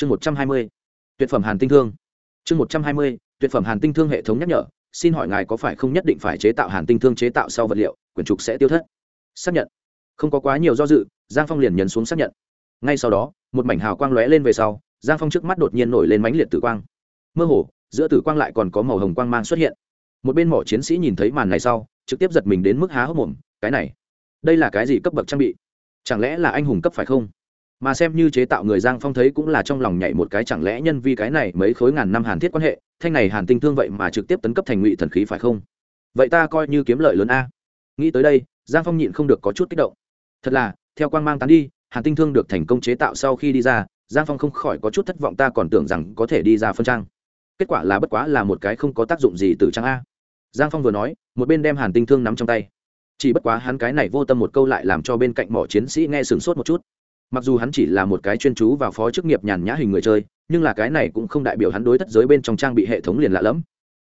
chương một trăm hai mươi, tuyệt phẩm hàn tinh thương. Chương một trăm hai mươi, tuyệt phẩm hàn tinh thương hệ thống nhắc nhở, xin hỏi ngài có phải không nhất định phải chế tạo hàn tinh thương chế tạo sau vật liệu, quyển trục sẽ tiêu thất? Xác nhận. Không có quá nhiều do dự, giang phong liền nhấn xuống xác nhận. Ngay sau đó, một mảnh hào quang lóe lên về sau, giang phong trước mắt đột nhiên nổi lên mánh liệt tử quang. Mơ hồ, giữa tử quang lại còn có màu hồng quang mang xuất hiện. Một bên mỏ chiến sĩ nhìn thấy màn này sau, trực tiếp giật mình đến mức há hốc mồm, cái này, đây là cái gì cấp bậc trang bị? Chẳng lẽ là anh hùng cấp phải không? Mà xem như chế tạo người giang phong thấy cũng là trong lòng nhảy một cái, chẳng lẽ nhân vi cái này mấy khối ngàn năm hàn thiết quan hệ, thanh này hàn tinh thương vậy mà trực tiếp tấn cấp thành ngụy thần khí phải không? Vậy ta coi như kiếm lợi lớn a. Nghĩ tới đây, giang phong nhịn không được có chút kích động. Thật là, theo quan g mang tán đi, hàn tinh thương được thành công chế tạo sau khi đi ra, giang phong không khỏi có chút thất vọng, ta còn tưởng rằng có thể đi ra phân trang. Kết quả là bất quá là một cái không có tác dụng gì từ trang a. Giang phong vừa nói, một bên đem hàn tinh thương nắm trong tay. Chỉ bất quá hắn cái này vô tâm một câu lại làm cho bên cạnh mỏ chiến sĩ nghe sửng sốt một chút mặc dù hắn chỉ là một cái chuyên chú vào phó chức nghiệp nhàn nhã hình người chơi, nhưng là cái này cũng không đại biểu hắn đối tất giới bên trong trang bị hệ thống liền lạ lẫm.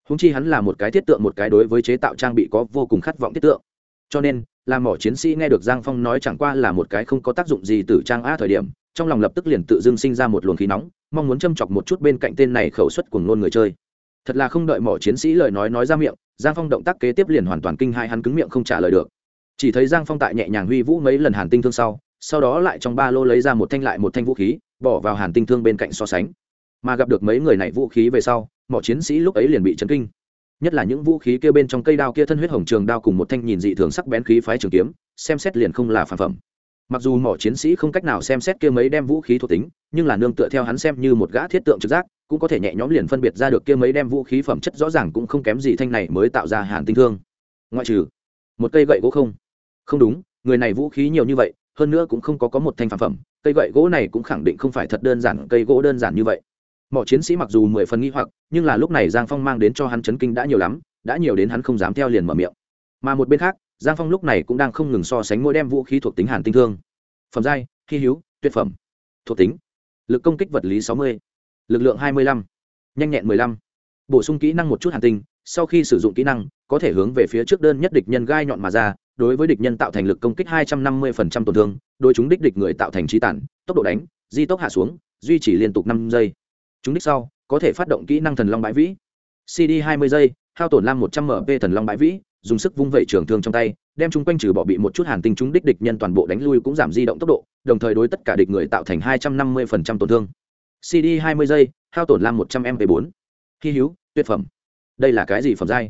Húng chi hắn là một cái thiết tượng, một cái đối với chế tạo trang bị có vô cùng khát vọng thiết tượng. Cho nên là mỏ chiến sĩ nghe được giang phong nói chẳng qua là một cái không có tác dụng gì từ trang a thời điểm, trong lòng lập tức liền tự dưng sinh ra một luồng khí nóng, mong muốn châm chọc một chút bên cạnh tên này khẩu suất của ngôn người chơi. Thật là không đợi mỏ chiến sĩ lời nói nói ra miệng, giang phong động tác kế tiếp liền hoàn toàn kinh hai hắn cứng miệng không trả lời được. Chỉ thấy giang phong tại nhẹ nhàng huy vũ mấy lần hàn tinh thương sau sau đó lại trong ba lô lấy ra một thanh lại một thanh vũ khí, bỏ vào hàn tinh thương bên cạnh so sánh. Mà gặp được mấy người này vũ khí về sau, mọi chiến sĩ lúc ấy liền bị chấn kinh. Nhất là những vũ khí kia bên trong cây đao kia thân huyết hồng trường đao cùng một thanh nhìn dị thường sắc bén khí phái trường kiếm, xem xét liền không là phản phẩm. Mặc dù mỏ chiến sĩ không cách nào xem xét kia mấy đem vũ khí thuộc tính, nhưng là nương tựa theo hắn xem như một gã thiết tượng trực giác, cũng có thể nhẹ nhõm liền phân biệt ra được kia mấy đem vũ khí phẩm chất rõ ràng cũng không kém gì thanh này mới tạo ra hàn tinh thương. Ngoại trừ một cây gậy gỗ không. Không đúng, người này vũ khí nhiều như vậy hơn nữa cũng không có có một thanh phản phẩm, cây gậy gỗ này cũng khẳng định không phải thật đơn giản, cây gỗ đơn giản như vậy. Mọi chiến sĩ mặc dù mười phần nghi hoặc, nhưng là lúc này giang phong mang đến cho hắn chấn kinh đã nhiều lắm, đã nhiều đến hắn không dám theo liền mở miệng. Mà một bên khác, giang phong lúc này cũng đang không ngừng so sánh mỗi đem vũ khí thuộc tính hàn tinh thương. Phẩm giai, hy hữu, tuyệt phẩm. Thuộc tính, lực công kích vật lý sáu mươi, lực lượng hai mươi lăm, nhanh nhẹn mười lăm. Bổ sung kỹ năng một chút hàn tinh, sau khi sử dụng kỹ năng, có thể hướng về phía trước đơn nhất địch nhân gai nhọn mà ra đối với địch nhân tạo thành lực công kích 250% tổn thương, đối chúng đích địch người tạo thành trí tản, tốc độ đánh, di tốc hạ xuống, duy trì liên tục 5 giây. Chúng đích sau, có thể phát động kỹ năng thần long bãi vĩ. CD 20 giây, hao tổn lam 100 MP thần long bãi vĩ, dùng sức vung vẩy trường thương trong tay, đem chúng quanh trừ bỏ bị một chút hàn tinh chúng đích địch nhân toàn bộ đánh lui cũng giảm di động tốc độ, đồng thời đối tất cả địch người tạo thành 250% tổn thương. CD 20 giây, hao tổn lam 100 MP4. Hi hữu, tuyệt phẩm. Đây là cái gì phẩm giai?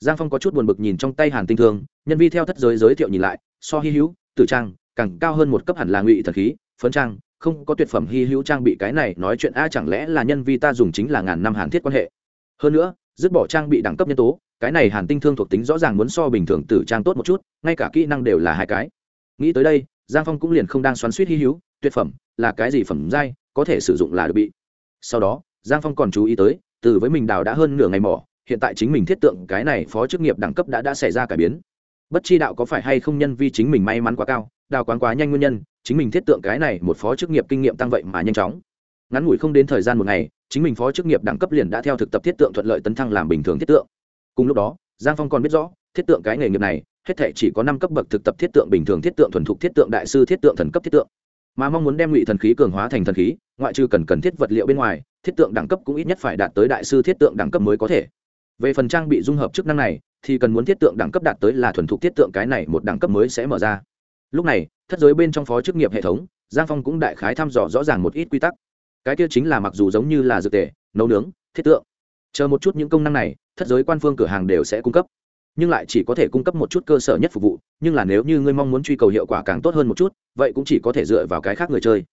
Giang phong có chút buồn bực nhìn trong tay hàn tinh thương, nhân vi theo thất giới giới thiệu nhìn lại, so hy hữu, tử trang, càng cao hơn một cấp hẳn là ngụy thần khí, phấn trang, không có tuyệt phẩm hy hữu trang bị cái này nói chuyện a chẳng lẽ là nhân vi ta dùng chính là ngàn năm hàn thiết quan hệ. Hơn nữa, dứt bỏ trang bị đẳng cấp nhân tố, cái này hàn tinh thương thuộc tính rõ ràng muốn so bình thường tử trang tốt một chút, ngay cả kỹ năng đều là hai cái. Nghĩ tới đây, giang phong cũng liền không đang xoắn suýt hy hữu, tuyệt phẩm, là cái gì phẩm giai, có thể sử dụng là được bị. Sau đó, giang phong còn chú ý tới, từ với mình đào đã hơn nửa ngày mỏ hiện tại chính mình thiết tượng cái này phó chức nghiệp đẳng cấp đã đã xảy ra cải biến bất chi đạo có phải hay không nhân vi chính mình may mắn quá cao đào quán quá nhanh nguyên nhân chính mình thiết tượng cái này một phó chức nghiệp kinh nghiệm tăng vậy mà nhanh chóng ngắn ngủi không đến thời gian một ngày chính mình phó chức nghiệp đẳng cấp liền đã theo thực tập thiết tượng thuận lợi tấn thăng làm bình thường thiết tượng cùng lúc đó giang phong còn biết rõ thiết tượng cái nghề nghiệp này hết thể chỉ có năm cấp bậc thực tập thiết tượng bình thường thiết tượng thuần thục thiết tượng đại sư thiết tượng thần cấp thiết tượng mà mong muốn đem ngụy thần khí cường hóa thành thần khí ngoại trừ cần cần thiết vật liệu bên ngoài thiết tượng đẳng cấp cũng ít nhất phải đạt tới đại sư thiết tượng đẳng cấp mới có thể về phần trang bị dung hợp chức năng này, thì cần muốn thiết tượng đẳng cấp đạt tới là thuần thục thiết tượng cái này một đẳng cấp mới sẽ mở ra. Lúc này, thất giới bên trong phó chức nghiệp hệ thống, giang phong cũng đại khái thăm dò rõ ràng một ít quy tắc. Cái kia chính là mặc dù giống như là dược tề, nấu nướng, thiết tượng, chờ một chút những công năng này, thất giới quan phương cửa hàng đều sẽ cung cấp. Nhưng lại chỉ có thể cung cấp một chút cơ sở nhất phục vụ, nhưng là nếu như ngươi mong muốn truy cầu hiệu quả càng tốt hơn một chút, vậy cũng chỉ có thể dựa vào cái khác người chơi.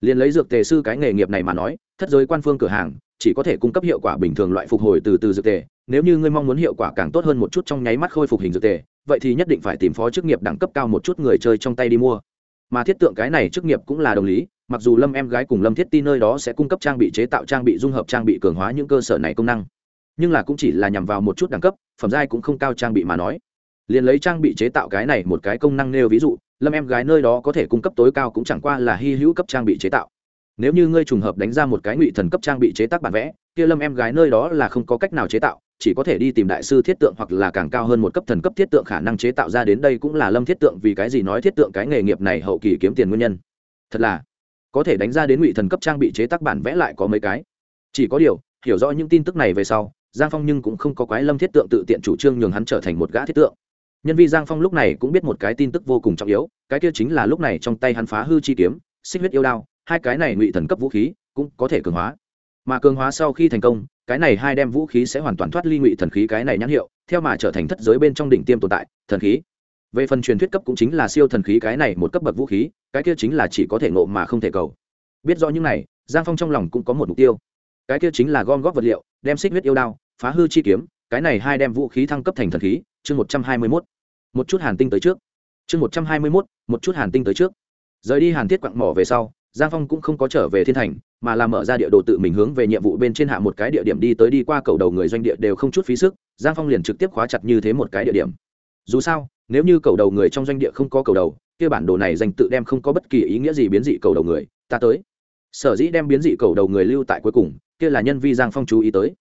Liền lấy dược tề sư cái nghề nghiệp này mà nói, thất giới quan phương cửa hàng chỉ có thể cung cấp hiệu quả bình thường loại phục hồi từ từ dược tề nếu như ngươi mong muốn hiệu quả càng tốt hơn một chút trong nháy mắt khôi phục hình dược tề, vậy thì nhất định phải tìm phó chức nghiệp đẳng cấp cao một chút người chơi trong tay đi mua. Mà thiết tượng cái này chức nghiệp cũng là đồng lý, mặc dù lâm em gái cùng lâm thiết ti nơi đó sẽ cung cấp trang bị chế tạo, trang bị dung hợp, trang bị cường hóa những cơ sở này công năng, nhưng là cũng chỉ là nhằm vào một chút đẳng cấp, phẩm giai cũng không cao trang bị mà nói. Liền lấy trang bị chế tạo cái này một cái công năng nêu ví dụ, lâm em gái nơi đó có thể cung cấp tối cao cũng chẳng qua là hy hữu cấp trang bị chế tạo. Nếu như ngươi trùng hợp đánh ra một cái ngụy thần cấp trang bị chế tác bản vẽ, kia lâm em gái nơi đó là không có cách nào chế tạo chỉ có thể đi tìm đại sư thiết tượng hoặc là càng cao hơn một cấp thần cấp thiết tượng khả năng chế tạo ra đến đây cũng là lâm thiết tượng vì cái gì nói thiết tượng cái nghề nghiệp này hậu kỳ kiếm tiền nguyên nhân. Thật là, có thể đánh ra đến ngụy thần cấp trang bị chế tác bản vẽ lại có mấy cái. Chỉ có điều, hiểu rõ những tin tức này về sau, giang phong nhưng cũng không có quái lâm thiết tượng tự tiện chủ trương nhường hắn trở thành một gã thiết tượng. Nhân vi giang phong lúc này cũng biết một cái tin tức vô cùng trọng yếu, cái kia chính là lúc này trong tay hắn phá hư chi kiếm, xích huyết yêu đao, hai cái này ngụy thần cấp vũ khí cũng có thể cường hóa. Mà cường hóa sau khi thành công cái này hai đem vũ khí sẽ hoàn toàn thoát ly ngụy thần khí cái này nhãn hiệu, theo mà trở thành thất giới bên trong đỉnh tiêm tồn tại, thần khí. Về phần truyền thuyết cấp cũng chính là siêu thần khí cái này một cấp bậc vũ khí, cái kia chính là chỉ có thể ngộ mà không thể cầu. Biết rõ những này, giang phong trong lòng cũng có một mục tiêu. Cái kia chính là gom góp vật liệu, đem xích huyết yêu đao, phá hư chi kiếm, cái này hai đem vũ khí thăng cấp thành thần khí, chương một trăm hai mươi mốt. Một chút hàn tinh tới trước. Chương một trăm hai mươi mốt, một chút hàn tinh tới trước. Rời đi hàn thiết quặng mỏ về sau, giang phong cũng không có trở về thiên thành mà là mở ra địa đồ tự mình hướng về nhiệm vụ bên trên hạ một cái địa điểm đi tới đi qua cầu đầu người doanh địa đều không chút phí sức, giang phong liền trực tiếp khóa chặt như thế một cái địa điểm. Dù sao, nếu như cầu đầu người trong doanh địa không có cầu đầu, kia bản đồ này dành tự đem không có bất kỳ ý nghĩa gì biến dị cầu đầu người, ta tới. Sở dĩ đem biến dị cầu đầu người lưu tại cuối cùng, kia là nhân vi giang phong chú ý tới.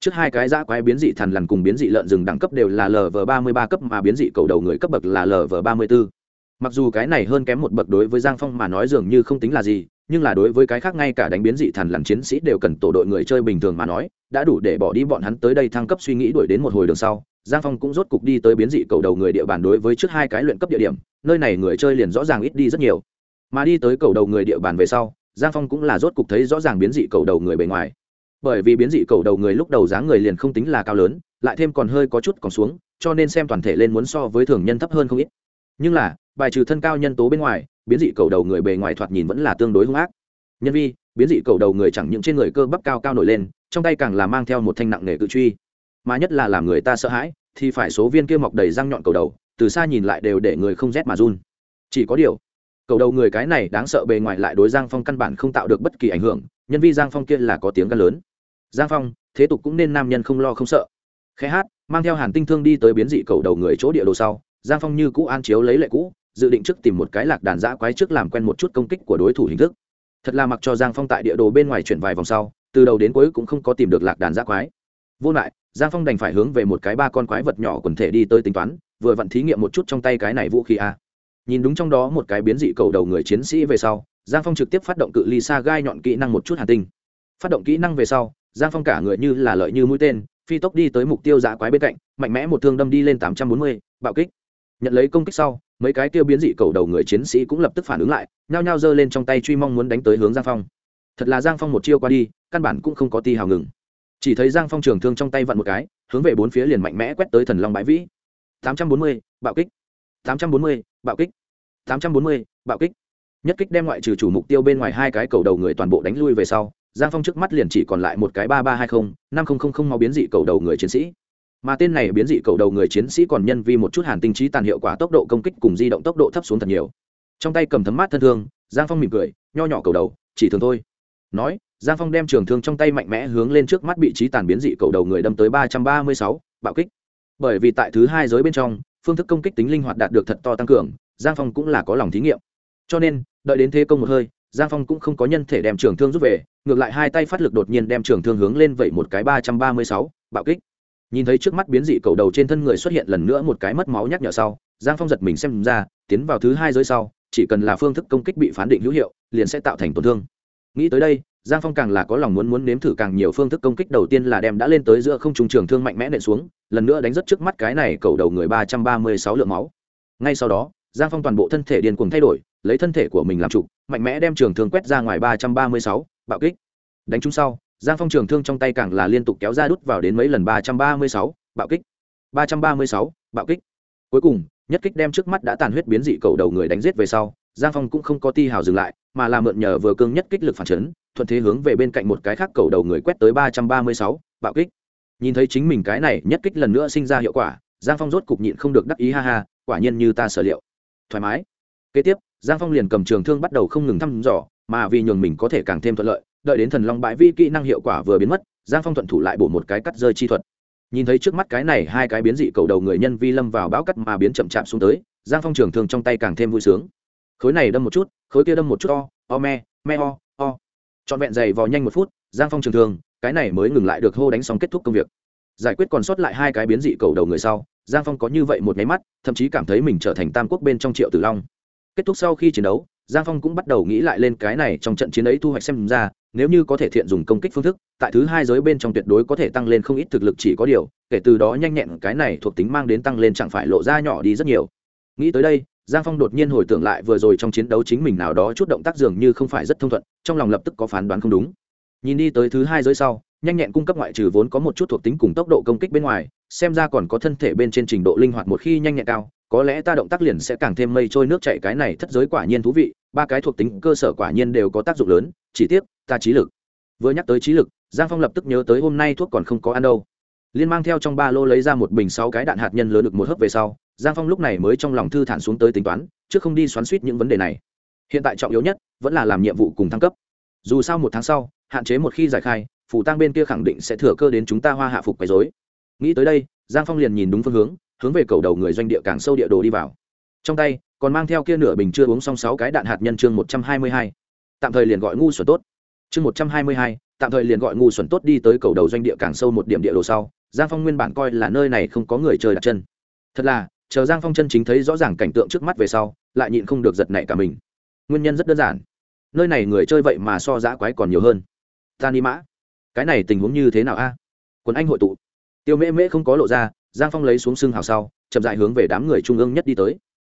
Trước hai cái giã quái biến dị thằn lằn cùng biến dị lợn rừng đẳng cấp đều là lv ba mươi ba cấp mà biến dị cầu đầu người cấp bậc là lv ba mươi b ố mặc dù cái này hơn kém một bậc đối với giang phong mà nói dường như không tính là gì nhưng là đối với cái khác ngay cả đánh biến dị thằn lằn chiến sĩ đều cần tổ đội người chơi bình thường mà nói, đã đủ để bỏ đi bọn hắn tới đây thăng cấp suy nghĩ đuổi đến một hồi đường sau, giang phong cũng rốt cục đi tới biến dị cầu đầu người địa bàn đối với trước hai cái luyện cấp địa điểm, nơi này người chơi liền rõ ràng ít đi rất nhiều. Mà đi tới cầu đầu người địa bàn về sau, giang phong cũng là rốt cục thấy rõ ràng biến dị cầu đầu người bề ngoài. Bởi vì biến dị cầu đầu người lúc đầu dáng người liền không tính là cao lớn, lại thêm còn hơi có chút còn xuống, cho nên xem toàn thể lên muốn so với thường nhân thấp hơn không ít. Nhưng là, bài trừ thân cao nhân tố bên ngoài biến dị cầu đầu người bề ngoài thoạt nhìn vẫn là tương đối hung ác. Nhân vi, biến dị cầu đầu người chẳng những trên người cơ bắp cao cao nổi lên, trong tay càng là mang theo một thanh nặng nghề cự truy. Mà nhất là làm người ta sợ hãi, thì phải số viên kia mọc đầy răng nhọn cầu đầu, từ xa nhìn lại đều để người không rét mà run. Chỉ có điều, cầu đầu người cái này đáng sợ bề ngoài lại đối giang phong căn bản không tạo được bất kỳ ảnh hưởng, nhân vi giang phong kia là có tiếng gan lớn. Giang phong, thế tục cũng nên nam nhân không lo không sợ. Khẽ hát, mang theo hàn tinh thương đi tới biến dị cầu đầu người chỗ địa đồ sau, giang phong như cũ an chiếu lấy lệ cũ dự định trước tìm một cái lạc đàn giã quái trước làm quen một chút công kích của đối thủ hình thức. Thật là mặc cho giang phong tại địa đồ bên ngoài chuyển vài vòng sau, từ đầu đến cuối cũng không có tìm được lạc đàn giã quái. Vô lại, giang phong đành phải hướng về một cái ba con quái vật nhỏ quần thể đi tới tính toán, vừa vặn thí nghiệm một chút trong tay cái này vũ khí a. Nhìn đúng trong đó một cái biến dị cầu đầu người chiến sĩ về sau, giang phong trực tiếp phát động cự ly xa gai nhọn kỹ năng một chút hà tinh. Phát động kỹ năng về sau, giang phong cả người như là lợi như mũi tên, phi tốc đi tới mục tiêu giã quái bên cạnh, mạnh mẽ một thương đâm đi lên tám trăm bốn mươi, bạo kích nhận lấy công kích sau, mấy cái tiêu biến dị cầu đầu người chiến sĩ cũng lập tức phản ứng lại, nhao nhao giơ lên trong tay truy mong muốn đánh tới hướng giang phong. Thật là giang phong một chiêu qua đi, căn bản cũng không có ti hào ngừng. Chỉ thấy giang phong trường thương trong tay vặn một cái, hướng về bốn phía liền mạnh mẽ quét tới thần long bãi vĩ. Tám trăm bốn mươi, bạo kích. Tám trăm bốn mươi, bạo kích. Tám trăm bốn mươi, bạo kích. Nhất kích đem ngoại trừ chủ mục tiêu bên ngoài hai cái cầu đầu người toàn bộ đánh lui về sau, giang phong trước mắt liền chỉ còn lại một cái ba ba hai mươi năm nghìn máu biến dị cầu đầu người chiến sĩ mà tên này biến dị cầu đầu người chiến sĩ còn nhân vi một chút hàn tinh trí tàn hiệu quả tốc độ công kích cùng di động tốc độ thấp xuống thật nhiều. Trong tay cầm thấm mát thân thương, giang phong mỉm cười, nho nhỏ cầu đầu, chỉ thường thôi. Nói, giang phong đem trường thương trong tay mạnh mẽ hướng lên trước mắt bị trí tàn biến dị cầu đầu người đâm tới ba trăm ba mươi sáu, bạo kích. Bởi vì tại thứ hai giới bên trong, phương thức công kích tính linh hoạt đạt được thật to tăng cường, giang phong cũng là có lòng thí nghiệm. Cho nên, đợi đến thế công một hơi, giang phong cũng không có nhân thể đem trường thương rút về, ngược lại hai tay phát lực đột nhiên đem trường thương hướng lên vậy một cái ba trăm ba mươi sáu, bạo kích nhìn thấy trước mắt biến dị cầu đầu trên thân người xuất hiện lần nữa một cái mất máu nhắc nhở sau, giang phong giật mình xem ra, tiến vào thứ hai giới sau, chỉ cần là phương thức công kích bị phán định hữu hiệu, liền sẽ tạo thành tổn thương. Nghĩ tới đây, giang phong càng là có lòng muốn muốn nếm thử càng nhiều phương thức công kích đầu tiên là đem đã lên tới giữa không trung trường thương mạnh mẽ nện xuống, lần nữa đánh rất trước mắt cái này cầu đầu người ba trăm ba mươi sáu lượng máu. Ngay sau đó, giang phong toàn bộ thân thể điên cuồng thay đổi, lấy thân thể của mình làm chủ, mạnh mẽ đem trường thương quét ra ngoài ba trăm ba mươi sáu, bạo kích. Đánh chúng sau giang phong trường thương trong tay càng là liên tục kéo ra đút vào đến mấy lần ba trăm ba mươi sáu, bạo kích. ba trăm ba mươi sáu, bạo kích. Cuối cùng, nhất kích đem trước mắt đã tàn huyết biến dị cầu đầu người đánh giết về sau, giang phong cũng không có ti hào dừng lại, mà là mượn nhờ vừa cương nhất kích lực phản chấn, thuận thế hướng về bên cạnh một cái khác cầu đầu người quét tới ba trăm ba mươi sáu, bạo kích. Nhìn thấy chính mình cái này nhất kích lần nữa sinh ra hiệu quả, giang phong rốt cục nhịn không được đắc ý ha ha, quả nhiên như ta sở liệu. Thoải mái. Kế tiếp, giang phong liền cầm trường thương bắt đầu không ngừng thăm dò, mà vì nhường mình có thể càng thêm thuận lợi đợi đến thần long bãi vi kỹ năng hiệu quả vừa biến mất, giang phong thuận thủ lại bổ một cái cắt rơi chi thuật. Nhìn thấy trước mắt cái này hai cái biến dị cầu đầu người nhân vi lâm vào bão cắt mà biến chậm chạp xuống tới, giang phong trường thương trong tay càng thêm vui sướng. Khối này đâm một chút, khối kia đâm một chút o o me me o o. Trọn vẹn dày vò nhanh một phút, giang phong trường thương, cái này mới ngừng lại được hô đánh xong kết thúc công việc. Giải quyết còn sót lại hai cái biến dị cầu đầu người sau, giang phong có như vậy một nháy mắt, thậm chí cảm thấy mình trở thành tam quốc bên trong triệu tử long. Kết thúc sau khi chiến đấu, giang phong cũng bắt đầu nghĩ lại lên cái này trong trận chiến ấy thu hoạch xem ra nếu như có thể thiện dùng công kích phương thức, tại thứ hai giới bên trong tuyệt đối có thể tăng lên không ít thực lực chỉ có điều, kể từ đó nhanh nhẹn, cái này thuộc tính mang đến tăng lên chẳng phải lộ ra nhỏ đi rất nhiều. Nghĩ tới đây, giang phong đột nhiên hồi tưởng lại vừa rồi trong chiến đấu chính mình nào đó chút động tác dường như không phải rất thông thuận, trong lòng lập tức có phán đoán không đúng. Nhìn đi tới thứ hai giới sau, nhanh nhẹn cung cấp ngoại trừ vốn có một chút thuộc tính cùng tốc độ công kích bên ngoài, xem ra còn có thân thể bên trên trình độ linh hoạt một khi nhanh nhẹn cao có lẽ ta động tác liền sẽ càng thêm mây trôi nước chảy, cái này thất giới quả nhiên thú vị, ba cái thuộc tính cơ sở quả nhiên đều có tác dụng lớn, chỉ tiếc, ta trí lực. Vừa nhắc tới trí lực, giang phong lập tức nhớ tới hôm nay thuốc còn không có ăn đâu. Liên mang theo trong ba lô lấy ra một bình sáu cái đạn hạt nhân lớn được một hớp về sau, giang phong lúc này mới trong lòng thư thản xuống tới tính toán chứ không đi xoắn suýt những vấn đề này. Hiện tại trọng yếu nhất, vẫn là làm nhiệm vụ cùng thăng cấp. Dù sao một tháng sau, hạn chế một khi giải khai, phủ tăng bên kia khẳng định sẽ thừa cơ đến chúng ta hoa hạ phục quấy dối nghĩ tới đây, giang phong liền nhìn đúng phương hướng hướng về cầu đầu người doanh địa càng sâu địa đồ đi vào. Trong tay, còn mang theo kia nửa bình chưa uống xong sáu cái đạn hạt nhân chương một trăm hai mươi hai. Tạm thời liền gọi ngu xuẩn tốt. Chương một trăm hai mươi hai, tạm thời liền gọi ngu xuẩn tốt đi tới cầu đầu doanh địa càng sâu một điểm địa đồ sau, giang phong nguyên bản coi là nơi này không có người chơi đặt chân. Thật là, chờ giang phong chân chính thấy rõ ràng cảnh tượng trước mắt về sau, lại nhịn không được giật nảy cả mình. Nguyên nhân rất đơn giản. Nơi này người chơi vậy mà so giã quái còn nhiều hơn. Ta ni mã. Cái này tình huống như thế nào a? À? quần anh hội tụ. Tiêu mễ mễ không có lộ ra giang phong lấy xuống xương hào sau, chậm dại hướng về đám người trung ương nhất đi tới.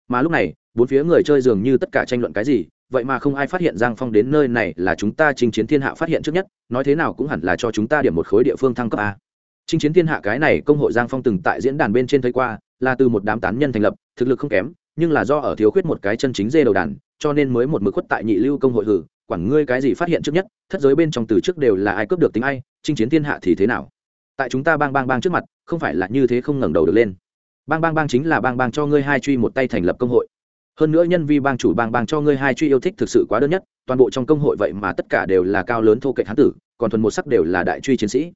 Mà lúc này, bốn phía người chơi dường như tất cả tranh luận cái gì, vậy mà không ai phát hiện giang phong đến nơi này là chúng ta chinh chiến thiên hạ phát hiện trước nhất, nói thế nào cũng hẳn là cho chúng ta điểm một khối địa phương thăng cấp a. Chinh chiến thiên hạ cái này công hội giang phong từng tại diễn đàn bên trên thấy qua, là từ một đám tán nhân thành lập, thực lực không kém, nhưng là do ở thiếu khuyết một cái chân chính dê đầu đàn, cho nên mới một mực khuất tại nhị lưu công hội hử, quản ngươi cái gì phát hiện trước nhất, thất giới bên trong từ trước đều là ai cướp được tính ai, chinh chiến thiên hạ thì thế nào? Tại chúng ta bang bang bang trước mặt, không phải là như thế không ngẩng đầu được lên. Bang bang bang chính là bang bang cho ngươi hai truy một tay thành lập công hội. Hơn nữa nhân vi bang chủ bang bang cho ngươi hai truy yêu thích thực sự quá đơn nhất, toàn bộ trong công hội vậy mà tất cả đều là cao lớn thô kệ hán tử, còn thuần một sắc đều là đại truy chiến sĩ.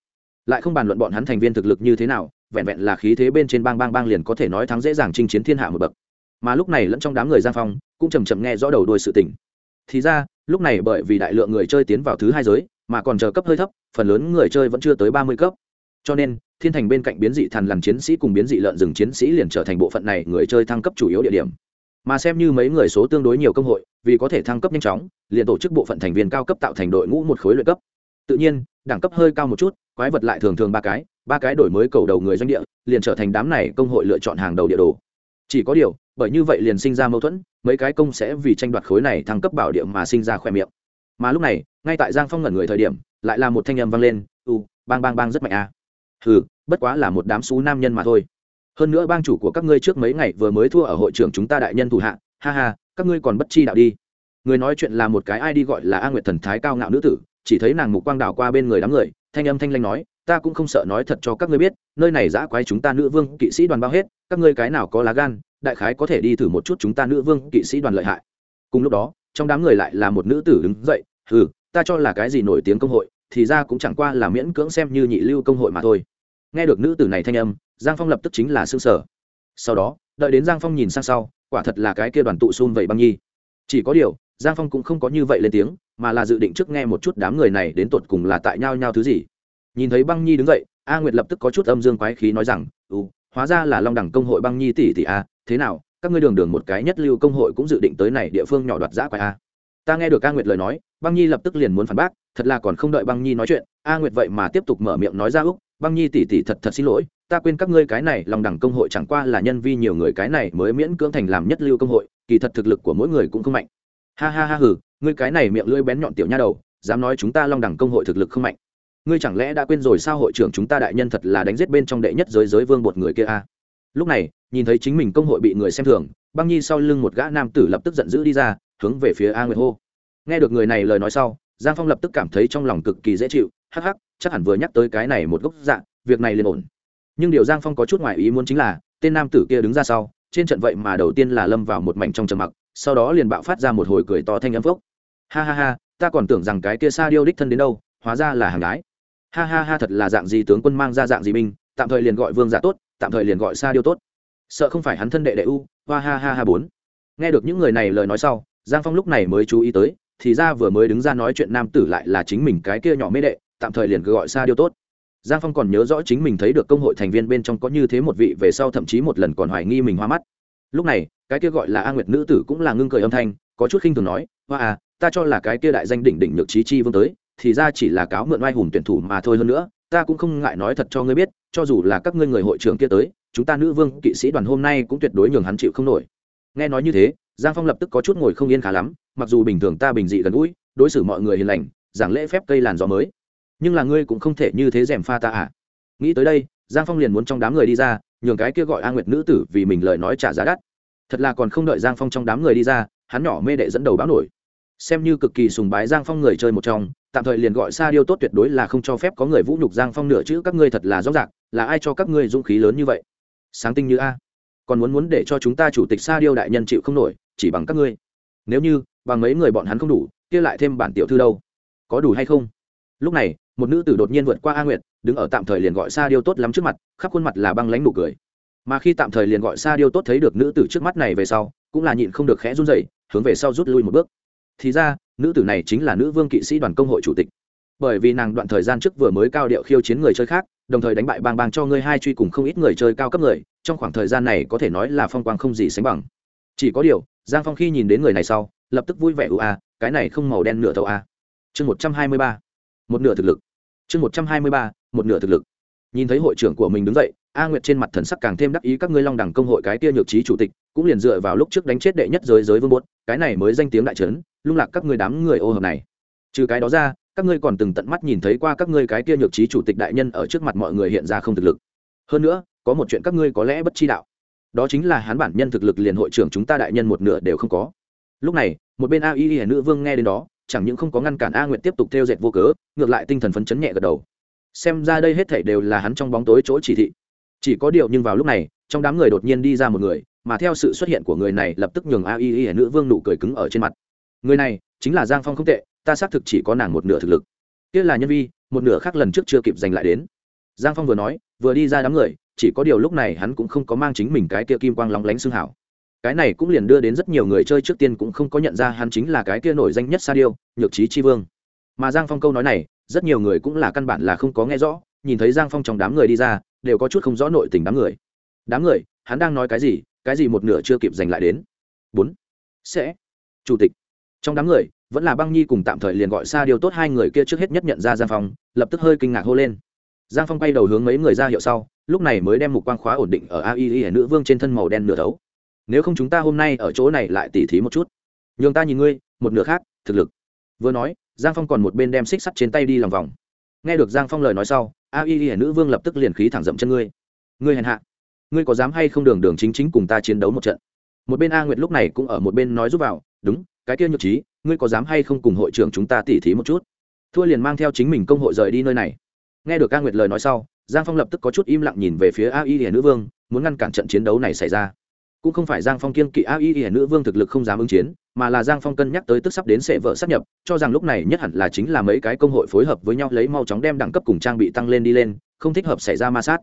Lại không bàn luận bọn hắn thành viên thực lực như thế nào, vẹn vẹn là khí thế bên trên bang bang bang liền có thể nói thắng dễ dàng chinh chiến thiên hạ một bậc. Mà lúc này lẫn trong đám người giang phong, cũng chầm chậm nghe rõ đầu đuôi sự tình. Thì ra, lúc này bởi vì đại lượng người chơi tiến vào thứ hai giới, mà còn chờ cấp hơi thấp, phần lớn người chơi vẫn chưa tới ba mươi cấp cho nên, thiên thành bên cạnh biến dị thằn lằn chiến sĩ cùng biến dị lợn rừng chiến sĩ liền trở thành bộ phận này người chơi thăng cấp chủ yếu địa điểm. Mà xem như mấy người số tương đối nhiều công hội, vì có thể thăng cấp nhanh chóng, liền tổ chức bộ phận thành viên cao cấp tạo thành đội ngũ một khối luyện cấp. Tự nhiên, đẳng cấp hơi cao một chút, quái vật lại thường thường ba cái ba cái đổi mới cầu đầu người doanh địa, liền trở thành đám này công hội lựa chọn hàng đầu địa đồ. Chỉ có điều, bởi như vậy liền sinh ra mâu thuẫn, mấy cái công sẽ vì tranh đoạt khối này thăng cấp bảo địa mà sinh ra khoe miệng. Mà lúc này, ngay tại giang phong ngẩn người thời điểm, lại là một thanh âm vang lên u bang bang bang rất mạnh à hừ, bất quá là một đám xú nam nhân mà thôi. Hơn nữa bang chủ của các ngươi trước mấy ngày vừa mới thua ở hội trưởng chúng ta đại nhân thủ hạ, ha ha, các ngươi còn bất chi đạo đi. Người nói chuyện là một cái ai đi gọi là a nguyệt thần thái cao ngạo nữ tử, chỉ thấy nàng mục quang đảo qua bên người đám người, thanh âm thanh lanh nói, ta cũng không sợ nói thật cho các ngươi biết, nơi này giã quái chúng ta nữ vương kỵ sĩ đoàn bao hết, các ngươi cái nào có lá gan, đại khái có thể đi thử một chút chúng ta nữ vương kỵ sĩ đoàn lợi hại. Cùng lúc đó, trong đám người lại là một nữ tử đứng dậy ừ ta cho là cái gì nổi tiếng công hội, thì ra cũng chẳng qua là miễn cưỡng xem như nhị lưu công hội mà thôi nghe được nữ tử này thanh âm, giang phong lập tức chính là s ư ơ n g sở sau đó, đợi đến giang phong nhìn sang sau, quả thật là cái kia đoàn tụ xun vậy băng nhi. Chỉ có điều, giang phong cũng không có như vậy lên tiếng, mà là dự định trước nghe một chút đám người này đến tột cùng là tại nhau nhau thứ gì. Nhìn thấy băng nhi đứng dậy, a nguyệt lập tức có chút âm dương quái khí nói rằng ừ hóa ra là long đẳng công hội băng nhi tỷ tỷ a, thế nào, các ngươi đường đường một cái nhất lưu công hội cũng dự định tới này địa phương nhỏ đoạt giã quái a. Ta nghe được a nguyệt lời nói, băng nhi lập tức liền muốn phản bác, thật là còn không đợi băng nhi nói chuyện, a nguyệt vậy mà tiếp tục mở miệng nói ra, úc băng nhi tỷ tỷ thật thật xin lỗi, ta quên các ngươi cái này lòng đẳng công hội chẳng qua là nhân vi nhiều người cái này mới miễn cưỡng thành làm nhất lưu công hội, kỳ thật thực lực của mỗi người cũng không mạnh. Ha ha ha hừ, ngươi cái này miệng lưỡi bén nhọn tiểu nha đầu, dám nói chúng ta long đẳng công hội thực lực không mạnh. Ngươi chẳng lẽ đã quên rồi sao hội trưởng chúng ta đại nhân thật là đánh giết bên trong đệ nhất giới giới vương bột người kia a? Lúc này, nhìn thấy chính mình công hội bị người xem thường, băng nhi sau lưng một gã nam tử lập tức giận dữ đi ra, hướng về phía a nguyệt hô. Nghe được người này lời nói sau, giang phong lập tức cảm thấy trong lòng cực kỳ dễ chịu, hắc hắc chắc hẳn vừa nhắc tới cái này một gốc dạng việc này liền ổn. Nhưng điều giang phong có chút ngoài ý muốn chính là, tên nam tử kia đứng ra sau, trên trận vậy mà đầu tiên là lâm vào một mảnh trong trầm mặc, sau đó liền bạo phát ra một hồi cười to thanh âm phốc. Ha ha ha, ta còn tưởng rằng cái kia sa điêu đích thân đến đâu, hóa ra là hàng gái. Ha ha ha, thật là dạng gì tướng quân mang ra dạng gì binh, tạm thời liền gọi vương giả tốt, tạm thời liền gọi sa điêu tốt. Sợ không phải hắn thân đệ đệ u, hoa ha ha ha bốn. Nghe được những người này lời nói sau, giang phong lúc này mới chú ý tới, thì ra vừa mới đứng ra nói chuyện nam tử lại là chính mình cái kia nhỏ mê đệ tạm thời liền gọi sa điêu tốt. Giang phong còn nhớ rõ chính mình thấy được công hội thành viên bên trong có như thế một vị về sau thậm chí một lần còn hoài nghi mình hoa mắt. Lúc này, cái kia gọi là a nguyệt nữ tử cũng là ngưng cười âm thanh, có chút khinh thường nói, hoa à ta cho là cái kia đại danh đỉnh đỉnh nhược trí chi vương tới, thì ra chỉ là cáo mượn oai hùng tuyển thủ mà thôi hơn nữa, ta cũng không ngại nói thật cho ngươi biết, cho dù là các ngươi người hội trưởng kia tới, chúng ta nữ vương kỵ sĩ đoàn hôm nay cũng tuyệt đối nhường hắn chịu không nổi. Nghe nói như thế, giang phong lập tức có chút ngồi không yên khá lắm, mặc dù bình thường ta bình dị gần gũi, đối xử mọi người hiền lành, giảng lễ phép cây làn gió mới nhưng là ngươi cũng không thể như thế rèm pha ta à. Nghĩ tới đây, giang phong liền muốn trong đám người đi ra, nhường cái kia gọi a nguyệt nữ tử vì mình lời nói trả giá đắt. Thật là còn không đợi giang phong trong đám người đi ra, hắn nhỏ mê đệ dẫn đầu báo nổi. Xem như cực kỳ sùng bái giang phong người chơi một trong, tạm thời liền gọi xa điêu tốt tuyệt đối là không cho phép có người vũ nhục giang phong nửa chữ các ngươi thật là rõ rạc là ai cho các ngươi dũng khí lớn như vậy? Sáng tinh như a. Còn muốn muốn để cho chúng ta chủ tịch sa điêu đại nhân chịu không nổi, chỉ bằng các ngươi. Nếu như, bằng mấy người bọn hắn không đủ, kia lại thêm bản tiểu thư đâu? Có đủ hay không? Lúc này một nữ tử đột nhiên vượt qua a nguyệt, đứng ở tạm thời liền gọi sa điêu tốt lắm trước mặt, khắp khuôn mặt là băng lãnh nụ cười. Mà khi tạm thời liền gọi sa điêu tốt thấy được nữ tử trước mắt này về sau, cũng là nhịn không được khẽ run rẩy, hướng về sau rút lui một bước. Thì ra, nữ tử này chính là nữ vương kỵ sĩ đoàn công hội chủ tịch. Bởi vì nàng đoạn thời gian trước vừa mới cao điệu khiêu chiến người chơi khác, đồng thời đánh bại bang bang cho ngươi hai truy cùng không ít người chơi cao cấp người, trong khoảng thời gian này có thể nói là phong quang không gì sánh bằng. Chỉ có điều, giang phong khi nhìn đến người này sau, lập tức vui vẻ ưu a cái này không màu đen nửa tàu a. Chương một trăm hai mươi ba một nửa thực lực. Chương một trăm hai mươi ba, một nửa thực lực. Nhìn thấy hội trưởng của mình đứng dậy, a nguyệt trên mặt thần sắc càng thêm đắc ý, các ngươi long đẳng công hội cái kia nhược trí chủ tịch, cũng liền dựa vào lúc trước đánh chết đệ nhất giới giới vương bốt, cái này mới danh tiếng đại trấn, lung lạc các ngươi đám người ô hợp này. Trừ cái đó ra, các ngươi còn từng tận mắt nhìn thấy qua các ngươi cái kia nhược trí chủ tịch đại nhân ở trước mặt mọi người hiện ra không thực lực. Hơn nữa, có một chuyện các ngươi có lẽ bất chi đạo. Đó chính là hắn bản nhân thực lực liền hội trưởng chúng ta đại nhân một nửa đều không có. Lúc này, một bên a y y nữ vương nghe đến đó chẳng những không có ngăn cản a Nguyệt tiếp tục theo dệt vô cớ, ngược lại tinh thần phấn chấn nhẹ gật đầu. Xem ra đây hết thảy đều là hắn trong bóng tối chỗ chỉ thị. Chỉ có điều nhưng vào lúc này, trong đám người đột nhiên đi ra một người, mà theo sự xuất hiện của người này lập tức nhường a y y nữ vương nụ cười cứng ở trên mặt. Người này chính là giang phong không tệ, ta xác thực chỉ có nàng một nửa thực lực. Kia là nhân vi, một nửa khác lần trước chưa kịp giành lại đến. Giang phong vừa nói, vừa đi ra đám người, chỉ có điều lúc này hắn cũng không có mang chính mình cái kia kim quang lóng lánh xương hảo cái này cũng liền đưa đến rất nhiều người chơi trước tiên cũng không có nhận ra hắn chính là cái kia nổi danh nhất sa điêu nhược trí chi vương. Mà giang phong câu nói này, rất nhiều người cũng là căn bản là không có nghe rõ, nhìn thấy giang phong trong đám người đi ra, đều có chút không rõ nội tình đám người. Đám người, hắn đang nói cái gì cái gì một nửa chưa kịp giành lại đến. Bốn. Sẽ. Chủ tịch. Trong đám người, vẫn là băng nhi cùng tạm thời liền gọi xa điều tốt hai người kia trước hết nhất nhận ra giang phong, lập tức hơi kinh ngạc hô lên. Giang phong quay đầu hướng mấy người ra hiệu sau, lúc này mới đem mục quang khóa ổn định ở ai y nữ vương trên thân màu đen nửa thấu nếu không chúng ta hôm nay ở chỗ này lại tỉ thí một chút. Nhường ta nhìn ngươi, một nửa khác, thực lực. Vừa nói, giang phong còn một bên đem xích sắt trên tay đi lòng vòng. Nghe được giang phong lời nói sau, a y y nữ vương lập tức liền khí thẳng dậm chân ngươi. Ngươi hèn hạ, ngươi có dám hay không đường đường chính chính cùng ta chiến đấu một trận? Một bên a nguyệt lúc này cũng ở một bên nói giúp vào, đúng, cái kia nhược trí, ngươi có dám hay không cùng hội trưởng chúng ta tỉ thí một chút? Thua liền mang theo chính mình công hội rời đi nơi này. Nghe được a nguyệt lời nói sau, giang phong lập tức có chút im lặng nhìn về phía a y hiển nữ vương, muốn ngăn cản trận chiến đấu này xảy ra cũng không phải giang phong kiên kỵ a y y nữ vương thực lực không dám ứng chiến, mà là giang phong cân nhắc tới tức sắp đến sệ vợ sát nhập, cho rằng lúc này nhất hẳn là chính là mấy cái công hội phối hợp với nhau lấy mau chóng đem đẳng cấp cùng trang bị tăng lên đi lên, không thích hợp xảy ra ma sát.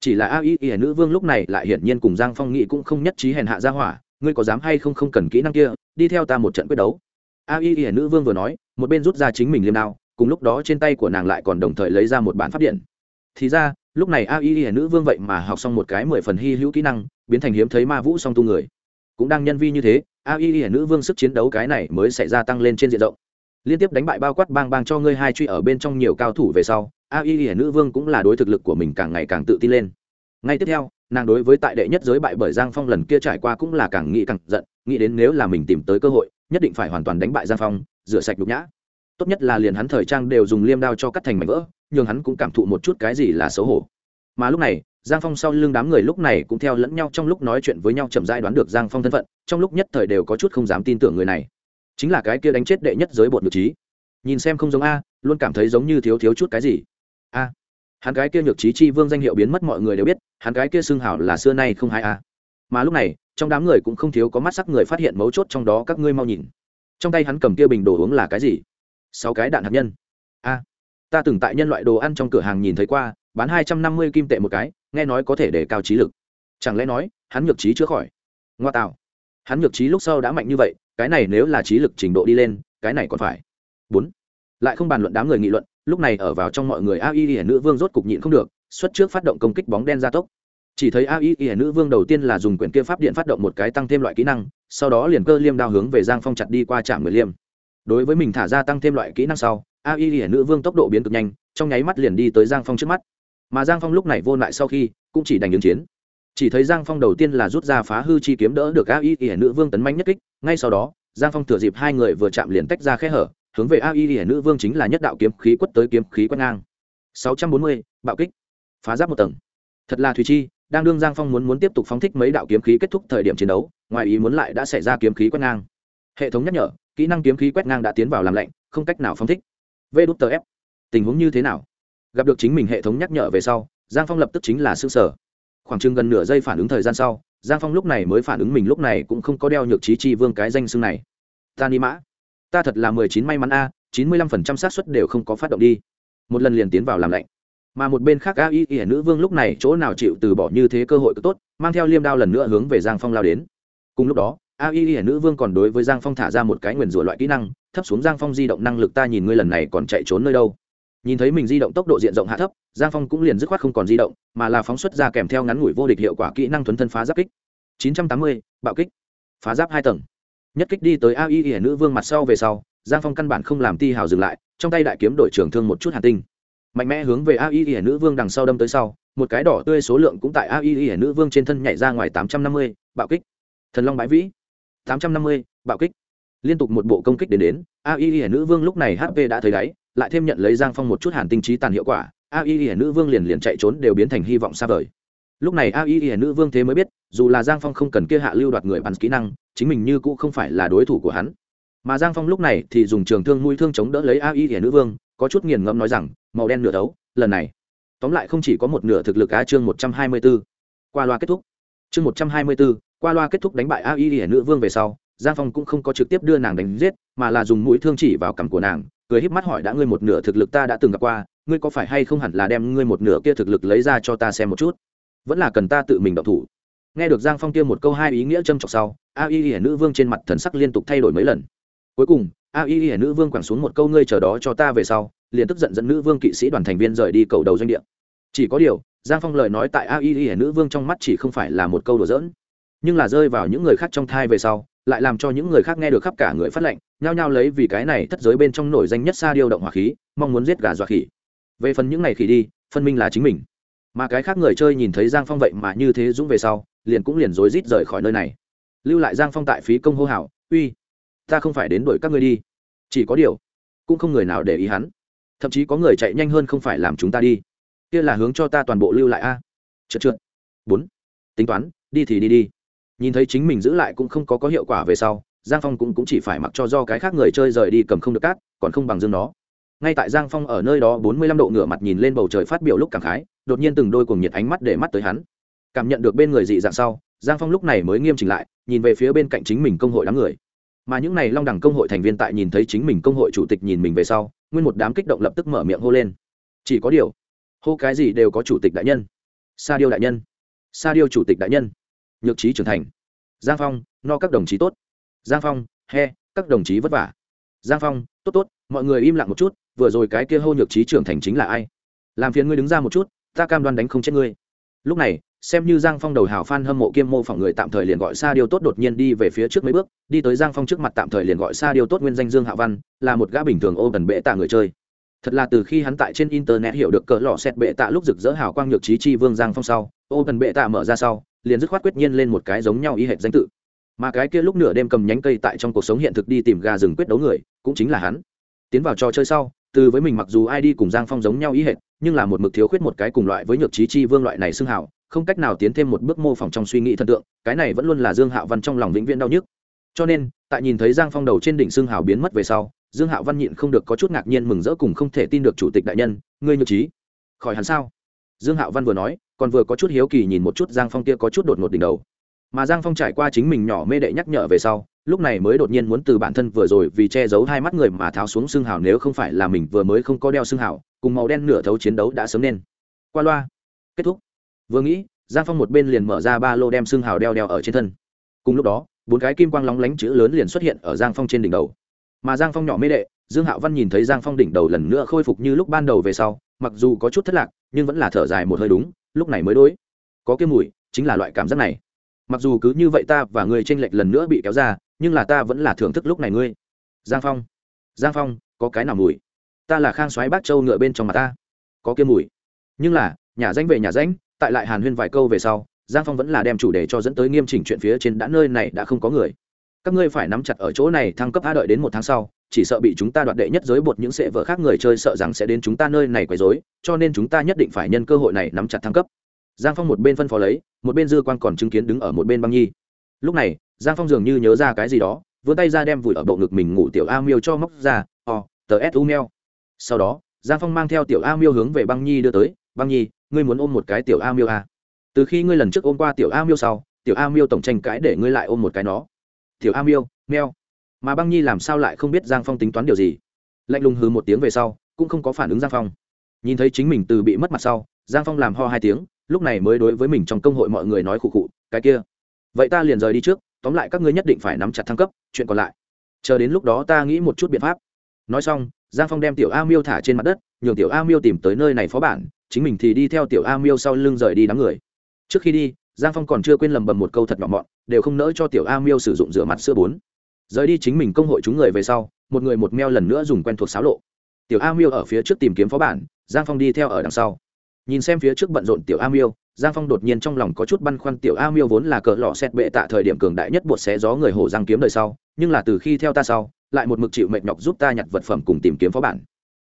Chỉ là a y y nữ vương lúc này lại hiển nhiên cùng giang phong nghị cũng không nhất trí hèn hạ ra hỏa, ngươi có dám hay không không cần kỹ năng kia, đi theo ta một trận quyết đấu. A y y nữ vương vừa nói, một bên rút ra chính mình liêm đao, cùng lúc đó trên tay của nàng lại còn đồng thời lấy ra một bản pháp điện. Thì ra lúc này a y y nữ vương vậy mà học xong một cái mười phần hy hữu kỹ năng, biến thành hiếm thấy ma vũ song tu người. Cũng đang nhân vi như thế, a y y nữ vương sức chiến đấu cái này mới sẽ gia tăng lên trên diện rộng. Liên tiếp đánh bại bao quát bang bang cho ngươi hai truy ở bên trong nhiều cao thủ về sau, a y y nữ vương cũng là đối thực lực của mình càng ngày càng tự tin lên. Ngay tiếp theo, nàng đối với tại đệ nhất giới bại bởi giang phong lần kia trải qua cũng là càng nghĩ càng giận, nghĩ đến nếu là mình tìm tới cơ hội, nhất định phải hoàn toàn đánh bại giang phong, rửa sạch nhục nhã tốt nhất là liền hắn thời trang đều dùng liêm đao cho cắt thành mảnh vỡ nhưng hắn cũng cảm thụ một chút cái gì là xấu hổ. Mà lúc này, giang phong sau lưng đám người lúc này cũng theo lẫn nhau trong lúc nói chuyện với nhau chậm rãi đoán được giang phong thân phận, trong lúc nhất thời đều có chút không dám tin tưởng người này. Chính là cái kia đánh chết đệ nhất giới bột nhược trí. Nhìn xem không giống a, luôn cảm thấy giống như thiếu thiếu chút cái gì. A, hắn cái kia nhược trí chi vương danh hiệu biến mất mọi người đều biết, hắn cái kia xưng hảo là xưa nay không hai a. Mà lúc này, trong đám người cũng không thiếu có mắt sắc người phát hiện mấu chốt trong đó các ngươi mau nhìn. Trong tay hắn cầm kia bình đồ uống là cái gì? Sáu cái đạn hạt nhân. A, ta từng tại nhân loại đồ ăn trong cửa hàng nhìn thấy qua, bán hai trăm năm mươi kim tệ một cái, nghe nói có thể để cao trí lực. Chẳng lẽ nói, hắn nhược trí chữa khỏi? Ngoa tạo. Hắn nhược trí lúc sau đã mạnh như vậy, cái này nếu là trí lực trình độ đi lên, cái này còn phải. Bốn. Lại không bàn luận đám người nghị luận, lúc này ở vào trong mọi người a y nữ vương rốt cục nhịn không được, xuất trước phát động công kích bóng đen gia tốc. Chỉ thấy a y y nữ vương đầu tiên là dùng quyển kia pháp điện phát động một cái tăng thêm loại kỹ năng, sau đó liền cơ liêm đao hướng về giang phong chặt đi qua trạm người liêm đối với mình thả ra tăng thêm loại kỹ năng sau a y nữ vương tốc độ biến cực nhanh trong nháy mắt liền đi tới giang phong trước mắt. Mà giang phong lúc này vô lại sau khi cũng chỉ đành ứng chiến. Chỉ thấy giang phong đầu tiên là rút ra phá hư chi kiếm đỡ được a y nữ vương tấn manh nhất kích ngay sau đó giang phong thừa dịp hai người vừa chạm liền tách ra khe hở hướng về a y nữ vương chính là nhất đạo kiếm khí quất tới kiếm khí quất ngang. 640, bạo kích. Phá giáp một tầng. Thật là thùy chi đang đương giang phong muốn muốn tiếp tục phóng thích mấy đạo kiếm khí kết thúc thời điểm chiến đấu ngoài ý muốn lại đã xảy ra kiếm khí quét ngang. Hệ thống nhắc nhở kỹ năng kiếm khí quét ngang đã tiến vào làm lạnh, không cách nào phóng thích. Vê đút tờ ép. Tình huống như thế nào? Gặp được chính mình hệ thống nhắc nhở về sau, giang phong lập tức chính là s ư ơ sở khoảng chừng gần nửa giây phản ứng thời gian sau, giang phong lúc này mới phản ứng mình lúc này cũng không có đeo nhược trí chi vương cái danh xưng này. Ta ni mã. Ta thật là mười chín may mắn a, chín mươi lăm phần trăm xác suất đều không có phát động đi. Một lần liền tiến vào làm lạnh. Mà một bên khác a y y nữ vương lúc này chỗ nào chịu từ bỏ như thế cơ hội tốt, mang theo liêm đao lần nữa hướng về giang phong lao đến. Cùng lúc đó a y y nữ vương còn đối với giang phong thả ra một cái nguyền rủa loại kỹ năng thấp xuống giang phong di động năng lực ta nhìn ngươi lần này còn chạy trốn nơi đâu. Nhìn thấy mình di động tốc độ diện rộng hạ thấp giang phong cũng liền dứt khoát không còn di động mà là phóng xuất ra kèm theo ngắn ngủi vô địch hiệu quả kỹ năng thuấn thân phá giáp kích. 980, bạo kích. Phá giáp hai tầng. Nhất kích đi tới a y y nữ vương mặt sau về sau giang phong căn bản không làm ti hào dừng lại trong tay đại kiếm đội trưởng thương một chút hàn tinh. Mạnh mẽ hướng về a y y nữ vương đằng sau đâm tới sau một cái đỏ tươi số lượng cũng tại a y y nữ vương trên thân nhảy ra ngoài tám trăm năm mươi bạo kích. Thần long bãi vĩ tám trăm năm mươi, bạo kích. Liên tục một bộ công kích đến đến, a y y nữ vương lúc này hp đã thấy đáy, lại thêm nhận lấy giang phong một chút hàn tinh trí tàn hiệu quả, a y y nữ vương liền liền chạy trốn đều biến thành hy vọng xa vời. Lúc này a y y nữ vương thế mới biết, dù là giang phong không cần kia hạ lưu đoạt người bắn kỹ năng, chính mình như cũ không phải là đối thủ của hắn. Mà giang phong lúc này thì dùng trường thương mũi thương chống đỡ lấy a y y nữ vương, có chút nghiền ngẫm nói rằng, màu đen nửa đấu, lần này. Tóm lại không chỉ có một nửa thực lực á chương một trăm hai mươi b ố qua loa kết thúc chương một trăm hai mươi b ố qua loa kết thúc đánh bại a y y nữ vương về sau, giang phong cũng không có trực tiếp đưa nàng đánh giết, mà là dùng mũi thương chỉ vào cằm của nàng, cười híp mắt hỏi đã ngươi một nửa thực lực ta đã từng gặp qua, ngươi có phải hay không hẳn là đem ngươi một nửa kia thực lực lấy ra cho ta xem một chút? Vẫn là cần ta tự mình động thủ. Nghe được giang phong kia một câu hai ý nghĩa châm trọc sau, a y y nữ vương trên mặt thần sắc liên tục thay đổi mấy lần. Cuối cùng, a y y nữ vương quẳng xuống một câu ngươi chờ đó cho ta về sau, liền tức giận dẫn nữ vương kỵ sĩ đoàn thành viên rời đi cầu đầu doanh địa chỉ có điều, giang phong lời nói tại a y y nữ vương trong mắt chỉ không phải là một câu đùa giỡn, nhưng là rơi vào những người khác trong thai về sau, lại làm cho những người khác nghe được khắp cả người phát lệnh, nhao nhao lấy vì cái này thất giới bên trong nổi danh nhất xa điêu động hỏa khí, mong muốn giết gà dọa khỉ. Về phần những ngày khỉ đi, phân minh là chính mình. Mà cái khác người chơi nhìn thấy giang phong vậy mà như thế dũng về sau, liền cũng liền rối rít rời khỏi nơi này. Lưu lại giang phong tại phí công hô hào, uy, ta không phải đến đuổi các ngươi đi. Chỉ có điều, cũng không người nào để ý hắn. Thậm chí có người chạy nhanh hơn không phải làm chúng ta đi kia là hướng cho ta toàn bộ lưu lại a. À? trượt trượt bốn. Tính toán đi thì đi đi. Nhìn thấy chính mình giữ lại cũng không có có hiệu quả về sau giang phong cũng, cũng chỉ phải mặc cho do cái khác người chơi rời đi cầm không được cát còn không bằng dương nó. Ngay tại giang phong ở nơi đó bốn mươi lăm độ ngửa mặt nhìn lên bầu trời phát biểu lúc cảm khái đột nhiên từng đôi cùng nhiệt ánh mắt để mắt tới hắn. Cảm nhận được bên người dị dạng sau giang phong lúc này mới nghiêm chỉnh lại nhìn về phía bên cạnh chính mình công hội đám người. Mà những n à y long đẳng công hội thành viên tại nhìn thấy chính mình công hội chủ tịch nhìn mình về sau nguyên một đám kích động lập tức mở miệng hô lên. Chỉ có điều hô cái gì đều có chủ tịch đại nhân. Sa điêu đại nhân. Sa điêu chủ tịch đại nhân. Nhược trí trưởng thành. Giang phong, no các đồng chí tốt. Giang phong, he, các đồng chí vất vả. Giang phong, tốt tốt, mọi người im lặng một chút, vừa rồi cái kia hô nhược trí trưởng thành chính là ai? Làm phiền ngươi đứng ra một chút, ta cam đoan đánh không chết ngươi. Lúc này, xem như giang phong đầu hào phan hâm mộ kiêm mô phỏng người tạm thời liền gọi sa điêu tốt đột nhiên đi về phía trước mấy bước, đi tới giang phong trước mặt tạm thời liền gọi sa điêu tốt nguyên danh dương hạ văn, là một gã bình thường ô tần bệ tạ người chơi thật là từ khi hắn tại trên internet hiểu được cỡ lò xét bệ tạ lúc rực rỡ hào quang nhược trí chi vương giang phong sau ô cần bệ tạ mở ra sau, liền dứt khoát quyết nhiên lên một cái giống nhau y hệt danh tự. Mà cái kia lúc nửa đêm cầm nhánh cây tại trong cuộc sống hiện thực đi tìm gà rừng quyết đấu người, cũng chính là hắn. Tiến vào trò chơi sau, từ với mình mặc dù ai đi cùng giang phong giống nhau ý hệt, nhưng là một mực thiếu khuyết một cái cùng loại với nhược trí chi vương loại này xưng hảo không cách nào tiến thêm một bước mô phỏng trong suy nghĩ thần tượng, cái này vẫn luôn là dương hạo văn trong lòng vĩnh viễn đau nhức. Cho nên, tại nhìn thấy giang phong đầu trên đỉnh xưng hảo biến mất về sau dương hạo văn nhịn không được có chút ngạc nhiên mừng rỡ cùng không thể tin được chủ tịch đại nhân, ngươi nhược trí, khỏi hẳn sao? Dương hạo văn vừa nói, còn vừa có chút hiếu kỳ nhìn một chút giang phong kia có chút đột ngột đỉnh đầu. Mà giang phong trải qua chính mình nhỏ mê đệ nhắc nhở về sau, lúc này mới đột nhiên muốn từ bản thân vừa rồi vì che giấu hai mắt người mà tháo xuống xương hào nếu không phải là mình vừa mới không có đeo xương hào, cùng màu đen nửa thấu chiến đấu đã sớm nên. Qua loa. Kết thúc. Vừa nghĩ, giang phong một bên liền mở ra ba lô đem xương hào đeo đeo ở trên thân. Cùng lúc đó, bốn cái kim quang lóng lánh chữ lớn liền xuất hiện ở giang phong trên đỉnh đầu mà giang phong nhỏ mê đệ, dương hạo văn nhìn thấy giang phong đỉnh đầu lần nữa khôi phục như lúc ban đầu về sau, mặc dù có chút thất lạc, nhưng vẫn là thở dài một hơi đúng, lúc này mới đối. Có cái mùi, chính là loại cảm giác này. Mặc dù cứ như vậy ta và ngươi tranh lệch lần nữa bị kéo ra, nhưng là ta vẫn là thưởng thức lúc này ngươi. Giang phong. Giang phong, có cái nào mùi? Ta là khang xoáy bác châu ngựa bên trong mặt ta. Có kia mùi. Nhưng là, nhà danh về nhà danh, tại lại hàn huyên vài câu về sau, giang phong vẫn là đem chủ đề cho dẫn tới nghiêm chỉnh chuyện phía trên đã nơi này đã không có người các ngươi phải nắm chặt ở chỗ này thăng cấp a đợi đến một tháng sau, chỉ sợ bị chúng ta đoạt đệ nhất giới bột những sệ vợ khác người chơi sợ rằng sẽ đến chúng ta nơi này quấy rối, cho nên chúng ta nhất định phải nhân cơ hội này nắm chặt thăng cấp. Giang phong một bên phân phó lấy, một bên dư quan còn chứng kiến đứng ở một bên băng nhi. Lúc này, giang phong dường như nhớ ra cái gì đó, vươn tay ra đem vùi ở bộ ngực mình ngủ tiểu a miêu cho móc ra, o, tờ s u meo sau đó, giang phong mang theo tiểu a miêu hướng về băng nhi đưa tới, băng nhi, ngươi muốn ôm một cái tiểu a miêu a à? từ khi ngươi lần trước ôm qua tiểu a miêu sau, tiểu a miêu tổng tranh cãi để ngươi lại ôm một cái nó tiểu a miêu meo mà băng nhi làm sao lại không biết giang phong tính toán điều gì? Lạnh lùng hừ một tiếng về sau, cũng không có phản ứng giang phong. Nhìn thấy chính mình từ bị mất mặt sau, giang phong làm ho hai tiếng, lúc này mới đối với mình trong công hội mọi người nói khụ khụ, cái kia, vậy ta liền rời đi trước, tóm lại các ngươi nhất định phải nắm chặt thăng cấp, chuyện còn lại. Chờ đến lúc đó ta nghĩ một chút biện pháp. Nói xong, giang phong đem tiểu a miêu thả trên mặt đất, nhường tiểu a miêu tìm tới nơi này phó bản, chính mình thì đi theo tiểu a miêu sau lưng rời đi đám người. Trước khi đi, giang phong còn chưa quên lầm bầm một câu thật nhỏ mọn đều không nỡ cho tiểu a miêu sử dụng rửa mặt sữa bốn rời đi chính mình công hội chúng người về sau, một người một meo lần nữa dùng quen thuộc xáo lộ. Tiểu a miêu ở phía trước tìm kiếm phó bản, giang phong đi theo ở đằng sau. Nhìn xem phía trước bận rộn tiểu a miêu, giang phong đột nhiên trong lòng có chút băn khoăn tiểu a miêu vốn là cờ lọ xét bệ tạ thời điểm cường đại nhất bột xé gió người hổ giang kiếm đời sau, nhưng là từ khi theo ta sau, lại một mực chịu mệt nhọc giúp ta nhặt vật phẩm cùng tìm kiếm phó bản.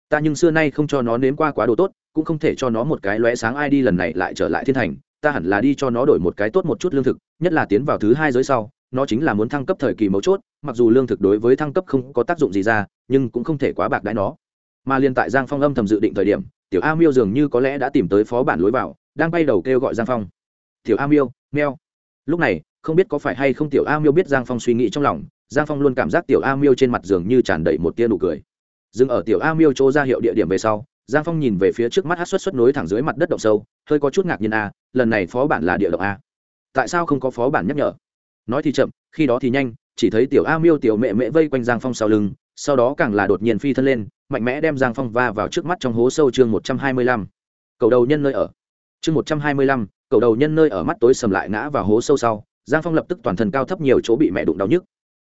Ta nhưng xưa nay không cho nó nếm qua quá đồ tốt, cũng không thể cho nó một cái lóe sáng ai đi lần này lại trở lại thiên thành ta hẳn là đi cho nó đổi một cái tốt một chút lương thực, nhất là tiến vào thứ hai giới sau, nó chính là muốn thăng cấp thời kỳ mấu chốt, mặc dù lương thực đối với thăng cấp không có tác dụng gì ra, nhưng cũng không thể quá bạc đãi nó. Mà liên tại giang phong âm thầm dự định thời điểm, tiểu a miêu dường như có lẽ đã tìm tới phó bản lối vào, đang bay đầu kêu gọi giang phong. Tiểu a miêu meo lúc này, không biết có phải hay không tiểu a miêu biết giang phong suy nghĩ trong lòng, giang phong luôn cảm giác tiểu a miêu trên mặt giường như tràn đầy một tia nụ cười. Dừng ở tiểu a miêu chỗ ra hiệu địa điểm về sau giang phong nhìn về phía trước mắt hát xuất xuất nối thẳng dưới mặt đất động sâu, hơi có chút ngạc nhiên a, lần này phó bản là địa động a. Tại sao không có phó bản nhắc nhở? Nói thì chậm, khi đó thì nhanh, chỉ thấy tiểu a miêu tiểu mẹ mẹ vây quanh giang phong sau lưng, sau đó càng là đột nhiên phi thân lên, mạnh mẽ đem giang phong va vào trước mắt trong hố sâu chương một trăm hai mươi lăm. Cầu đầu nhân nơi ở. Chương một trăm hai mươi lăm, cầu đầu nhân nơi ở mắt tối sầm lại ngã vào hố sâu sau, giang phong lập tức toàn thân cao thấp nhiều chỗ bị mẹ đụng đau nhức.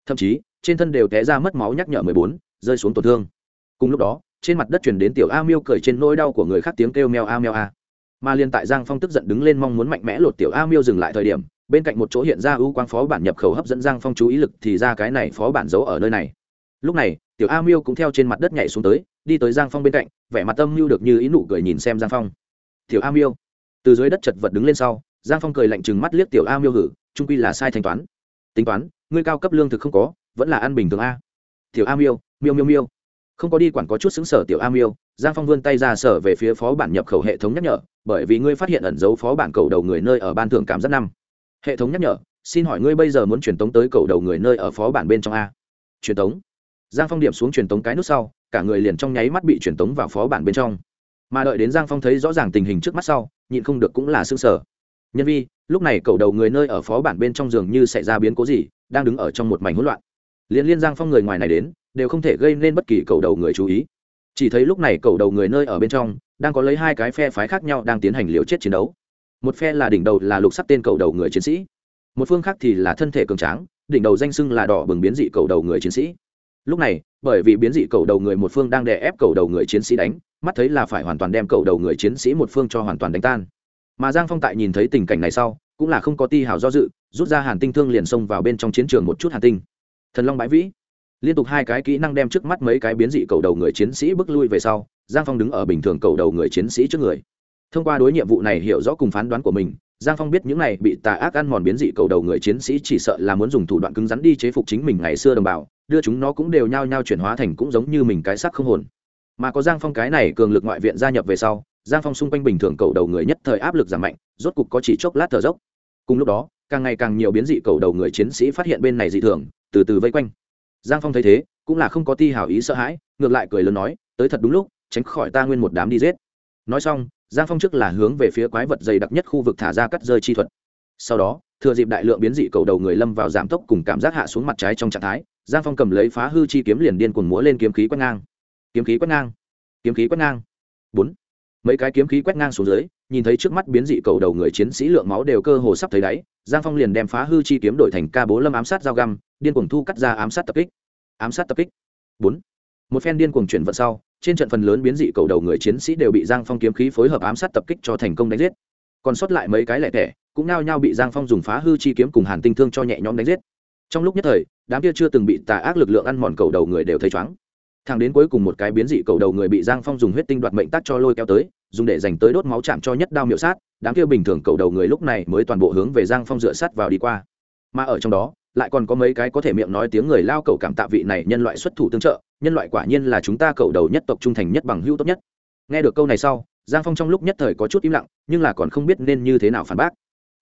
Thậm chí, trên thân đều té ra mất máu nhắc nhở mười bốn, rơi xuống tổn thương. Cùng lúc đó trên mặt đất chuyển đến tiểu a miêu cười trên nỗi đau của người khác tiếng kêu meo a meo a. Mà liên tại giang phong tức giận đứng lên mong muốn mạnh mẽ lột tiểu a miêu dừng lại thời điểm, bên cạnh một chỗ hiện ra ưu quang phó bản nhập khẩu hấp dẫn giang phong chú ý lực thì ra cái này phó bản giấu ở nơi này. Lúc này, tiểu a miêu cũng theo trên mặt đất nhảy xuống tới, đi tới giang phong bên cạnh, vẻ mặt tâm mưu được như ý nụ cười nhìn xem giang phong. Tiểu a miêu. Từ dưới đất chật vật đứng lên sau, giang phong cười lạnh chừng mắt liếc tiểu a miêu hử trung quy là sai thanh toán. Tính toán, ngươi cao cấp lương thực không có, vẫn là ăn bình thường a. Tiểu a miêu miêu miêu miêu không có đi quản có chút xứng sở tiểu am yêu giang phong vươn tay ra sở về phía phó bản nhập khẩu hệ thống nhắc nhở, bởi vì ngươi phát hiện ẩn dấu phó bản cầu đầu người nơi ở ban thưởng cảm giác năm. Hệ thống nhắc nhở, xin hỏi ngươi bây giờ muốn truyền tống tới cầu đầu người nơi ở phó bản bên trong a. Truyền tống. Giang phong điểm xuống truyền tống cái nút sau, cả người liền trong nháy mắt bị truyền tống vào phó bản bên trong. Mà đợi đến giang phong thấy rõ ràng tình hình trước mắt sau, nhịn không được cũng là xứng sở nhân vi, lúc này cầu đầu người nơi ở phó bản bên trong giường như xảy ra biến cố gì, đang đứng ở trong một mảnh hỗn loạn liên liên giang phong người ngoài này đến, đều không thể gây nên bất kỳ cầu đầu người chú ý. Chỉ thấy lúc này cầu đầu người nơi ở bên trong, đang có lấy hai cái phe phái khác nhau đang tiến hành liều chết chiến đấu. Một phe là đỉnh đầu là lục sắc tên cầu đầu người chiến sĩ. Một phương khác thì là thân thể cường tráng, đỉnh đầu danh sưng là đỏ bừng biến dị cầu đầu người chiến sĩ. Lúc này, bởi vì biến dị cầu đầu người một phương đang đè ép cầu đầu người chiến sĩ đánh, mắt thấy là phải hoàn toàn đem cầu đầu người chiến sĩ một phương cho hoàn toàn đánh tan. Mà giang phong tại nhìn thấy tình cảnh này sau, cũng là không có ti hào do dự, rút ra hàn tinh thương liền xông vào bên trong chiến trường một chút hàn tinh thần long bãi vĩ. Liên tục hai cái kỹ năng đem trước mắt mấy cái biến dị cầu đầu người chiến sĩ bước lui về sau, giang phong đứng ở bình thường cầu đầu người chiến sĩ trước người. Thông qua đối nhiệm vụ này hiểu rõ cùng phán đoán của mình, giang phong biết những này bị tà ác ăn mòn biến dị cầu đầu người chiến sĩ chỉ sợ là muốn dùng thủ đoạn cứng rắn đi chế phục chính mình ngày xưa đồng bào, đưa chúng nó cũng đều nhao nhao chuyển hóa thành cũng giống như mình cái sắc không hồn. Mà có giang phong cái này cường lực ngoại viện gia nhập về sau, giang phong xung quanh bình thường cầu đầu người nhất thời áp lực giảm mạnh, rốt cục có chỉ chốc lát thở dốc. Cùng lúc đó, càng ngày càng nhiều biến dị cầu đầu người chiến sĩ phát hiện bên này dị thường từ từ vây quanh. Giang phong thấy thế, cũng là không có ti hào ý sợ hãi, ngược lại cười lớn nói, tới thật đúng lúc, tránh khỏi ta nguyên một đám đi giết. Nói xong, giang phong trước là hướng về phía quái vật dày đặc nhất khu vực thả ra cắt rơi chi thuật. Sau đó, thừa dịp đại lượng biến dị cầu đầu người lâm vào giảm tốc cùng cảm giác hạ xuống mặt trái trong trạng thái, giang phong cầm lấy phá hư chi kiếm liền điên cuồng múa lên kiếm khí quét ngang. Kiếm khí quét ngang. Kiếm khí quét ngang. Bốn mấy cái kiếm khí quét ngang xuống dưới, nhìn thấy trước mắt biến dị cầu đầu người chiến sĩ lượng máu đều cơ hồ sắp thấy đáy, giang phong liền đem phá hư chi kiếm đổi thành ca bố lâm ám sát dao găm, điên cuồng thu cắt ra ám sát tập kích. Ám sát tập kích. Bốn. Một phen điên cuồng chuyển vận sau, trên trận phần lớn biến dị cầu đầu người chiến sĩ đều bị giang phong kiếm khí phối hợp ám sát tập kích cho thành công đánh giết. Còn sót lại mấy cái lẻ tẻ, cũng nao nhao bị giang phong dùng phá hư chi kiếm cùng hàn tinh thương cho nhẹ nhõm đánh giết. Trong lúc nhất thời, đám kia chưa từng bị tà ác lực lượng ăn mòn cầu đầu người đều thấy chóng thằng đến cuối cùng một cái biến dị cầu đầu người bị giang phong dùng huyết tinh đoạt mệnh tắc cho lôi kéo tới, dùng để dành tới đốt máu chạm cho nhất đao miệu sát, đám kia bình thường cầu đầu người lúc này mới toàn bộ hướng về giang phong dựa sát vào đi qua. Mà ở trong đó, lại còn có mấy cái có thể miệng nói tiếng người lao cầu cảm tạ vị này nhân loại xuất thủ tương trợ, nhân loại quả nhiên là chúng ta cầu đầu nhất tộc trung thành nhất bằng hữu tốt nhất. Nghe được câu này sau, giang phong trong lúc nhất thời có chút im lặng, nhưng là còn không biết nên như thế nào phản bác.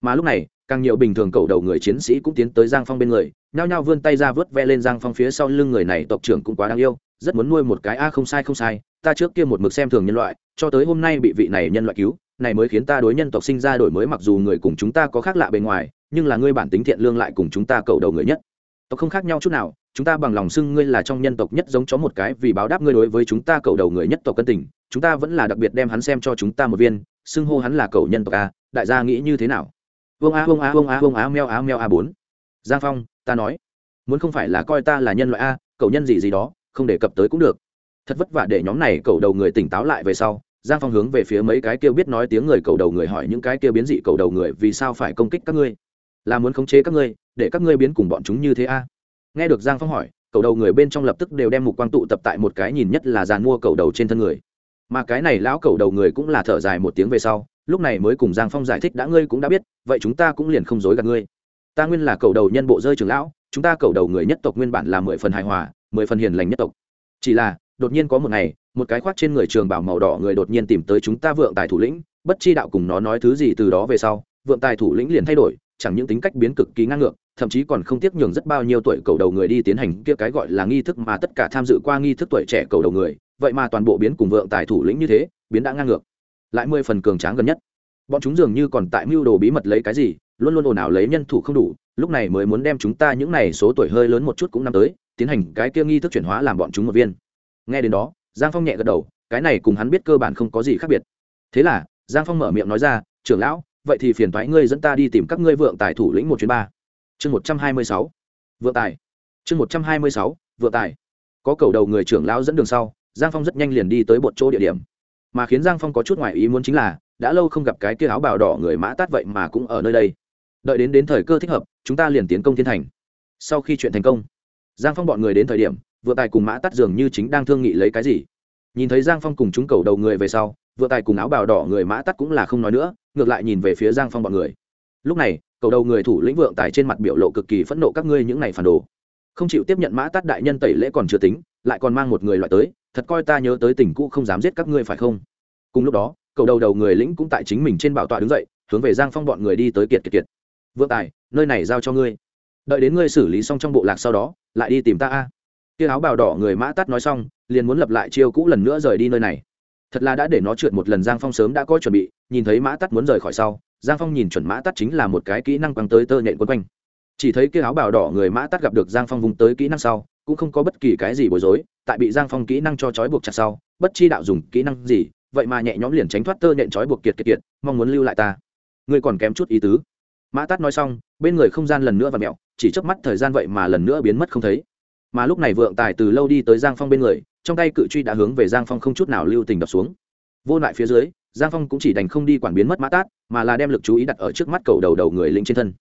Mà lúc này, càng nhiều bình thường cầu đầu người chiến sĩ cũng tiến tới giang phong bên người, nhao nhao vươn tay ra vớt ve lên giang phong phía sau lưng người này, tộc trưởng cũng quá đáng yêu rất muốn nuôi một cái a không sai không sai, ta trước kia một mực xem thường nhân loại, cho tới hôm nay bị vị này nhân loại cứu, này mới khiến ta đối nhân tộc sinh ra đổi mới mặc dù người cùng chúng ta có khác lạ bề ngoài, nhưng là ngươi bản tính thiện lương lại cùng chúng ta cầu đầu người nhất. Tộc không khác nhau chút nào, chúng ta bằng lòng xưng ngươi là trong nhân tộc nhất giống chó một cái vì báo đáp ngươi đối với chúng ta cầu đầu người nhất tộc cân tình, chúng ta vẫn là đặc biệt đem hắn xem cho chúng ta một viên, xưng hô hắn là cầu nhân tộc a, đại gia nghĩ như thế nào? Vương a vương a vương a vương a, meo a meo a bốn. Giang phong, ta nói, muốn không phải là coi ta là nhân loại a, cầu nhân gì gì đó không đề cập tới cũng được. Thật vất vả để nhóm này cầu đầu người tỉnh táo lại về sau, giang phong hướng về phía mấy cái kêu biết nói tiếng người cầu đầu người hỏi những cái kêu biến dị cầu đầu người, vì sao phải công kích các ngươi? Là muốn khống chế các ngươi, để các ngươi biến cùng bọn chúng như thế a? Nghe được giang phong hỏi, cầu đầu người bên trong lập tức đều đem mục quang tụ tập tại một cái nhìn nhất là dàn mua cầu đầu trên thân người. Mà cái này lão cầu đầu người cũng là thở dài một tiếng về sau, lúc này mới cùng giang phong giải thích đã ngươi cũng đã biết, vậy chúng ta cũng liền không dối gạt ngươi. Ta nguyên là cầu đầu nhân bộ rơi trường lão, chúng ta cầu đầu người nhất tộc nguyên bản là mười phần hài hòa mười phần hiền lành nhất tộc. Chỉ là, đột nhiên có một ngày, một cái khoác trên người trường bảo màu đỏ người đột nhiên tìm tới chúng ta vượng tài thủ lĩnh, bất chi đạo cùng nó nói thứ gì từ đó về sau, vượng tài thủ lĩnh liền thay đổi, chẳng những tính cách biến cực kỳ ngang ngược, thậm chí còn không tiếc nhường rất bao nhiêu tuổi cầu đầu người đi tiến hành kia cái gọi là nghi thức mà tất cả tham dự qua nghi thức tuổi trẻ cầu đầu người, vậy mà toàn bộ biến cùng vượng tài thủ lĩnh như thế, biến đã ngang ngược, lại mười phần cường tráng gần nhất. Bọn chúng dường như còn tại mưu đồ bí mật lấy cái gì, luôn luôn ồn ào lấy nhân thủ không đủ, lúc này mới muốn đem chúng ta những này số tuổi hơi lớn một chút cũng năm tới tiến hành cái kia nghi thức chuyển hóa làm bọn chúng một viên. Nghe đến đó, giang phong nhẹ gật đầu, cái này cùng hắn biết cơ bản không có gì khác biệt. Thế là, giang phong mở miệng nói ra, trưởng lão, vậy thì phiền thoái ngươi dẫn ta đi tìm các ngươi vượng tài thủ lĩnh một chuyến ba. Chương một trăm hai mươi sáu. Vượng tài. Chương một trăm hai mươi sáu, vượng tài. Có cầu đầu người trưởng lão dẫn đường sau, giang phong rất nhanh liền đi tới một chỗ địa điểm. Mà khiến giang phong có chút ngoại ý muốn chính là, đã lâu không gặp cái kia áo bào đỏ người mã tát vậy mà cũng ở nơi đây. Đợi đến đến thời cơ thích hợp, chúng ta liền tiến công thiên thành. Sau khi chuyện thành công giang phong bọn người đến thời điểm vừa tài cùng mã tắt dường như chính đang thương nghị lấy cái gì. Nhìn thấy giang phong cùng chúng cầu đầu người về sau vừa tài cùng áo bào đỏ người mã tắt cũng là không nói nữa, ngược lại nhìn về phía giang phong bọn người. Lúc này, cầu đầu người thủ lĩnh vượng tài trên mặt biểu lộ cực kỳ phẫn nộ, các ngươi những này phản đồ. Không chịu tiếp nhận mã tắt đại nhân tẩy lễ còn chưa tính, lại còn mang một người loại tới, thật coi ta nhớ tới tình cũ không dám giết các ngươi phải không? Cùng lúc đó, cầu đầu đầu người lĩnh cũng tại chính mình trên bảo tọa đứng dậy, hướng về giang phong bọn người đi tới kiệt kiệt kiệt. Vượng tài, nơi này giao cho ngươi. Đợi đến ngươi xử lý xong trong bộ lạc sau đó lại đi tìm ta a. Kia áo bào đỏ người mã tắt nói xong, liền muốn lập lại chiêu cũ lần nữa rời đi nơi này. Thật là đã để nó trượt một lần giang phong sớm đã có chuẩn bị, nhìn thấy mã tắt muốn rời khỏi sau, giang phong nhìn chuẩn mã tắt chính là một cái kỹ năng quăng tới tơ nhện quấn quanh. Chỉ thấy kia áo bào đỏ người mã tắt gặp được giang phong vùng tới kỹ năng sau, cũng không có bất kỳ cái gì bối rối, tại bị giang phong kỹ năng cho trói buộc chặt sau, bất chi đạo dùng kỹ năng gì, vậy mà nhẹ nhõm liền tránh thoát tơ nhện trói buộc kiệt kiệt kiệt, mong muốn lưu lại ta. Ngươi còn kém chút ý tứ. Mã tắt nói xong, bên người không gian lần nữa và mẹo chỉ chớp mắt thời gian vậy mà lần nữa biến mất không thấy. Mà lúc này vượng tài từ lâu đi tới giang phong bên người, trong tay cự truy đã hướng về giang phong không chút nào lưu tình đập xuống. Vô lại phía dưới, giang phong cũng chỉ đành không đi quản biến mất mã tát, mà là đem lực chú ý đặt ở trước mắt cầu đầu đầu người linh trên thân.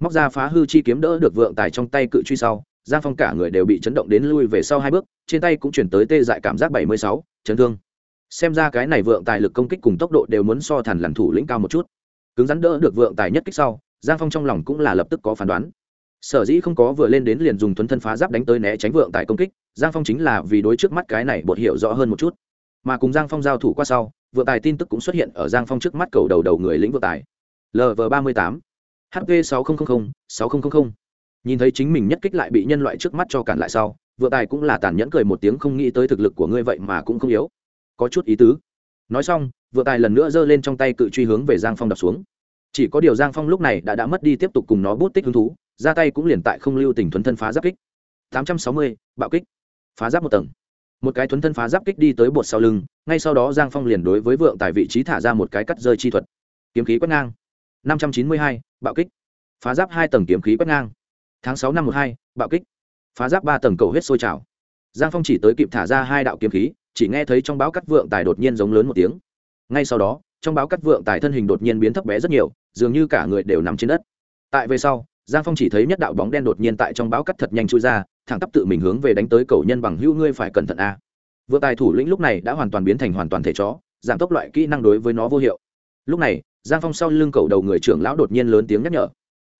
Móc ra phá hư chi kiếm đỡ được vượng tài trong tay cự truy sau, giang phong cả người đều bị chấn động đến lui về sau hai bước, trên tay cũng chuyển tới tê dại cảm giác bảy mươi sáu, chấn thương. Xem ra cái này vượng tài lực công kích cùng tốc độ đều muốn so thần làm thủ lĩnh cao một chút. Cứng rắn đỡ được vượng tài nhất kích sau, giang phong trong lòng cũng là lập tức có phán đoán sở dĩ không có vừa lên đến liền dùng thuấn thân phá giáp đánh tới né tránh vượng tại công kích, giang phong chính là vì đối trước mắt cái này bột hiểu rõ hơn một chút. Mà cùng giang phong giao thủ qua sau, vượng tài tin tức cũng xuất hiện ở giang phong trước mắt cầu đầu đầu người lĩnh vượng tài. Lv ba mươi tám hp sáu nghìn sáu nghìn nhìn thấy chính mình nhất kích lại bị nhân loại trước mắt cho cản lại sau, vượng tài cũng là tàn nhẫn cười một tiếng không nghĩ tới thực lực của ngươi vậy mà cũng không yếu. Có chút ý tứ. Nói xong, vượng tài lần nữa giơ lên trong tay cự truy hướng về giang phong đập xuống. Chỉ có điều giang phong lúc này đã đã mất đi tiếp tục cùng nó bút tích hứng thú ra tay cũng liền tại không lưu tình thuấn thân phá giáp kích. Tám trăm sáu mươi, bạo kích. Phá giáp một tầng. Một cái thuấn thân phá giáp kích đi tới bột sau lưng, ngay sau đó giang phong liền đối với vượng tài vị trí thả ra một cái cắt rơi chi thuật. Kiếm khí quét ngang. Năm trăm chín mươi hai, bạo kích. Phá giáp hai tầng kiếm khí quét ngang. Tháng sáu năm một hai, bạo kích. Phá giáp ba tầng cầu huyết sôi trào. Giang phong chỉ tới kịp thả ra hai đạo kiếm khí, chỉ nghe thấy trong báo cắt vượng tài đột nhiên giống lớn một tiếng. Ngay sau đó, trong báo cắt vượng tài thân hình đột nhiên biến thấp bé rất nhiều, dường như cả người đều nằm trên đất. Tại về sau giang phong chỉ thấy nhất đạo bóng đen đột nhiên tại trong báo cắt thật nhanh chui ra, thẳng tắp tự mình hướng về đánh tới cầu nhân bằng hữu ngươi phải cẩn thận a. Vượng tài thủ lĩnh lúc này đã hoàn toàn biến thành hoàn toàn thể chó, giảm tốc loại kỹ năng đối với nó vô hiệu. Lúc này, giang phong sau lưng cầu đầu người trưởng lão đột nhiên lớn tiếng nhắc nhở.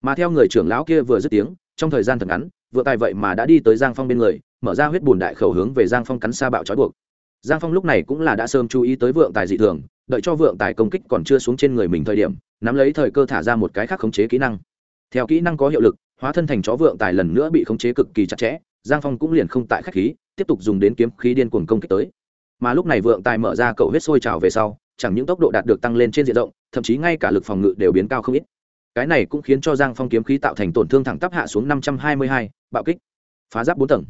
Mà theo người trưởng lão kia vừa dứt tiếng, trong thời gian thật ngắn vượng tài vậy mà đã đi tới giang phong bên người, mở ra huyết bùn đại khẩu hướng về giang phong cắn xa bạo trói buộc. Giang phong lúc này cũng là đã sớm chú ý tới vượng tài dị thường, đợi cho vượng tài công kích còn chưa xuống trên người mình thời điểm, nắm lấy thời cơ thả ra một cái khác khống chế kỹ năng theo kỹ năng có hiệu lực, hóa thân thành chó vượng tài lần nữa bị khống chế cực kỳ chặt chẽ, giang phong cũng liền không tại khách khí, tiếp tục dùng đến kiếm khí điên cuồng công kích tới. Mà lúc này vượng tài mở ra cầu huyết sôi trào về sau, chẳng những tốc độ đạt được tăng lên trên diện rộng, thậm chí ngay cả lực phòng ngự đều biến cao không ít. Cái này cũng khiến cho giang phong kiếm khí tạo thành tổn thương thẳng tắp hạ xuống năm trăm hai mươi hai, bạo kích, phá giáp bốn tầng.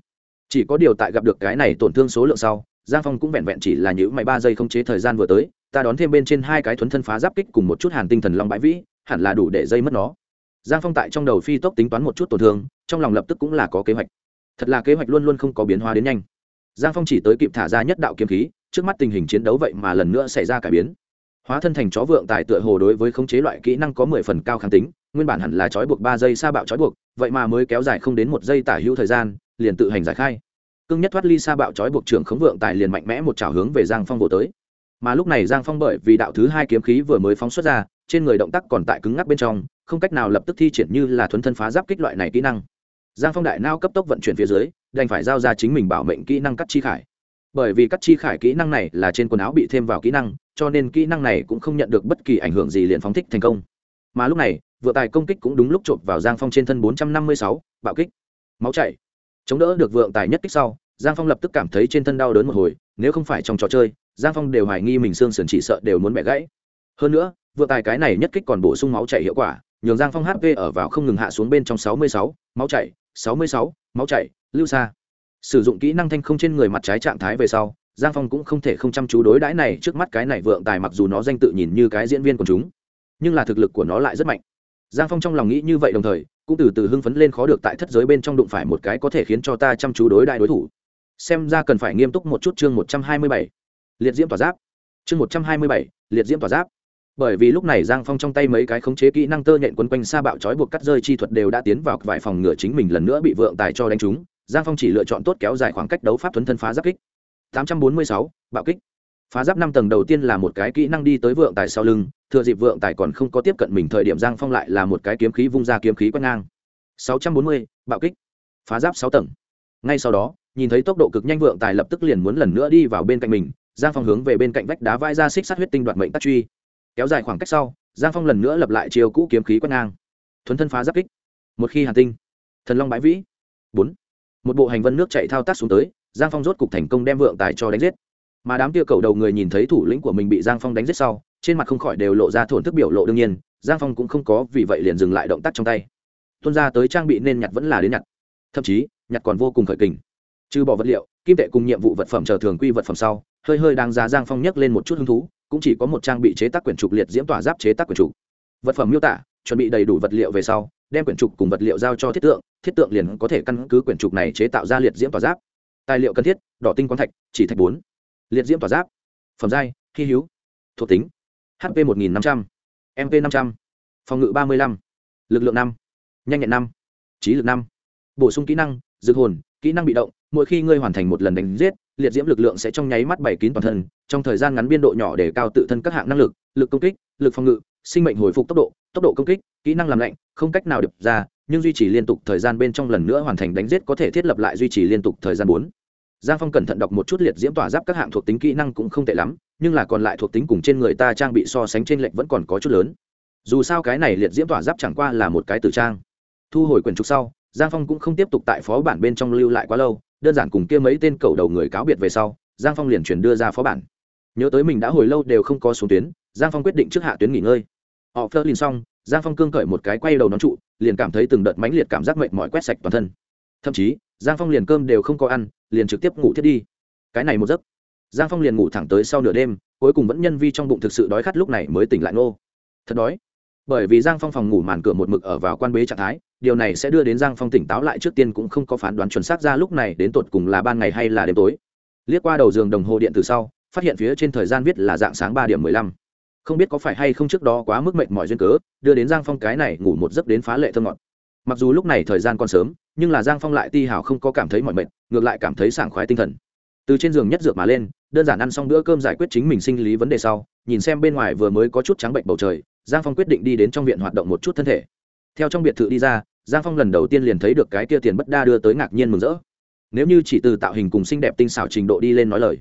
Chỉ có điều tại gặp được cái này tổn thương số lượng sau, giang phong cũng vẹn vẹn chỉ là những mày ba giây không chế thời gian vừa tới, ta đón thêm bên trên hai cái thuấn thân phá giáp kích cùng một chút hàn tinh thần long bãi vĩ, hẳn là đủ để dây mất nó giang phong tại trong đầu phi tốc tính toán một chút tổn thương, trong lòng lập tức cũng là có kế hoạch. Thật là kế hoạch luôn luôn không có biến hóa đến nhanh. Giang phong chỉ tới kịp thả ra nhất đạo kiếm khí, trước mắt tình hình chiến đấu vậy mà lần nữa xảy ra cải biến. Hóa thân thành chó vượng tài tựa hồ đối với khống chế loại kỹ năng có mười phần cao kháng tính, nguyên bản hẳn là trói buộc ba giây xa bạo trói buộc, vậy mà mới kéo dài không đến một giây tả hữu thời gian, liền tự hành giải khai. Cưng nhất thoát ly xa bạo trói buộc trưởng khống vượng tài liền mạnh mẽ một trào hướng về giang phong vô tới. Mà lúc này giang phong bởi vì đạo thứ hai kiếm khí vừa mới phóng xuất ra, trên người động tác còn tại cứng ngắc bên trong không cách nào lập tức thi triển như là thuấn thân phá giáp kích loại này kỹ năng. Giang phong đại nao cấp tốc vận chuyển phía dưới, đành phải giao ra chính mình bảo mệnh kỹ năng cắt chi khải. Bởi vì cắt chi khải kỹ năng này là trên quần áo bị thêm vào kỹ năng, cho nên kỹ năng này cũng không nhận được bất kỳ ảnh hưởng gì liền phóng thích thành công. Mà lúc này vừa tài công kích cũng đúng lúc chộp vào giang phong trên thân bốn trăm năm mươi sáu, bạo kích. Máu chảy. Chống đỡ được vượng tài nhất kích sau, giang phong lập tức cảm thấy trên thân đau đớn một hồi, nếu không phải trong trò chơi, giang phong đều hoài nghi mình xương sườn chỉ sợ đều muốn bẻ gãy. Hơn nữa, vượng tài cái này nhất kích còn bổ sung máu chảy hiệu quả nhường giang phong hp ở vào không ngừng hạ xuống bên trong sáu mươi sáu, máu chảy, sáu mươi sáu, máu chảy, lưu xa. Sử dụng kỹ năng thanh không trên người mặt trái trạng thái về sau, giang phong cũng không thể không chăm chú đối đãi này trước mắt cái này vượng tài mặc dù nó danh tự nhìn như cái diễn viên của chúng, nhưng là thực lực của nó lại rất mạnh. Giang phong trong lòng nghĩ như vậy đồng thời, cũng từ từ hưng phấn lên khó được tại thất giới bên trong đụng phải một cái có thể khiến cho ta chăm chú đối đại đối thủ. Xem ra cần phải nghiêm túc một chút chương một trăm hai mươi bảy. Liệt diễm tỏa giáp. Chương một trăm hai mươi bảy, liệt diễm tỏa giáp bởi vì lúc này giang phong trong tay mấy cái khống chế kỹ năng tơ nhện quấn quanh xa bạo trói buộc cắt rơi chi thuật đều đã tiến vào vài phòng ngựa chính mình lần nữa bị vượng tài cho đánh trúng. Giang phong chỉ lựa chọn tốt kéo dài khoảng cách đấu pháp thuấn thân phá giáp kích. 846, bạo kích. Phá giáp năm tầng đầu tiên là một cái kỹ năng đi tới vượng tài sau lưng thừa dịp vượng tài còn không có tiếp cận mình thời điểm giang phong lại là một cái kiếm khí vung ra kiếm khí quét ngang. 640, bạo kích. Phá giáp sáu tầng. Ngay sau đó nhìn thấy tốc độ cực nhanh vượng tài lập tức liền muốn lần nữa đi vào bên cạnh mình. Giang phong hướng về bên cạnh vách đá vai ra xích sát huyết tinh đoạt mệnh tắc truy kéo dài khoảng cách sau, giang phong lần nữa lập lại chiều cũ kiếm khí quét ngang. Thuấn thân phá giáp kích. Một khi hàn tinh. Thần long bãi vĩ. Bốn. Một bộ hành vân nước chạy thao tác xuống tới, giang phong rốt cục thành công đem vượng tài cho đánh giết. Mà đám kia cầu đầu người nhìn thấy thủ lĩnh của mình bị giang phong đánh giết sau, trên mặt không khỏi đều lộ ra thổn thức biểu lộ đương nhiên, giang phong cũng không có vì vậy liền dừng lại động tác trong tay. Tuân ra tới trang bị nên nhặt vẫn là đến nhặt. Thậm chí, nhặt còn vô cùng khởi kình. Trừ bỏ vật liệu, kim tệ cùng nhiệm vụ vật phẩm chờ thường quy vật phẩm sau, hơi hơi đang giá giang phong nhấc lên một chút hứng thú cũng chỉ có một trang bị chế tác quyển trục liệt diễm tỏa giáp chế tác quyển trục. Vật phẩm miêu tả, chuẩn bị đầy đủ vật liệu về sau, đem quyển trục cùng vật liệu giao cho thiết tượng thiết tượng liền có thể căn cứ quyển trục này chế tạo ra liệt diễm tỏa giáp. Tài liệu cần thiết, đỏ tinh quang thạch, chỉ thạch bốn. Liệt diễm tỏa giáp, phẩm giai, hy hữu, thuộc tính hp một nghìn năm trăm mp năm trăm, phòng ngự ba mươi lăm, lực lượng năm, nhanh nhẹn năm, trí lực năm. Bổ sung kỹ năng, dược hồn, kỹ năng bị động, mỗi khi ngươi hoàn thành một lần đánh giết, liệt diễm lực lượng sẽ trong nháy mắt bảy kín toàn thân trong thời gian ngắn biên độ nhỏ để cao tự thân các hạng năng lực lực công kích, lực phòng ngự, sinh mệnh hồi phục tốc độ tốc độ công kích, kỹ năng làm lạnh, không cách nào điệp ra, nhưng duy trì liên tục thời gian bên trong lần nữa hoàn thành đánh giết có thể thiết lập lại duy trì liên tục thời gian bốn. Giang phong cẩn thận đọc một chút liệt diễm tỏa giáp các hạng thuộc tính kỹ năng cũng không tệ lắm, nhưng là còn lại thuộc tính cùng trên người ta trang bị so sánh trên lệnh vẫn còn có chút lớn. Dù sao cái này liệt diễm tỏa giáp chẳng qua là một cái từ trang. Thu hồi quyền trục sau, giang phong cũng không tiếp tục tại phó bản bên trong lưu lại quá lâu, đơn giản cùng kia mấy tên cầu đầu người cáo biệt về sau, giang phong liền chuyển đưa ra phó bản nhớ tới mình đã hồi lâu đều không có xuống tuyến, giang phong quyết định trước hạ tuyến nghỉ ngơi. Họ phơ liền xong, giang phong cương cởi một cái quay đầu nón trụ, liền cảm thấy từng đợt mãnh liệt cảm giác mệt mỏi quét sạch toàn thân. Thậm chí, giang phong liền cơm đều không có ăn, liền trực tiếp ngủ thiết đi. Cái này một giấc. Giang phong liền ngủ thẳng tới sau nửa đêm, cuối cùng vẫn nhân vi trong bụng thực sự đói khát lúc này mới tỉnh lại ngô. Thật đói. Bởi vì giang phong phòng ngủ màn cửa một mực ở vào quan bế trạng thái, điều này sẽ đưa đến giang phong tỉnh táo lại trước tiên cũng không có phán đoán chuẩn xác ra lúc này đến tột cùng là ban ngày hay là đêm tối. Liếc qua đầu giường đồng hồ điện từ sau phát hiện phía trên thời gian viết là dạng sáng ba điểm mười lăm. Không biết có phải hay không trước đó quá mức mệnh mọi duyên cớ, đưa đến giang phong cái này ngủ một giấc đến phá lệ thơ ngọt. Mặc dù lúc này thời gian còn sớm, nhưng là giang phong lại ti hào không có cảm thấy mọi mệt, ngược lại cảm thấy sảng khoái tinh thần. Từ trên giường nhất dược mà lên, đơn giản ăn xong bữa cơm giải quyết chính mình sinh lý vấn đề sau, nhìn xem bên ngoài vừa mới có chút trắng bệnh bầu trời, giang phong quyết định đi đến trong viện hoạt động một chút thân thể. Theo trong biệt thự đi ra, giang phong lần đầu tiên liền thấy được cái kia tiền bất đa đưa tới ngạc nhiên mừng rỡ. Nếu như chỉ từ tạo hình cùng xinh đẹp tinh xảo trình độ đi lên nói lời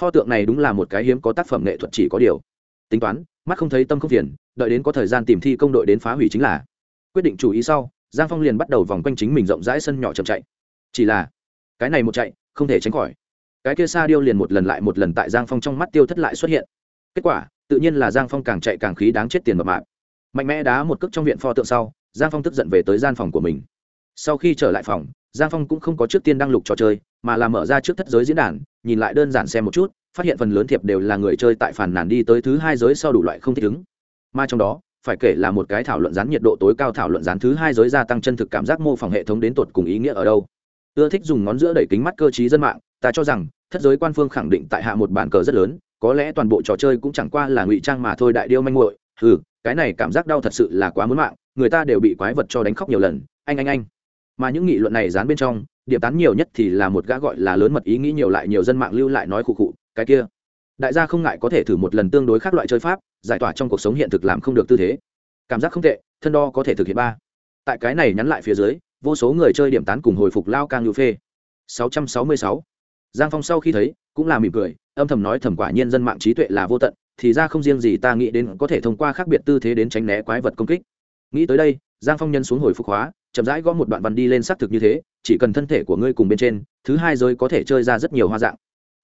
pho tượng này đúng là một cái hiếm có tác phẩm nghệ thuật chỉ có điều. Tính toán, mắt không thấy tâm không phiền, đợi đến có thời gian tìm thi công đội đến phá hủy chính là. Quyết định chủ ý sau, giang phong liền bắt đầu vòng quanh chính mình rộng rãi sân nhỏ chậm chạy. Chỉ là, cái này một chạy, không thể tránh khỏi. Cái kia xa điêu liền một lần lại một lần tại giang phong trong mắt tiêu thất lại xuất hiện. Kết quả, tự nhiên là giang phong càng chạy càng khí đáng chết tiền mập mạp. Mạnh mẽ đá một cước trong viện pho tượng sau, giang phong tức giận về tới gian phòng của mình. Sau khi trở lại phòng giang phong cũng không có trước tiên đăng lục trò chơi, mà là mở ra trước thất giới diễn đàn, nhìn lại đơn giản xem một chút, phát hiện phần lớn thiệp đều là người chơi tại phản nàn đi tới thứ hai giới sau đủ loại không thích ứng. Mà trong đó, phải kể là một cái thảo luận rán nhiệt độ tối cao thảo luận rán thứ hai giới gia tăng chân thực cảm giác mô phỏng hệ thống đến tột cùng ý nghĩa ở đâu. Ưa thích dùng ngón giữa đẩy kính mắt cơ chí dân mạng, ta cho rằng, thất giới quan phương khẳng định tại hạ một bản cờ rất lớn, có lẽ toàn bộ trò chơi cũng chẳng qua là ngụy trang mà thôi đại điêu manh muội. Ừ cái này cảm giác đau thật sự là quá muốn mạng, người ta đều bị quái vật cho đánh khóc nhiều lần, anh anh anh mà những nghị luận này dán bên trong, điểm tán nhiều nhất thì là một gã gọi là lớn mật ý nghĩ nhiều lại nhiều dân mạng lưu lại nói khụ khụ, cái kia. Đại gia không ngại có thể thử một lần tương đối khác loại chơi pháp, giải tỏa trong cuộc sống hiện thực làm không được tư thế. Cảm giác không tệ, thân đo có thể thực hiện ba. Tại cái này nhắn lại phía dưới, vô số người chơi điểm tán cùng hồi phục lao càng lưu phê. 666. giang phong sau khi thấy, cũng là mỉm cười, âm thầm nói thầm quả nhiên dân mạng trí tuệ là vô tận, thì ra không riêng gì ta nghĩ đến có thể thông qua khác biệt tư thế đến tránh né quái vật công kích. Nghĩ tới đây, giang phong nhân xuống hồi phục hóa chậm rãi gõ một đoạn văn đi lên xác thực như thế, chỉ cần thân thể của ngươi cùng bên trên, thứ hai giới có thể chơi ra rất nhiều hoa dạng.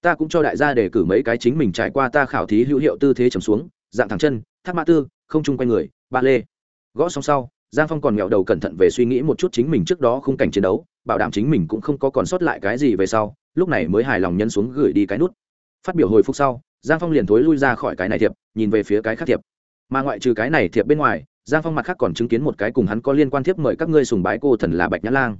Ta cũng cho đại gia để cử mấy cái chính mình trải qua ta khảo thí hữu hiệu tư thế trầm xuống, dạng thẳng chân, thác mã tư, không chung quanh người, ba lê. Gõ xong sau, giang phong còn nghẹo đầu cẩn thận về suy nghĩ một chút chính mình trước đó khung cảnh chiến đấu, bảo đảm chính mình cũng không có còn sót lại cái gì về sau, lúc này mới hài lòng nhân xuống gửi đi cái nút. Phát biểu hồi phục sau, giang phong liền thối lui ra khỏi cái này thiệp, nhìn về phía cái khác thiệp. Mà ngoại trừ cái này thiệp bên ngoài giang phong mặt khác còn chứng kiến một cái cùng hắn có liên quan thiếp mời các ngươi sùng bái cô thần là bạch nhã lang.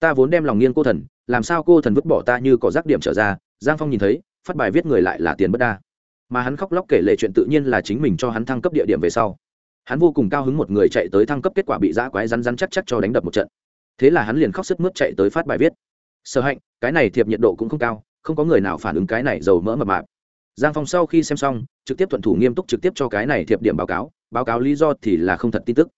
Ta vốn đem lòng nghiêng cô thần, làm sao cô thần vứt bỏ ta như có rác điểm trở ra, giang phong nhìn thấy, phát bài viết người lại là tiền bất đa. Mà hắn khóc lóc kể lệ chuyện tự nhiên là chính mình cho hắn thăng cấp địa điểm về sau. Hắn vô cùng cao hứng một người chạy tới thăng cấp kết quả bị giã quái rắn rắn chắc chắc cho đánh đập một trận. Thế là hắn liền khóc sức mướt chạy tới phát bài viết. Sở hạnh, cái này thiệp nhiệt độ cũng không cao, không có người nào phản ứng cái này dầu mỡ mập mạp. Giang phong sau khi xem xong trực tiếp thuận thủ nghiêm túc trực tiếp cho cái này thiệp điểm báo cáo báo cáo lý do thì là không thật tin tức.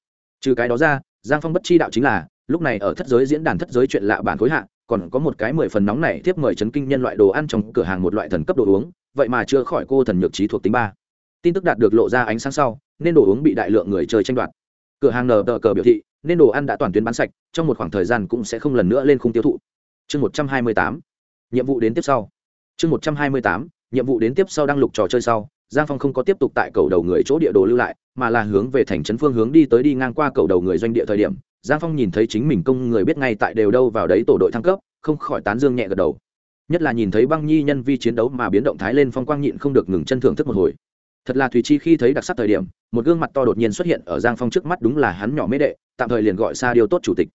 Trừ cái đó ra, giang phong bất chi đạo chính là, lúc này ở thất giới diễn đàn thất giới chuyện lạ bản khối hạ, còn có một cái mười phần nóng này tiếp mời chấn kinh nhân loại đồ ăn trong cửa hàng một loại thần cấp đồ uống, vậy mà chưa khỏi cô thần nhược trí thuộc tính ba. Tin tức đạt được lộ ra ánh sáng sau, nên đồ uống bị đại lượng người chơi tranh đoạt. Cửa hàng nờ tờ cờ biểu thị, nên đồ ăn đã toàn tuyến bán sạch, trong một khoảng thời gian cũng sẽ không lần nữa lên khung tiêu thụ. Chương một trăm hai mươi tám, nhiệm vụ đến tiếp sau. Chương một trăm hai mươi tám, nhiệm vụ đến tiếp sau đăng lục trò chơi sau giang phong không có tiếp tục tại cầu đầu người chỗ địa đồ lưu lại, mà là hướng về thành trấn phương hướng đi tới đi ngang qua cầu đầu người doanh địa thời điểm, giang phong nhìn thấy chính mình công người biết ngay tại đều đâu vào đấy tổ đội thăng cấp, không khỏi tán dương nhẹ gật đầu. Nhất là nhìn thấy băng nhi nhân vi chiến đấu mà biến động thái lên phong quang nhịn không được ngừng chân thưởng thức một hồi. Thật là thùy chi khi thấy đặc sắc thời điểm, một gương mặt to đột nhiên xuất hiện ở giang phong trước mắt đúng là hắn nhỏ mế đệ, tạm thời liền gọi xa điều tốt chủ tịch.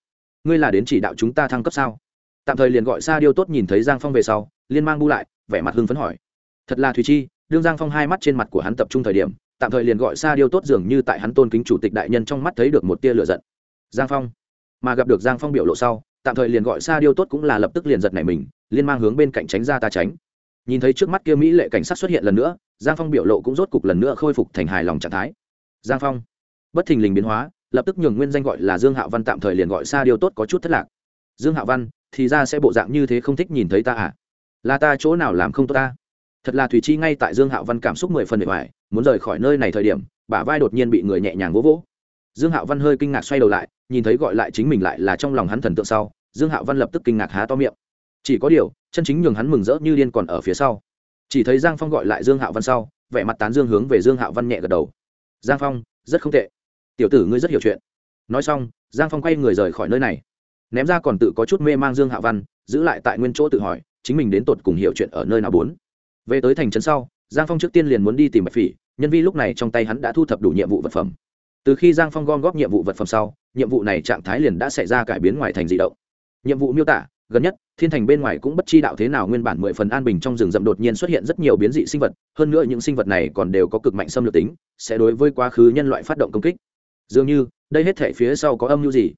Ngươi là đến chỉ đạo chúng ta thăng cấp sao? Tạm thời liền gọi xa điêu tốt nhìn thấy giang phong về sau, liên mang bu lại, vẻ mặt hưng phấn hỏi. Thật là thùy chi đương giang phong hai mắt trên mặt của hắn tập trung thời điểm, tạm thời liền gọi xa điêu tốt dường như tại hắn tôn kính chủ tịch đại nhân trong mắt thấy được một tia lửa giận. Giang phong. Mà gặp được giang phong biểu lộ sau, tạm thời liền gọi xa điêu tốt cũng là lập tức liền giật này mình, liên mang hướng bên cạnh tránh ra ta tránh. Nhìn thấy trước mắt kia mỹ lệ cảnh sát xuất hiện lần nữa, giang phong biểu lộ cũng rốt cục lần nữa khôi phục thành hài lòng trạng thái. Giang phong. Bất thình lình biến hóa, lập tức nhường nguyên danh gọi là dương hạo văn tạm thời liền gọi xa điêu tốt có chút thất lạc. Dương hạo văn, thì ra sẽ bộ dạng như thế không thích nhìn thấy ta à? Là ta chỗ nào làm không tốt ta? Thật là thùy chi ngay tại dương hạo văn cảm xúc mười phần bề ngoài muốn rời khỏi nơi này thời điểm, bả vai đột nhiên bị người nhẹ nhàng vỗ vỗ. Dương hạo văn hơi kinh ngạc xoay đầu lại, nhìn thấy gọi lại chính mình lại là trong lòng hắn thần tượng sau, dương hạo văn lập tức kinh ngạc há to miệng. Chỉ có điều, chân chính nhường hắn mừng rỡ như điên còn ở phía sau. Chỉ thấy giang phong gọi lại dương hạo văn sau, vẻ mặt tán dương hướng về dương hạo văn nhẹ gật đầu. Giang phong, rất không tệ. Tiểu tử ngươi rất hiểu chuyện. Nói xong, giang phong quay người rời khỏi nơi này. Ném ra còn tự có chút mê mang dương hạo văn, giữ lại tại nguyên chỗ tự hỏi, chính mình đến tột cùng hiểu chuyện ở nơi nào bốn về tới thành trấn sau, giang phong trước tiên liền muốn đi tìm bạch phỉ, nhân vi lúc này trong tay hắn đã thu thập đủ nhiệm vụ vật phẩm. Từ khi giang phong gom góp nhiệm vụ vật phẩm sau, nhiệm vụ này trạng thái liền đã xảy ra cải biến ngoài thành di động. Nhiệm vụ miêu tả, gần nhất, thiên thành bên ngoài cũng bất chi đạo thế nào nguyên bản mười phần an bình trong rừng rậm đột nhiên xuất hiện rất nhiều biến dị sinh vật, hơn nữa những sinh vật này còn đều có cực mạnh xâm lược tính, sẽ đối với quá khứ nhân loại phát động công kích. Dường như, đây hết thể phía sau có âm mưu gì?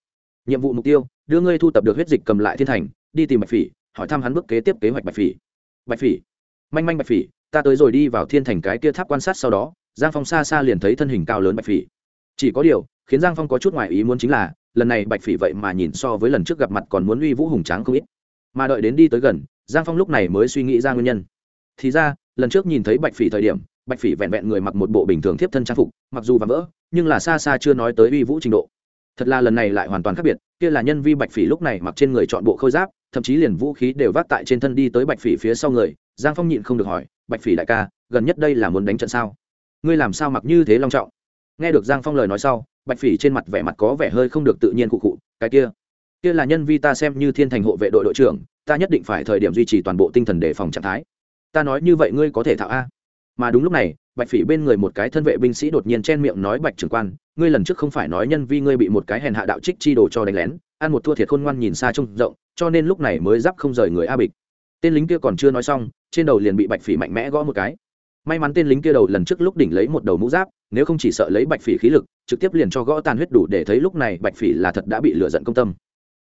Nhiệm vụ mục tiêu, đưa ngươi thu tập được huyết dịch cầm lại thiên thành, đi tìm bạch phỉ, hỏi thăm hắn bước kế tiếp kế hoạch bạch phỉ. Bạch phỉ manh manh bạch phỉ, ta tới rồi đi vào thiên thành cái kia tháp quan sát sau đó, giang phong xa xa liền thấy thân hình cao lớn bạch phỉ. Chỉ có điều, khiến giang phong có chút ngoài ý muốn chính là, lần này bạch phỉ vậy mà nhìn so với lần trước gặp mặt còn muốn uy vũ hùng tráng không ít. Mà đợi đến đi tới gần, giang phong lúc này mới suy nghĩ ra nguyên nhân. Thì ra, lần trước nhìn thấy bạch phỉ thời điểm, bạch phỉ vẹn vẹn người mặc một bộ bình thường thiếp thân trang phục, mặc dù và vỡ, nhưng là xa xa chưa nói tới uy vũ trình độ. Thật là lần này lại hoàn toàn khác biệt, kia là nhân vi bạch phỉ lúc này mặc trên người chọn bộ khôi giáp, thậm chí liền vũ khí đều vác tại trên thân đi tới bạch phỉ phía sau người giang phong nhịn không được hỏi, bạch phỉ đại ca, gần nhất đây là muốn đánh trận sao? Ngươi làm sao mặc như thế long trọng? Nghe được giang phong lời nói sau, bạch phỉ trên mặt vẻ mặt có vẻ hơi không được tự nhiên cụ cụ cái kia kia là nhân vi ta xem như thiên thành hộ vệ đội đội trưởng, ta nhất định phải thời điểm duy trì toàn bộ tinh thần đề phòng trạng thái. Ta nói như vậy ngươi có thể thạo a. Mà đúng lúc này, bạch phỉ bên người một cái thân vệ binh sĩ đột nhiên chen miệng nói, bạch trưởng quan, ngươi lần trước không phải nói nhân vi ngươi bị một cái hèn hạ đạo trích chi đồ cho đánh lén, ăn một thua thiệt khôn ngoan nhìn xa trông rộng, cho nên lúc này mới giáp không rời người a bịch tên lính kia còn chưa nói xong, trên đầu liền bị bạch phỉ mạnh mẽ gõ một cái. May mắn tên lính kia đầu lần trước lúc đỉnh lấy một đầu mũ giáp, nếu không chỉ sợ lấy bạch phỉ khí lực, trực tiếp liền cho gõ tàn huyết đủ để thấy lúc này bạch phỉ là thật đã bị lựa giận công tâm.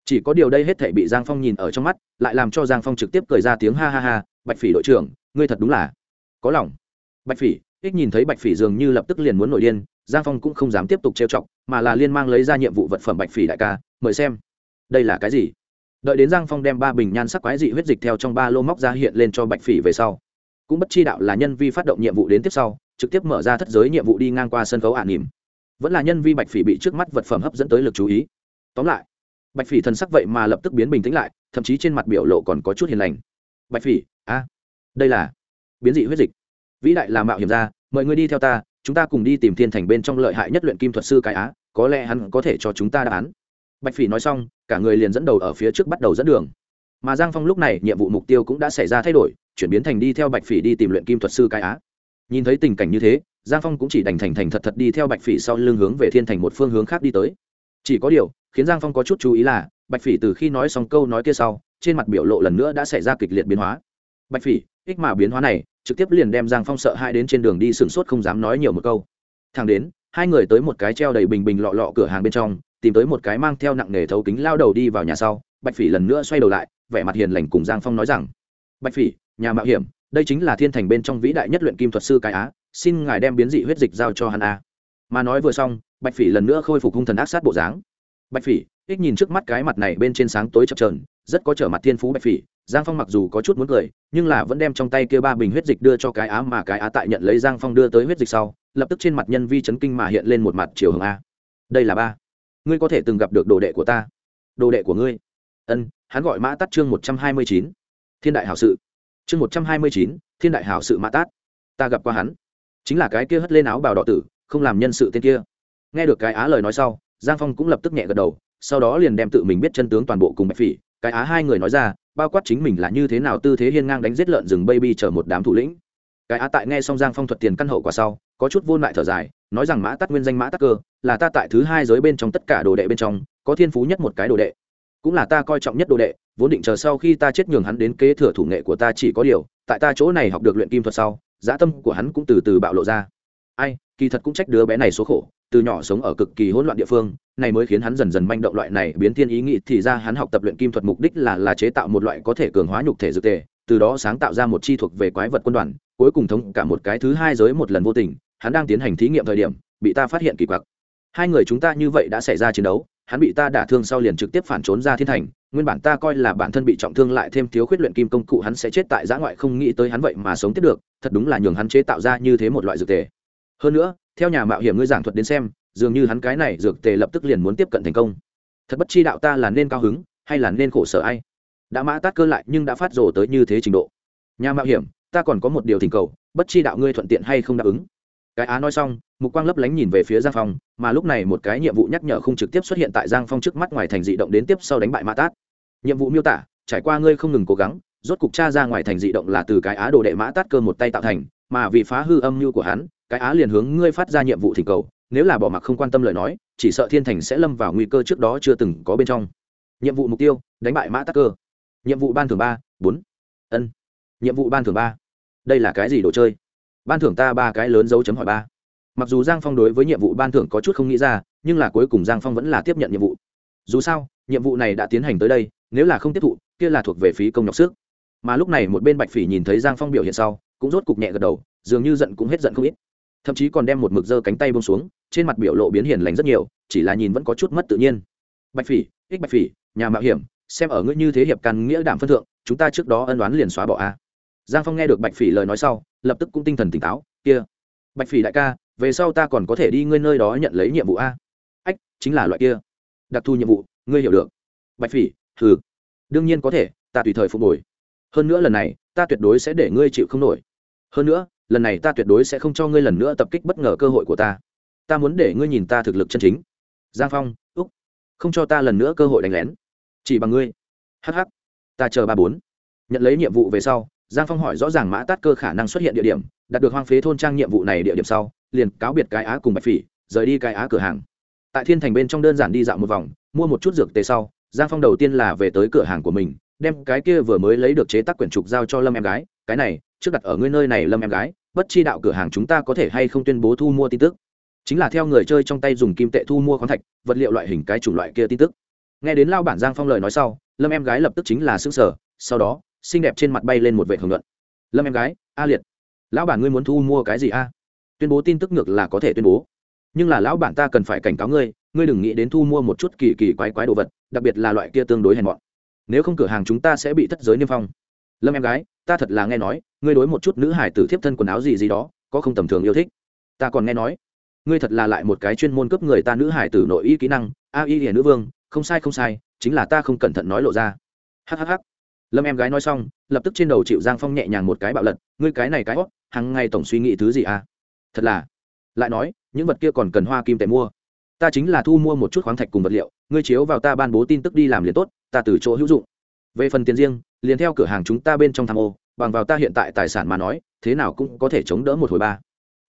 Chỉ có điều đây hết thể bị giang phong nhìn ở trong mắt, lại làm cho giang phong trực tiếp cười ra tiếng ha ha ha, bạch phỉ đội trưởng, ngươi thật đúng là có lòng. Bạch phỉ, ích nhìn thấy bạch phỉ dường như lập tức liền muốn nổi điên, giang phong cũng không dám tiếp tục trêu chọc, mà là liên mang lấy ra nhiệm vụ vật phẩm bạch phỉ đại ca, mời xem, đây là cái gì? Đợi đến giang phong đem ba bình nhan sắc quái dị huyết dịch theo trong ba lô móc ra hiện lên cho bạch phỉ về sau, cũng bất chi đạo là nhân vi phát động nhiệm vụ đến tiếp sau, trực tiếp mở ra thất giới nhiệm vụ đi ngang qua sân khấu ả nỉm. Vẫn là nhân vi bạch phỉ bị trước mắt vật phẩm hấp dẫn tới lực chú ý. Tóm lại, bạch phỉ thần sắc vậy mà lập tức biến bình tĩnh lại, thậm chí trên mặt biểu lộ còn có chút hiền lành. Bạch phỉ, a, đây là biến dị huyết dịch. Vĩ đại là mạo hiểm ra mời người đi theo ta, chúng ta cùng đi tìm thiên thành bên trong lợi hại nhất luyện kim thuật sư cái á, có lẽ hắn có thể cho chúng ta đáp án bạch phỉ nói xong, cả người liền dẫn đầu ở phía trước bắt đầu dẫn đường. Mà giang phong lúc này, nhiệm vụ mục tiêu cũng đã xảy ra thay đổi, chuyển biến thành đi theo bạch phỉ đi tìm luyện kim thuật sư cái á. Nhìn thấy tình cảnh như thế, giang phong cũng chỉ đành thành thành thật thật đi theo bạch phỉ sau lưng hướng về thiên thành một phương hướng khác đi tới. Chỉ có điều, khiến giang phong có chút chú ý là, bạch phỉ từ khi nói xong câu nói kia sau, trên mặt biểu lộ lần nữa đã xảy ra kịch liệt biến hóa. Bạch phỉ, ích mà biến hóa này, trực tiếp liền đem giang phong sợ hai đến trên đường đi sửng sốt không dám nói nhiều một câu. Thang đến, hai người tới một cái treo đầy bình bình lọ lọ cửa hàng bên trong tìm tới một cái mang theo nặng nghề thấu kính lao đầu đi vào nhà sau, bạch phỉ lần nữa xoay đầu lại, vẻ mặt hiền lành cùng giang phong nói rằng, bạch phỉ, nhà mạo hiểm, đây chính là thiên thành bên trong vĩ đại nhất luyện kim thuật sư cái á, xin ngài đem biến dị huyết dịch giao cho hắn a. Mà nói vừa xong, bạch phỉ lần nữa khôi phục hung thần ác sát bộ dáng. Bạch phỉ, ích nhìn trước mắt cái mặt này bên trên sáng tối chập trờn rất có trở mặt thiên phú bạch phỉ. Giang phong mặc dù có chút muốn cười, nhưng là vẫn đem trong tay kia ba bình huyết dịch đưa cho cái á mà cái á tại nhận lấy giang phong đưa tới huyết dịch sau, lập tức trên mặt nhân vi chấn kinh mà hiện lên một mặt chiều hướng a. Đây là ba ngươi có thể từng gặp được đồ đệ của ta. Đồ đệ của ngươi. Ân, hắn gọi mã tắt chương một trăm hai mươi chín. Thiên đại hảo sự. Chương một trăm hai mươi chín, thiên đại hảo sự mã tát. Ta gặp qua hắn. Chính là cái kia hất lên áo bào đỏ tử, không làm nhân sự tên kia. Nghe được cái á lời nói sau, giang phong cũng lập tức nhẹ gật đầu, sau đó liền đem tự mình biết chân tướng toàn bộ cùng bạch phỉ, cái á hai người nói ra, bao quát chính mình là như thế nào tư thế hiên ngang đánh giết lợn rừng baby chở một đám thủ lĩnh. Cái á tại nghe xong giang phong thuật tiền căn hậu quả sau, có chút vô lại thở dài nói rằng mã tắc nguyên danh mã tắc cơ, là ta tại thứ hai giới bên trong tất cả đồ đệ bên trong, có thiên phú nhất một cái đồ đệ. Cũng là ta coi trọng nhất đồ đệ, vốn định chờ sau khi ta chết nhường hắn đến kế thừa thủ nghệ của ta chỉ có điều, tại ta chỗ này học được luyện kim thuật sau, dã tâm của hắn cũng từ từ bạo lộ ra. Ai, kỳ thật cũng trách đứa bé này số khổ, từ nhỏ sống ở cực kỳ hỗn loạn địa phương, này mới khiến hắn dần dần manh động loại này biến thiên ý nghĩ thì ra hắn học tập luyện kim thuật mục đích là là chế tạo một loại có thể cường hóa nhục thể dược tề, từ đó sáng tạo ra một chi thuộc về quái vật quân đoàn, cuối cùng thống cả một cái thứ hai giới một lần vô tình hắn đang tiến hành thí nghiệm thời điểm, bị ta phát hiện kỳ quặc. Hai người chúng ta như vậy đã xảy ra chiến đấu, hắn bị ta đả thương sau liền trực tiếp phản trốn ra thiên thành, nguyên bản ta coi là bản thân bị trọng thương lại thêm thiếu khuyết luyện kim công cụ hắn sẽ chết tại giã ngoại không nghĩ tới hắn vậy mà sống tiếp được, thật đúng là nhường hắn chế tạo ra như thế một loại dược tề. Hơn nữa, theo nhà mạo hiểm ngươi giảng thuật đến xem, dường như hắn cái này dược tề lập tức liền muốn tiếp cận thành công. Thật bất chi đạo ta là nên cao hứng, hay là nên khổ sở ai? Đã mã tát cơ lại nhưng đã phát rồ tới như thế trình độ. Nhà mạo hiểm, ta còn có một điều thỉnh cầu, bất chi đạo ngươi thuận tiện hay không đáp ứng? Cái á nói xong, mục quang lấp lánh nhìn về phía giang phong, mà lúc này một cái nhiệm vụ nhắc nhở không trực tiếp xuất hiện tại giang phong trước mắt ngoài thành dị động đến tiếp sau đánh bại mã tát. Nhiệm vụ miêu tả, trải qua ngươi không ngừng cố gắng, rốt cục cha ra ngoài thành dị động là từ cái á đồ đệ mã tát cơ một tay tạo thành, mà vì phá hư âm mưu của hắn, cái á liền hướng ngươi phát ra nhiệm vụ thỉnh cầu, nếu là bỏ mặc không quan tâm lời nói, chỉ sợ thiên thành sẽ lâm vào nguy cơ trước đó chưa từng có bên trong. Nhiệm vụ mục tiêu, đánh bại mã tát cơ. Nhiệm vụ ban thường ba, bốn. Ân. Nhiệm vụ ban thường ba. Đây là cái gì đồ chơi? Ban thưởng ta ba cái lớn dấu chấm hỏi ba. Mặc dù giang phong đối với nhiệm vụ ban thưởng có chút không nghĩ ra, nhưng là cuối cùng giang phong vẫn là tiếp nhận nhiệm vụ. Dù sao, nhiệm vụ này đã tiến hành tới đây, nếu là không tiếp thụ, kia là thuộc về phí công nhọc sức. Mà lúc này một bên bạch phỉ nhìn thấy giang phong biểu hiện sau, cũng rốt cục nhẹ gật đầu, dường như giận cũng hết giận không ít. Thậm chí còn đem một mực giơ cánh tay bông xuống, trên mặt biểu lộ biến hiền lành rất nhiều, chỉ là nhìn vẫn có chút mất tự nhiên. Bạch phỉ, ích bạch phỉ, nhà mạo hiểm, xem ở ngươi như thế hiệp căn nghĩa đảm phân thượng, chúng ta trước đó ân đoán liền xóa bỏ a giang phong nghe được bạch phỉ lời nói sau, lập tức cũng tinh thần tỉnh táo, kia, bạch phỉ đại ca, về sau ta còn có thể đi ngươi nơi đó nhận lấy nhiệm vụ a? Ách, chính là loại kia. Đặc thù nhiệm vụ, ngươi hiểu được. Bạch phỉ thử. đương nhiên có thể, ta tùy thời phục hồi. Hơn nữa lần này, ta tuyệt đối sẽ để ngươi chịu không nổi. Hơn nữa, lần này ta tuyệt đối sẽ không cho ngươi lần nữa tập kích bất ngờ cơ hội của ta. Ta muốn để ngươi nhìn ta thực lực chân chính. Giang phong, úc, không cho ta lần nữa cơ hội đánh lén. Chỉ bằng ngươi. Hh ta chờ ba bốn. Nhận lấy nhiệm vụ về sau giang phong hỏi rõ ràng mã tát cơ khả năng xuất hiện địa điểm, đạt được hoang phế thôn trang nhiệm vụ này địa điểm sau, liền cáo biệt cái á cùng bạch phỉ, rời đi cái á cửa hàng. Tại thiên thành bên trong đơn giản đi dạo một vòng, mua một chút dược tề sau, giang phong đầu tiên là về tới cửa hàng của mình, đem cái kia vừa mới lấy được chế tác quyển trục giao cho lâm em gái, cái này, trước đặt ở ngươi nơi này, lâm em gái, bất chi đạo cửa hàng chúng ta có thể hay không tuyên bố thu mua tin tức? Chính là theo người chơi trong tay dùng kim tệ thu mua khoáng thạch, vật liệu loại hình cái chủng loại kia tin tức. Nghe đến lao bản giang phong lời nói sau, lâm em gái lập tức chính là xứng sở sau đó xinh đẹp trên mặt bay lên một vệ hưởng luận lâm em gái, a liệt, lão bản ngươi muốn thu mua cái gì a? Tuyên bố tin tức ngược là có thể tuyên bố. Nhưng là lão bản ta cần phải cảnh cáo ngươi ngươi đừng nghĩ đến thu mua một chút kỳ kỳ quái quái đồ vật, đặc biệt là loại kia tương đối hèn mọn. Nếu không cửa hàng chúng ta sẽ bị thất giới niêm phong. Lâm em gái, ta thật là nghe nói, ngươi đối một chút nữ hải tử thiếp thân quần áo gì gì đó, có không tầm thường yêu thích. Ta còn nghe nói, ngươi thật là lại một cái chuyên môn cấp người ta nữ hải tử nội y kỹ năng, a y hiền nữ vương, không sai không sai, chính là ta không cẩn thận nói lộ ra. Hhh lâm em gái nói xong, lập tức trên đầu chịu giang phong nhẹ nhàng một cái bạo lật, ngươi cái này cái hót hằng ngày tổng suy nghĩ thứ gì à? Thật là. Lại nói, những vật kia còn cần hoa kim tệ mua. Ta chính là thu mua một chút khoáng thạch cùng vật liệu, ngươi chiếu vào ta ban bố tin tức đi làm liền tốt, ta từ chỗ hữu dụng. Về phần tiền riêng, liền theo cửa hàng chúng ta bên trong tham ô, bằng vào ta hiện tại tài sản mà nói, thế nào cũng có thể chống đỡ một hồi ba.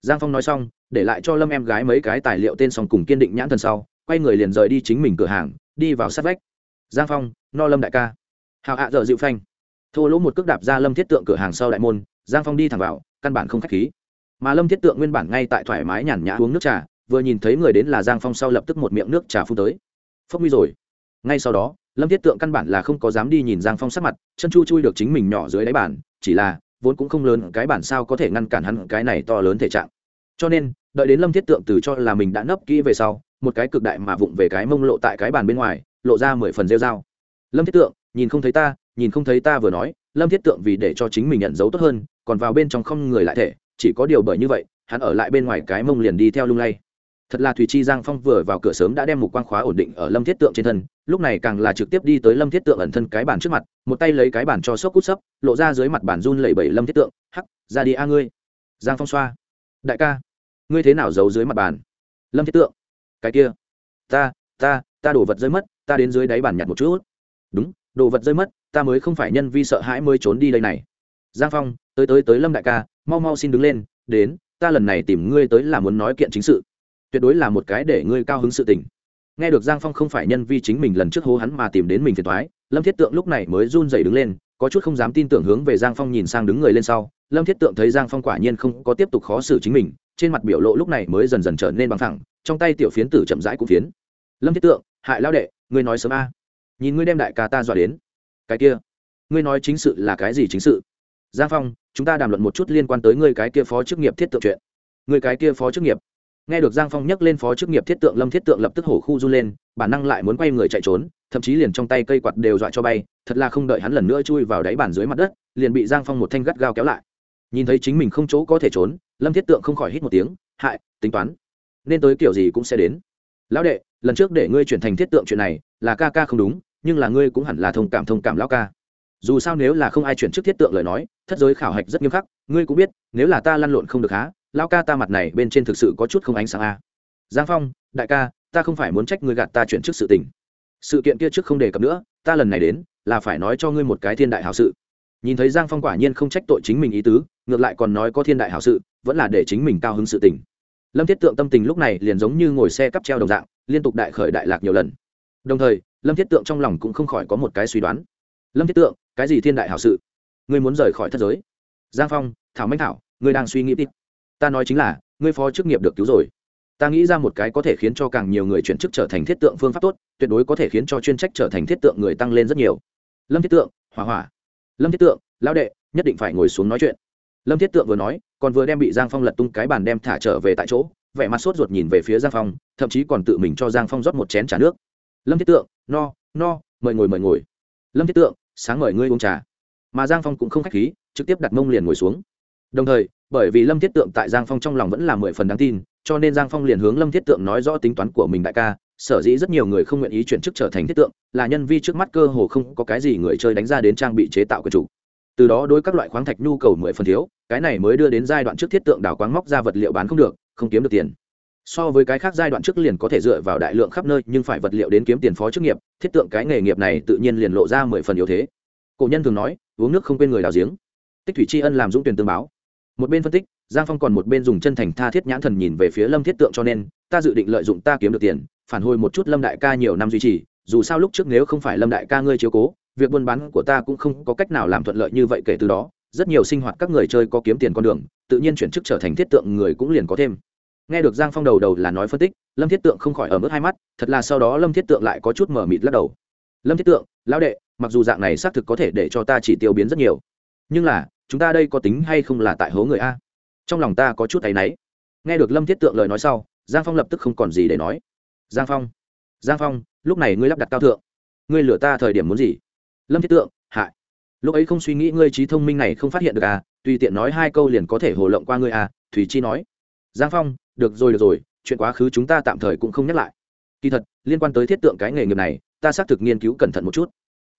Giang phong nói xong, để lại cho lâm em gái mấy cái tài liệu tên xong cùng kiên định nhãn thần sau, quay người liền rời đi chính mình cửa hàng, đi vào sát vách. Giang phong, no lâm đại ca hào hạ dở dịu phanh. Thô lỗ một cước đạp ra lâm thiết tượng cửa hàng sau đại môn, giang phong đi thẳng vào, căn bản không k h á c h khí. Mà lâm thiết tượng nguyên bản ngay tại thoải mái nhàn nhã uống nước trà, vừa nhìn thấy người đến là giang phong sau lập tức một miệng nước trà phun tới. Phốc nguy rồi. Ngay sau đó, lâm thiết tượng căn bản là không có dám đi nhìn giang phong sắc mặt, chân chu chui được chính mình nhỏ dưới đáy bản chỉ là vốn cũng không lớn, cái bản sao có thể ngăn cản hắn cái này to lớn thể trạng. Cho nên, đợi đến lâm thiết tượng từ cho là mình đã nấp kỹ về sau, một cái cực đại mà vụng về cái mông lộ tại cái bàn bên ngoài, lộ ra mười phần rêu dao lâm thiết tượng nhìn không thấy ta, nhìn không thấy ta vừa nói, lâm thiết tượng vì để cho chính mình nhận dấu tốt hơn, còn vào bên trong không người lại thể, chỉ có điều bởi như vậy, hắn ở lại bên ngoài cái mông liền đi theo lung lay. Thật là thùy chi giang phong vừa vào cửa sớm đã đem một quang khóa ổn định ở lâm thiết tượng trên thân, lúc này càng là trực tiếp đi tới lâm thiết tượng ẩn thân cái bàn trước mặt, một tay lấy cái bàn cho sốc cút sấp, lộ ra dưới mặt bàn run lẩy bẩy lâm thiết tượng, hắc, ra đi a ngươi. Giang phong xoa. Đại ca, ngươi thế nào giấu dưới mặt bàn? Lâm thiết tượng. Cái kia, ta ta ta đổ vật rơi mất, ta đến dưới đáy bàn nhặt một chút. Đúng đồ vật rơi mất, ta mới không phải nhân vi sợ hãi mới trốn đi đây này. Giang phong, tới tới tới lâm đại ca, mau mau xin đứng lên, đến, ta lần này tìm ngươi tới là muốn nói kiện chính sự. Tuyệt đối là một cái để ngươi cao hứng sự tình. Nghe được giang phong không phải nhân vi chính mình lần trước hô hắn mà tìm đến mình phiền thoái lâm thiết tượng lúc này mới run dậy đứng lên, có chút không dám tin tưởng hướng về giang phong nhìn sang đứng người lên sau. Lâm thiết tượng thấy giang phong quả nhiên không có tiếp tục khó xử chính mình, trên mặt biểu lộ lúc này mới dần dần trở nên bằng thẳng trong tay tiểu phiến tử chậm rãi cũng phiến. Lâm thiết tượng, hại lao đệ, ngươi nói sớm a nhìn ngươi đem đại ca ta dọa đến. Cái kia, ngươi nói chính sự là cái gì chính sự? Giang phong, chúng ta đàm luận một chút liên quan tới ngươi cái kia phó chức nghiệp thiết tượng chuyện. Ngươi cái kia phó chức nghiệp. Nghe được giang phong nhắc lên phó chức nghiệp thiết tượng, lâm thiết tượng lập tức hổ khu du lên, bản năng lại muốn quay người chạy trốn, thậm chí liền trong tay cây quạt đều dọa cho bay, thật là không đợi hắn lần nữa chui vào đáy bàn dưới mặt đất, liền bị giang phong một thanh gắt gao kéo lại. Nhìn thấy chính mình không chỗ có thể trốn, lâm thiết tượng không khỏi hít một tiếng, hại, tính toán, nên tới kiểu gì cũng sẽ đến. Lão đệ, lần trước để ngươi chuyển thành thiết tượng chuyện này, là ca ca không đúng nhưng là ngươi cũng hẳn là thông cảm thông cảm lão ca. Dù sao nếu là không ai chuyển chức thiết tượng lời nói, thất giới khảo hạch rất nghiêm khắc, ngươi cũng biết, nếu là ta lăn lộn không được há, lão ca ta mặt này bên trên thực sự có chút không ánh sáng a. Giang phong, đại ca, ta không phải muốn trách ngươi gạt ta chuyển chức sự tình. Sự kiện kia trước không đề cập nữa, ta lần này đến, là phải nói cho ngươi một cái thiên đại hảo sự. Nhìn thấy giang phong quả nhiên không trách tội chính mình ý tứ, ngược lại còn nói có thiên đại hảo sự, vẫn là để chính mình cao hứng sự tình. Lâm thiết tượng tâm tình lúc này liền giống như ngồi xe cắp treo đồng dạng, liên tục đại khởi đại lạc nhiều lần. Đồng thời lâm thiết tượng trong lòng cũng không khỏi có một cái suy đoán. Lâm thiết tượng, cái gì thiên đại hảo sự? Ngươi muốn rời khỏi thất giới. Giang phong, thảo minh thảo, ngươi đang suy nghĩ ít ta nói chính là, ngươi phó chức nghiệp được cứu rồi. Ta nghĩ ra một cái có thể khiến cho càng nhiều người chuyển chức trở thành thiết tượng phương pháp tốt, tuyệt đối có thể khiến cho chuyên trách trở thành thiết tượng người tăng lên rất nhiều. Lâm thiết tượng, hỏa hỏa. Lâm thiết tượng, lão đệ, nhất định phải ngồi xuống nói chuyện. Lâm thiết tượng vừa nói, còn vừa đem bị giang phong lật tung cái bàn đem thả trở về tại chỗ, vẻ mặt sốt ruột nhìn về phía giang phong, thậm chí còn tự mình cho giang phong rót một chén t nước lâm thiết tượng, no no, mời ngồi mời ngồi. Lâm thiết tượng, sáng mời ngươi uống trà. Mà giang phong cũng không k h á c h khí, trực tiếp đặt mông liền ngồi xuống. Đồng thời, bởi vì lâm thiết tượng tại giang phong trong lòng vẫn là mười phần đáng tin, cho nên giang phong liền hướng lâm thiết tượng nói rõ tính toán của mình đại ca. Sở dĩ rất nhiều người không nguyện ý chuyển chức trở thành thiết tượng, là nhân vi trước mắt cơ hồ không có cái gì người chơi đánh ra đến trang bị chế tạo của chủ. Từ đó đối các loại khoáng thạch nhu cầu mười phần thiếu, cái này mới đưa đến giai đoạn trước thiết tượng đào quáng móc ra vật liệu bán không được, không kiếm được tiền so với cái khác giai đoạn trước liền có thể dựa vào đại lượng khắp nơi, nhưng phải vật liệu đến kiếm tiền phó chức nghiệp, thiết tượng cái nghề nghiệp này tự nhiên liền lộ ra mười phần yếu thế. Cổ nhân thường nói, uống nước không quên người đào giếng. Tích thủy tri ân làm dũng tuyển tương báo. Một bên phân tích, giang phong còn một bên dùng chân thành tha thiết nhãn thần nhìn về phía lâm thiết tượng cho nên, ta dự định lợi dụng ta kiếm được tiền, phản hồi một chút lâm đại ca nhiều năm duy trì, dù sao lúc trước nếu không phải lâm đại ca ngươi chiếu cố, việc buôn bán của ta cũng không có cách nào làm thuận lợi như vậy kể từ đó, rất nhiều sinh hoạt các người chơi có kiếm tiền con đường, tự nhiên chuyển chức trở thành thiết tượng người cũng liền có thêm nghe được giang phong đầu đầu là nói phân tích, lâm thiết tượng không khỏi ở mức hai mắt, thật là sau đó lâm thiết tượng lại có chút mở mịt lắc đầu. Lâm thiết tượng, lão đệ, mặc dù dạng này xác thực có thể để cho ta chỉ tiêu biến rất nhiều, nhưng là, chúng ta đây có tính hay không là tại hố người a? Trong lòng ta có chút áy náy. Nghe được lâm thiết tượng lời nói sau, giang phong lập tức không còn gì để nói. Giang phong giang phong, lúc này ngươi lắp đặt cao thượng. Ngươi lừa ta thời điểm muốn gì? Lâm thiết tượng, hại. Lúc ấy không suy nghĩ ngươi trí thông minh này không phát hiện được à tùy tiện nói hai câu liền có thể hồ lộng qua ngươi à thùy chi nói. Giang phong được rồi được rồi, chuyện quá khứ chúng ta tạm thời cũng không nhắc lại. Kỳ thật, liên quan tới thiết tượng cái nghề nghiệp này, ta xác thực nghiên cứu cẩn thận một chút.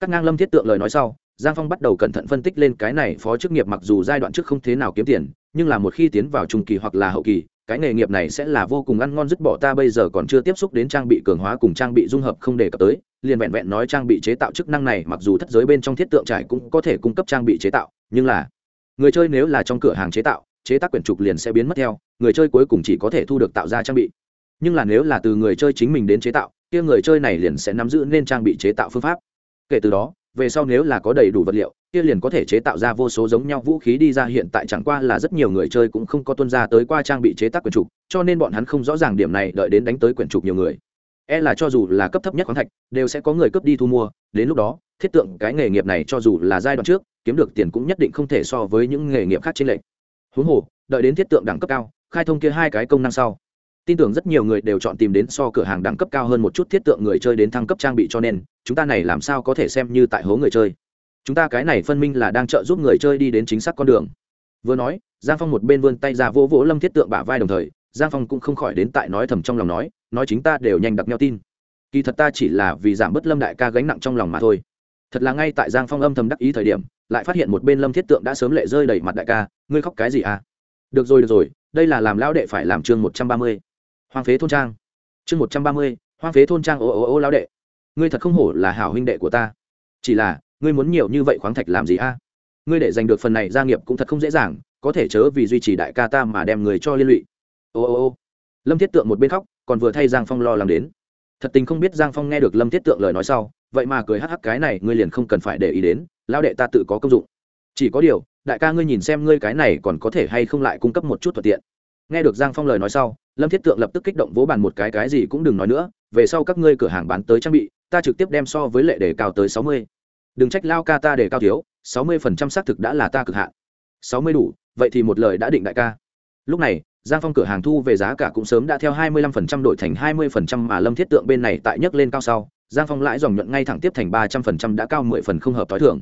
Các ngang lâm thiết tượng lời nói sau, giang phong bắt đầu cẩn thận phân tích lên cái này phó chức nghiệp mặc dù giai đoạn trước không thế nào kiếm tiền, nhưng là một khi tiến vào trung kỳ hoặc là hậu kỳ, cái nghề nghiệp này sẽ là vô cùng ăn ngon dứt bỏ ta bây giờ còn chưa tiếp xúc đến trang bị cường hóa cùng trang bị dung hợp không đề cập tới, liền vẹn vẹn nói trang bị chế tạo chức năng này mặc dù thất giới bên trong thiết tượng trải cũng có thể cung cấp trang bị chế tạo, nhưng là người chơi nếu là trong cửa hàng chế tạo chế tác quyển trục liền sẽ biến mất theo, người chơi cuối cùng chỉ có thể thu được tạo ra trang bị. Nhưng là nếu là từ người chơi chính mình đến chế tạo, kia người chơi này liền sẽ nắm giữ nên trang bị chế tạo phương pháp. Kể từ đó, về sau nếu là có đầy đủ vật liệu, kia liền có thể chế tạo ra vô số giống nhau vũ khí đi ra, hiện tại chẳng qua là rất nhiều người chơi cũng không có tuân ra tới qua trang bị chế tác quyển trục, cho nên bọn hắn không rõ ràng điểm này đợi đến đánh tới quyển trục nhiều người. E là cho dù là cấp thấp nhất khoáng thạch, đều sẽ có người cướp đi thu mua, đến lúc đó, thiết tượng cái nghề nghiệp này cho dù là giai đoạn trước, kiếm được tiền cũng nhất định không thể so với những nghề nghiệp khác trên lệnh huống hồ, đợi đến thiết tượng đẳng cấp cao, khai thông kia hai cái công năng sau, tin tưởng rất nhiều người đều chọn tìm đến so cửa hàng đẳng cấp cao hơn một chút thiết tượng người chơi đến thăng cấp trang bị cho nên, chúng ta này làm sao có thể xem như tại hố người chơi. Chúng ta cái này phân minh là đang trợ giúp người chơi đi đến chính xác con đường. Vừa nói, giang phong một bên vươn tay ra vỗ vỗ lâm thiết tượng bả vai đồng thời, giang phong cũng không khỏi đến tại nói thầm trong lòng nói nói chính ta đều nhanh đặc nhau tin. Kỳ thật ta chỉ là vì giảm bớt lâm đại ca gánh nặng trong lòng mà thôi. Thật là ngay tại giang phong âm thầm đắc ý thời điểm lại phát hiện một bên lâm thiết tượng đã sớm lệ rơi đầy mặt đại ca, ngươi khóc cái gì à? Được rồi được rồi, đây là làm lão đệ phải làm chương một trăm ba mươi. Hoang phế thôn trang. Chương một trăm ba mươi, hoang phế thôn trang, ô ô ô, lão đệ. Ngươi thật không hổ là hảo huynh đệ của ta. Chỉ là, ngươi muốn nhiều như vậy khoáng thạch làm gì a ngươi để giành được phần này gia nghiệp cũng thật không dễ dàng, có thể chớ vì duy trì đại ca ta mà đem người cho liên lụy. Ô ô ô. Lâm thiết tượng một bên khóc, còn vừa thay giang phong lo lắng đến. Thật tình không biết giang phong nghe được lâm thiết tượng lời nói sau, vậy mà cười hắc hắc, cái này ngươi liền không cần phải để ý đến lao đệ ta tự có công dụng. Chỉ có điều, đại ca ngươi nhìn xem ngươi cái này còn có thể hay không lại cung cấp một chút thuận tiện. Nghe được giang phong lời nói sau, lâm thiết tượng lập tức kích động vỗ bàn một cái cái gì cũng đừng nói nữa, về sau các ngươi cửa hàng bán tới trang bị, ta trực tiếp đem so với lệ đề cao tới sáu mươi. Đừng trách lao ca ta để cao thiếu, sáu mươi phần trăm xác thực đã là ta cực hạn. Sáu mươi đủ, vậy thì một lời đã định đại ca. Lúc này, giang phong cửa hàng thu về giá cả cũng sớm đã theo hai mươi lăm phần trăm đổi thành hai mươi phần trăm mà lâm thiết tượng bên này tại nhấc lên cao sau. Giang phong lãi dòng nhuận ngay thẳng tiếp thành ba trăm phần trăm đã cao mười phần không hợp t h o i thưởng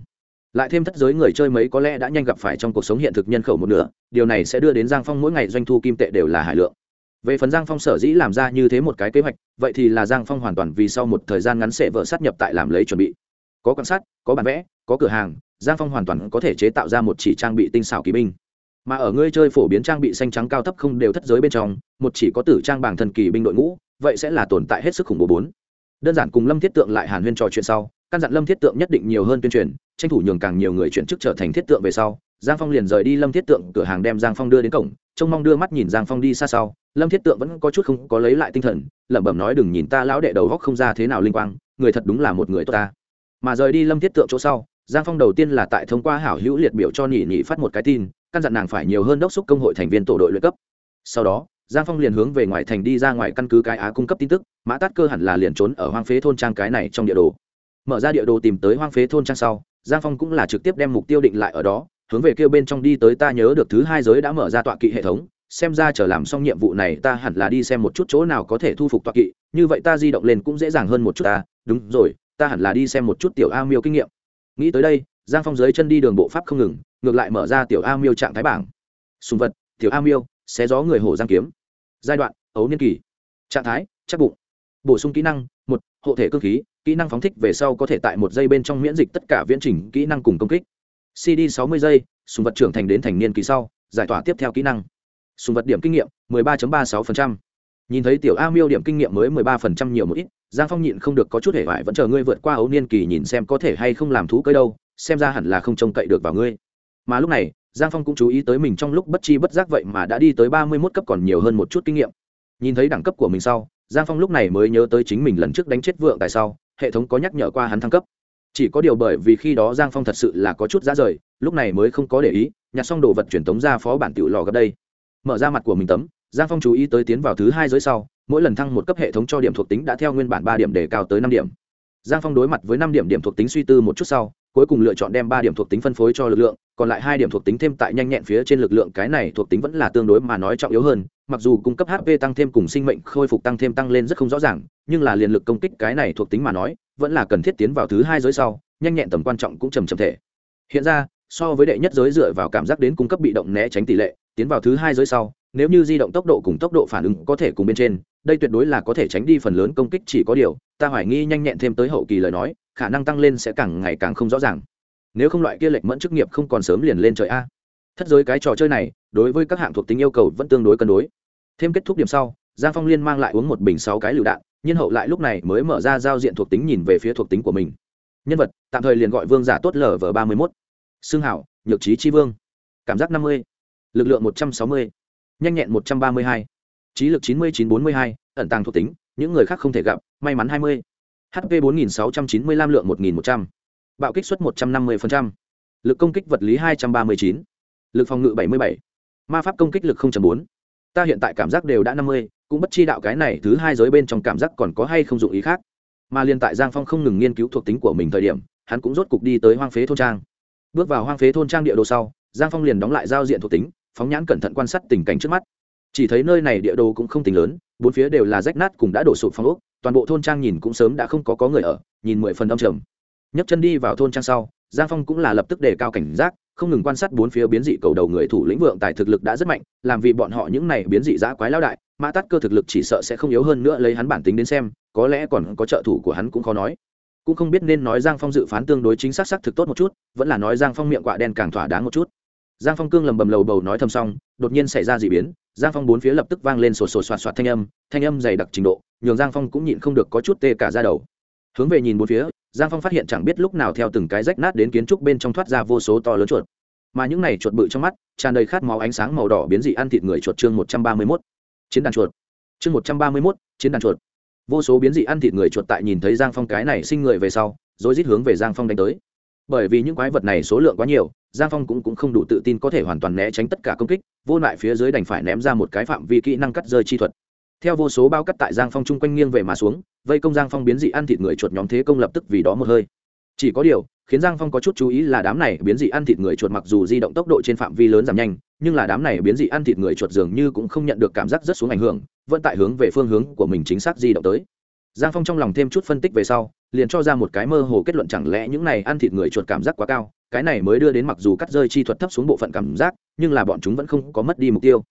lại thêm thất giới người chơi mấy có lẽ đã nhanh gặp phải trong cuộc sống hiện thực nhân khẩu một nửa, điều này sẽ đưa đến giang phong mỗi ngày doanh thu kim tệ đều là hải lượng. Về phần giang phong sở dĩ làm ra như thế một cái kế hoạch, vậy thì là giang phong hoàn toàn vì sau một thời gian ngắn sẽ vợ sát nhập tại làm lấy chuẩn bị. Có quan sát, có bản vẽ, có cửa hàng, giang phong hoàn toàn có thể chế tạo ra một chỉ trang bị tinh xảo kỳ binh. Mà ở ngươi chơi phổ biến trang bị xanh trắng cao thấp không đều thất giới bên trong, một chỉ có tử trang bảng thần kỳ binh đội ngũ, vậy sẽ là tồn tại hết sức khủng bố bốn. Đơn giản cùng lâm thiết tượng lại hàn huyên trò chuyện sau căn dặn lâm thiết tượng nhất định nhiều hơn tuyên truyền, tranh thủ nhường càng nhiều người chuyển chức trở thành thiết tượng về sau, giang phong liền rời đi lâm thiết tượng cửa hàng đem giang phong đưa đến cổng, trông mong đưa mắt nhìn giang phong đi xa sau. Lâm thiết tượng vẫn có chút không có lấy lại tinh thần, lẩm bẩm nói, đừng nhìn ta lão đệ đầu góc không ra thế nào linh quang, người thật đúng là một người tốt ta. Mà rời đi lâm thiết tượng chỗ sau, giang phong đầu tiên là tại thông qua hảo hữu liệt biểu cho nhị nhị phát một cái tin, căn dặn nàng phải nhiều hơn đốc xúc công hội thành viên tổ đội luyện cấp. Sau đó, giang phong liền hướng về ngoài thành đi ra ngoài căn cứ cái á cung cấp tin tức, mã tát cơ hẳn là liền trốn ở hoang phế thôn trang cái này trong địa đồ mở ra địa đồ tìm tới hoang phế thôn trang sau, giang phong cũng là trực tiếp đem mục tiêu định lại ở đó, hướng về kêu bên trong đi tới ta nhớ được thứ hai giới đã mở ra tọa kỵ hệ thống, xem ra chờ làm xong nhiệm vụ này ta hẳn là đi xem một chút chỗ nào có thể thu phục tọa kỵ, như vậy ta di động lên cũng dễ dàng hơn một chút ta, đúng rồi, ta hẳn là đi xem một chút tiểu a miêu kinh nghiệm. Nghĩ tới đây, giang phong dưới chân đi đường bộ pháp không ngừng, ngược lại mở ra tiểu a miêu trạng thái bảng. Sùng vật, tiểu a miêu, xé gió người hổ giang kiếm. Giai đoạn, ấu niên kỳ. Trạng thái, chắc bụng. Bổ sung kỹ năng một, hộ thể cơ khí, kỹ năng phóng thích về sau có thể tại một giây bên trong miễn dịch tất cả viễn trình kỹ năng cùng công kích. Cd sáu mươi giây, sùng vật trưởng thành đến thành niên kỳ sau, giải tỏa tiếp theo kỹ năng. Sùng vật điểm kinh nghiệm 13.36%. nhìn thấy tiểu a miêu điểm kinh nghiệm mới 13% nhiều một ít, giang phong nhịn không được có chút hề vải vẫn chờ ngươi vượt qua ấu niên kỳ nhìn xem có thể hay không làm thú cơi đâu, xem ra hẳn là không trông cậy được vào ngươi. Mà lúc này, giang phong cũng chú ý tới mình trong lúc bất chi bất giác vậy mà đã đi tới ba mươi mốt cấp còn nhiều hơn một chút kinh nghiệm. Nhìn thấy đẳng cấp của mình sau giang phong lúc này mới nhớ tới chính mình lần trước đánh chết vượng tại sau, hệ thống có nhắc nhở qua hắn thăng cấp. Chỉ có điều bởi vì khi đó giang phong thật sự là có chút ra rời, lúc này mới không có để ý, nhặt xong đồ vật truyền tống ra phó bản tiểu lò gấp đây. Mở ra mặt của mình tấm, giang phong chú ý tới tiến vào thứ hai giới sau, mỗi lần thăng một cấp hệ thống cho điểm thuộc tính đã theo nguyên bản ba điểm để cao tới năm điểm. Giang phong đối mặt với năm điểm điểm thuộc tính suy tư một chút sau, cuối cùng lựa chọn đem ba điểm thuộc tính phân phối cho lực lượng còn lại hai điểm thuộc tính thêm tại nhanh nhẹn phía trên lực lượng, cái này thuộc tính vẫn là tương đối mà nói trọng yếu hơn, mặc dù cung cấp hp tăng thêm cùng sinh mệnh khôi phục tăng thêm tăng lên rất không rõ ràng, nhưng là liền lực công kích cái này thuộc tính mà nói, vẫn là cần thiết tiến vào thứ hai giới sau, nhanh nhẹn tầm quan trọng cũng trầm trầm thể. Hiện ra, so với đệ nhất giới dựa vào cảm giác đến cung cấp bị động né tránh tỷ lệ, tiến vào thứ hai giới sau, nếu như di động tốc độ cùng tốc độ phản ứng có thể cùng bên trên, đây tuyệt đối là có thể tránh đi phần lớn công kích chỉ có điều, ta hoài nghi nhanh nhẹn thêm tới hậu kỳ lời nói, khả năng tăng lên sẽ càng ngày càng không rõ ràng nếu không loại kia lệch mẫn chức nghiệp không còn sớm liền lên trời a. Thất giới cái trò chơi này, đối với các hạng thuộc tính yêu cầu vẫn tương đối cân đối. Thêm kết thúc điểm sau, giang phong liên mang lại uống một bình sáu cái lựu đạn nhân hậu lại lúc này mới mở ra giao diện thuộc tính nhìn về phía thuộc tính của mình. Nhân vật, tạm thời liền gọi vương giả tốt lở vờ ba mươi mốt. Xương hảo, nhược trí tri vương. Cảm giác năm mươi. Lực lượng một trăm sáu mươi. Nhanh nhẹn một trăm ba mươi hai. Trí lực chín mươi chín bốn mươi hai, ẩn tàng thuộc tính, những người khác không thể gặp, may mắn hai mươi. Hp bốn nghìn sáu trăm chín mươi lăm lượng một nghìn một trăm bạo kích suất một trăm năm mươi lực công kích vật lý hai trăm ba mươi chín, lực phòng ngự bảy mươi bảy, ma pháp công kích lực bốn. Ta hiện tại cảm giác đều đã năm mươi, cũng bất chi đạo cái này thứ hai giới bên trong cảm giác còn có hay không dụng ý khác. Mà liên tại giang phong không ngừng nghiên cứu thuộc tính của mình thời điểm, hắn cũng rốt cục đi tới hoang phế thôn trang. Bước vào hoang phế thôn trang địa đồ sau, giang phong liền đóng lại giao diện thuộc tính, phóng nhãn cẩn thận quan sát tình cảnh trước mắt. Chỉ thấy nơi này địa đồ cũng không tính lớn, bốn phía đều là rách nát cùng đã đổ sụp phong ốc, toàn bộ thôn trang nhìn cũng sớm đã không có có người ở, nhìn mười phần đông trầm nhấc chân đi vào thôn trang sau, giang phong cũng là lập tức đề cao cảnh giác, không ngừng quan sát bốn phía biến dị cầu đầu người thủ lĩnh vượng tài thực lực đã rất mạnh, làm vì bọn họ những này biến dị giã quái lao đại, mã tắt cơ thực lực chỉ sợ sẽ không yếu hơn nữa lấy hắn bản tính đến xem, có lẽ còn có trợ thủ của hắn cũng khó nói. Cũng không biết nên nói giang phong dự phán tương đối chính xác xác thực tốt một chút, vẫn là nói giang phong miệng quạ đen càng thỏa đáng một chút. Giang phong cương lầm bầm lầu bầu nói thầm xong, đột nhiên xảy ra d ị biến, giang phong bốn phía lập tức vang lên sổ sổ soạt soạt thanh âm thanh âm dày đặc trình độ, nhường giang phong cũng nhịn không được có chút tê cả ra đầu. Hướng về nhìn bốn phía giang phong phát hiện chẳng biết lúc nào theo từng cái rách nát đến kiến trúc bên trong thoát ra vô số to lớn chuột. Mà những này chuột bự trong mắt tràn đầy khát máu ánh sáng màu đỏ biến dị ăn thịt người chuột chương một trăm ba mươi mốt. Chiến đàn chuột. Chương một trăm ba mươi mốt chiến đàn chuột. Vô số biến dị ăn thịt người chuột tại nhìn thấy giang phong cái này sinh người về sau rồi rít hướng về giang phong đánh tới. Bởi vì những quái vật này số lượng quá nhiều giang phong cũng, cũng không đủ tự tin có thể hoàn toàn né tránh tất cả công kích vô lại phía dưới đành phải ném ra một cái phạm vi kỹ năng cắt rơi chi thuật theo vô số bao cắt tại giang phong chung quanh nghiêng về mà xuống, vây công giang phong biến dị ăn thịt người chuột nhóm thế công lập tức vì đó một hơi. Chỉ có điều, khiến giang phong có chút chú ý là đám này biến dị ăn thịt người chuột mặc dù di động tốc độ trên phạm vi lớn giảm nhanh, nhưng là đám này biến dị ăn thịt người chuột dường như cũng không nhận được cảm giác rất xuống ảnh hưởng, vẫn tại hướng về phương hướng của mình chính xác di động tới. Giang phong trong lòng thêm chút phân tích về sau, liền cho ra một cái mơ hồ kết luận chẳng lẽ những này ăn thịt người chuột cảm giác quá cao, cái này mới đưa đến mặc dù cắt rơi chi thuật thấp xuống bộ phận cảm giác, nhưng là bọn chúng vẫn không có mất đi mục tiêu.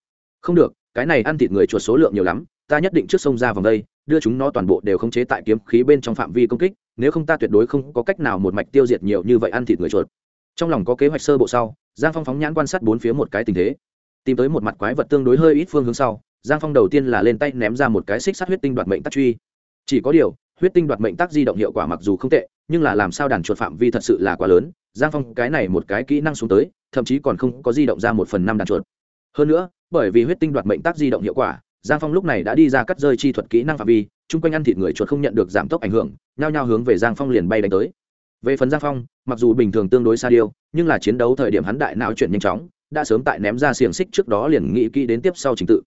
Không được, cái này ăn thịt người chuột số lượng nhiều lắm ta nhất định trước sông ra vòng đây, đưa chúng nó toàn bộ đều khống chế tại kiếm khí bên trong phạm vi công kích, nếu không ta tuyệt đối không có cách nào một mạch tiêu diệt nhiều như vậy ăn thịt người chuột. Trong lòng có kế hoạch sơ bộ sau, giang phong phóng nhãn quan sát bốn phía một cái tình thế. Tìm tới một mặt quái vật tương đối hơi ít phương hướng sau, giang phong đầu tiên là lên tay ném ra một cái xích sắt huyết tinh đoạt mệnh tắc truy. Chỉ có điều, huyết tinh đoạt mệnh tác di động hiệu quả mặc dù không tệ, nhưng là làm sao đàn chuột phạm vi thật sự là quá lớn, giang phong cái này một cái kỹ năng xuống tới, thậm chí còn không có di động ra một phần năm đàn chuột. Hơn nữa, bởi vì huyết tinh đoạt mệnh tác di động hiệu quả giang phong lúc này đã đi ra cắt rơi chi thuật kỹ năng phạm vi, chung quanh ăn thịt người chuột không nhận được giảm tốc ảnh hưởng, nhao nhao hướng về giang phong liền bay đánh tới. Về phần giang phong, mặc dù bình thường tương đối xa điêu, nhưng là chiến đấu thời điểm hắn đại não chuyển nhanh chóng, đã sớm tại ném ra xiềng xích trước đó liền nghĩ kỹ đến tiếp sau trình tự.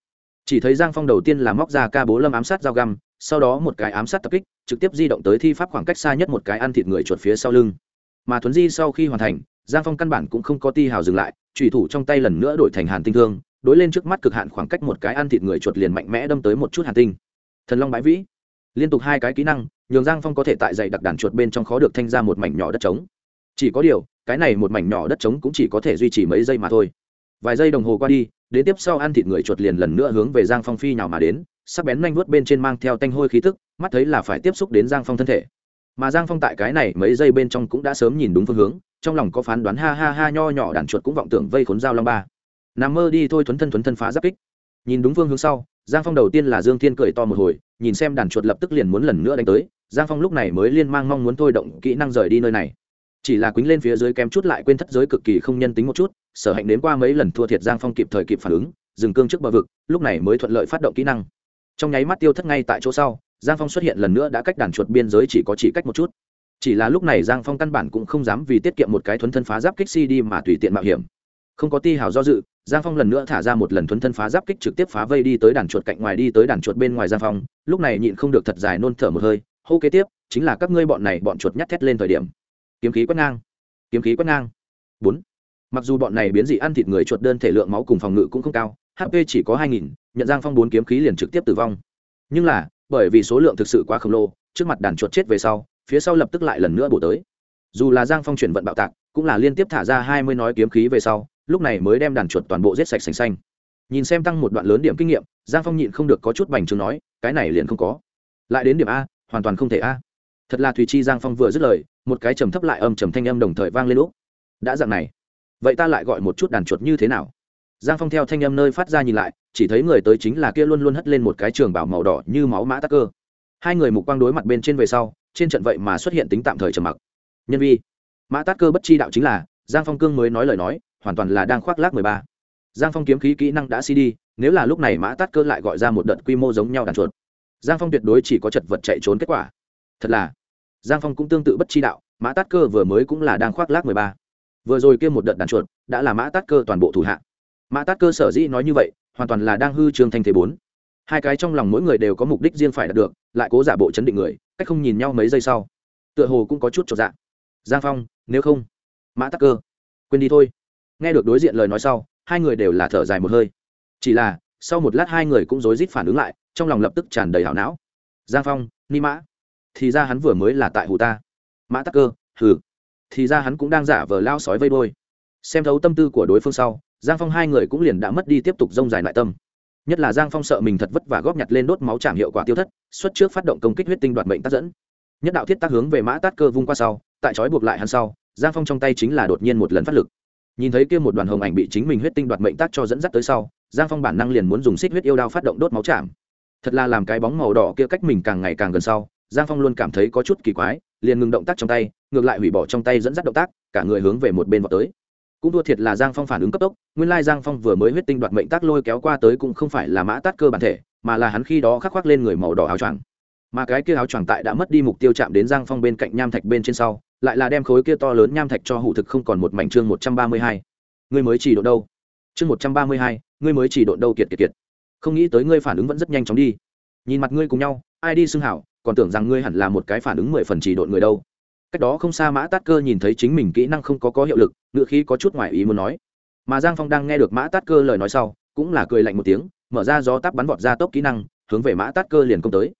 Chỉ thấy giang phong đầu tiên là móc ra ca bố lâm ám sát dao găm, sau đó một cái ám sát tập kích, trực tiếp di động tới thi pháp khoảng cách xa nhất một cái ăn thịt người chuột phía sau lưng. Mà thuấn di sau khi hoàn thành, giang phong căn bản cũng không có ti hào dừng lại trùy thủ trong tay lần nữa đổi thành hàn tinh thương đối lên trước mắt cực hạn khoảng cách một cái ăn thịt người chuột liền mạnh mẽ đâm tới một chút hàn tinh. Thần long bãi vĩ. Liên tục hai cái kỹ năng, nhường giang phong có thể tại dạy đặc đàn chuột bên trong khó được thanh ra một mảnh nhỏ đất trống. Chỉ có điều, cái này một mảnh nhỏ đất trống cũng chỉ có thể duy trì mấy giây mà thôi. Vài giây đồng hồ qua đi, đến tiếp sau ăn thịt người chuột liền lần nữa hướng về giang phong phi nào mà đến, sắc bén nhanh vuốt bên trên mang theo tanh hôi khí tức, mắt thấy là phải tiếp xúc đến giang phong thân thể. Mà giang phong tại cái này mấy giây bên trong cũng đã sớm nhìn đúng phương hướng, trong lòng có phán đoán ha ha ha nho nhỏ đàn chuột cũng vọng tưởng vây khốn dao long ba nằm mơ đi thôi thuấn thân thuấn thân phá giáp kích. Nhìn đúng phương hướng sau, giang phong đầu tiên là dương thiên cười to một hồi, nhìn xem đàn chuột lập tức liền muốn lần nữa đánh tới. Giang phong lúc này mới liên mang mong muốn thôi động kỹ năng rời đi nơi này. Chỉ là quýnh lên phía dưới kém chút lại quên thất giới cực kỳ không nhân tính một chút, sở hạnh đến qua mấy lần thua thiệt giang phong kịp thời kịp phản ứng, dừng cương trước bờ vực, lúc này mới thuận lợi phát động kỹ năng. Trong nháy mắt tiêu thất ngay tại chỗ sau, giang phong xuất hiện lần nữa đã cách đàn chuột biên giới chỉ có chỉ cách một chút. Chỉ là lúc này giang phong căn bản cũng không dám vì tiết kiệm một cái thuấn thân phá giáp kích si đi mà tùy tiện mạo hiểm. Không có ti hào do dự giang phong lần nữa thả ra một lần thuấn thân phá giáp kích trực tiếp phá vây đi tới đàn chuột cạnh ngoài đi tới đàn chuột bên ngoài giang phong, lúc này nhịn không được thật dài nôn thở một hơi, hô kế tiếp, chính là các ngươi bọn này bọn chuột nhát thét lên thời điểm. Kiếm khí quét ngang, kiếm khí quét ngang. Bốn. Mặc dù bọn này biến dị ăn thịt người chuột đơn thể lượng máu cùng phòng ngự cũng không cao hp chỉ có hai nghìn, nhận giang phong bốn kiếm khí liền trực tiếp tử vong. Nhưng là, bởi vì số lượng thực sự quá khổng lồ, trước mặt đàn chuột chết về sau, phía sau lập tức lại lần nữa bổ tới. Dù là giang phong chuyển vận bạo tạc, cũng là liên tiếp thả ra hai mươi nói kiếm khí về sau lúc này mới đem đàn chuột toàn bộ giết sạch sành xanh. Nhìn xem tăng một đoạn lớn điểm kinh nghiệm, giang phong nhịn không được có chút bành trướng nói, cái này liền không có. Lại đến điểm a, hoàn toàn không thể a. Thật là thùy chi giang phong vừa dứt lời, một cái trầm thấp lại âm trầm thanh âm đồng thời vang lên lúc. Đã dạng này, vậy ta lại gọi một chút đàn chuột như thế nào? Giang phong theo thanh âm nơi phát ra nhìn lại, chỉ thấy người tới chính là kia luôn luôn hất lên một cái trường bảo màu đỏ như máu mã tắc cơ. Hai người mục quang đối mặt bên trên về sau, trên trận vậy mà xuất hiện tính tạm thời trầm mặc. Nhân vi, mã tát cơ bất chi đạo chính là, giang phong cương mới nói lời nói hoàn toàn là đang khoác lác mười ba. Giang phong kiếm khí kỹ năng đã cd nếu là lúc này mã tát cơ lại gọi ra một đợt quy mô giống nhau đàn chuột. Giang phong tuyệt đối chỉ có chật vật chạy trốn kết quả. Thật là, giang phong cũng tương tự bất chi đạo, mã tát cơ vừa mới cũng là đang khoác lác mười ba. Vừa rồi kia một đợt đàn chuột đã là mã tát cơ toàn bộ thủ hạ. Mã tát cơ sở dĩ nói như vậy, hoàn toàn là đang hư trương thanh thế bốn. Hai cái trong lòng mỗi người đều có mục đích riêng phải đạt được, lại cố giả bộ chấn định người, cách không nhìn nhau mấy giây sau, tựa hồ cũng có chút trọn dạng giang phong, nếu không, mã tắc cơ, quên đi thôi nghe được đối diện lời nói sau, hai người đều là thở dài một hơi. Chỉ là, sau một lát hai người cũng rối rít phản ứng lại, trong lòng lập tức tràn đầy hảo não. Giang phong, ni mã. Thì ra hắn vừa mới là tại hù ta. Mã tắc cơ, hừ. Thì ra hắn cũng đang giả vờ lao sói vây đôi xem thấu tâm tư của đối phương sau, giang phong hai người cũng liền đã mất đi tiếp tục dông dài lại tâm. Nhất là giang phong sợ mình thật vất và góp nhặt lên đốt máu chạm hiệu quả tiêu thất, xuất trước phát động công kích huyết tinh đoạt mệnh tác dẫn. Nhất đạo thiết tác hướng về mã tát cơ vung qua sau, tại trói buộc lại hắn sau, giang phong trong tay chính là đột nhiên một lần phát lực nhìn thấy kia một đoàn hồng ảnh bị chính mình huyết tinh đoạt mệnh tác cho dẫn dắt tới sau, giang phong bản năng liền muốn dùng xích huyết yêu đao phát động đốt máu chạm. Thật là làm cái bóng màu đỏ kia cách mình càng ngày càng gần sau, giang phong luôn cảm thấy có chút kỳ quái, liền ngừng động tác trong tay, ngược lại hủy bỏ trong tay dẫn dắt động tác, cả người hướng về một bên vào tới. Cũng thua thiệt là giang phong phản ứng cấp tốc, nguyên lai giang phong vừa mới huyết tinh đoạt mệnh tác lôi kéo qua tới cũng không phải là mã tát cơ bản thể, mà là hắn khi đó khắc khoác lên người màu đỏ áo choàng. Mà cái kia áo choàng tại đã mất đi mục tiêu chạm đến giang phong bên cạnh nham thạch bên trên sau lại là đem khối kia to lớn nham thạch cho hủ thực không còn một mảnh chương một trăm ba mươi hai. Ngươi mới chỉ độ đâu? Chương một trăm ba mươi hai, ngươi mới chỉ độ đâu kiệt kiệt kiệt. Không nghĩ tới ngươi phản ứng vẫn rất nhanh chóng đi. Nhìn mặt ngươi cùng nhau, ai đi xưng hảo, còn tưởng rằng ngươi hẳn là một cái phản ứng mười phần chỉ độn người đâu. Cách đó không xa mã tát cơ nhìn thấy chính mình kỹ năng không có có hiệu lực ngựa khí có chút ngoài ý muốn nói. Mà giang phong đang nghe được mã tát cơ lời nói sau, cũng là cười lạnh một tiếng, mở ra gió táp bắn vọt ra tốc kỹ năng, hướng về mã tát cơ liền công tới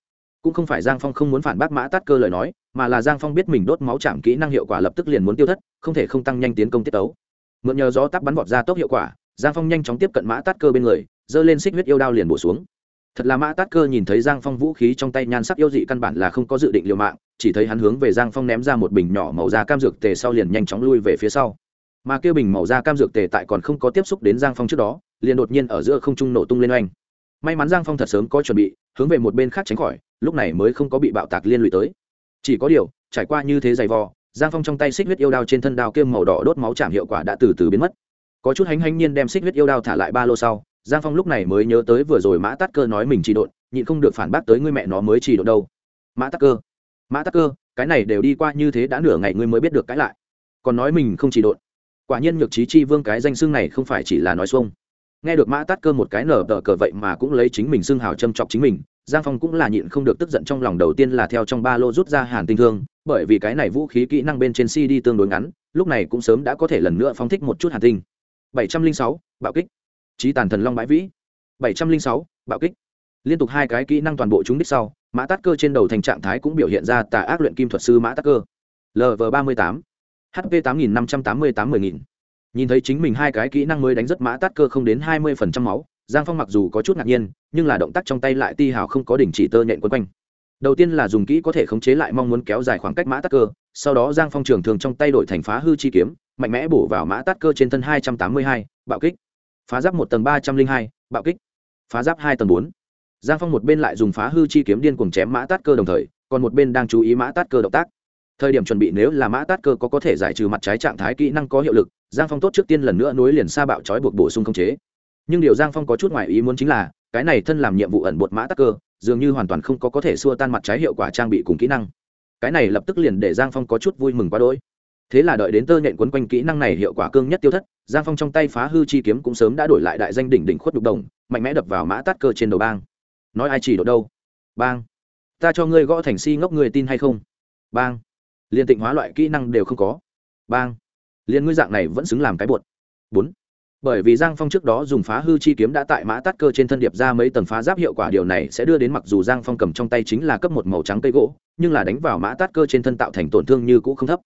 cũng không phải giang phong không muốn phản bác mã tát cơ lời nói, mà là giang phong biết mình đốt máu chạm kỹ năng hiệu quả lập tức liền muốn tiêu thất, không thể không tăng nhanh tiến công tiết tấu. Mượn nhờ gió tắc bắn vọt ra tốc hiệu quả, giang phong nhanh chóng tiếp cận mã tát cơ bên người, giơ lên xích huyết yêu đao liền bổ xuống. Thật là mã tát cơ nhìn thấy giang phong vũ khí trong tay nhan sắc yêu dị căn bản là không có dự định liều mạng, chỉ thấy hắn hướng về giang phong ném ra một bình nhỏ màu da cam dược tề sau liền nhanh chóng lui về phía sau. Mà kêu bình màu da cam dược tề tại còn không có tiếp xúc đến giang phong trước đó, liền đột nhiên ở giữa không trung nổ tung lên oanh. May mắn giang phong thật sớm có chuẩn bị, hướng về một bên khác tránh khỏi lúc này mới không có bị bạo tạc liên lụy tới. Chỉ có điều, trải qua như thế dày vò, giang phong trong tay xích huyết yêu đao trên thân đao kiêm màu đỏ đốt máu chạm hiệu quả đã từ từ biến mất. Có chút hánh hánh nhiên đem xích huyết yêu đao thả lại ba lô sau, giang phong lúc này mới nhớ tới vừa rồi mã Tắc cơ nói mình chỉ độn, nhịn không được phản bác tới ngươi mẹ nó mới chỉ độn đâu. Mã Tắc cơ, mã Tắc cơ, cái này đều đi qua như thế đã nửa ngày ngươi mới biết được cãi lại. Còn nói mình không chỉ độn. Quả nhiên nhược trí chi vương cái danh xưng này không phải chỉ là nói xuông nghe được mã tát cơ một cái nở tờ cờ vậy mà cũng lấy chính mình xưng hào châm chọc chính mình, giang phong cũng là nhịn không được tức giận trong lòng đầu tiên là theo trong ba lô rút ra hàn tinh thương, bởi vì cái này vũ khí kỹ năng bên trên cd tương đối ngắn, lúc này cũng sớm đã có thể lần nữa phóng thích một chút hàn tinh. Bảy trăm linh sáu, bạo kích. Trí tàn thần long bãi vĩ. Bảy trăm linh sáu, bạo kích. Liên tục hai cái kỹ năng toàn bộ chúng đích sau, mã tát cơ trên đầu thành trạng thái cũng biểu hiện ra tà ác luyện kim thuật sư mã tát cơ. Lv ba mươi tám. Hp tám nghìn năm trăm tám mươi tám mươi nghìn nhìn thấy chính mình hai cái kỹ năng mới đánh rất mã tát cơ không đến hai mươi phần trăm máu, giang phong mặc dù có chút ngạc nhiên, nhưng là động tác trong tay lại ti hào không có đỉnh chỉ tơ nhện quấn quanh. Đầu tiên là dùng kỹ có thể khống chế lại mong muốn kéo dài khoảng cách mã tát cơ, sau đó giang phong trường thường trong tay đổi thành phá hư chi kiếm, mạnh mẽ bổ vào mã tát cơ trên thân hai trăm tám mươi hai, bạo kích. Phá giáp một tầng ba trăm linh hai, bạo kích. Phá giáp hai tầng bốn. Giang phong một bên lại dùng phá hư chi kiếm điên cuồng chém mã tát cơ đồng thời, còn một bên đang chú ý mã tát cơ động tác thời điểm chuẩn bị nếu là mã tát cơ có có thể giải trừ mặt trái trạng thái kỹ năng có hiệu lực, giang phong tốt trước tiên lần nữa nối liền xa bạo trói buộc bổ sung không chế. Nhưng điều giang phong có chút ngoài ý muốn chính là, cái này thân làm nhiệm vụ ẩn bột mã tát cơ, dường như hoàn toàn không có có thể xua tan mặt trái hiệu quả trang bị cùng kỹ năng. Cái này lập tức liền để giang phong có chút vui mừng quá đỗi. Thế là đợi đến tơ nhện quấn quanh kỹ năng này hiệu quả cương nhất tiêu thất, giang phong trong tay phá hư chi kiếm cũng sớm đã đổi lại đại danh đỉnh đỉnh khuất đục đồng, mạnh mẽ đập vào mã tát cơ trên đầu bang. Nói ai chỉ độ đâu? Bang. Ta cho ngươi gõ thành si ngốc người tin hay không? Bang liền tịnh hóa loại kỹ năng đều không có. Bang. Liền ngươi dạng này vẫn xứng làm cái bột. Bốn. Bởi vì giang phong trước đó dùng phá hư chi kiếm đã tại mã tát cơ trên thân điệp ra mấy tầng phá giáp, hiệu quả điều này sẽ đưa đến mặc dù giang phong cầm trong tay chính là cấp một màu trắng cây gỗ, nhưng là đánh vào mã tát cơ trên thân tạo thành tổn thương như cũ không thấp.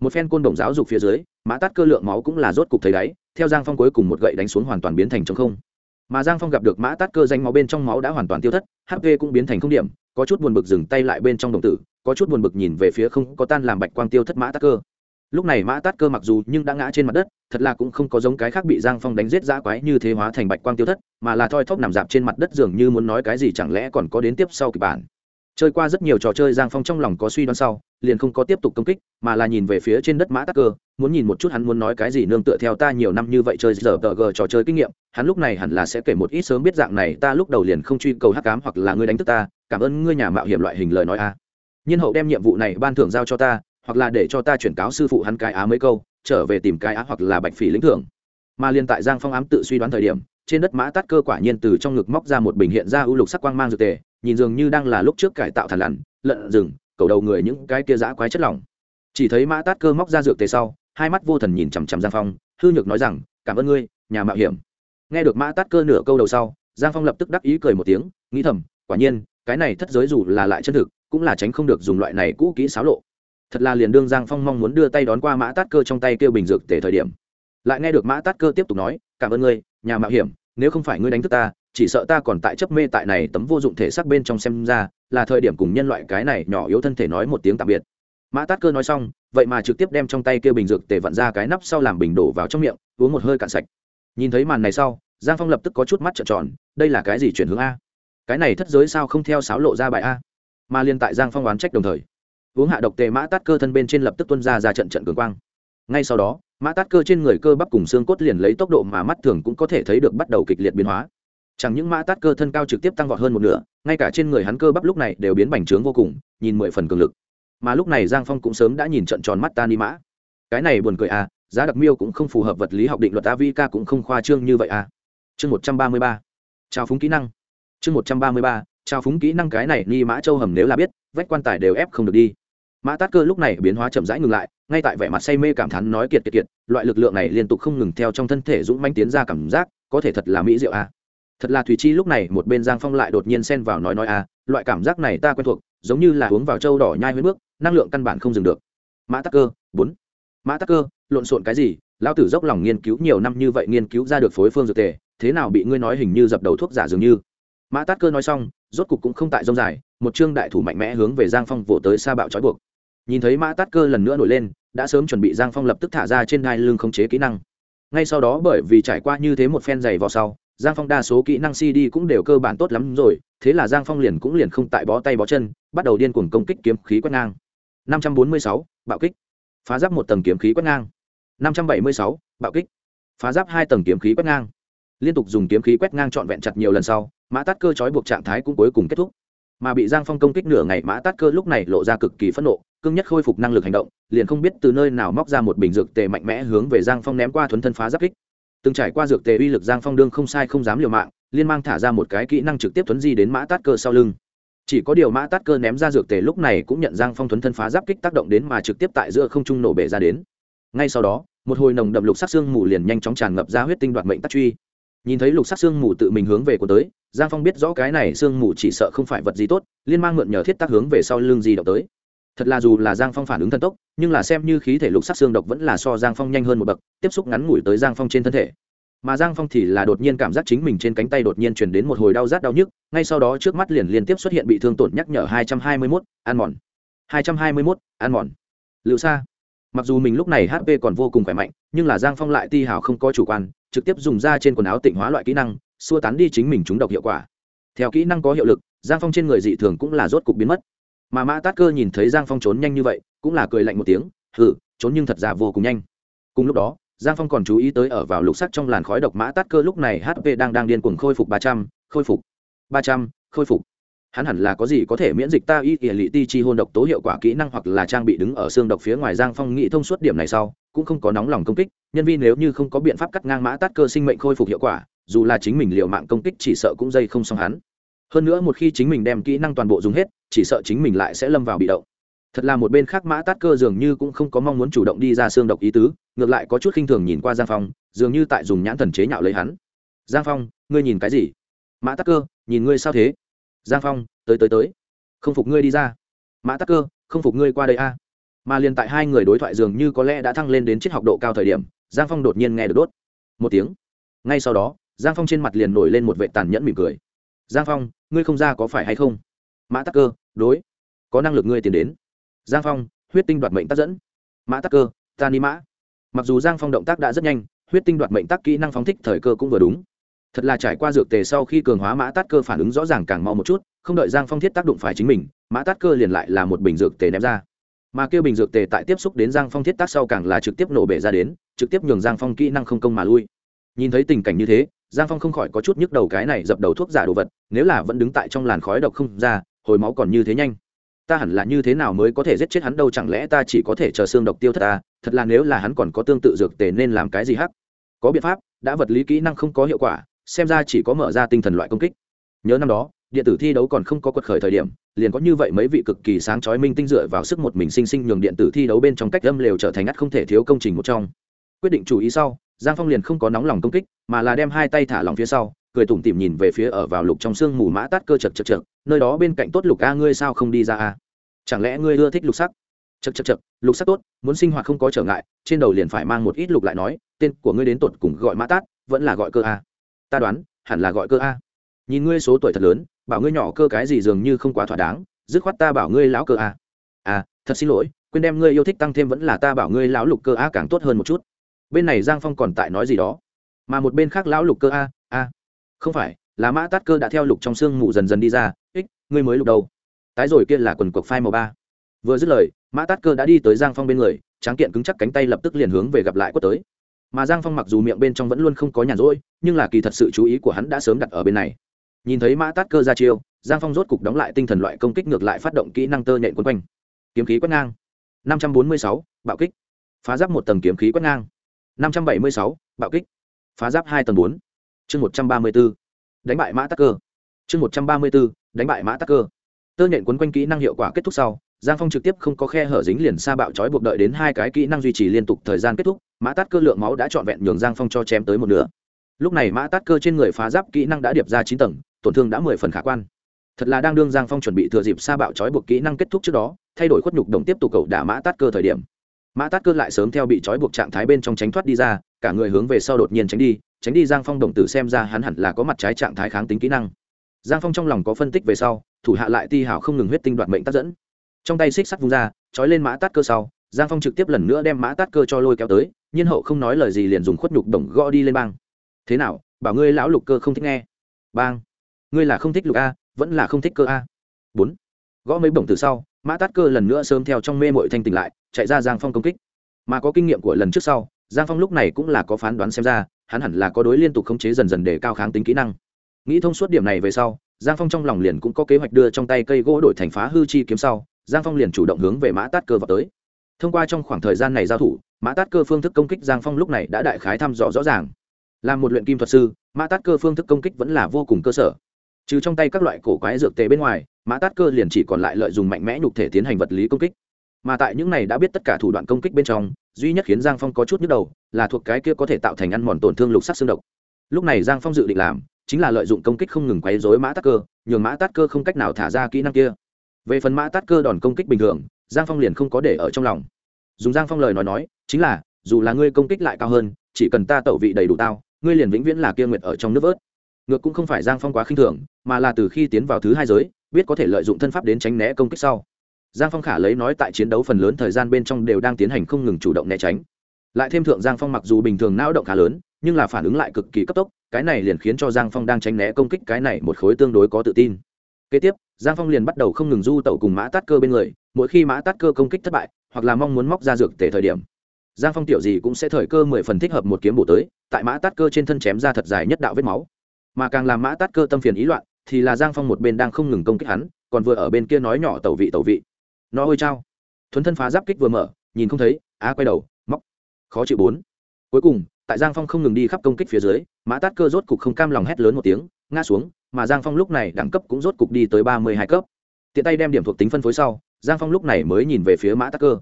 Một phen côn đồng giáo dục phía dưới, mã tát cơ lượng máu cũng là rốt cục thấy đáy, theo giang phong cuối cùng một gậy đánh xuống hoàn toàn biến thành trống không. Mà giang phong gặp được mã tát cơ danh máu bên trong máu đã hoàn toàn tiêu thất hp cũng biến thành không điểm, có chút buồn bực dừng tay lại bên trong đồng tử có chút buồn bực nhìn về phía không có tan làm bạch quang tiêu thất mã tát cơ. Lúc này mã tát cơ mặc dù nhưng đã ngã trên mặt đất, thật là cũng không có giống cái khác bị giang phong đánh giết dã quái như thế hóa thành bạch quang tiêu thất, mà là thoi thóp nằm dạp trên mặt đất dường như muốn nói cái gì chẳng lẽ còn có đến tiếp sau kịch bản. Chơi qua rất nhiều trò chơi giang phong trong lòng có suy đoán sau, liền không có tiếp tục công kích, mà là nhìn về phía trên đất mã tắc cơ, muốn nhìn một chút hắn muốn nói cái gì nương tựa theo ta nhiều năm như vậy chơi giờ tờ gờ trò chơi kinh nghiệm, hắn lúc này hẳn là sẽ kể một ít sớm biết dạng này, ta lúc đầu liền không truy cầu hắc cám hoặc là ngươi đánh thức ta, cảm ơn ngươi nhà mạo hiểm loại hình lời nói a nhiên hậu đem nhiệm vụ này ban thưởng giao cho ta, hoặc là để cho ta chuyển cáo sư phụ hắn cái á mấy câu, trở về tìm cái á hoặc là bạch phỉ lĩnh thưởng. Mà liên tại giang phong ám tự suy đoán thời điểm, trên đất mã tát cơ quả nhiên từ trong ngực móc ra một bình hiện ra ưu lục sắc quang mang dược tề, nhìn dường như đang là lúc trước cải tạo thằn lằn, lợn rừng, cầu đầu người những cái kia dã quái chất lỏng. Chỉ thấy mã tát cơ móc ra dược tề sau, hai mắt vô thần nhìn chằm chằm giang phong, hư nhược nói rằng, cảm ơn ngươi, nhà mạo hiểm. Nghe được mã tát cơ nửa câu đầu sau, giang phong lập tức đắc ý cười một tiếng, nghĩ thầm, quả nhiên, cái này thất giới dù là lại chân thực cũng là tránh không được dùng loại này cũ kỹ xáo lộ. Thật là liền đương giang phong mong muốn đưa tay đón qua mã tát cơ trong tay kêu bình dược tề thời điểm. Lại nghe được mã tát cơ tiếp tục nói, cảm ơn ngươi, nhà mạo hiểm, nếu không phải ngươi đánh thức ta, chỉ sợ ta còn tại chấp mê tại này tấm vô dụng thể xác bên trong xem ra, là thời điểm cùng nhân loại cái này nhỏ yếu thân thể nói một tiếng tạm biệt. Mã tát cơ nói xong, vậy mà trực tiếp đem trong tay kêu bình dược tề vặn ra cái nắp sau làm bình đổ vào trong miệng, uống một hơi cạn sạch. Nhìn thấy màn này sau, giang phong lập tức có chút mắt trợn tròn, đây là cái gì chuyển hướng a? Cái này thất giới sao không theo sáo lộ ra bài a? Mà liên tại giang phong oán trách đồng thời, uống hạ độc tề mã tát cơ thân bên trên lập tức tuân ra ra trận trận cường quang. Ngay sau đó, mã tát cơ trên người cơ bắp cùng xương cốt liền lấy tốc độ mà mắt thường cũng có thể thấy được bắt đầu kịch liệt biến hóa. Chẳng những mã tát cơ thân cao trực tiếp tăng vọt hơn một nửa, ngay cả trên người hắn cơ bắp lúc này đều biến bành trướng vô cùng, nhìn mười phần cường lực. Mà lúc này giang phong cũng sớm đã nhìn trận tròn mắt ta ni mã. Cái này buồn cười à giá đặc miêu cũng không phù hợp vật lý học định luật avk cũng không khoa trương như vậy à. Chương một trăm ba mươi ba. Trao phúng kỹ năng. Chương một trăm ba mươi ba trao phúng kỹ năng cái này ni mã châu hầm nếu là biết, vách quan tài đều ép không được đi. Mã tát cơ lúc này biến hóa chậm rãi ngừng lại, ngay tại vẻ mặt say mê cảm thán nói kiệt kiệt kiệt, loại lực lượng này liên tục không ngừng theo trong thân thể dũng manh tiến ra cảm giác, có thể thật là mỹ diệu à. Thật là thùy chi lúc này một bên giang phong lại đột nhiên xen vào nói nói à loại cảm giác này ta quen thuộc, giống như là uống vào trâu đỏ nhai huyết bước, năng lượng căn bản không dừng được. Mã tắc cơ, bốn. Mã tắc cơ, lộn xộn cái gì, lão tử dốc lòng nghiên cứu nhiều năm như vậy nghiên cứu ra được phối phương dược tề, thế nào bị ngươi nói hình như dập đầu thuốc giả dường như. Mã tát cơ nói xong rốt cục cũng không tại rông dài một chương đại thủ mạnh mẽ hướng về giang phong vỗ tới xa bạo trói buộc. Nhìn thấy mã tát cơ lần nữa nổi lên đã sớm chuẩn bị giang phong lập tức thả ra trên hai lưng khống chế kỹ năng. Ngay sau đó bởi vì trải qua như thế một phen dày vào sau giang phong đa số kỹ năng cd cũng đều cơ bản tốt lắm rồi thế là giang phong liền cũng liền không tại bó tay bó chân bắt đầu điên cuồng công kích kiếm khí quét ngang. 546, bạo kích. Phá giáp một tầng kiếm khí quét ngang. 576, bạo kích. Phá giáp hai tầng kiếm khí quét ngang liên tục dùng kiếm khí quét ngang trọn vẹn chặt nhiều lần sau, mã tát cơ trói buộc trạng thái cũng cuối cùng kết thúc. Mà bị giang phong công kích nửa ngày, mã tát cơ lúc này lộ ra cực kỳ phẫn nộ cương nhất khôi phục năng lực hành động, liền không biết từ nơi nào móc ra một bình dược tề mạnh mẽ hướng về giang phong ném qua thuấn thân phá giáp kích. Từng trải qua dược tề uy lực giang phong đương không sai không dám liều mạng, liên mang thả ra một cái kỹ năng trực tiếp thuấn di đến mã tát cơ sau lưng. Chỉ có điều mã tát cơ ném ra dược tề lúc này cũng nhận giang phong thuấn thân phá giáp kích tác động đến mà trực tiếp tại giữa không trung nổ bể ra đến. Ngay sau đó, một hồi nồng đậm lục sắc xương mù liền nhanh chóng tràn ngập ra huyết tinh đoạt mệnh tắc truy nhìn thấy lục sắc xương mù tự mình hướng về của tới, giang phong biết rõ cái này xương mù chỉ sợ không phải vật gì tốt, liên mang mượn nhờ thiết tác hướng về sau lưng di động tới. Thật là dù là giang phong phản ứng thần tốc, nhưng là xem như khí thể lục sắc xương độc vẫn là so giang phong nhanh hơn một bậc, tiếp xúc ngắn ngủi tới giang phong trên thân thể. Mà giang phong thì là đột nhiên cảm giác chính mình trên cánh tay đột nhiên chuyển đến một hồi đau rát đau nhức, ngay sau đó trước mắt liền liên tiếp xuất hiện bị thương tổn nhắc nhở hai trăm hai mươi mốt, ăn mòn. hai trăm hai mươi mốt, ăn mòn. Lựu xa. Mặc dù mình lúc này hp còn vô cùng khỏe mạnh, nhưng là giang phong lại ti hào không có chủ quan trực tiếp dùng ra trên quần áo tịnh hóa loại kỹ năng, xua tán đi chính mình chúng độc hiệu quả. Theo kỹ năng có hiệu lực, giang phong trên người dị thường cũng là rốt cục biến mất. Mà mã tát cơ nhìn thấy giang phong trốn nhanh như vậy, cũng là cười lạnh một tiếng hử trốn nhưng thật ra vô cùng nhanh. Cùng lúc đó, giang phong còn chú ý tới ở vào lục sắc trong làn khói độc mã tát cơ lúc này hp đang đang điên cuồng khôi phục ba trăm, khôi phục, ba trăm, khôi phục. Hắn hẳn là có gì có thể miễn dịch ta y ỉa lị ti chi hôn độc tố hiệu quả kỹ năng hoặc là trang bị đứng ở xương độc phía ngoài giang phong nghĩ thông suốt điểm này sau, cũng không có nóng lòng công kích nhân viên nếu như không có biện pháp cắt ngang mã tát cơ sinh mệnh khôi phục hiệu quả, dù là chính mình liều mạng công kích chỉ sợ cũng dây không xong hắn. Hơn nữa một khi chính mình đem kỹ năng toàn bộ dùng hết, chỉ sợ chính mình lại sẽ lâm vào bị động. Thật là một bên khác mã tát cơ dường như cũng không có mong muốn chủ động đi ra xương độc ý tứ, ngược lại có chút khinh thường nhìn qua giang phong, dường như tại dùng nhãn thần chế nhạo lấy hắn. Giang phong, ngươi nhìn cái gì? Mã tát cơ, nhìn ngươi sao thế? Giang phong, tới tới tới. Không phục ngươi đi ra. Mã tát cơ, không phục ngươi qua đây a. Mà liền tại hai người đối thoại dường như có lẽ đã thăng lên đến triết học độ cao thời điểm giang phong đột nhiên nghe được đốt. Một tiếng. Ngay sau đó, giang phong trên mặt liền nổi lên một vệ tàn nhẫn mỉm cười. Giang phong, ngươi không ra có phải hay không? Mã tắc cơ, đối. Có năng lực ngươi tiến đến. Giang phong, huyết tinh đoạt mệnh tác dẫn. Mã tắc cơ, ta ni mã. Mặc dù giang phong động tác đã rất nhanh, huyết tinh đoạt mệnh tác kỹ năng phóng thích thời cơ cũng vừa đúng. Thật là trải qua dược tề sau khi cường hóa, mã tát cơ phản ứng rõ ràng càng mau một chút, không đợi giang phong thiết tác động phải chính mình, mã tát cơ liền lại là một bình dược tề ném ra mà kêu bình dược tề tại tiếp xúc đến giang phong thiết tác sau càng là trực tiếp nổ bể ra đến, trực tiếp nhường giang phong kỹ năng không công mà lui. Nhìn thấy tình cảnh như thế, giang phong không khỏi có chút nhức đầu cái này dập đầu thuốc giả đồ vật, nếu là vẫn đứng tại trong làn khói độc không ra, hồi máu còn như thế nhanh. Ta hẳn là như thế nào mới có thể giết chết hắn đâu, chẳng lẽ ta chỉ có thể chờ xương độc tiêu thất ta thật là nếu là hắn còn có tương tự dược tề nên làm cái gì hắc? Có biện pháp, đã vật lý kỹ năng không có hiệu quả, xem ra chỉ có mở ra tinh thần loại công kích. Nhớ năm đó điện tử thi đấu còn không có quật khởi thời điểm, liền có như vậy mấy vị cực kỳ sáng chói minh tinh dựa vào sức một mình sinh sinh nhường điện tử thi đấu bên trong cách âm lều trở thành ngắt không thể thiếu công trình một trong. Quyết định chủ ý sau, giang phong liền không có nóng lòng công kích, mà là đem hai tay thả lòng phía sau, cười tủm tỉm nhìn về phía ở vào lục trong xương mù mã tát cơ chật chật chật, nơi đó bên cạnh tốt lục a, ngươi sao không đi ra a? Chẳng lẽ ngươi ưa thích lục sắc? Chật chật chật, lục sắc tốt, muốn sinh hoạt không có trở ngại, trên đầu liền phải mang một ít lục lại nói, tên của ngươi đến tột cùng gọi mã tát, vẫn là gọi cơ a. Ta đoán, hẳn là gọi cơ a nhìn ngươi số tuổi thật lớn, bảo ngươi nhỏ cơ cái gì dường như không quá thỏa đáng, dứt khoát ta bảo ngươi lão cơ a. À thật xin lỗi, quên đem ngươi yêu thích tăng thêm vẫn là ta bảo ngươi lão lục cơ a càng tốt hơn một chút. Bên này giang phong còn tại nói gì đó. Mà một bên khác lão lục cơ a a. Không phải, là mã tát cơ đã theo lục trong xương mù dần dần đi ra. Ích, ngươi mới lục đầu. Tái rồi kia là quần cộc phai màu ba. Vừa dứt lời, mã tát cơ đã đi tới giang phong bên người, tráng kiện cứng chắc cánh tay lập tức liền hướng về gặp lại quất tới. Mà giang phong mặc dù miệng bên trong vẫn luôn không có nhàn rỗi, nhưng là kỳ thật sự chú ý của hắn đã sớm đặt ở bên này nhìn thấy mã tát cơ ra chiêu, giang phong rốt cục đóng lại tinh thần loại công kích ngược lại phát động kỹ năng tơ nhện quấn quanh. Kiếm khí quét ngang. Năm trăm bốn mươi sáu, bạo kích. Phá giáp một tầng kiếm khí quét ngang. Năm trăm bảy mươi sáu, bạo kích. Phá giáp hai tầng bốn. Chương một trăm ba mươi b ố đánh bại mã tắc cơ. Chương một trăm ba mươi b ố đánh bại mã tắc cơ. Tơ nhện quấn quanh kỹ năng hiệu quả kết thúc sau, giang phong trực tiếp không có khe hở dính liền xa bạo trói buộc đợi đến hai cái kỹ năng duy trì liên tục thời gian kết thúc, mã tát cơ lượng máu đã trọn vẹn nhường giang phong cho chém tới một nửa. Lúc này mã tát cơ trên người phá giáp kỹ năng đã điệp ra chín tầng tổn thương đã mười phần khả quan. Thật là đang đương giang phong chuẩn bị thừa dịp sa bạo trói buộc kỹ năng kết thúc trước đó, thay đổi khuất nhục đồng tiếp tục cầu đả mã tát cơ thời điểm. Mã tát cơ lại sớm theo bị trói buộc trạng thái bên trong tránh thoát đi ra, cả người hướng về sau đột nhiên tránh đi tránh đi giang phong đồng tử xem ra hắn hẳn là có mặt trái trạng thái kháng tính kỹ năng. Giang phong trong lòng có phân tích về sau, thủ hạ lại ti hảo không ngừng huyết tinh đoạt mệnh tác dẫn. Trong tay xích sắt vung ra, trói lên mã tát cơ sau, giang phong trực tiếp lần nữa đem mã tát cơ cho lôi kéo tới, nhiên hậu không nói lời gì liền dùng khuất nhục đồng gõ đi lên băng thế nào, bảo ngươi lão lục cơ không thích nghe? Bang ngươi là không thích lục a, vẫn là không thích cơ a. Bốn, gõ mấy bổng từ sau, mã tát cơ lần nữa sớm theo trong mê mội thanh tỉnh lại, chạy ra giang phong công kích. Mà có kinh nghiệm của lần trước sau, giang phong lúc này cũng là có phán đoán xem ra, hắn hẳn là có đối liên tục khống chế dần dần để cao kháng tính kỹ năng. Nghĩ thông suốt điểm này về sau, giang phong trong lòng liền cũng có kế hoạch đưa trong tay cây gỗ đổi thành phá hư chi kiếm sau, giang phong liền chủ động hướng về mã tát cơ vào tới. Thông qua trong khoảng thời gian này giao thủ, mã tát cơ phương thức công kích giang phong lúc này đã đại khái thăm dò rõ ràng. Là một luyện kim thuật sư, mã tát cơ phương thức công kích vẫn là vô cùng cơ sở trừ trong tay các loại cổ quái dược tề bên ngoài, mã tát cơ liền chỉ còn lại lợi dụng mạnh mẽ nhục thể tiến hành vật lý công kích. Mà tại những này đã biết tất cả thủ đoạn công kích bên trong, duy nhất khiến giang phong có chút nhức đầu, là thuộc cái kia có thể tạo thành ăn mòn tổn thương lục sắc xương độc. Lúc này giang phong dự định làm, chính là lợi dụng công kích không ngừng quấy dối mã tát cơ, nhường mã tát cơ không cách nào thả ra kỹ năng kia. Về phần mã tát cơ đòn công kích bình thường, giang phong liền không có để ở trong lòng. Dùng giang phong lời nói nói, chính là, dù là ngươi công kích lại cao hơn, chỉ cần ta tẩu vị đầy đủ tao, ngươi liền vĩnh viễn là kia nguyệt ở trong nước vớt ngược cũng không phải giang phong quá khinh thường, mà là từ khi tiến vào thứ hai giới, biết có thể lợi dụng thân pháp đến tránh né công kích sau. Giang phong khả lấy nói tại chiến đấu phần lớn thời gian bên trong đều đang tiến hành không ngừng chủ động né tránh. Lại thêm thượng giang phong mặc dù bình thường não động khá lớn, nhưng là phản ứng lại cực kỳ cấp tốc, cái này liền khiến cho giang phong đang tránh né công kích cái này một khối tương đối có tự tin. Kế tiếp, giang phong liền bắt đầu không ngừng du tẩu cùng mã tát cơ bên người, mỗi khi mã tát cơ công kích thất bại, hoặc là mong muốn móc ra dược tể thời điểm, giang phong tiểu gì cũng sẽ thời cơ mười phần thích hợp một kiếm bổ tới, tại mã tát cơ trên thân chém ra thật dài nhất đạo vết máu mà càng làm mã tát cơ tâm phiền ý loạn, thì là giang phong một bên đang không ngừng công kích hắn, còn vừa ở bên kia nói nhỏ tẩu vị tẩu vị. Nó ôi trao thuấn thân phá giáp kích vừa mở, nhìn không thấy, á quay đầu, móc. Khó chịu bốn. Cuối cùng, tại giang phong không ngừng đi khắp công kích phía dưới, mã tát cơ rốt cục không cam lòng hét lớn một tiếng, ngã xuống, mà giang phong lúc này đẳng cấp cũng rốt cục đi tới ba mươi hai cấp. Tiện tay đem điểm thuộc tính phân phối sau, giang phong lúc này mới nhìn về phía mã tát cơ.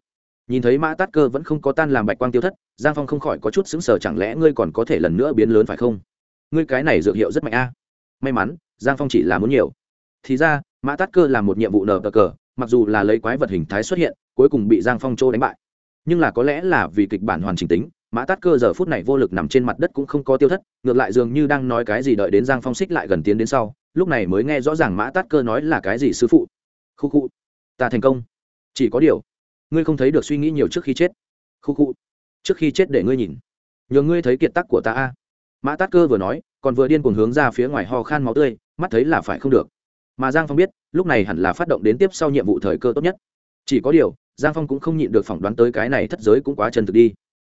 Nhìn thấy mã tát cơ vẫn không có tan làm bạch quang tiêu thất, giang phong không khỏi có chút xứng sở chẳng lẽ ngươi còn có thể lần nữa biến lớn phải không? Ngươi cái này dược hiệu rất mạnh a. May mắn, giang phong chỉ là muốn nhiều. Thì ra, mã tát cơ làm một nhiệm vụ nở cờ cờ, mặc dù là lấy quái vật hình thái xuất hiện, cuối cùng bị giang phong châu đánh bại. Nhưng là có lẽ là vì kịch bản hoàn chỉnh tính, mã tát cơ giờ phút này vô lực nằm trên mặt đất cũng không có tiêu thất, ngược lại dường như đang nói cái gì đợi đến giang phong xích lại gần tiến đến sau, lúc này mới nghe rõ ràng mã tát cơ nói là cái gì sư phụ. Khu khu, ta thành công. Chỉ có điều, ngươi không thấy được suy nghĩ nhiều trước khi chết. Khu khu, trước khi chết để ngươi nhìn. Nhờ ngươi thấy kiệt tác của ta a mã tát cơ vừa nói, còn vừa điên cuồng hướng ra phía ngoài ho khan máu tươi, mắt thấy là phải không được. Mà giang phong biết, lúc này hẳn là phát động đến tiếp sau nhiệm vụ thời cơ tốt nhất. Chỉ có điều, giang phong cũng không nhịn được phỏng đoán tới cái này thất giới cũng quá chân thực đi.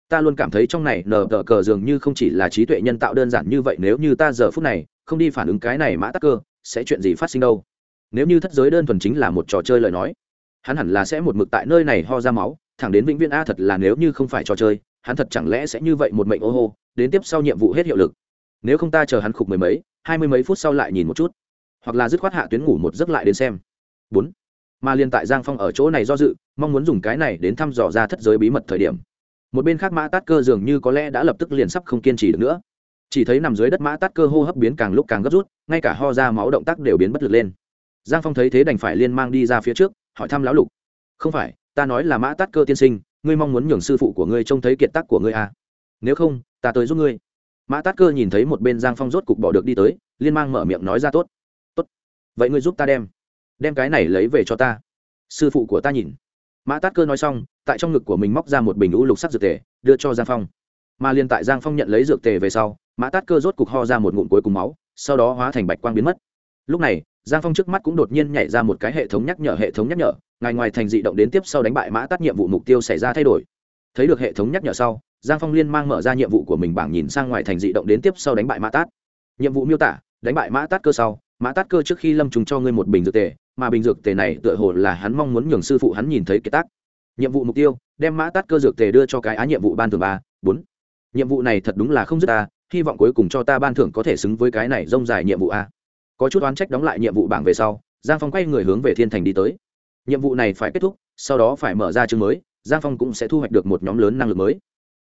Ta luôn cảm thấy trong này nờ tờ cờ dường như không chỉ là trí tuệ nhân tạo đơn giản như vậy, nếu như ta giờ phút này không đi phản ứng cái này mã tắc cơ, sẽ chuyện gì phát sinh đâu? Nếu như thất giới đơn thuần chính là một trò chơi lời nói, hắn hẳn là sẽ một mực tại nơi này ho ra máu, thẳng đến vĩnh viễn, a, thật là nếu như không phải trò chơi, hắn thật chẳng lẽ sẽ như vậy một mệnh ô hô? Đến tiếp sau nhiệm vụ hết hiệu lực. Nếu không ta chờ hắn khục mười mấy, hai mươi mấy phút sau lại nhìn một chút. Hoặc là dứt khoát hạ tuyến ngủ một giấc lại đến xem. Bốn. Mà liên tại giang phong ở chỗ này do dự, mong muốn dùng cái này đến thăm dò ra thất giới bí mật thời điểm. Một bên khác mã tát cơ dường như có lẽ đã lập tức liền sắp không kiên trì được nữa. Chỉ thấy nằm dưới đất mã tát cơ hô hấp biến càng lúc càng gấp rút, ngay cả ho ra máu động tác đều biến bất lực lên. Giang phong thấy thế đành phải liên mang đi ra phía trước, hỏi thăm lão lục. Không phải, ta nói là mã tát cơ tiên sinh, ngươi mong muốn nhường sư phụ của ngươi trông thấy kiệt tác của ngươi à nếu không, ta tới giúp ngươi. Mã tát cơ nhìn thấy một bên giang phong rốt cục bỏ được đi tới, liên mang mở miệng nói ra tốt. Tốt. Vậy ngươi giúp ta đem đem cái này lấy về cho ta. Sư phụ của ta nhìn. Mã tát cơ nói xong, tại trong ngực của mình móc ra một bình u lục sắc dược tề, đưa cho giang phong. Mà liền tại giang phong nhận lấy dược tề về sau, mã tát cơ rốt cục ho ra một ngụm cuối cùng máu, sau đó hóa thành bạch quang biến mất. Lúc này, giang phong trước mắt cũng đột nhiên nhảy ra một cái hệ thống nhắc nhở, hệ thống nhắc nhở. Ngài ngoài thành dị động đến tiếp sau đánh bại mã tát nhiệm vụ mục tiêu xảy ra thay đổi. Thấy được hệ thống nhắc nhở sau giang phong liên mang mở ra nhiệm vụ của mình bảng nhìn sang ngoài thành dị động đến tiếp sau đánh bại mã tát. Nhiệm vụ miêu tả, đánh bại mã tát cơ sau, mã tát cơ trước khi lâm trùng cho ngươi một bình dược tề, mà bình dược tề này tựa hồ là hắn mong muốn nhường sư phụ hắn nhìn thấy kế tác. Nhiệm vụ mục tiêu, đem mã tát cơ dược tề đưa cho cái á nhiệm vụ ban thưởng ba, bốn. Nhiệm vụ này thật đúng là không dứt ta, hy vọng cuối cùng cho ta ban thưởng có thể xứng với cái này rông dài nhiệm vụ a. Có chút oán trách đóng lại nhiệm vụ bảng về sau, giang phong quay người hướng về thiên thành đi tới. Nhiệm vụ này phải kết thúc, sau đó phải mở ra chương mới, giang phong cũng sẽ thu hoạch được một nhóm lớn năng lực mới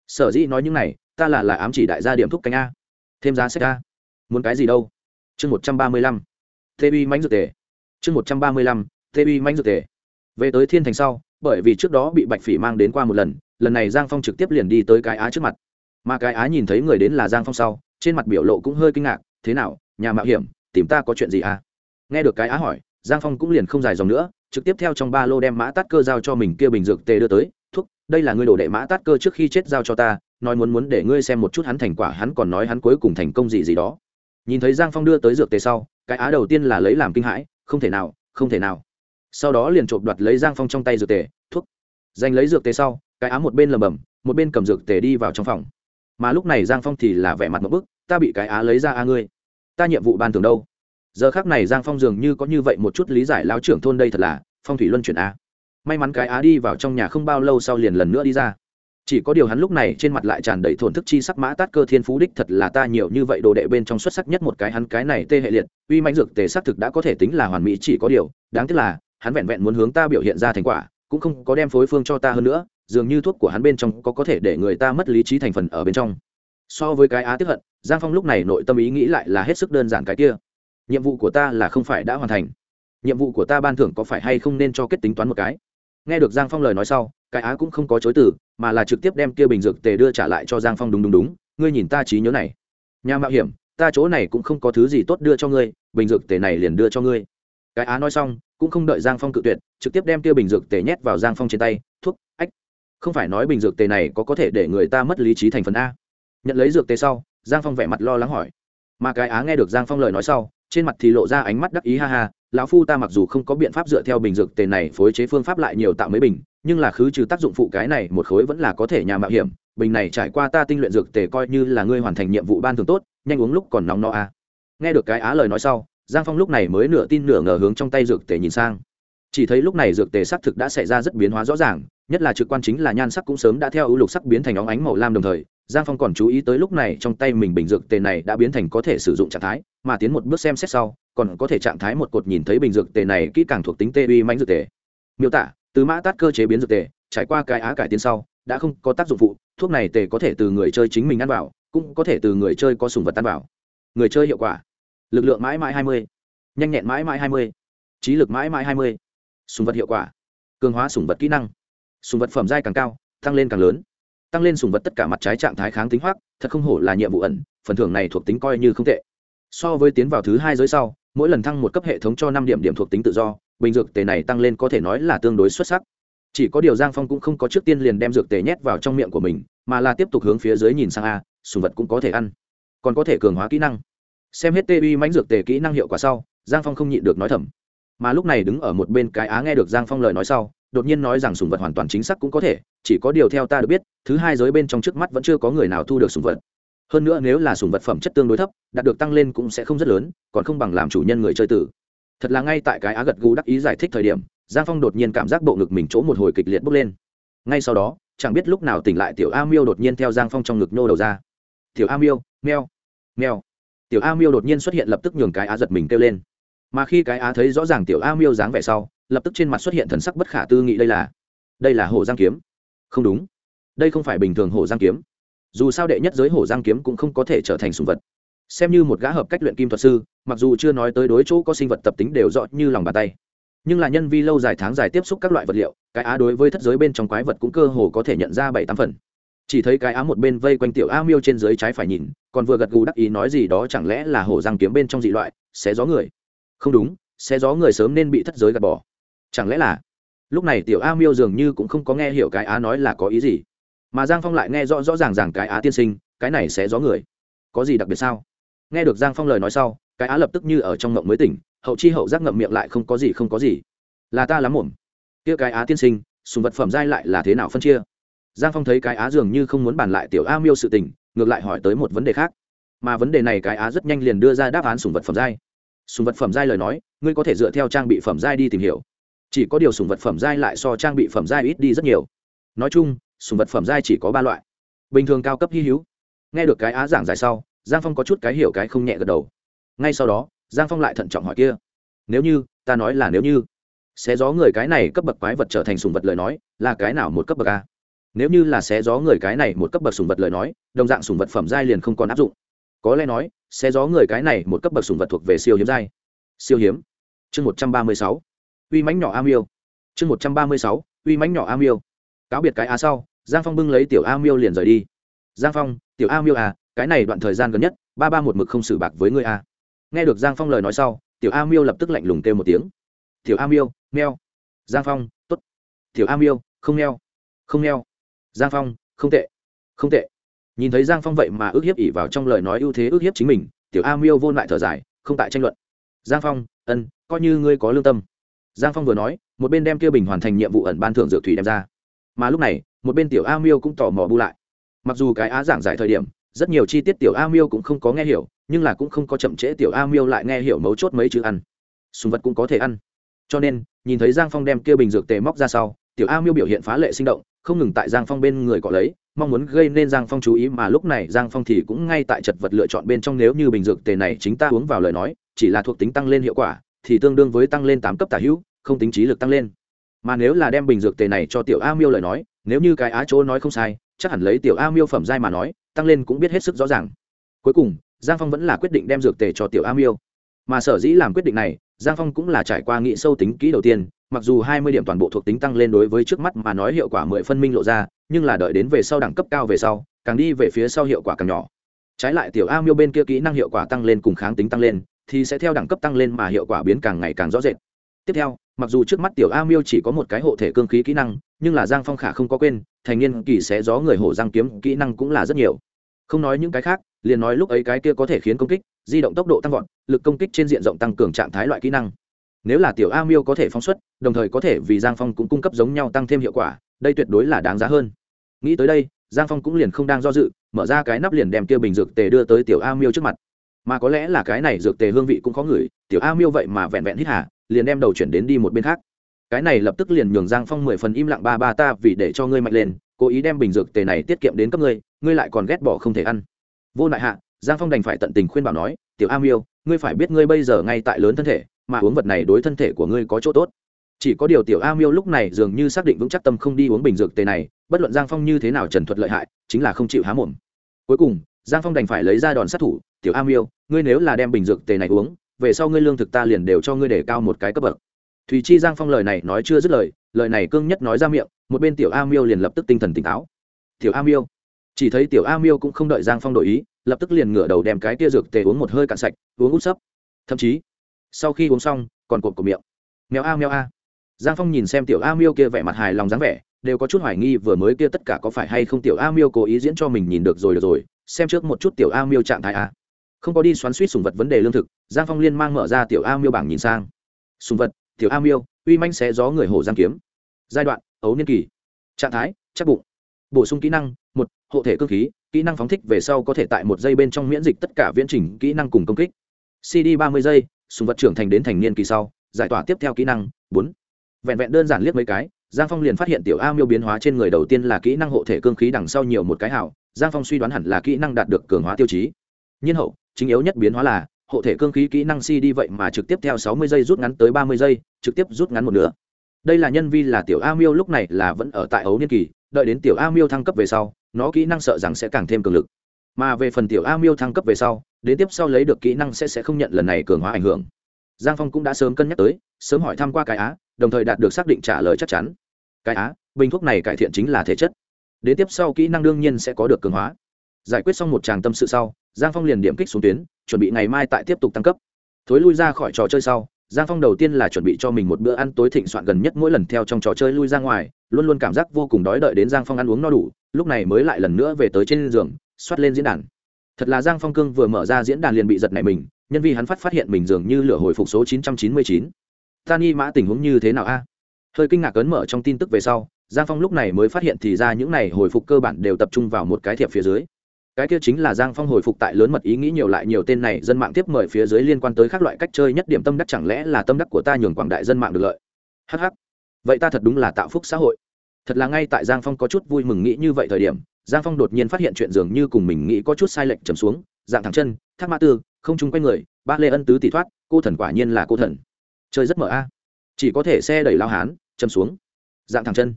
sở dĩ nói những này, ta là là ám chỉ đại gia điểm thúc canh a. Thêm giá sách a. Muốn cái gì đâu? Chương một trăm ba mươi lăm. Tê uy mánh dược tề. Chương một trăm ba mươi lăm. Tê uy mánh dược tề. Về tới thiên thành sau, bởi vì trước đó bị bạch phỉ mang đến qua một lần lần này giang phong trực tiếp liền đi tới cái á trước mặt. Mà cái á nhìn thấy người đến là giang phong sau, trên mặt biểu lộ cũng hơi kinh ngạc, thế nào, nhà mạo hiểm, tìm ta có chuyện gì à? Nghe được cái á hỏi, giang phong cũng liền không dài dòng nữa, trực tiếp theo trong ba lô đem mã tát cơ giao cho mình kia bình dược tề đưa tới thuốc đây là ngươi đổ đệ mã tát cơ trước khi chết giao cho ta, nói muốn muốn để ngươi xem một chút hắn thành quả, hắn còn nói hắn cuối cùng thành công gì gì đó. Nhìn thấy giang phong đưa tới dược tề sau, cái á đầu tiên là lấy làm kinh hãi, không thể nào, không thể nào. Sau đó liền trộm đoạt lấy giang phong trong tay dược tề thuốc giành lấy dược tề sau, cái á một bên lầm bầm một bên cầm dược tề đi vào trong phòng. Mà lúc này giang phong thì là vẻ mặt một bức, ta bị cái á lấy ra a ngươi. Ta nhiệm vụ ban thường đâu? Giờ khác này giang phong dường như có như vậy một chút lý giải lao trưởng thôn đây thật là, phong thủy luân chuyển a may mắn cái á đi vào trong nhà không bao lâu sau liền lần nữa đi ra. Chỉ có điều hắn lúc này trên mặt lại tràn đầy thổn thức chi sắc mã tát cơ thiên phú đích thật là ta nhiều như vậy đồ đệ bên trong xuất sắc nhất một cái hắn cái này tê hệ liệt, uy mãnh dược tề xác thực đã có thể tính là hoàn mỹ chỉ có điều, đáng tiếc là, hắn vẹn vẹn muốn hướng ta biểu hiện ra thành quả, cũng không có đem phối phương cho ta hơn nữa, dường như thuốc của hắn bên trong có có thể để người ta mất lý trí thành phần ở bên trong. So với cái á tiếp hận, giang phong lúc này nội tâm ý nghĩ lại là hết sức đơn giản cái kia. Nhiệm vụ của ta là không phải đã hoàn thành. Nhiệm vụ của ta ban thưởng có phải hay không nên cho kết tính toán một cái? Nghe được giang phong lời nói sau, cái á cũng không có chối từ, mà là trực tiếp đem kia bình dược tề đưa trả lại cho giang phong đúng đúng đúng, ngươi nhìn ta trí nhớ này. Nhà mạo hiểm, ta chỗ này cũng không có thứ gì tốt đưa cho ngươi, bình dược tề này liền đưa cho ngươi. Cái á nói xong, cũng không đợi giang phong cự tuyệt, trực tiếp đem kia bình dược tề nhét vào giang phong trên tay, thuốc, ách, không phải nói bình dược tề này có có thể để người ta mất lý trí thành phần a. Nhận lấy dược tề sau, giang phong vẻ mặt lo lắng hỏi. Mà cái á nghe được giang phong lời nói sau, trên mặt thì lộ ra ánh mắt đắc ý ha ha lão phu ta mặc dù không có biện pháp dựa theo bình dược tề này phối chế phương pháp lại nhiều tạo mấy bình, nhưng là khứ trừ tác dụng phụ cái này một khối vẫn là có thể nhà mạo hiểm. Bình này trải qua ta tinh luyện dược tề coi như là ngươi hoàn thành nhiệm vụ ban thường tốt, nhanh uống lúc còn nóng no a à. nghe được cái á lời nói sau, giang phong lúc này mới nửa tin nửa ngờ hướng trong tay dược tề nhìn sang. Chỉ thấy lúc này dược tề xác thực đã xảy ra rất biến hóa rõ ràng, nhất là trực quan chính là nhan sắc cũng sớm đã theo ưu lục sắc biến thành óng ánh màu lam đồng thời, giang phong còn chú ý tới lúc này trong tay mình bình dược tề này đã biến thành có thể sử dụng trạng thái, mà tiến một bước xem xét sau còn có thể trạng thái một cột nhìn thấy bình dược tề này kỹ càng thuộc tính tê uy mãnh dược tề. Miêu tả, từ mã tát cơ chế biến dược tề, trải qua cái á cải tiến sau, đã không có tác dụng phụ, thuốc này tề có thể từ người chơi chính mình ăn vào, cũng có thể từ người chơi có sùng vật ăn vào. Người chơi hiệu quả, lực lượng mãi mãi hai mươi, nhanh nhẹn mãi mãi hai mươi, trí lực mãi mãi hai mươi sùng vật hiệu quả, cường hóa sùng vật kỹ năng sùng vật phẩm giai càng cao, tăng lên càng lớn. Tăng lên sùng vật tất cả mặt trái trạng thái kháng tính hoác, thật không hổ là nhiệm vụ ẩn, phần thưởng này thuộc tính coi như không tệ. So với tiến vào thứ hai giới sau mỗi lần thăng một cấp hệ thống cho năm điểm điểm thuộc tính tự do, bình dược tề này tăng lên có thể nói là tương đối xuất sắc. Chỉ có điều giang phong cũng không có trước tiên liền đem dược tề nhét vào trong miệng của mình, mà là tiếp tục hướng phía dưới nhìn sang a, sùng vật cũng có thể ăn. Còn có thể cường hóa kỹ năng. Xem hết tê uy mãnh dược tề kỹ năng hiệu quả sau, giang phong không nhịn được nói thầm. Mà lúc này đứng ở một bên cái á nghe được giang phong lời nói sau, đột nhiên nói rằng sùng vật hoàn toàn chính xác cũng có thể, chỉ có điều theo ta được biết, thứ hai giới bên trong trước mắt vẫn chưa có người nào thu được sùng vật hơn nữa nếu là sùng vật phẩm chất tương đối thấp, đạt được tăng lên cũng sẽ không rất lớn, còn không bằng làm chủ nhân người chơi tử. Thật là ngay tại cái á gật gù đắc ý giải thích thời điểm, giang phong đột nhiên cảm giác bộ ngực mình chỗ một hồi kịch liệt bốc lên. Ngay sau đó, chẳng biết lúc nào tỉnh lại tiểu a miêu đột nhiên theo giang phong trong ngực nô đầu ra. Tiểu a miêu meo meo tiểu a miêu đột nhiên xuất hiện lập tức nhường cái á giật mình kêu lên. Mà khi cái á thấy rõ ràng tiểu a miêu dáng vẻ sau, lập tức trên mặt xuất hiện thần sắc bất khả tư nghị đây là đây là hồ giang kiếm. Không đúng, đây không phải bình thường hồ giang kiếm dù sao đệ nhất giới hổ giang kiếm cũng không có thể trở thành sùng vật. Xem như một gã hợp cách luyện kim thuật sư, mặc dù chưa nói tới đối chỗ có sinh vật tập tính đều rõ như lòng bàn tay. Nhưng là nhân vi lâu dài tháng dài tiếp xúc các loại vật liệu, cái á đối với thất giới bên trong quái vật cũng cơ hồ có thể nhận ra bảy tám phần. Chỉ thấy cái á một bên vây quanh tiểu a miêu trên dưới trái phải nhìn, còn vừa gật gù đắc ý nói gì đó chẳng lẽ là hổ giang kiếm bên trong dị loại, xé gió người. Không đúng, xé gió người sớm nên bị thất giới gạt bỏ. Chẳng lẽ là? Lúc này tiểu a miêu dường như cũng không có nghe hiểu cái á nói là có ý gì mà giang phong lại nghe rõ rõ ràng ràng cái á tiên sinh, cái này sẽ gió người. Có gì đặc biệt sao? Nghe được giang phong lời nói sau, cái á lập tức như ở trong ngộng mới tỉnh, hậu chi hậu giác ngậm miệng lại không có gì không có gì. Là ta lắm mồm kia cái á tiên sinh, sùng vật phẩm giai lại là thế nào phân chia? Giang phong thấy cái á dường như không muốn bàn lại tiểu a miêu sự tình, ngược lại hỏi tới một vấn đề khác. Mà vấn đề này cái á rất nhanh liền đưa ra đáp án sùng vật phẩm giai sùng vật phẩm giai lời nói, ngươi có thể dựa theo trang bị phẩm giai đi tìm hiểu. Chỉ có điều sùng vật phẩm giai lại so trang bị phẩm giai ít đi rất nhiều. Nói chung sùng vật phẩm giai chỉ có ba loại. Bình thường cao cấp hy hữu. Nghe được cái á giảng giải sau, giang phong có chút cái hiểu cái không nhẹ gật đầu. Ngay sau đó, giang phong lại thận trọng hỏi kia, nếu như, ta nói là nếu như, xé gió người cái này cấp bậc quái vật trở thành sùng vật lời nói, là cái nào một cấp bậc a? Nếu như là xé gió người cái này một cấp bậc sùng vật lời nói, đồng dạng sùng vật phẩm giai liền không còn áp dụng. Có lẽ nói, xé gió người cái này một cấp bậc sùng vật thuộc về siêu hiếm giai. Siêu hiếm. Chương một trăm ba mươi sáu. Uy mánh nhỏ am yêu chương một trăm ba mươi sáu. Uy mánh nhỏ am yêu cáo biệt cái a sau, giang phong bưng lấy tiểu a miêu liền rời đi. Giang phong, tiểu a miêu à cái này đoạn thời gian gần nhất, ba ba một mực không xử bạc với ngươi a nghe được giang phong lời nói sau, tiểu a miêu lập tức lạnh lùng kêu một tiếng. Tiểu a miêu, meo. Giang phong t ố t tiểu a miêu, không meo. Không meo. Giang phong, không tệ. Không tệ. Nhìn thấy giang phong vậy mà ước hiếp ỉ vào trong lời nói ưu thế ước hiếp chính mình, tiểu a miêu vô lại thở dài, không tại tranh luận. Giang phong, ân, coi như ngươi có lương tâm. Giang phong vừa nói, một bên đem kia bình hoàn thành nhiệm vụ ẩn ban thưởng dược thủy đem ra mà lúc này, một bên tiểu a miêu cũng tò mò bu lại. Mặc dù cái á giảng giải thời điểm, rất nhiều chi tiết tiểu a miêu cũng không có nghe hiểu, nhưng là cũng không có chậm trễ tiểu a miêu lại nghe hiểu mấu chốt mấy chữ ăn. Sùng vật cũng có thể ăn. Cho nên, nhìn thấy giang phong đem kia bình dược tề móc ra sau, tiểu a miêu biểu hiện phá lệ sinh động, không ngừng tại giang phong bên người cọ lấy, mong muốn gây nên giang phong chú ý mà lúc này giang phong thì cũng ngay tại chật vật lựa chọn bên trong nếu như bình dược tề này chính ta uống vào lời nói, chỉ là thuộc tính tăng lên hiệu quả, thì tương đương với tăng lên tám cấp tả hữu, không tính trí lực tăng lên mà nếu là đem bình dược tề này cho tiểu a miêu lời nói, nếu như cái á chỗ nói không sai, chắc hẳn lấy tiểu a miêu phẩm giai mà nói, tăng lên cũng biết hết sức rõ ràng. Cuối cùng, giang phong vẫn là quyết định đem dược tề cho tiểu a miêu. Mà sở dĩ làm quyết định này, giang phong cũng là trải qua nghị sâu tính kỹ đầu tiên, mặc dù hai mươi điểm toàn bộ thuộc tính tăng lên đối với trước mắt mà nói hiệu quả mười phân minh lộ ra, nhưng là đợi đến về sau đẳng cấp cao về sau, càng đi về phía sau hiệu quả càng nhỏ. Trái lại tiểu a miêu bên kia kỹ năng hiệu quả tăng lên cùng kháng tính tăng lên, thì sẽ theo đẳng cấp tăng lên mà hiệu quả biến càng ngày càng rõ rệt tiếp theo, mặc dù trước mắt tiểu a miêu chỉ có một cái hộ thể cương khí kỹ năng, nhưng là giang phong khả không có quên, thành niên kỳ sẽ gió người hổ giang kiếm kỹ năng cũng là rất nhiều. Không nói những cái khác, liền nói lúc ấy cái kia có thể khiến công kích, di động tốc độ tăng vọt, lực công kích trên diện rộng tăng cường trạng thái loại kỹ năng. Nếu là tiểu a miêu có thể phóng xuất, đồng thời có thể vì giang phong cũng cung cấp giống nhau tăng thêm hiệu quả, đây tuyệt đối là đáng giá hơn. Nghĩ tới đây, giang phong cũng liền không đang do dự, mở ra cái nắp liền đem kia bình dược tề đưa tới tiểu a miêu trước mặt. Mà có lẽ là cái này dược tề hương vị cũng có người tiểu a miêu vậy mà vẹn vẹn hít hà liền đem đầu chuyển đến đi một bên khác. Cái này lập tức liền nhường giang phong mười phần im lặng, ba ba ta, vì để cho ngươi mạnh lên, cố ý đem bình dược tề này tiết kiệm đến cấp ngươi ngươi lại còn ghét bỏ không thể ăn. Vô lại hạ, giang phong đành phải tận tình khuyên bảo nói, tiểu am yêu ngươi phải biết ngươi bây giờ ngay tại lớn thân thể, mà uống vật này đối thân thể của ngươi có chỗ tốt. Chỉ có điều tiểu a miêu lúc này dường như xác định vững chắc tâm không đi uống bình dược tề này, bất luận giang phong như thế nào trần thuật lợi hại, chính là không chịu há mồm. Cuối cùng, giang phong đành phải lấy ra đòn sát thủ, tiểu a miêu, ngươi nếu là đem bình dược tề này uống về sau ngươi lương thực ta liền đều cho ngươi để cao một cái cấp bậc. Thùy chi giang phong lời này nói chưa dứt lời lời này cương nhất nói ra miệng, một bên tiểu a miêu liền lập tức tinh thần tỉnh táo. Tiểu a miêu, chỉ thấy tiểu a miêu cũng không đợi giang phong đổi ý, lập tức liền ngửa đầu đem cái tia dược tề uống một hơi cạn sạch, uống út sấp. Thậm chí, sau khi uống xong, còn cột của miệng. Mèo a mèo a. Giang phong nhìn xem tiểu a miêu kia vẻ mặt hài lòng dáng vẻ, đều có chút hoài nghi vừa mới kia tất cả có phải hay không tiểu a miêu cố ý diễn cho mình nhìn được rồi được rồi, xem trước một chút tiểu a miêu trạng thái a không có đi xoắn suýt sùng vật vấn đề lương thực, giang phong liên mang mở ra tiểu a miêu bảng nhìn sang. Sùng vật, tiểu a miêu, uy manh xé gió người hổ giang kiếm. Giai đoạn, ấu niên kỳ. Trạng thái, chắc bụng. Bổ sung kỹ năng, một, hộ thể cơ khí, kỹ năng phóng thích về sau có thể tại một giây bên trong miễn dịch tất cả viễn trình kỹ năng cùng công kích. Cd ba mươi giây, sùng vật trưởng thành đến thành niên kỳ sau, giải tỏa tiếp theo kỹ năng, bốn. Vẹn vẹn đơn giản liếc mấy cái, giang phong liền phát hiện tiểu a miêu biến hóa trên người đầu tiên là kỹ năng hộ thể cương khí đằng sau nhiều một cái hảo giang phong suy đoán hẳn là kỹ năng đạt được cường hóa tiêu chí. Nhiên hậu chính yếu nhất biến hóa là, hộ thể cương khí kỹ năng si đi vậy mà trực tiếp theo sáu mươi giây rút ngắn tới ba mươi giây, trực tiếp rút ngắn một nửa. Đây là nhân vi là tiểu a miêu lúc này là vẫn ở tại ấu niên kỳ, đợi đến tiểu a miêu thăng cấp về sau, nó kỹ năng sợ rằng sẽ càng thêm cường lực. Mà về phần tiểu a miêu thăng cấp về sau, đến tiếp sau lấy được kỹ năng sẽ sẽ không nhận lần này cường hóa ảnh hưởng. Giang phong cũng đã sớm cân nhắc tới, sớm hỏi thăm qua cái á, đồng thời đạt được xác định trả lời chắc chắn. Cái á, bình thuốc này cải thiện chính là thể chất. Đến tiếp sau kỹ năng đương nhiên sẽ có được cường hóa. Giải quyết xong một tràng tâm sự sau giang phong liền điểm kích xuống tuyến chuẩn bị ngày mai tại tiếp tục tăng cấp thối lui ra khỏi trò chơi sau giang phong đầu tiên là chuẩn bị cho mình một bữa ăn tối thịnh soạn gần nhất mỗi lần theo trong trò chơi lui ra ngoài luôn luôn cảm giác vô cùng đói đợi đến giang phong ăn uống no đủ lúc này mới lại lần nữa về tới trên giường xoát lên diễn đàn thật là giang phong cương vừa mở ra diễn đàn liền bị giật này mình nhân vì hắn phát phát hiện mình dường như lửa hồi phục số 999. Tani mã tình huống như thế nào a? Hơi kinh ngạc ấn mở trong tin tức về sau, Giang Phong lúc này mới phát hiện thì ra những này hồi phục cơ bản đều tập trung vào một cái thiệp phía dưới. Cái kia chính là Giang Phong hồi phục tại lớn mật ý nghĩ nhiều lại nhiều tên này dân mạng tiếp mời phía dưới liên quan tới các loại cách chơi nhất điểm tâm đắc chẳng lẽ là tâm đắc của ta nhường quảng đại dân mạng được lợi. Hắc hắc. Vậy ta thật đúng là tạo phúc xã hội. Thật là ngay tại Giang Phong có chút vui mừng nghĩ như vậy thời điểm, Giang Phong đột nhiên phát hiện chuyện dường như cùng mình nghĩ có chút sai lệch trầm xuống, dạng thẳng chân, thác mã tư, không trung quanh người ba lê ân tứ tỷ thoát cô thần quả nhiên là cô thần chơi rất mở a chỉ có thể xe đẩy lao hán châm xuống dạng thẳng chân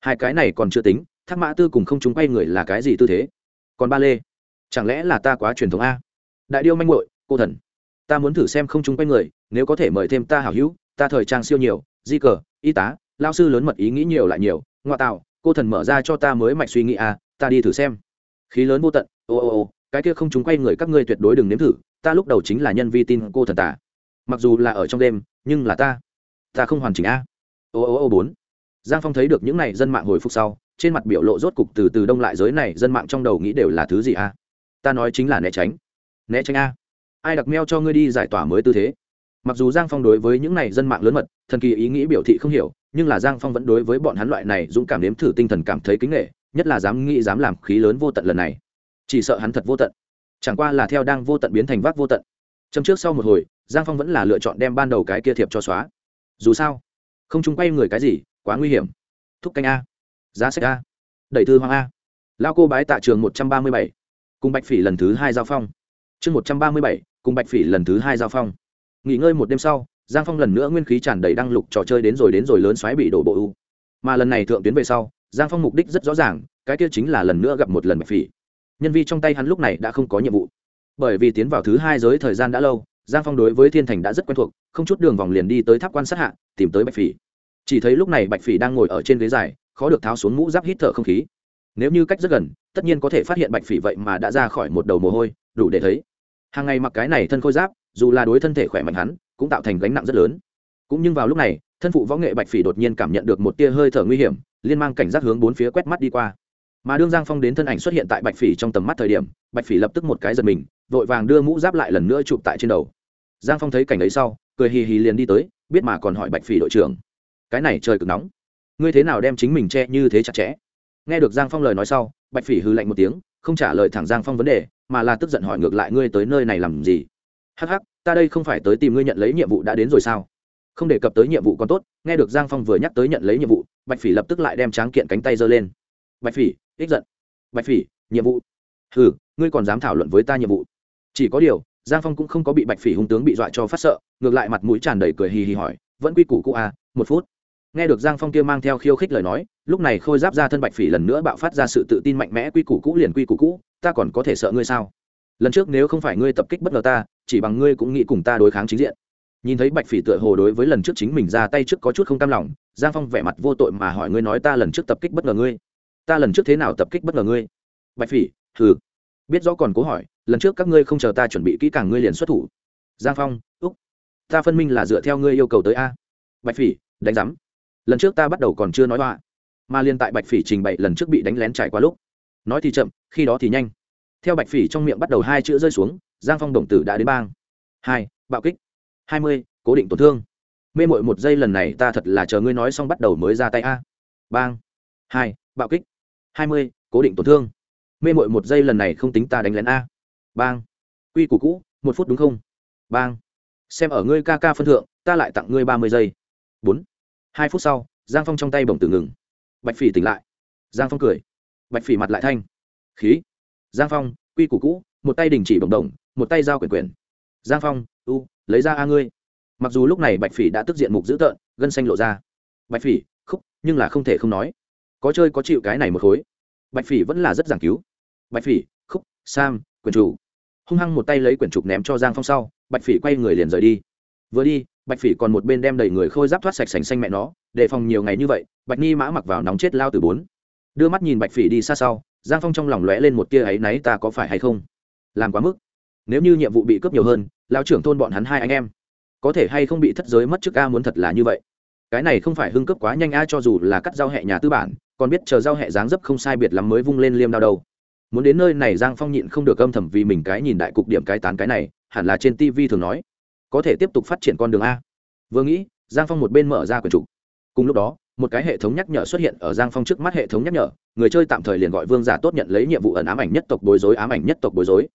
hai cái này còn chưa tính thác mã tư cùng không trung quay người là cái gì tư thế còn ba lê. Chẳng lẽ là ta quá truyền thống a? Đại điêu manh muội, cô thần. Ta muốn thử xem không chung quay người, nếu có thể mời thêm ta hảo hữu, ta thời trang siêu nhiều, di cờ, y tá, lao sư lớn mật ý nghĩ nhiều lại nhiều, ngoại tạo, cô thần mở ra cho ta mới mạch suy nghĩ a, ta đi thử xem. Khí lớn vô tận, ô ô ô, cái kia không chúng quay người các ngươi tuyệt đối đừng nếm thử, ta lúc đầu chính là nhân vi tin cô thần tả mặc dù là ở trong đêm, nhưng là ta ta không hoàn chỉnh a. Ô ô ô bốn. Giang phong thấy được những n à y dân mạng hồi phục sau trên mặt biểu lộ rốt cục từ từ đông lại giới này, dân mạng trong đầu nghĩ đều là thứ gì a? Ta nói chính là né tránh. Né tránh a? Ai đặc meo cho ngươi đi giải tỏa mới tư thế? Mặc dù giang phong đối với những này dân mạng lớn mật, thần kỳ ý nghĩ biểu thị không hiểu, nhưng là giang phong vẫn đối với bọn hắn loại này dũng cảm nếm thử tinh thần cảm thấy kính nghệ, nhất là dám nghĩ dám làm khí lớn vô tận lần này. Chỉ sợ hắn thật vô tận. Chẳng qua là theo đang vô tận biến thành vác vô tận. Châm trước sau một hồi, giang phong vẫn là lựa chọn đem ban đầu cái kia thiệp cho xóa. Dù sao, không chung quay người cái gì, quá nguy hiểm. Thúc canh a giá sách a. Đẩy thư hoàng a. Lao cô bái tạ trường một trăm ba mươi bảy. Cùng bạch phỉ lần thứ hai giao phong. Chương một trăm ba mươi bảy, cùng bạch phỉ lần thứ hai giao phong. Nghỉ ngơi một đêm sau, giang phong lần nữa nguyên khí tràn đầy đăng lục trò chơi đến rồi đến rồi lớn xoáy bị đổ bộ u. Mà lần này thượng tuyến về sau, giang phong mục đích rất rõ ràng, cái kia chính là lần nữa gặp một lần bạch phỉ. Nhân vi trong tay hắn lúc này đã không có nhiệm vụ. Bởi vì tiến vào thứ hai giới thời gian đã lâu, giang phong đối với thiên thành đã rất quen thuộc, không chút đường vòng liền đi tới tháp quan sát hạ, tìm tới bạch phỉ. Chỉ thấy lúc này bạch phỉ đang ngồi ở trên ghế dài khó được tháo xuống mũ giáp hít thở không khí. Nếu như cách rất gần, tất nhiên có thể phát hiện bạch phỉ vậy mà đã ra khỏi một đầu mồ hôi, đủ để thấy. Hàng ngày mặc cái này thân khôi giáp, dù là đối thân thể khỏe mạnh hắn, cũng tạo thành gánh nặng rất lớn. Cũng nhưng vào lúc này, thân phụ võ nghệ bạch phỉ đột nhiên cảm nhận được một tia hơi thở nguy hiểm, liên mang cảnh giác hướng bốn phía quét mắt đi qua. Mà đương giang phong đến thân ảnh xuất hiện tại bạch phỉ trong tầm mắt thời điểm, bạch phỉ lập tức một cái giật mình, vội vàng đưa mũ giáp lại lần nữa chụp tại trên đầu. Giang phong thấy cảnh ấy sau, cười hì hì liền đi tới, biết mà còn hỏi bạch phỉ đội trưởng. Cái này trời cực nóng ngươi thế nào đem chính mình che như thế chặt chẽ? Nghe được giang phong lời nói sau, bạch phỉ hư lạnh một tiếng, không trả lời thẳng giang phong vấn đề, mà là tức giận hỏi ngược lại ngươi tới nơi này làm gì? Hắc hắc, ta đây không phải tới tìm ngươi nhận lấy nhiệm vụ đã đến rồi sao? Không đề cập tới nhiệm vụ còn tốt, nghe được giang phong vừa nhắc tới nhận lấy nhiệm vụ, bạch phỉ lập tức lại đem tráng kiện cánh tay giơ lên. Bạch phỉ, ích giận. Bạch phỉ, nhiệm vụ. Ừ ngươi còn dám thảo luận với ta nhiệm vụ? Chỉ có điều, giang phong cũng không có bị bạch phỉ hung tướng bị dọa cho phát sợ, ngược lại mặt mũi tràn đầy cười hì hì hỏi, vẫn quy củ cụ à một phút nghe được giang phong kia mang theo khiêu khích lời nói, lúc này khôi giáp ra thân bạch phỉ lần nữa bạo phát ra sự tự tin mạnh mẽ quy củ cũ liền quy củ cũ, ta còn có thể sợ ngươi sao? Lần trước nếu không phải ngươi tập kích bất ngờ ta, chỉ bằng ngươi cũng nghĩ cùng ta đối kháng chính diện. Nhìn thấy bạch phỉ tựa hồ đối với lần trước chính mình ra tay trước có chút không cam lòng, giang phong vẻ mặt vô tội mà hỏi ngươi nói ta lần trước tập kích bất ngờ ngươi. Ta lần trước thế nào tập kích bất ngờ ngươi? Bạch phỉ thử biết rõ còn cố hỏi, lần trước các ngươi không chờ ta chuẩn bị kỹ càng ngươi liền xuất thủ. Giang phong, úc. Ta phân minh là dựa theo ngươi yêu cầu tới a. Bạch phỉ, đánh giám lần trước ta bắt đầu còn chưa nói họa mà liên tại bạch phỉ trình bày lần trước bị đánh lén trải qua lúc. Nói thì chậm, khi đó thì nhanh. Theo bạch phỉ trong miệng bắt đầu hai chữ rơi xuống, giang phong đồng tử đã đến bang. Hai, bạo kích. Hai mươi, cố định tổn thương. Mê mội một giây lần này ta thật là chờ ngươi nói xong bắt đầu mới ra tay a. Bang. Hai, bạo kích. Hai mươi, cố định tổn thương. Mê mội một giây lần này không tính ta đánh lén a. Bang. Quy củ cũ, một phút đúng không? Bang. Xem ở ngươi ca ca phân thượng, ta lại tặng ngươi ba mươi giây. Bốn hai phút sau, giang phong trong tay bổng tử ngừng. Bạch phỉ tỉnh lại. Giang phong cười. Bạch phỉ mặt lại thanh. Khí. Giang phong, quy củ cũ, một tay đình chỉ bổng đồng, một tay giao quyền quyền. Giang phong, u, lấy ra a ngươi. Mặc dù lúc này bạch phỉ đã tức diện mục dữ tợn, gân xanh lộ ra. Bạch phỉ, khúc, nhưng là không thể không nói. Có chơi có chịu cái này một khối. Bạch phỉ vẫn là rất giảng cứu. Bạch phỉ, khúc, sam, quyền chủ. Hung hăng một tay lấy quyển trục ném cho giang phong sau, bạch phỉ quay người liền rời đi vừa đi, bạch phỉ còn một bên đem đầy người khôi giáp thoát sạch sành xanh mẹ nó, đề phòng nhiều ngày như vậy, bạch ni mã mặc vào nóng chết lao từ bốn. Đưa mắt nhìn bạch phỉ đi xa sau, giang phong trong lòng lóe lên một tia áy náy, ta có phải hay không? Làm quá mức. Nếu như nhiệm vụ bị cướp nhiều hơn lao trưởng thôn bọn hắn hai anh em, có thể hay không bị thất giới mất trước ca muốn thật là như vậy. Cái này không phải hưng cấp quá nhanh a, cho dù là cắt giao hẹ nhà tư bản, còn biết chờ giao hẹ dáng dấp không sai biệt lắm mới vung lên liêm đao đâu muốn đến nơi này, giang phong nhịn không được âm thầm vì mình cái nhìn đại cục điểm cái tán cái này, hẳn là trên tv thường nói có thể tiếp tục phát triển con đường a. Vừa nghĩ, giang phong một bên mở ra quyển trục cùng lúc đó, một cái hệ thống nhắc nhở xuất hiện ở giang phong trước mắt hệ thống nhắc nhở, người chơi tạm thời liền gọi vương giả tốt nhận lấy nhiệm vụ ẩn ám ảnh nhất tộc bối rối, ám ảnh nhất tộc bối rối.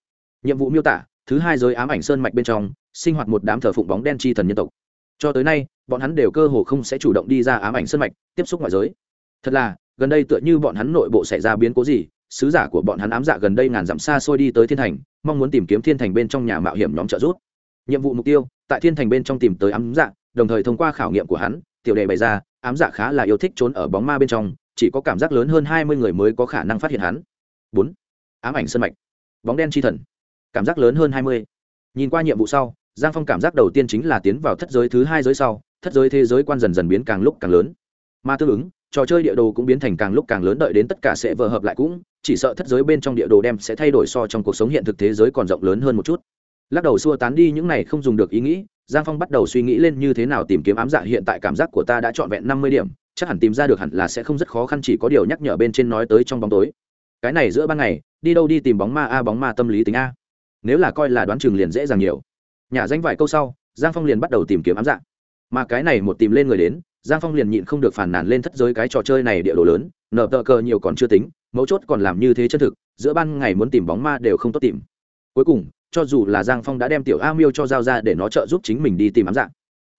Nhiệm vụ miêu tả, thứ hai giới ám ảnh sơn mạch bên trong, sinh hoạt một đám thờ phụng bóng đen chi thần nhân tộc. Cho tới nay, bọn hắn đều cơ hồ không sẽ chủ động đi ra ám ảnh sơn mạch, tiếp xúc ngoại giới. Thật là, gần đây tựa như bọn hắn nội bộ xảy ra biến cố gì, sứ giả của bọn hắn ám dạ gần đây ngàn dặm xa xôi đi tới thiên thành, mong muốn tìm kiếm thiên thành bên trong nhà mạo hiểm nhóm trợ giúp nhiệm vụ mục tiêu, tại thiên thành bên trong tìm tới ám dạ đồng thời thông qua khảo nghiệm của hắn, tiểu đề bày ra, ám dạ khá là yêu thích trốn ở bóng ma bên trong, chỉ có cảm giác lớn hơn hai mươi người mới có khả năng phát hiện hắn. bốn. Ám ảnh sân mạch. Bóng đen chi thần. Cảm giác lớn hơn hai mươi. Nhìn qua nhiệm vụ sau, giang phong cảm giác đầu tiên chính là tiến vào thất giới thứ hai giới sau, thất giới thế giới quan dần dần biến càng lúc càng lớn. Mà tương ứng, trò chơi địa đồ cũng biến thành càng lúc càng lớn đợi đến tất cả sẽ vờ hợp lại cũng, chỉ sợ thất giới bên trong địa đồ đem sẽ thay đổi so trong cuộc sống hiện thực thế giới còn rộng lớn hơn một chút lắc đầu xua tán đi những này không dùng được ý nghĩ giang phong bắt đầu suy nghĩ lên như thế nào tìm kiếm ám dạ hiện tại cảm giác của ta đã trọn vẹn năm mươi điểm chắc hẳn tìm ra được hẳn là sẽ không rất khó khăn chỉ có điều nhắc nhở bên trên nói tới trong bóng tối. Cái này giữa ban ngày đi đâu đi tìm bóng ma a bóng ma tâm lý tính a. Nếu là coi là đoán chừng liền dễ dàng nhiều. Nhà danh vài câu sau giang phong liền bắt đầu tìm kiếm ám dạ, mà cái này một tìm lên người đến giang phong liền nhịn không được phản nàn lên thất giới cái trò chơi này địa đồ lớn nở tờ cờ nhiều còn chưa tính mấu chốt còn làm như thế chân thực giữa ban ngày muốn tìm bóng ma đều không tốt tìm. Cuối cùng cho dù là giang phong đã đem tiểu a miêu cho giao ra để nó trợ giúp chính mình đi tìm ám dạng.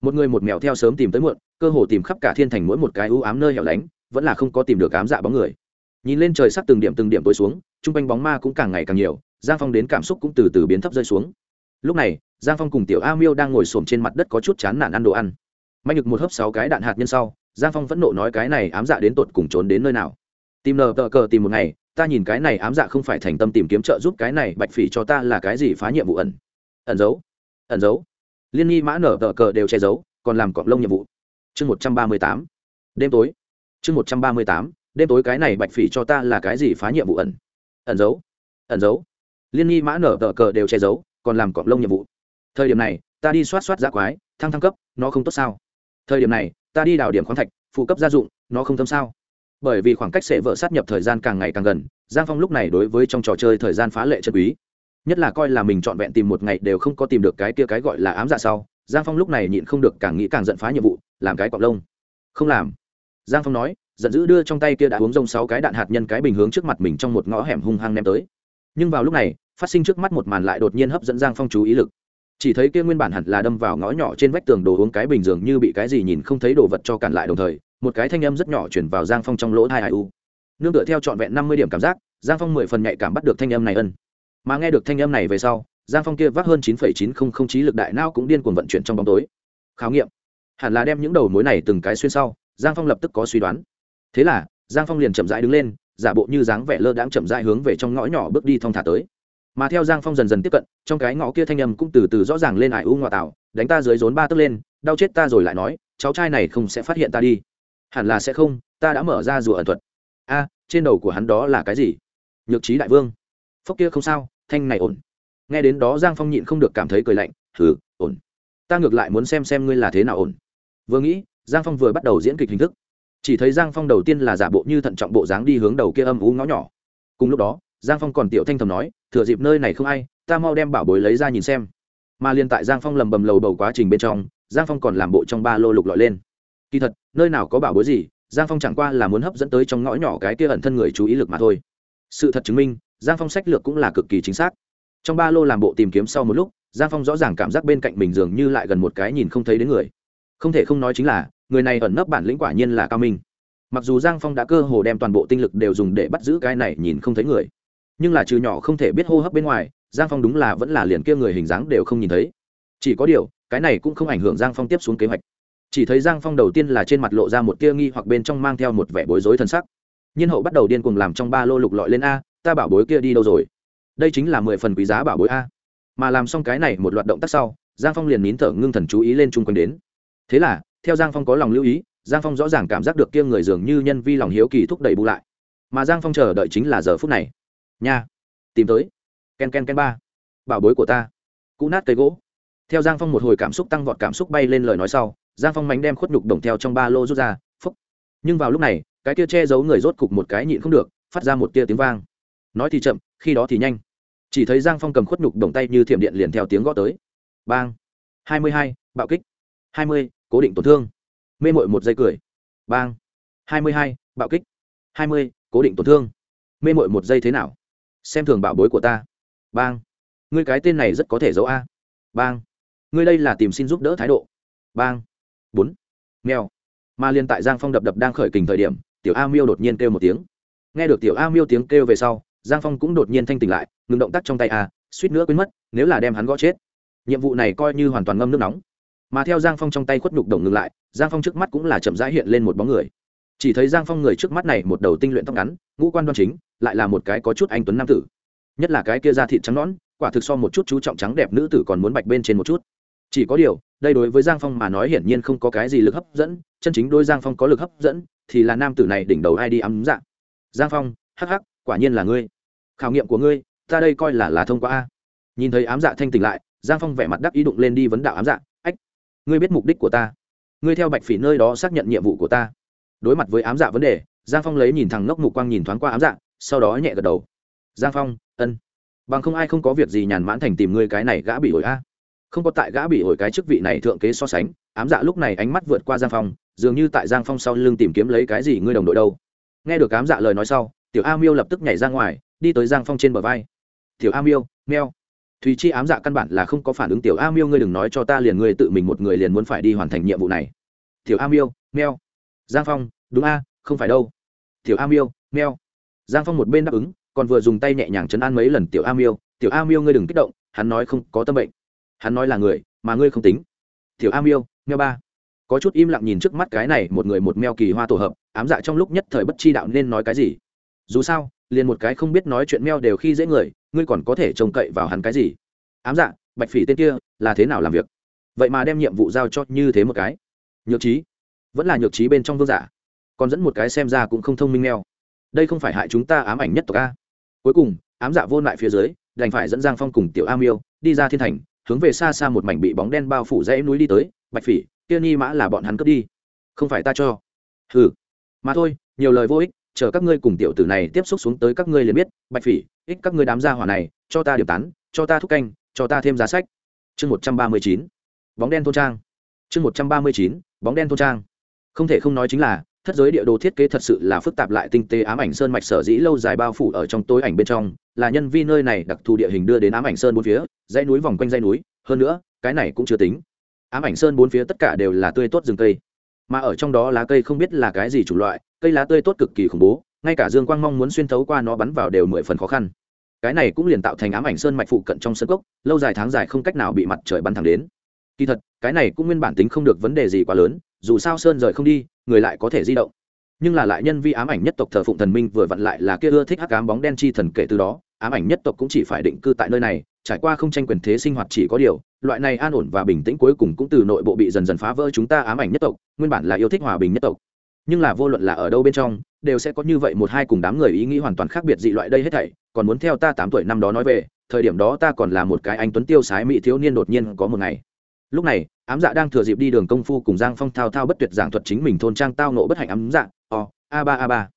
Một người một mèo theo sớm tìm tới muộn, cơ hồ tìm khắp cả thiên thành mỗi một cái ưu ám nơi hẻo lánh, vẫn là không có tìm được ám dạ bóng người. Nhìn lên trời sắc từng điểm từng điểm tối xuống, chung quanh bóng ma cũng càng ngày càng nhiều, giang phong đến cảm xúc cũng từ từ biến thấp rơi xuống. Lúc này, giang phong cùng tiểu a miêu đang ngồi xổm trên mặt đất có chút chán nản ăn đồ ăn. Mạnh nhực một hớp sáu cái đạn hạt nhân sau, giang phong vẫn nộ nói cái này ám dạ đến tột cùng trốn đến nơi nào. Tìm nờ tờ cờ tìm một ngày ta nhìn cái này ám dạ không phải thành tâm tìm kiếm trợ giúp cái này, bạch phỉ cho ta là cái gì phá nhiệm vụ ẩn? Ẩn giấu ẩn giấu liên nghi mã nở tờ cờ đều che giấu, còn làm cọp lông nhiệm vụ. Chương một trăm ba mươi tám. Đêm tối. Chương một trăm ba mươi tám. Đêm tối cái này bạch phỉ cho ta là cái gì phá nhiệm vụ ẩn? Ẩn giấu ẩn giấu liên nghi mã nở tờ cờ đều che giấu, còn làm cọp lông nhiệm vụ. Thời điểm này, ta đi soát soát giã quái, thăng thăng cấp, nó không tốt sao? Thời điểm này, ta đi đào điểm khoáng thạch, phụ cấp gia dụng, nó không thâm sao? Bởi vì khoảng cách sẽ vợ sát nhập thời gian càng ngày càng gần, giang phong lúc này đối với trong trò chơi thời gian phá lệ chân quý. Nhất là coi là mình trọn vẹn tìm một ngày đều không có tìm được cái kia cái gọi là ám dạ sau, giang phong lúc này nhịn không được càng nghĩ càng giận phá nhiệm vụ, làm cái cọc lông. Không làm. Giang phong nói, giận dữ đưa trong tay kia đã uống rông sáu cái đạn hạt nhân cái bình hướng trước mặt mình trong một ngõ hẻm hung hăng ném tới. Nhưng vào lúc này, phát sinh trước mắt một màn lại đột nhiên hấp dẫn giang phong chú ý lực. Chỉ thấy kia nguyên bản hẳn là đâm vào ngõ nhỏ trên vách tường đồ uống cái bình dường như bị cái gì nhìn không thấy đồ vật cho cản lại đồng thời một cái thanh âm rất nhỏ chuyển vào giang phong trong lỗ hai hai u. Nương tựa theo trọn vẹn năm mươi điểm cảm giác, giang phong mười phần nhạy cảm bắt được thanh âm này ân. Mà nghe được thanh âm này về sau, giang phong kia vác hơn chín phẩy chín không không trí lực đại nao cũng điên cuồng vận chuyển trong bóng tối. Khảo nghiệm. Hẳn là đem những đầu mối này từng cái xuyên sau, giang phong lập tức có suy đoán. Thế là, giang phong liền chậm rãi đứng lên, giả bộ như dáng vẻ lơ đãng chậm rãi hướng về trong ngõ nhỏ bước đi thong thả tới. Mà theo giang phong dần dần tiếp cận, trong cái ngõ kia thanh âm cũng từ từ rõ ràng lên ải u ngoại tạo đánh ta dưới rốn ba tức lên, đau chết ta rồi lại nói, cháu trai này không sẽ phát hiện ta đi hẳn là sẽ không, ta đã mở ra rùa ẩn thuật. A, trên đầu của hắn đó là cái gì? Nhược trí đại vương. Phốc kia không sao, thanh này ổn. Nghe đến đó giang phong nhịn không được cảm thấy cười lạnh thử ổn. Ta ngược lại muốn xem xem ngươi là thế nào ổn. Vừa nghĩ, giang phong vừa bắt đầu diễn kịch hình thức. Chỉ thấy giang phong đầu tiên là giả bộ như thận trọng bộ dáng đi hướng đầu kia âm ú ngõ nhỏ. Cùng lúc đó, giang phong còn tiểu thanh thầm nói, thừa dịp nơi này không ai, ta mau đem bảo bối lấy ra nhìn xem. Mà liên tại giang phong lầm bầm lầu bầu quá trình bên trong, giang phong còn làm bộ trong ba lô lục lọi lên kỳ thật, nơi nào có bảo bối gì, giang phong chẳng qua là muốn hấp dẫn tới trong ngõ nhỏ cái kia ẩn thân người chú ý lực mà thôi. Sự thật chứng minh, giang phong sách lược cũng là cực kỳ chính xác. Trong ba lô làm bộ tìm kiếm sau một lúc, giang phong rõ ràng cảm giác bên cạnh mình dường như lại gần một cái nhìn không thấy đến người. Không thể không nói chính là, người này ẩn nấp bản lĩnh quả nhiên là cao minh. Mặc dù giang phong đã cơ hồ đem toàn bộ tinh lực đều dùng để bắt giữ cái này nhìn không thấy người, nhưng là trừ nhỏ không thể biết hô hấp bên ngoài, giang phong đúng là vẫn là liền kia người hình dáng đều không nhìn thấy. Chỉ có điều, cái này cũng không ảnh hưởng giang phong tiếp xuống kế hoạch chỉ thấy giang phong đầu tiên là trên mặt lộ ra một tia nghi hoặc bên trong mang theo một vẻ bối rối thân sắc. Nhiên hậu bắt đầu điên cuồng làm trong ba lô lục lọi lên a, ta bảo bối kia đi đâu rồi? Đây chính là mười phần quý giá bảo bối a. Mà làm xong cái này một loạt động tác sau, giang phong liền nín thở ngưng thần chú ý lên chung quanh đến. Thế là, theo giang phong có lòng lưu ý, giang phong rõ ràng cảm giác được kia người dường như nhân vi lòng hiếu kỳ thúc đẩy bù lại. Mà giang phong chờ đợi chính là giờ phút này. Nha, tìm tới. Ken ken ken ba. Bảo bối của ta. Cụ nát cây gỗ. Theo giang phong một hồi cảm xúc tăng vọt cảm xúc bay lên lời nói sau giang phong mánh đem khuất nhục đồng theo trong ba lô rút ra, phúc. Nhưng vào lúc này, cái tia che giấu người rốt cục một cái nhịn không được, phát ra một tia tiếng vang. Nói thì chậm, khi đó thì nhanh. Chỉ thấy giang phong cầm khuất nhục đồng tay như thiểm điện liền theo tiếng gõ tới. Bang. Hai mươi hai, bạo kích. Hai mươi, cố định tổn thương. Mê mội một giây cười. Bang. Hai mươi hai, bạo kích. Hai mươi, cố định tổn thương. Mê mội một giây thế nào? Xem thường bảo bối của ta. Bang. Ngươi cái tên này rất có thể giấu a. Bang. Ngươi đây là tìm xin giúp đỡ thái độ. Bang bốn. Mèo. Mà liên tại giang phong đập đập đang khởi kình thời điểm, tiểu a miêu đột nhiên kêu một tiếng. Nghe được tiểu a miêu tiếng kêu về sau, giang phong cũng đột nhiên thanh tỉnh lại, ngừng động tác trong tay a, suýt nữa quên mất, nếu là đem hắn gõ chết. Nhiệm vụ này coi như hoàn toàn ngâm nước nóng. Mà theo giang phong trong tay khuất nhục đồng ngừng lại, giang phong trước mắt cũng là chậm rãi hiện lên một bóng người. Chỉ thấy giang phong người trước mắt này một đầu tinh luyện tóc ngắn, ngũ quan đoan chính, lại là một cái có chút anh tuấn nam tử. Nhất là cái kia da thịt trắng nõn, quả thực so một chút chú trọng trắng đẹp nữ tử còn muốn bạch bên trên một chút chỉ có điều, đây đối với giang phong mà nói hiển nhiên không có cái gì lực hấp dẫn, chân chính đôi giang phong có lực hấp dẫn, thì là nam tử này đỉnh đầu ai đi ấm dạng giang phong, hắc hắc, quả nhiên là ngươi. Khảo nghiệm của ngươi, ta đây coi là là thông qua a. Nhìn thấy ám dạ thanh tỉnh lại, giang phong vẻ mặt đắc ý đụng lên đi vấn đạo ám dạ ách, ngươi biết mục đích của ta. Ngươi theo bạch phỉ nơi đó xác nhận nhiệm vụ của ta. Đối mặt với ám dạ vấn đề, giang phong lấy nhìn thằng ngốc mục quang nhìn thoáng qua ám dạ sau đó nhẹ gật đầu. Giang phong, ân. Bằng không ai không có việc gì nhàn mãn thành tìm ngươi cái này gã bị ổi a không có tại gã bị ổi cái chức vị này thượng kế so sánh, ám dạ lúc này ánh mắt vượt qua giang phong, dường như tại giang phong sau lưng tìm kiếm lấy cái gì ngươi đồng đội đâu. Nghe được ám dạ lời nói sau, tiểu a miêu lập tức nhảy ra ngoài, đi tới giang phong trên bờ vai. Tiểu a miêu, meo. Thùy chi ám dạ căn bản là không có phản ứng tiểu a miêu ngươi đừng nói cho ta liền ngươi tự mình một người liền muốn phải đi hoàn thành nhiệm vụ này. Tiểu a miêu, meo. Giang phong, đúng a, không phải đâu. Tiểu a miêu, meo. Giang phong một bên đáp ứng, còn vừa dùng tay nhẹ nhàng chấn an mấy lần tiểu a miêu. Tiểu a miêu ngươi đừng kích động, hắn nói không có tâm bệnh hắn nói là người, mà ngươi không tính. Tiểu a miêu meo ba. Có chút im lặng nhìn trước mắt cái này một người một meo kỳ hoa tổ hợp, ám dạ trong lúc nhất thời bất chi đạo nên nói cái gì? Dù sao, liền một cái không biết nói chuyện meo đều khi dễ người, ngươi còn có thể trông cậy vào hắn cái gì? Ám dạ bạch phỉ tên kia, là thế nào làm việc? Vậy mà đem nhiệm vụ giao cho như thế một cái. Nhược trí. Vẫn là nhược trí bên trong vương giả. Còn dẫn một cái xem ra cũng không thông minh meo. Đây không phải hại chúng ta ám ảnh nhất tộc a. Cuối cùng, ám dạ vô lại phía dưới, đành phải dẫn giang phong cùng tiểu a miêu đi ra thiên thành hướng về xa xa một mảnh bị bóng đen bao phủ dãy núi đi tới, bạch phỉ, kia ni mã là bọn hắn cướp đi. Không phải ta cho. Hừ, mà thôi, nhiều lời vô ích, chờ các ngươi cùng tiểu tử này tiếp xúc xuống tới các ngươi liền biết, bạch phỉ, ích các ngươi đám gia hỏa này, cho ta điểm tán, cho ta thúc canh, cho ta thêm giá sách. Chương một trăm ba mươi chín, bóng đen thôn trang. Chương một trăm ba mươi chín, bóng đen thôn trang. Không thể không nói chính là thất giới địa đồ thiết kế thật sự là phức tạp lại tinh tế ám ảnh sơn mạch sở dĩ lâu dài bao phủ ở trong tối ảnh bên trong, là nhân vi nơi này đặc thù địa hình đưa đến ám ảnh sơn bốn phía, dãy núi vòng quanh dãy núi. Hơn nữa, cái này cũng chưa tính. Ám ảnh sơn bốn phía tất cả đều là tươi tốt rừng cây. Mà ở trong đó lá cây không biết là cái gì chủng loại, cây lá tươi tốt cực kỳ khủng bố, ngay cả dương quang mong muốn xuyên thấu qua nó bắn vào đều mười phần khó khăn. Cái này cũng liền tạo thành ám ảnh sơn mạch phụ cận trong sân cốc, lâu dài tháng dài không cách nào bị mặt trời bắn thẳng đến. Kỳ thật, cái này cũng nguyên bản tính không được vấn đề gì quá lớn, dù sao sơn rời không đi người lại có thể di động. Nhưng là lại nhân vi ám ảnh nhất tộc thờ phụng thần minh vừa vặn lại là kia ưa thích hắc ám bóng đen chi thần kể từ đó, ám ảnh nhất tộc cũng chỉ phải định cư tại nơi này, trải qua không tranh quyền thế sinh hoạt chỉ có điều, loại này an ổn và bình tĩnh cuối cùng cũng từ nội bộ bị dần dần phá vỡ chúng ta ám ảnh nhất tộc, nguyên bản là yêu thích hòa bình nhất tộc. Nhưng là vô luận là ở đâu bên trong, đều sẽ có như vậy một hai cùng đám người ý nghĩ hoàn toàn khác biệt dị loại đây hết thảy, còn muốn theo ta tám tuổi năm đó nói về, thời điểm đó ta còn là một cái anh tuấn tiêu sái mỹ thiếu niên đột nhiên có một ngày lúc này, ám dạ đang thừa dịp đi đường công phu cùng giang phong thao thao bất tuyệt giảng thuật chính mình thôn trang tao nộ bất hạnh ám dạ o, a ba a ba.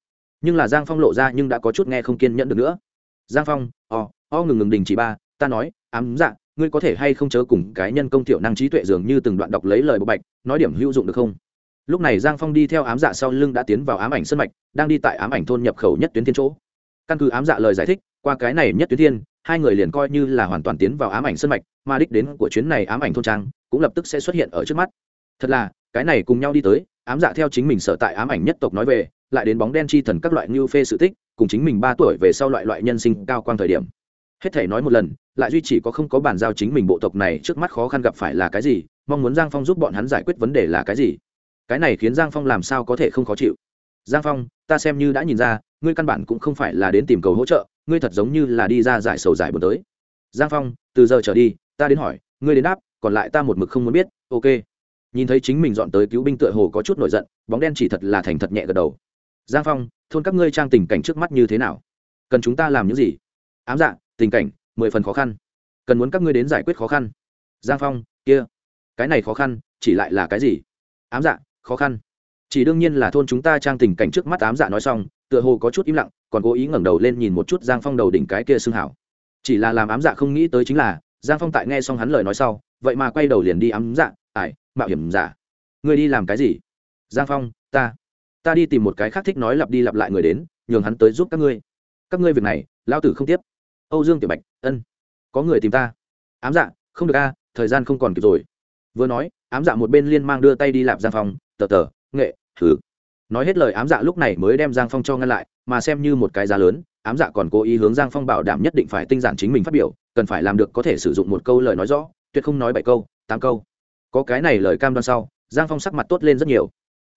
Nhưng là giang phong lộ ra nhưng đã có chút nghe không kiên nhẫn được nữa. Giang phong, o o ngừng ngừng đình chỉ ba, ta nói, ám dạ ngươi có thể hay không chớ cùng cái nhân công thiểu năng trí tuệ dường như từng đoạn đọc lấy lời bộ bạch, nói điểm hữu dụng được không? Lúc này giang phong đi theo ám dạ sau lưng đã tiến vào ám ảnh sân mạch, đang đi tại ám ảnh thôn nhập khẩu nhất tuyến thiên chỗ. Căn cứ ám dạ lời giải thích, qua cái này nhất tuyến thiên hai người liền coi như là hoàn toàn tiến vào ám ảnh sân mạch, mà đích đến của chuyến này ám ảnh thôn trang cũng lập tức sẽ xuất hiện ở trước mắt. Thật là, cái này cùng nhau đi tới, ám dạ theo chính mình sở tại ám ảnh nhất tộc nói về, lại đến bóng đen chi thần các loại như phê sự tích, cùng chính mình ba tuổi về sau loại loại nhân sinh cao quang thời điểm. Hết thể nói một lần, lại duy chỉ có không có bàn giao chính mình bộ tộc này trước mắt khó khăn gặp phải là cái gì, mong muốn giang phong giúp bọn hắn giải quyết vấn đề là cái gì. Cái này khiến giang phong làm sao có thể không khó chịu. Giang phong, ta xem như đã nhìn ra, ngươi căn bản cũng không phải là đến tìm cầu hỗ trợ ngươi thật giống như là đi ra giải sầu giải buồn tới. Giang phong, từ giờ trở đi, ta đến hỏi, ngươi đến đáp, còn lại ta một mực không muốn biết, ok. Nhìn thấy chính mình dọn tới cứu binh tựa hồ có chút nổi giận, bóng đen chỉ thật là thành thật nhẹ gật đầu. Giang phong, thôn các ngươi trang tình cảnh trước mắt như thế nào? Cần chúng ta làm những gì? Ám dạ tình cảnh, mười phần khó khăn. Cần muốn các ngươi đến giải quyết khó khăn. Giang phong, kia. Cái này khó khăn, chỉ lại là cái gì? Ám dạ khó khăn chỉ đương nhiên là thôn chúng ta trang tình cảnh trước mắt ám dạ nói xong, tựa hồ có chút im lặng, còn cố ý ngẩng đầu lên nhìn một chút giang phong đầu đỉnh cái kia xương hảo. Chỉ là làm ám dạ không nghĩ tới chính là, giang phong tại nghe xong hắn lời nói sau, vậy mà quay đầu liền đi ám dạ ải mạo hiểm giả người đi làm cái gì? Giang phong, ta ta đi tìm một cái khác thích nói lặp đi lặp lại người đến, nhường hắn tới giúp các ngươi. Các ngươi việc này lao tử không tiếp. Âu dương tiểu bạch, ân, có người tìm ta. Ám dạ không được a, thời gian không còn kịp rồi. Vừa nói, ám dạ một bên liên mang đưa tay đi lạp giang phong, tờ tờ, nghệ thử nói hết lời ám dạ lúc này mới đem giang phong cho ngăn lại, mà xem như một cái giá lớn, ám dạ còn cố ý hướng giang phong bảo đảm nhất định phải tinh giản chính mình phát biểu, cần phải làm được có thể sử dụng một câu lời nói rõ, tuyệt không nói bảy câu, tám câu. Có cái này lời cam đoan sau, giang phong sắc mặt tốt lên rất nhiều.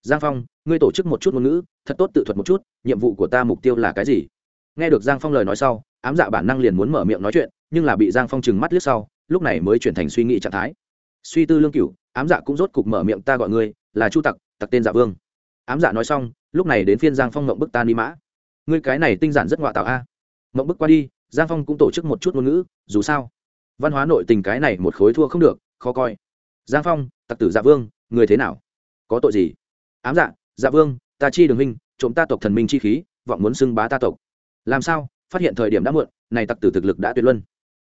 Giang phong, ngươi tổ chức một chút ngôn ngữ, thật tốt tự thuật một chút, nhiệm vụ của ta mục tiêu là cái gì? Nghe được giang phong lời nói sau, ám dạ bản năng liền muốn mở miệng nói chuyện, nhưng là bị giang phong trừng mắt liếc sau, lúc này mới chuyển thành suy nghĩ trạng thái. Suy tư lương cửu, ám dạ cũng rốt cục mở miệng ta gọi ngươi, là chu tặc tặc tên dạ vương ám dạ nói xong, lúc này đến phiên giang phong mộng bức ta ni mã. Ngươi cái này tinh giản rất ngoại tạo a. Mộng bức qua đi, giang phong cũng tổ chức một chút ngôn ngữ, dù sao, văn hóa nội tình cái này một khối thua không được, khó coi. Giang phong, tặc tử dạ vương, người thế nào? Có tội gì? Ám dạ dạ vương, ta chi đường huynh, trộm ta tộc thần minh chi khí, vọng muốn xưng bá ta tộc. Làm sao? Phát hiện thời điểm đã muộn, này tặc tử thực lực đã tuyệt luân.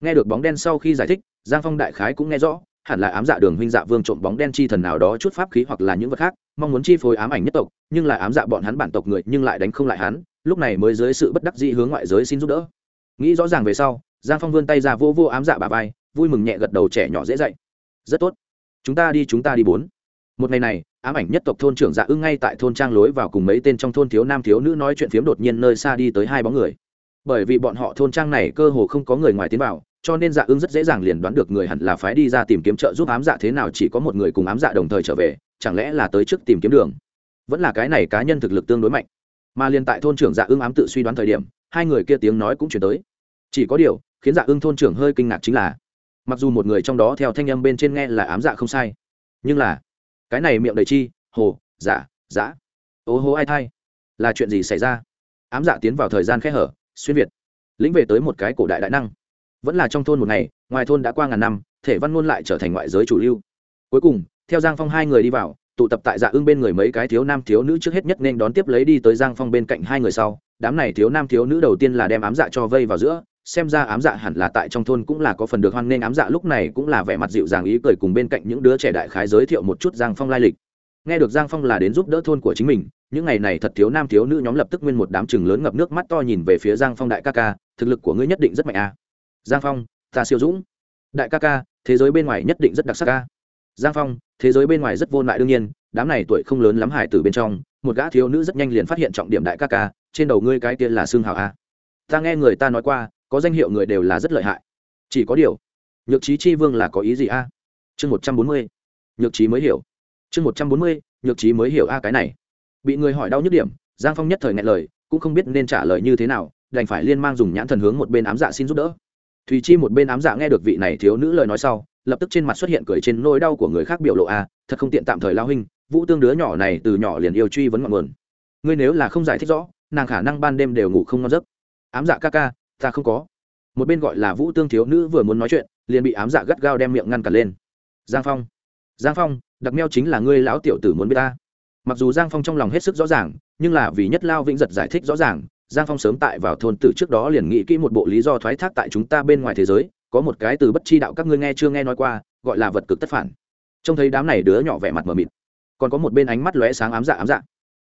Nghe được bóng đen sau khi giải thích, giang phong đại khái cũng nghe rõ hẳn là ám dạ đường huynh dạ vương trộm bóng đen chi thần nào đó chút pháp khí hoặc là những vật khác, mong muốn chi phối ám ảnh nhất tộc, nhưng lại ám dạ bọn hắn bản tộc người nhưng lại đánh không lại hắn, lúc này mới dưới sự bất đắc dĩ hướng ngoại giới xin giúp đỡ. Nghĩ rõ ràng về sau, giang phong vươn tay ra vô vô ám dạ bà vai, vui mừng nhẹ gật đầu trẻ nhỏ dễ dạy. Rất tốt. Chúng ta đi, chúng ta đi bốn. Một ngày này, ám ảnh nhất tộc thôn trưởng dạ ưng ngay tại thôn trang lối vào cùng mấy tên trong thôn thiếu nam thiếu nữ nói chuyện phiếm đột nhiên nơi xa đi tới hai bóng người. Bởi vì bọn họ thôn trang này cơ hồ không có người ngoài tiến vào cho nên dạ ưng rất dễ dàng liền đoán được người hẳn là phái đi ra tìm kiếm trợ giúp ám dạ thế nào chỉ có một người cùng ám dạ đồng thời trở về, chẳng lẽ là tới trước tìm kiếm đường? Vẫn là cái này cá nhân thực lực tương đối mạnh. Mà liền tại thôn trưởng dạ ưng ám tự suy đoán thời điểm, hai người kia tiếng nói cũng chuyển tới. Chỉ có điều, khiến dạ ưng thôn trưởng hơi kinh ngạc chính là, mặc dù một người trong đó theo thanh âm bên trên nghe là ám dạ không sai, nhưng là, cái này miệng đầy chi, hồ dạ dạ ố hô ai thai, là chuyện gì xảy ra? Ám dạ tiến vào thời gian khe hở, xuyên việt, lĩnh về tới một cái cổ đại đại năng vẫn là trong thôn một ngày, ngoài thôn đã qua ngàn năm, thể văn ngôn lại trở thành ngoại giới chủ lưu. Cuối cùng, theo giang phong hai người đi vào, tụ tập tại dạ ưng bên người mấy cái thiếu nam thiếu nữ trước hết nhất nên đón tiếp lấy đi tới giang phong bên cạnh hai người sau. Đám này thiếu nam thiếu nữ đầu tiên là đem ám dạ cho vây vào giữa, xem ra ám dạ hẳn là tại trong thôn cũng là có phần được hoan nghênh. Ám dạ lúc này cũng là vẻ mặt dịu dàng ý cười cùng bên cạnh những đứa trẻ đại khái giới thiệu một chút giang phong lai lịch. Nghe được giang phong là đến giúp đỡ thôn của chính mình, những ngày này thật thiếu nam thiếu nữ nhóm lập tức nguyên một đám chừng lớn ngập nước mắt to nhìn về phía giang phong đại ca ca, thực lực của ngươi nhất định rất mạnh a à giang phong, ta siêu dũng. Đại ca ca, thế giới bên ngoài nhất định rất đặc sắc ca. Giang phong, thế giới bên ngoài rất vô lại đương nhiên, đám này tuổi không lớn lắm hải từ bên trong, một gã thiếu nữ rất nhanh liền phát hiện trọng điểm đại ca ca, trên đầu ngươi cái kia là xương hào a. Ta nghe người ta nói qua, có danh hiệu người đều là rất lợi hại. Chỉ có điều, nhược trí chi vương là có ý gì a? Chương một trăm bốn mươi, nhược trí mới hiểu. Chương một trăm bốn mươi, nhược trí mới hiểu a cái này. Bị người hỏi đau nhức điểm, giang phong nhất thời ngại lời, cũng không biết nên trả lời như thế nào, đành phải liên mang dùng nhãn thần hướng một bên ám dạ xin giúp đỡ thùy chi một bên ám dạ nghe được vị này thiếu nữ lời nói sau, lập tức trên mặt xuất hiện cười trên nỗi đau của người khác biểu lộ a thật không tiện tạm thời lao hình vũ tương đứa nhỏ này từ nhỏ liền yêu truy vấn ngọn nguồn. Ngươi nếu là không giải thích rõ, nàng khả năng ban đêm đều ngủ không ngon giấc. Ám dạ ca ca, ta không có. Một bên gọi là vũ tương thiếu nữ vừa muốn nói chuyện, liền bị ám dạ gắt gao đem miệng ngăn cản lên. Giang phong giang phong, đặc meo chính là ngươi lão tiểu tử muốn biết ta. Mặc dù giang phong trong lòng hết sức rõ ràng, nhưng là vì nhất lao vĩnh giật giải thích rõ ràng giang phong sớm tại vào thôn tử trước đó liền nghĩ kỹ một bộ lý do thoái thác tại chúng ta bên ngoài thế giới, có một cái từ bất chi đạo các ngươi nghe chưa nghe nói qua, gọi là vật cực tất phản. Trông thấy đám này đứa nhỏ vẻ mặt mờ mịt, còn có một bên ánh mắt lóe sáng ám dạ ám dạ.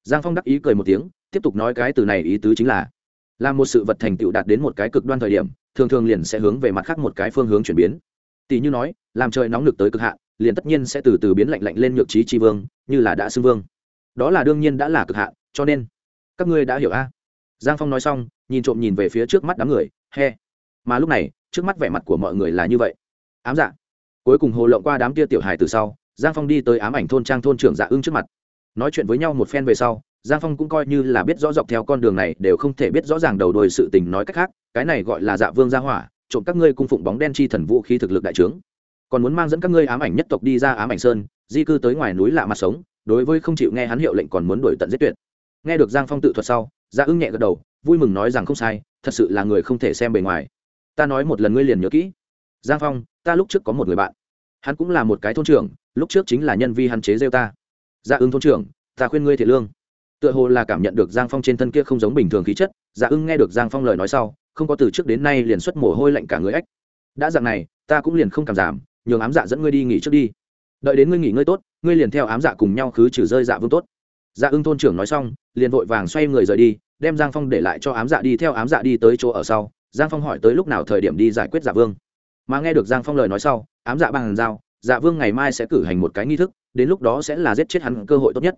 Giang phong đắc ý cười một tiếng, tiếp tục nói cái từ này ý tứ chính là là một sự vật thành tựu đạt đến một cái cực đoan thời điểm, thường thường liền sẽ hướng về mặt khác một cái phương hướng chuyển biến. Tỷ như nói, làm trời nóng lực tới cực hạn, liền tất nhiên sẽ từ từ biến lạnh lạnh lên nhược trí tri vương, như là đã xưng vương. Đó là đương nhiên đã là cực hạn, cho nên, các ngươi đã hiểu a? Giang phong nói xong, nhìn trộm nhìn về phía trước mắt đám người, he. Mà lúc này, trước mắt vẻ mặt của mọi người là như vậy. Ám dạ. Cuối cùng hồ lộng qua đám tia tiểu hài từ sau, giang phong đi tới ám ảnh thôn trang thôn trưởng dạ ưng trước mặt. Nói chuyện với nhau một phen về sau, giang phong cũng coi như là biết rõ dọc theo con đường này đều không thể biết rõ ràng đầu đuôi sự tình nói cách khác, cái này gọi là dạ vương gia hỏa, trộm các ngươi cung phụng bóng đen chi thần vũ khí thực lực đại trướng. Còn muốn mang dẫn các ngươi ám ảnh nhất tộc đi ra ám ảnh sơn, di cư tới ngoài núi lạ mặt sống, đối với không chịu nghe hắn hiệu lệnh còn muốn đuổi tận giết tuyệt. Nghe được giang phong tự thuật sau gia ưng nhẹ gật đầu, vui mừng nói rằng không sai, thật sự là người không thể xem bề ngoài. Ta nói một lần ngươi liền nhớ kỹ. Giang phong, ta lúc trước có một người bạn. Hắn cũng là một cái thôn trưởng, lúc trước chính là nhân vi hắn chế rêu ta. Gia ưng thôn trưởng, ta khuyên ngươi thiệt lương. Tựa hồ là cảm nhận được giang phong trên thân kia không giống bình thường khí chất gia ưng nghe được giang phong lời nói sau, không có từ trước đến nay liền xuất mồ hôi lạnh cả người ếch đã dạng này, ta cũng liền không cảm giảm, nhường ám dạ dẫn ngươi đi nghỉ trước đi. Đợi đến ngươi nghỉ ngơi tốt, ngươi liền theo ám dạ cùng nhau khứ trừ rơi dạ vương tốt dạ ưng thôn trưởng nói xong liền vội vàng xoay người rời đi đem giang phong để lại cho ám dạ đi theo ám dạ đi tới chỗ ở sau giang phong hỏi tới lúc nào thời điểm đi giải quyết dạ vương. Mà nghe được giang phong lời nói sau ám dạ bằng giao dạ vương ngày mai sẽ cử hành một cái nghi thức đến lúc đó sẽ là giết chết hắn cơ hội tốt nhất.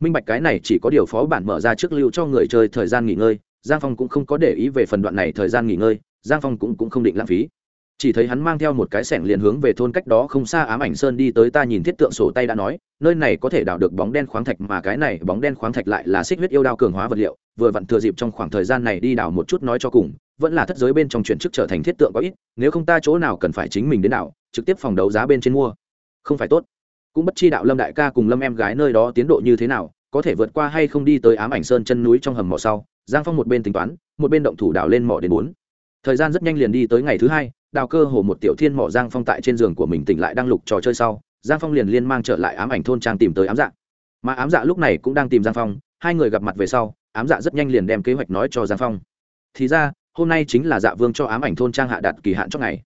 Minh bạch cái này chỉ có điều phó bản mở ra trước lưu cho người chơi thời gian nghỉ ngơi giang phong cũng không có để ý về phần đoạn này thời gian nghỉ ngơi giang phong cũng, cũng không định lãng phí chỉ thấy hắn mang theo một cái sẻng liền hướng về thôn cách đó không xa ám ảnh sơn đi tới ta nhìn thiết tượng sổ tay đã nói, nơi này có thể đào được bóng đen khoáng thạch mà cái này bóng đen khoáng thạch lại là xích huyết yêu đao cường hóa vật liệu, vừa vặn thừa dịp trong khoảng thời gian này đi đào một chút nói cho cùng, vẫn là thất giới bên trong chuyển chức trở thành thiết tượng có ít, nếu không ta chỗ nào cần phải chính mình đến đảo trực tiếp phòng đấu giá bên trên mua. Không phải tốt. Cũng bất chi đạo lâm đại ca cùng lâm em gái nơi đó tiến độ như thế nào, có thể vượt qua hay không đi tới ám ảnh sơn chân núi trong hầm mỏ sau, giang phong một bên tính toán, một bên động thủ đào lên mỏ đến bốn. Thời gian rất nhanh liền đi tới ngày thứ hai đào cơ hồ một tiểu thiên mỏ giang phong tại trên giường của mình tỉnh lại đang lục trò chơi sau, giang phong liền liên mang trở lại ám ảnh thôn trang tìm tới ám dạ. Mà ám dạ lúc này cũng đang tìm giang phong, hai người gặp mặt về sau, ám dạ rất nhanh liền đem kế hoạch nói cho giang phong. Thì ra, hôm nay chính là dạ vương cho ám ảnh thôn trang hạ đặt kỳ hạn cho ngày.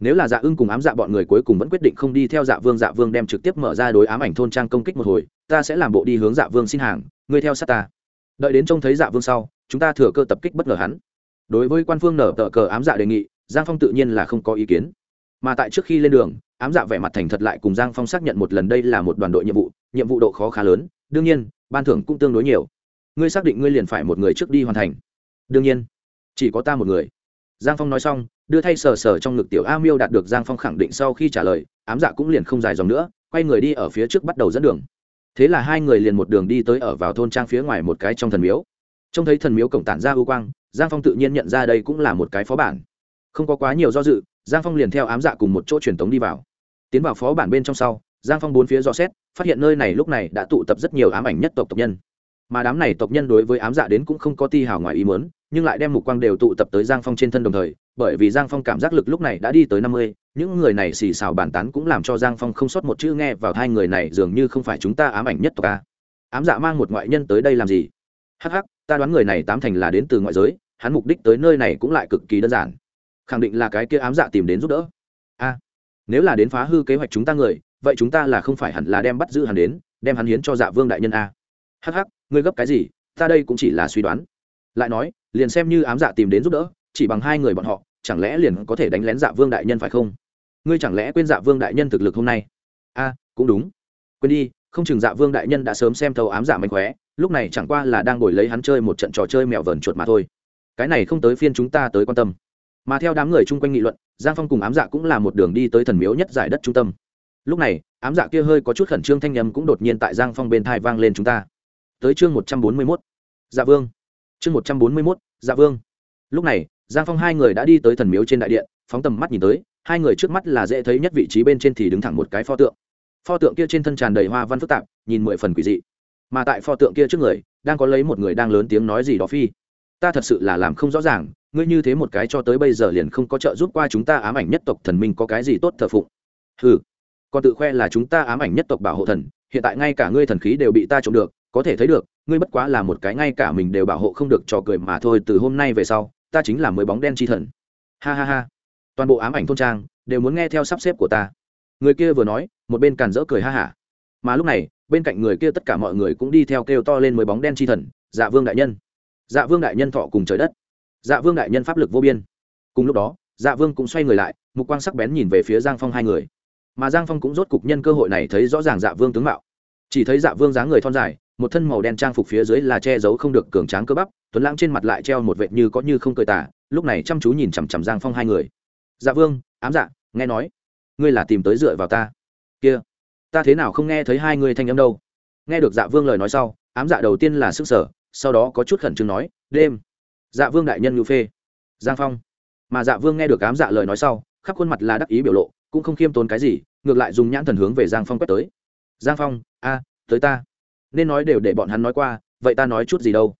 Nếu là dạ ưng cùng ám dạ bọn người cuối cùng vẫn quyết định không đi theo dạ vương dạ vương đem trực tiếp mở ra đối ám ảnh thôn trang công kích một hồi, ta sẽ làm bộ đi hướng dạ vương xin hàng, ngươi theo sát ta. Đợi đến trông thấy dạ vương sau, chúng ta thừa cơ tập kích bất ngờ hắn. Đối với quan phương nở tờ cờ ám dạ đề nghị giang phong tự nhiên là không có ý kiến. Mà tại trước khi lên đường, ám dạ vẻ mặt thành thật lại cùng giang phong xác nhận một lần đây là một đoàn đội nhiệm vụ nhiệm vụ độ khó khá lớn, đương nhiên, ban thưởng cũng tương đối nhiều. Ngươi xác định ngươi liền phải một người trước đi hoàn thành. Đương nhiên, chỉ có ta một người. Giang phong nói xong, đưa thay sờ sờ trong ngực tiểu a miêu đạt được giang phong khẳng định sau khi trả lời, ám dạ cũng liền không dài dòng nữa, quay người đi ở phía trước bắt đầu dẫn đường. Thế là hai người liền một đường đi tới ở vào thôn trang phía ngoài một cái trong thần miếu. Trông thấy thần miếu cổng tản ra ưu quang, giang phong tự nhiên nhận ra đây cũng là một cái phó bản không có quá nhiều do dự giang phong liền theo ám dạ cùng một chỗ truyền tống đi vào. Tiến vào phó bản bên trong sau giang phong bốn phía dò xét phát hiện nơi này lúc này đã tụ tập rất nhiều ám ảnh nhất tộc tộc nhân. Mà đám này tộc nhân đối với ám dạ đến cũng không có ti hào ngoài ý muốn nhưng lại đem mục quang đều tụ tập tới giang phong trên thân đồng thời bởi vì giang phong cảm giác lực lúc này đã đi tới năm mươi những người này xì xào bàn tán cũng làm cho giang phong không sót một chữ nghe vào hai người này dường như không phải chúng ta ám ảnh nhất tộc a. Ám dạ mang một ngoại nhân tới đây làm gì? Hh hắc, ta đoán người này tám thành là đến từ ngoại giới hắn mục đích tới nơi này cũng lại cực kỳ đơn giản khẳng định là cái kia ám dạ tìm đến giúp đỡ. A, nếu là đến phá hư kế hoạch chúng ta người, vậy chúng ta là không phải hẳn là đem bắt giữ hắn đến, đem hắn hiến cho dạ vương đại nhân a. Hh ngươi gấp cái gì, ta đây cũng chỉ là suy đoán. Lại nói, liền xem như ám dạ tìm đến giúp đỡ, chỉ bằng hai người bọn họ, chẳng lẽ liền có thể đánh lén dạ vương đại nhân phải không? Ngươi chẳng lẽ quên dạ vương đại nhân thực lực hôm nay? A, cũng đúng. Quên đi, không chừng dạ vương đại nhân đã sớm xem thấu ám dạ mạnh khóe, lúc này chẳng qua là đang ngồi lấy hắn chơi một trận trò chơi mèo vờn chuột mà thôi. Cái này không tới phiên chúng ta tới quan tâm mà theo đám người chung quanh nghị luận, giang phong cùng ám dạ cũng là một đường đi tới thần miếu nhất giải đất trung tâm. Lúc này, ám dạ kia hơi có chút khẩn trương thanh nhầm cũng đột nhiên tại giang phong bên thai vang lên chúng ta. Tới chương một trăm bốn mươi mốt. Dạ vương. Chương một trăm bốn mươi mốt dạ vương. Lúc này, giang phong hai người đã đi tới thần miếu trên đại điện, phóng tầm mắt nhìn tới, hai người trước mắt là dễ thấy nhất vị trí bên trên thì đứng thẳng một cái pho tượng. Pho tượng kia trên thân tràn đầy hoa văn phức tạp, nhìn mười phần quỷ dị. Mà tại pho tượng kia trước người, đang có lấy một người đang lớn tiếng nói gì đó phi. Ta thật sự là làm không rõ ràng ngươi như thế một cái cho tới bây giờ liền không có trợ giúp qua chúng ta ám ảnh nhất tộc thần minh có cái gì tốt thờ phụng? Ừ còn tự khoe là chúng ta ám ảnh nhất tộc bảo hộ thần, hiện tại ngay cả ngươi thần khí đều bị ta trộm được, có thể thấy được, ngươi bất quá là một cái ngay cả mình đều bảo hộ không được trò cười mà thôi, từ hôm nay về sau, ta chính là mới bóng đen chi thần. Ha ha ha. Toàn bộ ám ảnh thôn trang đều muốn nghe theo sắp xếp của ta. Người kia vừa nói, một bên càn rỡ cười ha hả. Mà lúc này, bên cạnh người kia tất cả mọi người cũng đi theo kêu to lên mới bóng đen chi thần dạ vương đại nhân. Dạ vương đại nhân thọ cùng trời đất dạ vương đại nhân pháp lực vô biên. Cùng lúc đó dạ vương cũng xoay người lại, mục quang sắc bén nhìn về phía giang phong hai người. Mà giang phong cũng rốt cục nhân cơ hội này thấy rõ ràng dạ vương tướng mạo. Chỉ thấy dạ vương dáng người thon dài, một thân màu đen trang phục phía dưới là che giấu không được cường tráng cơ bắp, tuấn lãng trên mặt lại treo một vệt như có như không cười tả lúc này chăm chú nhìn chằm chằm giang phong hai người. Dạ vương, ám dạ nghe nói, ngươi là tìm tới dựa vào ta. Kia, ta thế nào không nghe thấy hai người thanh âm đâu? Nghe được dạ vương lời nói sau, ám dạ đầu tiên là sức sở sau đó có chút khẩn trương nói, đêm dạ vương đại nhân ngưu phê. Giang phong. Mà dạ vương nghe được cám dạ lời nói sau, khắp khuôn mặt là đắc ý biểu lộ, cũng không khiêm tốn cái gì, ngược lại dùng nhãn thần hướng về giang phong quét tới. Giang phong, a, tới ta. Nên nói đều để bọn hắn nói qua, vậy ta nói chút gì đâu?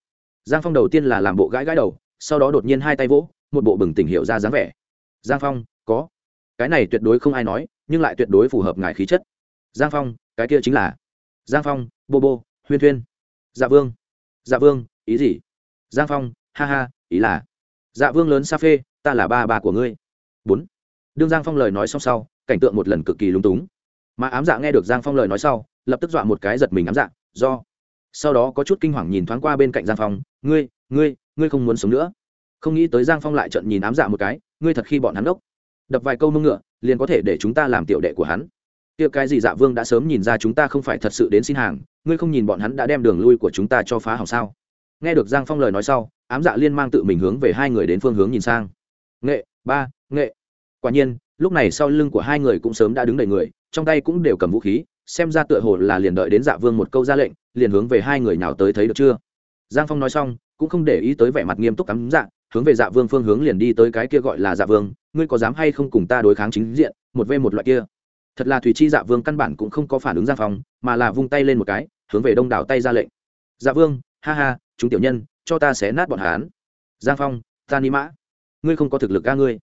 Giang phong đầu tiên là làm bộ gãi gãi đầu, sau đó đột nhiên hai tay vỗ, một bộ bừng tỉnh hiệu ra dáng vẻ. Giang phong, có. Cái này tuyệt đối không ai nói, nhưng lại tuyệt đối phù hợp ngài khí chất. Giang phong, cái kia chính là. Giang phong bô bô huyên thuyên. Dạ vương. Dạ vương, ý gì? Giang phong ha ha, ý là dạ vương lớn sa phê, ta là ba bà của ngươi. Bốn, đương giang phong lời nói xong sau, cảnh tượng một lần cực kỳ lúng túng. Mà ám dạ nghe được giang phong lời nói sau, lập tức dọa một cái giật mình ám dạ do. Sau đó có chút kinh hoàng nhìn thoáng qua bên cạnh giang phong, ngươi ngươi ngươi không muốn sống nữa. Không nghĩ tới giang phong lại trận nhìn ám dạ một cái, ngươi thật khi bọn hắn ốc đập vài câu mông ngựa, liền có thể để chúng ta làm tiểu đệ của hắn. Tiệc cái gì dạ vương đã sớm nhìn ra chúng ta không phải thật sự đến xin hàng, ngươi không nhìn bọn hắn đã đem đường lui của chúng ta cho phá hỏng sao? Nghe được giang phong lời nói sau, ám dạ liên mang tự mình hướng về hai người đến phương hướng nhìn sang. Nghệ, ba, nghệ. Quả nhiên, lúc này sau lưng của hai người cũng sớm đã đứng đầy người, trong tay cũng đều cầm vũ khí, xem ra tựa hồ là liền đợi đến dạ vương một câu ra lệnh, liền hướng về hai người nào tới thấy được chưa? Giang phong nói xong, cũng không để ý tới vẻ mặt nghiêm túc cắm dạ hướng về dạ vương phương hướng liền đi tới cái kia gọi là dạ vương, ngươi có dám hay không cùng ta đối kháng chính diện, một v một loại kia? Thật là thủy chi dạ vương căn bản cũng không có phản ứng giang phong, mà là vung tay lên một cái, hướng về đông đảo tay ra lệnh. Dạ vương, ha ha chúng tiểu nhân, cho ta sẽ nát bọn hán giang phong, ta ni mã. Ngươi không có thực lực ca ngươi.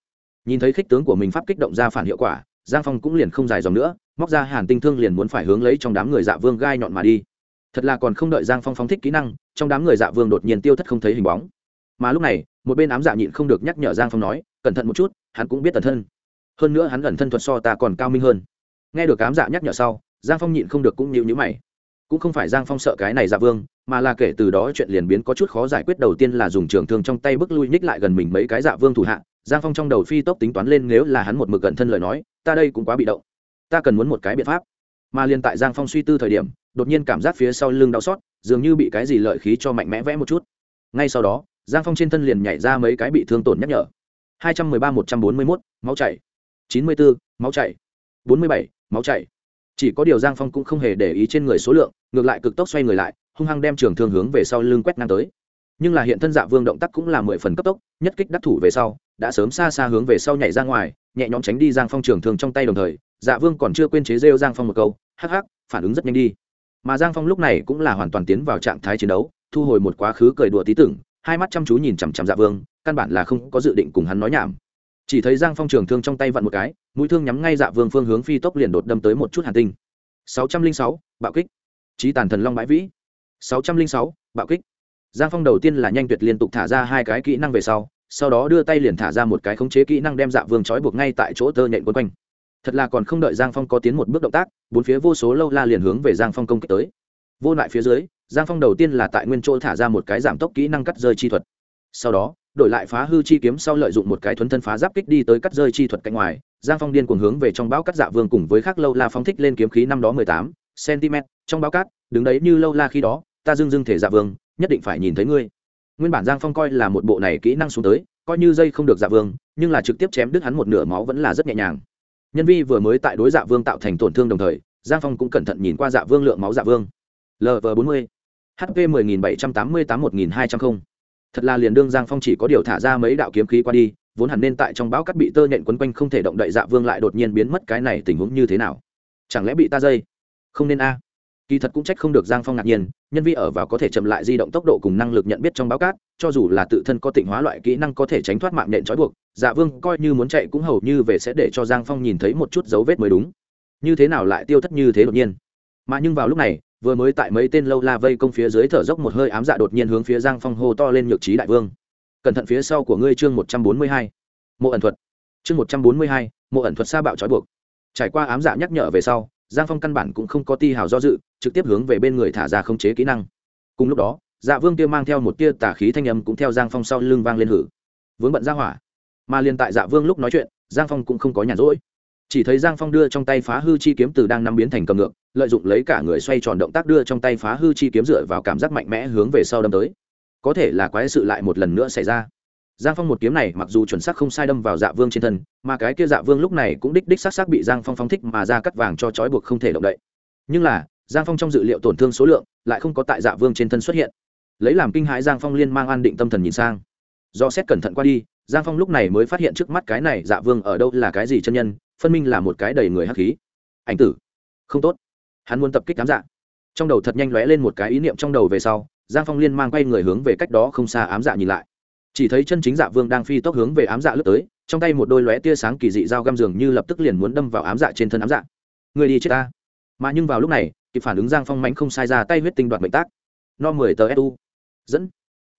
Nhìn thấy khích tướng của mình pháp kích động ra phản hiệu quả, giang phong cũng liền không dài dòng nữa, móc ra hàn tinh thương liền muốn phải hướng lấy trong đám người dạ vương gai nhọn mà đi. Thật là còn không đợi giang phong phóng thích kỹ năng, trong đám người dạ vương đột nhiên tiêu thất không thấy hình bóng. Mà lúc này, một bên ám dạ nhịn không được nhắc nhở giang phong nói, cẩn thận một chút, hắn cũng biết tần thân. Hơn nữa hắn ẩn thân thuật so ta còn cao minh hơn. Nghe được ám dạ nhắc nhở sau, giang phong nhịn không được cũng nhịu nhữ mày cũng không phải giang phong sợ cái này dạ vương, mà là kể từ đó chuyện liền biến có chút khó giải quyết. Đầu tiên là dùng trường thương trong tay bước lui nhích lại gần mình mấy cái dạ vương thủ hạ. Giang phong trong đầu phi tốc tính toán lên nếu là hắn một mực gần thân lời nói, ta đây cũng quá bị động. Ta cần muốn một cái biện pháp. Mà liền tại giang phong suy tư thời điểm, đột nhiên cảm giác phía sau lưng đau xót, dường như bị cái gì lợi khí cho mạnh mẽ vẽ một chút. Ngay sau đó, giang phong trên thân liền nhảy ra mấy cái bị thương tổn nhắc nhở. hai trăm mười ba, một trăm bốn mươi mốt, máu chảy. chín mươi bốn máu chảy. bốn mươi bảy, máu chảy chỉ có điều giang phong cũng không hề để ý trên người số lượng, ngược lại cực tốc xoay người lại, hung hăng đem trường thương hướng về sau lưng quét ngang tới. Nhưng là hiện thân dạ vương động tác cũng là mười phần cấp tốc, nhất kích đắc thủ về sau, đã sớm xa xa hướng về sau nhảy ra ngoài, nhẹ nhõm tránh đi giang phong trường thương trong tay đồng thời dạ vương còn chưa quên chế rêu giang phong một câu, hắc hắc, phản ứng rất nhanh đi. Mà giang phong lúc này cũng là hoàn toàn tiến vào trạng thái chiến đấu, thu hồi một quá khứ cười đùa tí tưởng, hai mắt chăm chú nhìn chằm chằm dạ vương, căn bản là không có dự định cùng hắn nói nhảm chỉ thấy giang phong trường thương trong tay vặn một cái mũi thương nhắm ngay dạ vương phương hướng phi tốc liền đột đâm tới một chút hàn tinh sáu trăm linh sáu, bạo kích trí tàn thần long bãi vĩ sáu trăm linh sáu, bạo kích giang phong đầu tiên là nhanh tuyệt liên tục thả ra hai cái kỹ năng về sau sau đó đưa tay liền thả ra một cái khống chế kỹ năng đem dạ vương trói buộc ngay tại chỗ tơ nhện quấn quanh thật là còn không đợi giang phong có tiến một bước động tác bốn phía vô số lâu la liền hướng về giang phong công kích tới vô lại phía dưới giang phong đầu tiên là tại nguyên chỗ thả ra một cái giảm tốc kỹ năng cắt rơi chi thuật sau đó đổi lại phá hư chi kiếm sau lợi dụng một cái thuấn thân phá giáp kích đi tới cắt rơi chi thuật cạnh ngoài, giang phong điên cuồng hướng về trong bão cắt dạ vương cùng với khắc lâu la phong thích lên kiếm khí năm đó mười tám cm trong bão cát đứng đấy như lâu la khi đó, ta dưng dưng thể dạ vương, nhất định phải nhìn thấy ngươi. Nguyên bản giang phong coi là một bộ này kỹ năng xuống tới, coi như dây không được dạ vương, nhưng là trực tiếp chém đứt hắn một nửa máu vẫn là rất nhẹ nhàng. Nhân vi vừa mới tại đối dạ vương tạo thành tổn thương đồng thời, giang phong cũng cẩn thận nhìn qua dạ vương lượng máu dạ vương. Lv bốn mươi hp một nghìn bảy trăm tám mươi tám một nghìn hai trăm không thật là liền đương giang phong chỉ có điều thả ra mấy đạo kiếm khí qua đi, vốn hẳn nên tại trong bão cắt bị tơ nhện quấn quanh không thể động đậy dạ vương lại đột nhiên biến mất cái này tình huống như thế nào? Chẳng lẽ bị ta dây? Không nên a. Kỳ thật cũng trách không được giang phong ngạc nhiên, nhân vi ở vào có thể chậm lại di động tốc độ cùng năng lực nhận biết trong báo cát, cho dù là tự thân có tịnh hóa loại kỹ năng có thể tránh thoát mạng nện trói buộc dạ vương coi như muốn chạy cũng hầu như về sẽ để cho giang phong nhìn thấy một chút dấu vết mới đúng. Như thế nào lại tiêu thất như thế đột nhiên? Mà nhưng vào lúc này vừa mới tại mấy tên lâu la vây công phía dưới thở dốc một hơi ám dạ đột nhiên hướng phía giang phong hô to lên nhược trí đại vương. Cẩn thận phía sau của ngươi chương một trăm bốn mươi hai. Mộ ẩn thuật. Chương một trăm bốn mươi hai, mộ ẩn thuật sa bạo trói buộc. Trải qua ám dạ nhắc nhở về sau, giang phong căn bản cũng không có ti hào do dự, trực tiếp hướng về bên người thả ra không chế kỹ năng. Cùng lúc đó dạ vương kia mang theo một tia tà khí thanh âm cũng theo giang phong sau lưng vang lên hử. Vướng bận ra hỏa. Mà liền tại dạ vương lúc nói chuyện, giang phong cũng không có nhàn rỗi. Chỉ thấy giang phong đưa trong tay phá hư chi kiếm từ đang nắm biến thành cầm ngược lợi dụng lấy cả người xoay tròn động tác đưa trong tay phá hư chi kiếm dựa vào cảm giác mạnh mẽ hướng về sau đâm tới. Có thể là quái sự lại một lần nữa xảy ra. Giang phong một kiếm này mặc dù chuẩn xác không sai đâm vào dạ vương trên thân, mà cái kia dạ vương lúc này cũng đích đích s á c s á c bị giang phong phong thích mà ra cắt vàng cho trói buộc không thể động đậy. Nhưng là, giang phong trong dự liệu tổn thương số lượng lại không có tại dạ vương trên thân xuất hiện. Lấy làm kinh hãi giang phong liên mang an định tâm thần nhìn sang. Do xét cẩn thận qua đi, giang phong lúc này mới phát hiện trước mắt cái này dạ vương ở đâu là cái gì chân nhân, phân minh là một cái đầy người hắc khí. Ảnh tử. Không tốt hắn muốn tập kích ám dạ. Trong đầu thật nhanh lóe lên một cái ý niệm trong đầu về sau, giang phong liên mang quay người hướng về cách đó không xa ám dạ nhìn lại. Chỉ thấy chân chính dạ vương đang phi tốc hướng về ám dạ lướt tới, trong tay một đôi lóe tia sáng kỳ dị dao găm giường như lập tức liền muốn đâm vào ám dạ trên thân ám dạ. Người đi chết ta. Mà nhưng vào lúc này, kịp phản ứng giang phong mánh không sai ra tay huyết tinh đoạt mệnh tác. No mười tờ su dẫn.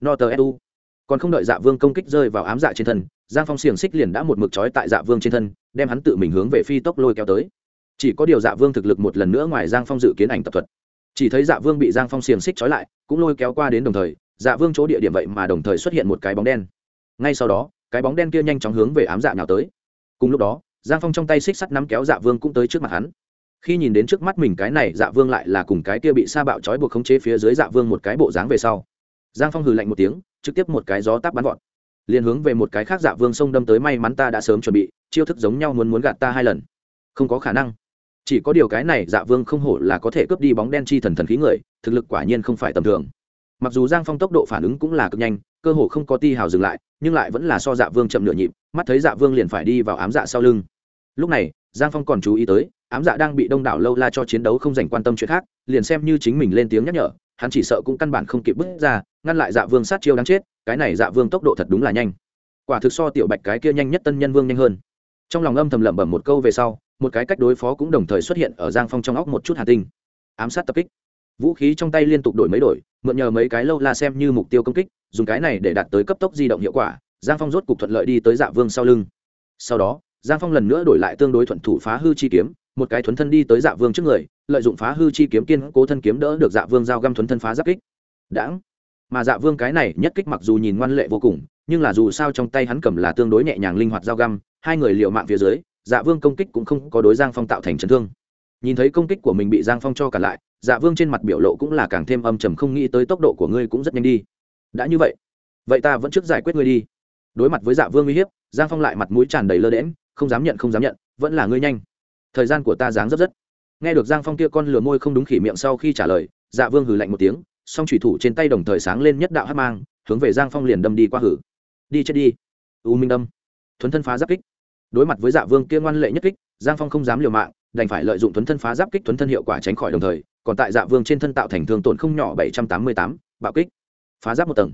No tờ su còn không đợi dạ vương công kích rơi vào ám dạ trên thân, giang phong xiềng xích liền đã một mực trói tại dạ vương trên thân, đem hắn tự mình hướng về phi tốc lôi kéo tới chỉ có điều dạ vương thực lực một lần nữa ngoài giang phong dự kiến ảnh tập thuật. Chỉ thấy dạ vương bị giang phong xiềng xích trói lại, cũng lôi kéo qua đến đồng thời dạ vương chỗ địa điểm vậy mà đồng thời xuất hiện một cái bóng đen. Ngay sau đó, cái bóng đen kia nhanh chóng hướng về ám dạ nào tới. Cùng lúc đó, giang phong trong tay xích sắt nắm kéo dạ vương cũng tới trước mặt hắn. Khi nhìn đến trước mắt mình cái này dạ vương lại là cùng cái kia bị sa bạo trói buộc khống chế phía dưới dạ vương một cái bộ dáng về sau. Giang phong hừ lạnh một tiếng, trực tiếp một cái gió táp bắn gọn liền hướng về một cái khác dạ vương sông đâm tới, may mắn ta đã sớm chuẩn bị, chiêu thức giống nhau muốn muốn gạt ta hai lần. Không có khả năng chỉ có điều cái này dạ vương không hổ là có thể cướp đi bóng đen chi thần thần khí người, thực lực quả nhiên không phải tầm thường. Mặc dù giang phong tốc độ phản ứng cũng là cực nhanh, cơ hồ không có ti hào dừng lại, nhưng lại vẫn là so dạ vương chậm nửa nhịp, mắt thấy dạ vương liền phải đi vào ám dạ sau lưng. Lúc này, giang phong còn chú ý tới, ám dạ đang bị đông đảo lâu la cho chiến đấu không dành quan tâm chuyện khác, liền xem như chính mình lên tiếng nhắc nhở, hắn chỉ sợ cũng căn bản không kịp bước ra, ngăn lại dạ vương sát chiêu đáng chết, cái này dạ vương tốc độ thật đúng là nhanh. Quả thực so tiểu bạch cái kia nhanh nhất tân nhân vương nhanh hơn. Trong lòng âm thầm lẩm bẩm một câu về sau một cái cách đối phó cũng đồng thời xuất hiện ở giang phong trong óc một chút hà tinh. Ám sát tập kích. Vũ khí trong tay liên tục đổi mấy đổi, mượn nhờ mấy cái lâu la xem như mục tiêu công kích, dùng cái này để đạt tới cấp tốc di động hiệu quả, giang phong rốt cục thuận lợi đi tới dạ vương sau lưng. Sau đó, giang phong lần nữa đổi lại tương đối thuận thủ phá hư chi kiếm, một cái thuấn thân đi tới dạ vương trước người, lợi dụng phá hư chi kiếm kiên cố thân kiếm đỡ được dạ vương giao găm thuấn thân phá giáp kích. Đãng. Mà dạ vương cái này nhất kích mặc dù nhìn ngoan lệ vô cùng, nhưng là dù sao trong tay hắn cầm là tương đối nhẹ nhàng linh hoạt giao găm, hai người liệu mạng phía dưới dạ vương công kích cũng không có đối giang phong tạo thành chấn thương. Nhìn thấy công kích của mình bị giang phong cho cả lại dạ vương trên mặt biểu lộ cũng là càng thêm âm trầm không nghĩ tới tốc độ của ngươi cũng rất nhanh đi. Đã như vậy vậy ta vẫn trước giải quyết ngươi đi. Đối mặt với dạ vương uy hiếp, giang phong lại mặt mũi tràn đầy lơ đễm không dám nhận, không dám nhận, vẫn là ngươi nhanh. Thời gian của ta dáng rất rất. Nghe được giang phong kia con lừa môi không đúng khỉ miệng sau khi trả lời dạ vương hừ lạnh một tiếng, song thủy thủ trên tay đồng thời sáng lên nhất đạo hát mang, hướng về giang phong liền đâm đi qua hử. Đi chết đi. U minh đâm. Thuấn thân phá giáp kích đối mặt với dạ vương kia ngoan lệ nhất kích, giang phong không dám liều mạng, đành phải lợi dụng thuấn thân phá giáp kích thuấn thân hiệu quả tránh khỏi đồng thời, còn tại dạ vương trên thân tạo thành thương tổn không nhỏ bảy trăm tám mươi tám, bạo kích. Phá giáp một tầng.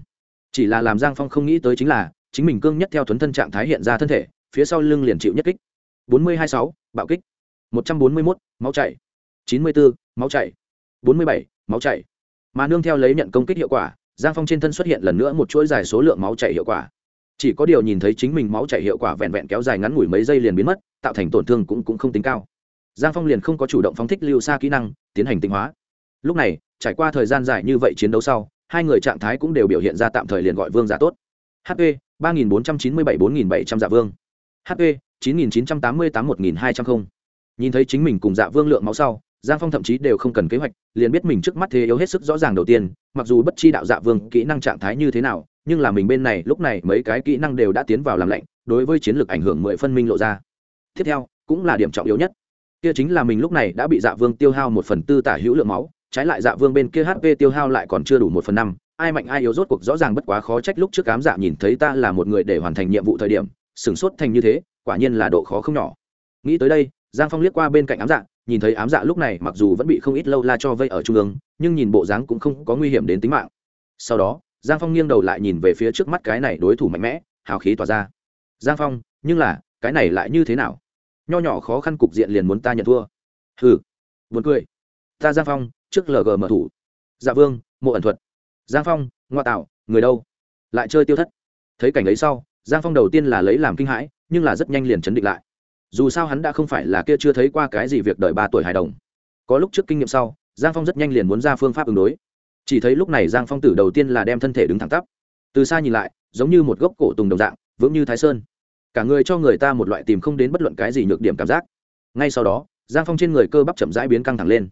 Chỉ là làm giang phong không nghĩ tới chính là, chính mình cương nhất theo thuấn thân trạng thái hiện ra thân thể, phía sau lưng liền chịu nhất kích. bốn mươi hai sáu, bạo kích. một trăm bốn mươi mốt, máu chảy. chín mươi bốn máu chảy. bốn mươi bảy, máu chảy. Mà nương theo lấy nhận công kích hiệu quả, giang phong trên thân xuất hiện lần nữa một chuỗi dài số lượng máu chảy hiệu quả chỉ có điều nhìn thấy chính mình máu chảy hiệu quả vẹn vẹn kéo dài ngắn ngủi mấy giây liền biến mất tạo thành tổn thương cũng, cũng không tính cao. Giang phong liền không có chủ động phóng thích lưu xa kỹ năng tiến hành tinh hóa. Lúc này trải qua thời gian dài như vậy chiến đấu sau hai người trạng thái cũng đều biểu hiện ra tạm thời liền gọi vương giả tốt. Hp ba nghìn bốn trăm chín mươi bảy bốn nghìn bảy trăm dạ vương. Hp chín nghìn chín trăm tám mươi tám một nghìn hai trăm không. Nhìn thấy chính mình cùng dạ vương lượng máu sau giang phong thậm chí đều không cần kế hoạch liền biết mình trước mắt thế yếu hết sức rõ ràng đầu tiên mặc dù bất chi đạo dạ vương kỹ năng trạng thái như thế nào nhưng là mình bên này lúc này mấy cái kỹ năng đều đã tiến vào làm lạnh, đối với chiến lược ảnh hưởng mười phân minh lộ ra. Tiếp theo, cũng là điểm trọng yếu nhất. Kia chính là mình lúc này đã bị dạ vương tiêu hao một phần tư tả hữu lượng máu, trái lại dạ vương bên kia hp tiêu hao lại còn chưa đủ một phần năm. Ai mạnh ai yếu rốt cuộc rõ ràng bất quá khó trách lúc trước cám dạ nhìn thấy ta là một người để hoàn thành nhiệm vụ thời điểm, sửng sốt thành như thế, quả nhiên là độ khó không nhỏ. Nghĩ tới đây, giang phong liếc qua bên cạnh ám dạ nhìn thấy ám dạ lúc này mặc dù vẫn bị không ít lâu la cho vây ở trung ương, nhưng nhìn bộ dáng cũng không có nguy hiểm đến tính mạng. Sau đó giang phong nghiêng đầu lại nhìn về phía trước mắt cái này đối thủ mạnh mẽ, hào khí tỏa ra. Giang phong, nhưng là, cái này lại như thế nào? Nho nhỏ khó khăn cục diện liền muốn ta nhận thua. Hừ, buồn cười. Ta giang phong, trước lg mở thủ. Dạ vương, mộ ẩn thuật. Giang phong, ngoa tạo, người đâu? Lại chơi tiêu thất. Thấy cảnh ấy sau, giang phong đầu tiên là lấy làm kinh hãi, nhưng là rất nhanh liền chấn định lại. Dù sao hắn đã không phải là kia chưa thấy qua cái gì việc đợi ba tuổi hài đồng. Có lúc trước kinh nghiệm sau, giang phong rất nhanh liền muốn ra phương pháp ứng đối chỉ thấy lúc này giang phong tử đầu tiên là đem thân thể đứng thẳng tắp từ xa nhìn lại giống như một gốc cổ tùng đồng dạng vững như thái sơn cả người cho người ta một loại tìm không đến bất luận cái gì nhược điểm cảm giác ngay sau đó giang phong trên người cơ bắp chậm rãi biến căng thẳng lên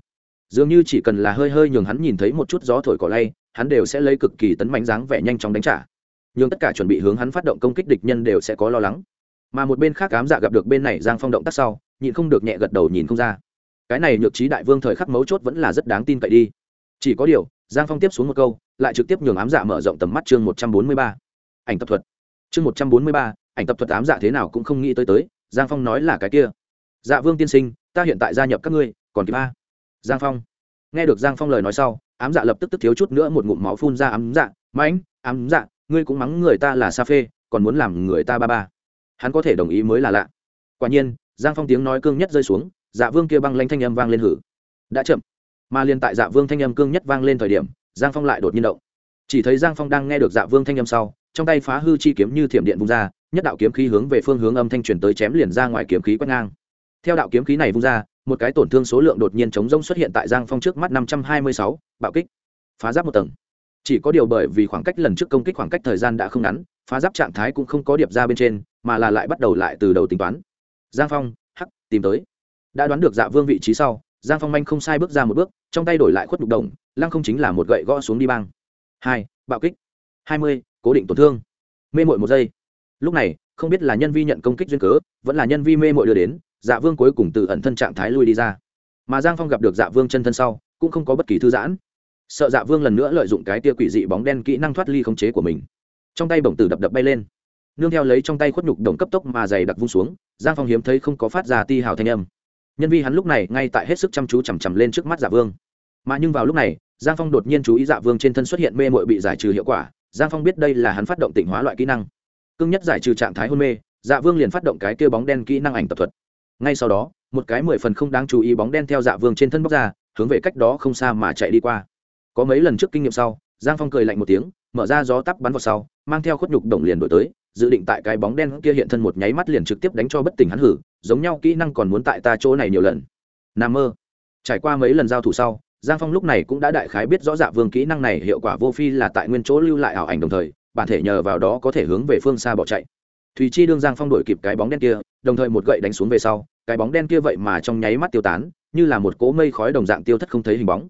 dường như chỉ cần là hơi hơi nhường hắn nhìn thấy một chút gió thổi cỏ lay hắn đều sẽ lấy cực kỳ tấn mạnh dáng vẻ nhanh chóng đánh trả nhưng tất cả chuẩn bị hướng hắn phát động công kích địch nhân đều sẽ có lo lắng mà một bên khác ám dạ gặp được bên này giang phong động tác sau nhịn không được nhẹ gật đầu nhìn không ra cái này nhược trí đại vương thời khắc mấu chốt vẫn là rất đáng tin cậy đi chỉ có điều giang phong tiếp xuống một câu, lại trực tiếp nhường ám dạ mở rộng tầm mắt chương một trăm bốn mươi ba. Ảnh tập thuật. Chương một trăm bốn mươi ba, ảnh tập thuật ám dạ thế nào cũng không nghĩ tới tới, giang phong nói là cái kia. Dạ vương tiên sinh, ta hiện tại gia nhập các ngươi, còn kịp a? Giang phong. Nghe được giang phong lời nói sau, ám dạ lập tức tức thiếu chút nữa một ngụm máu phun ra ám dạ. Mãnh, ám dạ ngươi cũng mắng người ta là sa phê, còn muốn làm người ta ba ba. Hắn có thể đồng ý mới là lạ. Quả nhiên, giang phong tiếng nói cương nhất rơi xuống dạ vương kia băng lanh thanh âm vang lên hử. Đã chậm mà liền tại dạ vương thanh âm cương nhất vang lên thời điểm, giang phong lại đột nhiên động. Chỉ thấy giang phong đang nghe được dạ vương thanh âm sau, trong tay phá hư chi kiếm như thiểm điện vung ra, nhất đạo kiếm khí hướng về phương hướng âm thanh truyền tới chém liền ra ngoài kiếm khí quét ngang. Theo đạo kiếm khí này vung ra, một cái tổn thương số lượng đột nhiên chống rông xuất hiện tại giang phong trước mắt năm trăm hai mươi sáu, bạo kích. Phá giáp một tầng. Chỉ có điều bởi vì khoảng cách lần trước công kích khoảng cách thời gian đã không ngắn, phá giáp trạng thái cũng không có điệp ra bên trên, mà là lại bắt đầu lại từ đầu tính toán. Giang phong, hắc, tìm tới. Đã đoán được dạ vương vị trí sau giang phong manh không sai bước ra một bước, trong tay đổi lại khuất đục đồng, lăng không chính là một gậy gõ xuống đi băng hai, bạo kích. Hai mươi, cố định tổn thương. Mê mội một giây. Lúc này, không biết là nhân vi nhận công kích duyên cớ, vẫn là nhân vi mê mội đưa đến dạ vương cuối cùng từ ẩn thân trạng thái lui đi ra. Mà giang phong gặp được dạ vương chân thân sau, cũng không có bất kỳ thư giãn. Sợ dạ vương lần nữa lợi dụng cái tia quỷ dị bóng đen kỹ năng thoát ly khống chế của mình. Trong tay bổng tử đập đập bay lên. Nương theo lấy trong tay khuất nhục đồng cấp tốc mà dày đặc vung xuống, giang phong hiếm thấy không có phát ra ti hào thanh âm nhân vi hắn lúc này ngay tại hết sức chăm chú chằm chằm lên trước mắt dạ vương. Mà nhưng vào lúc này, giang phong đột nhiên chú ý dạ vương trên thân xuất hiện mê mội bị giải trừ hiệu quả. Giang phong biết đây là hắn phát động tỉnh hóa loại kỹ năng. Cưng nhất giải trừ trạng thái hôn mê dạ vương liền phát động cái kêu bóng đen kỹ năng ảnh tập thuật. Ngay sau đó, một cái mười phần không đáng chú ý bóng đen theo dạ vương trên thân bóc ra, hướng về cách đó không xa mà chạy đi qua. Có mấy lần trước kinh nghiệm sau giang phong cười lạnh một tiếng, mở ra gió tắp bắn vào sau, mang theo khuất nhục đồng liền đổi tới, dự định tại cái bóng đen kia hiện thân một nháy mắt liền trực tiếp đánh cho bất tỉnh hắn hử, giống nhau kỹ năng còn muốn tại ta chỗ này nhiều lần. N mơ. Trải qua mấy lần giao thủ sau, giang phong lúc này cũng đã đại khái biết rõ dạ vương kỹ năng này hiệu quả vô phi là tại nguyên chỗ lưu lại ảo ảnh đồng thời, bản thể nhờ vào đó có thể hướng về phương xa bỏ chạy. Thùy chi đương giang phong đổi kịp cái bóng đen kia, đồng thời một gậy đánh xuống về sau, cái bóng đen kia vậy mà trong nháy mắt tiêu tán, như là một cỗ mây khói đồng dạng tiêu thất không thấy hình bóng.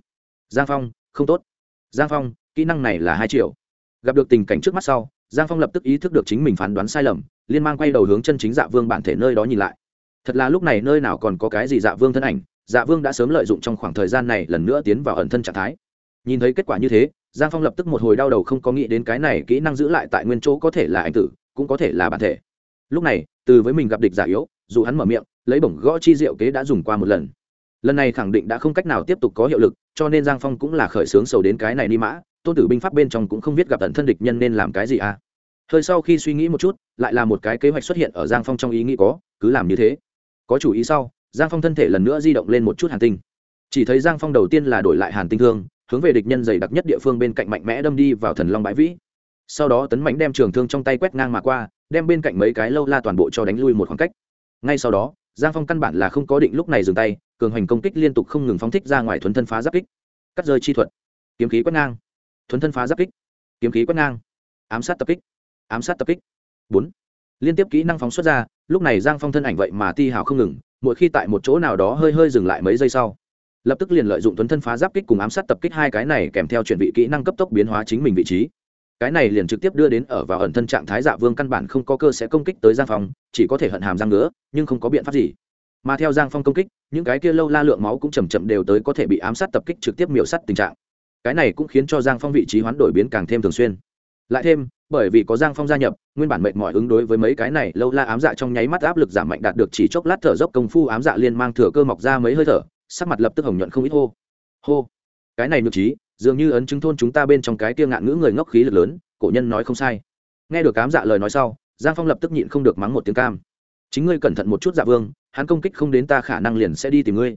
Giang phong, không tốt. Giang phong kỹ năng này là hai triệu. Gặp được tình cảnh trước mắt sau, giang phong lập tức ý thức được chính mình phán đoán sai lầm, liên mang quay đầu hướng chân chính dạ vương bản thể nơi đó nhìn lại. Thật là lúc này nơi nào còn có cái gì dạ vương thân ảnh dạ vương đã sớm lợi dụng trong khoảng thời gian này lần nữa tiến vào ẩn thân trạng thái. Nhìn thấy kết quả như thế, giang phong lập tức một hồi đau đầu không có nghĩ đến cái này kỹ năng giữ lại tại nguyên chỗ có thể là anh tử, cũng có thể là bản thể. Lúc này, từ với mình gặp địch giả yếu, dù hắn mở miệng, lấy bổng gõ chi diệu kế đã dùng qua một lần. Lần này khẳng định đã không cách nào tiếp tục có hiệu lực, cho nên giang phong cũng là khởi xướng sầu đến cái này ni mã tôn tử binh pháp bên trong cũng không biết gặp tận thân địch nhân nên làm cái gì à? Hơi sau khi suy nghĩ một chút, lại là một cái kế hoạch xuất hiện ở giang phong trong ý nghĩ có, cứ làm như thế. Có chủ ý sau, giang phong thân thể lần nữa di động lên một chút hàn tinh. Chỉ thấy giang phong đầu tiên là đổi lại hàn tinh thương, hướng về địch nhân dày đặc nhất địa phương bên cạnh mạnh mẽ đâm đi vào thần long bãi vĩ. Sau đó tấn mạnh đem trường thương trong tay quét ngang mà qua, đem bên cạnh mấy cái lâu la toàn bộ cho đánh lui một khoảng cách. Ngay sau đó, giang phong căn bản là không có định lúc này dừng tay, cường hành công kích liên tục không ngừng phóng thích ra ngoài thuấn thân phá giáp kích. Cắt rơi chi thuật. Kiếm khí quét ngang thuấn thân phá giáp kích, kiếm khí quét ngang, ám sát tập kích, ám sát tập kích. Bốn, liên tiếp kỹ năng phóng xuất ra, lúc này giang phong thân ảnh vậy mà ti hào không ngừng, mỗi khi tại một chỗ nào đó hơi hơi dừng lại mấy giây sau, lập tức liền lợi dụng tuấn thân phá giáp kích cùng ám sát tập kích hai cái này kèm theo chuyển vị kỹ năng cấp tốc biến hóa chính mình vị trí. Cái này liền trực tiếp đưa đến ở vào ẩn thân trạng thái dạ vương căn bản không có cơ sẽ công kích tới giang phong, chỉ có thể hận hàm giang ngứa, nhưng không có biện pháp gì. Mà theo giang phong công kích, những cái kia lâu la lượng máu cũng chầm chậm đều tới có thể bị ám sát tập kích trực tiếp miểu sắt tình trạng cái này cũng khiến cho giang phong vị trí hoán đổi biến càng thêm thường xuyên. Lại thêm, bởi vì có giang phong gia nhập, nguyên bản mệt mỏi ứng đối với mấy cái này lâu la ám dạ trong nháy mắt áp lực giảm mạnh đạt được chỉ chốc lát thở dốc công phu ám dạ liên mang thừa cơ mọc ra mấy hơi thở, sắc mặt lập tức hồng nhuận không ít hô. Hô. Cái này nhược trí, dường như ấn chứng thôn chúng ta bên trong cái kia ngạn ngữ người ngốc khí lực lớn, cổ nhân nói không sai. Nghe được ám dạ lời nói sau, giang phong lập tức nhịn không được mắng một tiếng cam. Chính ngươi cẩn thận một chút dạ vương, hắn công kích không đến ta khả năng liền sẽ đi tìm ngươi.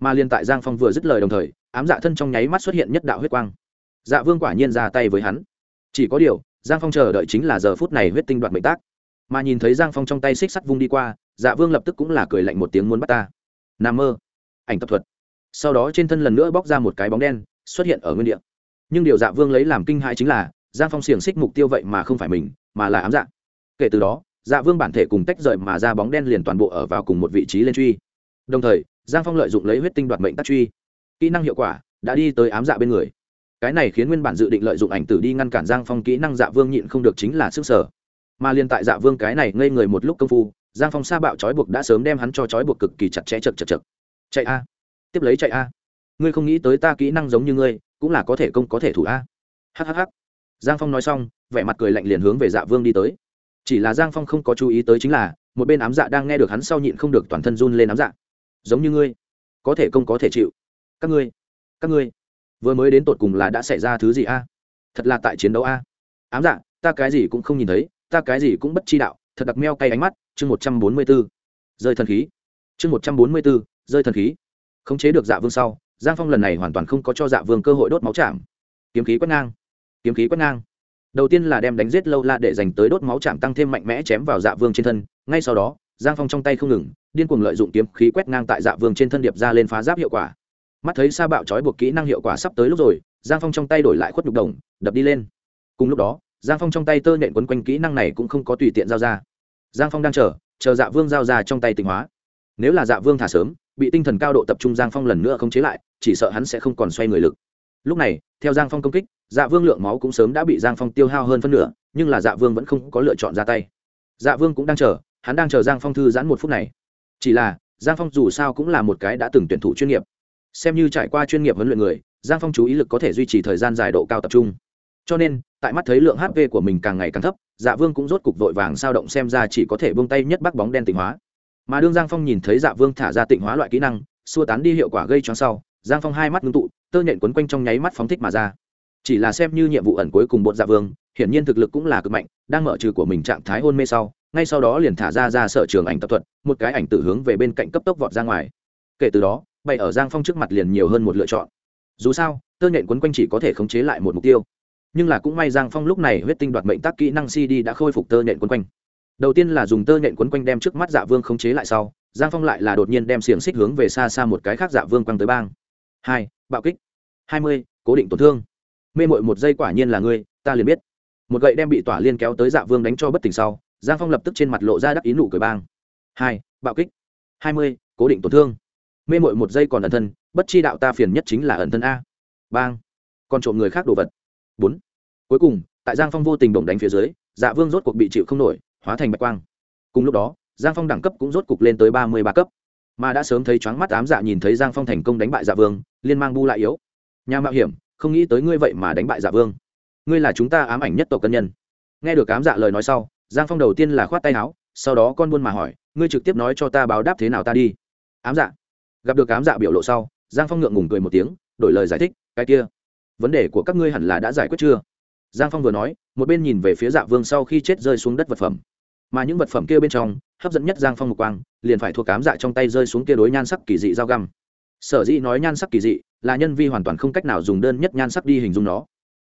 Mà liền tại giang phong vừa dứt lời đồng thời ám dạ thân trong nháy mắt xuất hiện nhất đạo huyết quang. Dạ vương quả nhiên ra tay với hắn. Chỉ có điều, giang phong chờ đợi chính là giờ phút này huyết tinh đoạt mệnh tác. Mà nhìn thấy giang phong trong tay xích sắt vung đi qua dạ vương lập tức cũng là cười lạnh một tiếng muốn bắt ta. N a mơ. Ảnh tập thuật. Sau đó trên thân lần nữa bóc ra một cái bóng đen, xuất hiện ở nguyên địa. Nhưng điều dạ vương lấy làm kinh hãi chính là, giang phong xiềng xích mục tiêu vậy mà không phải mình, mà là ám dạ. Kể từ đó dạ vương bản thể cùng tách rời mà ra bóng đen liền toàn bộ ở vào cùng một vị trí lên truy. Đồng thời, giang phong lợi dụng lấy huyết tinh đoạt mệnh tác truy kỹ năng hiệu quả, đã đi tới ám dạ bên người. Cái này khiến nguyên bản dự định lợi dụng ảnh tử đi ngăn cản giang phong kỹ năng dạ vương nhịn không được chính là sức sở. Mà liên tại dạ vương cái này ngây người một lúc công phu, giang phong sa bạo trói buộc đã sớm đem hắn cho trói buộc cực kỳ chặt chẽ chật chật chật. Chạy a! Tiếp lấy chạy a! Ngươi không nghĩ tới ta kỹ năng giống như ngươi, cũng là có thể công có thể thủ a. Hhh giang phong nói xong, vẻ mặt cười lạnh liền hướng về dạ vương đi tới. Chỉ là giang phong không có chú ý tới chính là, một bên ám dạ đang nghe được hắn sau nhịn không được toàn thân run lên ám dạ. Giống như ngươi, có thể công có thể chịu các ngươi các ngươi, vừa mới đến tột cùng là đã xảy ra thứ gì a? Thật là tại chiến đấu a. Ám dạ ta cái gì cũng không nhìn thấy, ta cái gì cũng bất chi đạo, thật đặc meo cay ánh mắt, chương một trăm bốn mươi b ố rơi thần khí. Chương một trăm bốn mươi b ố rơi thần khí. Khống chế được dạ vương sau, giang phong lần này hoàn toàn không có cho dạ vương cơ hội đốt máu chạm. Kiếm khí quét ngang, kiếm khí quét ngang. Đầu tiên là đem đánh giết lâu la để dành tới đốt máu chạm tăng thêm mạnh mẽ chém vào dạ vương trên thân, ngay sau đó, giang phong trong tay không ngừng, điên cuồng lợi dụng kiếm khí quét ngang tại dạ vương trên thân điệp ra lên phá giáp hiệu quả mắt thấy sa bạo trói buộc kỹ năng hiệu quả sắp tới lúc rồi, giang phong trong tay đổi lại khuất nhục đồng, đập đi lên. Cùng lúc đó, giang phong trong tay tơ nện quấn quanh kỹ năng này cũng không có tùy tiện giao ra. Giang phong đang chờ chờ dạ vương giao ra trong tay tịnh hóa. Nếu là dạ vương thả sớm, bị tinh thần cao độ tập trung giang phong lần nữa không chế lại, chỉ sợ hắn sẽ không còn xoay người lực. Lúc này, theo giang phong công kích dạ vương lượng máu cũng sớm đã bị giang phong tiêu hao hơn phân nửa, nhưng là dạ vương vẫn không có lựa chọn ra tay. Dạ vương cũng đang chờ, hắn đang chờ giang phong thư giãn một phút này. Chỉ là, giang phong dù sao cũng là một cái đã từng tuyển thủ chuyên nghiệp xem như trải qua chuyên nghiệp huấn luyện người, giang phong chú ý lực có thể duy trì thời gian dài độ cao tập trung. Cho nên, tại mắt thấy lượng hp của mình càng ngày càng thấp dạ vương cũng rốt cục vội vàng sao động xem ra chỉ có thể bông tay nhất bắt bóng đen tịnh hóa. Mà đương giang phong nhìn thấy dạ vương thả ra tịnh hóa loại kỹ năng, xua tán đi hiệu quả gây cho sau, giang phong hai mắt ngưng tụ, tơ nhện quấn quanh trong nháy mắt phóng thích mà ra. Chỉ là xem như nhiệm vụ ẩn cuối cùng bột dạ vương, hiển nhiên thực lực cũng là cực mạnh, đang mở trừ của mình trạng thái hôn mê sau, ngay sau đó liền thả ra ra sở trường ảnh tập thuật, một cái ảnh tử hướng về bên cạnh cấp tốc vọt ra ngoài. Kể từ đó bày ở giang phong trước mặt liền nhiều hơn một lựa chọn. Dù sao, tơ nhện quấn quanh chỉ có thể khống chế lại một mục tiêu. Nhưng là cũng may giang phong lúc này huyết tinh đoạt mệnh tác kỹ năng cd đã khôi phục tơ nhện quấn quanh. Đầu tiên là dùng tơ nhện quấn quanh đem trước mắt dạ vương khống chế lại sau, giang phong lại là đột nhiên đem xiềng xích hướng về xa xa một cái khác dạ vương quăng tới bang. Hai, bạo kích. Hai mươi, cố định tổn thương. Mê mội một giây quả nhiên là ngươi, ta liền biết. Một gậy đem bị tỏa liên kéo tới dạ vương đánh cho bất tỉnh sau, giang phong lập tức trên mặt lộ ra đắc ý nụ cười bang. Hai, bạo kích. Hai mươi, cố định tổn thương mê mội một giây còn ẩn thân, bất chi đạo ta phiền nhất chính là ẩn thân a. Bang. Còn trộm người khác đồ vật. Bốn. Cuối cùng, tại giang phong vô tình đồng đánh phía dưới dạ vương rốt cuộc bị chịu không nổi, hóa thành bạch quang. Cùng lúc đó, giang phong đẳng cấp cũng rốt cục lên tới ba mươi ba cấp. Mà đã sớm thấy choáng mắt ám dạ nhìn thấy giang phong thành công đánh bại dạ vương, liên mang bu lại yếu. Nhà mạo hiểm, không nghĩ tới ngươi vậy mà đánh bại dạ vương. Ngươi là chúng ta ám ảnh nhất tộc cân nhân. Nghe được ám dạ lời nói sau, giang phong đầu tiên là khoát tay áo, sau đó con buôn mà hỏi, ngươi trực tiếp nói cho ta báo đáp thế nào ta đi? Ám dạ gặp được cám dạ biểu lộ sau, giang phong ngượng ngùng cười một tiếng, đổi lời giải thích, cái kia, vấn đề của các ngươi hẳn là đã giải quyết chưa? Giang phong vừa nói, một bên nhìn về phía dạ vương sau khi chết rơi xuống đất vật phẩm. Mà những vật phẩm kia bên trong, hấp dẫn nhất giang phong một quang, liền phải thuộc cám dạ trong tay rơi xuống kia đối nhan sắc kỳ dị dao găm. Sở dĩ nói nhan sắc kỳ dị, là nhân vi hoàn toàn không cách nào dùng đơn nhất nhan sắc đi hình dung nó.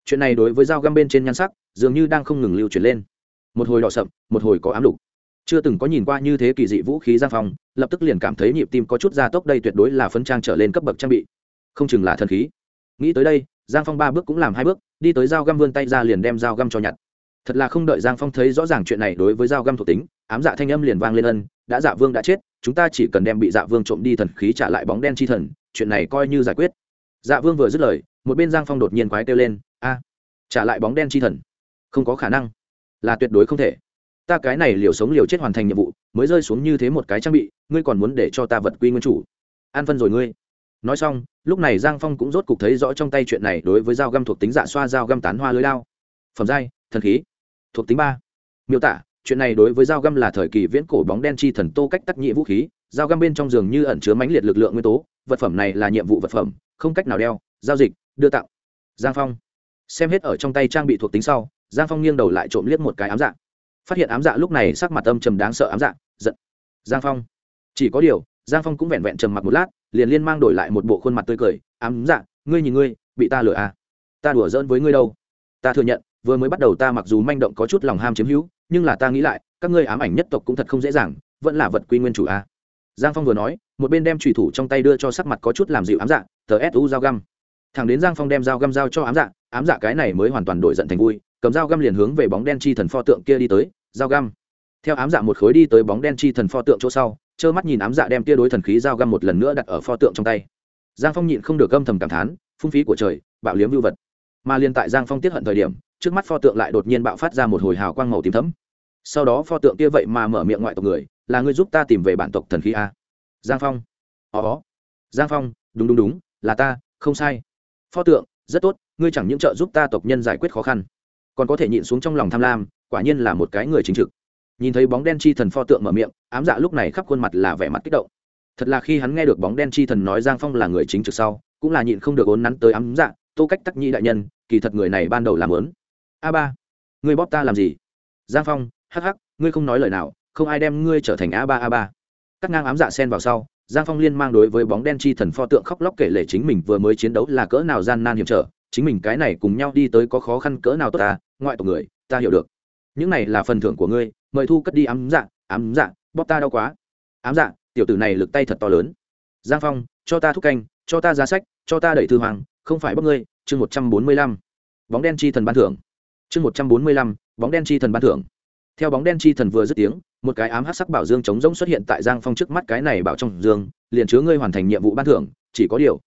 Chuyện này đối với dao găm bên trên nhan sắc, dường như đang không ngừng lưu chuyển lên. Một hồi đỏ sậm, một hồi có ám lục chưa từng có nhìn qua như thế kỳ dị vũ khí giang phong, lập tức liền cảm thấy nhịp tim có chút gia tốc đây tuyệt đối là phấn trang trở lên cấp bậc trang bị. Không chừng là thần khí. Nghĩ tới đây, giang phong ba bước cũng làm hai bước, đi tới dao găm vươn tay ra liền đem dao găm cho nhặt. Thật là không đợi giang phong thấy rõ ràng chuyện này đối với dao găm thuộc tính, ám dạ thanh âm liền vang lên ân, đã dạ vương đã chết, chúng ta chỉ cần đem bị dạ vương trộm đi thần khí trả lại bóng đen chi thần, chuyện này coi như giải quyết. Dạ vương vừa dứt lời, một bên giang phong đột nhiên quái kêu lên, a, trả lại bóng đen chi thần. Không có khả năng. Là tuyệt đối không thể ta cái này liều sống liều chết hoàn thành nhiệm vụ, mới rơi xuống như thế một cái trang bị, ngươi còn muốn để cho ta vật quy nguyên chủ. An phân rồi ngươi. Nói xong, lúc này giang phong cũng rốt cục thấy rõ trong tay chuyện này đối với dao găm thuộc tính dạ xoa dao găm tán hoa lưới lao. Phẩm giai, thần khí. Thuộc tính ba. Miêu tả, chuyện này đối với dao găm là thời kỳ viễn cổ bóng đen chi thần tô cách tắc nhị vũ khí, dao găm bên trong giường như ẩn chứa mãnh liệt lực lượng nguyên tố, vật phẩm này là nhiệm vụ vật phẩm, không cách nào đeo, giao dịch, đưa tặng. Giang phong. Xem hết ở trong tay trang bị thuộc tính sau, giang phong nghiêng đầu lại trộm liếc một cái ám dạng phát hiện ám dạ lúc này sắc mặt âm trầm đáng sợ ám dạ giận. Giang phong. Chỉ có điều, giang phong cũng vẹn vẹn trầm mặc một lát, liền liên mang đổi lại một bộ khuôn mặt tươi cười. Ám dạ ngươi nhìn ngươi, bị ta lừa à? Ta đùa giỡn với ngươi đâu? Ta thừa nhận, vừa mới bắt đầu ta mặc dù manh động có chút lòng ham chiếm hữu, nhưng là ta nghĩ lại, các ngươi ám ảnh nhất tộc cũng thật không dễ dàng, vẫn là vật quy nguyên chủ à? Giang phong vừa nói, một bên đem trùy thủ trong tay đưa cho sắc mặt có chút làm dịu ám dạ tờ su dao găm. Thằng đến giang phong đem dao găm dao cho ám dạ ám dạ cái này mới hoàn toàn đổi giận thành vui, cầm dao găm liền hướng về bóng đen chi thần pho tượng kia đi tới dao găm. Theo ám dạ một khối đi tới bóng đen chi thần pho tượng chỗ sau trơ mắt nhìn ám dạ đem tia đối thần khí dao găm một lần nữa đặt ở pho tượng trong tay. Giang phong nhịn không được gâm thầm cảm thán phung phí của trời bạo liếm vưu vật. Mà liên tại giang phong tiết hận thời điểm trước mắt pho tượng lại đột nhiên bạo phát ra một hồi hào quang màu tím thấm sau đó pho tượng kia vậy mà mở miệng ngoại tộc người là người giúp ta tìm về bản tộc thần khí a? Giang phong. Ó, giang phong đúng đúng đúng là ta không sai. Pho tượng rất tốt ngươi chẳng những trợ giúp ta tộc nhân giải quyết khó khăn còn có thể nhịn xuống trong lòng tham lam quả nhiên là một cái người chính trực. Nhìn thấy bóng đen chi thần pho tượng mở miệng, ám dạ lúc này khắp khuôn mặt là vẻ mặt kích động. Thật là khi hắn nghe được bóng đen chi thần nói giang phong là người chính trực sau, cũng là nhịn không được ốn nắn tới ám dạ tô cách tắc nhi đại nhân, kỳ thật người này ban đầu làm lớn. A ba, ngươi bóp ta làm gì? Giang phong, hắc hắc, ngươi không nói lời nào, không ai đem ngươi trở thành a ba a ba. Cắt ngang ám dạ sen vào sau, giang phong liên mang đối với bóng đen chi thần pho tượng khóc lóc kể lể chính mình vừa mới chiến đấu là cỡ nào gian nan hiểm trở, chính mình cái này cùng nhau đi tới có khó khăn cỡ nào tốt ta, ngoại tộc người, ta hiểu được những này là phần thưởng của ngươi, mời thu cất đi, ám dạ ám dạ bóp ta đau quá. Ám dạ tiểu tử này lực tay thật to lớn. Giang phong, cho ta thúc canh, cho ta ra sách, cho ta đẩy thư hoàng, không phải bóp ngươi, chương một trăm bốn mươi lăm. Bóng đen chi thần ban thưởng. Chương một trăm bốn mươi lăm, bóng đen chi thần ban thưởng. Theo bóng đen chi thần vừa dứt tiếng, một cái ám hát sắc bảo dương chống rỗng xuất hiện tại giang phong trước mắt cái này bảo trong dương, liền chứa ngươi hoàn thành nhiệm vụ ban thưởng, chỉ có điều.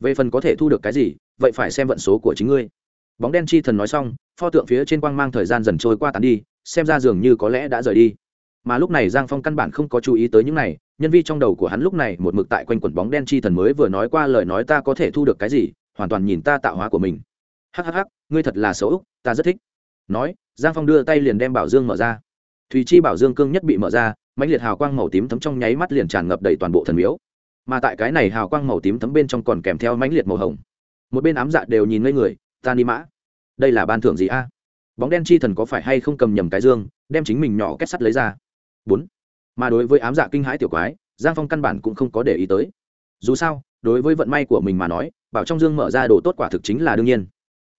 Về phần có thể thu được cái gì, vậy phải xem vận số của chính ngươi. Bóng đen chi thần nói xong pho tượng phía trên quang mang thời gian dần trôi qua tàn đi, xem ra dường như có lẽ đã rời đi. Mà lúc này giang phong căn bản không có chú ý tới những này, nhân vi trong đầu của hắn lúc này một mực tại quanh quẩn bóng đen chi thần mới vừa nói qua lời nói ta có thể thu được cái gì, hoàn toàn nhìn ta tạo hóa của mình. Hhh ngươi thật là xấu úc, ta rất thích. Nói, giang phong đưa tay liền đem bảo dương mở ra. Thùy chi bảo dương cương nhất bị mở ra, mãnh liệt hào quang màu tím thấm trong nháy mắt liền tràn ngập đầy toàn bộ thần miếu. Mà tại cái này hào quang màu tím thấm bên trong còn kèm theo mãnh liệt màu hồng. Một bên ám dạ đều nhìn ngây người, ta ni mã đây là ban thưởng gì a? Bóng đen chi thần có phải hay không cầm nhầm cái dương, đem chính mình nhỏ kết sắt lấy ra? Bốn. Mà đối với ám dạ kinh hãi tiểu quái, giang phong căn bản cũng không có để ý tới. Dù sao, đối với vận may của mình mà nói, bảo trong dương mở ra đồ tốt quả thực chính là đương nhiên.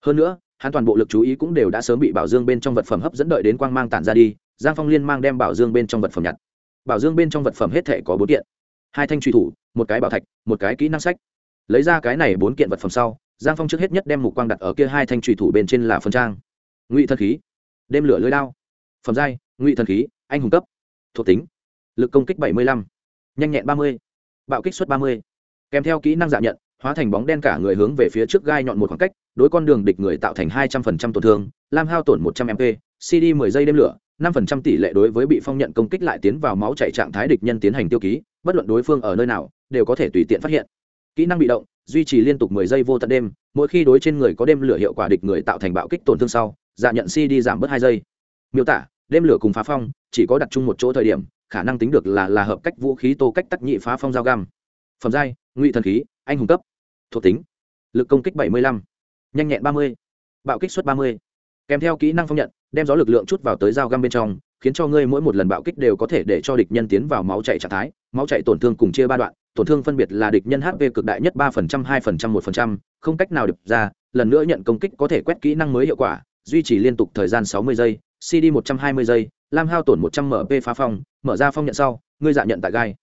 Hơn nữa, hắn toàn bộ lực chú ý cũng đều đã sớm bị bảo dương bên trong vật phẩm hấp dẫn đợi đến quang mang tản ra đi, giang phong liên mang đem bảo dương bên trong vật phẩm nhặt. Bảo dương bên trong vật phẩm hết thể có bốn kiện. Hai thanh truy thủ, một cái bảo thạch, một cái kỹ năng sách. Lấy ra cái này bốn kiện vật phẩm sau giang phong trước hết nhất đem mục quang đặt ở kia hai thanh trùy thủ bên trên là phân trang. Ngụy thần khí, đêm lửa lưới đao. Phẩm giai, ngụy thần khí, anh hùng cấp. Thuộc tính, lực công kích bảy mươi lăm, nhanh nhẹn ba mươi, bạo kích suất ba mươi. Kèm theo kỹ năng dạ nhận, hóa thành bóng đen cả người hướng về phía trước gai nhọn một khoảng cách, đối con đường địch người tạo thành hai trăm phần trăm tổn thương, lam hao tổn một trăm mp cd mười giây đêm lửa, năm phần trăm tỷ lệ đối với bị phong nhận công kích lại tiến vào máu chạy trạng thái địch nhân tiến hành tiêu ký, bất luận đối phương ở nơi nào, đều có thể tùy tiện phát hiện. Kỹ năng bị động duy trì liên tục mười giây vô tận đêm, mỗi khi đối trên người có đêm lửa hiệu quả địch người tạo thành bạo kích tổn thương sau dạ nhận cd giảm bớt hai giây. Miêu tả, đêm lửa cùng phá phong, chỉ có đặt chung một chỗ thời điểm, khả năng tính được là là hợp cách vũ khí tô cách tắc nhị phá phong dao găm. Phẩm giai, ngụy thần khí, anh hùng cấp. Thuộc tính, lực công kích bảy mươi lăm, nhanh nhẹn ba mươi, bạo kích suất ba mươi. Kèm theo kỹ năng phong nhận, đem gió lực lượng chút vào tới dao găm bên trong, khiến cho ngươi mỗi một lần bạo kích đều có thể để cho địch nhân tiến vào máu chạy trạng thái, máu chạy tổn thương cùng chia ba đoạn tổn thương phân biệt là địch nhân hp cực đại nhất ba phần trăm, hai phần trăm, một phần trăm, không cách nào đập ra, lần nữa nhận công kích có thể quét kỹ năng mới hiệu quả, duy trì liên tục thời gian sáu mươi giây cd một trăm hai mươi giây, lam hao tổn một trăm mp phá phong, mở ra phong nhận sau, ngươi dạ nhận tại gai.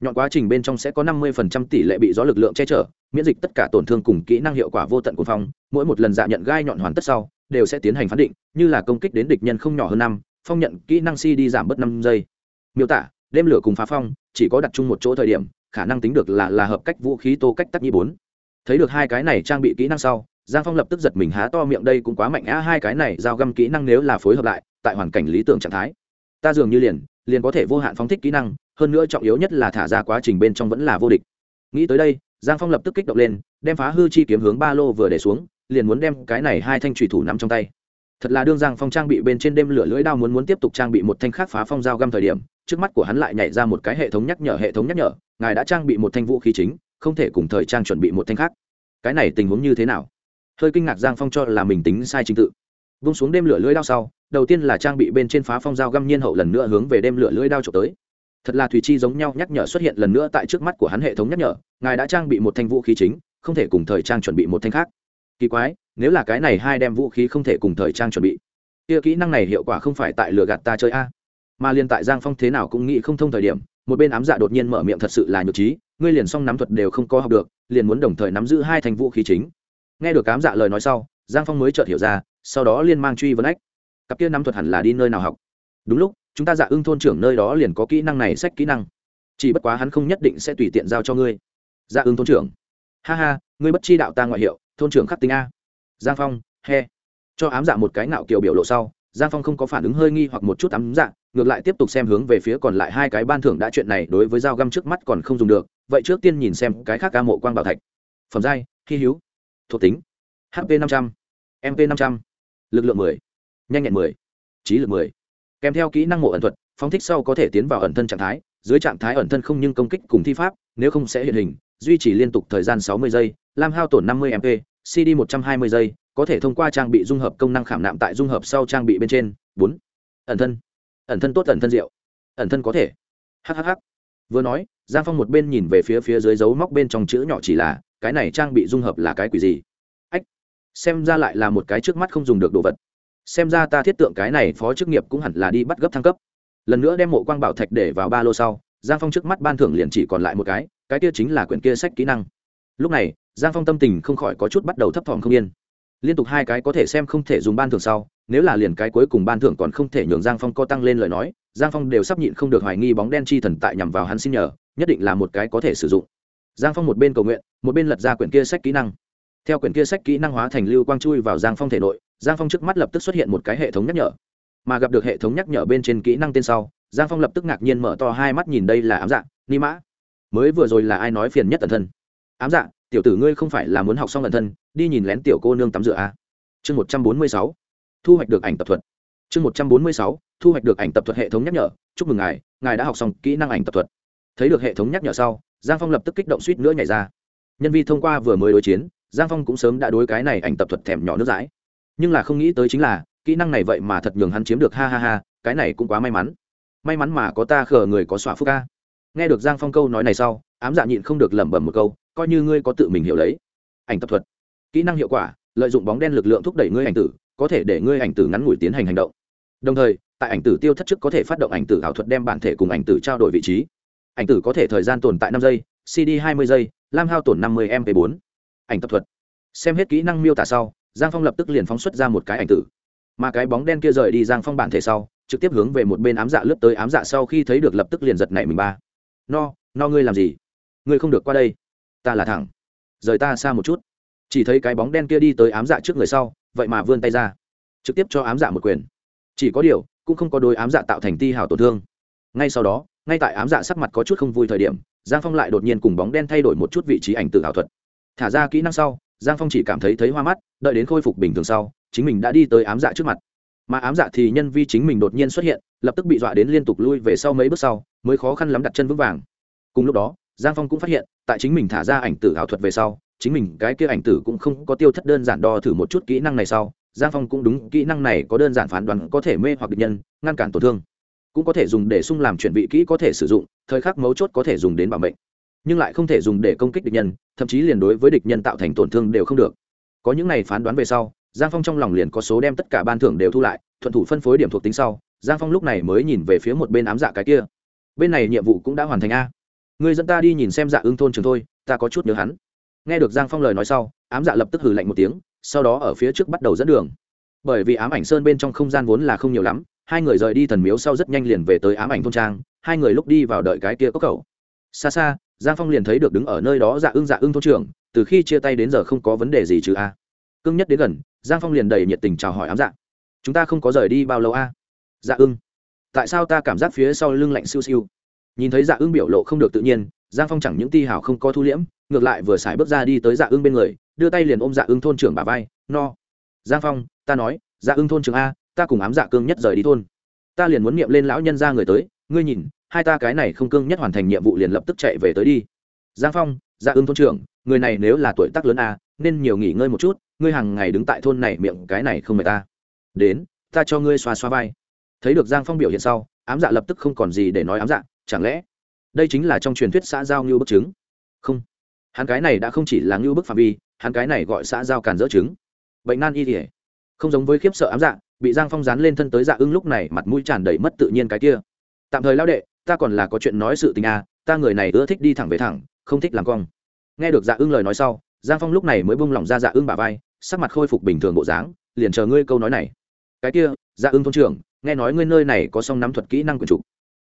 Nhọn quá trình bên trong sẽ có năm mươi phần trăm tỷ lệ bị gió lực lượng che chở, miễn dịch tất cả tổn thương cùng kỹ năng hiệu quả vô tận của phong, mỗi một lần dạ nhận gai nhọn hoàn tất sau, đều sẽ tiến hành phán định, như là công kích đến địch nhân không nhỏ hơn năm, phong nhận kỹ năng CD giảm bớt năm giây. Miêu tả, đêm lửa cùng phá phong, chỉ có đặt chung một chỗ thời điểm khả năng tính được là là hợp cách vũ khí tô cách tắc nhi bốn. Thấy được hai cái này trang bị kỹ năng sau, giang phong lập tức giật mình há to miệng đây cũng quá mạnh á, hai cái này giao găm kỹ năng nếu là phối hợp lại, tại hoàn cảnh lý tưởng trạng thái, ta dường như liền liền có thể vô hạn phóng thích kỹ năng, hơn nữa trọng yếu nhất là thả ra quá trình bên trong vẫn là vô địch. Nghĩ tới đây, giang phong lập tức kích động lên, đem phá hư chi kiếm hướng ba lô vừa để xuống, liền muốn đem cái này hai thanh trùy thủ nắm trong tay. Thật là đương giang phong trang bị bên trên đêm lửa lưỡi đao muốn muốn tiếp tục trang bị một thanh khác phá phong dao găm thời điểm trước mắt của hắn lại nhảy ra một cái hệ thống nhắc nhở, hệ thống nhắc nhở, ngài đã trang bị một thanh vũ khí chính, không thể cùng thời trang chuẩn bị một thanh khác. Cái này tình huống như thế nào? Hơi kinh ngạc giang phong cho là mình tính sai trình tự. Vung xuống đêm lửa lưỡi đao sau, đầu tiên là trang bị bên trên phá phong dao găm nhiên hậu lần nữa hướng về đêm lửa lưỡi đao trộm tới. Thật là thùy chi giống nhau, nhắc nhở xuất hiện lần nữa tại trước mắt của hắn hệ thống nhắc nhở, ngài đã trang bị một thanh vũ khí chính, không thể cùng thời trang chuẩn bị một thanh khác. Kỳ quái, nếu là cái này hai đem vũ khí không thể cùng thời trang chuẩn bị, kia kỹ năng này hiệu quả không phải tại lừa gạt ta chơi a? Mà liên tại giang phong thế nào cũng nghĩ không thông thời điểm, một bên ám dạ đột nhiên mở miệng thật sự là nhược trí, ngươi liền xong nắm thuật đều không có học được, liền muốn đồng thời nắm giữ hai thành vũ khí chính. Nghe được ám dạ lời nói sau, giang phong mới chợt hiểu ra, sau đó liên mang truy vấn ách. Cặp kia nắm thuật hẳn là đi nơi nào học? Đúng lúc, chúng ta dạ ưng thôn trưởng nơi đó liền có kỹ năng này sách kỹ năng. Chỉ bất quá hắn không nhất định sẽ tùy tiện giao cho ngươi. Dạ ưng thôn trưởng. Ha ha, ngươi bất chi đạo ta ngoại hiệu, thôn trưởng khắc tính a. Giang phong, he. Cho ám dạ một cái nạo kiều biểu lộ sau giang phong không có phản ứng hơi nghi hoặc một chút ấm dạ ngược lại tiếp tục xem hướng về phía còn lại hai cái ban thưởng đã chuyện này đối với dao găm trước mắt còn không dùng được, vậy trước tiên nhìn xem cái khác ca mộ quang bảo thạch. Phẩm giai, hy hữu, thuộc tính hp năm trăm mp năm trăm, lực lượng mười, nhanh nhẹn mười, trí lực mười. Kèm theo kỹ năng mộ ẩn thuật, phóng thích sau có thể tiến vào ẩn thân trạng thái, dưới trạng thái ẩn thân không nhưng công kích cùng thi pháp, nếu không sẽ hiện hình, duy trì liên tục thời gian sáu mươi giây, lam hao tổn năm mươi mp cd một trăm hai mươi giây có thể thông qua trang bị dung hợp công năng khảm nạm tại dung hợp sau trang bị bên trên. Bốn. Ẩn thân. Ẩn thân tốt, ẩn thân rượu. Ẩn thân có thể. Hhh vừa nói, giang phong một bên nhìn về phía phía dưới dấu móc bên trong chữ nhỏ chỉ là, cái này trang bị dung hợp là cái quỷ gì? Ách. Xem ra lại là một cái trước mắt không dùng được đồ vật. Xem ra ta thiết tượng cái này phó chức nghiệp cũng hẳn là đi bắt gấp thăng cấp. Lần nữa đem mộ quang bảo thạch để vào ba lô sau, giang phong trước mắt ban thưởng liền chỉ còn lại một cái cái kia chính là quyển kia sách kỹ năng. Lúc này, giang phong tâm tình không khỏi có chút bắt đầu thấp thỏm không yên liên tục hai cái có thể xem không thể dùng ban thưởng sau, nếu là liền cái cuối cùng ban thưởng còn không thể nhường giang phong co tăng lên lời nói, giang phong đều sắp nhịn không được hoài nghi bóng đen chi thần tại nhằm vào hắn xin nhờ, nhất định là một cái có thể sử dụng. Giang phong một bên cầu nguyện, một bên lật ra quyển kia sách kỹ năng. Theo quyển kia sách kỹ năng hóa thành lưu quang chui vào giang phong thể nội, giang phong trước mắt lập tức xuất hiện một cái hệ thống nhắc nhở. Mà gặp được hệ thống nhắc nhở bên trên kỹ năng tên sau, giang phong lập tức ngạc nhiên mở to hai mắt nhìn đây là ám dạng ni mã. Mới vừa rồi là ai nói phiền nhất tần thân? Ám dạng tiểu tử ngươi không phải là muốn học xong lần thân, đi nhìn lén tiểu cô nương tắm rửa à? chương một trăm bốn mươi sáu, thu hoạch được ảnh tập thuật. Chương một trăm bốn mươi sáu, thu hoạch được ảnh tập thuật hệ thống nhắc nhở. Chúc mừng ngài ngài đã học xong kỹ năng ảnh tập thuật. Thấy được hệ thống nhắc nhở sau, giang phong lập tức kích động suýt nữa nhảy ra. Nhân vi thông qua vừa mới đối chiến, giang phong cũng sớm đã đối cái này ảnh tập thuật thèm nhỏ nước dãi. Nhưng là không nghĩ tới chính là, kỹ năng này vậy mà thật nhường hắn chiếm được ha ha ha, cái này cũng quá may mắn. May mắn mà có ta khờ người có xóa phúc ca nghe được giang phong câu nói này sau, ám dạ nhịn không được lẩm bẩm một câu coi như ngươi có tự mình hiểu lấy. Ảnh tập thuật. Kỹ năng hiệu quả, lợi dụng bóng đen lực lượng thúc đẩy ngươi ảnh tử, có thể để ngươi ảnh tử ngắn ngủi tiến hành hành động. Đồng thời, tại ảnh tử tiêu thất trước có thể phát động ảnh tử ảo thuật đem bản thể cùng ảnh tử trao đổi vị trí. Ảnh tử có thể thời gian tồn tại năm giây, cd hai mươi giây, lam hao tổn năm mươi mp bốn. Ảnh tập thuật. Xem hết kỹ năng miêu tả sau, giang phong lập tức liền phóng xuất ra một cái ảnh tử. Mà cái bóng đen kia rời đi giang phong bản thể sau, trực tiếp hướng về một bên ám dạ lướt tới ám dạ sau khi thấy được lập tức liền giật nảy mình ba. No no ngươi làm gì? Ngươi không được qua đây ta là thẳng. Rời ta xa một chút. Chỉ thấy cái bóng đen kia đi tới ám dạ trước người sau, vậy mà vươn tay ra. Trực tiếp cho ám dạ một quyền. Chỉ có điều, cũng không có đôi ám dạ tạo thành ti hào tổn thương. Ngay sau đó, ngay tại ám dạ sắc mặt có chút không vui thời điểm, giang phong lại đột nhiên cùng bóng đen thay đổi một chút vị trí ảnh tự ảo thuật. Thả ra kỹ năng sau, giang phong chỉ cảm thấy thấy hoa mắt, đợi đến khôi phục bình thường sau, chính mình đã đi tới ám dạ trước mặt. Mà ám dạ thì nhân vi chính mình đột nhiên xuất hiện, lập tức bị dọa đến liên tục lui về sau mấy bước sau, mới khó khăn lắm đặt chân vững vàng. Cùng lúc đó giang phong cũng phát hiện, tại chính mình thả ra ảnh tử ảo thuật về sau, chính mình cái kia ảnh tử cũng không có tiêu thất đơn giản đo thử một chút kỹ năng này sau, giang phong cũng đúng, kỹ năng này có đơn giản phán đoán, có thể mê hoặc địch nhân, ngăn cản tổn thương. Cũng có thể dùng để sung làm chuẩn bị kỹ có thể sử dụng, thời khắc mấu chốt có thể dùng đến bảo mệnh. Nhưng lại không thể dùng để công kích địch nhân, thậm chí liền đối với địch nhân tạo thành tổn thương đều không được. Có những này phán đoán về sau, giang phong trong lòng liền có số đem tất cả ban thưởng đều thu lại, thuận thủ phân phối điểm thuộc tính sau, giang phong lúc này mới nhìn về phía một bên ám dạ cái kia. Bên này nhiệm vụ cũng đã hoàn thành a người dẫn ta đi nhìn xem dạ ưng thôn trường thôi, ta có chút nhớ hắn. Nghe được giang phong lời nói sau, ám dạ lập tức hừ lạnh một tiếng, sau đó ở phía trước bắt đầu dẫn đường. Bởi vì ám ảnh sơn bên trong không gian vốn là không nhiều lắm, hai người rời đi thần miếu sau rất nhanh liền về tới ám ảnh thôn trang, hai người lúc đi vào đợi cái kia cốc cầu xa xa, giang phong liền thấy được đứng ở nơi đó dạ ưng dạ ưng thôn trưởng, từ khi chia tay đến giờ không có vấn đề gì chứ a. Cưng nhất đến gần, giang phong liền đầy nhiệt tình chào hỏi ám dạ. Chúng ta không có rời đi bao lâu a? Dạ ưng, tại sao ta cảm giác phía sau lưng lạnh siêu siêu? Nhìn thấy dạ ưng biểu lộ không được tự nhiên, giang phong chẳng những ti hào không có thu liễm, ngược lại vừa xài bước ra đi tới dạ ưng bên người, đưa tay liền ôm dạ ưng thôn trưởng bà vai, no. Giang phong, ta nói dạ ưng thôn trưởng a, ta cùng ám dạ cương nhất rời đi thôn. Ta liền muốn niệm lên lão nhân ra người tới, ngươi nhìn, hai ta cái này không cương nhất hoàn thành nhiệm vụ liền lập tức chạy về tới đi. Giang phong dạ ưng thôn trưởng, người này nếu là tuổi tác lớn a, nên nhiều nghỉ ngơi một chút, ngươi hàng ngày đứng tại thôn này miệng cái này không mời ta. Đến, ta cho ngươi xoa xoa vai. Thấy được giang phong biểu hiện sau, ám dạ lập tức không còn gì để nói ám dạ chẳng lẽ đây chính là trong truyền thuyết xã giao như bức chứng? Không. Hắn cái này đã không chỉ là như bức phạm vi, hắn cái này gọi xã giao càn dỡ chứng. Bệnh nan y thể không giống với khiếp sợ ám dạ bị giang phong dán lên thân tới dạ ưng lúc này mặt mũi tràn đầy mất tự nhiên cái kia. Tạm thời lao đệ, ta còn là có chuyện nói sự tình à ta người này ưa thích đi thẳng về thẳng, không thích làm cong. Nghe được dạ ưng lời nói sau, giang phong lúc này mới bung lỏng ra dạ ưng bà vai, sắc mặt khôi phục bình thường bộ dáng, liền chờ ngươi câu nói này. Cái kia dạ ưng thôn trưởng, nghe nói ngươi nơi này có song nắm thuật kỹ năng quyền trục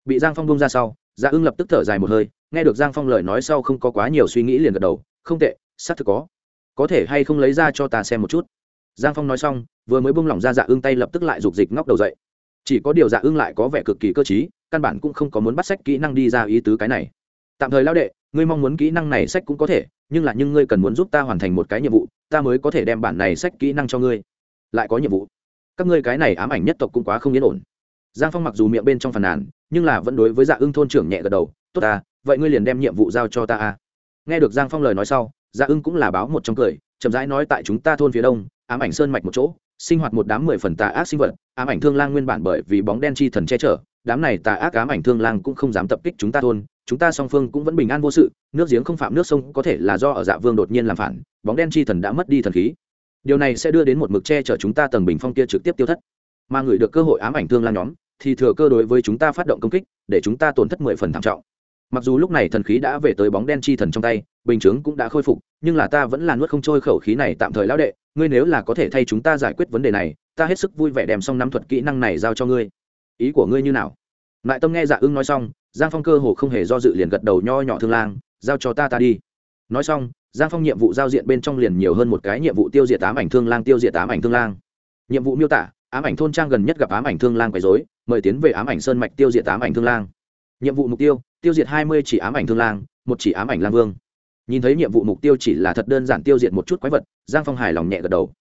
bị giang phong bung ra sau dạ ưng lập tức thở dài một hơi, nghe được giang phong lời nói sau không có quá nhiều suy nghĩ liền gật đầu, không tệ, xác thực có. Có thể hay không lấy ra cho ta xem một chút? Giang phong nói xong, vừa mới bung lỏng ra dạ ưng tay lập tức lại rục dịch ngóc đầu dậy. Chỉ có điều dạ ưng lại có vẻ cực kỳ cơ t căn bản cũng không có muốn bắt sách kỹ năng đi ra ý tứ cái này. Tạm thời lao đệ, ngươi mong muốn kỹ năng này sách cũng có thể, nhưng là nhưng ngươi cần muốn giúp ta hoàn thành một cái nhiệm vụ, ta mới có thể đem bản này sách kỹ năng cho ngươi. Lại có nhiệm vụ. Các ngươi cái này ám ảnh nhất tộc cũng quá không yên ổn. Giang phong mặc dù miệng bên trong phàn nàn nhưng là vẫn đối với dạ ưng thôn trưởng nhẹ gật đầu, tốt ta, vậy ngươi liền đem nhiệm vụ giao cho ta a. Nghe được giang phong lời nói sau dạ ưng cũng là báo một trong cười, chậm rãi nói tại chúng ta thôn phía đông, ám ảnh sơn mạch một chỗ, sinh hoạt một đám mười phần tà ác sinh vật, ám ảnh thương lang nguyên bản bởi vì bóng đen chi thần che chở, đám này tà ác ám ảnh thương lang cũng không dám tập kích chúng ta thôn, chúng ta song phương cũng vẫn bình an vô sự, nước giếng không phạm nước sông có thể là do ở dạ vương đột nhiên làm phản, bóng đen chi thần đã mất đi thần khí. Điều này sẽ đưa đến một mực che chở chúng ta tầng bình phong kia trực tiếp tiêu thất. Mà người được cơ hội ám ảnh thương lang nhóm thì thừa cơ đối với chúng ta phát động công kích, để chúng ta tổn thất mười phần thảm trọng. Mặc dù lúc này thần khí đã về tới bóng đen chi thần trong tay, bình chướng cũng đã khôi phục, nhưng là ta vẫn là nuốt không trôi khẩu khí này tạm thời lão đệ, ngươi nếu là có thể thay chúng ta giải quyết vấn đề này, ta hết sức vui vẻ đem xong năm thuật kỹ năng này giao cho ngươi. Ý của ngươi như nào? Lại tâm nghe dạ ưng nói xong, giang phong cơ hồ không hề do dự liền gật đầu nho nhỏ thương lang, giao cho ta ta đi. Nói xong, giang phong nhiệm vụ giao diện bên trong liền nhiều hơn một cái nhiệm vụ tiêu diệt tám ảnh thương lang tiêu diệt tám ảnh thương lang. Nhiệm vụ miêu tả ám ảnh thôn trang gần nhất gặp ám ảnh thương lang quấy dối mời tiến về ám ảnh sơn mạch tiêu diệt ám ảnh thương lang. Nhiệm vụ mục tiêu tiêu diệt hai mươi chỉ ám ảnh thương lang, một chỉ ám ảnh lang vương. Nhìn thấy nhiệm vụ mục tiêu chỉ là thật đơn giản tiêu diệt một chút quái vật, giang phong hài lòng nhẹ gật đầu.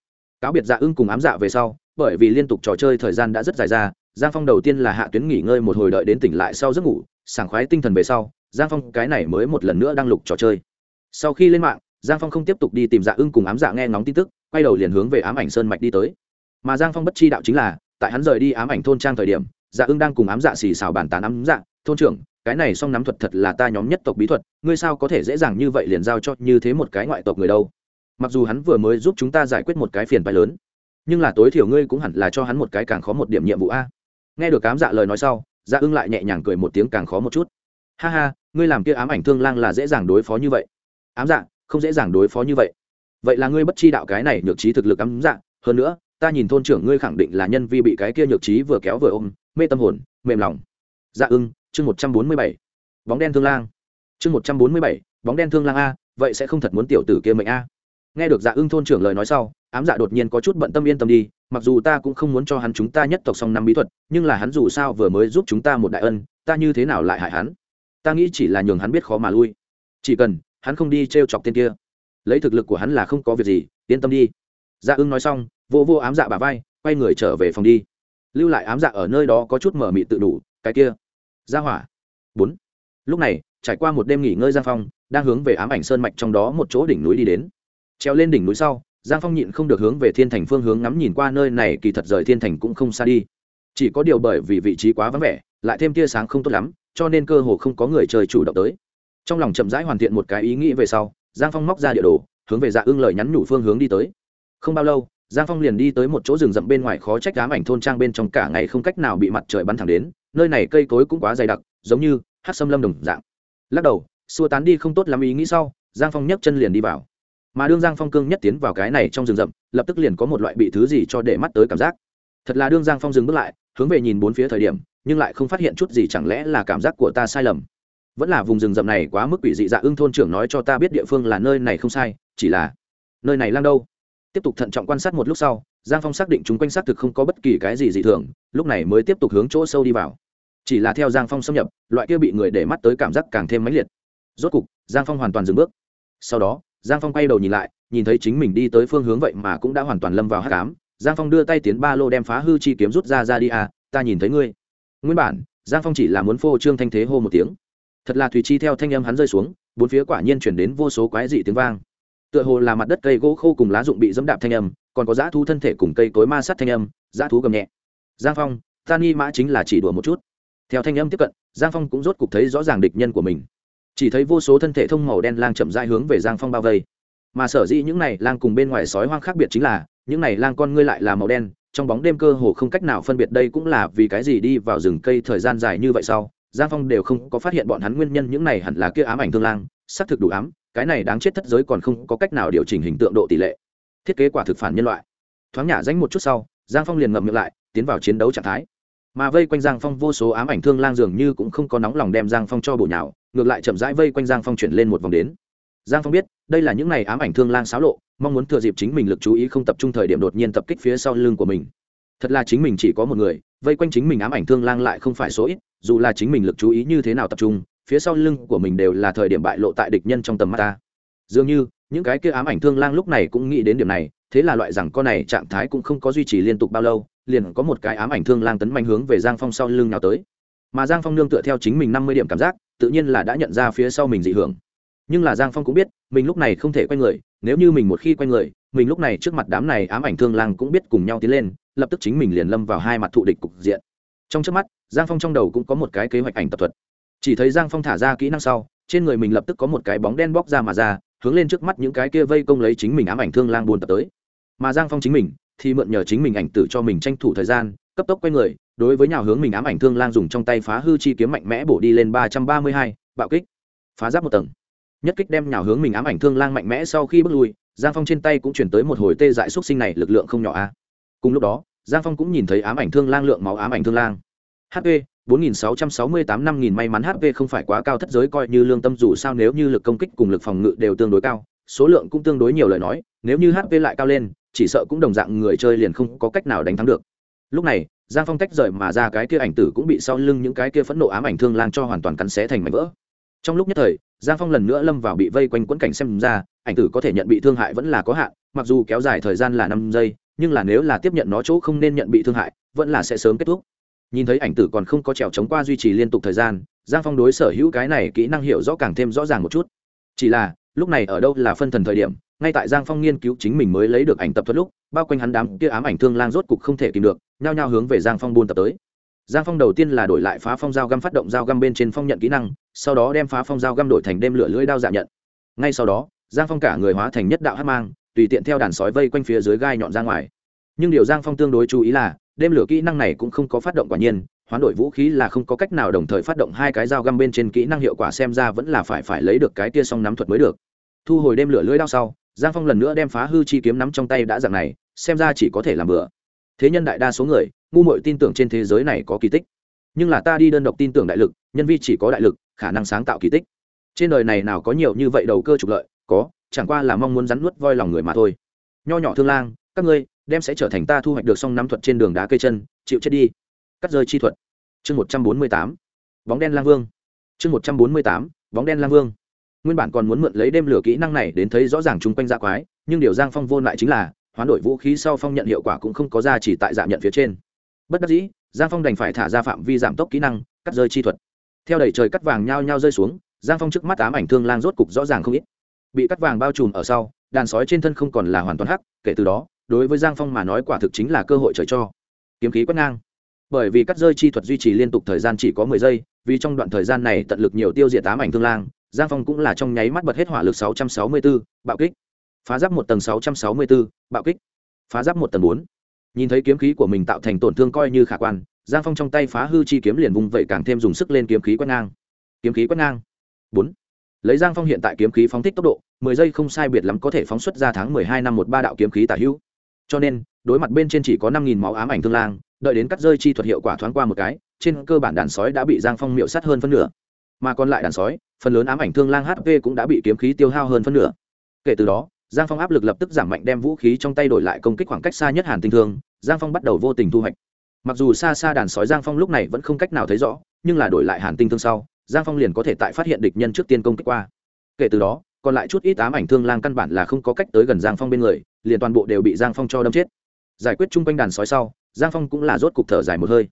Cáo biệt dạ ưng cùng ám dạ về sau, bởi vì liên tục trò chơi thời gian đã rất dài ra, giang phong đầu tiên là hạ tuyến nghỉ ngơi một hồi đợi đến tỉnh lại sau giấc ngủ, sảng khoái tinh thần về sau, giang phong cái này mới một lần nữa đăng lục trò chơi. Sau khi lên mạng, giang phong không tiếp tục đi tìm dạ ưng cùng ám dạ nghe ngóng tin tức, quay đầu liền hướng về ám ảnh sơn mạch đi tới mà giang phong bất chi đạo chính là, tại hắn rời đi ám ảnh thôn trang thời điểm dạ ưng đang cùng ám dạ xì xào bàn tán ám dạ thôn trưởng, cái này song nắm thuật thật là ta nhóm nhất tộc bí thuật, ngươi sao có thể dễ dàng như vậy liền giao cho như thế một cái ngoại tộc người đâu? Mặc dù hắn vừa mới giúp chúng ta giải quyết một cái phiền phái lớn, nhưng là tối thiểu ngươi cũng hẳn là cho hắn một cái càng khó một điểm nhiệm vụ a. Nghe được cám dạ lời nói sau dạ ưng lại nhẹ nhàng cười một tiếng càng khó một chút. Ha ha, ngươi làm kia ám ảnh thương lang là dễ dàng đối phó như vậy. Ám dạ không dễ dàng đối phó như vậy. Vậy là ngươi bất chi đạo cái này nhược trí thực lực ám dạ hơn nữa ta nhìn thôn trưởng ngươi khẳng định là nhân vi bị cái kia nhược trí vừa kéo vừa ôm, mê tâm hồn, mềm lòng. Dạ ưng, chương một trăm bốn mươi bảy. Bóng đen thương lang. Chương một trăm bốn mươi bảy, bóng đen thương lang a, vậy sẽ không thật muốn tiểu tử kia mệnh a. Nghe được dạ ưng thôn trưởng lời nói sau, ám dạ đột nhiên có chút bận tâm yên tâm đi, mặc dù ta cũng không muốn cho hắn chúng ta nhất tộc song năm bí thuật, nhưng là hắn dù sao vừa mới giúp chúng ta một đại ân, ta như thế nào lại hại hắn? Ta nghĩ chỉ là nhường hắn biết khó mà lui. Chỉ cần, hắn không đi t r e o chọc tên kia. Lấy thực lực của hắn là không có việc gì, yên tâm đi. Dạ ưng nói xong vô vô ám dạ bà vai, quay người trở về phòng đi. Lưu lại ám dạ ở nơi đó có chút mở mị tự đủ, cái kia. Ra hỏa. Bốn. Lúc này, trải qua một đêm nghỉ ngơi giang phong, đang hướng về ám ảnh sơn mạch trong đó một chỗ đỉnh núi đi đến. Treo lên đỉnh núi sau, giang phong nhịn không được hướng về thiên thành phương hướng ngắm nhìn qua nơi này, kỳ thật rời thiên thành cũng không xa đi. Chỉ có điều bởi vì vị trí quá vắng vẻ, lại thêm tia sáng không tốt lắm, cho nên cơ hồ không có người chơi chủ động tới. Trong lòng chậm rãi hoàn thiện một cái ý nghĩ về sau, giang phong móc ra địa đồ, hướng về dạ ưng lời nhắn nhủ phương hướng đi tới. Không bao lâu giang phong liền đi tới một chỗ rừng rậm bên ngoài khó trách đám ảnh thôn trang bên trong cả ngày không cách nào bị mặt trời bắn thẳng đến, nơi này cây cối cũng quá dày đặc, giống như hát xâm lâm đồng dạng. Lắc đầu, xua tán đi không tốt lắm ý nghĩ sau, giang phong nhấc chân liền đi vào. Mà đương giang phong cương nhất tiến vào cái này trong rừng rậm, lập tức liền có một loại bị thứ gì cho để mắt tới cảm giác. Thật là đương giang phong dừng bước lại, hướng về nhìn bốn phía thời điểm, nhưng lại không phát hiện chút gì chẳng lẽ là cảm giác của ta sai lầm. Vẫn là vùng rừng rậm này quá mức quỷ dị dạ ưng thôn trưởng nói cho ta biết địa phương là nơi này không sai, chỉ là nơi này lang đâu tiếp tục thận trọng quan sát một lúc sau, giang phong xác định chúng quanh xác thực không có bất kỳ cái gì dị thường, lúc này mới tiếp tục hướng chỗ sâu đi vào. Chỉ là theo giang phong xâm nhập, loại kia bị người để mắt tới cảm giác càng thêm mãnh liệt. Rốt cục, giang phong hoàn toàn dừng bước. Sau đó, giang phong quay đầu nhìn lại, nhìn thấy chính mình đi tới phương hướng vậy mà cũng đã hoàn toàn lâm vào hát cám giang phong đưa tay tiến ba lô đem phá hư chi kiếm rút ra ra đi à ta nhìn thấy ngươi. Nguyên bản, giang phong chỉ là muốn phô trương thanh thế hô một tiếng. Thật là thùy chi theo thanh âm hắn rơi xuống, bốn phía quả nhiên chuyển đến vô số quái dị tiếng vang tựa hồ là mặt đất cây gỗ khô cùng lá rụng bị dẫm đạp thanh âm, còn có dã thú thân thể cùng cây cối ma sát thanh âm, dã thú gầm nhẹ. Giang phong, ta nghi mã chính là chỉ đùa một chút. Theo thanh âm tiếp cận, giang phong cũng rốt cục thấy rõ ràng địch nhân của mình. Chỉ thấy vô số thân thể thông màu đen lang chậm dai hướng về giang phong bao vây. Mà sở dĩ những này lang cùng bên ngoài sói hoang khác biệt chính là, những này lang con ngươi lại là màu đen, trong bóng đêm cơ hồ không cách nào phân biệt đây cũng là vì cái gì đi vào rừng cây thời gian dài như vậy sau. Giang phong đều không có phát hiện bọn hắn nguyên nhân, những này hẳn là kia ám ảnh thương lang, xác thực đủ ám cái này đáng chết thất giới còn không có cách nào điều chỉnh hình tượng độ tỷ lệ. Thiết kế quả thực phản nhân loại. Thoáng nhả danh một chút sau, giang phong liền ngậm miệng lại, tiến vào chiến đấu trạng thái. Mà vây quanh giang phong vô số ám ảnh thương lang dường như cũng không có nóng lòng đem giang phong cho bổ nhào, ngược lại chậm rãi vây quanh giang phong chuyển lên một vòng đến. Giang phong biết, đây là những n à y ám ảnh thương lang xáo lộ, mong muốn thừa dịp chính mình lực chú ý không tập trung thời điểm đột nhiên tập kích phía sau lưng của mình. Thật là chính mình chỉ có một người, vây quanh chính mình ám ảnh thương lang lại không phải số ít, dù là chính mình lực chú ý như thế nào tập trung phía sau lưng của mình đều là thời điểm bại lộ tại địch nhân trong tầm mắt ta. Dường như, những cái kia ám ảnh thương lang lúc này cũng nghĩ đến điểm này, thế là loại rằng con này trạng thái cũng không có duy trì liên tục bao lâu, liền có một cái ám ảnh thương lang tấn manh hướng về giang phong sau lưng nào tới. Mà giang phong nương tựa theo chính mình năm mươi điểm cảm giác, tự nhiên là đã nhận ra phía sau mình dị hưởng. Nhưng là giang phong cũng biết, mình lúc này không thể quay người, nếu như mình một khi quay người, mình lúc này trước mặt đám này ám ảnh thương lang cũng biết cùng nhau tiến lên, lập tức chính mình liền lâm vào hai mặt thụ địch cục diện. Trong trước mắt, giang phong trong đầu cũng có một cái kế hoạch ảnh tập thuật chỉ thấy giang phong thả ra kỹ năng sau, trên người mình lập tức có một cái bóng đen bóc ra mà ra, hướng lên trước mắt những cái kia vây công lấy chính mình ám ảnh thương lang buồn tập tới. Mà giang phong chính mình thì mượn nhờ chính mình ảnh tử cho mình tranh thủ thời gian, cấp tốc quay người, đối với nhào hướng mình ám ảnh thương lang dùng trong tay phá hư chi kiếm mạnh mẽ bổ đi lên ba trăm ba mươi hai, bạo kích, phá giáp một tầng. Nhất kích đem nhào hướng mình ám ảnh thương lang mạnh mẽ sau khi bước lui, giang phong trên tay cũng chuyển tới một hồi tê dại xúc sinh này, lực lượng không nhỏ a. Cùng lúc đó, giang phong cũng nhìn thấy ám ảnh thương lang lượng máu ám ảnh thương lang. Hp 4668 năm nghìn may mắn HP không phải quá cao thất giới coi như lương tâm dù sao nếu như lực công kích cùng lực phòng ngự đều tương đối cao, số lượng cũng tương đối nhiều lời nói, nếu như HP lại cao lên, chỉ sợ cũng đồng dạng người chơi liền không có cách nào đánh thắng được. Lúc này, giang phong tách rời mà ra cái kia ảnh tử cũng bị sau lưng những cái kia phẫn nộ ám ảnh thương lang cho hoàn toàn cắn xé thành mảnh vỡ trong lúc nhất thời giang phong lần nữa lâm vào bị vây quanh quẫn cảnh xem ra ảnh tử có thể nhận bị thương hại vẫn là có hạn mặc dù kéo dài thời gian là năm giây nhưng là nếu là tiếp nhận nó chỗ không nên nhận bị thương hại vẫn là sẽ sớm kết thúc nhìn thấy ảnh tử còn không có trèo chống qua duy trì liên tục thời gian, giang phong đối sở hữu cái này kỹ năng hiểu rõ càng thêm rõ ràng một chút. Chỉ là, lúc này ở đâu là phân thần thời điểm, ngay tại giang phong nghiên cứu chính mình mới lấy được ảnh tập thuật lúc, bao quanh hắn đám kia ám ảnh thương lang rốt cục không thể kìm được, nhao nhao hướng về giang phong buôn tập tới. Giang phong đầu tiên là đổi lại phá phong dao găm phát động dao găm bên trên phong nhận kỹ năng, sau đó đem phá phong dao găm đổi thành đêm lửa lưỡi đao dạ nhận. Ngay sau đó, giang phong cả người hóa thành nhất đạo hát mang, tùy tiện theo đàn sói vây quanh phía dưới gai nhọn ra ngoài. Nhưng điều giang phong tương đối chú ý là đêm lửa kỹ năng này cũng không có phát động quả nhiên, hoán đổi vũ khí là không có cách nào đồng thời phát động hai cái dao găm bên trên kỹ năng hiệu quả xem ra vẫn là phải phải lấy được cái tia song nắm thuật mới được. Thu hồi đêm lửa lưỡi đao sau, giang phong lần nữa đem phá hư chi kiếm nắm trong tay đã dạng này, xem ra chỉ có thể làm bừa. Thế nhân đại đa số người, ngu muội tin tưởng trên thế giới này có kỳ tích. Nhưng là ta đi đơn độc tin tưởng đại lực, nhân vi chỉ có đại lực, khả năng sáng tạo kỳ tích. Trên đời này nào có nhiều như vậy đầu cơ trục lợi, có, chẳng qua là mong muốn rắn nuốt voi lòng người mà thôi. Nho nhỏ thương lang, các ngươi đem sẽ trở thành ta thu hoạch được song nắm thuật trên đường đá cây chân, chịu chết đi. Cắt rơi chi thuật. Chương một trăm bốn mươi tám. Bóng đen lang vương. Chương một trăm bốn mươi tám. Bóng đen lang vương. Nguyên bản còn muốn mượn lấy đêm lửa kỹ năng này đến thấy rõ ràng chung quanh dạ quái, nhưng điều giang phong vô lại chính là, hoán đổi vũ khí sau phong nhận hiệu quả cũng không có ra chỉ tại dạ nhận phía trên. Bất đắc dĩ, giang phong đành phải thả ra phạm vi giảm tốc kỹ năng, cắt rơi chi thuật. Theo đẩy trời cắt vàng nhao nhao rơi xuống, giang phong trước mắt ám ảnh thương lang rốt cục rõ ràng không ít. Bị cắt vàng bao trùm ở sau, đàn sói trên thân không còn là hoàn toàn hắc, kể từ đó đối với giang phong mà nói quả thực chính là cơ hội trời cho. Kiếm khí quét ngang. Bởi vì cắt rơi chi thuật duy trì liên tục thời gian chỉ có mười giây vì trong đoạn thời gian này tận lực nhiều tiêu diệt tám ảnh thương lang giang phong cũng là trong nháy mắt bật hết hỏa lực sáu trăm sáu mươi 664, bạo kích. Phá giáp một tầng sáu trăm sáu mươi 664, bạo kích. Phá giáp một tầng bốn. Nhìn thấy kiếm khí của mình tạo thành tổn thương coi như khả quan giang phong trong tay phá hư chi kiếm liền vùng vậy càng thêm dùng sức lên kiếm khí quét ngang. Kiếm khí quét ngang. Bốn. Lấy giang phong hiện tại kiếm khí phóng thích tốc độ mười giây không sai biệt lắm có thể phóng xuất ra tháng mười hai năm một ba đạo kiếm khí tả hữu cho nên, đối mặt bên trên chỉ có năm nghìn máu ám ảnh thương lang, đợi đến cắt rơi chi thuật hiệu quả thoáng qua một cái, trên cơ bản đàn sói đã bị giang phong miệu sát hơn phân nửa. Mà còn lại đàn sói, phần lớn ám ảnh thương lang hp cũng đã bị kiếm khí tiêu hao hơn phân nửa. Kể từ đó, giang phong áp lực lập tức giảm mạnh đem vũ khí trong tay đổi lại công kích khoảng cách xa nhất hàn tinh thương, giang phong bắt đầu vô tình thu hoạch. Mặc dù xa xa đàn sói giang phong lúc này vẫn không cách nào thấy rõ, nhưng là đổi lại hàn tinh thương sau, giang phong liền có thể tại phát hiện địch nhân trước tiên công kích qua. Kể từ đó còn lại chút ít ám ảnh thương lang căn bản là không có cách tới gần giang phong bên người, liền toàn bộ đều bị giang phong cho đâm chết. Giải quyết chung quanh đàn sói sau, giang phong cũng là rốt cục thở dài một hơi.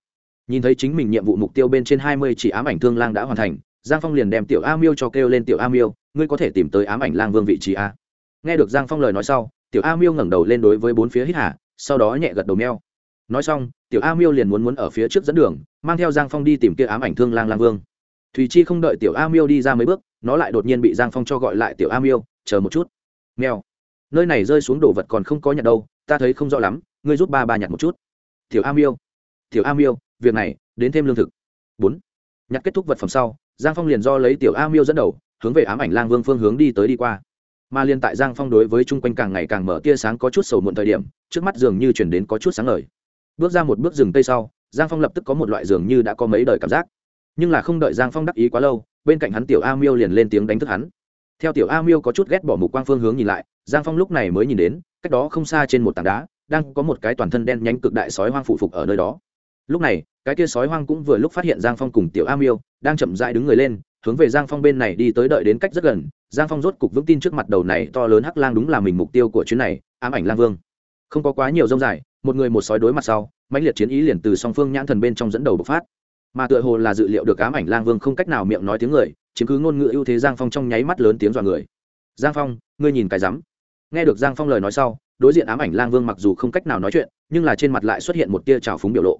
Nhìn thấy chính mình nhiệm vụ mục tiêu bên trên hai mươi chỉ ám ảnh thương lang đã hoàn thành, giang phong liền đem tiểu a miêu cho kêu lên, tiểu a miêu, ngươi có thể tìm tới ám ảnh lang vương vị trí a? Nghe được giang phong lời nói sau, tiểu a miêu ngẩng đầu lên đối với bốn phía hít hà, sau đó nhẹ gật đầu meo nói xong, tiểu a miêu liền muốn muốn ở phía trước dẫn đường, mang theo giang phong đi tìm kia ám ảnh thương lang lang vương. Thùy chi không đợi tiểu a miêu đi ra mấy bước nó lại đột nhiên bị giang phong cho gọi lại tiểu a miêu chờ một chút. Meo nơi này rơi xuống đồ vật còn không có nhặt đâu, ta thấy không rõ lắm, ngươi giúp ba ba nhặt một chút. Tiểu a miêu tiểu a miêu việc này, đến thêm lương thực. Bốn, nhặt kết thúc vật phẩm sau, giang phong liền do lấy tiểu a miêu dẫn đầu, hướng về ám ảnh lang vương phương hướng đi tới đi qua. Mà liên tại giang phong đối với chung quanh càng ngày càng mở tia sáng có chút sầu muộn thời điểm, trước mắt dường như chuyển đến có chút sáng ngời. Bước ra một bước rừng tây sau, giang phong lập tức có một loại dường như đã có mấy đời cảm giác nhưng là không đợi giang phong đắc ý quá lâu, bên cạnh hắn tiểu a miêu liền lên tiếng đánh thức hắn. Theo tiểu a miêu có chút ghét bỏ mục quang phương hướng nhìn lại, giang phong lúc này mới nhìn đến, cách đó không xa trên một tảng đá, đang có một cái toàn thân đen nhánh cực đại sói hoang phụ phục ở nơi đó. Lúc này, cái kia sói hoang cũng vừa lúc phát hiện giang phong cùng tiểu a miêu đang chậm dại đứng người lên, hướng về giang phong bên này đi tới đợi đến cách rất gần. Giang phong rốt cục vững tin trước mặt đầu này to lớn hắc lang đúng là mình mục tiêu của chuyến này, ám ảnh lang vương. Không có quá nhiều rông dài, một người một sói đối mặt sau, mãnh liệt chiến ý liền từ song phương nhãn thần bên trong dẫn đầu bộc phát mà tựa hồ là dự liệu được ám ảnh lang vương không cách nào miệng nói tiếng người, chiếm cứ ngôn ngữ ưu thế giang phong trong nháy mắt lớn tiếng dọa người. Giang phong, ngươi nhìn cái rắm. Nghe được giang phong lời nói sau, đối diện ám ảnh lang vương mặc dù không cách nào nói chuyện, nhưng là trên mặt lại xuất hiện một tia trào phúng biểu lộ.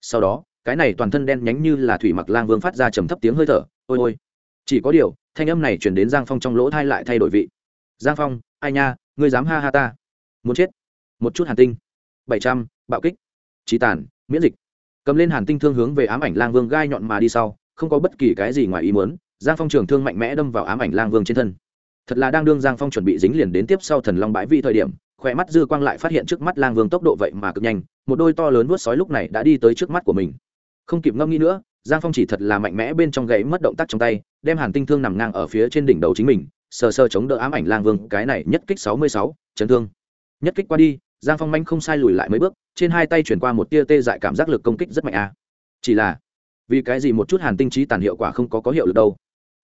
Sau đó, cái này toàn thân đen nhánh như là thủy mặc lang vương phát ra trầm thấp tiếng hơi thở, ôi ôi. Chỉ có điều, thanh âm này chuyển đến giang phong trong lỗ thai lại thay đổi vị. Giang phong, ai nha, ngươi dám ha ha ta? Muốn chết. Một chút hàn tinh. Bảy trăm, bạo kích. Trí tàn, miễn dịch cầm lên hàn tinh thương hướng về ám ảnh lang vương gai nhọn mà đi sau, không có bất kỳ cái gì ngoài ý muốn, giang phong trường thương mạnh mẽ đâm vào ám ảnh lang vương trên thân. Thật là đang đương giang phong chuẩn bị dính liền đến tiếp sau thần long bãi vi thời điểm khỏe mắt dư quang lại phát hiện trước mắt lang vương tốc độ vậy mà cực nhanh, một đôi to lớn vuốt sói lúc này đã đi tới trước mắt của mình. Không kịp ngâm nghĩ nữa, giang phong chỉ thật là mạnh mẽ bên trong gãy mất động tác trong tay, đem hàn tinh thương nằm ngang ở phía trên đỉnh đầu chính mình, sờ sờ chống đỡ ám ảnh lang vương, cái này nhất kích sáu mươi sáu, chấn thương. Nhất kích qua đi, giang phong manh không sai lùi lại mấy bước trên hai tay chuyển qua một tia tê dại cảm giác lực công kích rất mạnh a. À. chỉ là, vì cái gì một chút hàn tinh trí tàn hiệu quả không có có hiệu lực đâu?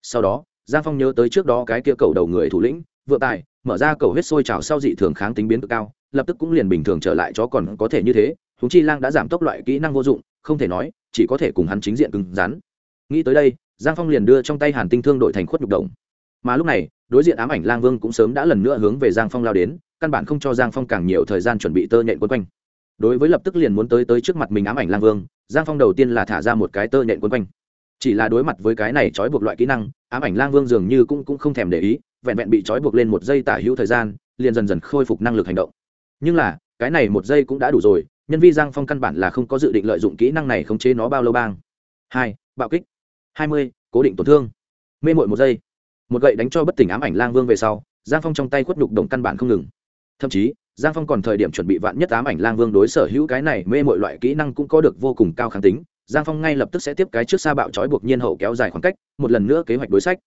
Sau đó, giang phong nhớ tới trước đó cái kia cầu đầu người thủ lĩnh, vượng tài, mở ra cầu huyết sôi trào sau dị thường kháng tính biến cực cao, lập tức cũng liền bình thường trở lại chó còn có thể như thế húng chi lang đã giảm tốc loại kỹ năng vô dụng, không thể nói, chỉ có thể cùng hắn chính diện cứng rắn. Nghĩ tới đây, giang phong liền đưa trong tay hàn tinh thương đội thành khuất nhục đồng. Mà lúc này, đối diện ám ảnh lang vương cũng sớm đã lần nữa hướng về giang phong lao đến, căn bản không cho giang phong càng nhiều thời gian chuẩn bị tơ nhện quân quanh đối với lập tức liền muốn tới tới trước mặt mình ám ảnh lang vương giang phong đầu tiên là thả ra một cái tơ nhện quấn quanh. Chỉ là đối mặt với cái này trói buộc loại kỹ năng ám ảnh lang vương dường như cũng, cũng không thèm để ý vẹn vẹn bị trói buộc lên một giây tả hữu thời gian liền dần dần khôi phục năng lực hành động. Nhưng là cái này một giây cũng đã đủ rồi nhân vi giang phong căn bản là không có dự định lợi dụng kỹ năng này khống chế nó bao lâu bang. Hai bạo kích. Hai mươi cố định tổn thương. Mê mội một giây. Một gậy đánh cho bất tỉnh ám ảnh lang vương về sau giang phong trong tay khuất nhục đồng căn bản không ngừng. Thậm chí giang phong còn thời điểm chuẩn bị vạn nhất ám ảnh lang vương đối sở hữu cái này mê mọi loại kỹ năng cũng có được vô cùng cao kháng tính, giang phong ngay lập tức sẽ tiếp cái trước xa bạo trói buộc nhiên hậu kéo dài khoảng cách, một lần nữa kế hoạch đối sách.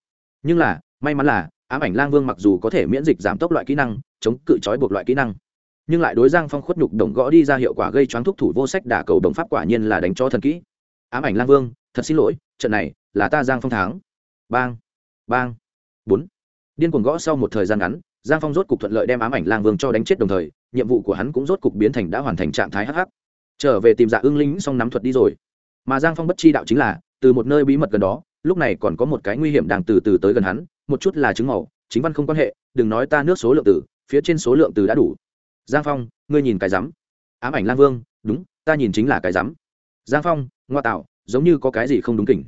Nhưng là, may mắn là, ám ảnh lang vương mặc dù có thể miễn dịch giảm tốc loại kỹ năng, chống cự trói buộc loại kỹ năng, nhưng lại đối giang phong khuất nhục đồng gõ đi ra hiệu quả gây choáng thúc thủ vô sách đả cầu đồng pháp quả nhiên là đánh cho thần kỹ. Ám ảnh lang vương, thật xin lỗi, trận này là ta giang phong thắng. Bang bang, bốn. Điên cuồng gõ sau một thời gian ngắn giang phong rốt cục thuận lợi đem ám ảnh lang vương cho đánh chết đồng thời, nhiệm vụ của hắn cũng rốt cục biến thành đã hoàn thành trạng thái hh trở về tìm dạ ưng lính xong nắm thuật đi rồi. Mà giang phong bất chi đạo chính là, từ một nơi bí mật gần đó, lúc này còn có một cái nguy hiểm đang từ từ tới gần hắn, một chút là chứng màu, chính văn không quan hệ, đừng nói ta nước số lượng từ, phía trên số lượng từ đã đủ. Giang phong, ngươi nhìn cái rắm. Ám ảnh lang vương, đúng, ta nhìn chính là cái rắm. Giang phong, ngoa tạo, giống như có cái gì không đúng kỉnh.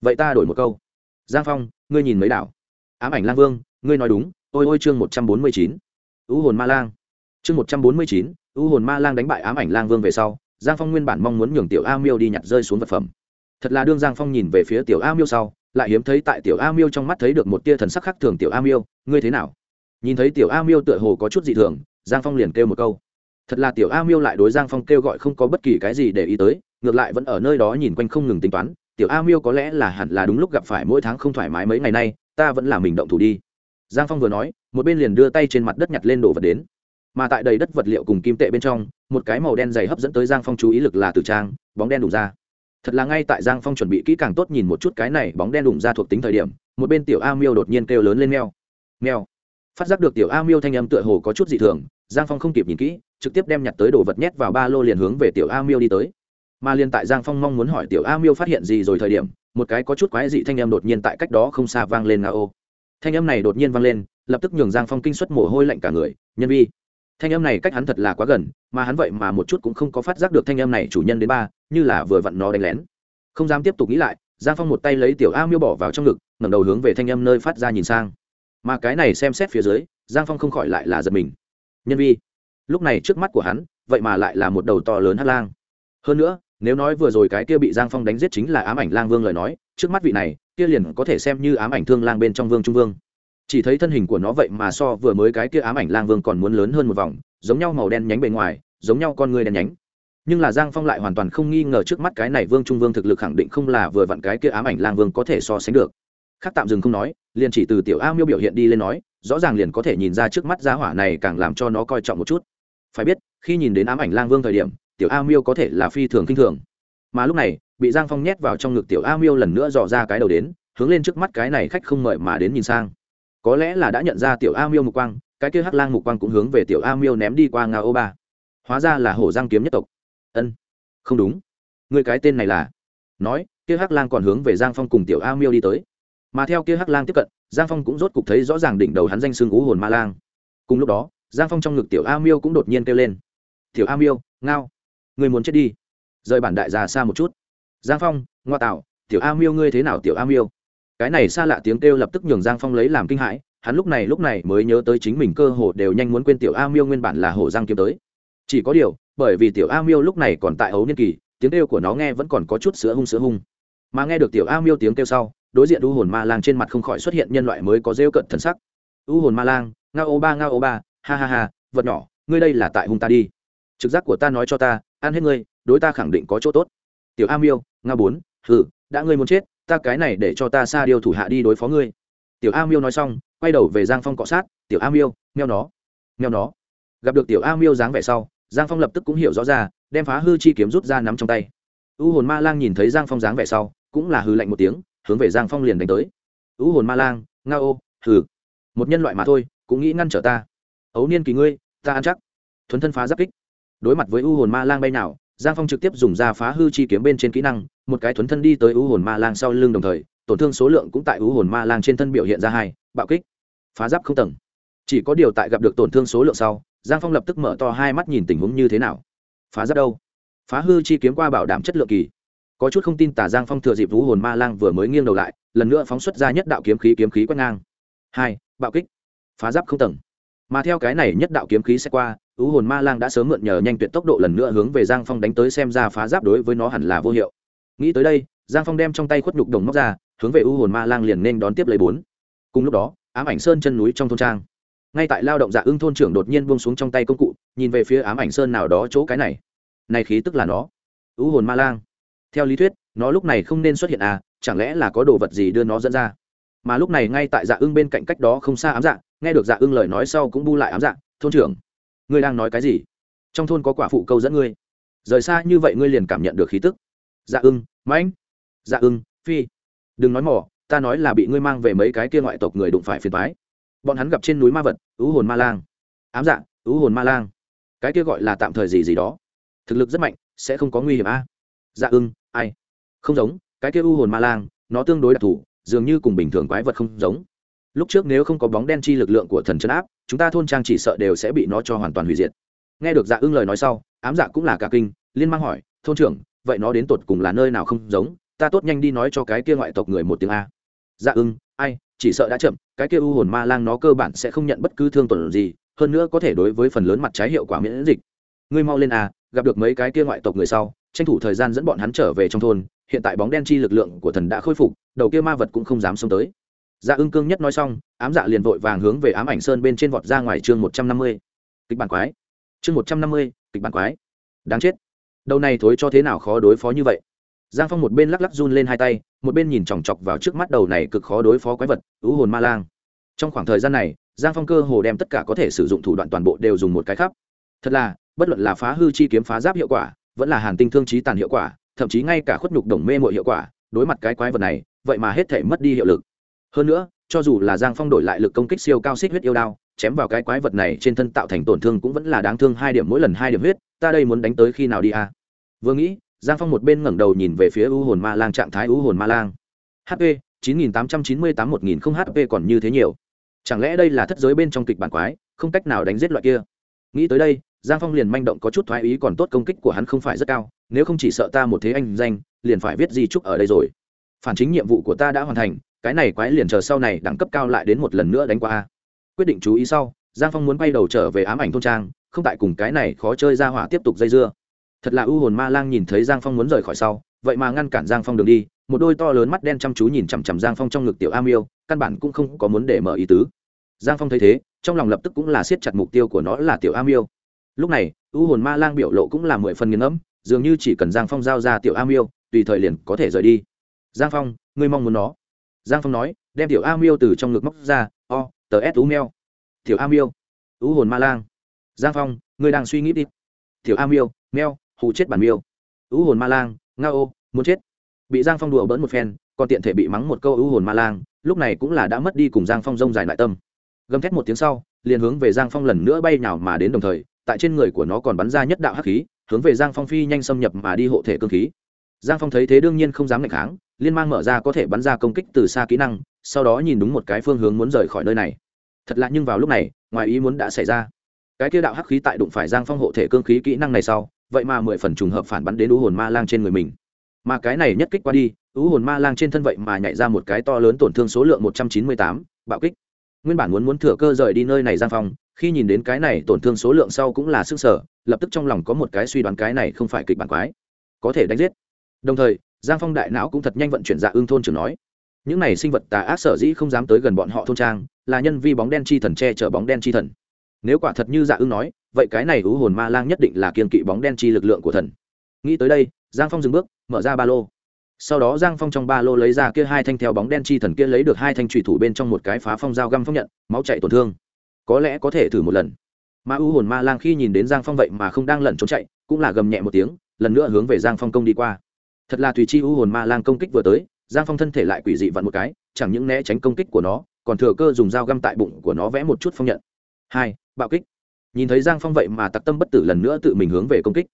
Vậy ta đổi một câu. Giang phong, ngươi nhìn mấy đảo? Ám ảnh lang vương, ngươi nói đúng ôi ôi chương một trăm bốn mươi chín ưu hồn ma lang. Chương một trăm bốn mươi chín ưu hồn ma lang đánh bại ám ảnh lang vương về sau, giang phong nguyên bản mong muốn nhường tiểu a miêu đi nhặt rơi xuống vật phẩm. Thật là đương giang phong nhìn về phía tiểu a miêu sau, lại hiếm thấy tại tiểu a miêu trong mắt thấy được một tia thần sắc khác thường tiểu a miêu, ngươi thế nào? Nhìn thấy tiểu a miêu tựa hồ có chút dị thường, giang phong liền kêu một câu. Thật là tiểu a miêu lại đối giang phong kêu gọi không có bất kỳ cái gì để ý tới, ngược lại vẫn ở nơi đó nhìn quanh không ngừng tính toán, tiểu a miêu có lẽ là hẳn là đúng lúc gặp phải mỗi tháng không thoải mái mấy ngày nay, ta vẫn là mình động thủ đi giang phong vừa nói, một bên liền đưa tay trên mặt đất nhặt lên đồ vật đến. Mà tại đầy đất vật liệu cùng kim tệ bên trong, một cái màu đen dày hấp dẫn tới giang phong chú ý lực là từ trang, bóng đen đủ ra. Thật là ngay tại giang phong chuẩn bị kỹ càng tốt nhìn một chút cái này bóng đen đủ ra thuộc tính thời điểm, một bên tiểu a miêu đột nhiên kêu lớn lên meo. Meo. Phát giác được tiểu a miêu thanh âm tựa hồ có chút dị thường, giang phong không kịp nhìn kỹ, trực tiếp đem nhặt tới đồ vật nhét vào ba lô liền hướng về tiểu a miêu đi tới. Mà liền tại giang phong mong muốn hỏi tiểu a miêu phát hiện gì rồi thời điểm, một cái có chút quái dị thanh âm đột nhiên tại cách đó không xa vang lên nga ô thanh âm này đột nhiên vang lên, lập tức nhường giang phong kinh xuất mồ hôi lạnh cả người, nhân vi. Thanh âm này cách hắn thật là quá gần, mà hắn vậy mà một chút cũng không có phát giác được thanh âm này chủ nhân đến ba, như là vừa vặn nó đánh lén. Không dám tiếp tục nghĩ lại, giang phong một tay lấy tiểu a miêu bỏ vào trong ngực, ngẩng đầu hướng về thanh âm nơi phát ra nhìn sang. Mà cái này xem xét phía dưới, giang phong không khỏi lại là giật mình. Nhân vi. Lúc này trước mắt của hắn, vậy mà lại là một đầu to lớn hát lang. Hơn nữa, nếu nói vừa rồi cái kia bị giang phong đánh giết chính là ám ảnh lang vương lời nói, trước mắt vị này kia liền có thể xem như ám ảnh thương lang bên trong vương trung vương. Chỉ thấy thân hình của nó vậy mà so vừa mới cái kia ám ảnh lang vương còn muốn lớn hơn một vòng, giống nhau màu đen nhánh bề ngoài, giống nhau con người đen nhánh. Nhưng là giang phong lại hoàn toàn không nghi ngờ trước mắt cái này vương trung vương thực lực khẳng định không là vừa vặn cái kia ám ảnh lang vương có thể so sánh được. Khác tạm dừng không nói, liền chỉ từ tiểu a miêu biểu hiện đi lên nói, rõ ràng liền có thể nhìn ra trước mắt giá hỏa này càng làm cho nó coi trọng một chút. Phải biết, khi nhìn đến ám ảnh lang vương thời điểm, tiểu a miêu có thể là phi thường kinh thường. Mà lúc này bị giang phong nhét vào trong ngực tiểu a miêu lần nữa dò ra cái đầu đến, hướng lên trước mắt cái này khách không mời mà đến nhìn sang. Có lẽ là đã nhận ra tiểu a miêu mục quang, cái kia hắc lang mục quang cũng hướng về tiểu a miêu ném đi qua ngao ô ba. Hóa ra là hổ giang kiếm nhất tộc. Ân, không đúng. Người cái tên này là? Nói, kia hắc lang còn hướng về giang phong cùng tiểu a miêu đi tới. Mà theo kia hắc lang tiếp cận, giang phong cũng rốt cục thấy rõ ràng đỉnh đầu hắn danh xương ú hồn ma lang. Cùng lúc đó, giang phong trong ngực tiểu a miêu cũng đột nhiên kêu lên. Tiểu a miêu, ngao. Người muốn chết đi. Rời bản đại già xa một chút giang phong, ngoa tạo tiểu a miêu ngươi thế nào tiểu a miêu? Cái này xa lạ tiếng kêu lập tức nhường giang phong lấy làm kinh hãi, hắn lúc này lúc này mới nhớ tới chính mình cơ hồ đều nhanh muốn quên tiểu a miêu nguyên bản là hổ giang kiếm tới. Chỉ có điều, bởi vì tiểu a miêu lúc này còn tại ấu niên kỳ, tiếng kêu của nó nghe vẫn còn có chút sữa hung sữa hung. Mà nghe được tiểu a miêu tiếng kêu sau, đối diện u hồn ma lang trên mặt không khỏi xuất hiện nhân loại mới có rêu cận thần sắc. U hồn ma lang nga ô ba nga ô ba, ha ha ha, vật nhỏ, ngươi đây là tại hung ta đi. Trực giác của ta nói cho ta, ăn hết ngươi, đối ta khẳng định có chỗ tốt tiểu a miêu, nga bốn, hừ, đã ngươi muốn chết, ta cái này để cho ta xa điều thủ hạ đi đối phó ngươi. Tiểu a miêu nói xong, quay đầu về giang phong cọ sát, tiểu a miêu, meo nó meo nó. Gặp được tiểu a miêu dáng vẻ sau, giang phong lập tức cũng hiểu rõ ra, đem phá hư chi kiếm rút ra nắm trong tay. U hồn ma lang nhìn thấy giang phong dáng vẻ sau, cũng là hư lạnh một tiếng, hướng về giang phong liền đánh tới. U hồn ma lang, nga ô, hừ. Một nhân loại mà thôi, cũng nghĩ ngăn trở ta. Ấu niên kỳ ngươi, ta ăn chắc. Thuấn thân phá giáp kích. Đối mặt với u hồn ma lang bay nào giang phong trực tiếp dùng ra phá hư chi kiếm bên trên kỹ năng, một cái thuấn thân đi tới ưu hồn ma lang sau lưng đồng thời, tổn thương số lượng cũng tại ưu hồn ma lang trên thân biểu hiện ra hai, bạo kích, phá giáp không tầng. Chỉ có điều tại gặp được tổn thương số lượng sau, giang phong lập tức mở to hai mắt nhìn tình huống như thế nào. Phá giáp đâu? Phá hư chi kiếm qua bảo đảm chất lượng kỳ. Có chút không tin tả giang phong thừa dịp vũ hồn ma lang vừa mới nghiêng đầu lại, lần nữa phóng xuất ra nhất đạo kiếm khí kiếm khí quét ngang. Hai, bạo kích, phá giáp không tầng. Mà theo cái này nhất đạo kiếm khí sẽ qua ưu hồn ma lang đã sớm mượn nhờ nhanh tuyệt tốc độ lần nữa hướng về giang phong đánh tới xem ra phá giáp đối với nó hẳn là vô hiệu. Nghĩ tới đây, giang phong đem trong tay khuất nhục đồng móc ra, hướng về ưu hồn ma lang liền nên đón tiếp lấy bốn. Cùng lúc đó, ám ảnh sơn chân núi trong thôn trang. Ngay tại lao động dạ ưng thôn trưởng đột nhiên buông xuống trong tay công cụ, nhìn về phía ám ảnh sơn nào đó chỗ cái này. Này khí tức là nó. Ưu hồn ma lang. Theo lý thuyết, nó lúc này không nên xuất hiện à chẳng lẽ là có đồ vật gì đưa nó dẫn ra? Mà lúc này ngay tại dạ ưng bên cạnh cách đó không xa ám dạ nghe được dạ ưng lời nói sau cũng bu lại ám dạ thôn trưởng ngươi đang nói cái gì? Trong thôn có quả phụ câu dẫn ngươi. Rời xa như vậy ngươi liền cảm nhận được khí tức. Dạ ưng, mãnh. Dạ ưng, phi. Đừng nói mỏ ta nói là bị ngươi mang về mấy cái kia ngoại tộc người đụng phải phiền thoái bọn hắn gặp trên núi ma vật, ứ hồn ma lang. Ám dạ ứ hồn ma lang. Cái kia gọi là tạm thời gì gì đó. Thực lực rất mạnh, sẽ không có nguy hiểm a. À? dạ ưng, ai? Không giống, cái kia u hồn ma lang, nó tương đối đặc thù, dường như cùng bình thường quái vật không giống. Lúc trước nếu không có bóng đen chi lực lượng của thần chân áp chúng ta thôn trang chỉ sợ đều sẽ bị nó cho hoàn toàn hủy diệt. Nghe được dạ ưng lời nói sau, ám dạ cũng là cả kinh, liên mang hỏi, thôn trưởng, vậy nó đến tột cùng là nơi nào không giống? Ta tốt nhanh đi nói cho cái kia ngoại tộc người một tiếng a. Dạ ưng, ai, chỉ sợ đã chậm, cái kia u hồn ma lang nó cơ bản sẽ không nhận bất cứ thương tổn gì, hơn nữa có thể đối với phần lớn mặt trái hiệu quả miễn dịch. Ngươi mau lên a, gặp được mấy cái kia ngoại tộc người sau, tranh thủ thời gian dẫn bọn hắn trở về trong thôn, hiện tại bóng đen chi lực lượng của thần đã khôi phục, đầu kia ma vật cũng không dám xông tới dạ ưng cương nhất nói xong, ám dạ liền vội vàng hướng về ám ảnh sơn bên trên vọt ra ngoài chương một trăm năm mươi. Kịch bản quái. Chương một trăm năm mươi, kịch bản quái. Đáng chết. Đầu này thối cho thế nào khó đối phó như vậy? Giang phong một bên lắc lắc run lên hai tay, một bên nhìn chòng chọc vào trước mắt đầu này cực khó đối phó quái vật, ứ hồn ma lang. Trong khoảng thời gian này, giang phong cơ hồ đem tất cả có thể sử dụng thủ đoạn toàn bộ đều dùng một cái khắp. Thật là, bất luận là phá hư chi kiếm phá giáp hiệu quả, vẫn là hàn tinh thương trí tàn hiệu quả, thậm chí ngay cả khuất nhục đồng mê mọi hiệu quả, đối mặt cái quái vật này, vậy mà hết thể mất đi hiệu lực hơn nữa, cho dù là giang phong đổi lại lực công kích siêu cao xích huyết yêu đao, chém vào cái quái vật này trên thân tạo thành tổn thương cũng vẫn là đáng thương hai điểm mỗi lần hai điểm huyết, ta đây muốn đánh tới khi nào đi a à? vừa nghĩ, giang phong một bên ngẩng đầu nhìn về phía u hồn ma lang trạng thái u hồn ma lang. Hp chín nghìn tám trăm chín mươi tám một nghìn không hp còn như thế nhiều. Chẳng lẽ đây là thất giới bên trong kịch bản quái, không cách nào đánh giết loại kia? Nghĩ tới đây, giang phong liền manh động có chút thoái ý còn tốt công kích của hắn không phải rất cao, nếu không chỉ sợ ta một thế anh danh, liền phải viết di trúc ở đây rồi phản chính nhiệm vụ của ta đã hoàn thành, cái này quái liền chờ sau này đẳng cấp cao lại đến một lần nữa đánh qua quyết định chú ý sau, giang phong muốn bay đầu trở về ám ảnh thôn trang, không tại cùng cái này khó chơi ra hỏa tiếp tục dây dưa. Thật là ưu hồn ma lang nhìn thấy giang phong muốn rời khỏi sau, vậy mà ngăn cản giang phong đường đi, một đôi to lớn mắt đen chăm chú nhìn chằm chằm giang phong trong ngực tiểu am yêu, căn bản cũng không có muốn để mở ý tứ. Giang phong thấy thế, trong lòng lập tức cũng là siết chặt mục tiêu của nó là tiểu am yêu. Lúc này ưu hồn ma lang biểu lộ cũng là mười phần nghiền ngẫm, dường như chỉ cần giang phong giao ra tiểu am yêu, tùy thời liền có thể rời đi giang phong, ngươi mong muốn nó. Giang phong nói, đem tiểu am yêu từ trong ngực móc ra, o, tờ s, u, meo. Tiểu am yêu ưu hồn ma lang. Giang phong, ngươi đang suy nghĩ đi. Tiểu am yêu meo, hù chết bản miêu. Ú hồn ma lang, nga ô, muốn chết. Bị giang phong đùa bỡn một phen, còn tiện thể bị mắng một câu ú hồn ma lang, lúc này cũng là đã mất đi cùng giang phong rông dài lại tâm. Gầm thét một tiếng sau, liền hướng về giang phong lần nữa bay nào mà đến đồng thời, tại trên người của nó còn bắn ra nhất đạo hắc khí, hướng về giang phong phi nhanh xâm nhập mà đi hộ thể cơ khí. Giang phong thấy thế đương nhiên không dám ngạch kháng liên mang mở ra có thể bắn ra công kích từ xa kỹ năng, sau đó nhìn đúng một cái phương hướng muốn rời khỏi nơi này. Thật lạ nhưng vào lúc này, ngoài ý muốn đã xảy ra. Cái kia đạo hắc khí tại đụng phải giang phong hộ thể cương khí kỹ năng này sau, vậy mà mười phần trùng hợp phản bắn đến ú hồn ma lang trên người mình. Mà cái này nhất kích qua đi ú hồn ma lang trên thân vậy mà nhảy ra một cái to lớn tổn thương số lượng một trăm chín mươi tám, bạo kích. Nguyên bản muốn muốn thừa cơ rời đi nơi này giang phong, khi nhìn đến cái này tổn thương số lượng sau cũng là sức sở, lập tức trong lòng có một cái suy đoán cái này không phải kịch bản quái. Có thể đánh giết. Đồng thời giang phong đại não cũng thật nhanh vận chuyển dạ ương thôn trưởng nói. Những này sinh vật tà ác sở dĩ không dám tới gần bọn họ thôn trang, là nhân vi bóng đen chi thần che chở bóng đen chi thần. Nếu quả thật như dạ ương nói, vậy cái này ú hồn ma lang nhất định là kiên kỵ bóng đen chi lực lượng của thần. Nghĩ tới đây, giang phong dừng bước, mở ra ba lô. Sau đó giang phong trong ba lô lấy ra kia hai thanh theo bóng đen chi thần kia lấy được hai thanh trùy thủ bên trong một cái phá phong dao găm phong nhận, máu chạy tổn thương. Có lẽ có thể thử một lần. Mà u hồn ma lang khi nhìn đến giang phong vậy mà không đang lẩn trốn chạy, cũng là gầm nhẹ một tiếng, lần nữa hướng về giang phong công đi qua thật là tùy chi u hồn ma lang công kích vừa tới, giang phong thân thể lại quỷ dị vặn một cái, chẳng những né tránh công kích của nó, còn thừa cơ dùng dao găm tại bụng của nó vẽ một chút phong nhận. Hai, bạo kích. Nhìn thấy giang phong vậy mà tặc tâm bất tử lần nữa tự mình hướng về công kích.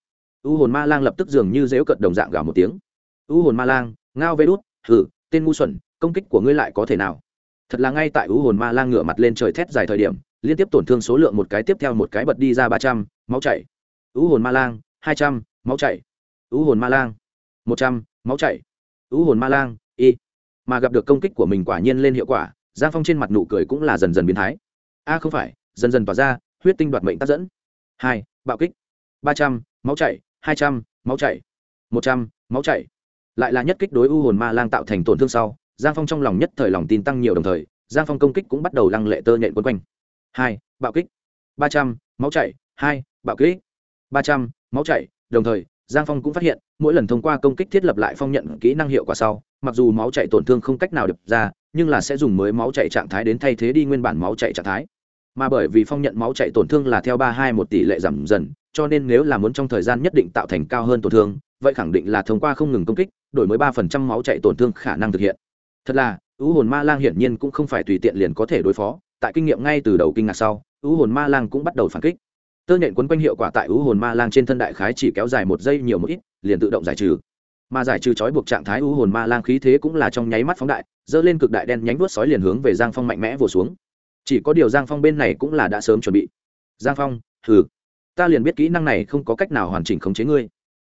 U hồn ma lang lập tức dường như dễu cận đồng dạng gào một tiếng. U hồn ma lang, ngao vê đút, hử, tên ngu xuẩn, công kích của ngươi lại có thể nào? Thật là ngay tại u hồn ma lang ngửa mặt lên trời thét dài thời điểm, liên tiếp tổn thương số lượng một cái tiếp theo một cái bật đi ra ba trăm, máu chảy. U hồn ma lang, hai trăm, máu chảy. U hồn ma lang một trăm, máu chảy. U hồn ma lang, y. Mà gặp được công kích của mình quả nhiên lên hiệu quả, giang phong trên mặt nụ cười cũng là dần dần biến thái. A, không phải, dần dần tỏa ra, huyết tinh đoạt mệnh tác dẫn. Hai, bạo kích. Ba trăm, máu chảy. Hai trăm, máu chảy. Một trăm, máu chảy. Lại là nhất kích đối u hồn ma lang tạo thành tổn thương sau, giang phong trong lòng nhất thời lòng tin tăng nhiều đồng thời, giang phong công kích cũng bắt đầu lăng lệ tơ nhện quấn quanh. Hai, bạo kích. Ba trăm, máu chảy. Hai, bạo kích. Ba trăm, máu chảy. Đồng thời giang phong cũng phát hiện, mỗi lần thông qua công kích thiết lập lại phong nhận kỹ năng hiệu quả sau, mặc dù máu chạy tổn thương không cách nào đập ra, nhưng là sẽ dùng mới máu chạy trạng thái đến thay thế đi nguyên bản máu chạy trạng thái. Mà bởi vì phong nhận máu chạy tổn thương là theo ba hai một tỷ lệ giảm dần, cho nên nếu là muốn trong thời gian nhất định tạo thành cao hơn tổn thương, vậy khẳng định là thông qua không ngừng công kích, đổi mới ba phần trăm máu chạy tổn thương khả năng thực hiện. Thật là ưu hồn ma lang hiển nhiên cũng không phải tùy tiện liền có thể đối phó, tại kinh nghiệm ngay từ đầu kinh ngạc sau ưu hồn ma lang cũng bắt đầu phản kích tơ nhện quấn quanh hiệu quả tại u hồn ma lang trên thân đại khái chỉ kéo dài một giây nhiều một ít, liền tự động giải trừ. Mà giải trừ trói buộc trạng thái u hồn ma lang khí thế cũng là trong nháy mắt phóng đại dơ lên cực đại đen nhánh vuốt sói liền hướng về giang phong mạnh mẽ vồ xuống. Chỉ có điều giang phong bên này cũng là đã sớm chuẩn bị. Giang phong, hừ, ta liền biết kỹ năng này không có cách nào hoàn chỉnh khống chế ngươi.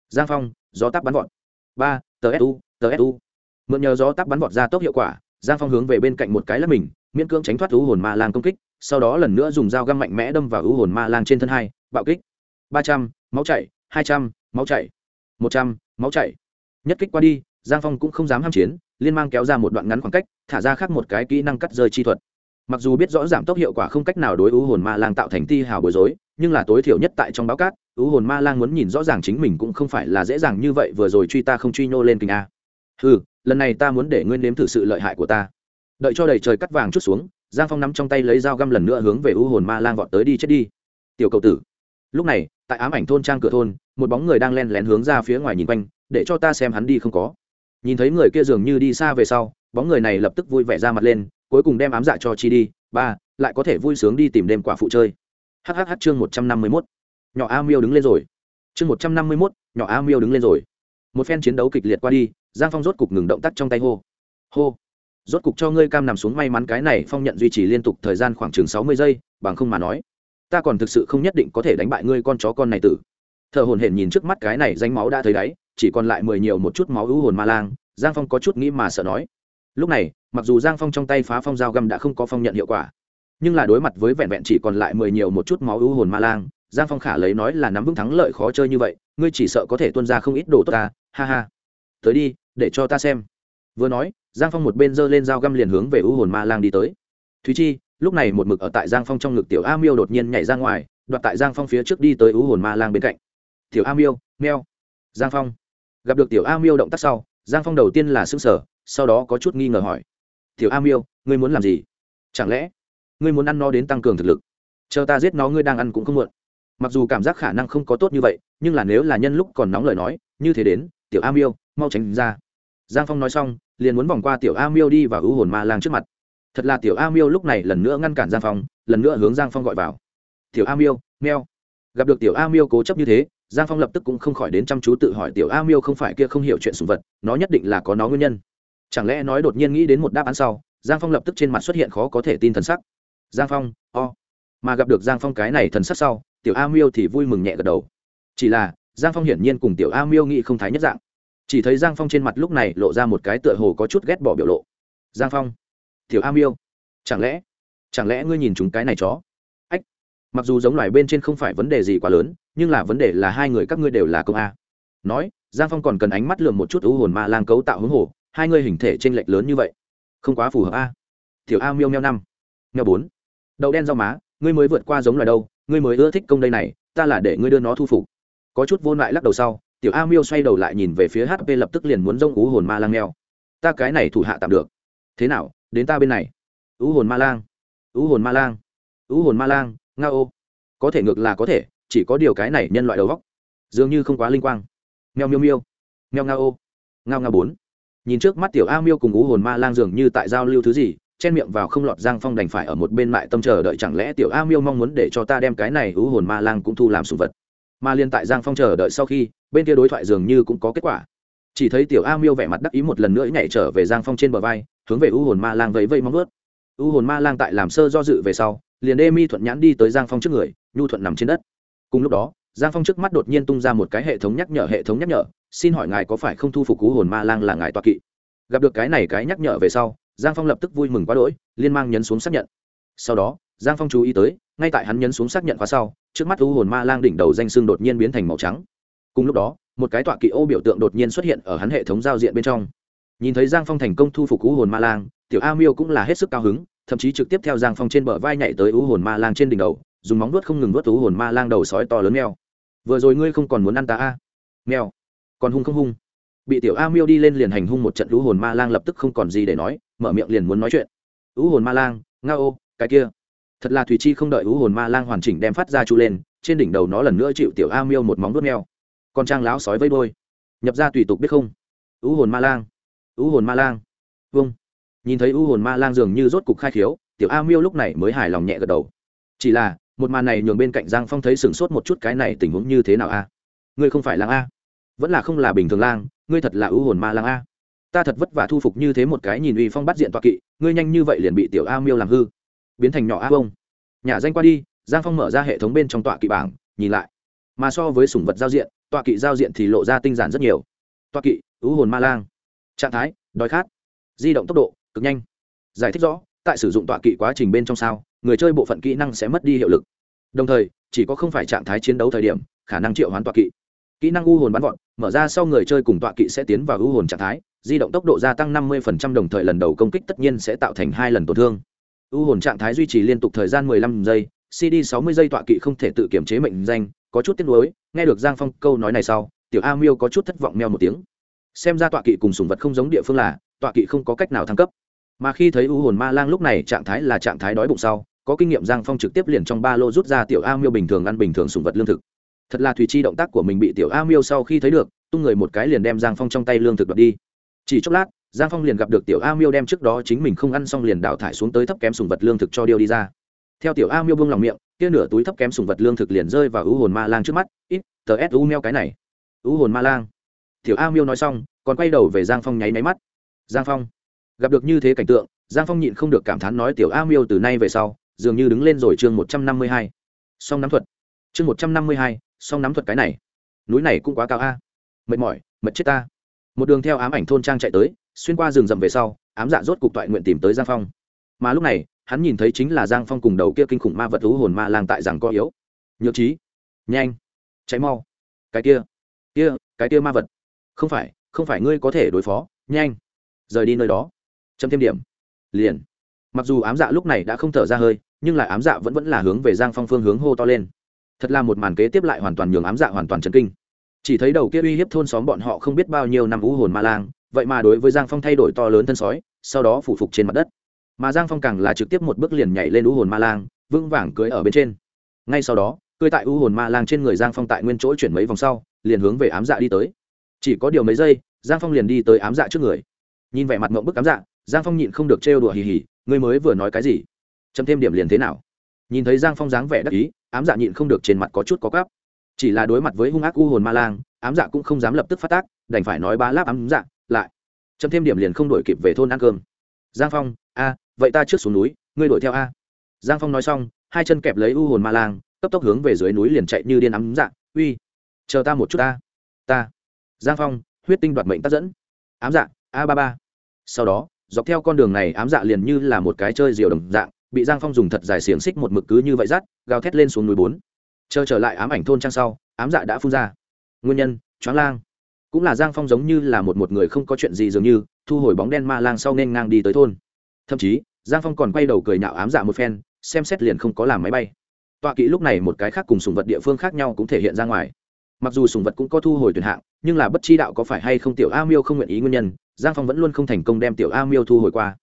Giang phong, gió táp bắn vọt. Ba, tờ su tờ su mượn nhờ gió táp bắn vọt ra tốc hiệu quả, giang phong hướng về bên cạnh một cái là mình, miễn cưỡng tránh thoát u hồn ma lang công kích sau đó lần nữa dùng dao găm mạnh mẽ đâm vào u hồn ma lang trên thân hai, bạo kích. Ba trăm, máu chảy, hai trăm, máu chảy. Một trăm, máu chảy. Nhất kích qua đi, giang phong cũng không dám ham chiến, liên mang kéo ra một đoạn ngắn khoảng cách, thả ra khác một cái kỹ năng cắt rơi chi thuật. Mặc dù biết rõ giảm tốc hiệu quả không cách nào đối ưu hồn ma lang tạo thành ti hào bối rối, nhưng là tối thiểu nhất tại trong báo cát, ưu hồn ma lang muốn nhìn rõ ràng chính mình cũng không phải là dễ dàng như vậy, vừa rồi truy ta không truy nhô lên kinh a. Ừ lần này ta muốn để ngươi nếm thử sự lợi hại của ta. Đợi cho đầy trời cắt vàng chút xuống giang phong nắm trong tay lấy dao găm lần nữa hướng về u hồn ma lang vọt tới đi chết đi. Tiểu cầu tử. Lúc này, tại ám ảnh thôn trang cửa thôn, một bóng người đang len lén hướng ra phía ngoài nhìn quanh, để cho ta xem hắn đi không có. Nhìn thấy người kia dường như đi xa về sau, bóng người này lập tức vui vẻ ra mặt lên, cuối cùng đem ám dạ cho chi đi, ba, lại có thể vui sướng đi tìm đêm quả phụ chơi. Hhh, chương một trăm năm mươi mốt. Nhỏ a miêu đứng lên rồi. Chương một trăm năm mươi mốt, nhỏ a miêu đứng lên rồi. Một phen chiến đấu kịch liệt qua đi, giang phong rốt cục ngừng động tác trong tay hô. Hô rốt cục cho ngươi cam nằm xuống may mắn cái này phong nhận duy trì liên tục thời gian khoảng chừng sáu mươi giây, bằng không mà nói, ta còn thực sự không nhất định có thể đánh bại ngươi con chó con này tử. Thở hồn hển nhìn trước mắt cái này danh máu đã thấy đáy, chỉ còn lại mười nhiều một chút máu ưu hồn ma lang, giang phong có chút nghĩ mà sợ nói. Lúc này, mặc dù giang phong trong tay phá phong dao găm đã không có phong nhận hiệu quả, nhưng là đối mặt với vẹn vẹn chỉ còn lại mười nhiều một chút máu ưu hồn ma lang, giang phong khả lấy nói là nắm vững thắng lợi khó chơi như vậy, ngươi chỉ sợ có thể tuân ra không ít đồ tốt ta, ha ha. Tới đi, để cho ta xem. Vừa nói giang phong một bên giơ lên dao găm liền hướng về U hồn ma lang đi tới. Thúy chi, lúc này một mực ở tại giang phong trong ngực tiểu a miêu đột nhiên nhảy ra ngoài, đoạt tại giang phong phía trước đi tới U hồn ma lang bên cạnh. Tiểu a miêu, meo. Giang phong gặp được tiểu a miêu động tác sau, giang phong đầu tiên là xứng sở sau đó có chút nghi ngờ hỏi. Tiểu a miêu, ngươi muốn làm gì? Chẳng lẽ ngươi muốn ăn nó đến tăng cường thực lực? Chờ ta giết nó ngươi đang ăn cũng không muộn. Mặc dù cảm giác khả năng không có tốt như vậy, nhưng là nếu là nhân lúc còn nóng lời nói, như thế đến, tiểu a miêu, mau tránh ra. Giang phong nói xong liền muốn vòng qua tiểu a miêu đi và ưu hồn ma lang trước mặt. Thật là tiểu a miêu lúc này lần nữa ngăn cản giang phong, lần nữa hướng giang phong gọi vào. Tiểu a miêu, meo. Gặp được tiểu a miêu cố chấp như thế, giang phong lập tức cũng không khỏi đến chăm chú tự hỏi tiểu a miêu không phải kia không hiểu chuyện sùng vật, nó nhất định là có nó nguyên nhân. Chẳng lẽ nói đột nhiên nghĩ đến một đáp án sau, giang phong lập tức trên mặt xuất hiện khó có thể tin thần sắc. Giang phong, o、oh. mà gặp được giang phong cái này thần sắc sau, tiểu a miêu thì vui mừng nhẹ gật đầu. Chỉ là, giang phong hiển nhiên cùng tiểu a miêu nghĩ không thái nhất dạng chỉ thấy giang phong trên mặt lúc này lộ ra một cái tựa hồ có chút ghét bỏ biểu lộ. Giang phong, tiểu a miêu chẳng lẽ chẳng lẽ ngươi nhìn chúng cái này chó? Ách, mặc dù giống loài bên trên không phải vấn đề gì quá lớn, nhưng là vấn đề là hai người các ngươi đều là công a. Nói, giang phong còn cần ánh mắt lượm một chút ưu hồn ma lang cấu tạo hướng hồ, hai ngươi hình thể t r ê n lệch lớn như vậy. Không quá phù hợp a. Tiểu a miêu meo năm, meo bốn. Đậu đen rau má, ngươi mới vượt qua giống loài đâu, ngươi mới ưa thích công đây này, ta là để ngươi đưa nó thu phục. Có chút vô lại lắc đầu sau tiểu a miêu xoay đầu lại nhìn về phía hp lập tức liền muốn rông ú hồn ma lang neo. Ta cái này thủ hạ tạm được. Thế nào, đến ta bên này. Ú hồn ma lang. Ú hồn ma lang. Ú hồn ma lang, nga ô. Có thể ngược là có thể, chỉ có điều cái này nhân loại đầu góc dường như không quá linh quang. Meo miêu miêu. Meo nga ô. Ngao nga bốn. Nhìn trước mắt tiểu a miêu cùng ú hồn ma lang dường như tại giao lưu thứ gì, chen miệng vào không lọt giang phong đành phải ở một bên mại tâm chờ đợi chẳng lẽ tiểu a miêu mong muốn để cho ta đem cái này ú hồn ma lang cũng thu làm sùng vật. Mà liên tại giang phong chờ đợi sau khi bên kia đối thoại dường như cũng có kết quả. Chỉ thấy tiểu a miêu vẻ mặt đắc ý một lần nữa nhảy trở về giang phong trên bờ vai, hướng về u hồn ma lang vẫy vây mong ướt u hồn ma lang tại làm sơ do dự về sau, liền đê mi thuận nhãn đi tới giang phong trước người, nhu thuận nằm trên đất. Cùng lúc đó, giang phong trước mắt đột nhiên tung ra một cái hệ thống nhắc nhở, hệ thống nhắc nhở, xin hỏi ngài có phải không thu phục u hồn ma lang là ngài toa kỵ? Gặp được cái này cái nhắc nhở về sau, giang phong lập tức vui mừng quá đỗi, liên mang nhấn xuống xác nhận. Sau đó, giang phong chú ý tới, ngay tại hắn nhấn xuống xác nhận khóa sau, trước mắt u hồn ma lang đỉnh đầu danh xương đột nhiên biến thành màu trắng cùng lúc đó, một cái tọa kỵ ô biểu tượng đột nhiên xuất hiện ở hắn hệ thống giao diện bên trong. Nhìn thấy giang phong thành công thu phục u hồn ma lang, tiểu a miêu cũng là hết sức cao hứng, thậm chí trực tiếp theo giang phong trên bờ vai nhảy tới u hồn ma lang trên đỉnh đầu, dùng móng vuốt không ngừng vuốt u hồn ma lang đầu sói to lớn mèo. Vừa rồi ngươi không còn muốn ăn ta a mèo. Còn hung không hung? Bị tiểu a miêu đi lên liền hành hung một trận u hồn ma lang lập tức không còn gì để nói, mở miệng liền muốn nói chuyện. U hồn ma lang, nga ô, cái kia. Thật là thùy chi không đợi u hồn ma lang hoàn chỉnh đem phát ra chu lên, trên đỉnh đầu nó lần nữa chịu tiểu a miêu một móng vuốt mèo con trang láo sói vây đôi nhập ra tùy tục biết không? U hồn ma lang. U hồn ma lang. Vâng. Nhìn thấy u hồn ma lang dường như rốt cục khai khiếu, tiểu a miêu lúc này mới hài lòng nhẹ gật đầu. Chỉ là, một màn này nhường bên cạnh giang phong thấy sửng sốt một chút cái này tình huống như thế nào a? Ngươi không phải lang a. Vẫn là không là bình thường lang, ngươi thật là ưu hồn ma lang a. Ta thật vất vả thu phục như thế một cái nhìn uy phong bắt diện toa kỵ, ngươi nhanh như vậy liền bị tiểu a miêu làm hư. Biến thành nhỏ a bông nhà danh qua đi, giang phong mở ra hệ thống bên trong tọa kỵ bảng, nhìn lại mà so với sủng vật giao diện, tọa kỵ giao diện thì lộ ra tinh giản rất nhiều. Tọa kỵ, ứ hồn ma lang. Trạng thái, đói khát. Di động tốc độ, cực nhanh. Giải thích rõ, tại sử dụng tọa kỵ quá trình bên trong sao, người chơi bộ phận kỹ năng sẽ mất đi hiệu lực. Đồng thời, chỉ có không phải trạng thái chiến đấu thời điểm, khả năng triệu hoán tọa kỵ. Kỹ năng u hồn bắn gọn mở ra sau người chơi cùng tọa kỵ sẽ tiến vào u hồn trạng thái, di động tốc độ gia tăng 50% đồng thời lần đầu công kích tất nhiên sẽ tạo thành hai lần tổn thương. U hồn trạng thái duy trì liên tục thời gian 15 giây cd 60 giây tọa kỵ không thể tự kiểm chế mệnh danh, có chút tiếc nuối, nghe được giang phong câu nói này sau, tiểu a miêu có chút thất vọng meo một tiếng. Xem ra tọa kỵ cùng sùng vật không giống địa phương là, tọa kỵ không có cách nào thăng cấp. Mà khi thấy u hồn ma lang lúc này trạng thái là trạng thái đói bụng sau, có kinh nghiệm giang phong trực tiếp liền trong ba lô rút ra tiểu a miêu bình thường ăn bình thường sùng vật lương thực. Thật là thùy chi động tác của mình bị tiểu a miêu sau khi thấy được, tung người một cái liền đem giang phong trong tay lương thực đoạt đi. Chỉ chốc lát, giang phong liền gặp được tiểu a miêu đem trước đó chính mình không ăn xong liền đào thải xuống tới thấp kém sùng vật lương thực cho điêu đi ra theo tiểu a miêu buông lòng miệng, kia nửa túi thấp kém sùng vật lương thực liền rơi vào ưu hồn ma lang trước mắt. Ít, tờ s u meo cái này. Ưu hồn ma lang. Tiểu a miêu nói xong, còn quay đầu về giang phong nháy máy mắt. Giang phong. Gặp được như thế cảnh tượng, giang phong nhịn không được cảm thán nói tiểu a miêu từ nay về sau, dường như đứng lên rồi chương một trăm năm mươi hai. Song nắm thuật. Chương một trăm năm mươi hai, song nắm thuật cái này. Núi này cũng quá cao a. Mệt mỏi, mệt chết ta. Một đường theo ám ảnh thôn trang chạy tới, xuyên qua rừng rậm về sau, ám dạ rốt cục toại nguyện tìm tới giang phong. Mà lúc này hắn nhìn thấy chính là giang phong cùng đầu kia kinh khủng ma vật thú hồn ma lang tại rằng có yếu. Nhược trí, nhanh cháy mau. Cái kia kia, cái kia ma vật. Không phải không phải ngươi có thể đối phó. Nhanh, rời đi nơi đó. Chấm thêm điểm. Liền. Mặc dù ám dạ lúc này đã không thở ra hơi, nhưng lại ám dạ vẫn vẫn là hướng về giang phong phương hướng hô to lên. Thật là một màn kế tiếp lại hoàn toàn nhường ám dạ hoàn toàn chấn kinh. Chỉ thấy đầu kia uy hiếp thôn xóm bọn họ không biết bao nhiêu năm vũ hồn ma lang, vậy mà đối với giang phong thay đổi to lớn thân sói, sau đó phủ phục trên mặt đất mà giang phong càng là trực tiếp một bước liền nhảy lên u hồn ma lang, vững vàng cưới ở bên trên. Ngay sau đó cưới tại u hồn ma lang trên người giang phong tại nguyên chỗ chuyển mấy vòng sau, liền hướng về ám dạ đi tới. Chỉ có điều mấy giây, giang phong liền đi tới ám dạ trước người. Nhìn vẻ mặt mộng bức ám dạ giang phong nhịn không được trêu đùa hì hì, ngươi mới vừa nói cái gì? Chấm thêm điểm liền thế nào? Nhìn thấy giang phong dáng vẻ đắc ý, ám dạ nhịn không được trên mặt có chút có cắp. chỉ là đối mặt với hung ác u hồn ma lang, ám dạ cũng không dám lập tức phát tác, đành phải nói ba láp ám dạ lại. Chấm thêm điểm liền không đổi kịp về thôn ăn cơm. Giang phong, a vậy ta trước xuống núi, ngươi đuổi theo a. Giang phong nói xong, hai chân kẹp lấy u hồn ma lang, cấp tốc hướng về dưới núi liền chạy như điên ám dạ uy, chờ ta một chút ta. Ta. Giang phong, huyết tinh đoạt mệnh tác dẫn. Ám dạ a ba ba. Sau đó, dọc theo con đường này, ám dạ liền như là một cái chơi diều đồng dạng, bị giang phong dùng thật dài xiềng xích một mực cứ như vậy rát gào thét lên xuống núi bốn. Chờ trở lại ám ảnh thôn trang sau, ám dạ đã phun ra. Nguyên nhân, choáng lang. Cũng là giang phong giống như là một một người không có chuyện gì dường như, thu hồi bóng đen ma lang sau nên ngang đi tới thôn thậm chí, giang phong còn quay đầu cười nhạo ám dạ một phen, xem xét liền không có làm máy bay. Tọa kỹ lúc này một cái khác cùng sùng vật địa phương khác nhau cũng thể hiện ra ngoài. Mặc dù sùng vật cũng có thu hồi tuyển hạng, nhưng là bất chi đạo có phải hay không tiểu a miêu không nguyện ý nguyên nhân, giang phong vẫn luôn không thành công đem tiểu a miêu thu hồi qua.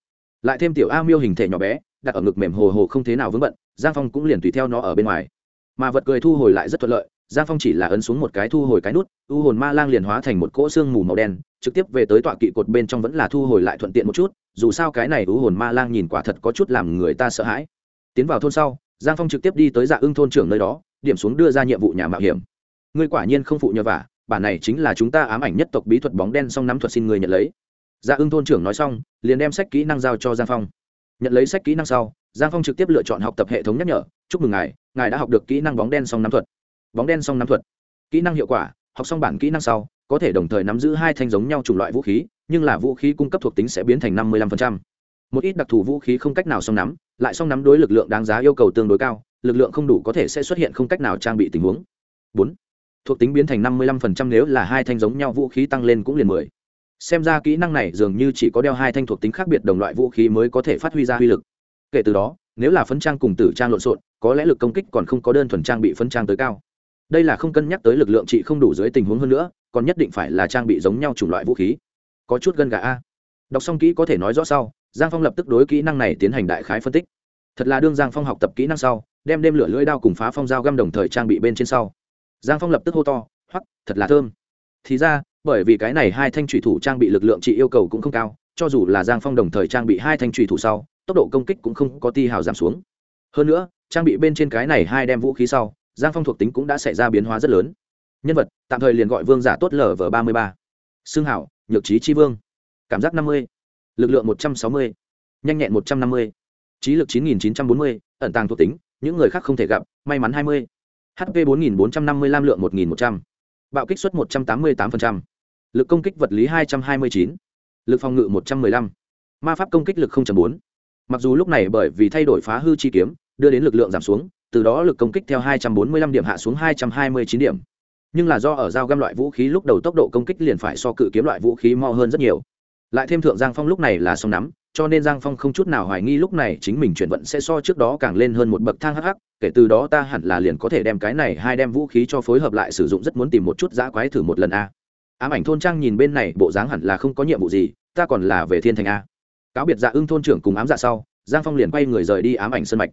Lại thêm tiểu a miêu hình thể nhỏ bé, đặt ở ngực mềm hồ hồ không thế nào vững bận, giang phong cũng liền tùy theo nó ở bên ngoài. Mà vật cười thu hồi lại rất thuận lợi giang phong chỉ là ấn xuống một cái thu hồi cái nút, u hồn ma lang liền hóa thành một cỗ xương mù màu đen, trực tiếp về tới tọa kỵ cột bên trong vẫn là thu hồi lại thuận tiện một chút, dù sao cái này u hồn ma lang nhìn quả thật có chút làm người ta sợ hãi. Tiến vào thôn sau, giang phong trực tiếp đi tới dạ ưng thôn trưởng nơi đó, điểm xuống đưa ra nhiệm vụ nhà mạo hiểm. Ngươi quả nhiên không phụ nhờ vả bản này chính là chúng ta ám ảnh nhất tộc bí thuật bóng đen song nắm thuật xin người nhận lấy. Dạ ưng thôn trưởng nói xong, liền đem sách kỹ năng giao cho giang phong. Nhận lấy sách kỹ năng sau, giang phong trực tiếp lựa chọn học tập hệ thống nhắc nhở, chúc mừng ngài ngài đã học được kỹ năng bóng đen song nắm thuật bóng đen song nắm thuật. Kỹ năng hiệu quả, học xong bản kỹ năng sau, có thể đồng thời nắm giữ hai thanh giống nhau chủng loại vũ khí, nhưng là vũ khí cung cấp thuộc tính sẽ biến thành năm mươi lăm một ít đặc thù vũ khí không cách nào song nắm, lại song nắm đối lực lượng đáng giá yêu cầu tương đối cao, lực lượng không đủ có thể sẽ xuất hiện không cách nào trang bị tình huống. Bốn, thuộc tính biến thành năm mươi lăm nếu là hai thanh giống nhau vũ khí tăng lên cũng liền mười. Xem ra kỹ năng này dường như chỉ có đeo hai thanh thuộc tính khác biệt đồng loại vũ khí mới có thể phát huy ra uy lực. Kể từ đó, nếu là phấn trang cùng tử trang lộn xộn, có lẽ lực công kích còn không có đơn thuần trang bị phấn trang tới cao đây là không cân nhắc tới lực lượng trị không đủ dưới tình huống hơn nữa, còn nhất định phải là trang bị giống nhau chủng loại vũ khí. Có chút gân gà a. Đọc xong kỹ có thể nói rõ sau, giang phong lập tức đối kỹ năng này tiến hành đại khái phân tích. Thật là đương giang phong học tập kỹ năng sau, đem đêm lửa lưỡi đao cùng phá phong dao găm đồng thời trang bị bên trên sau. Giang phong lập tức hô to, hoắc, thật là thơm. Thì ra, bởi vì cái này hai thanh thủy thủ trang bị lực lượng trị yêu cầu cũng không cao, cho dù là giang phong đồng thời trang bị hai thanh thủy thủ sau, tốc độ công kích cũng không có ti hào giảm xuống. Hơn nữa, trang bị bên trên cái này hai đem vũ khí sau giang phong thuộc tính cũng đã xảy ra biến hóa rất lớn. Nhân vật, tạm thời liền gọi vương giả tốt lở v ba mươi ba. Xương hảo, nhược trí tri vương. Cảm giác năm mươi. Lực lượng một trăm sáu mươi. Nhanh nhẹn một trăm năm mươi. Trí lực chín nghìn chín trăm bốn mươi, ẩn tàng thuộc tính, những người khác không thể gặp, may mắn hai mươi. Hp bốn nghìn bốn trăm năm mươi, lam lượng một nghìn một trăm. Bạo kích suất một trăm tám mươi tám lực công kích vật lý hai trăm hai mươi chín. Lực phòng ngự một trăm m ư ơ i năm ma pháp công kích lực bốn. Mặc dù lúc này bởi vì thay đổi phá hư chi kiếm, đưa đến lực lượng giảm xuống từ đó lực công kích theo 245 điểm hạ xuống 229 điểm. Nhưng là do ở giao găm loại vũ khí lúc đầu tốc độ công kích liền phải so cự kiếm loại vũ khí mo hơn rất nhiều. Lại thêm thượng giang phong lúc này là song nắm, cho nên giang phong không chút nào hoài nghi lúc này chính mình chuyển vận sẽ so trước đó càng lên hơn một bậc thang hắc hắc, kể từ đó ta hẳn là liền có thể đem cái này hai đem vũ khí cho phối hợp lại sử dụng rất muốn tìm một chút giã quái thử một lần a. Ám ảnh thôn trang nhìn bên này, bộ dáng hẳn là không có nhiệm vụ gì, ta còn là về thiên thành a. Cáo biệt dạ ưng thôn trưởng cùng ám dạ sau, giang phong liền quay người rời đi ám ảnh sơn mạch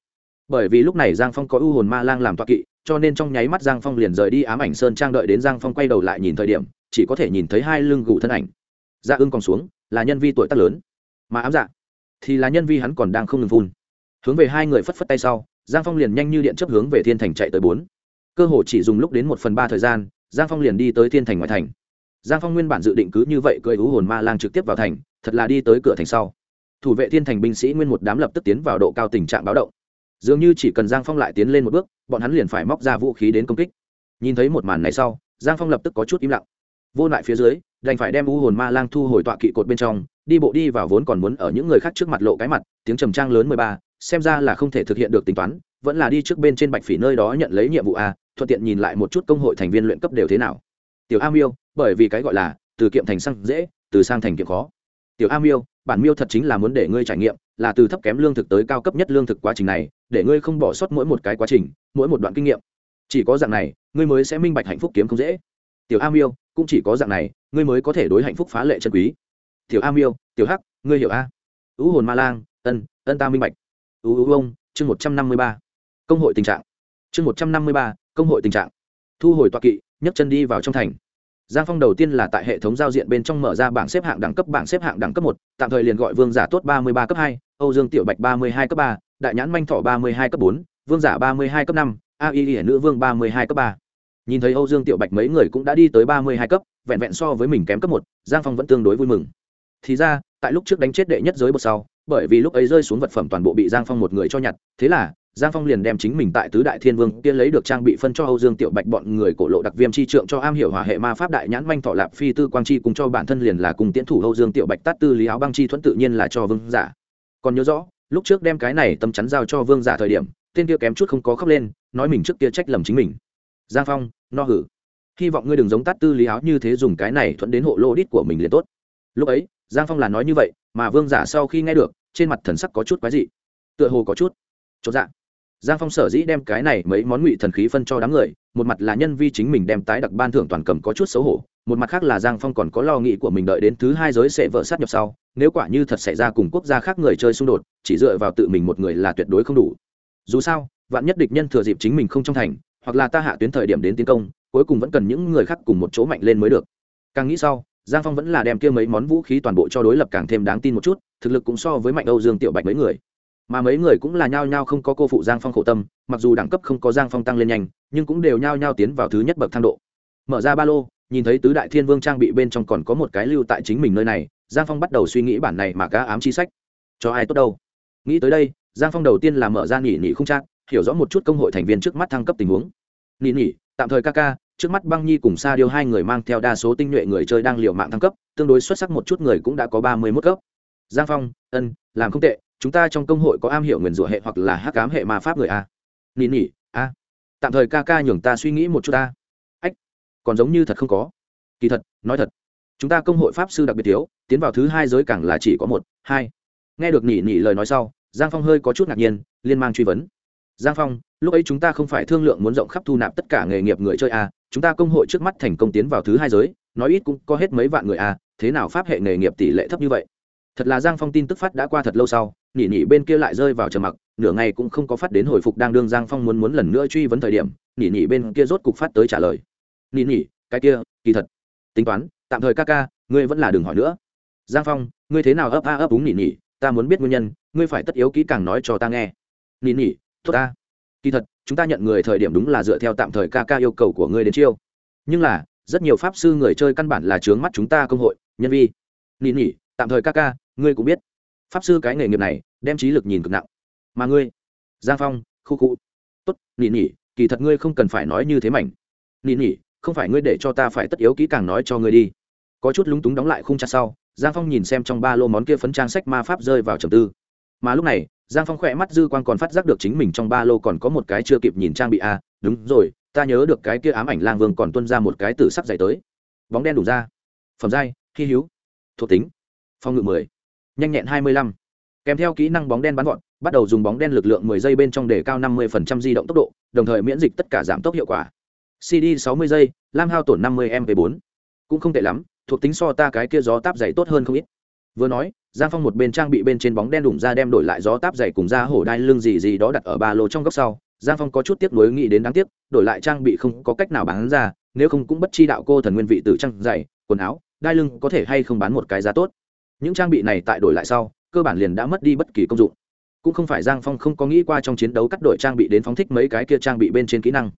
bởi vì lúc này giang phong có ưu hồn ma lang làm toa kỵ, cho nên trong nháy mắt giang phong liền rời đi ám ảnh sơn trang đợi đến giang phong quay đầu lại nhìn thời điểm, chỉ có thể nhìn thấy hai lưng gù thân ảnh. Dạ ưng còn xuống, là nhân vi tuổi tác lớn. Mà ám dạ thì là nhân vi hắn còn đang không ngừng phun. Hướng về hai người phất phất tay sau, giang phong liền nhanh như điện chấp hướng về thiên thành chạy tới bốn. Cơ hồ chỉ dùng lúc đến một phần ba thời gian, giang phong liền đi tới thiên thành ngoại thành. Giang phong nguyên bản dự định cứ như vậy cưỡi ưu hồn ma lang trực tiếp vào thành, thật là đi tới cửa thành sau. Thủ vệ thiên thành binh sĩ nguyên một đám lập tức tiến vào độ cao tình trạng báo động dường như chỉ cần giang phong lại tiến lên một bước, bọn hắn liền phải móc ra vũ khí đến công kích. Nhìn thấy một màn này sau, giang phong lập tức có chút im lặng. Vô lại phía dưới, đành phải đem u hồn ma lang thu hồi tọa kỵ cột bên trong, đi bộ đi vào vốn còn muốn ở những người khác trước mặt lộ cái mặt, tiếng trầm trang lớn mười ba, xem ra là không thể thực hiện được tính toán, vẫn là đi trước bên trên bạch phỉ nơi đó nhận lấy nhiệm vụ a, thuận tiện nhìn lại một chút công hội thành viên luyện cấp đều thế nào. Tiểu a miêu, bởi vì cái gọi là, từ kiệm thành sang dễ, từ sang thành kiệm khó. Tiểu a miêu, bản miêu thật chính là muốn để ngươi trải nghiệm là từ thấp kém lương thực tới cao cấp nhất lương thực quá trình này, để ngươi không bỏ sót mỗi một cái quá trình, mỗi một đoạn kinh nghiệm. Chỉ có dạng này, ngươi mới sẽ minh bạch hạnh phúc kiếm không dễ. Tiểu a miêu, cũng chỉ có dạng này, ngươi mới có thể đối hạnh phúc phá lệ chân quý. Tiểu a miêu, tiểu hắc, ngươi hiểu a. Ưu hồn ma lang, ân ân ta minh bạch. Ưu ưu ông, chương một trăm năm mươi ba. Công hội tình trạng. Chương một trăm năm mươi ba, công hội tình trạng. Thu hồi toa kỵ, nhấc chân đi vào trong thành. Giang phong đầu tiên là tại hệ thống giao diện bên trong mở ra bảng xếp hạng đẳng cấp, bảng xếp hạng đẳng cấp một, tạm thời liền gọi vương giả tốt ba mươi ba cấp hai âu dương tiểu bạch ba mươi hai cấp ba, đại nhãn manh thọ ba mươi hai cấp bốn, vương giả ba mươi hai cấp năm, a y nữ vương ba mươi hai cấp ba. Nhìn thấy âu dương tiểu bạch mấy người cũng đã đi tới ba mươi hai cấp, vẹn vẹn so với mình kém cấp một, giang phong vẫn tương đối vui mừng. Thì ra, tại lúc trước đánh chết đệ nhất giới bộ sau, bởi vì lúc ấy rơi xuống vật phẩm toàn bộ bị giang phong một người cho nhặt, thế là, giang phong liền đem chính mình tại tứ đại thiên vương kia lấy được trang bị phân cho âu dương tiểu bạch bọn người cổ lộ đặc viêm chi trượng cho am hiểu hòa hệ ma pháp đại nhãn manh thọ lạp phi tư quang chi cùng cho bản thân liền là cùng tiến thủ âu dương tiểu bạch tát tư lý áo băng chi thuẫn tự nhiên là cho vương giả còn nhớ rõ, lúc trước đem cái này tâm chắn giao cho vương giả thời điểm, tên kia kém chút không có khóc lên, nói mình trước kia trách lầm chính mình. Giang phong, no hử. Hy vọng ngươi đừng giống tát tư lý áo như thế dùng cái này thuận đến hộ lô đít của mình liền tốt. Lúc ấy, giang phong là nói như vậy, mà vương giả sau khi nghe được, trên mặt thần sắc có chút quái dị. Tựa hồ có chút chốt dạ. Giang phong sở dĩ đem cái này mấy món ngụy thần khí phân cho đám người, một mặt là nhân vi chính mình đem tái đặc ban thưởng toàn cầm có chút xấu hổ, một mặt khác là giang phong còn có lo nghĩ của mình đợi đến thứ hai giới sẽ vợ sát nhập sau nếu quả như thật xảy ra cùng quốc gia khác người chơi xung đột, chỉ dựa vào tự mình một người là tuyệt đối không đủ. Dù sao, vạn nhất địch nhân thừa dịp chính mình không trong thành, hoặc là ta hạ tuyến thời điểm đến tiến công, cuối cùng vẫn cần những người khác cùng một chỗ mạnh lên mới được. Càng nghĩ sau, giang phong vẫn là đem kia mấy món vũ khí toàn bộ cho đối lập càng thêm đáng tin một chút, thực lực cũng so với mạnh âu dương tiểu bạch mấy người. Mà mấy người cũng là nhao nhao không có cô phụ giang phong khổ tâm, mặc dù đẳng cấp không có giang phong tăng lên nhanh, nhưng cũng đều nhao nhao tiến vào thứ nhất bậc thang độ. Mở ra ba lô, nhìn thấy tứ đại thiên vương trang bị bên trong còn có một cái lưu tại chính mình nơi này giang phong bắt đầu suy nghĩ bản này mà cá ám chi sách. Cho ai tốt đâu? Nghĩ tới đây giang phong đầu tiên là mở ra nghỉ nghỉ không trang, hiểu rõ một chút công hội thành viên trước mắt thăng cấp tình huống. Nghỉ nghỉ tạm thời ca ca trước mắt băng nhi cùng sa điêu hai người mang theo đa số tinh nhuệ người chơi đang liều mạng thăng cấp tương đối xuất sắc một chút người cũng đã có ba mươi mốt cấp. Giang phong ân làm không tệ chúng ta trong công hội có am hiểu nguyền rủa hệ hoặc là hắc cám hệ mà pháp người a. Nỉ nỉ a tạm thời ca ca nhường ta suy nghĩ một chút ta. Ách còn giống như thật không có. Kỳ thật nói thật chúng ta công hội pháp sư đặc biệt thiếu, tiến vào thứ hai giới càng là chỉ có một, hai. Nghe được nỉ nỉ lời nói sau, giang phong hơi có chút ngạc nhiên, liên mang truy vấn. Giang phong, lúc ấy chúng ta không phải thương lượng muốn rộng khắp thu nạp tất cả nghề nghiệp người chơi a chúng ta công hội trước mắt thành công tiến vào thứ hai giới, nói ít cũng có hết mấy vạn người a thế nào pháp hệ nghề nghiệp tỷ lệ thấp như vậy? Thật là giang phong tin tức phát đã qua thật lâu sau, nỉ nỉ bên kia lại rơi vào trầm mặc, nửa ngày cũng không có phát đến hồi phục đang đương giang phong muốn muốn lần nữa truy vấn thời điểm, nỉ nỉ bên kia rốt cục phát tới trả lời. Nỉ nỉ, cái kia, kỳ thật. Tính toán tạm thời ca ca, ngươi vẫn là đừng hỏi nữa. Giang phong, ngươi thế nào ấp a ấp úng nỉ nỉ, ta muốn biết nguyên nhân, ngươi phải tất yếu kỹ càng nói cho ta nghe. Nỉ nỉ, tốt ta. Kỳ thật, chúng ta nhận người thời điểm đúng là dựa theo tạm thời ca ca yêu cầu của ngươi đến chiêu. Nhưng là, rất nhiều pháp sư người chơi căn bản là trướng mắt chúng ta công hội, nhân vi. Nỉ nỉ, tạm thời ca ca, ngươi cũng biết. Pháp sư cái nghề nghiệp này, đem trí lực nhìn cực nặng. Mà ngươi, giang phong, khu khu. Tốt, nỉ nỉ, kỳ thật ngươi không cần phải nói như thế mảnh. Nỉ nỉ không phải ngươi để cho ta phải tất yếu kỹ càng nói cho ngươi đi. Có chút lúng túng đóng lại khung chặt sau giang phong nhìn xem trong ba lô món kia phấn trang sách ma pháp rơi vào trầm tư. Mà lúc này giang phong khỏe mắt dư quan còn phát giác được chính mình trong ba lô còn có một cái chưa kịp nhìn trang bị a à, đúng rồi ta nhớ được cái kia ám ảnh lang vương còn tuân ra một cái tử sắc dày tới. Bóng đen đủ ra. Phẩm giai hy hữu. Thuộc tính phong ngự mười nhanh nhẹn hai mươi lăm. Kèm theo kỹ năng bóng đen bắn gọn bắt đầu dùng bóng đen lực lượng mười giây bên trong để cao năm mươi phần trăm di động tốc độ đồng thời miễn dịch tất cả giảm tốc hiệu quả cd sáu mươi giây, lam hao tổn năm mươi mp bốn. Cũng không tệ lắm, thuộc tính so ta cái kia gió táp dày tốt hơn không ít. Vừa nói, giang phong một bên trang bị bên trên bóng đen đủng ra đem đổi lại gió táp dày cùng ra hổ đai lưng gì gì đó đặt ở ba lô trong góc sau. Giang phong có chút tiếc nuối nghĩ đến đáng tiếc, đổi lại trang bị không có cách nào bán ra, nếu không cũng bất chi đạo cô thần nguyên vị từ trang dày, quần áo, đai lưng có thể hay không bán một cái giá tốt. Những trang bị này tại đổi lại sau, cơ bản liền đã mất đi bất kỳ công dụng. Cũng không phải giang phong không có nghĩ qua trong chiến đấu cắt đổi trang bị đến phóng thích mấy cái kia trang bị bên trên kỹ năng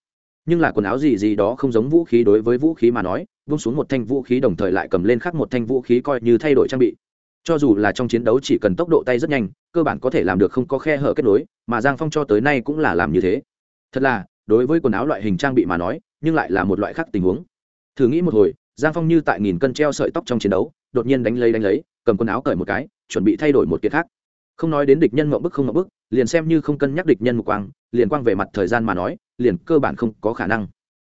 nhưng là quần áo gì gì đó không giống vũ khí đối với vũ khí mà nói, vung xuống một thanh vũ khí đồng thời lại cầm lên khắc một thanh vũ khí coi như thay đổi trang bị. Cho dù là trong chiến đấu chỉ cần tốc độ tay rất nhanh, cơ bản có thể làm được không có khe hở kết nối, mà giang phong cho tới nay cũng là làm như thế. Thật là, đối với quần áo loại hình trang bị mà nói, nhưng lại là một loại khác tình huống. Thử nghĩ một hồi, giang phong như tại nghìn cân treo sợi tóc trong chiến đấu, đột nhiên đánh lấy đánh lấy, cầm quần áo cởi một cái, chuẩn bị thay đổi một kiệt khác. Không nói đến địch nhân mộng bức không mộng bức, liền xem như không cân nhắc địch nhân một quang, liền quang về mặt thời gian mà nói liền cơ bản không có khả năng.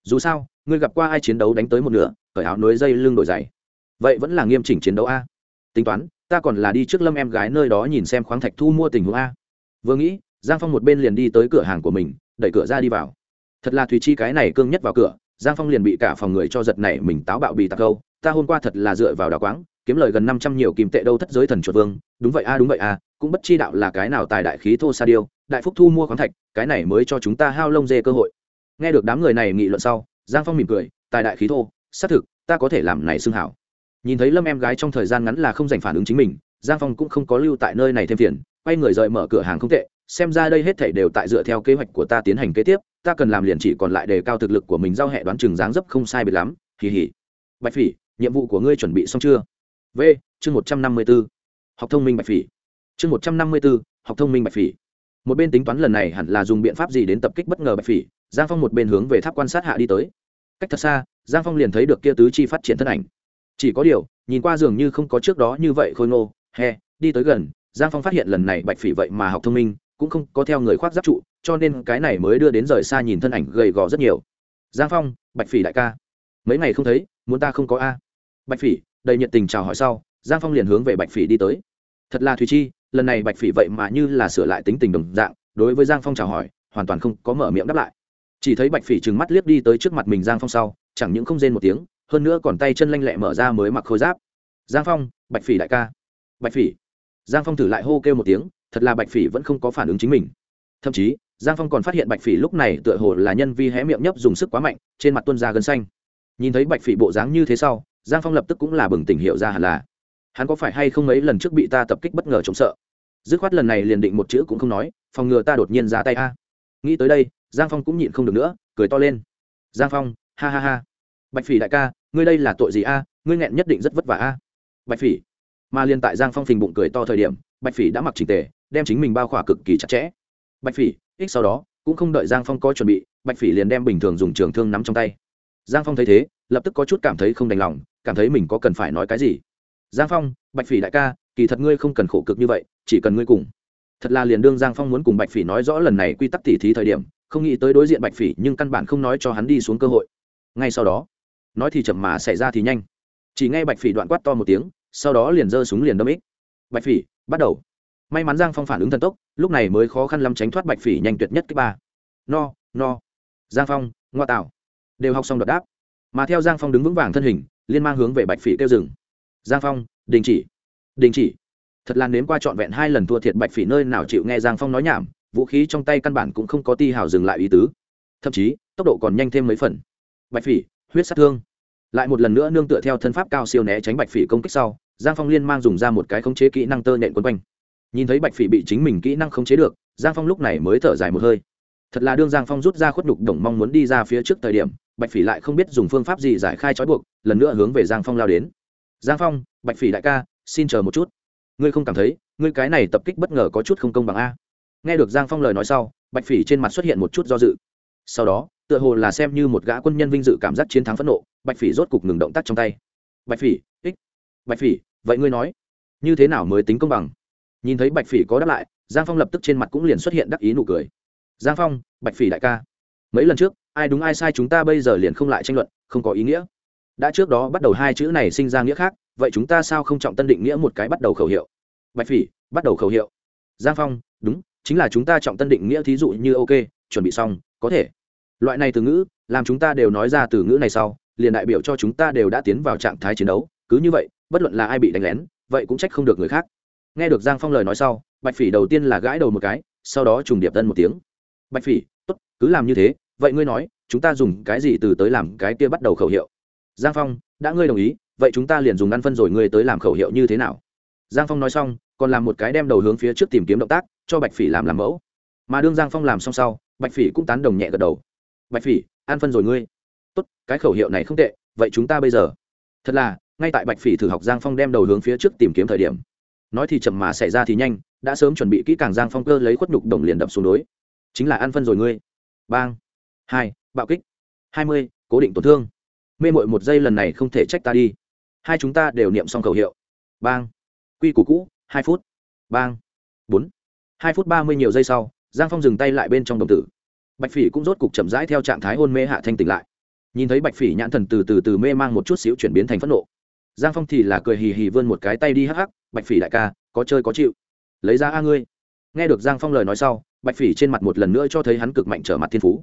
Dù sao, ngươi gặp qua ai chiến đấu đánh tới một nửa, cởi áo nối dây lưng đổi giày. Vậy vẫn là nghiêm chỉnh chiến đấu a. Tính toán, ta còn là đi trước lâm em gái nơi đó nhìn xem khoáng thạch thu mua tình huống a. Vừa nghĩ, giang phong một bên liền đi tới cửa hàng của mình, đẩy cửa ra đi vào. Thật là thùy chi cái này cương nhất vào cửa, giang phong liền bị cả phòng người cho giật này mình táo bạo bị tạc câu, ta hôm qua thật là dựa vào đào quáng, kiếm lời gần năm trăm nhiều kim tệ đâu thất giới thần chuột vương, đúng vậy a, đúng vậy a cũng bất chi đạo là cái nào tài đại khí thô sa điêu, đại phúc thu mua khoáng thạch, cái này mới cho chúng ta hao lông dê cơ hội. Nghe được đám người này nghị luận sau, giang phong mỉm cười, tài đại khí thô, xác thực, ta có thể làm này xưng hảo. Nhìn thấy lâm em gái trong thời gian ngắn là không dành phản ứng chính mình, giang phong cũng không có lưu tại nơi này thêm phiền, quay người rời mở cửa hàng không tệ, xem ra đây hết thảy đều tại dựa theo kế hoạch của ta tiến hành kế tiếp, ta cần làm liền chỉ còn lại đề cao thực lực của mình giao hệ đoán chừng dáng dấp không sai biệt lắm kỳ hỉ bạch phỉ, nhiệm vụ của ngươi chuẩn bị xong chưa? V, chương một trăm năm mươi b ố học thông minh bạch phỉ chương một trăm năm mươi b ố học thông minh bạch phỉ. Một bên tính toán lần này hẳn là dùng biện pháp gì đến tập kích bất ngờ bạch phỉ, giang phong một bên hướng về tháp quan sát hạ đi tới. Cách thật xa, giang phong liền thấy được kia tứ chi phát triển thân ảnh. Chỉ có điều, nhìn qua dường như không có trước đó như vậy khôi ngô he đi tới gần, giang phong phát hiện lần này bạch phỉ vậy mà học thông minh, cũng không có theo người khoác giáp trụ, cho nên cái này mới đưa đến rời xa nhìn thân ảnh gầy gò rất nhiều. Giang phong, bạch phỉ đại ca. Mấy ngày không thấy, muốn ta không có a? Bạch phỉ, đầy nhiệt tình chào hỏi sau, giang phong liền hướng về bạch phỉ đi tới. Thật là thùy chi lần này bạch phỉ vậy mà như là sửa lại tính tình đồng dạng, đối với giang phong chào hỏi, hoàn toàn không có mở miệng đáp lại. Chỉ thấy bạch phỉ trừng mắt liếc đi tới trước mặt mình giang phong sau, chẳng những không rên một tiếng, hơn nữa còn tay chân lanh lẹ mở ra mới mặc khôi giáp. Giang phong, bạch phỉ đại ca. Bạch phỉ? Giang phong thử lại hô kêu một tiếng, thật là bạch phỉ vẫn không có phản ứng chính mình. Thậm chí, giang phong còn phát hiện bạch phỉ lúc này tựa hồ là nhân vi hé miệng nhấp dùng sức quá mạnh, trên mặt tuân ra gân xanh. Nhìn thấy bạch phỉ bộ dáng như thế sau, giang phong lập tức cũng là bừng tỉnh hiệu ra hẳn là, hắn có phải hay không mấy lần trước bị ta tập kích bất ngờ chống sợ? Dứt khoát lần này liền định một chữ cũng không nói, phòng ngừa ta đột nhiên ra tay a. Nghĩ tới đây, giang phong cũng nhịn không được nữa, cười to lên. Giang phong, ha ha ha. Bạch phỉ đại ca, ngươi đây là tội gì a? Ngươi nghẹn nhất định rất vất vả a. Bạch phỉ. Mà liên tại giang phong phình bụng cười to thời điểm, bạch phỉ đã mặc trình tề, đem chính mình bao khỏa cực kỳ chặt chẽ. Bạch phỉ ích sau đó, cũng không đợi giang phong có chuẩn bị, bạch phỉ liền đem bình thường dùng trường thương nắm trong tay. Giang phong thấy thế, lập tức có chút cảm thấy không đành lòng, cảm thấy mình có cần phải nói cái gì. Giang phong bạch phỉ đại ca, kỳ thật ngươi không cần khổ cực như vậy, chỉ cần ngươi cùng. Thật là liền đương giang phong muốn cùng bạch phỉ nói rõ lần này quy tắc tỉ thí thời điểm, không nghĩ tới đối diện bạch phỉ nhưng căn bản không nói cho hắn đi xuống cơ hội. Ngay sau đó, nói thì chậm mà xảy ra thì nhanh. Chỉ nghe bạch phỉ đoạn quát to một tiếng, sau đó liền giơ súng liền đâm ích. Bạch phỉ, bắt đầu. May mắn giang phong phản ứng thần tốc, lúc này mới khó khăn lắm tránh thoát bạch phỉ nhanh tuyệt nhất cái ba. No no. Giang phong, ngoa tạo. Đều học xong đợt đáp. Mà theo giang phong đứng vững vàng thân hình, liên mang hướng về bạch phỉ kêu rừng giang phong đình chỉ. Đình chỉ. Thật là nếm qua trọn vẹn hai lần thua thiệt bạch phỉ nơi nào chịu nghe giang phong nói nhảm, vũ khí trong tay căn bản cũng không có ti hào dừng lại ý tứ. Thậm chí, tốc độ còn nhanh thêm mấy phần. Bạch phỉ, huyết sát thương. Lại một lần nữa nương tựa theo thân pháp cao siêu né tránh bạch phỉ công kích sau, giang phong liên mang dùng ra một cái khống chế kỹ năng tơ nện quân quanh. Nhìn thấy bạch phỉ bị chính mình kỹ năng khống chế được, giang phong lúc này mới thở dài một hơi. Thật là đương giang phong rút ra khuất đục đồng mong muốn đi ra phía trước thời điểm, bạch phỉ lại không biết dùng phương pháp gì giải khai trói buộc, lần nữa hướng về giang phong lao đến giang phong, bạch phỉ đại ca, xin chờ một chút. Ngươi không cảm thấy, ngươi cái này tập kích bất ngờ có chút không công bằng a? Nghe được giang phong lời nói sau, bạch phỉ trên mặt xuất hiện một chút do dự. Sau đó, tựa hồ là xem như một gã quân nhân vinh dự cảm giác chiến thắng phẫn nộ, bạch phỉ rốt cục ngừng động tác trong tay. Bạch phỉ, ích. Bạch phỉ, vậy ngươi nói, như thế nào mới tính công bằng? Nhìn thấy bạch phỉ có đáp lại, giang phong lập tức trên mặt cũng liền xuất hiện đắc ý nụ cười. Giang phong, bạch phỉ đại ca, mấy lần trước, ai đúng ai sai chúng ta bây giờ liền không lại tranh luận, không có ý nghĩa đã trước đó bắt đầu hai chữ này sinh ra nghĩa khác, vậy chúng ta sao không trọng tân định nghĩa một cái bắt đầu khẩu hiệu? Bạch phỉ, bắt đầu khẩu hiệu. Giang phong, đúng, chính là chúng ta trọng tân định nghĩa thí dụ như ok, chuẩn bị xong, có thể. Loại này từ ngữ, làm chúng ta đều nói ra từ ngữ này sau, liền đại biểu cho chúng ta đều đã tiến vào trạng thái chiến đấu. Cứ như vậy, bất luận là ai bị đánh lén, vậy cũng trách không được người khác. Nghe được giang phong lời nói sau, bạch phỉ đầu tiên là gãi đầu một cái, sau đó trùng điệp tân một tiếng. Bạch phỉ, tốt, cứ làm như thế, vậy ngươi nói, chúng ta dùng cái gì từ tới làm cái kia bắt đầu khẩu hiệu? Giang phong, đã ngươi đồng ý, vậy chúng ta liền dùng ăn phân rồi ngươi tới làm khẩu hiệu như thế nào? Giang phong nói xong, còn làm một cái đem đầu hướng phía trước tìm kiếm động tác, cho bạch phỉ làm làm mẫu. Mà đương giang phong làm xong sau, bạch phỉ cũng tán đồng nhẹ gật đầu. Bạch phỉ, ăn phân rồi ngươi. Tốt, cái khẩu hiệu này không tệ, vậy chúng ta bây giờ? Thật là, ngay tại bạch phỉ thử học giang phong đem đầu hướng phía trước tìm kiếm thời điểm. Nói thì chậm mà xảy ra thì nhanh, đã sớm chuẩn bị kỹ càng giang phong cơ lấy khuất nhục đồng liền đập xuống đối. Chính là ăn phân rồi ngươi. Bang. Hai, bạo kích. Hai mươi, cố định tổn thương mê mội một giây lần này không thể trách ta đi. Hai chúng ta đều niệm xong khẩu hiệu. Bang. Quy củ cũ, hai phút. Bang. Bốn. Hai phút ba mươi nhiều giây sau, giang phong dừng tay lại bên trong đồng tử. Bạch phỉ cũng rốt cục chậm rãi theo trạng thái hôn mê hạ thanh tỉnh lại. Nhìn thấy bạch phỉ nhãn thần từ từ từ mê mang một chút xíu chuyển biến thành phẫn nộ. Giang phong thì là cười hì hì vươn một cái tay đi hắc hắc, bạch phỉ đại ca, có chơi có chịu. Lấy ra a ngươi. Nghe được giang phong lời nói sau, bạch phỉ trên mặt một lần nữa cho thấy hắn cực mạnh trở mặt thiên phú.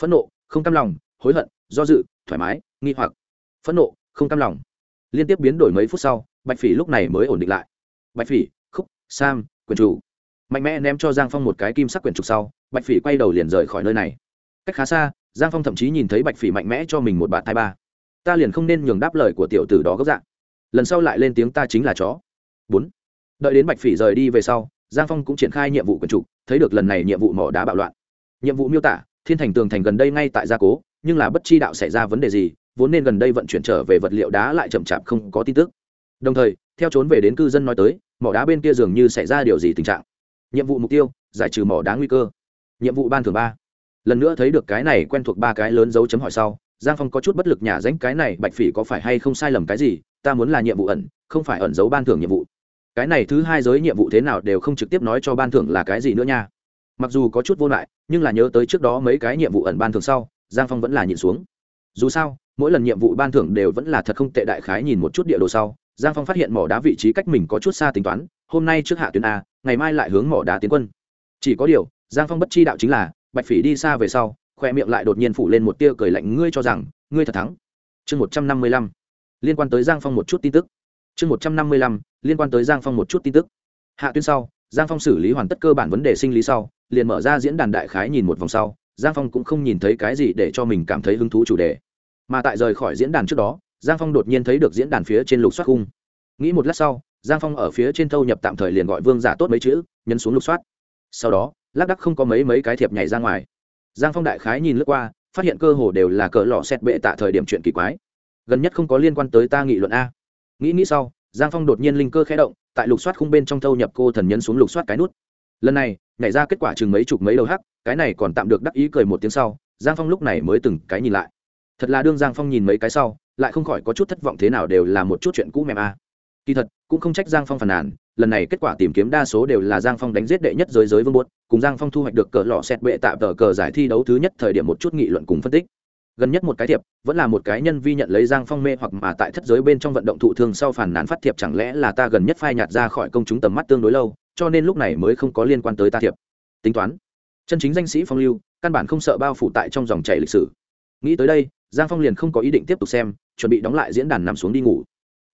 Phẫn nộ, không cam lòng hối hận, do dự, thoải mái, nghi hoặc, phẫn nộ, không cam lòng. Liên tiếp biến đổi mấy phút sau, bạch phỉ lúc này mới ổn định lại. Bạch phỉ, khúc, sam quyền chủ. Mạnh mẽ ném cho giang phong một cái kim sắc quyền trục sau, bạch phỉ quay đầu liền rời khỏi nơi này. Cách khá xa, giang phong thậm chí nhìn thấy bạch phỉ mạnh mẽ cho mình một bạt thai ba. Ta liền không nên nhường đáp lời của tiểu tử đó gốc dạng lần sau lại lên tiếng ta chính là chó. Bốn. Đợi đến bạch phỉ rời đi về sau, giang phong cũng triển khai nhiệm vụ quyền trục, thấy được lần này nhiệm vụ mỏ đá bạo loạn. Nhiệm vụ miêu tả, thiên thành tường thành gần đây ngay tại gia cố nhưng là bất chi đạo xảy ra vấn đề gì, vốn nên gần đây vận chuyển trở về vật liệu đá lại chậm chạp không có tin tức. Đồng thời, theo trốn về đến cư dân nói tới, mỏ đá bên kia dường như xảy ra điều gì tình trạng. Nhiệm vụ mục tiêu, giải trừ mỏ đá nguy cơ. Nhiệm vụ ban thường ba. Lần nữa thấy được cái này quen thuộc ba cái lớn dấu chấm hỏi sau, giang phong có chút bất lực nhả danh cái này bạch phỉ có phải hay không sai lầm cái gì, ta muốn là nhiệm vụ ẩn, không phải ẩn giấu ban thưởng nhiệm vụ. Cái này thứ hai giới nhiệm vụ thế nào đều không trực tiếp nói cho ban thưởng là cái gì nữa nha. Mặc dù có chút vô lại, nhưng là nhớ tới trước đó mấy cái nhiệm vụ ẩn ban thưởng sau giang phong vẫn là nhịn xuống. Dù sao, mỗi lần nhiệm vụ ban thưởng đều vẫn là thật không tệ đại khái nhìn một chút địa đồ sau, giang phong phát hiện mỏ đá vị trí cách mình có chút xa tính toán, hôm nay trước hạ tuyến a, ngày mai lại hướng mỏ đá tiến quân. Chỉ có điều, giang phong bất chi đạo chính là, bạch phỉ đi xa về sau, khoe miệng lại đột nhiên phủ lên một tia cười lạnh, ngươi cho rằng, ngươi thật thắng. Chương một trăm năm mươi lăm. Liên quan tới giang phong một chút tin tức. Chương một trăm năm mươi lăm, liên quan tới giang phong một chút tin tức. Hạ tuyến sau, giang phong xử lý hoàn tất cơ bản vấn đề sinh lý sau, liền mở ra diễn đàn đại khái nhìn một vòng sau giang phong cũng không nhìn thấy cái gì để cho mình cảm thấy hứng thú chủ đề. Mà tại rời khỏi diễn đàn trước đó, giang phong đột nhiên thấy được diễn đàn phía trên lục soát khung. Nghĩ một lát sau, giang phong ở phía trên thâu nhập tạm thời liền gọi vương giả tốt mấy chữ, nhấn xuống lục soát. Sau đó, lác đắc không có mấy mấy cái thiệp nhảy ra ngoài. Giang phong đại khái nhìn lướt qua, phát hiện cơ hồ đều là cỡ lọ xét bệ tạ thời điểm chuyện kỳ quái. Gần nhất không có liên quan tới ta nghị luận a. Nghĩ nghĩ sau, giang phong đột nhiên linh cơ khẽ động, tại lục soát khung bên trong thâu nhập cô thần nhấn xuống lục soát cái nút. Lần này nhảy ra kết quả chừng mấy chục mấy đầu hắc, cái này còn tạm được đắc ý cười một tiếng sau, giang phong lúc này mới từng cái nhìn lại. Thật là đương giang phong nhìn mấy cái sau, lại không khỏi có chút thất vọng thế nào đều là một chút chuyện cũ mềm a. Kỳ thật, cũng không trách giang phong phàn nàn, lần này kết quả tìm kiếm đa số đều là giang phong đánh giết đệ nhất giới giới vương buốt, cùng giang phong thu hoạch được cờ lọ xét bệ tạm tờ cờ giải thi đấu thứ nhất thời điểm một chút nghị luận cùng phân tích. Gần nhất một cái thiệp, vẫn là một cái nhân vi nhận lấy giang phong mê hoặc mà tại thất giới bên trong vận động thụ thương sau phản nàn phát thiệp chẳng lẽ là ta gần nhất phai nhạt ra khỏi công chúng tầm mắt tương đối lâu cho nên lúc này mới không có liên quan tới ta thiệp. Tính toán, chân chính danh sĩ phong lưu, căn bản không sợ bao phủ tại trong dòng chảy lịch sử. Nghĩ tới đây, giang phong liền không có ý định tiếp tục xem, chuẩn bị đóng lại diễn đàn nằm xuống đi ngủ.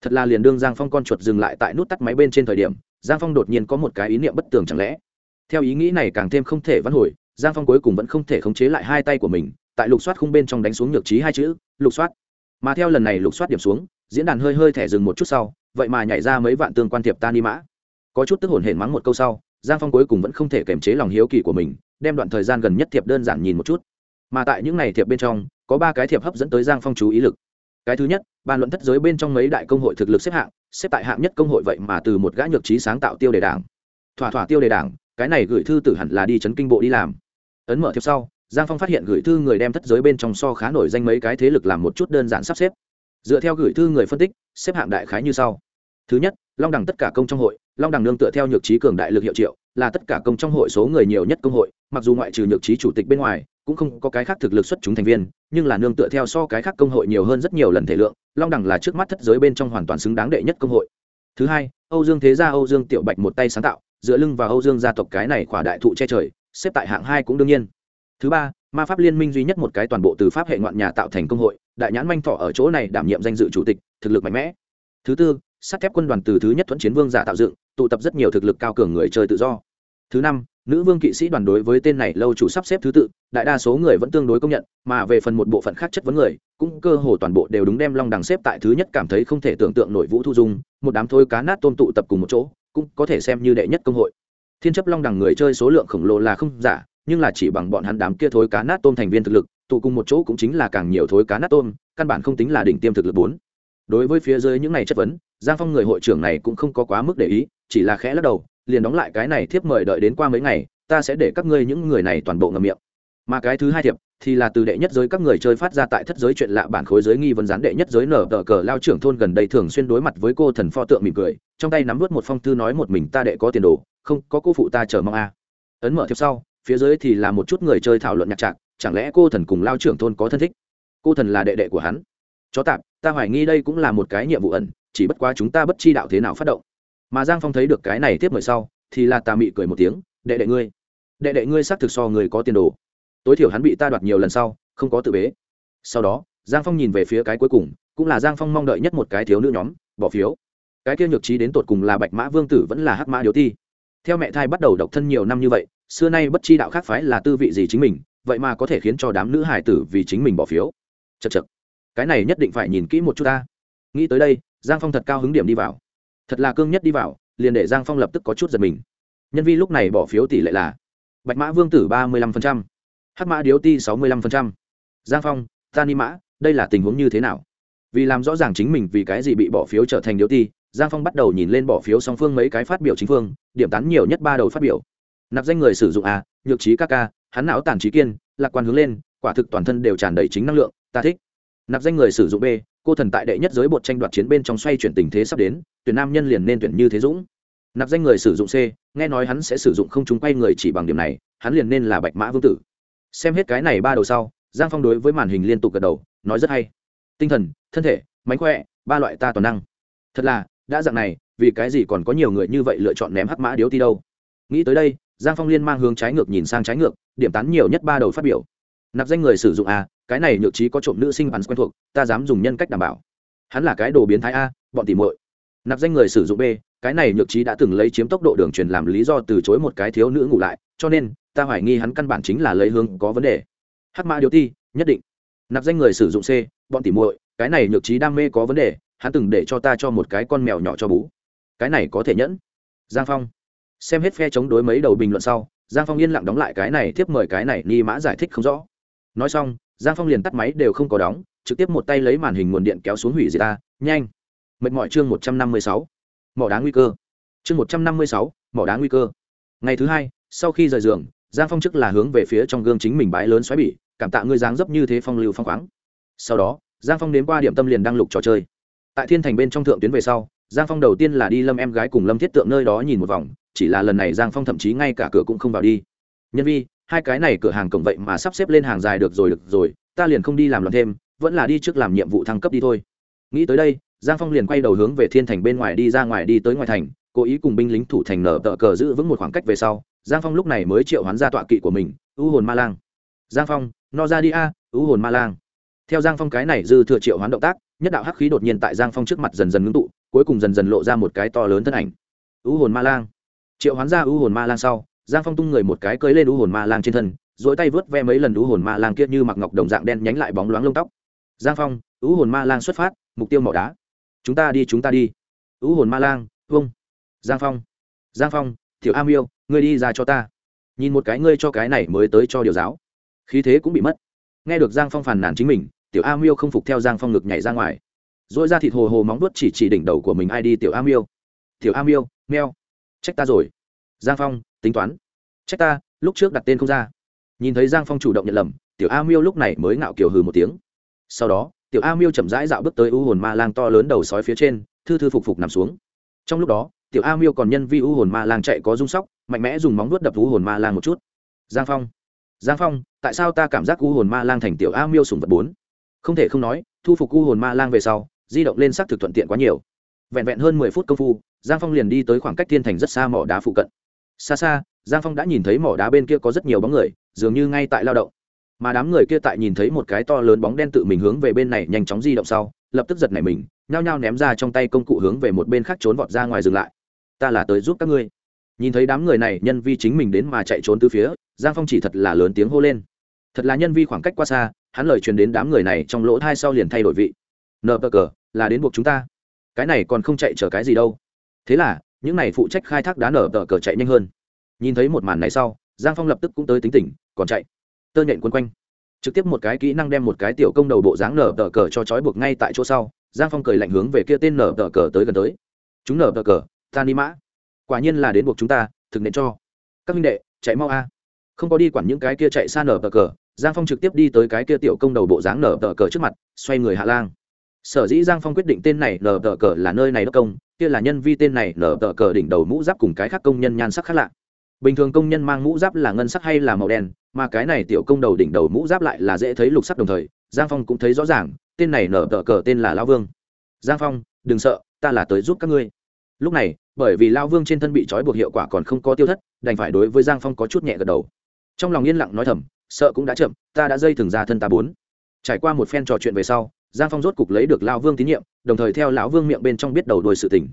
Thật là liền đương giang phong con chuột dừng lại tại nút tắt máy bên trên thời điểm, giang phong đột nhiên có một cái ý niệm bất tường chẳng lẽ. Theo ý nghĩ này càng thêm không thể vãn hồi, giang phong cuối cùng vẫn không thể khống chế lại hai tay của mình, tại lục soát khung bên trong đánh xuống nhược trí hai chữ, lục soát. Mà theo lần này lục soát điểm xuống, diễn đàn hơi hơi thẻ dừng một chút sau, vậy mà nhảy ra mấy vạn tương quan thiệp ta ni mã có chút tức hồn hển mắng một câu sau, giang phong cuối cùng vẫn không thể kiềm chế lòng hiếu kỳ của mình, đem đoạn thời gian gần nhất thiệp đơn giản nhìn một chút. Mà tại những n à y thiệp bên trong, có ba cái thiệp hấp dẫn tới giang phong chú ý lực. Cái thứ nhất, bàn luận thất giới bên trong mấy đại công hội thực lực xếp hạng, xếp tại hạng nhất công hội vậy mà từ một gã nhược trí sáng tạo tiêu đề đảng. Thỏa thỏa tiêu đề đảng, cái này gửi thư tử hẳn là đi chấn kinh bộ đi làm. Ấn mở thiệp sau, giang phong phát hiện gửi thư người đem thất giới bên trong so khá nổi danh mấy cái thế lực làm một chút đơn giản sắp xếp. Dựa theo gửi thư người phân tích, xếp hạng đại khái như sau. Thứ nhất, long đẳng tất cả công trong hội long Đằng nương tựa theo nhược trí cường đại lực hiệu triệu, là tất cả công trong hội số người nhiều nhất công hội, mặc dù ngoại trừ nhược trí chủ tịch bên ngoài, cũng không có cái khác thực lực xuất chúng thành viên, nhưng là nương tựa theo so cái khác công hội nhiều hơn rất nhiều lần thể lượng, long đẳng là trước mắt thất giới bên trong hoàn toàn xứng đáng đệ nhất công hội. Thứ hai, âu dương thế gia, âu dương tiểu bạch một tay sáng tạo, dựa lưng vào âu dương gia tộc cái này khỏa đại thụ che trời, xếp tại hạng hai cũng đương nhiên. Thứ ba, ma pháp liên minh duy nhất một cái toàn bộ từ pháp hệ ngoạn nhà tạo thành công hội, đại nhãn manh thọ ở chỗ này đảm nhiệm danh dự chủ tịch, thực lực mạnh mẽ. Thứ tư sắt thép quân đoàn từ thứ nhất thuận chiến vương giả tạo dựng, tụ tập rất nhiều thực lực cao cường người chơi tự do. Thứ năm, nữ vương kỵ sĩ đoàn đối với tên này lâu chủ sắp xếp thứ tự, đại đa số người vẫn tương đối công nhận, mà về phần một bộ phận khác chất vấn người, cũng cơ hồ toàn bộ đều đúng đem long đằng xếp tại thứ nhất cảm thấy không thể tưởng tượng nổi vũ thu dung, một đám thôi cá nát tôm tụ tập cùng một chỗ, cũng có thể xem như đệ nhất công hội. Thiên chấp long đằng người chơi số lượng khổng lồ là không giả, nhưng là chỉ bằng bọn hắn đám kia thối cá nát tôm thành viên thực lực, tụ cùng một chỗ cũng chính là càng nhiều thối cá nát tôm, căn bản không tính là đỉnh tiêm thực lực bốn đối với phía dưới những này chất vấn, giang phong người hội trưởng này cũng không có quá mức để ý, chỉ là khẽ lắc đầu, liền đóng lại cái này thiếp mời đợi đến qua mấy ngày, ta sẽ để các ngươi những người này toàn bộ ngầm miệng. Mà cái thứ hai thiệp, thì là từ đệ nhất giới các người chơi phát ra tại thất giới chuyện lạ bản khối giới nghi vấn gián đệ nhất giới nở tờ cờ lao trưởng thôn gần đây thường xuyên đối mặt với cô thần pho tượng mỉm cười, trong tay nắm vớt một phong thư nói một mình ta đệ có tiền đồ, không, có cô phụ ta chờ mong a. À. Ấn mở thiệp sau, phía dưới thì là một chút người chơi thảo luận nhạc trạc, chẳng lẽ cô thần cùng lao trưởng thôn có thân thích? Cô thần là đệ đệ của hắn chó tạp, ta hoài nghi đây cũng là một cái nhiệm vụ ẩn, chỉ bất quá chúng ta bất chi đạo thế nào phát động. Mà giang phong thấy được cái này tiếp mời sau, thì là tà mị cười một tiếng, đệ đệ ngươi, đệ đệ ngươi xác thực so người có tiền đồ. Tối thiểu hắn bị ta đoạt nhiều lần sau, không có tự bế. Sau đó, giang phong nhìn về phía cái cuối cùng, cũng là giang phong mong đợi nhất một cái thiếu nữ nhóm, bỏ phiếu. Cái kia nhược trí đến tột cùng là bạch mã vương tử vẫn là hắc mã điếu ti. Theo mẹ thai bắt đầu độc thân nhiều năm như vậy, xưa nay bất chi đạo khác phái là tư vị gì chính mình, vậy mà có thể khiến cho đám nữ hải tử vì chính mình bỏ phiếu. Chật chật cái này nhất định phải nhìn kỹ một chút ta. Nghĩ tới đây, giang phong thật cao hứng điểm đi vào. Thật là cương nhất đi vào, liền để giang phong lập tức có chút giật mình. Nhân vi lúc này bỏ phiếu tỷ lệ là bạch mã vương tử ba mươi lăm phần trăm, hắc mã điếu ti sáu mươi lăm phần trăm. Giang phong, ta ni mã, đây là tình huống như thế nào? Vì làm rõ ràng chính mình vì cái gì bị bỏ phiếu trở thành điếu ti, giang phong bắt đầu nhìn lên bỏ phiếu song phương mấy cái phát biểu chính phương, điểm tán nhiều nhất ba đầu phát biểu. Nạp danh người sử dụng a, nhược trí ca ca, hắn não tàn trí kiên, lạc quan hướng lên, quả thực toàn thân đều tràn đầy chính năng lượng, ta thích nạp danh người sử dụng b, cô thần tại đệ nhất giới bột tranh đoạt chiến bên trong xoay chuyển tình thế sắp đến, tuyển nam nhân liền nên tuyển như thế dũng. Nạp danh người sử dụng c, nghe nói hắn sẽ sử dụng không chúng quay người chỉ bằng điểm này, hắn liền nên là bạch mã vương tử. Xem hết cái này ba đầu sau, giang phong đối với màn hình liên tục gật đầu, nói rất hay. Tinh thần, thân thể, mánh khỏe, ba loại ta toàn năng. Thật là, đã dạng này, vì cái gì còn có nhiều người như vậy lựa chọn ném hắc mã điếu ti đâu? Nghĩ tới đây, giang phong liên mang hướng trái ngược nhìn sang trái ngược, điểm tán nhiều nhất ba đầu phát biểu. Nạp danh người sử dụng a cái này nhược trí có trộm nữ sinh bắn quen thuộc, ta dám dùng nhân cách đảm bảo. Hắn là cái đồ biến thái a, bọn tỉ muội. Nạp danh người sử dụng b, cái này nhược trí đã từng lấy chiếm tốc độ đường truyền làm lý do từ chối một cái thiếu nữ ngủ lại, cho nên, ta hoài nghi hắn căn bản chính là lấy hướng có vấn đề. Hắc mã điều ti, nhất định. Nạp danh người sử dụng c, bọn tỉ muội, cái này nhược trí đam mê có vấn đề, hắn từng để cho ta cho một cái con mèo nhỏ cho bú. Cái này có thể nhẫn. Giang phong. Xem hết phe chống đối mấy đầu bình luận sau, giang phong yên lặng đóng lại cái này tiếp mời cái này ni mã giải thích không rõ. Nói xong giang phong liền tắt máy đều không có đóng, trực tiếp một tay lấy màn hình nguồn điện kéo xuống hủy diệt ta, nhanh. Mệt mỏi chương một trăm năm mươi sáu. Mỏ đá nguy cơ. Chương một trăm năm mươi sáu, mỏ đá nguy cơ. Ngày thứ hai, sau khi rời giường, giang phong chức là hướng về phía trong gương chính mình bãi lớn xoáy bỉ, cảm tạ ngươi dáng dấp như thế phong lưu phong khoáng. Sau đó, giang phong đến qua điểm tâm liền đăng lục trò chơi. Tại thiên thành bên trong thượng tuyến về sau, giang phong đầu tiên là đi lâm em gái cùng lâm thiết tượng nơi đó nhìn một vòng, chỉ là lần này giang phong thậm chí ngay cả cửa cũng không vào đi. Nhân vi hai cái này cửa hàng cổng vậy mà sắp xếp lên hàng dài được rồi được rồi, ta liền không đi làm làm thêm, vẫn là đi trước làm nhiệm vụ thăng cấp đi thôi. Nghĩ tới đây, giang phong liền quay đầu hướng về thiên thành bên ngoài đi ra ngoài đi tới ngoài thành, cố ý cùng binh lính thủ thành nở tờ cờ giữ vững một khoảng cách về sau, giang phong lúc này mới triệu hoán ra tọa kỵ của mình ưu hồn ma lang. Giang phong, no ra đi a ưu hồn ma lang. Theo giang phong cái này dư thừa triệu hoán động tác, nhất đạo hắc khí đột nhiên tại giang phong trước mặt dần dần ngưng tụ, cuối cùng dần dần lộ ra một cái to lớn thân ảnh. Ưu hồn ma lang. Triệu hoán ra ưu hồn ma lang sau giang phong tung người một cái cưới lên đũ hồn ma lang trên thân, dỗi tay vớt ve mấy lần đũ hồn ma lang kia như mặc ngọc đồng dạng đen nhánh lại bóng loáng lông tóc. Giang phong đũ hồn ma lang xuất phát, mục tiêu mỏ đá. Chúng ta đi, chúng ta đi. Đũ hồn ma lang vông giang phong giang phong thiểu am yêu ngươi đi ra cho ta. Nhìn một cái ngươi cho cái này mới tới cho điều giáo. Khí thế cũng bị mất. Nghe được giang phong phàn nàn chính mình, tiểu a miêu không phục theo giang phong ngực nhảy ra ngoài. Dội ra thịt hồ hồ móng vuốt chỉ chỉ đỉnh đầu của mình ai đi, tiểu a miêu. Tiểu a miêu, meo. Trách ta rồi giang phong, tính toán. Trách ta, lúc trước đặt tên không ra. Nhìn thấy giang phong chủ động nhận lầm, tiểu a miêu lúc này mới ngạo kiều hừ một tiếng. Sau đó, tiểu a miêu chậm rãi dạo bước tới u hồn ma lang to lớn đầu sói phía trên, thư thư phục phục nằm xuống. Trong lúc đó, tiểu a miêu còn nhân vi u hồn ma lang chạy có rung sóc, mạnh mẽ dùng móng vuốt đập u hồn ma lang một chút. Giang phong giang phong, tại sao ta cảm giác u hồn ma lang thành tiểu a miêu sùng vật bốn? Không thể không nói, thu phục u hồn ma lang về sau, di động lên xác thực thuận tiện quá nhiều. Vẹn vẹn hơn mười phút công phu, giang phong liền đi tới khoảng cách thiên thành rất xa mỏ đá phụ cận xa xa, giang phong đã nhìn thấy mỏ đá bên kia có rất nhiều bóng người, dường như ngay tại lao động. Mà đám người kia tại nhìn thấy một cái to lớn bóng đen tự mình hướng về bên này nhanh chóng di động sau, lập tức giật nảy mình, nhao nhao ném ra trong tay công cụ hướng về một bên khác trốn vọt ra ngoài dừng lại. Ta là tới giúp các ngươi. Nhìn thấy đám người này, nhân vi chính mình đến mà chạy trốn từ phía, giang phong chỉ thật là lớn tiếng hô lên. Thật là nhân vi khoảng cách qua xa, hắn lời truyền đến đám người này trong lỗ thai sau liền thay đổi vị. Nợ bờ cờ, là đến buộc chúng ta. Cái này còn không chạy chở cái gì đâu. Thế là những này phụ trách khai thác đá nở tờ cờ chạy nhanh hơn. Nhìn thấy một màn này sau, giang phong lập tức cũng tới tính tỉnh còn chạy. Tơ nhện quân quanh. Trực tiếp một cái kỹ năng đem một cái tiểu công đầu bộ dáng nở tờ cờ cho trói buộc ngay tại chỗ sau, giang phong cười lạnh hướng về kia tên nở tờ cờ tới gần tới. Chúng nở tờ cờ, ta ni mã. Quả nhiên là đến buộc chúng ta, thực nện cho. Các minh đệ, chạy mau a. Không có đi quản những cái kia chạy xa nở tờ cờ, giang phong trực tiếp đi tới cái kia tiểu công đầu bộ dáng nở tờ cờ trước mặt, xoay người hạ lang. Sở dĩ giang phong quyết định tên này nở tờ cờ là nơi này đất công kia là nhân vi tên này, nở tờ cờ đỉnh đầu mũ giáp cùng cái khác công nhân nhan sắc khác lạ. Bình thường công nhân mang mũ giáp là ngân sắc hay là màu đen, mà cái này tiểu công đầu đỉnh đầu mũ giáp lại là dễ thấy lục sắc đồng thời, giang phong cũng thấy rõ ràng, tên này nở tờ cờ tên là lao vương. Giang phong, đừng sợ, ta là tới giúp các ngươi. Lúc này, bởi vì lao vương trên thân bị trói buộc hiệu quả còn không có tiêu thất, đành phải đối với giang phong có chút nhẹ gật đầu. Trong lòng yên lặng nói thầm, sợ cũng đã chậm, ta đã dây thừng ra thân ta bốn. Trải qua một phen trò chuyện về sau giang phong rốt cục lấy được lão vương tín nhiệm, đồng thời theo lão vương miệng bên trong biết đầu đuôi sự tình.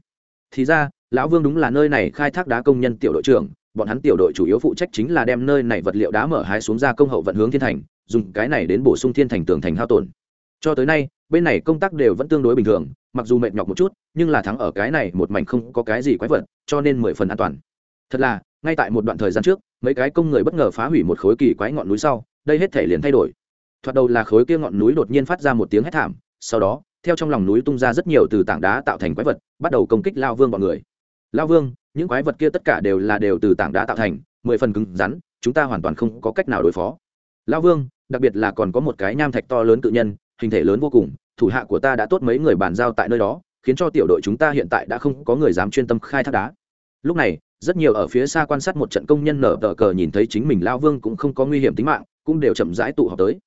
Thì ra, lão vương đúng là nơi này khai thác đá công nhân tiểu đội trưởng, bọn hắn tiểu đội chủ yếu phụ trách chính là đem nơi này vật liệu đá mở hái xuống ra công hậu vận hướng thiên thành, dùng cái này đến bổ sung thiên thành tường thành hao tổn. Cho tới nay, bên này công tác đều vẫn tương đối bình thường, mặc dù mệt nhọc một chút, nhưng là thắng ở cái này một mảnh không có cái gì quái vật, cho nên mười phần an toàn. Thật là, ngay tại một đoạn thời gian trước, mấy cái công người bất ngờ phá hủy một khối kỳ quái ngọn núi sau, đây hết thể liền thay đổi thoạt đầu là khối kia ngọn núi đột nhiên phát ra một tiếng hét thảm, sau đó, theo trong lòng núi tung ra rất nhiều từ tảng đá tạo thành quái vật, bắt đầu công kích lao vương bọn người. Lao vương, những quái vật kia tất cả đều là đều từ tảng đá tạo thành, mười phần cứng rắn, chúng ta hoàn toàn không có cách nào đối phó. Lao vương, đặc biệt là còn có một cái nham thạch to lớn tự nhân, hình thể lớn vô cùng, thủ hạ của ta đã tốt mấy người bàn giao tại nơi đó, khiến cho tiểu đội chúng ta hiện tại đã không có người dám chuyên tâm khai thác đá. Lúc này, rất nhiều ở phía xa quan sát một trận công nhân nở tờ cờ nhìn thấy chính mình lao vương cũng không có nguy hiểm tính mạng, cũng đều chậm rãi tụ họp tới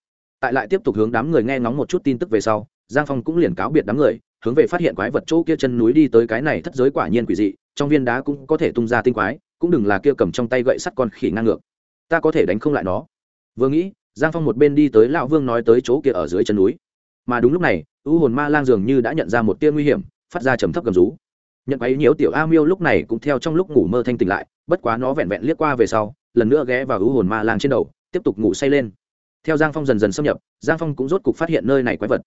tại lại tiếp tục hướng đám người nghe ngóng một chút tin tức về sau, giang phong cũng liền cáo biệt đám người, hướng về phát hiện quái vật chỗ kia chân núi đi tới cái này thất giới quả nhiên quỷ dị, trong viên đá cũng có thể tung ra tinh quái, cũng đừng là kia cầm trong tay gậy sắt con khỉ ngang ngược. Ta có thể đánh không lại nó. Vừa nghĩ, giang phong một bên đi tới lão vương nói tới chỗ kia ở dưới chân núi. Mà đúng lúc này u hồn ma lang dường như đã nhận ra một tia nguy hiểm, phát ra trầm thấp gầm rú. Nhận quấy nhiễu tiểu a miêu lúc này cũng theo trong lúc ngủ mơ thanh tỉnh lại, bất quá nó vẹn vẹn liếc qua về sau, lần nữa ghé vào u hồn ma lang trên đầu, tiếp tục ngủ say lên theo giang phong dần dần xâm nhập, giang phong cũng rốt cục phát hiện nơi này quái vật.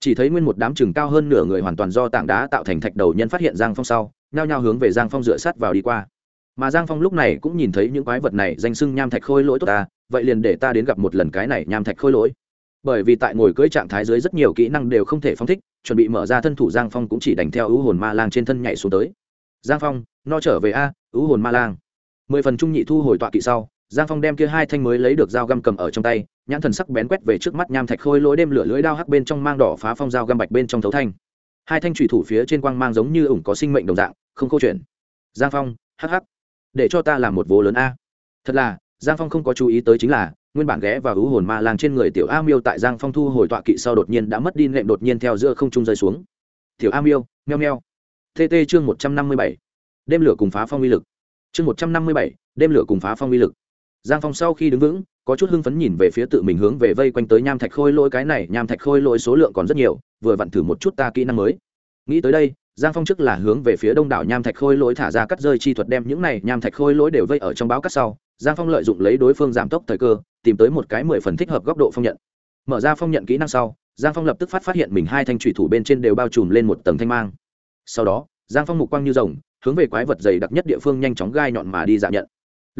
Chỉ thấy nguyên một đám chừng cao hơn nửa người hoàn toàn do tảng đá tạo thành thạch đầu nhân phát hiện giang phong sau, nhao nhao hướng về giang phong dựa sát vào đi qua. Mà giang phong lúc này cũng nhìn thấy những quái vật này danh sưng nham thạch khôi lỗi tốt ta, vậy liền để ta đến gặp một lần cái này nham thạch khôi lỗi. Bởi vì tại ngồi cưỡi trạng thái dưới rất nhiều kỹ năng đều không thể phong thích, chuẩn bị mở ra thân thủ giang phong cũng chỉ đành theo ưu hồn ma lang trên thân nhảy xuống tới. Giang phong, no trở về a ưu hồn ma lang. Mười phần trung nhị thu hồi tọa kỵ sau giang phong đem kia hai thanh mới lấy được dao găm cầm ở trong tay, nhãn thần sắc bén quét về trước mắt nham thạch khôi lỗi đêm lửa lưỡi đao hắc bên trong mang đỏ phá phong dao găm bạch bên trong thấu thanh. Hai thanh thủy thủ phía trên quang mang giống như ủng có sinh mệnh đồng dạng, không câu chuyện. Giang phong, hắc hắc, để cho ta làm một vố lớn a. Thật là, giang phong không có chú ý tới chính là, nguyên bản ghé và hú hồn ma lang trên người tiểu a miêu tại giang phong thu hồi tọa kỵ sau đột nhiên đã mất đi nệm đột nhiên theo giữa không trung rơi xuống. Tiểu a miêu, meo meo. Tt chương một trăm năm mươi bảy. Đêm lửa cùng phá phong uy lực. Chương một trăm năm mươi bảy, đêm lửa cùng phá phong uy lực giang phong sau khi đứng vững, có chút hưng phấn nhìn về phía tự mình hướng về vây quanh tới nham thạch khôi lỗi. Cái này nham thạch khôi lỗi số lượng còn rất nhiều, vừa vặn thử một chút ta kỹ năng mới. Nghĩ tới đây, giang phong trước là hướng về phía đông đảo nham thạch khôi lỗi thả ra cắt rơi chi thuật đem những này nham thạch khôi lỗi đều vây ở trong báo cắt sau. Giang phong lợi dụng lấy đối phương giảm tốc thời cơ, tìm tới một cái mười phần thích hợp góc độ phong nhận. Mở ra phong nhận kỹ năng sau, giang phong lập tức phát phát hiện mình hai thanh thủy thủ bên trên đều bao trùm lên một tầng thanh mang. Sau đó, giang phong mục quang như rồng, hướng về quái vật dày đặc nhất địa phương nhanh chóng gai nhọn mà đi dạ nhận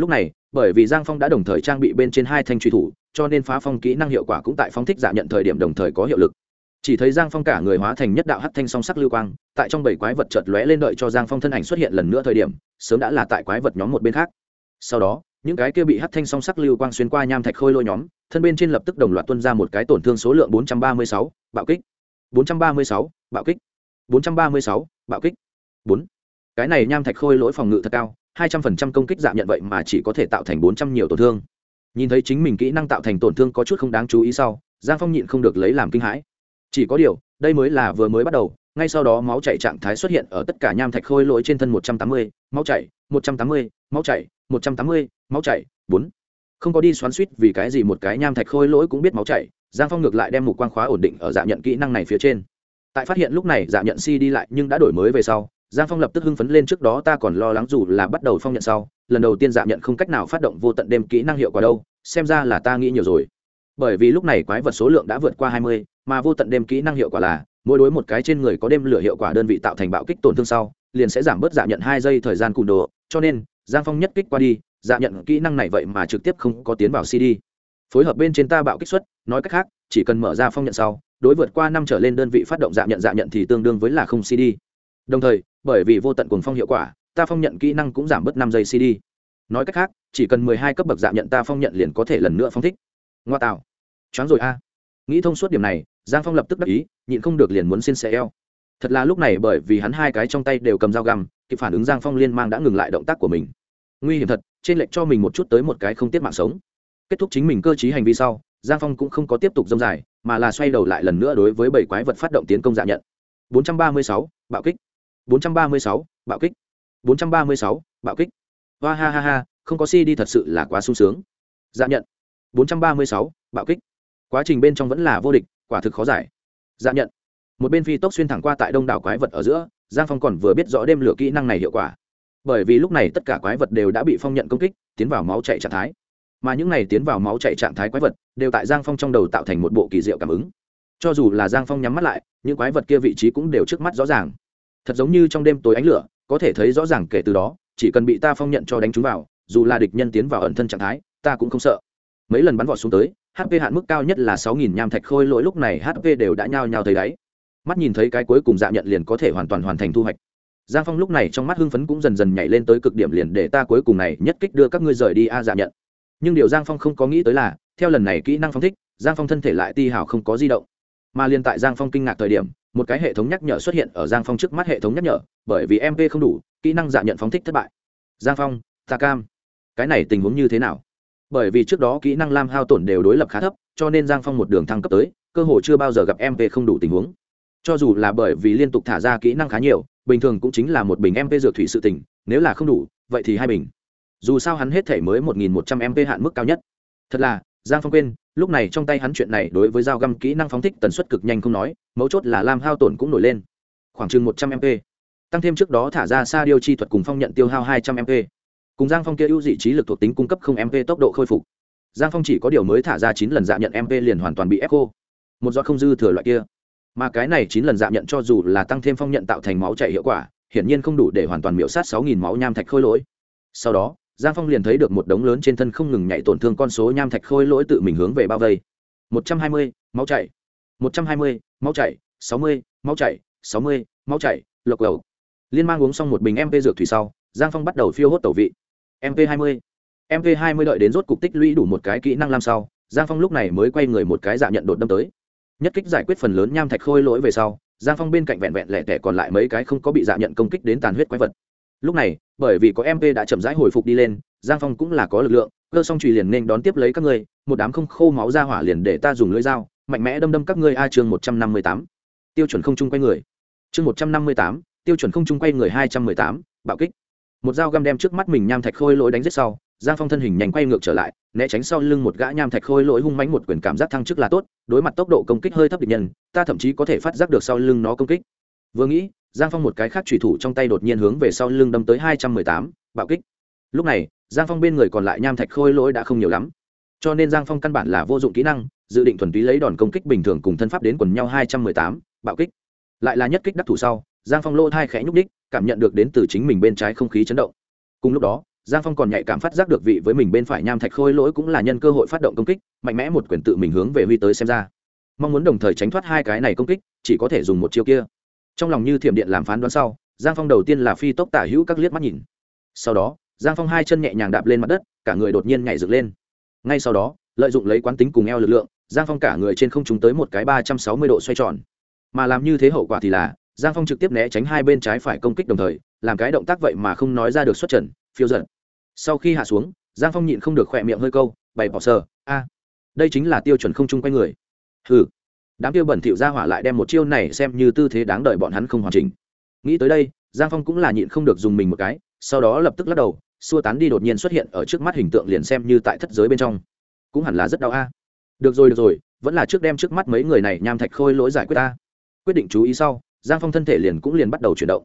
lúc này bởi vì giang phong đã đồng thời trang bị bên trên hai thanh truy thủ cho nên phá phong kỹ năng hiệu quả cũng tại phong thích giả nhận thời điểm đồng thời có hiệu lực. Chỉ thấy giang phong cả người hóa thành nhất đạo hắc thanh song sắc lưu quang tại trong bảy quái vật chợt lóe lên đợi cho giang phong thân ảnh xuất hiện lần nữa thời điểm sớm đã là tại quái vật nhóm một bên khác. Sau đó những cái kia bị hắc thanh song sắc lưu quang xuyên qua nham thạch khôi lôi nhóm thân bên trên lập tức đồng loạt tuân ra một cái tổn thương số lượng 436, bạo kích. 436, bạo kích. 436, bạo kích. 4. cái này nham thạch khôi lỗi phòng ngự thật cao hai trăm phần trăm công kích giảm nhận vậy mà chỉ có thể tạo thành bốn trăm nhiều tổn thương. Nhìn thấy chính mình kỹ năng tạo thành tổn thương có chút không đáng chú ý sau, giang phong nhịn không được lấy làm kinh hãi. Chỉ có điều, đây mới là vừa mới bắt đầu, ngay sau đó máu chảy trạng thái xuất hiện ở tất cả nham thạch khôi lỗi trên thân một trăm tám mươi, máu chảy, một trăm tám mươi, máu chảy, một trăm tám mươi, máu chảy, bốn. Không có đi xoắn suýt vì cái gì một cái nham thạch khôi lỗi cũng biết máu chảy, giang phong ngược lại đem mục quang khóa ổn định ở dạ nhận kỹ năng này phía trên. Tại phát hiện lúc này dạ nhận si đi lại nhưng đã đổi mới về sau giang phong lập tức hưng phấn lên trước đó ta còn lo lắng dù là bắt đầu phong nhận sau, lần đầu tiên dạ nhận không cách nào phát động vô tận đêm kỹ năng hiệu quả đâu, xem ra là ta nghĩ nhiều rồi. Bởi vì lúc này quái vật số lượng đã vượt qua hai mươi, mà vô tận đêm kỹ năng hiệu quả là, mỗi đối một cái trên người có đêm lửa hiệu quả đơn vị tạo thành bạo kích tổn thương sau, liền sẽ giảm bớt dạ nhận hai giây thời gian cùn đồ cho nên, giang phong nhất kích qua đi dạ nhận kỹ năng này vậy mà trực tiếp không có tiến vào cd phối hợp bên trên ta bạo kích xuất, nói cách khác, chỉ cần mở ra phong nhận sau, đối vượt qua năm trở lên đơn vị phát động dạ nhận dạ nhận thì tương đương với là không cd đồng thời bởi vì vô tận cuồng phong hiệu quả ta phong nhận kỹ năng cũng giảm bớt năm giây cd nói cách khác chỉ cần mười hai cấp bậc giảm nhận ta phong nhận liền có thể lần nữa phong thích. Ngoa tạo. Choáng rồi a. Nghĩ thông suốt điểm này giang phong lập tức đắc ý nhịn không được liền muốn xin xe eo. Thật là lúc này bởi vì hắn hai cái trong tay đều cầm dao găm kịp phản ứng giang phong liên mang đã ngừng lại động tác của mình. Nguy hiểm thật trên lệnh cho mình một chút tới một cái không tiết mạng sống. Kết thúc chính mình cơ t hành vi sau giang phong cũng không có tiếp tục dông dài mà là xoay đầu lại lần nữa đối với bảy quái vật phát động tiến công dạ nhận. 436, bạo kích. 436, bạo kích. 436, bạo kích. Hoa ha ha ha không có si đi thật sự là quá sung sướng. Dạ nhận. 436, bạo kích. Quá trình bên trong vẫn là vô địch quả thực khó giải. Dạ nhận. Một bên phi tốc xuyên thẳng qua tại đông đảo quái vật ở giữa giang phong còn vừa biết rõ đêm lửa kỹ năng này hiệu quả. Bởi vì lúc này tất cả quái vật đều đã bị phong nhận công kích tiến vào máu chạy trạng thái. Mà những này tiến vào máu chạy trạng thái quái vật đều tại giang phong trong đầu tạo thành một bộ kỳ diệu cảm ứng. Cho dù là giang phong nhắm mắt lại những quái vật kia vị trí cũng đều trước mắt rõ ràng thật giống như trong đêm tối ánh lửa, có thể thấy rõ ràng kể từ đó, chỉ cần bị ta phong nhận cho đánh chúng vào, dù là địch nhân tiến vào ẩn thân trạng thái, ta cũng không sợ. Mấy lần bắn vọt xuống tới hp hạn mức cao nhất là sáu nghìn nham thạch khôi lỗi lúc này hp đều đã nhao nhao thấy đáy. Mắt nhìn thấy cái cuối cùng dạ nhận liền có thể hoàn toàn hoàn thành thu hoạch. Giang phong lúc này trong mắt hưng phấn cũng dần dần nhảy lên tới cực điểm liền để ta cuối cùng này nhất kích đưa các ngươi rời đi a dạ nhận. Nhưng điều giang phong không có nghĩ tới là, theo lần này kỹ năng phong thích, giang phong thân thể lại ti hào không có di động. Mà liền tại giang phong kinh ngạc thời điểm một cái hệ thống nhắc nhở xuất hiện ở giang phong trước mắt hệ thống nhắc nhở, bởi vì mp không đủ, kỹ năng dạ nhận phóng thích thất bại. Giang phong, ta cam. Cái này tình huống như thế nào? Bởi vì trước đó kỹ năng lam hao tổn đều đối lập khá thấp, cho nên giang phong một đường thăng cấp tới, cơ hội chưa bao giờ gặp mp không đủ tình huống. Cho dù là bởi vì liên tục thả ra kỹ năng khá nhiều, bình thường cũng chính là một bình mp dược thủy sự tình, nếu là không đủ, vậy thì hai bình. Dù sao hắn hết thể mới một nghìn một trăm mp hạn mức cao nhất. Thật là giang phong quên, lúc này trong tay hắn chuyện này đối với dao găm kỹ năng phóng thích tần suất cực nhanh không nói, mấu chốt là lam hao tổn cũng nổi lên. Khoảng chừng một trăm mp tăng thêm trước đó thả ra xa điêu chi thuật cùng phong nhận tiêu hao hai trăm mp cùng giang phong kia ưu dị trí lực thuộc tính cung cấp không mp tốc độ khôi phục. Giang phong chỉ có điều mới thả ra chín lần dạ nhận mp liền hoàn toàn bị ép khô. Một do không dư thừa loại kia. Mà cái này chín lần dạ nhận cho dù là tăng thêm phong nhận tạo thành máu chạy hiệu quả, hiển nhiên không đủ để hoàn toàn miễu sát sáu nghìn máu nham thạch khôi lỗi. Sau đó giang phong liền thấy được một đống lớn trên thân không ngừng nhảy tổn thương con số nham thạch khôi lỗi tự mình hướng về bao vây. Một trăm hai mươi máu chảy một trăm hai mươi máu chảy sáu mươi máu chảy sáu mươi máu chảy lộc lầu liên mang uống xong một bình mp dược thủy sau, giang phong bắt đầu phiêu hốt tẩu vị. Mp hai mươi. Mp hai mươi đợi đến rốt cục tích lũy đủ một cái kỹ năng làm sau giang phong lúc này mới quay người một cái dạ nhận đột đâm tới. Nhất kích giải quyết phần lớn nham thạch khôi lỗi về sau, giang phong bên cạnh vẹn vẹn lẻ tẻ còn lại mấy cái không có bị dạ nhận công kích đến tàn huyết quái vật. Lúc này bởi vì có mp đã chậm rãi hồi phục đi lên, giang phong cũng là có lực lượng, cơ song trùy liền nên đón tiếp lấy các ngươi, một đám không khô máu ra hỏa liền để ta dùng lưỡi dao, mạnh mẽ đâm đâm các ngươi a chương một trăm năm mươi tám. Tiêu chuẩn không chung quay người. Chương một trăm năm mươi tám, tiêu chuẩn không chung quay người hai trăm mười tám, bạo kích. Một dao găm đem trước mắt mình nham thạch khôi lỗi đánh giết sau, giang phong thân hình nhanh quay ngược trở lại, né tránh sau lưng một gã nham thạch khôi lỗi hung mánh một quyền cảm giác thăng chức là tốt, đối mặt tốc độ công kích hơi thấp địch nhân, ta thậm chí có thể phát giác được sau lưng nó công kích. Vừa nghĩ giang phong một cái khác trùy thủ trong tay đột nhiên hướng về sau lưng đâm tới hai trăm mười tám, bạo kích. Lúc này, giang phong bên người còn lại nham thạch khôi lỗi đã không nhiều lắm. Cho nên giang phong căn bản là vô dụng kỹ năng, dự định thuần túy lấy đòn công kích bình thường cùng thân pháp đến quần nhau hai trăm mười tám, bạo kích. Lại là nhất kích đắc thủ sau, giang phong lỗ thai khẽ nhúc đích cảm nhận được đến từ chính mình bên trái không khí chấn động. Cùng lúc đó, giang phong còn nhạy cảm phát giác được vị với mình bên phải nham thạch khôi lỗi cũng là nhân cơ hội phát động công kích, mạnh mẽ một quyền tự mình hướng về huy tới xem ra. Mong muốn đồng thời tránh thoát hai cái này công kích, chỉ có thể dùng một chiêu kia trong lòng như thiểm điện làm phán đoán sau, giang phong đầu tiên là phi tốc tả hữu các liếc mắt nhìn. Sau đó, giang phong hai chân nhẹ nhàng đạp lên mặt đất, cả người đột nhiên nhảy dựng lên. Ngay sau đó, lợi dụng lấy quán tính cùng eo lực lượng, giang phong cả người trên không trúng tới một cái ba trăm sáu mươi độ xoay tròn. Mà làm như thế hậu quả thì là, giang phong trực tiếp né tránh hai bên trái phải công kích đồng thời, làm cái động tác vậy mà không nói ra được xuất trần phiêu giận sau khi hạ xuống, giang phong nhịn không được khỏe miệng hơi câu, bày bỏ sờ, a, đây chính là tiêu chuẩn không chung quanh người. Hừ đám tiêu bẩn thỉu ra hỏa lại đem một chiêu này xem như tư thế đáng đợi bọn hắn không hoàn chỉnh. Nghĩ tới đây, giang phong cũng là nhịn không được dùng mình một cái, sau đó lập tức lắc đầu, xua tán đi đột nhiên xuất hiện ở trước mắt hình tượng liền xem như tại thất giới bên trong. Cũng hẳn là rất đau a. Được rồi được rồi, vẫn là trước đem trước mắt mấy người này nham thạch khôi lỗi giải quyết ta. Quyết định chú ý sau, giang phong thân thể liền cũng liền bắt đầu chuyển động.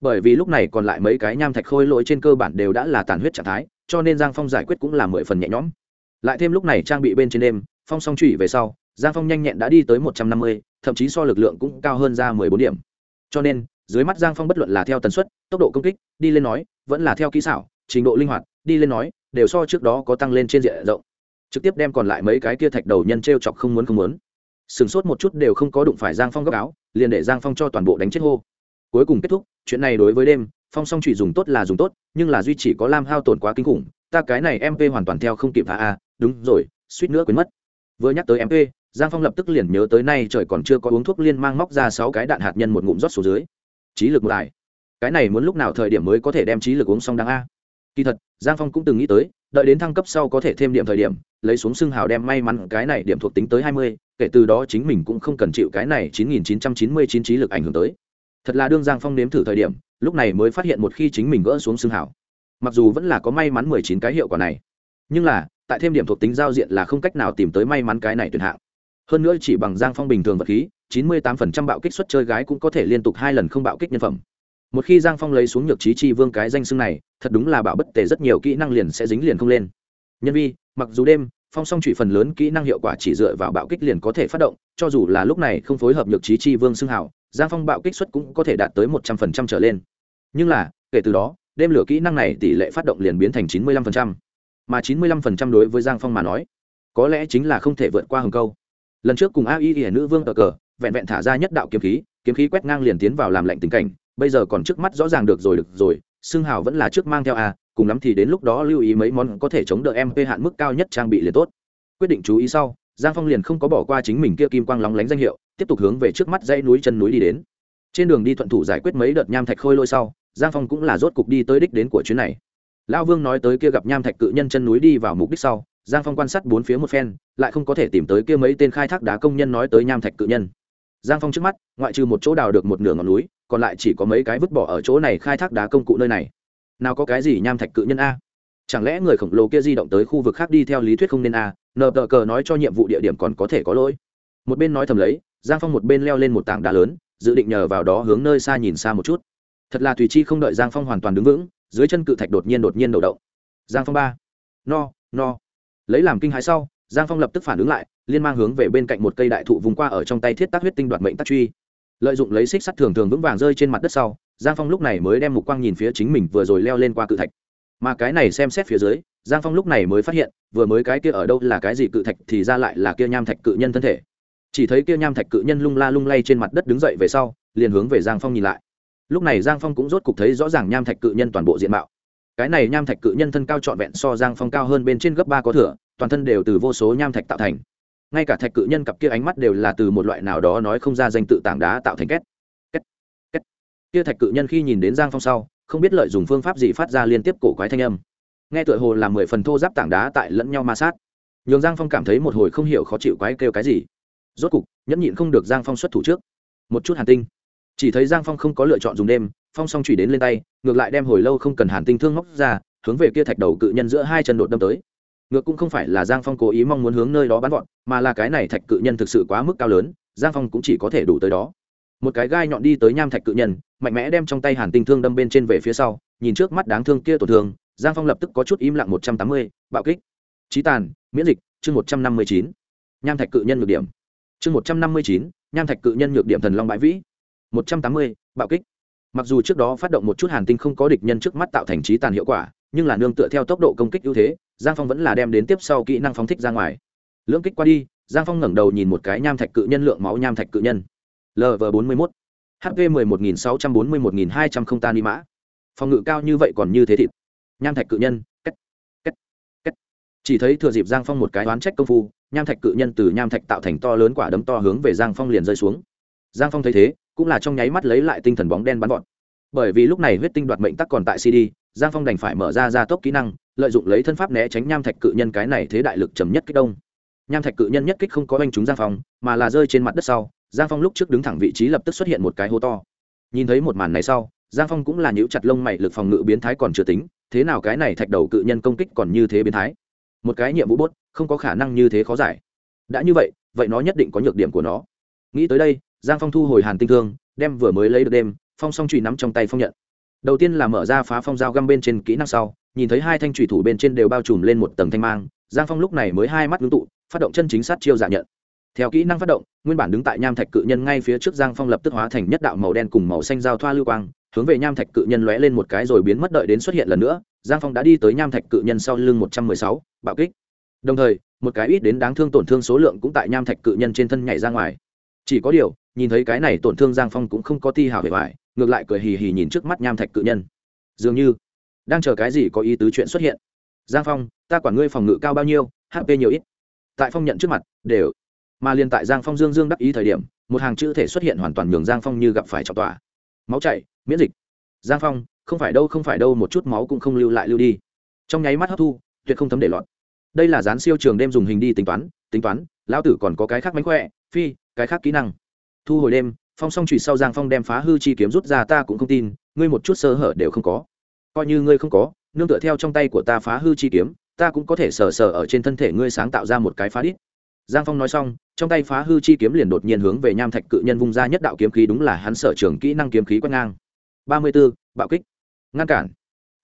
Bởi vì lúc này còn lại mấy cái nham thạch khôi lỗi trên cơ bản đều đã là tàn huyết trạng thái, cho nên giang phong giải quyết cũng là mười phần nhẹ nhõm. Lại thêm lúc này trang bị bên trên đêm, phong song trụy về sau giang phong nhanh nhẹn đã đi tới một trăm năm mươi, thậm chí so lực lượng cũng cao hơn ra mười bốn điểm. Cho nên, dưới mắt giang phong bất luận là theo tần suất, tốc độ công kích, đi lên nói, vẫn là theo kỹ xảo, trình độ linh hoạt, đi lên nói, đều so trước đó có tăng lên trên diện rộng. Trực tiếp đem còn lại mấy cái kia thạch đầu nhân t r e o chọc không muốn không muốn. Sửng sốt một chút đều không có đụng phải giang phong gấp áo, liền để giang phong cho toàn bộ đánh chết hô. Cuối cùng kết thúc, chuyện này đối với đêm, phong song chỉ dùng tốt là dùng tốt, nhưng là duy chỉ có lam hao tổn quá kinh khủng, ta cái này mp hoàn toàn theo không kịp thả a, đúng rồi, suýt nữa quên mất. Vừa nhắc tới mp giang phong lập tức liền nhớ tới nay trời còn chưa có uống thuốc liên mang móc ra sáu cái đạn hạt nhân một ngụm rót xuống dưới. Trí lực một lại cái này muốn lúc nào thời điểm mới có thể đem trí lực uống xong đáng a? Kỳ thật, giang phong cũng từng nghĩ tới, đợi đến thăng cấp sau có thể thêm điểm thời điểm, lấy xuống xương hào đem may mắn cái này điểm thuộc tính tới hai mươi, kể từ đó chính mình cũng không cần chịu cái này chín nghìn chín trăm chín mươi chín trí lực ảnh hưởng tới. Thật là đương giang phong nếm thử thời điểm, lúc này mới phát hiện một khi chính mình gỡ xuống xương hào, mặc dù vẫn là có may mắn mười chín cái hiệu quả này, nhưng là, tại thêm điểm thuộc tính giao diện là không cách nào tìm tới may mắn cái này tuyệt hạng hơn nữa chỉ bằng giang phong bình thường vật khí, chín mươi tám phần trăm bạo kích suất chơi gái cũng có thể liên tục hai lần không bạo kích nhân phẩm. Một khi giang phong lấy xuống nhược trí chi vương cái danh xưng này, thật đúng là bảo bất tề rất nhiều kỹ năng liền sẽ dính liền không lên. Nhân vi, mặc dù đêm, phong song trụy phần lớn kỹ năng hiệu quả chỉ dựa vào bạo kích liền có thể phát động, cho dù là lúc này không phối hợp nhược trí chi vương xưng hảo giang phong bạo kích suất cũng có thể đạt tới một trăm phần trăm trở lên. Nhưng là, kể từ đó, đêm lửa kỹ năng này tỷ lệ phát động liền biến thành chín mươi lăm phần trăm. Mà chín mươi lăm phần trăm đối với giang phong mà nói, có lẽ chính là không thể vượt qua hừng câu lần trước cùng a y y nữ vương cờ cờ, vẹn vẹn thả ra nhất đạo kiếm khí kiếm khí quét ngang liền tiến vào làm lạnh tình cảnh, bây giờ còn trước mắt rõ ràng được rồi được rồi xương hào vẫn là trước mang theo a, cùng lắm thì đến lúc đó lưu ý mấy món có thể chống đỡ mp hạn mức cao nhất trang bị liền tốt. Quyết định chú ý sau, giang phong liền không có bỏ qua chính mình kia kim quang lóng lánh danh hiệu, tiếp tục hướng về trước mắt dãy núi chân núi đi đến. Trên đường đi thuận thủ giải quyết mấy đợt nham thạch khôi lôi sau, giang phong cũng là rốt cục đi tới đích đến của chuyến này. Lão vương nói tới kia gặp nham thạch cự nhân chân núi đi vào mục đích sau giang phong quan sát bốn phía một phen, lại không có thể tìm tới kia mấy tên khai thác đá công nhân nói tới nham thạch cự nhân. Giang phong trước mắt, ngoại trừ một chỗ đào được một nửa ngọn núi, còn lại chỉ có mấy cái vứt bỏ ở chỗ này khai thác đá công cụ nơi này. Nào có cái gì nham thạch cự nhân a? Chẳng lẽ người khổng lồ kia di động tới khu vực khác đi theo lý thuyết không nên a? Nờ tờ cờ nói cho nhiệm vụ địa điểm còn có thể có lỗi. Một bên nói thầm lấy, giang phong một bên leo lên một tảng đá lớn, dự định nhờ vào đó hướng nơi xa nhìn xa một chút. Thật là tùy chi không đợi giang phong hoàn toàn đứng vững, dưới chân cự thạch đột nhiên đột nhiên đầu động. Giang phong ba, no no lấy làm kinh hãi sau, giang phong lập tức phản ứng lại, liên mang hướng về bên cạnh một cây đại thụ vùng qua ở trong tay thiết tác huyết tinh đoạt mệnh tác truy. Lợi dụng lấy xích sắt thường thường vững vàng rơi trên mặt đất sau, giang phong lúc này mới đem mục quang nhìn phía chính mình vừa rồi leo lên qua cự thạch. Mà cái này xem xét phía dưới, giang phong lúc này mới phát hiện, vừa mới cái kia ở đâu là cái gì cự thạch thì ra lại là kia nham thạch cự nhân thân thể. Chỉ thấy kia nham thạch cự nhân lung la lung lay trên mặt đất đứng dậy về sau, liền hướng về giang phong nhìn lại. Lúc này giang phong cũng rốt cục thấy rõ ràng nham thạch cự nhân toàn bộ diện mạo cái này nham thạch cự nhân thân cao trọn vẹn so giang phong cao hơn bên trên gấp ba có thửa toàn thân đều từ vô số nham thạch tạo thành. Ngay cả thạch cự nhân cặp kia ánh mắt đều là từ một loại nào đó nói không ra danh tự tảng đá tạo thành két. Két két. Kia thạch cự nhân khi nhìn đến giang phong sau, không biết lợi dùng phương pháp gì phát ra liên tiếp cổ quái thanh âm. Nghe tựa hồ là mười phần thô giáp tảng đá tại lẫn nhau ma sát. Nhường giang phong cảm thấy một hồi không hiểu khó chịu quái kêu cái gì. Rốt cục, nhẫn nhịn không được giang phong xuất thủ trước. Một chút hàn tinh. Chỉ thấy giang phong không có lựa chọn dùng đêm phong song chủy đến lên tay, ngược lại đem hồi lâu không cần hàn tinh thương móc ra, hướng về kia thạch đầu cự nhân giữa hai chân đột đâm tới. Ngược cũng không phải là giang phong cố ý mong muốn hướng nơi đó bắn gọn mà là cái này thạch cự nhân thực sự quá mức cao lớn, giang phong cũng chỉ có thể đủ tới đó. Một cái gai nhọn đi tới nham thạch cự nhân, mạnh mẽ đem trong tay hàn tinh thương đâm bên trên về phía sau, nhìn trước mắt đáng thương kia tổn thương, giang phong lập tức có chút im lặng một trăm tám mươi, bạo kích. Trí tàn, miễn dịch, chương một trăm năm mươi chín. Nham thạch cự nhân nhược điểm. Chương một trăm năm mươi chín, nham thạch cự nhân nhược điểm thần long bãi vĩ. Một trăm tám mươi, bạo kích mặc dù trước đó phát động một chút hàn tinh không có địch nhân trước mắt tạo thành trí tàn hiệu quả, nhưng là nương tựa theo tốc độ công kích ưu thế, giang phong vẫn là đem đến tiếp sau kỹ năng phóng thích ra ngoài. Lưỡng kích qua đi, giang phong ngẩng đầu nhìn một cái nham thạch cự nhân lượng máu nham thạch cự nhân. Lv bốn mươi một hp mười một nghìn sáu trăm bốn mươi một nghìn hai trăm không tan đi mã. Phòng ngự cao như vậy còn như thế thịt. Nham thạch cự nhân cách cách cách chỉ thấy thừa dịp giang phong một cái oán trách công phu, nham thạch cự nhân từ nham thạch tạo thành to lớn quả đấm to hướng về giang phong liền rơi xuống. Giang phong thấy thế cũng là trong nháy mắt lấy lại tinh thần bóng đen bắn vọt. bởi vì lúc này huyết tinh đoạt mệnh tắc còn tại cd giang phong đành phải mở ra gia tốc kỹ năng, lợi dụng lấy thân pháp né tránh nham thạch cự nhân cái này thế đại lực chấm nhất kích đông. Nham thạch cự nhân nhất kích không có đánh trúng giang phong, mà là rơi trên mặt đất sau, giang phong lúc trước đứng thẳng vị trí lập tức xuất hiện một cái hố to. Nhìn thấy một màn này sau, giang phong cũng là nhíu chặt lông mày, lực phòng ngự biến thái còn chưa tính, thế nào cái này thạch đầu cự nhân công kích còn như thế biến thái? Một cái nhiệm vụ bốt, không có khả năng như thế khó giải. Đã như vậy vậy nó nhất định có nhược điểm của nó. Nghĩ tới đây giang phong thu hồi hàn tinh thương, đem vừa mới lấy được đêm, phong song trùy nắm trong tay phong nhận. Đầu tiên là mở ra phá phong dao găm bên trên kỹ năng sau, nhìn thấy hai thanh trùy thủ bên trên đều bao trùm lên một tầng thanh mang, giang phong lúc này mới hai mắt ngưng tụ, phát động chân chính sát chiêu giả nhận. Theo kỹ năng phát động, nguyên bản đứng tại nham thạch cự nhân ngay phía trước giang phong lập tức hóa thành nhất đạo màu đen cùng màu xanh giao thoa lưu quang, hướng về nham thạch cự nhân lóe lên một cái rồi biến mất đợi đến xuất hiện lần nữa, giang phong đã đi tới nham thạch cự nhân sau lưng một trăm mười sáu, bạo kích. Đồng thời, một cái ít đến đáng thương tổn thương số lượng cũng tại nham thạch cự nhân trên thân nhảy ra ngoài. Chỉ có điều nhìn thấy cái này tổn thương giang phong cũng không có ti hào hề vải, ngược lại cười hì hì nhìn trước mắt nham thạch cự nhân. Dường như đang chờ cái gì có ý tứ chuyện xuất hiện. Giang phong, ta quản ngươi phòng ngự cao bao nhiêu hp nhiều ít. Tại phong nhận trước mặt, đều. Mà liền tại giang phong dương dương đắc ý thời điểm, một hàng chữ thể xuất hiện hoàn toàn nhường giang phong như gặp phải trọng tòa máu chảy, miễn dịch. Giang phong, không phải đâu, không phải đâu, một chút máu cũng không lưu lại lưu đi. Trong nháy mắt hấp thu, tuyệt không thấm để lọt đây là dán siêu trường đêm dùng hình đi tính toán tính toán, lão tử còn có cái khác mánh khỏe, phi, cái khác kỹ năng thu hồi đêm, phong song trụy sau giang phong đem phá hư chi kiếm rút ra, ta cũng không tin, ngươi một chút sơ hở đều không có. Coi như ngươi không có, nương tựa theo trong tay của ta phá hư chi kiếm, ta cũng có thể sờ sờ ở trên thân thể ngươi sáng tạo ra một cái phá đít. Giang phong nói xong, trong tay phá hư chi kiếm liền đột nhiên hướng về nham thạch cự nhân vung ra nhất đạo kiếm khí, đúng là hắn sở trường kỹ năng kiếm khí quét ngang. Ba mươi b ố bạo kích, ngăn cản,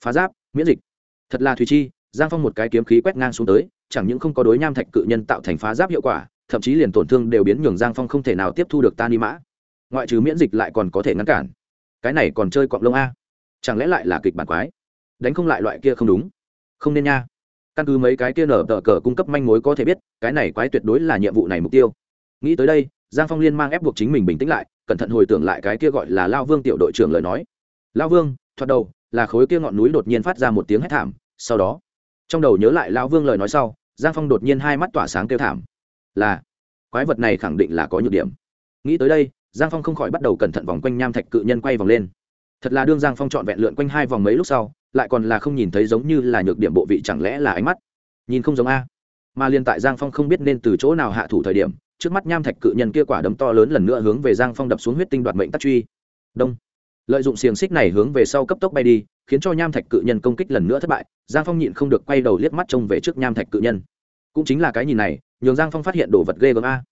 phá giáp, miễn dịch. Thật là thùy chi, giang phong một cái kiếm khí quét ngang xuống tới, chẳng những không có đối nham thạch cự nhân tạo thành phá giáp hiệu quả thậm chí liền tổn thương đều biến nhường giang phong không thể nào tiếp thu được ta ni mã. Ngoại trừ miễn dịch lại còn có thể ngăn cản. Cái này còn chơi cọng lông a. Chẳng lẽ lại là kịch bản quái? Đánh không lại loại kia không đúng. Không nên nha. Căn cứ mấy cái kia nở tờ cờ cung cấp manh mối có thể biết, cái này quái tuyệt đối là nhiệm vụ này mục tiêu. Nghĩ tới đây, giang phong liên mang ép buộc chính mình bình tĩnh lại, cẩn thận hồi tưởng lại cái kia gọi là lao vương tiểu đội trưởng lời nói. Lao vương, thoạt đầu, là khối kia ngọn núi đột nhiên phát ra một tiếng hét thảm, sau đó, trong đầu nhớ lại lao vương lời nói sau, giang phong đột nhiên hai mắt tỏa sáng kêu thảm là, quái vật này khẳng định là có nhược điểm. Nghĩ tới đây, giang phong không khỏi bắt đầu cẩn thận vòng quanh nham thạch cự nhân quay vòng lên. Thật là đương giang phong trọn vẹn lượn quanh hai vòng mấy lúc sau, lại còn là không nhìn thấy giống như là nhược điểm bộ vị chẳng lẽ là ánh mắt. Nhìn không giống a. Mà liên tại giang phong không biết nên từ chỗ nào hạ thủ thời điểm, trước mắt nham thạch cự nhân kia quả đấm to lớn lần nữa hướng về giang phong đập xuống huyết tinh đoạt mệnh tắc truy. Đông. Lợi dụng xiềng xích này hướng về sau cấp tốc bay đi, khiến cho nham thạch cự nhân công kích lần nữa thất bại. Giang phong nhịn không được quay đầu liếc mắt trông về trước nham thạch cự nhân. Cũng chính là cái nhìn này nhường giang phong phát hiện đồ vật ghê gớm a.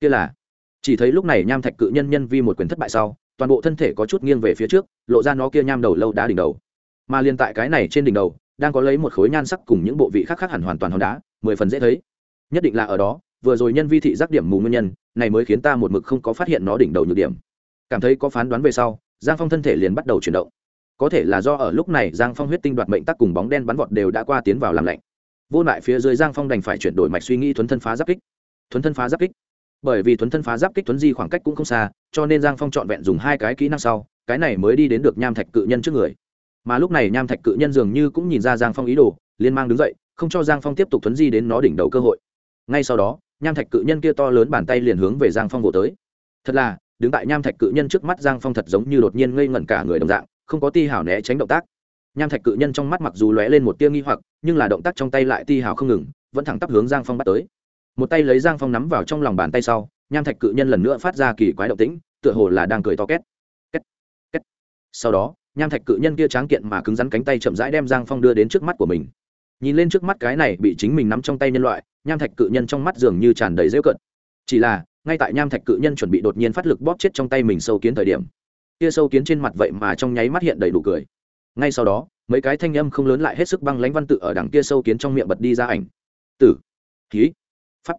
Kia là, chỉ thấy lúc này nham thạch cự nhân nhân vi một quyền thất bại sau, toàn bộ thân thể có chút nghiêng về phía trước, lộ ra nó kia nham đầu lâu đá đỉnh đầu. Mà liên tại cái này trên đỉnh đầu, đang có lấy một khối nhan sắc cùng những bộ vị khác khác hẳn hoàn toàn hòn đá, mười phần dễ thấy. Nhất định là ở đó, vừa rồi nhân vi thị giác điểm mù nguyên nhân, này mới khiến ta một mực không có phát hiện nó đỉnh đầu nhược điểm. Cảm thấy có phán đoán về sau, giang phong thân thể liền bắt đầu chuyển động. Có thể là do ở lúc này giang phong huyết tinh đoạt mệnh tắc cùng bóng đen bắn vọt đều đã qua tiến vào làm lạnh vô lại phía dưới giang phong đành phải chuyển đổi mạch suy nghĩ thuấn thân phá giáp kích. Thuấn thân phá giáp kích. Bởi vì thuấn thân phá giáp kích thuấn di khoảng cách cũng không xa, cho nên giang phong trọn vẹn dùng hai cái kỹ năng sau, cái này mới đi đến được nham thạch cự nhân trước người. Mà lúc này nham thạch cự nhân dường như cũng nhìn ra giang phong ý đồ liên mang đứng dậy, không cho giang phong tiếp tục thuấn di đến nó đỉnh đầu cơ hội. Ngay sau đó, nham thạch cự nhân kia to lớn bàn tay liền hướng về giang phong vỗ tới. Thật là, đứng tại nham thạch cự nhân trước mắt giang phong thật giống như đột nhiên ngây ngẩn cả người đồng dạng, không có ti hảo né tránh động tác nham thạch cự nhân trong mắt mặc dù lóe lên một tia nghi hoặc, nhưng là động tác trong tay lại ti hào không ngừng, vẫn thẳng tắp hướng giang phong bắt tới. Một tay lấy giang phong nắm vào trong lòng bàn tay sau, nham thạch cự nhân lần nữa phát ra kỳ quái động tĩnh, tựa hồ là đang cười to két két két. Sau đó, nham thạch cự nhân kia tráng kiện mà cứng rắn cánh tay chậm rãi đem giang phong đưa đến trước mắt của mình. Nhìn lên trước mắt cái này bị chính mình nắm trong tay nhân loại, nham thạch cự nhân trong mắt dường như tràn đầy rêu cận chỉ là, ngay tại nham thạch cự nhân chuẩn bị đột nhiên phát lực bóp chết trong tay mình sâu kiến thời điểm kia sâu kiến trên mặt vậy mà trong nháy mắt hiện đầy đủ cười ngay sau đó, mấy cái thanh âm không lớn lại hết sức băng lãnh văn tự ở đằng kia sâu kiến trong miệng bật đi ra ảnh. Tử khí pháp.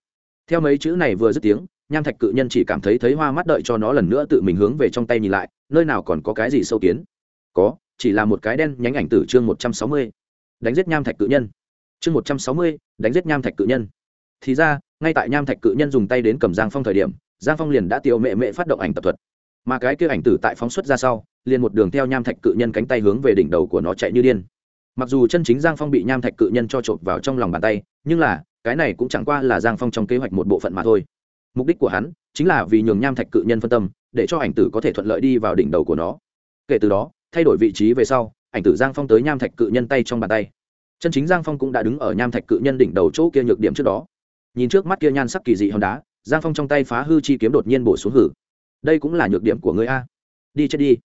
Theo mấy chữ này vừa dứt tiếng, nham thạch cự nhân chỉ cảm thấy thấy hoa mắt đợi cho nó lần nữa tự mình hướng về trong tay nhìn lại, nơi nào còn có cái gì sâu kiến? Có, chỉ là một cái đen nhánh ảnh tử chương một trăm sáu mươi. Đánh giết nham thạch cự nhân. Chương một trăm sáu mươi, đánh giết nham thạch cự nhân. Thì ra, ngay tại nham thạch cự nhân dùng tay đến cầm giang phong thời điểm, giang phong liền đã tiêu mệ mệ phát động ảnh tập thuật mà cái kia ảnh tử tại phóng xuất ra sau, liền một đường theo nham thạch cự nhân cánh tay hướng về đỉnh đầu của nó chạy như điên. Mặc dù chân chính giang phong bị nham thạch cự nhân cho trộm vào trong lòng bàn tay, nhưng là, cái này cũng chẳng qua là giang phong trong kế hoạch một bộ phận mà thôi. Mục đích của hắn, chính là vì nhường nham thạch cự nhân phân tâm, để cho ảnh tử có thể thuận lợi đi vào đỉnh đầu của nó. Kể từ đó, thay đổi vị trí về sau, ảnh tử giang phong tới nham thạch cự nhân tay trong bàn tay. Chân chính giang phong cũng đã đứng ở nham thạch cự nhân đỉnh đầu chỗ kia nhược điểm trước đó. Nhìn trước mắt kia nhan sắc kỳ dị hòn đá, giang phong trong tay phá hư chi kiếm đột nhiên bổ xuống hử đây cũng là nhược điểm của người a. Đi chết đi.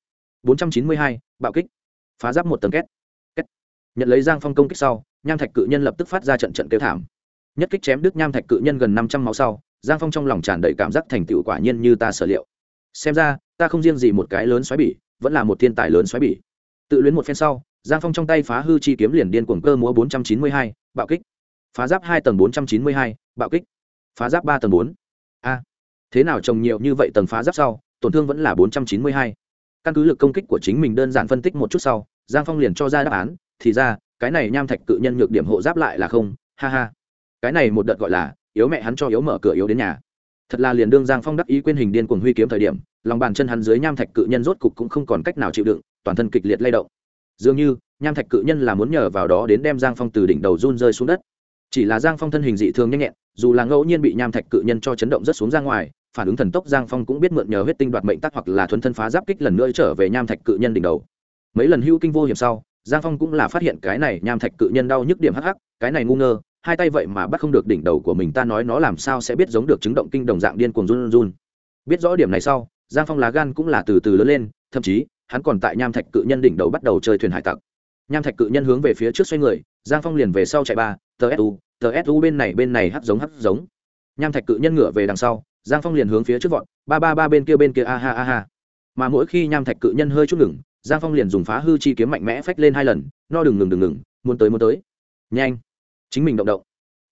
492, bạo kích. Phá giáp một tầng két. Két. Nhận lấy giang phong công kích sau nham thạch cự nhân lập tức phát ra trận trận kêu thảm. Nhất kích chém đứt nham thạch cự nhân gần năm trăm máu sau giang phong trong lòng tràn đầy cảm giác thành tựu quả nhiên như ta sở liệu. Xem ra ta không riêng gì một cái lớn xoáy bỉ vẫn là một thiên tài lớn xoáy bỉ. Tự luyến một phen sau giang phong trong tay phá hư chi kiếm liền điên cuồng cơ múa bốn trăm chín mươi hai bạo kích. Phá giáp hai tầng bốn trăm chín mươi hai bạo kích. Phá giáp ba tầng bốn. A thế nào trồng nhiều như vậy tầng phá giáp sau, tổn thương vẫn là bốn trăm chín mươi hai. Căn cứ lực công kích của chính mình đơn giản phân tích một chút sau, giang phong liền cho ra đáp án, thì ra, cái này nham thạch cự nhân nhược điểm hộ giáp lại là không, ha ha. Cái này một đợt gọi là, yếu mẹ hắn cho yếu mở cửa yếu đến nhà. Thật là liền đương giang phong đắc ý quên hình điên cuồng huy kiếm thời điểm, lòng bàn chân hắn dưới nham thạch cự nhân rốt cục cũng không còn cách nào chịu đựng, toàn thân kịch liệt lay động. Dường như, nham thạch cự nhân là muốn nhờ vào đó đến đem giang phong từ đỉnh đầu run rơi xuống đất. Chỉ là giang phong thân hình dị thường nhanh nhẹn, dù là ngẫu nhiên bị nham thạch cự nhân cho chấn động rất xuống ra ngoài phản ứng thần tốc giang phong cũng biết mượn nhờ huyết tinh đoạt mệnh tắc hoặc là thuấn thân phá giáp kích lần nữa trở về nham thạch cự nhân đỉnh đầu. Mấy lần hưu kinh vô hiểm sau, giang phong cũng là phát hiện cái này nham thạch cự nhân đau nhức điểm hắc hắc, cái này ngu ngơ, hai tay vậy mà bắt không được đỉnh đầu của mình, ta nói nó làm sao sẽ biết giống được chứng động kinh đồng dạng điên cuồng run run biết rõ điểm này sau, giang phong lá gan cũng là từ từ lớn lên, thậm chí, hắn còn tại nham thạch cự nhân đỉnh đầu bắt đầu chơi thuyền hải tặc. Nham thạch cự nhân hướng về phía trước xoay người, giang phong liền về sau chạy ba, tờ su tờ su bên này bên này hắt giống hắt giống. Nham thạch cự nhân ngửa về đằng sau giang phong liền hướng phía trước vọt, ba ba ba bên kia bên kia, a ha a ha. Mà mỗi khi nham thạch cự nhân hơi chút ngừng, giang phong liền dùng phá hư chi kiếm mạnh mẽ phách lên hai lần, no đừng ngừng đừng ngừng, muốn tới muốn tới. Nhanh. Chính mình động động.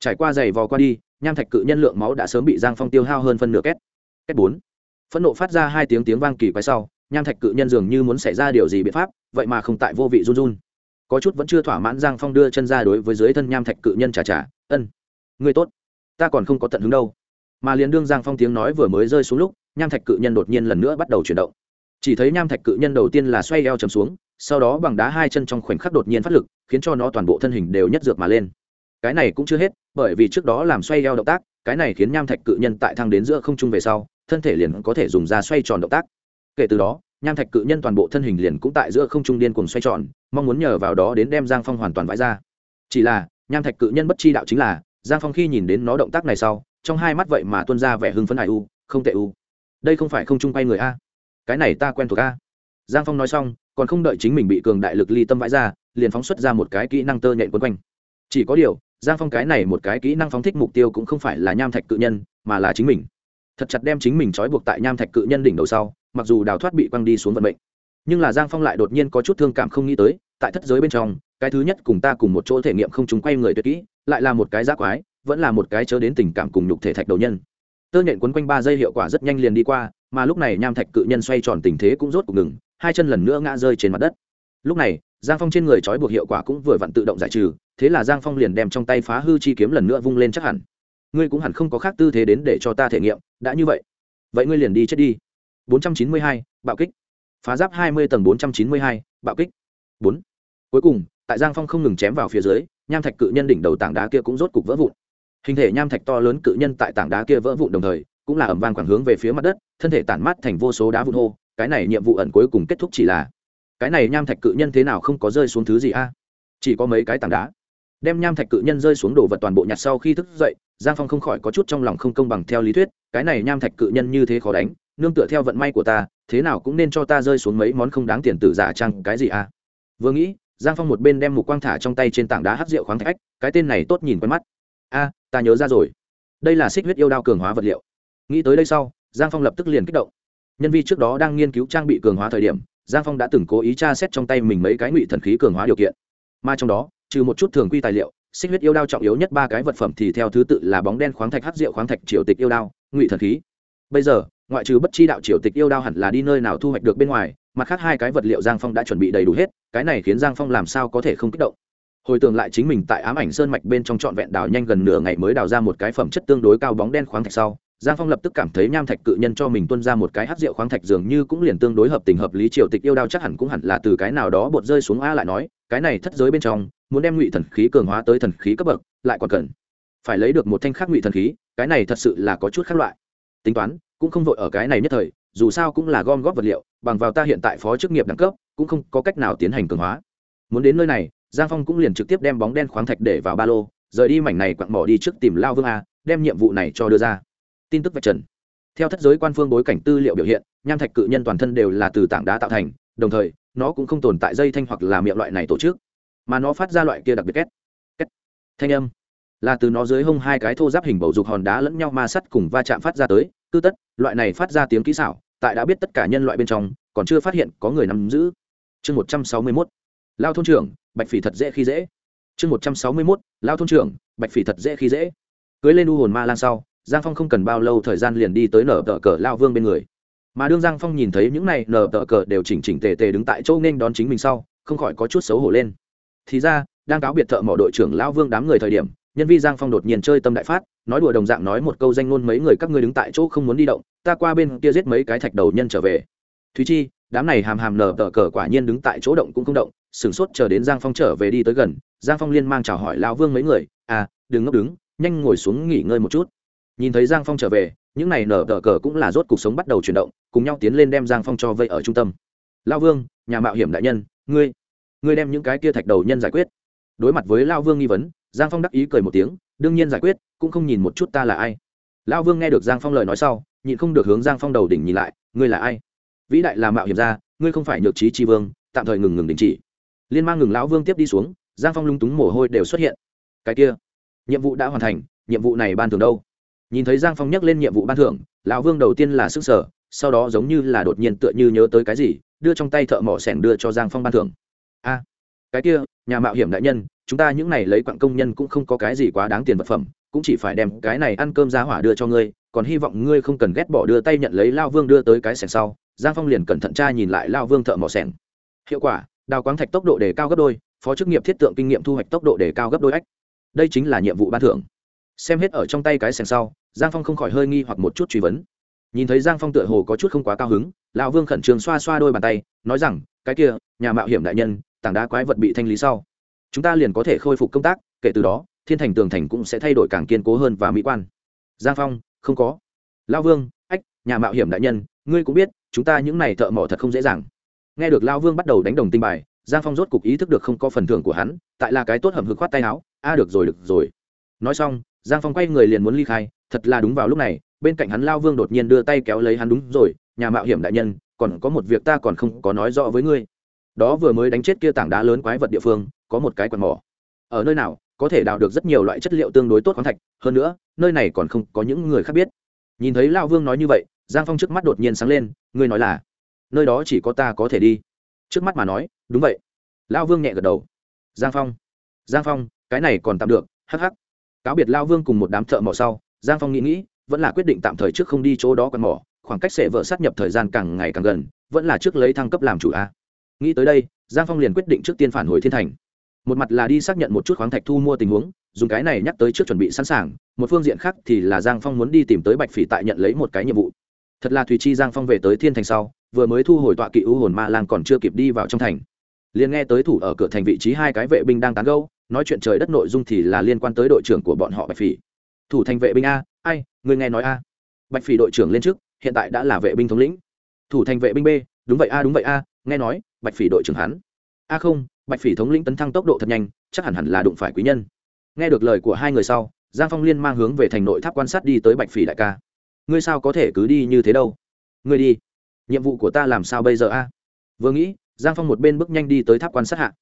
Trải qua giày vò qua đi, nham thạch cự nhân lượng máu đã sớm bị giang phong tiêu hao hơn phân nửa két. Két bốn. Phẫn nộ phát ra hai tiếng tiếng vang kỳ quái sau, nham thạch cự nhân dường như muốn xảy ra điều gì biện pháp, vậy mà không tại vô vị run run. Có chút vẫn chưa thỏa mãn, giang phong đưa chân ra đối với dưới thân nham thạch cự nhân trả trả ân người tốt, ta còn không có tận hứng đâu mà liền đương giang phong tiếng nói vừa mới rơi xuống lúc, nham thạch cự nhân đột nhiên lần nữa bắt đầu chuyển động. Chỉ thấy nham thạch cự nhân đầu tiên là xoay eo chầm xuống, sau đó bằng đá hai chân trong khoảnh khắc đột nhiên phát lực, khiến cho nó toàn bộ thân hình đều nhất dược mà lên. Cái này cũng chưa hết, bởi vì trước đó làm xoay eo động tác, cái này khiến nham thạch cự nhân tại thang đến giữa không trung về sau, thân thể liền có thể dùng ra xoay tròn động tác. Kể từ đó, nham thạch cự nhân toàn bộ thân hình liền cũng tại giữa không trung điên cùng xoay tròn, mong muốn nhờ vào đó đến đem giang phong hoàn toàn vãi ra. Chỉ là, nham thạch cự nhân bất chi đạo chính là, giang phong khi nhìn đến nó động tác này sau trong hai mắt vậy mà tuân ra vẻ hưng phấn hải u, không tệ u. Đây không phải không chung quay người a? Cái này ta quen thuộc a. Giang phong nói xong, còn không đợi chính mình bị cường đại lực ly tâm vãi ra, liền phóng xuất ra một cái kỹ năng tơ nhện quấn quanh. Chỉ có điều, giang phong cái này một cái kỹ năng phóng thích mục tiêu cũng không phải là nham thạch cự nhân, mà là chính mình. Thật chặt đem chính mình trói buộc tại nham thạch cự nhân đỉnh đầu sau, mặc dù đào thoát bị quăng đi xuống vận mệnh, nhưng là giang phong lại đột nhiên có chút thương cảm không nghĩ tới, tại thất giới bên trong, cái thứ nhất cùng ta cùng một chỗ thể nghiệm không chúng quay người tuyệt kỹ, lại là một cái giác quái vẫn là một cái chớ đến tình cảm cùng nhục thể thạch đầu nhân. Tơ nhện quấn quanh ba giây hiệu quả rất nhanh liền đi qua mà lúc này nham thạch cự nhân xoay tròn tình thế cũng rốt cuộc ngừng hai chân lần nữa ngã rơi trên mặt đất. Lúc này giang phong trên người trói buộc hiệu quả cũng vừa vặn tự động giải trừ thế là giang phong liền đem trong tay phá hư chi kiếm lần nữa vung lên chắc hẳn. Ngươi cũng hẳn không có khác tư thế đến để cho ta thể nghiệm đã như vậy. Vậy ngươi liền đi chết đi. 492, bạo kích. Phá giáp 20 tầng 492, bạo kích. Bốn. Cuối cùng tại giang phong không ngừng chém vào phía dưới nham thạch cự nhân đỉnh đầu tảng đá kia cũng rốt cục vỡ vụn hình thể nham thạch to lớn cự nhân tại tảng đá kia vỡ vụn đồng thời, cũng là ẩm vang quảng hướng về phía mặt đất, thân thể tản mát thành vô số đá vụn hô, cái này nhiệm vụ ẩn cuối cùng kết thúc chỉ là, cái này nham thạch cự nhân thế nào không có rơi xuống thứ gì a? Chỉ có mấy cái tảng đá. Đem nham thạch cự nhân rơi xuống đồ vật toàn bộ nhặt sau khi thức dậy, giang phong không khỏi có chút trong lòng không công bằng theo lý thuyết, cái này nham thạch cự nhân như thế khó đánh, nương tựa theo vận may của ta, thế nào cũng nên cho ta rơi xuống mấy món không đáng tiền tử giả chăng cái gì a? Vừa nghĩ, giang phong một bên đem một quang thả trong tay trên tảng đá hát rượu khoáng thạch, cái tên này tốt nhìn quen mắt a, ta nhớ ra rồi. Đây là xích huyết yêu đao cường hóa vật liệu. Nghĩ tới đây sau, giang phong lập tức liền kích động. Nhân vi trước đó đang nghiên cứu trang bị cường hóa thời điểm, giang phong đã từng cố ý tra xét trong tay mình mấy cái ngụy thần khí cường hóa điều kiện. Mà trong đó, trừ một chút thường quy tài liệu, xích huyết yêu đao trọng yếu nhất ba cái vật phẩm thì theo thứ tự là bóng đen khoáng thạch hát rượu khoáng thạch, triều tịch yêu đao, ngụy thần khí. Bây giờ, ngoại trừ bất chi đạo triều tịch yêu đao hẳn là đi nơi nào thu hoạch được bên ngoài, mặt khác hai cái vật liệu giang phong đã chuẩn bị đầy đủ hết, cái này khiến giang phong làm sao có thể không kích động hồi tưởng lại chính mình tại ám ảnh sơn mạch bên trong trọn vẹn đào nhanh gần nửa ngày mới đào ra một cái phẩm chất tương đối cao bóng đen khoáng thạch sau, giang phong lập tức cảm thấy nham thạch cự nhân cho mình tuân ra một cái hát rượu khoáng thạch dường như cũng liền tương đối hợp tình hợp lý, triều tịch yêu đao chắc hẳn cũng hẳn là từ cái nào đó bột rơi xuống a lại nói, cái này thất giới bên trong, muốn đem ngụy thần khí cường hóa tới thần khí cấp bậc, lại còn cần phải lấy được một thanh khắc ngụy thần khí, cái này thật sự là có chút khác loại. Tính toán, cũng không vội ở cái này nhất thời, dù sao cũng là gom góp vật liệu, bằng vào ta hiện tại phó chức nghiệp đẳng cấp, cũng không có cách nào tiến hành cường hóa. Muốn đến nơi này giang phong cũng liền trực tiếp đem bóng đen khoáng thạch để vào ba lô, rời đi mảnh này quặng bỏ đi trước tìm lao vương a, đem nhiệm vụ này cho đưa ra. Tin tức vạch trần. Theo thất giới quan phương bối cảnh tư liệu biểu hiện, nham thạch cự nhân toàn thân đều là từ tảng đá tạo thành, đồng thời, nó cũng không tồn tại dây thanh hoặc là miệng loại này tổ chức, mà nó phát ra loại kia đặc biệt két két thanh âm, là từ nó dưới hông hai cái thô giáp hình bầu dục hòn đá lẫn nhau ma sắt cùng va chạm phát ra tới, tư tất, loại này phát ra tiếng kỹ xảo, tại đã biết tất cả nhân loại bên trong, còn chưa phát hiện có người nắm giữ. Chương một trăm sáu mươi mốt. Lao thôn trưởng bạch phỉ thật dễ khi dễ. Chương một trăm sáu mươi mốt, lao thôn trưởng, bạch phỉ thật dễ khi dễ. Cưới lên u hồn ma lan sau, giang phong không cần bao lâu thời gian liền đi tới nở tờ cờ lao vương bên người. Mà đương giang phong nhìn thấy những này nở tờ cờ đều chỉnh chỉnh tề tề đứng tại chỗ nên đón chính mình sau, không khỏi có chút xấu hổ lên. Thì ra, đang cáo biệt thợ mỏ đội trưởng lao vương đám người thời điểm, nhân vi giang phong đột nhiên chơi tâm đại phát, nói đùa đồng dạng nói một câu danh ngôn mấy người các ngươi đứng tại chỗ không muốn đi động, ta qua bên kia giết mấy cái thạch đầu nhân trở về. Thúy chi, đám này hàm hàm nở tờ cờ quả nhiên đứng tại chỗ động cũng không động sửng sốt chờ đến giang phong trở về đi tới gần, giang phong liên mang chào hỏi lao vương mấy người à đừng ngốc đứng, nhanh ngồi xuống nghỉ ngơi một chút. Nhìn thấy giang phong trở về, những n à y nở tờ cờ cũng là rốt cuộc sống bắt đầu chuyển động, cùng nhau tiến lên đem giang phong cho vây ở trung tâm. Lao vương, nhà mạo hiểm đại nhân, ngươi ngươi đem những cái kia thạch đầu nhân giải quyết. Đối mặt với lao vương nghi vấn, giang phong đắc ý cười một tiếng, đương nhiên giải quyết, cũng không nhìn một chút ta là ai. Lao vương nghe được giang phong lời nói sau, nhịn không được hướng giang phong đầu đỉnh nhìn lại, ngươi là ai? Vĩ đại là mạo hiểm ra ngươi không phải nhược trí tri vương, tạm thời ngừng ngừng đình chỉ liên mang ngừng lão vương tiếp đi xuống, giang phong lung túng mồ hôi đều xuất hiện. Cái kia, nhiệm vụ đã hoàn thành, nhiệm vụ này ban thường đâu? Nhìn thấy giang phong nhắc lên nhiệm vụ ban thưởng, lão vương đầu tiên là sức sở sau đó giống như là đột nhiên tựa như nhớ tới cái gì, đưa trong tay thợ mỏ sẻng đưa cho giang phong ban thưởng. A, cái kia, nhà mạo hiểm đại nhân, chúng ta những này lấy quặng công nhân cũng không có cái gì quá đáng tiền vật phẩm, cũng chỉ phải đem cái này ăn cơm ra hỏa đưa cho ngươi, còn hy vọng ngươi không cần ghét bỏ đưa tay nhận lấy lao vương đưa tới cái sẻng sau. Giang phong liền cẩn thận tra nhìn lại lao vương thợ mỏ sẻng. Hiệu quả đào quáng thạch tốc độ đề cao gấp đôi, phó chức nghiệp thiết tượng kinh nghiệm thu hoạch tốc độ đề cao gấp đôi ách. Đây chính là nhiệm vụ ban thưởng. Xem hết ở trong tay cái sèn sau, giang phong không khỏi hơi nghi hoặc một chút truy vấn. Nhìn thấy giang phong tựa hồ có chút không quá cao hứng, lão vương khẩn trương xoa xoa đôi bàn tay, nói rằng, cái kia, nhà mạo hiểm đại nhân, tảng đá quái vật bị thanh lý sau, chúng ta liền có thể khôi phục công tác, kể từ đó, thiên thành tường thành cũng sẽ thay đổi càng kiên cố hơn và mỹ quan. Giang phong, không có. Lão vương, ách, nhà mạo hiểm đại nhân, ngươi cũng biết, chúng ta những này thợ mỏ thật không dễ dàng nghe được lão vương bắt đầu đánh đồng tinh bài, giang phong rốt cục ý thức được không có phần thưởng của hắn, tại là cái tốt hầm hực khoát tay áo, a, được rồi được rồi. Nói xong, giang phong quay người liền muốn ly khai, thật là đúng vào lúc này, bên cạnh hắn lao vương đột nhiên đưa tay kéo lấy hắn, đúng rồi, nhà mạo hiểm đại nhân, còn có một việc ta còn không có nói rõ với ngươi. Đó vừa mới đánh chết kia tảng đá lớn quái vật địa phương, có một cái quạt mỏ. Ở nơi nào, có thể đào được rất nhiều loại chất liệu tương đối tốt khoáng thạch, hơn nữa, nơi này còn không có những người khác biết. Nhìn thấy lao vương nói như vậy, giang phong trước mắt đột nhiên sáng lên, ngươi nói là nơi đó chỉ có ta có thể đi. Trước mắt mà nói, đúng vậy. Lao vương nhẹ gật đầu. Giang phong. Giang phong, cái này còn tạm được hh cáo biệt lao vương cùng một đám thợ mỏ sau, giang phong nghĩ nghĩ, vẫn là quyết định tạm thời trước không đi chỗ đó còn mỏ, khoảng cách sẽ vợ sát nhập thời gian càng ngày càng gần, vẫn là trước lấy thăng cấp làm chủ a. Nghĩ tới đây, giang phong liền quyết định trước tiên phản hồi thiên thành. Một mặt là đi xác nhận một chút khoáng thạch thu mua tình huống, dùng cái này nhắc tới trước chuẩn bị sẵn sàng, một phương diện khác thì là giang phong muốn đi tìm tới bạch phỉ tại nhận lấy một cái nhiệm vụ. Thật là thùy chi giang phong về tới thiên thành sau vừa mới thu hồi tọa kỵ u hồn ma lang còn chưa kịp đi vào trong thành. Liền nghe tới thủ ở cửa thành vị trí hai cái vệ binh đang tán gâu nói chuyện trời đất nội dung thì là liên quan tới đội trưởng của bọn họ bạch phỉ. Thủ thành vệ binh a, ai, người nghe nói a. Bạch phỉ đội trưởng lên trước, hiện tại đã là vệ binh thống lĩnh. Thủ thành vệ binh b, đúng vậy a, đúng vậy a, nghe nói, bạch phỉ đội trưởng hắn. A không, bạch phỉ thống lĩnh tấn thăng tốc độ thật nhanh, chắc hẳn hẳn là đụng phải quý nhân. Nghe được lời của hai người sau, giang phong liên mang hướng về thành nội tháp quan sát đi tới bạch phỉ đại ca. Ngươi sao có thể cứ đi như thế đâu? Ngươi đi nhiệm vụ của ta làm sao bây giờ a? Vừa nghĩ, giang phong một bên bước nhanh đi tới tháp quan sát hạ.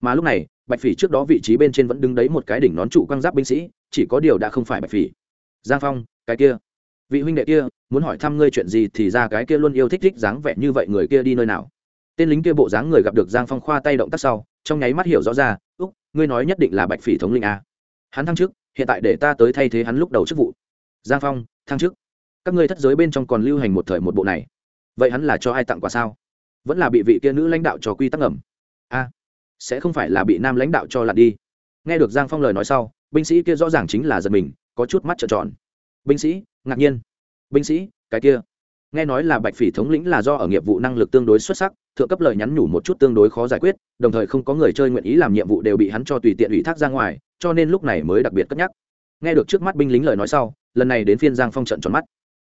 Mà lúc này, bạch phỉ trước đó vị trí bên trên vẫn đứng đấy một cái đỉnh nón trụ quan giáp binh sĩ, chỉ có điều đã không phải bạch phỉ. Giang phong, cái kia. Vị huynh đệ kia, muốn hỏi thăm ngươi chuyện gì thì ra cái kia luôn yêu thích thích dáng vẻ như vậy người kia đi nơi nào. Tên lính kia bộ dáng người gặp được giang phong khoa tay động tác sau, trong nháy mắt hiểu rõ ra, úc, ngươi nói nhất định là bạch phỉ thống linh a. Hắn thăng chức, hiện tại để ta tới thay thế hắn lúc đầu chức vụ. Giang phong, thăng chức. Các ngươi thất giới bên trong còn lưu hành một thời một bộ này vậy hắn là cho ai tặng quà sao? Vẫn là bị vị kia nữ lãnh đạo cho quy tắc ngầm. A, sẽ không phải là bị nam lãnh đạo cho lặn đi. Nghe được giang phong lời nói sau, binh sĩ kia rõ ràng chính là giật mình, có chút mắt trợn tròn. Binh sĩ, ngạc nhiên. Binh sĩ, cái kia. Nghe nói là bạch phỉ thống lĩnh là do ở nghiệp vụ năng lực tương đối xuất sắc, thượng cấp lời nhắn nhủ một chút tương đối khó giải quyết, đồng thời không có người chơi nguyện ý làm nhiệm vụ đều bị hắn cho tùy tiện ủy thác ra ngoài, cho nên lúc này mới đặc biệt cất nhắc. Nghe được trước mắt binh lính lời nói sau, lần này đến phiên giang phong trận tròn mắt.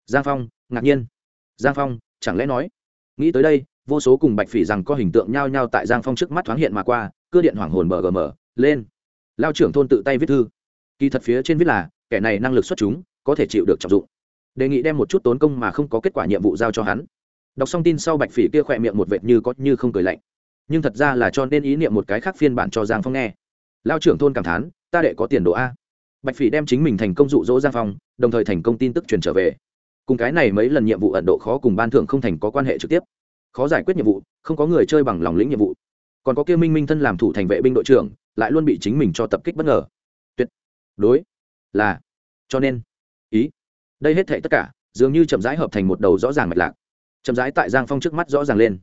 Giang phong, ngạc nhiên. Giang phong chẳng lẽ nói, nghĩ tới đây, vô số cùng bạch phỉ rằng có hình tượng nhao nhao tại giang phong trước mắt thoáng hiện mà qua, cưa điện hoàng hồn bgm lên. Lao trưởng thôn tự tay viết thư. Kỳ thật phía trên viết là, kẻ này năng lực xuất chúng, có thể chịu được trọng dụng. Đề nghị đem một chút tốn công mà không có kết quả nhiệm vụ giao cho hắn. Đọc xong tin sau bạch phỉ kia khỏe miệng một vệt như có như không cười lạnh. Nhưng thật ra là cho nên ý niệm một cái khác phiên bản cho giang phong nghe. Lao trưởng thôn cảm thán, ta đệ có tiền đồ a. Bạch phỉ đem chính mình thành công dụ dỗ giang phong, đồng thời thành công tin tức truyền trở về cùng cái này mấy lần nhiệm vụ ẩn độ khó cùng ban thưởng không thành có quan hệ trực tiếp. Khó giải quyết nhiệm vụ, không có người chơi bằng lòng lĩnh nhiệm vụ. Còn có kia minh minh thân làm thủ thành vệ binh đội trưởng, lại luôn bị chính mình cho tập kích bất ngờ. Tuyệt đối là. Cho nên, ý, đây hết thệ tất cả, dường như chậm rãi hợp thành một đầu rõ ràng mạch lạc. Chậm rãi tại giang phong trước mắt rõ ràng lên.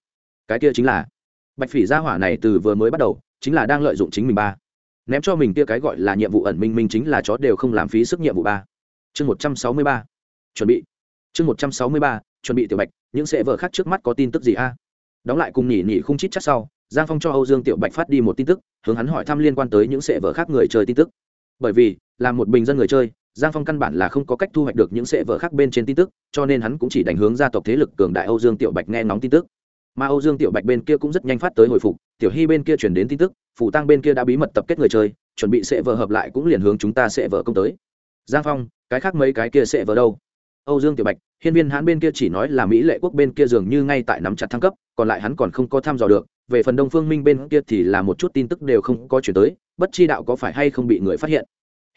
Cái kia chính là, bạch phỉ gia hỏa này từ vừa mới bắt đầu, chính là đang lợi dụng chính mình ba. Ném cho mình kia cái gọi là nhiệm vụ ẩn minh minh chính là chó đều không làm phí sức nhiệm vụ ba. Chương một trăm sáu mươi ba. Chuẩn bị chương một trăm sáu mươi ba, chuẩn bị tiểu bạch, những sệ vợ khác trước mắt có tin tức gì a? Đóng lại cùng nhỉ nhỉ không chít chắc sau, giang phong cho âu dương tiểu bạch phát đi một tin tức, hướng hắn hỏi thăm liên quan tới những sệ vợ khác người chơi tin tức. Bởi vì, là một bình dân người chơi, giang phong căn bản là không có cách thu hoạch được những sệ vợ khác bên trên tin tức, cho nên hắn cũng chỉ đánh hướng gia tộc thế lực cường đại âu dương tiểu bạch nghe ngóng tin tức. Mà âu dương tiểu bạch bên kia cũng rất nhanh phát tới hồi phục, tiểu hy bên kia chuyển đến tin tức phủ tăng bên kia đã bí mật tập kết người chơi, chuẩn bị sệ vợ hợp lại cũng liền hướng chúng ta sệ vợ công tới. Giang phong, cái khác mấy cái kia sệ vợ đâu? Âu dương tiểu bạch, hiên viên hán bên kia chỉ nói là mỹ lệ quốc bên kia dường như ngay tại nắm chặt thăng cấp, còn lại hắn còn không có tham dò được, về phần đông phương minh bên kia thì là một chút tin tức đều không có chuyển tới, bất chi đạo có phải hay không bị người phát hiện.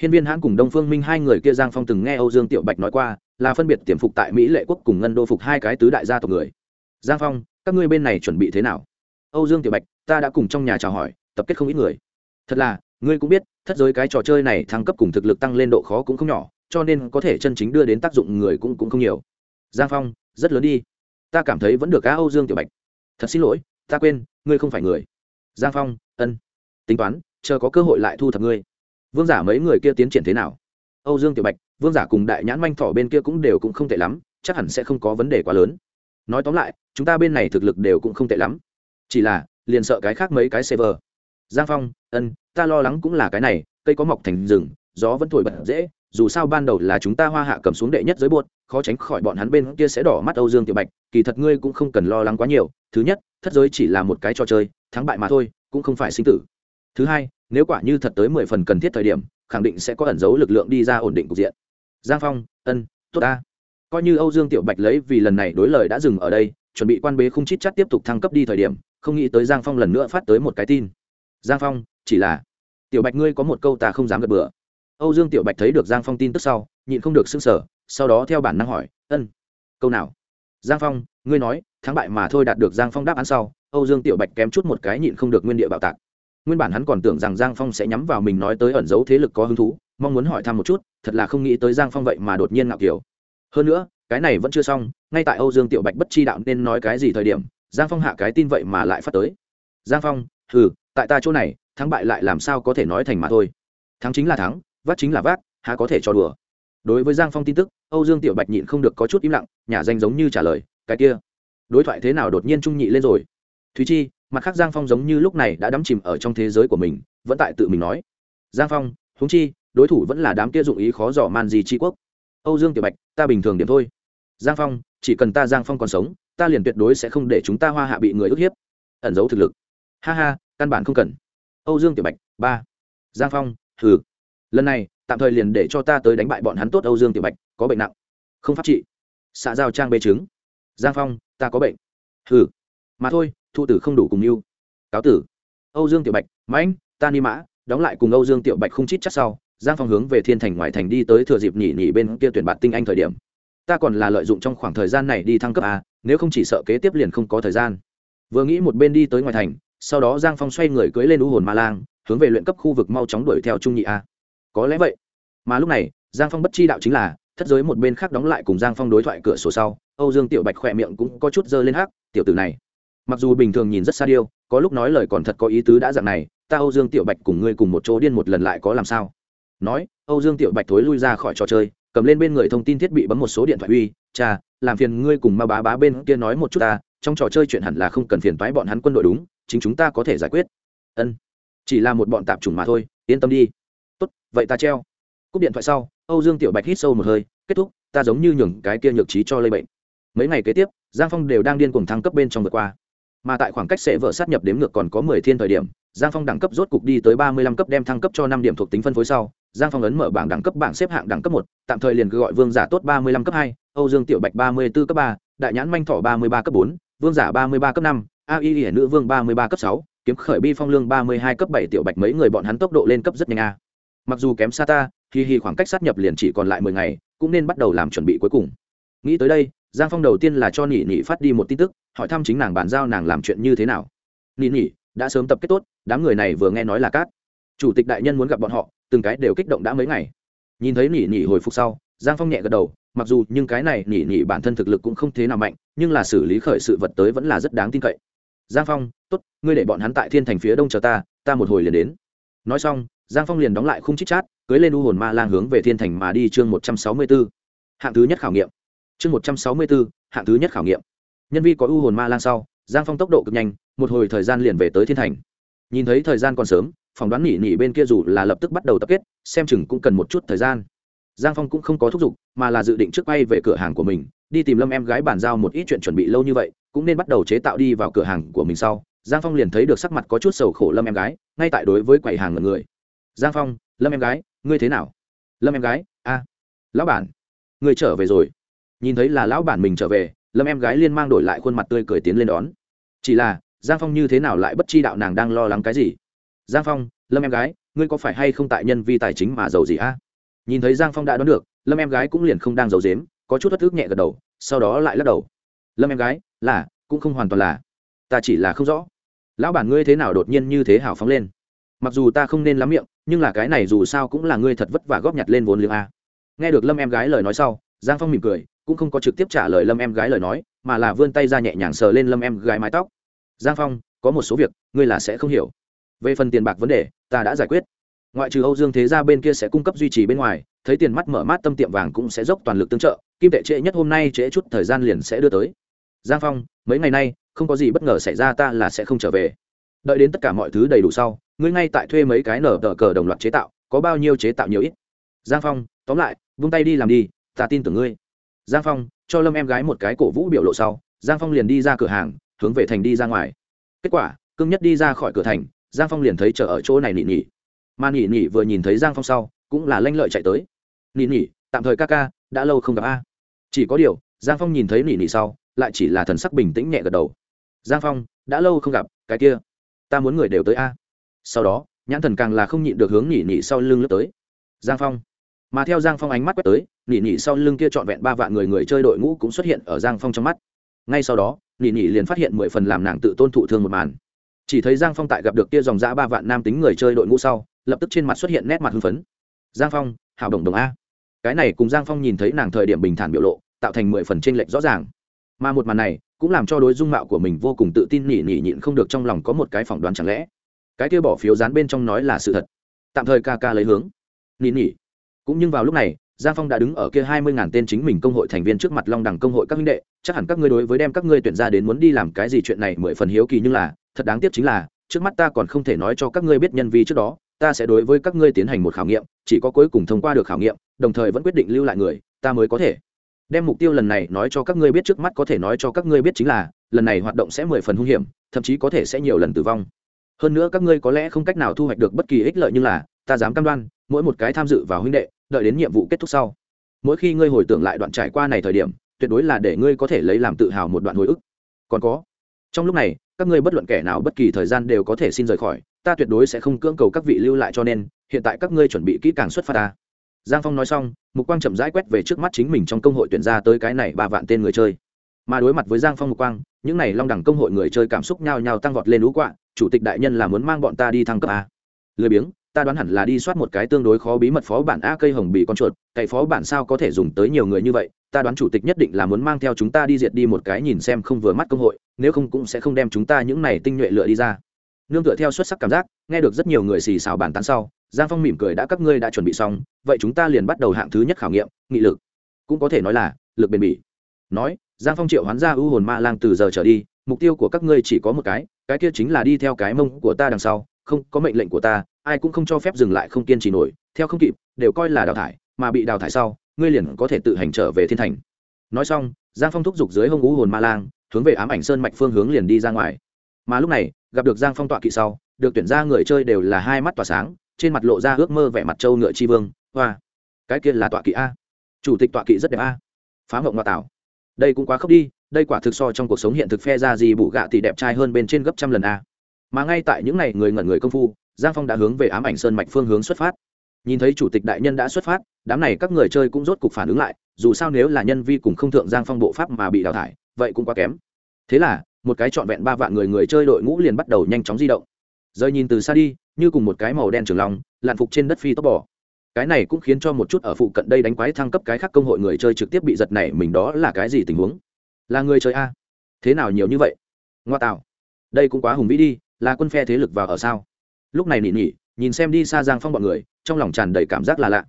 Hiên viên hãn cùng đông phương minh hai người kia giang phong từng nghe âu dương tiểu bạch nói qua, là phân biệt tiềm phục tại mỹ lệ quốc cùng ngân đô phục hai cái tứ đại gia tộc người. Giang phong, các ngươi bên này chuẩn bị thế nào? Âu dương tiểu bạch, ta đã cùng trong nhà chào hỏi, tập kết không ít người. Thật là, ngươi cũng biết, thất giới cái trò chơi này thăng cấp cùng thực lực tăng lên độ khó cũng không nhỏ cho nên có thể chân chính đưa đến tác dụng người cũng cũng không nhiều. Giang phong, rất lớn đi. Ta cảm thấy vẫn được cá âu dương tiểu bạch. Thật xin lỗi, ta quên, ngươi không phải người. Giang phong, ân. Tính toán, chờ có cơ hội lại thu thập ngươi. Vương giả mấy người kia tiến triển thế nào? Âu dương tiểu bạch, vương giả cùng đại nhãn manh thỏ bên kia cũng đều cũng không tệ lắm, chắc hẳn sẽ không có vấn đề quá lớn. Nói tóm lại, chúng ta bên này thực lực đều cũng không tệ lắm. Chỉ là, liền sợ cái khác mấy cái server. Giang phong, ân, ta lo lắng cũng là cái này, cây có mọc thành rừng, gió vẫn thổi bật dễ dù sao ban đầu là chúng ta hoa hạ cầm xuống đệ nhất giới buốt, khó tránh khỏi bọn hắn bên kia sẽ đỏ mắt âu dương tiểu bạch, kỳ thật ngươi cũng không cần lo lắng quá nhiều, thứ nhất, thất giới chỉ là một cái trò chơi, thắng bại mà thôi, cũng không phải sinh tử. Thứ hai, nếu quả như thật tới mười phần cần thiết thời điểm, khẳng định sẽ có ẩn dấu lực lượng đi ra ổn định cục diện. Giang phong, ân, tốt ta. Coi như âu dương tiểu bạch lấy vì lần này đối lời đã dừng ở đây, chuẩn bị quan bế không chít chắt tiếp tục thăng cấp đi thời điểm, không nghĩ tới giang phong lần nữa phát tới một cái tin. Giang phong, chỉ là, tiểu bạch ngươi có một câu ta không dám gật bừa âu dương tiểu bạch thấy được giang phong tin tức sau, nhịn không được s ư n g sở sau đó theo bản năng hỏi, ân, câu nào? Giang phong, ngươi nói, thắng bại mà thôi đạt được giang phong đáp án sau. Âu dương tiểu bạch kém chút một cái nhịn không được nguyên địa bạo tạc. Nguyên bản hắn còn tưởng rằng giang phong sẽ nhắm vào mình nói tới ẩn dấu thế lực có hứng thú, mong muốn hỏi thăm một chút, thật là không nghĩ tới giang phong vậy mà đột nhiên ngạo kiểu. Hơn nữa, cái này vẫn chưa xong, ngay tại âu dương tiểu bạch bất chi đạo nên nói cái gì thời điểm, giang phong hạ cái tin vậy mà lại phát tới. Giang phong ừ tại ta chỗ này, thắng bại lại làm sao có thể nói thành mà thôi. Thắng chính là thắng vác chính là vác, há có thể cho đùa. Đối với giang phong tin tức, âu dương tiểu bạch nhịn không được có chút im lặng, nhà danh giống như trả lời, cái kia, đối thoại thế nào đột nhiên trung nhị lên rồi? Thúy chi, mặt khác giang phong giống như lúc này đã đắm chìm ở trong thế giới của mình, vẫn tại tự mình nói, giang phong húng chi, đối thủ vẫn là đám kia dụng ý khó dò man gì tri quốc. Âu dương tiểu bạch, ta bình thường điểm thôi. Giang phong, chỉ cần ta giang phong còn sống, ta liền tuyệt đối sẽ không để chúng ta hoa hạ bị người ức hiếp. Ẩn giấu thực lực. Ha ha, căn bản không cần. Âu dương tiểu bạch, ba, giang phong thử lần này tạm thời liền để cho ta tới đánh bại bọn hắn tốt âu dương tiểu bạch có bệnh nặng không pháp trị xạ giao trang bê chứng giang phong ta có bệnh hừ mà thôi thụ tử không đủ cùng mưu cáo tử âu dương tiểu bạch mãnh ta ni mã đóng lại cùng âu dương tiểu bạch không chít chắc sau giang phong hướng về thiên thành ngoại thành đi tới thừa dịp nhỉ nhỉ bên kia tuyển bạn tinh anh thời điểm ta còn là lợi dụng trong khoảng thời gian này đi thăng cấp a nếu không chỉ sợ kế tiếp liền không có thời gian vừa nghĩ một bên đi tới ngoài thành sau đó giang phong xoay người cưới lên u hồn ma lang hướng về luyện cấp khu vực mau chóng đuổi theo trung nhị a có lẽ vậy. Mà lúc này, giang phong bất chi đạo chính là, thất giới một bên khác đóng lại cùng giang phong đối thoại cửa sổ sau, âu dương tiểu bạch khỏe miệng cũng có chút dơ lên hắc, tiểu tử này, mặc dù bình thường nhìn rất xa điêu, có lúc nói lời còn thật có ý tứ đã dạng này, ta âu dương tiểu bạch cùng ngươi cùng một chỗ điên một lần lại có làm sao? Nói, âu dương tiểu bạch thối lui ra khỏi trò chơi, cầm lên bên người thông tin thiết bị bấm một số điện thoại uy, cha, làm phiền ngươi cùng ma bá bá bên kia nói một chút ta, trong trò chơi chuyện hẳn là không cần phiền toái bọn hắn quân đội đúng, chính chúng ta có thể giải quyết. Ân, chỉ là một bọn tạp chủng mà thôi, yên tâm đi tốt, vậy ta treo. Cúp điện thoại sau, âu dương tiểu bạch hít sâu một hơi, kết thúc, ta giống như nhường cái kia nhược trí cho lây bệnh. Mấy ngày kế tiếp, giang phong đều đang điên cuồng thăng cấp bên trong vượt qua. Mà tại khoảng cách sẽ vợ sát nhập đếm ngược còn có mười thiên thời điểm, giang phong đẳng cấp rốt cục đi tới ba mươi lăm cấp đem thăng cấp cho năm điểm thuộc tính phân phối sau, giang phong ấn mở bảng đẳng cấp, bảng xếp hạng đẳng cấp một, tạm thời liền cứ gọi vương giả tốt ba mươi lăm cấp hai, âu dương tiểu bạch ba mươi b ố cấp ba, đại nhãn manh thọ ba mươi ba cấp bốn, vương giả ba mươi ba cấp năm, a y hiển nữ vương ba mươi ba cấp sáu, kiếm khởi bi phong lương ba mươi hai cấp bảy, tiểu bạch mấy người bọn hắn tốc độ lên cấp rất nhanh a mặc dù kém xa ta thì hì khoảng cách sát nhập liền chỉ còn lại mười ngày, cũng nên bắt đầu làm chuẩn bị cuối cùng. Nghĩ tới đây, giang phong đầu tiên là cho nỉ nỉ phát đi một tin tức, hỏi thăm chính nàng bàn giao nàng làm chuyện như thế nào. Nỉ nỉ, đã sớm tập kết tốt, đám người này vừa nghe nói là cát. Chủ tịch đại nhân muốn gặp bọn họ, từng cái đều kích động đã mấy ngày. Nhìn thấy nỉ nỉ hồi phục sau, giang phong nhẹ gật đầu, mặc dù nhưng cái này nỉ nỉ bản thân thực lực cũng không thế nào mạnh, nhưng là xử lý khởi sự vật tới vẫn là rất đáng tin cậy. Giang phong, tốt, ngươi để bọn hắn tại thiên thành phía đông chờ ta ta một hồi liền đến nói xong, giang phong liền đóng lại khung chích chát, cưới lên u hồn ma lang hướng về thiên thành mà đi chương một trăm sáu mươi b ố hạng thứ nhất khảo nghiệm. Chương một trăm sáu mươi b ố hạng thứ nhất khảo nghiệm. Nhân vi có u hồn ma lang sau, giang phong tốc độ cực nhanh, một hồi thời gian liền về tới thiên thành. Nhìn thấy thời gian còn sớm phỏng đoán nỉ nỉ bên kia dù là lập tức bắt đầu tập kết, xem chừng cũng cần một chút thời gian. Giang phong cũng không có thúc giục, mà là dự định trước bay về cửa hàng của mình, đi tìm lâm em gái bàn giao một ít chuyện chuẩn bị lâu như vậy, cũng nên bắt đầu chế tạo đi vào cửa hàng của mình sau giang phong liền thấy được sắc mặt có chút sầu khổ lâm em gái, ngay tại đối với quầy hàng ngần người. Giang phong, lâm em gái, ngươi thế nào? Lâm em gái, a, lão bản, ngươi trở về rồi. Nhìn thấy là lão bản mình trở về, lâm em gái liên mang đổi lại khuôn mặt tươi cười tiến lên đón. Chỉ là, giang phong như thế nào lại bất chi đạo nàng đang lo lắng cái gì? Giang phong, lâm em gái, ngươi có phải hay không tại nhân vi tài chính mà giàu gì a? Nhìn thấy giang phong đã đón được, lâm em gái cũng liền không đang giàu dếm có chút thất thức nhẹ gật đầu, sau đó lại lắc đầu. Lâm em gái, là, cũng không hoàn toàn là. Ta chỉ là không rõ lão bản ngươi thế nào đột nhiên như thế hào phóng lên? Mặc dù ta không nên lắm miệng, nhưng là cái này dù sao cũng là ngươi thật vất vả góp nhặt lên vốn liếng a. Nghe được lâm em gái lời nói sau, giang phong mỉm cười, cũng không có trực tiếp trả lời lâm em gái lời nói, mà là vươn tay ra nhẹ nhàng sờ lên lâm em gái mái tóc. Giang phong, có một số việc, ngươi là sẽ không hiểu. Về phần tiền bạc vấn đề, ta đã giải quyết. Ngoại trừ âu dương thế gia bên kia sẽ cung cấp duy trì bên ngoài, thấy tiền mắt mở mát tâm tiệm vàng cũng sẽ dốc toàn lực tương trợ, kim tệ trễ nhất hôm nay trễ chút thời gian liền sẽ đưa tới. Giang phong, mấy ngày nay không có gì bất ngờ xảy ra, ta là sẽ không trở về. Đợi đến tất cả mọi thứ đầy đủ sau, ngươi ngay tại thuê mấy cái nở tờ cờ đồng loạt chế tạo, có bao nhiêu chế tạo nhiều ít? Giang phong, tóm lại, vung tay đi làm đi, ta tin tưởng ngươi. Giang phong, cho lâm em gái một cái cổ vũ biểu lộ sau, giang phong liền đi ra cửa hàng, hướng về thành đi ra ngoài. Kết quả cưng nhất đi ra khỏi cửa thành, giang phong liền thấy chờ ở chỗ này nỉ nỉ. Mà nỉ nỉ vừa nhìn thấy giang phong sau, cũng là lanh lợi chạy tới. Nỉ nỉ, tạm thời ca ca, đã lâu không gặp a. Chỉ có điều, giang phong nhìn thấy nỉ nỉ sau, lại chỉ là thần sắc bình tĩnh nhẹ gật đầu giang phong, đã lâu không gặp, cái kia, ta muốn người đều tới a. Sau đó, nhãn thần càng là không nhịn được hướng nhỉ nhỉ sau lưng lướt tới. Giang phong. Mà theo giang phong ánh mắt quét tới nhỉ nhỉ sau lưng kia trọn vẹn ba vạn người người chơi đội ngũ cũng xuất hiện ở giang phong trong mắt. Ngay sau đó nhỉ nhỉ liền phát hiện mười phần làm nàng tự tôn thụ thương một màn. Chỉ thấy giang phong tại gặp được kia dòng giã ba vạn nam tính người chơi đội ngũ sau, lập tức trên mặt xuất hiện nét mặt hưng phấn. Giang phong, hảo đồng đồng a. Cái này cùng giang phong nhìn thấy nàng thời điểm bình thản biểu lộ, tạo thành mười phần tranh lệch rõ ràng. Mà một màn này cũng làm cho đối dung mạo của mình vô cùng tự tin nỉ nỉ nhịn không được trong lòng có một cái phỏng đoán chẳng lẽ. Cái kia bỏ phiếu dán bên trong nói là sự thật. Tạm thời ca ca lấy hướng. Nỉ nỉ. Cũng nhưng vào lúc này, giang phong đã đứng ở kia hai mươi ngàn tên chính mình công hội thành viên trước mặt long đẳng công hội các minh đệ, chắc hẳn các ngươi đối với đem các ngươi tuyển ra đến muốn đi làm cái gì chuyện này mười phần hiếu kỳ nhưng là, thật đáng tiếc chính là, trước mắt ta còn không thể nói cho các ngươi biết nhân vi trước đó, ta sẽ đối với các ngươi tiến hành một khảo nghiệm, chỉ có cuối cùng thông qua được khảo nghiệm, đồng thời vẫn quyết định lưu lại người, ta mới có thể đem mục tiêu lần này nói cho các ngươi biết trước mắt có thể nói cho các ngươi biết chính là, lần này hoạt động sẽ mười phần hung hiểm, thậm chí có thể sẽ nhiều lần tử vong. Hơn nữa các ngươi có lẽ không cách nào thu hoạch được bất kỳ ích lợi như là, ta dám cam đoan, mỗi một cái tham dự vào huynh đệ, đợi đến nhiệm vụ kết thúc sau. Mỗi khi ngươi hồi tưởng lại đoạn trải qua này thời điểm, tuyệt đối là để ngươi có thể lấy làm tự hào một đoạn hồi ức. Còn có, trong lúc này, các ngươi bất luận kẻ nào bất kỳ thời gian đều có thể xin rời khỏi, ta tuyệt đối sẽ không cưỡng cầu các vị lưu lại cho nên, hiện tại các ngươi chuẩn bị kỹ càng xuất phát ta giang phong nói xong, mục quang chậm rãi quét về trước mắt chính mình trong công hội tuyển ra tới cái này ba vạn tên người chơi. Mà đối mặt với giang phong mục quang, những này long đẳng công hội người chơi cảm xúc nhao nhao tăng vọt lên lũ quạ, chủ tịch đại nhân là muốn mang bọn ta đi thăng cấp a lười biếng, ta đoán hẳn là đi soát một cái tương đối khó bí mật phó bản a cây hồng bị con chuột cậy phó bản sao có thể dùng tới nhiều người như vậy? Ta đoán chủ tịch nhất định là muốn mang theo chúng ta đi diệt đi một cái nhìn xem không vừa mắt công hội, nếu không cũng sẽ không đem chúng ta những này tinh nhuệ lựa đi ra. Nương tựa theo xuất sắc cảm giác, nghe được rất nhiều người xì xào bàn tán sau giang phong mỉm cười đã các ngươi đã chuẩn bị xong, vậy chúng ta liền bắt đầu hạng thứ nhất khảo nghiệm, nghị lực. Cũng có thể nói là, lực bền bỉ. Nói, giang phong triệu hoán ra ưu hồn ma lang từ giờ trở đi, mục tiêu của các ngươi chỉ có một cái cái kia chính là đi theo cái mông của ta đằng sau, không, có mệnh lệnh của ta, ai cũng không cho phép dừng lại không kiên trì nổi, theo không kịp, đều coi là đào thải, mà bị đào thải sau, ngươi liền có thể tự hành trở về thiên thành. Nói xong, giang phong thúc giục dưới hông ú hồn ma lang, hướng về ám ảnh sơn mạch phương hướng liền đi ra ngoài. Mà lúc này, gặp được giang phong tọa kỵ sau, được tuyển ra người chơi đều là hai mắt tỏa sáng trên mặt lộ ra ước mơ vẻ mặt trâu ngựa tri vương, hoa. Cái kia là tọa kỵ a. Chủ tịch tọa kỵ rất đẹp a. Phá mộng ngoại tảo. Đây cũng quá khốc đi, đây quả thực so trong cuộc sống hiện thực phe ra gì bụ gạ thì đẹp trai hơn bên trên gấp trăm lần a. Mà ngay tại những ngày người ngẩn người công phu, giang phong đã hướng về ám ảnh sơn mạch phương hướng xuất phát. Nhìn thấy chủ tịch đại nhân đã xuất phát, đám này các người chơi cũng rốt cục phản ứng lại, dù sao nếu là nhân vi cùng không thượng giang phong bộ pháp mà bị đào thải, vậy cũng quá kém. Thế là, một cái trọn vẹn ba vạn người người chơi đội ngũ liền bắt đầu nhanh chóng di động. Rời nhìn từ xa đi như cùng một cái màu đen trường long lạn phục trên đất phi tốc bỏ cái này cũng khiến cho một chút ở phụ cận đây đánh quái thăng cấp cái khác công hội người chơi trực tiếp bị giật này mình đó là cái gì tình huống? Là người chơi a. Thế nào nhiều như vậy? Ngoa tạo. Đây cũng quá hùng vĩ đi, là quân phe thế lực vào ở sao? Lúc này nỉ nỉ, nhìn xem đi xa giang phong bọn người, trong lòng tràn đầy cảm giác là lạ.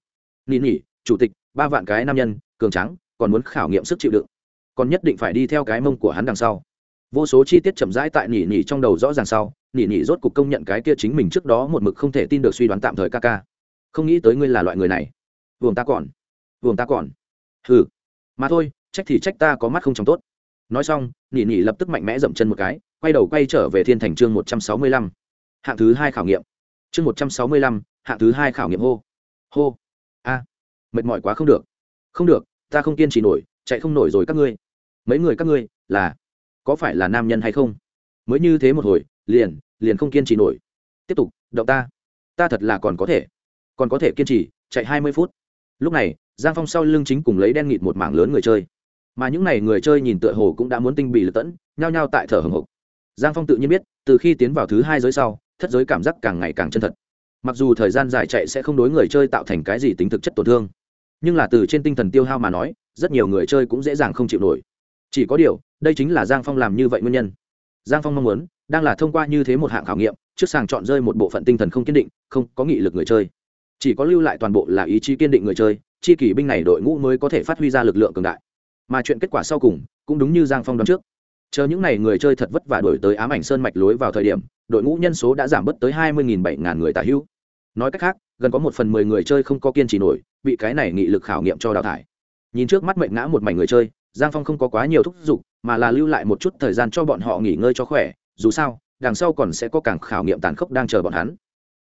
Nỉ nỉ, chủ tịch, ba vạn cái nam nhân, cường trắng còn muốn khảo nghiệm sức chịu đựng. Còn nhất định phải đi theo cái mông của hắn đằng sau vô số chi tiết chậm rãi tại nỉ nỉ trong đầu rõ ràng sau, nỉ nỉ rốt cục công nhận cái kia chính mình trước đó một mực không thể tin được suy đoán tạm thời ca ca. Không nghĩ tới ngươi là loại người này. Vùng ta còn. Vùng ta còn. Hừ. Mà thôi, trách thì trách ta có mắt không trong tốt. Nói xong, nỉ nỉ lập tức mạnh mẽ dậm chân một cái, quay đầu quay trở về thiên thành chương một trăm sáu mươi lăm. Hạng thứ hai khảo nghiệm. Chương một trăm sáu mươi lăm, hạng thứ hai khảo nghiệm hô. Hô. A. Mệt mỏi quá không được. Không được, ta không kiên trì nổi, chạy không nổi rồi các ngươi. Mấy người các ngươi, là có phải là nam nhân hay không? Mới như thế một hồi, liền liền không kiên trì nổi. Tiếp tục, động ta. Ta thật là còn có thể. Còn có thể kiên trì, chạy hai mươi phút. Lúc này, giang phong sau lưng chính cùng lấy đen nghịt một mảng lớn người chơi. Mà những n à y người chơi nhìn tựa hồ cũng đã muốn tinh bị lật tẫn, nhao nhao tại thở hồng hộc. Giang phong tự nhiên biết, từ khi tiến vào thứ hai giới sau, thất giới cảm giác càng ngày càng chân thật. Mặc dù thời gian dài chạy sẽ không đối người chơi tạo thành cái gì tính thực chất tổn thương, nhưng là từ trên tinh thần tiêu hao mà nói, rất nhiều người chơi cũng dễ dàng không chịu nổi chỉ có điều, đây chính là giang phong làm như vậy nguyên nhân. Giang phong mong muốn, đang là thông qua như thế một hạng khảo nghiệm, trước sàng chọn rơi một bộ phận tinh thần không kiên định, không có nghị lực người chơi. Chỉ có lưu lại toàn bộ là ý chí kiên định người chơi, chi kỷ binh này đội ngũ mới có thể phát huy ra lực lượng cường đại. Mà chuyện kết quả sau cùng, cũng đúng như giang phong đoán trước. Chờ những n à y người chơi thật vất vả đổi tới ám ảnh sơn mạch lối vào thời điểm, đội ngũ nhân số đã giảm bớt tới hai mươi bảy ngàn người tả hữu. Nói cách khác, gần có một phần mười người chơi không có kiên trì nổi, bị cái này nghị lực khảo nghiệm cho đào thải. Nhìn trước mắt mệnh ngã một mảnh người chơi giang phong không có quá nhiều thúc giục, mà là lưu lại một chút thời gian cho bọn họ nghỉ ngơi cho khỏe, dù sao, đằng sau còn sẽ có càng khảo nghiệm tàn khốc đang chờ bọn hắn.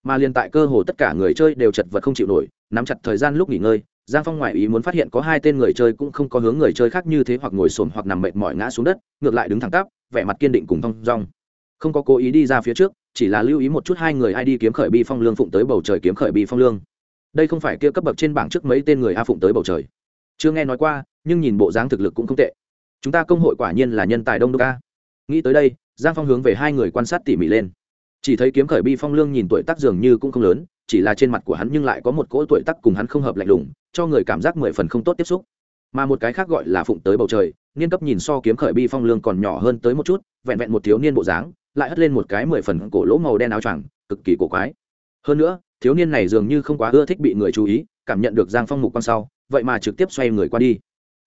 Mà liền tại cơ hồ tất cả người chơi đều chật vật không chịu nổi, nắm chặt thời gian lúc nghỉ ngơi, giang phong ngoại ý muốn phát hiện có hai tên người chơi cũng không có hướng người chơi khác như thế hoặc ngồi xổm hoặc nằm mệt mỏi ngã xuống đất, ngược lại đứng thẳng tắp, vẻ mặt kiên định cùng thong dong. Không có cố ý đi ra phía trước, chỉ là lưu ý một chút hai người ai đi kiếm khởi bi phong lương phụng tới bầu trời kiếm khởi bi phong lương. Đây không phải kia cấp bậc trên bảng trước mấy tên người a phụng tới bầu trời chưa nghe nói qua, nhưng nhìn bộ dáng thực lực cũng không tệ. Chúng ta công hội quả nhiên là nhân tài đông đô ca nghĩ tới đây, giang phong hướng về hai người quan sát tỉ mỉ lên. Chỉ thấy kiếm khởi bi phong lương nhìn tuổi tác dường như cũng không lớn, chỉ là trên mặt của hắn nhưng lại có một cỗ tuổi tác cùng hắn không hợp lạnh lùng, cho người cảm giác mười phần không tốt tiếp xúc. Mà một cái khác gọi là phụng tới bầu trời, niên cấp nhìn so kiếm khởi bi phong lương còn nhỏ hơn tới một chút, vẹn vẹn một thiếu niên bộ dáng, lại hất lên một cái mười phần cổ lỗ màu đen áo choàng, cực kỳ cổ quái. Hơn nữa, thiếu niên này dường như không quá ưa thích bị người chú ý, cảm nhận được giang phong mục quan sau vậy mà trực tiếp xoay người qua đi.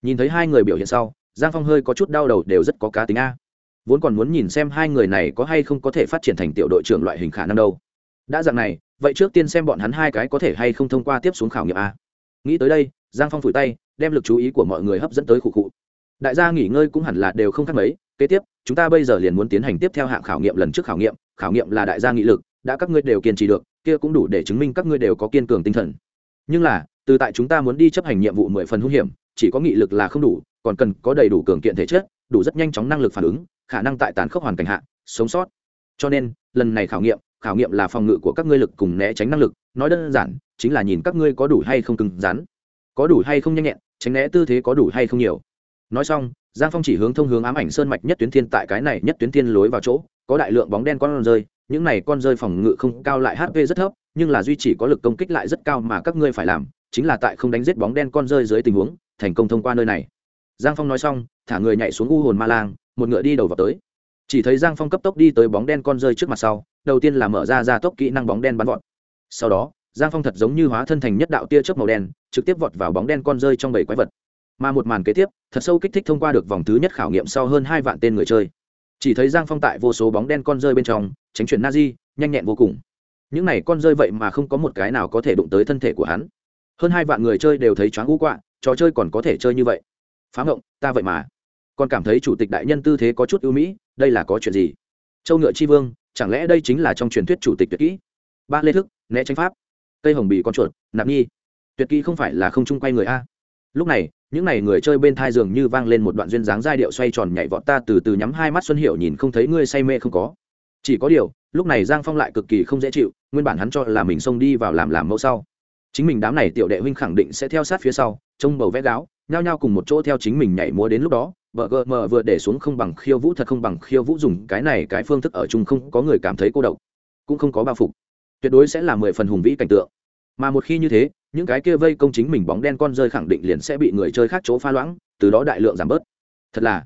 Nhìn thấy hai người biểu hiện sau, giang phong hơi có chút đau đầu đều rất có cá tính a. Vốn còn muốn nhìn xem hai người này có hay không có thể phát triển thành tiểu đội trưởng loại hình khả năng đâu. Đã dạng này, vậy trước tiên xem bọn hắn hai cái có thể hay không thông qua tiếp xuống khảo nghiệm a. Nghĩ tới đây, giang phong phủi tay, đem lực chú ý của mọi người hấp dẫn tới khu khu đại gia nghỉ ngơi cũng hẳn là đều không khác mấy, kế tiếp, chúng ta bây giờ liền muốn tiến hành tiếp theo hạng khảo nghiệm lần trước khảo nghiệm khảo nghiệm là đại gia nghị lực, đã các ngươi đều kiên trì được, kia cũng đủ để chứng minh các ngươi đều có kiên cường tinh thần. Nhưng là từ tại chúng ta muốn đi chấp hành nhiệm vụ mười phần hung hiểm, chỉ có nghị lực là không đủ, còn cần có đầy đủ cường kiện thể chất, đủ rất nhanh chóng năng lực phản ứng, khả năng tại tán khốc hoàn cảnh hạ, sống sót. Cho nên, lần này khảo nghiệm khảo nghiệm là phòng ngự của các ngươi lực cùng né tránh năng lực, nói đơn giản, chính là nhìn các ngươi có đủ hay không cứng rắn. Có đủ hay không nhanh nhẹn, tránh né tư thế có đủ hay không nhiều. Nói xong, giang phong chỉ hướng thông hướng ám ảnh sơn mạch nhất tuyến thiên tại cái này nhất tuyến thiên lối vào chỗ, có đại lượng bóng đen con rơi, những này con rơi phòng ngự không cao lại hp rất thấp, nhưng là duy chỉ có lực công kích lại rất cao mà các ngươi phải làm chính là tại không đánh giết bóng đen con rơi dưới tình huống, thành công thông qua nơi này. Giang phong nói xong, thả người nhảy xuống u hồn ma lang, một ngựa đi đầu vào tới. Chỉ thấy giang phong cấp tốc đi tới bóng đen con rơi trước mặt sau, đầu tiên là mở ra ra tốc kỹ năng bóng đen bắn vọt. Sau đó, giang phong thật giống như hóa thân thành nhất đạo tia chớp màu đen, trực tiếp vọt vào bóng đen con rơi trong bảy quái vật. Mà một màn kế tiếp, thật sâu kích thích thông qua được vòng thứ nhất khảo nghiệm sau hơn hai vạn tên người chơi. Chỉ thấy giang phong tại vô số bóng đen con rơi bên trong, tránh chuyển na di nhanh nhẹn vô cùng. Những này con rơi vậy mà không có một cái nào có thể đụng tới thân thể của hắn hơn hai vạn người chơi đều thấy choáng ngũ quạ, trò chơi còn có thể chơi như vậy. Phá ngộng, ta vậy mà. Còn cảm thấy chủ tịch đại nhân tư thế có chút ưu mỹ, đây là có chuyện gì? Châu ngựa chi vương, chẳng lẽ đây chính là trong truyền thuyết chủ tịch tuyệt kỹ? Ba lê thức, né tránh pháp. Cây hồng bì con chuột, nạp nhi. Tuyệt kỹ không phải là không chung quay người a? Lúc này, những n à y người chơi bên thai giường như vang lên một đoạn duyên dáng giai điệu xoay tròn nhảy vọt ta từ từ nhắm hai mắt xuân hiệu nhìn không thấy ngươi say mê không có. Chỉ có điều, lúc này giang phong lại cực kỳ không dễ chịu, nguyên bản hắn cho là mình xông đi vào làm làm mẫu sau chính mình đám này tiểu đệ huynh khẳng định sẽ theo sát phía sau, trông bầu vẽ gáo, nhao nhao cùng một chỗ theo chính mình nhảy múa đến lúc đó, vợ gờ mờ vừa để xuống không bằng khiêu vũ thật không bằng khiêu vũ dùng cái này cái phương thức ở chung không có người cảm thấy cô độc, cũng không có bao phục. Tuyệt đối sẽ là mười phần hùng vĩ cảnh tượng. Mà một khi như thế, những cái kia vây công chính mình bóng đen con rơi khẳng định liền sẽ bị người chơi khác chỗ pha loãng, từ đó đại lượng giảm bớt. Thật là,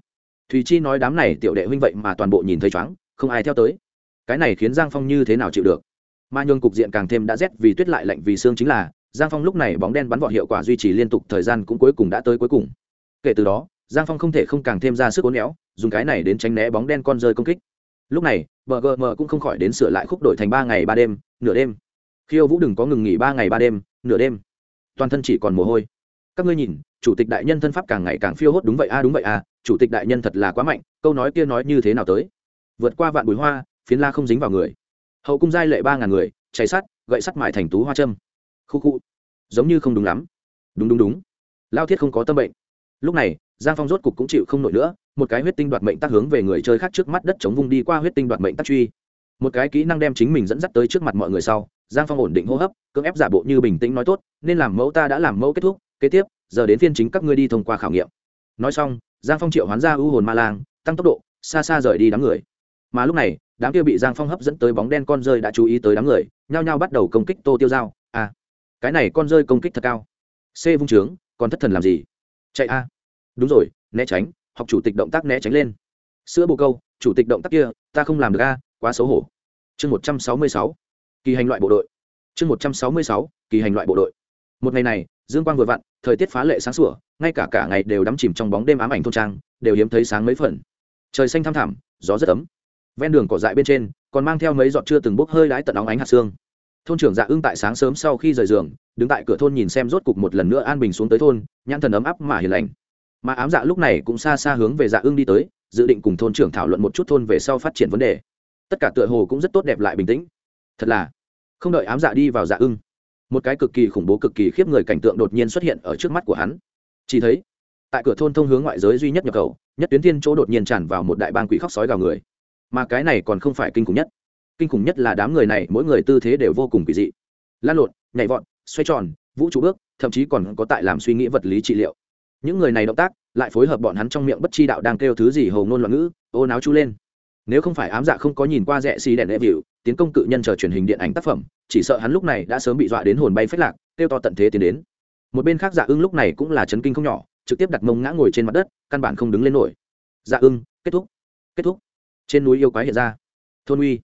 thùy chi nói đám này tiểu đệ huynh vậy mà toàn bộ nhìn thấy chóng không ai theo tới. Cái này khiến giang phong như thế nào chịu được? Mà nhường cục diện càng thêm đã rét vì tuyết lại lạnh vì xương chính là giang phong lúc này bóng đen bắn vọt hiệu quả duy trì liên tục thời gian cũng cuối cùng đã tới cuối cùng. Kể từ đó, giang phong không thể không càng thêm ra sức uốn éo, dùng cái này đến tránh né bóng đen con rơi công kích. Lúc này bờ gm cũng không khỏi đến sửa lại khúc đổi thành ba ngày ba đêm, nửa đêm. Khiêu vũ đừng có ngừng nghỉ ba ngày ba đêm, nửa đêm. Toàn thân chỉ còn mồ hôi. Các ngươi nhìn, chủ tịch đại nhân thân pháp càng ngày càng phiêu hốt đúng vậy a, đúng vậy a, chủ tịch đại nhân thật là quá mạnh, câu nói kia nói như thế nào tới? Vượt qua vạn bùi hoa, phiến la không dính vào người. Hậu cung giai lệ ba ngàn người cháy sắt, gậy sắt mại thành tú hoa trâm khu khu. Giống như không đúng lắm. Đúng đúng đúng. Lao thiết không có tâm bệnh. Lúc này, giang phong rốt cục cũng chịu không nổi nữa, một cái huyết tinh đoạt mệnh tác hướng về người chơi khác trước mắt đất chống vung đi qua huyết tinh đoạt mệnh tác truy. Một cái kỹ năng đem chính mình dẫn dắt tới trước mặt mọi người sau, giang phong ổn định hô hấp, cưỡng ép giả bộ như bình tĩnh nói tốt, nên làm mẫu ta đã làm mẫu kết thúc, kế tiếp, giờ đến phiên chính các ngươi đi thông qua khảo nghiệm. Nói xong, giang phong triệu hoán ra ưu hồn ma lang, tăng tốc độ, xa xa rời đi đám người. Mà lúc này, đám kia bị giang phong hấp dẫn tới bóng đen con rơi đã chú ý tới đám người, nhao nhao bắt đầu công kích tô tiêu dao cái này con rơi công kích thật cao. C vung trướng, còn thất thần làm gì? Chạy a. Đúng rồi, né tránh, học chủ tịch động tác né tránh lên. Sữa bồ câu, chủ tịch động tác kia, ta không làm được a, quá xấu hổ. Chương một trăm sáu mươi sáu, kỳ hành loại bộ đội. Chương một trăm sáu mươi sáu, kỳ hành loại bộ đội. Một ngày này, dương quang vừa vặn, thời tiết phá lệ sáng sủa, ngay cả cả ngày đều đắm chìm trong bóng đêm ám ảnh thôn trang, đều hiếm thấy sáng mấy phần. Trời xanh thăm thẳm, gió rất ấm. Ven đường cỏ dại bên trên, còn mang theo mấy giọt chưa từng bốc hơi đái tận óng ánh hạt xương thôn trưởng dạ ưng tại sáng sớm sau khi rời giường, đứng tại cửa thôn nhìn xem rốt cục một lần nữa an bình xuống tới thôn, nhãn thần ấm áp mà hiền lành. Mà ám dạ lúc này cũng xa xa hướng về dạ ưng đi tới, dự định cùng thôn trưởng thảo luận một chút thôn về sau phát triển vấn đề. Tất cả tựa hồ cũng rất tốt đẹp lại bình tĩnh. Thật là, không đợi ám dạ đi vào dạ ưng, một cái cực kỳ khủng bố cực kỳ khiếp người cảnh tượng đột nhiên xuất hiện ở trước mắt của hắn. Chỉ thấy, tại cửa thôn thông hướng ngoại giới duy nhất nhập khẩu, nhất tuyến thiên chỗ đột nhiên tràn vào một đại bang quỷ khóc sói gào người. Mà cái này còn không phải kinh khủng nhất kinh khủng nhất là đám người này, mỗi người tư thế đều vô cùng kỳ dị. Lan lộn nhảy vọt, xoay tròn, vũ trụ bước, thậm chí còn có tại làm suy nghĩ vật lý trị liệu. Những người này động tác, lại phối hợp bọn hắn trong miệng bất chi đạo đang kêu thứ gì hầu ngôn loạn ngữ, ô náo chú lên. Nếu không phải ám dạ không có nhìn qua rẽ xì đèn đệ vịu tiến công cự nhân chờ truyền hình điện ảnh tác phẩm, chỉ sợ hắn lúc này đã sớm bị dọa đến hồn bay phách lạc, kêu to tận thế tiến đến. Một bên khác dạ ưng lúc này cũng là chấn kinh không nhỏ, trực tiếp đặt mông ngã ngồi trên mặt đất, căn bản không đứng lên nổi. Dạ ưng, kết thúc kết thúc. Trên núi yêu quái hiện ra. Thôn uy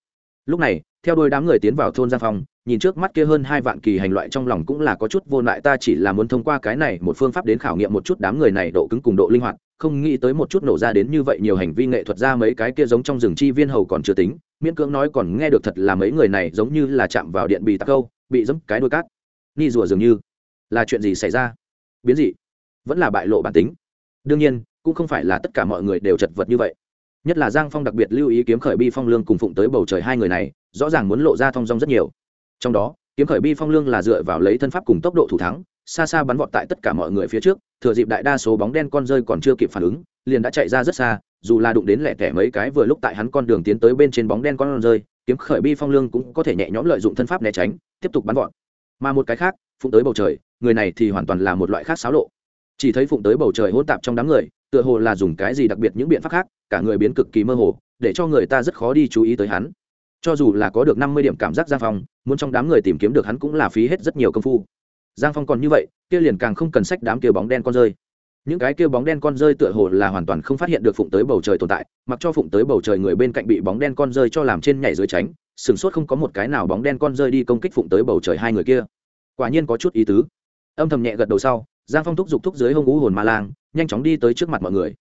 lúc này, theo đôi đám người tiến vào thôn giang phong, nhìn trước mắt kia hơn hai vạn kỳ hành loại trong lòng cũng là có chút vô lại ta chỉ là muốn thông qua cái này một phương pháp đến khảo nghiệm một chút đám người này độ cứng cùng độ linh hoạt, không nghĩ tới một chút nổ ra đến như vậy nhiều hành vi nghệ thuật ra mấy cái kia giống trong rừng chi viên hầu còn chưa tính, miễn cưỡng nói còn nghe được thật là mấy người này giống như là chạm vào điện bị tắc câu, bị dẫm cái đôi cát. Ni rùa dường như là chuyện gì xảy ra? Biến dị, vẫn là bại lộ bản tính. Đương nhiên, cũng không phải là tất cả mọi người đều chật vật như vậy nhất là giang phong đặc biệt lưu ý kiếm khởi bi phong lương cùng phụng tới bầu trời hai người này, rõ ràng muốn lộ ra thong dong rất nhiều. Trong đó, kiếm khởi bi phong lương là dựa vào lấy thân pháp cùng tốc độ thủ thắng, xa xa bắn vọt tại tất cả mọi người phía trước, thừa dịp đại đa số bóng đen con rơi còn chưa kịp phản ứng, liền đã chạy ra rất xa, dù là đụng đến lẻ tẻ mấy cái vừa lúc tại hắn con đường tiến tới bên trên bóng đen con rơi, kiếm khởi bi phong lương cũng có thể nhẹ nhõm lợi dụng thân pháp né tránh, tiếp tục bắn vọt. Mà một cái khác, phụng tới bầu trời, người này thì hoàn toàn là một loại khác xáo lộ. Chỉ thấy phụng tới bầu trời hỗn tạp trong đám người tựa hồ là dùng cái gì đặc biệt những biện pháp khác, cả người biến cực kỳ mơ hồ, để cho người ta rất khó đi chú ý tới hắn. Cho dù là có được năm mươi điểm cảm giác giang phong, muốn trong đám người tìm kiếm được hắn cũng là phí hết rất nhiều công phu. Giang phong còn như vậy, kia liền càng không cần sách đám kia bóng đen con rơi. Những cái kia bóng đen con rơi tựa hồ là hoàn toàn không phát hiện được phụng tới bầu trời tồn tại, mặc cho phụng tới bầu trời người bên cạnh bị bóng đen con rơi cho làm trên nhảy dưới tránh sửng sốt không có một cái nào bóng đen con rơi đi công kích phụng tới bầu trời hai người kia. Quả nhiên có chút ý tứ. Âm thầm nhẹ gật đầu sau, giang phong thúc giục thúc dưới hông ngũ hồn ma lang nhanh chóng đi tới trước mặt mọi người.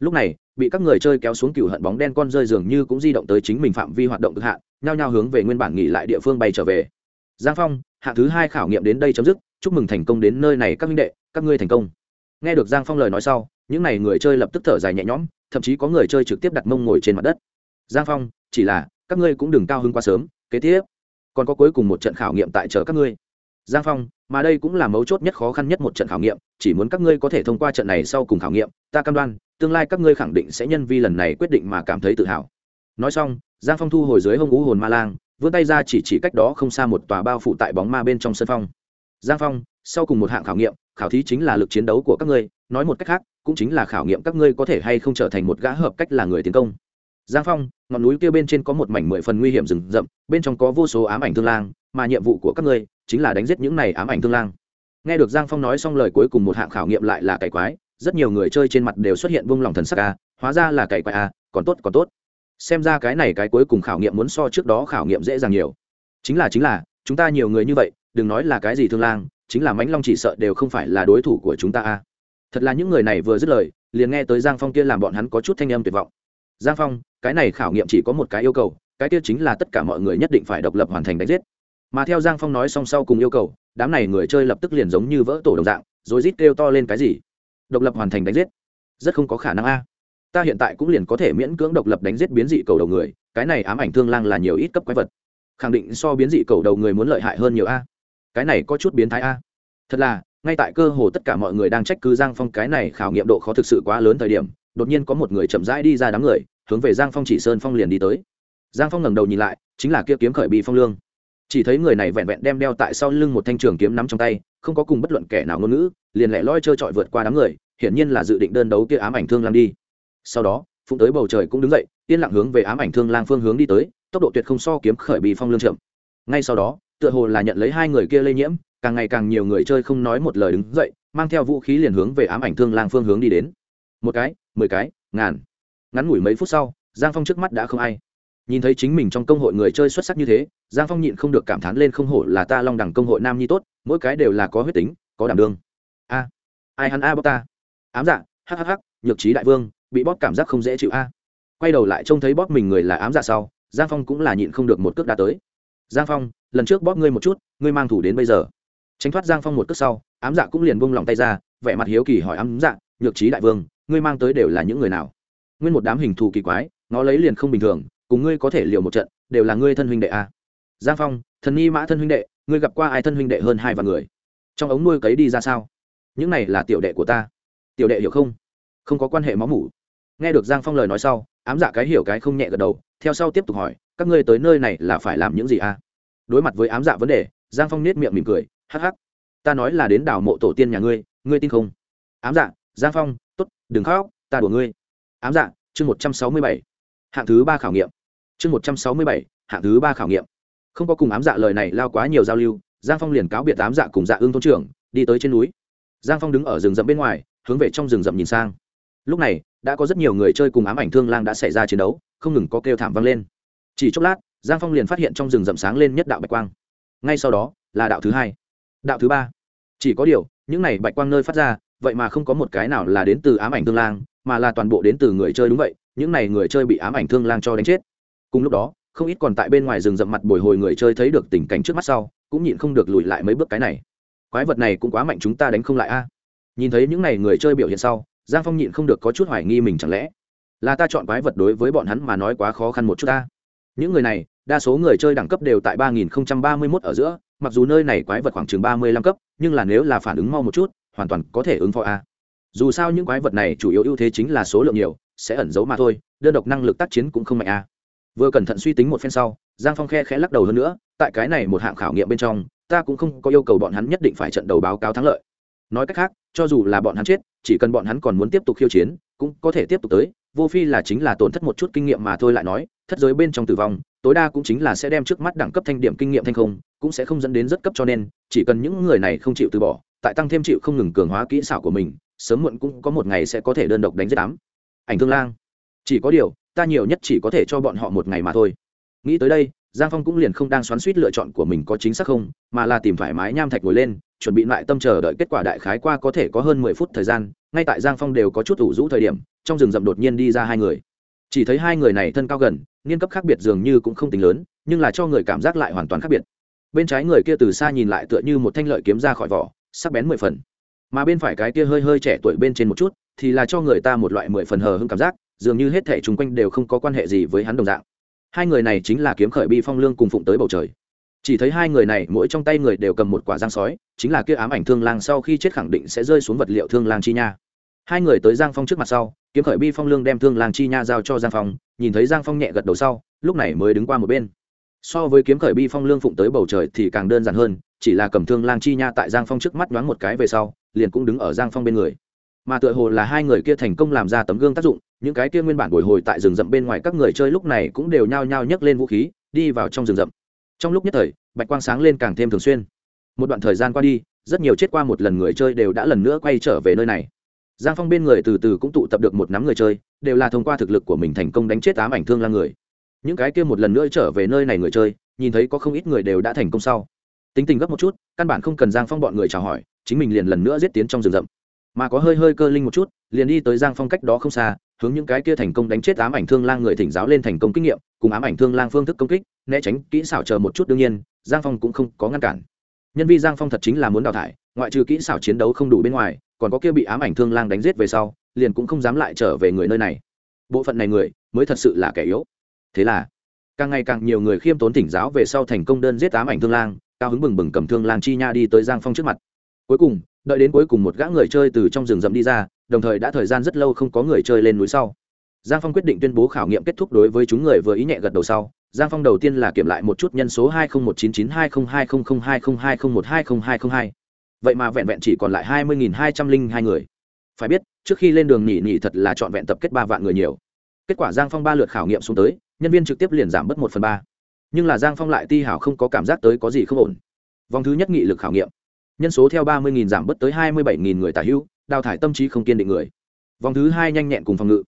Lúc này, bị các người chơi kéo xuống cựu hận bóng đen con rơi dường như cũng di động tới chính mình phạm vi hoạt động cực hạn, nhao nhao hướng về nguyên bản nghỉ lại địa phương bay trở về. Giang phong, hạ thứ hai khảo nghiệm đến đây chấm dứt, chúc mừng thành công đến nơi này các minh đệ, các ngươi thành công. Nghe được giang phong lời nói sau, những n à y người chơi lập tức thở dài nhẹ nhõm, thậm chí có người chơi trực tiếp đặt mông ngồi trên mặt đất. Giang phong, chỉ là, các ngươi cũng đừng cao hơn quá sớm, kế tiếp. Còn có cuối cùng một trận khảo nghiệm tại chờ các ngươi giang phong, mà đây cũng là mấu chốt nhất khó khăn nhất một trận khảo nghiệm, chỉ muốn các ngươi có thể thông qua trận này sau cùng khảo nghiệm, ta cam đoan, tương lai các ngươi khẳng định sẽ nhân vi lần này quyết định mà cảm thấy tự hào. Nói xong, giang phong thu hồi dưới hông ngũ hồn ma lang, vươn tay ra chỉ chỉ cách đó không xa một tòa bao phủ tại bóng ma bên trong sân phong. Giang phong, sau cùng một hạng khảo nghiệm, khảo thí chính là lực chiến đấu của các ngươi, nói một cách khác, cũng chính là khảo nghiệm các ngươi có thể hay không trở thành một gã hợp cách là người tiến công. Giang phong, ngọn núi kia bên trên có một mảnh mười phần nguy hiểm rừng rậm, bên trong có vô số ám ảnh thương lang, mà nhiệm vụ của các ngươi chính là đánh giết những này ám ảnh thương lang. Nghe được giang phong nói xong lời cuối cùng một hạng khảo nghiệm lại là cải quái, rất nhiều người chơi trên mặt đều xuất hiện vung lòng thần sắc a, hóa ra là cày quái a, còn tốt còn tốt. Xem ra cái này cái cuối cùng khảo nghiệm muốn so trước đó khảo nghiệm dễ dàng nhiều. Chính là chính là, chúng ta nhiều người như vậy, đừng nói là cái gì thương lang, chính là mãnh long chỉ sợ đều không phải là đối thủ của chúng ta a. Thật là những người này vừa dứt lời, liền nghe tới giang phong kia làm bọn hắn có chút thanh âm tuyệt vọng. Giang phong, cái này khảo nghiệm chỉ có một cái yêu cầu, cái kia chính là tất cả mọi người nhất định phải độc lập hoàn thành đánh giết mà theo giang phong nói song sau cùng yêu cầu, đám này người chơi lập tức liền giống như vỡ tổ đồng dạng, rồi rít kêu to lên cái gì? Độc lập hoàn thành đánh giết. Rất không có khả năng a. Ta hiện tại cũng liền có thể miễn cưỡng độc lập đánh giết biến dị cầu đầu người, cái này ám ảnh thương lang là nhiều ít cấp quái vật. Khẳng định so biến dị cầu đầu người muốn lợi hại hơn nhiều a. Cái này có chút biến thái a. Thật là, ngay tại cơ hồ tất cả mọi người đang trách cứ giang phong cái này khảo nghiệm độ khó thực sự quá lớn thời điểm, đột nhiên có một người chậm rãi đi ra đám người, hướng về giang phong chỉ sơn phong liền đi tới. Giang phong ngẩng đầu nhìn lại, chính là kia kiếm khởi bị phong lương chỉ thấy người này vẹn vẹn đem đeo tại sau lưng một thanh trường kiếm nắm trong tay, không có cùng bất luận kẻ nào ngôn ngữ, liền lẻ loi trơ trọi vượt qua đám người, hiển nhiên là dự định đơn đấu kia ám ảnh thương lang đi. Sau đó, phụng tới bầu trời cũng đứng dậy, yên lặng hướng về ám ảnh thương lang phương hướng đi tới, tốc độ tuyệt không so kiếm khởi bị phong lương chậm. Ngay sau đó, tựa hồ là nhận lấy hai người kia lây nhiễm, càng ngày càng nhiều người chơi không nói một lời đứng dậy, mang theo vũ khí liền hướng về ám ảnh thương lang phương hướng đi đến. Một cái, mười cái, ngàn. Ngắn ngủi mấy phút sau, giang phong trước mắt đã không ai nhìn thấy chính mình trong công hội người chơi xuất sắc như thế, giang phong nhịn không được cảm thán lên không hổ là ta long đẳng công hội nam nhi tốt, mỗi cái đều là có huyết tính, có đảm đương. A, ai hắn a bóc ta? Ám dạ hhh nhược trí đại vương, bị bóp cảm giác không dễ chịu a. Quay đầu lại trông thấy bóp mình người là ám dạ sau, giang phong cũng là nhịn không được một cước đã tới. Giang phong, lần trước bóp ngươi một chút, ngươi mang thủ đến bây giờ. Tránh thoát giang phong một cước sau, ám dạ cũng liền bông lòng tay ra, vẻ mặt hiếu kỳ hỏi ám dạ nhược trí đại vương, ngươi mang tới đều là những người nào? Nguyên một đám hình thù kỳ quái, nó lấy liền không bình thường cùng ngươi có thể liều một trận, đều là ngươi thân huynh đệ a giang phong, thần nhi mã thân huynh đệ, ngươi gặp qua ai thân huynh đệ hơn hai vạn người? Trong ống nuôi cấy đi ra sao? Những này là tiểu đệ của ta. Tiểu đệ hiểu không? Không có quan hệ máu mủ. Nghe được giang phong lời nói sau, ám dạ cái hiểu cái không nhẹ gật đầu, theo sau tiếp tục hỏi, các ngươi tới nơi này là phải làm những gì à? Đối mặt với ám dạ vấn đề, giang phong nết miệng mỉm cười, hắc hắc, ta nói là đến đảo mộ tổ tiên nhà ngươi ngươi tin không? Ám dạ giang phong t ố t đừng khóc, ta đùa ngươi. Ám dạ chương một trăm sáu mươi bảy, hạng thứ ba khảo nghiệm chương một trăm sáu mươi bảy, hạng thứ ba khảo nghiệm. Không có cùng ám dạ lời này lao quá nhiều giao lưu, giang phong liền cáo biệt ám dạ cùng dạ ương thôn trưởng, đi tới trên núi. Giang phong đứng ở rừng rậm bên ngoài, hướng về trong rừng rậm nhìn sang. Lúc này, đã có rất nhiều người chơi cùng ám ảnh thương lang đã xảy ra chiến đấu, không ngừng có kêu thảm vang lên. Chỉ chốc lát, giang phong liền phát hiện trong rừng rậm sáng lên nhất đạo bạch quang. Ngay sau đó, là đạo thứ hai. Đạo thứ ba. Chỉ có điều, những này bạch quang nơi phát ra, vậy mà không có một cái nào là đến từ ám ảnh thương lang, mà là toàn bộ đến từ người chơi đúng vậy, những này người chơi bị ám ảnh thương lang cho đánh chết cùng lúc đó, không ít còn tại bên ngoài rừng rậm mặt bồi hồi người chơi thấy được tình cảnh trước mắt sau, cũng nhịn không được lùi lại mấy bước cái này. Quái vật này cũng quá mạnh chúng ta đánh không lại a. Nhìn thấy những n à y người chơi biểu hiện sau, giang phong nhịn không được có chút hoài nghi mình chẳng lẽ là ta chọn quái vật đối với bọn hắn mà nói quá khó khăn một chút ta. Những người này, đa số người chơi đẳng cấp đều tại ba nghìn ba mươi mốt ở giữa, mặc dù nơi này quái vật khoảng chừng ba mươi lăm cấp, nhưng là nếu là phản ứng mau một chút, hoàn toàn có thể ứng phó a. Dù sao những quái vật này chủ yếu ưu thế chính là số lượng nhiều, sẽ ẩn giấu mà thôi, đơn độc năng lực tác chiến cũng không mạnh a vừa cẩn thận suy tính một phen sau, giang phong khe khẽ lắc đầu hơn nữa, tại cái này một hạng khảo nghiệm bên trong, ta cũng không có yêu cầu bọn hắn nhất định phải trận đầu báo cáo thắng lợi. Nói cách khác, cho dù là bọn hắn chết, chỉ cần bọn hắn còn muốn tiếp tục khiêu chiến, cũng có thể tiếp tục tới, vô phi là chính là tổn thất một chút kinh nghiệm mà thôi lại nói, thất giới bên trong tử vong, tối đa cũng chính là sẽ đem trước mắt đẳng cấp thanh điểm kinh nghiệm thanh không, cũng sẽ không dẫn đến rất cấp cho nên, chỉ cần những người này không chịu từ bỏ, tại tăng thêm chịu không ngừng cường hóa kỹ xảo của mình, sớm muộn cũng có một ngày sẽ có thể đơn độc đánh giết đám ảnh thương lang. Chỉ có điều ta nhiều nhất chỉ có thể cho bọn họ một ngày mà thôi. Nghĩ tới đây, giang phong cũng liền không đang xoắn suýt lựa chọn của mình có chính xác không, mà là tìm thoải mái nham thạch ngồi lên, chuẩn bị lại tâm chờ đợi kết quả đại khái qua có thể có hơn mười phút thời gian, ngay tại giang phong đều có chút ủ rũ thời điểm, trong rừng rậm đột nhiên đi ra hai người. Chỉ thấy hai người này thân cao gần, niên cấp khác biệt dường như cũng không tính lớn, nhưng là cho người cảm giác lại hoàn toàn khác biệt. Bên trái người kia từ xa nhìn lại tựa như một thanh lợi kiếm ra khỏi vỏ, sắc bén mười phần. Mà bên phải cái kia hơi hơi trẻ tuổi bên trên một chút, thì là cho người ta một loại mười phần hờ hưng cảm giác dường như hết thể chung quanh đều không có quan hệ gì với hắn đồng dạng. Hai người này chính là kiếm khởi bi phong lương cùng phụng tới bầu trời. Chỉ thấy hai người này mỗi trong tay người đều cầm một quả giang sói, chính là kia ám ảnh thương lang sau khi chết khẳng định sẽ rơi xuống vật liệu thương lang chi nha. Hai người tới giang phong trước mặt sau, kiếm khởi bi phong lương đem thương lang chi nha giao cho giang phong, nhìn thấy giang phong nhẹ gật đầu sau, lúc này mới đứng qua một bên. So với kiếm khởi bi phong lương phụng tới bầu trời thì càng đơn giản hơn, chỉ là cầm thương lang chi nha tại giang phong trước mắt nhoáng một cái về sau, liền cũng đứng ở giang phong bên người. Mà tựa hồ là hai người kia thành công làm ra tấm gương tác dụng những cái kia nguyên bản bồi hồi tại rừng rậm bên ngoài các người chơi lúc này cũng đều nhao nhao nhấc lên vũ khí, đi vào trong rừng rậm. Trong lúc nhất thời, bạch quang sáng lên càng thêm thường xuyên. Một đoạn thời gian qua đi, rất nhiều chết qua một lần người chơi đều đã lần nữa quay trở về nơi này. Giang phong bên người từ từ cũng tụ tập được một nắm người chơi, đều là thông qua thực lực của mình thành công đánh chết ám ảnh thương là người. Những cái kia một lần nữa trở về nơi này người chơi, nhìn thấy có không ít người đều đã thành công sau. Tính tình gấp một chút, căn bản không cần giang phong bọn người chào hỏi, chính mình liền lần nữa giết tiến trong rừng rậm. Mà có hơi hơi cơ linh một chút, liền đi tới giang phong cách đó không xa hướng những cái kia thành công đánh chết ám ảnh thương lang người thỉnh giáo lên thành công kinh nghiệm, cùng ám ảnh thương lang phương thức công kích, né tránh kỹ xảo chờ một chút đương nhiên, giang phong cũng không có ngăn cản. Nhân vi giang phong thật chính là muốn đào thải, ngoại trừ kỹ xảo chiến đấu không đủ bên ngoài, còn có kia bị ám ảnh thương lang đánh giết về sau, liền cũng không dám lại trở về người nơi này. Bộ phận này người, mới thật sự là kẻ yếu. Thế là, càng ngày càng nhiều người khiêm tốn thỉnh giáo về sau thành công đơn giết ám ảnh thương lang, cao hứng bừng bừng cầm thương lang chi nha đi tới giang phong trước mặt cuối cùng, đợi đến cuối cùng một gã người chơi từ trong rừng rậm đi ra, đồng thời đã thời gian rất lâu không có người chơi lên núi sau. Giang phong quyết định tuyên bố khảo nghiệm kết thúc đối với chúng người vừa ý nhẹ gật đầu sau. Giang phong đầu tiên là kiểm lại một chút nhân số hai nghìn một chín chín hai nghìn hai nghìn hai nghìn hai nghìn một hai nghìn hai nghìn hai. Vậy mà vẹn vẹn chỉ còn lại hai mươi hai trăm linh hai người. Phải biết, trước khi lên đường nhỉ nhỉ thật là trọn vẹn tập kết ba vạn người nhiều. Kết quả giang phong ba lượt khảo nghiệm xuống tới, nhân viên trực tiếp liền giảm bớt một phần ba. Nhưng là giang phong lại ti hảo không có cảm giác tới có gì không ổn. Vòng thứ nhất nghị lực khảo nghiệm nhân số theo ba mươi giảm bớt tới hai mươi bảy người tả hữu, đào thải tâm trí không kiên định người. Vòng thứ hai nhanh nhẹn cùng phòng ngự.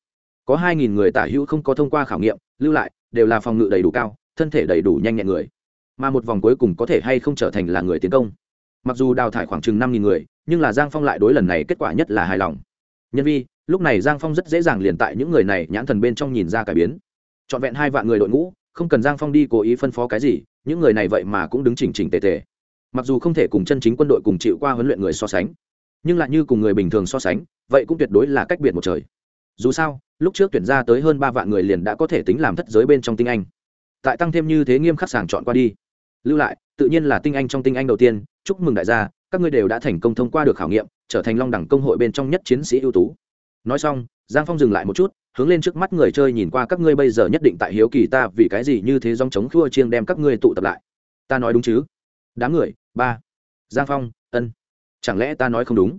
Có hai người tả hữu không có thông qua khảo nghiệm, lưu lại, đều là phòng ngự đầy đủ cao, thân thể đầy đủ nhanh nhẹn người. Mà một vòng cuối cùng có thể hay không trở thành là người tiến công. Mặc dù đào thải khoảng chừng năm người, nhưng là giang phong lại đối lần này kết quả nhất là hài lòng. Nhân vi, lúc này giang phong rất dễ dàng liền tại những người này nhãn thần bên trong nhìn ra cải biến. Trọn vẹn hai vạn người đội ngũ, không cần giang phong đi cố ý phân phó cái gì, những người này vậy mà cũng đứng chỉnh chỉnh tề tề mặc dù không thể cùng chân chính quân đội cùng chịu qua huấn luyện người so sánh, nhưng lại như cùng người bình thường so sánh, vậy cũng tuyệt đối là cách biệt một trời. Dù sao, lúc trước tuyển ra tới hơn ba vạn người liền đã có thể tính làm thất giới bên trong tinh anh. Tại tăng thêm như thế nghiêm khắc sàng chọn qua đi. Lưu lại, tự nhiên là tinh anh trong tinh anh đầu tiên, chúc mừng đại gia, các ngươi đều đã thành công thông qua được khảo nghiệm, trở thành long đẳng công hội bên trong nhất chiến sĩ ưu tú. Nói xong, giang phong dừng lại một chút, hướng lên trước mắt người chơi nhìn qua các ngươi bây giờ nhất định tại hiếu kỳ ta vì cái gì như thế dòng chống khua chiêng đem các ngươi tụ tập lại. Ta nói đúng chứ? Đám người ba giang phong ân chẳng lẽ ta nói không đúng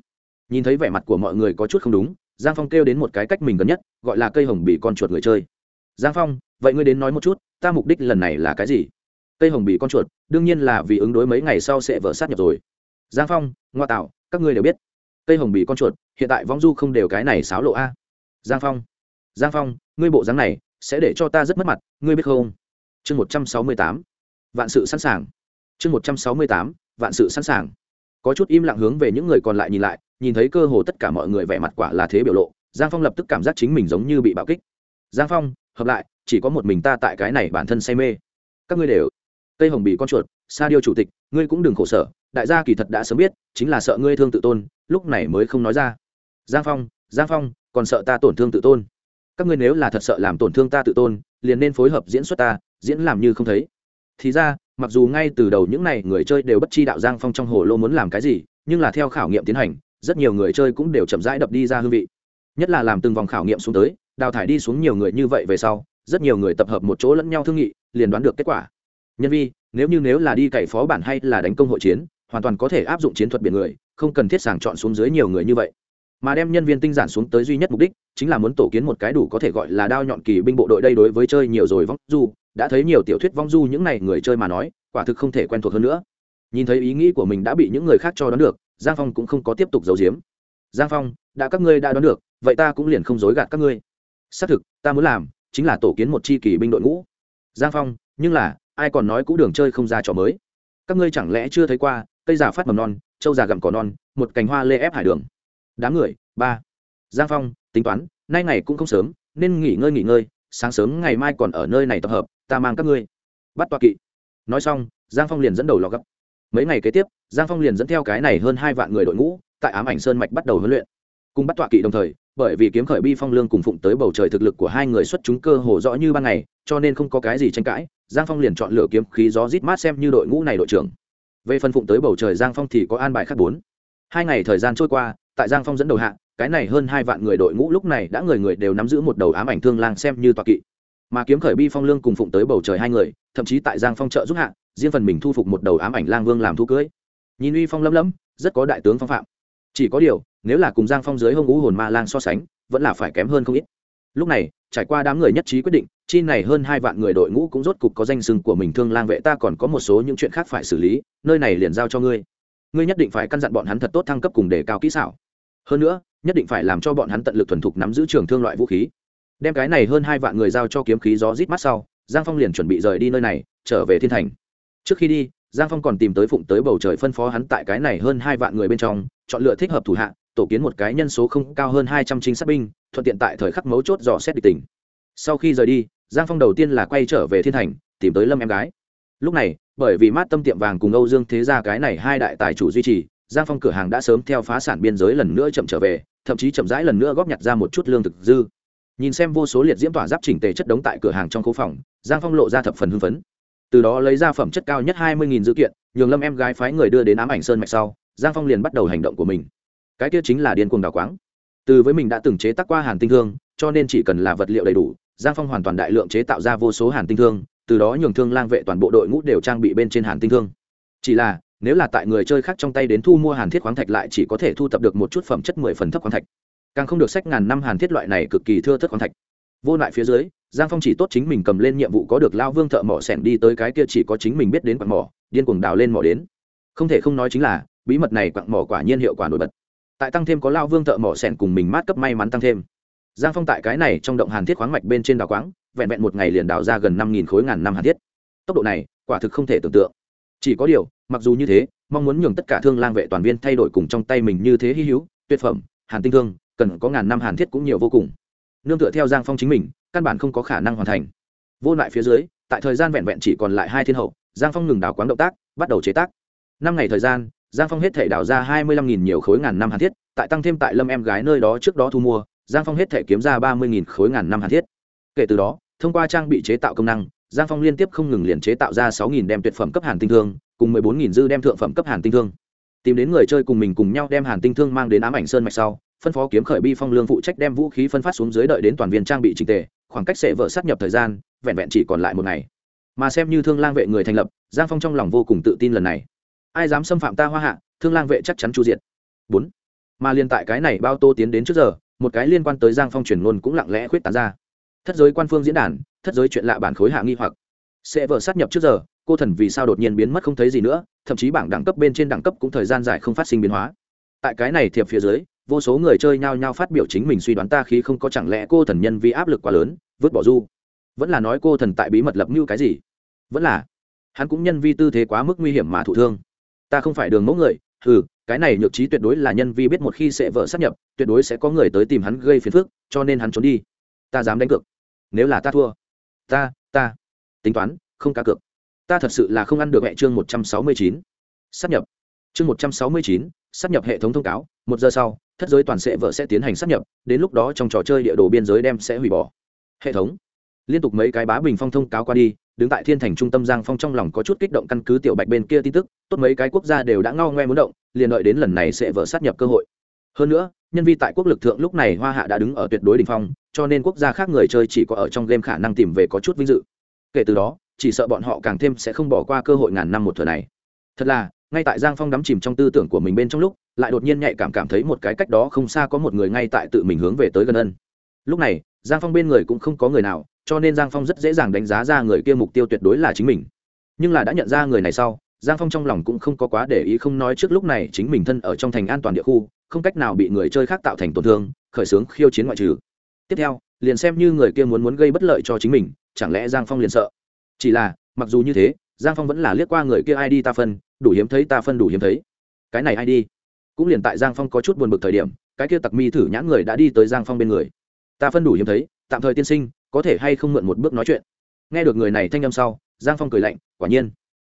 nhìn thấy vẻ mặt của mọi người có chút không đúng giang phong kêu đến một cái cách mình gần nhất gọi là cây hồng bị con chuột người chơi giang phong vậy ngươi đến nói một chút ta mục đích lần này là cái gì cây hồng bị con chuột đương nhiên là vì ứng đối mấy ngày sau sẽ vỡ sát nhập rồi giang phong ngoa tạo các ngươi đều biết cây hồng bị con chuột hiện tại vong du không đều cái này xáo lộ a giang phong giang phong ngươi bộ dáng này sẽ để cho ta rất mất mặt ngươi biết không chương một trăm sáu mươi tám vạn sự sẵn sàng chương một trăm sáu mươi tám vạn sự sẵn sàng. Có chút im lặng hướng về những người còn lại nhìn lại, nhìn thấy cơ hồ tất cả mọi người vẻ mặt quả là thế biểu lộ, giang phong lập tức cảm giác chính mình giống như bị bạo kích. Giang phong, hợp lại, chỉ có một mình ta tại cái này bản thân say mê. Các ngươi đều, tây hồng bị con chuột, sa điêu chủ tịch, ngươi cũng đừng khổ sở, đại gia kỳ thật đã sớm biết, chính là sợ ngươi thương tự tôn, lúc này mới không nói ra. Giang phong giang phong, còn sợ ta tổn thương tự tôn. Các ngươi nếu là thật sợ làm tổn thương ta tự tôn, liền nên phối hợp diễn xuất ta, diễn làm như không thấy. Thì ra mặc dù ngay từ đầu những này người chơi đều bất chi đạo giang phong trong hồ lô muốn làm cái gì, nhưng là theo khảo nghiệm tiến hành, rất nhiều người chơi cũng đều chậm rãi đập đi ra hương vị. Nhất là làm từng vòng khảo nghiệm xuống tới, đào thải đi xuống nhiều người như vậy về sau, rất nhiều người tập hợp một chỗ lẫn nhau thương nghị, liền đoán được kết quả. Nhân vi, nếu như nếu là đi cậy phó bản hay là đánh công hội chiến, hoàn toàn có thể áp dụng chiến thuật biển người, không cần thiết sàng chọn xuống dưới nhiều người như vậy. Mà đem nhân viên tinh giản xuống tới duy nhất mục đích, chính là muốn tổ kiến một cái đủ có thể gọi là đao nhọn kỳ binh bộ đội đây đối với chơi nhiều rồi vong du đã thấy nhiều tiểu thuyết vong du những này người chơi mà nói, quả thực không thể quen thuộc hơn nữa. Nhìn thấy ý nghĩ của mình đã bị những người khác cho đón được, giang phong cũng không có tiếp tục giấu giếm. Giang phong, đã các ngươi đã đón được, vậy ta cũng liền không dối gạt các ngươi. Xác thực, ta muốn làm chính là tổ kiến một c h i kỳ binh đội ngũ. Giang phong, nhưng là, ai còn nói cũ đường chơi không ra trò mới? Các ngươi chẳng lẽ chưa thấy qua cây già phát mầm non, trâu già gặm cỏ non, một cành hoa lê ép hải đường? Đám người, ba. Giang phong, tính toán, nay ngày cũng không sớm, nên nghỉ ngơi nghỉ ngơi, sáng sớm ngày mai còn ở nơi này tập hợp ta mang các ngươi. Bắt toa kỵ. Nói xong, giang phong liền dẫn đầu lò gấp. Mấy ngày kế tiếp, giang phong liền dẫn theo cái này hơn hai vạn người đội ngũ, tại ám ảnh sơn mạch bắt đầu huấn luyện. Cùng bắt tọa kỵ đồng thời, bởi vì kiếm khởi bi phong lương cùng phụng tới bầu trời thực lực của hai người xuất chúng cơ hồ rõ như ban ngày, cho nên không có cái gì tranh cãi, giang phong liền chọn lựa kiếm khí gió rít mát xem như đội ngũ này đội trưởng. Về phần phụng tới bầu trời giang phong thì có an bài khác bốn. Hai ngày thời gian trôi qua, tại giang phong dẫn đầu hạ, cái này hơn hai vạn người đội ngũ lúc này đã người người đều nắm giữ một đầu ám ảnh thương lang xem như tọa kỵ mà kiếm khởi bi phong lương cùng phụng tới bầu trời hai người, thậm chí tại giang phong trợ giúp hạ, riêng phần mình thu phục một đầu ám ảnh lang vương làm thu cưới. Nhìn uy phong lấm lấm rất có đại tướng phong phạm. Chỉ có điều, nếu là cùng giang phong dưới hông ngũ hồn ma lang so sánh, vẫn là phải kém hơn không ít. Lúc này, trải qua đám người nhất trí quyết định, chi này hơn hai vạn người đội ngũ cũng rốt cục có danh sừng của mình thương lang vệ, ta còn có một số những chuyện khác phải xử lý, nơi này liền giao cho ngươi. Ngươi nhất định phải căn dặn bọn hắn thật tốt thăng cấp cùng đề cao kỹ xảo. Hơn nữa, nhất định phải làm cho bọn hắn tận lực thuần thục nắm giữ trường thương loại vũ khí đem cái này hơn hai vạn người giao cho kiếm khí gió rít mắt sau, giang phong liền chuẩn bị rời đi nơi này, trở về thiên thành. Trước khi đi, giang phong còn tìm tới phụng tới bầu trời phân phó hắn tại cái này hơn hai vạn người bên trong, chọn lựa thích hợp thủ hạ, tổ kiến một cái nhân số không cao hơn hai trăm trinh sát binh, thuận tiện tại thời khắc mấu chốt dò xét địch tình. Sau khi rời đi, giang phong đầu tiên là quay trở về thiên thành, tìm tới lâm em gái. Lúc này, bởi vì mát tâm tiệm vàng cùng âu dương thế ra cái này hai đại tài chủ duy trì, giang phong cửa hàng đã sớm theo phá sản biên giới lần nữa chậm trở về, thậm chí chậm rãi lần nữa góp nhặt ra một chút lương thực dư nhìn xem vô số liệt diễm tỏa giáp chỉnh tề chất đống tại cửa hàng trong khu phòng, giang phong lộ ra thập phần hưng phấn. Từ đó lấy ra phẩm chất cao nhất hai mươi dữ kiện, nhường lâm em gái phái người đưa đến ám ảnh sơn mạch sau, giang phong liền bắt đầu hành động của mình. Cái kia chính là điên cuồng đào quáng. Từ với mình đã từng chế tác qua hàn tinh thương, cho nên chỉ cần là vật liệu đầy đủ, giang phong hoàn toàn đại lượng chế tạo ra vô số hàn tinh thương, từ đó nhường thương lang vệ toàn bộ đội ngũ đều trang bị bên trên hàn tinh thương. Chỉ là, nếu là tại người chơi khác trong tay đến thu mua hàn thiết khoáng thạch lại chỉ có thể thu thập được một chút phẩm chất mười phần thấp khoáng thạch càng không được sách ngàn năm hàn thiết loại này cực kỳ thưa thất khoáng thạch. Vô lại phía dưới, giang phong chỉ tốt chính mình cầm lên nhiệm vụ có được lao vương thợ mỏ sẻn đi tới cái kia chỉ có chính mình biết đến quặng mỏ, điên cuồng đào lên mỏ đến. Không thể không nói chính là, bí mật này quặng mỏ quả nhiên hiệu quả nổi bật. Tại tăng thêm có lao vương thợ mỏ sẻn cùng mình mát cấp may mắn tăng thêm. Giang phong tại cái này trong động hàn thiết khoáng mạch bên trên đào quáng, vẹn vẹn một ngày liền đào ra gần năm nghìn khối ngàn năm hàn thiết. Tốc độ này, quả thực không thể tưởng tượng. Chỉ có điều, mặc dù như thế, mong muốn nhường tất cả thương lang vệ toàn viên thay đổi cùng trong tay mình như thế hy hữu, tuyệt phẩm, hàn tinh thương cần có ngàn năm hàn thiết cũng nhiều vô cùng. Nương tựa theo giang phong chính mình, căn bản không có khả năng hoàn thành. Vô lại phía dưới, tại thời gian vẹn vẹn chỉ còn lại hai thiên hậu, giang phong ngừng đào quán động tác, bắt đầu chế tác. Năm ngày thời gian, giang phong hết thể đào ra hai mươi lăm nghìn nhiều khối ngàn năm hàn thiết, tại tăng thêm tại lâm em gái nơi đó trước đó thu mua, giang phong hết thể kiếm ra ba mươi nghìn khối ngàn năm hàn thiết. Kể từ đó, thông qua trang bị chế tạo công năng, giang phong liên tiếp không ngừng liền chế tạo ra sáu nghìn đem tuyệt phẩm cấp hàn tinh thương, cùng mười bốn nghìn dư đem thượng phẩm cấp hàn tinh thương. Tìm đến người chơi cùng mình cùng nhau đem hàn tinh thương mang đến ám ảnh sơn mạch sau phân phó kiếm khởi bi phong lương phụ trách đem vũ khí phân phát xuống dưới đợi đến toàn viên trang bị trình tề, khoảng cách sẽ vợ sát nhập thời gian, vẹn vẹn chỉ còn lại một ngày. Mà xem như thương lang vệ người thành lập, giang phong trong lòng vô cùng tự tin lần này. Ai dám xâm phạm ta hoa hạ, thương lang vệ chắc chắn chu diệt. Bốn. Mà liên tại cái này bao tô tiến đến trước giờ, một cái liên quan tới giang phong truyền ngôn cũng lặng lẽ khuyết tán ra. Thất giới quan phương diễn đàn, thất giới chuyện lạ bản khối hạ nghi hoặc. Sẽ vợ sát nhập trước giờ, cô thần vì sao đột nhiên biến mất không thấy gì nữa, thậm chí bảng đẳng cấp bên trên đẳng cấp cũng thời gian dài không phát sinh biến hóa. Tại cái này thiệp phía dưới vô số người chơi nhao nhao phát biểu chính mình suy đoán ta khí không có chẳng lẽ cô thần nhân vì áp lực quá lớn, vứt bỏ du. Vẫn là nói cô thần tại bí mật lập mưu cái gì? Vẫn là. Hắn cũng nhân vi tư thế quá mức nguy hiểm mà thụ thương. Ta không phải đường mẫu người ừ cái này nhược trí tuyệt đối là nhân vi biết một khi sẽ vợ sát nhập, tuyệt đối sẽ có người tới tìm hắn gây phiền phức, cho nên hắn trốn đi. Ta dám đánh cược. Nếu là ta thua. Ta ta. Tính toán, không cá cược. Ta thật sự là không ăn được hệ chương một trăm sáu mươi chín. Sát nhập. Chương một trăm sáu mươi chín, sát nhập hệ thống thông cáo, một giờ sau thất giới toàn sẽ vợ sẽ tiến hành sát nhập, đến lúc đó trong trò chơi địa đồ biên giới đem sẽ hủy bỏ. Hệ thống. Liên tục mấy cái bá bình phong thông cáo qua đi, đứng tại thiên thành trung tâm giang phong trong lòng có chút kích động căn cứ tiểu bạch bên kia tin tức, tốt mấy cái quốc gia đều đã ngao ngoe muốn động, liền đợi đến lần này sẽ vỡ sát nhập cơ hội. Hơn nữa, nhân vi tại quốc lực thượng lúc này hoa hạ đã đứng ở tuyệt đối đ ỉ n h phong, cho nên quốc gia khác người chơi chỉ có ở trong game khả năng tìm về có chút vinh dự. Kể từ đó, chỉ sợ bọn họ càng thêm sẽ không bỏ qua cơ hội ngàn năm một thừa này. Thật là ngay tại giang phong đắm chìm trong tư tưởng của mình bên trong lúc, lại đột nhiên nhạy cảm cảm thấy một cái cách đó không xa có một người ngay tại tự mình hướng về tới gần ân. Lúc này, giang phong bên người cũng không có người nào, cho nên giang phong rất dễ dàng đánh giá ra người kia mục tiêu tuyệt đối là chính mình. Nhưng là đã nhận ra người này sau, giang phong trong lòng cũng không có quá để ý không nói trước lúc này chính mình thân ở trong thành an toàn địa khu, không cách nào bị người chơi khác tạo thành tổn thương, khởi xướng khiêu chiến ngoại trừ. Tiếp theo, liền xem như người kia muốn muốn gây bất lợi cho chính mình, chẳng lẽ giang phong liền sợ? Chỉ là, mặc dù như thế, giang phong vẫn là liếc qua người kia ai đi ta phân đủ hiếm thấy ta phân đủ hiếm thấy. Cái này ai đi? Cũng liền tại giang phong có chút buồn bực thời điểm, cái kia tặc mi thử nhãn người đã đi tới giang phong bên người. Ta phân đủ hiếm thấy, tạm thời tiên sinh, có thể hay không mượn một bước nói chuyện. Nghe được người này thanh âm sau, giang phong cười lạnh, quả nhiên.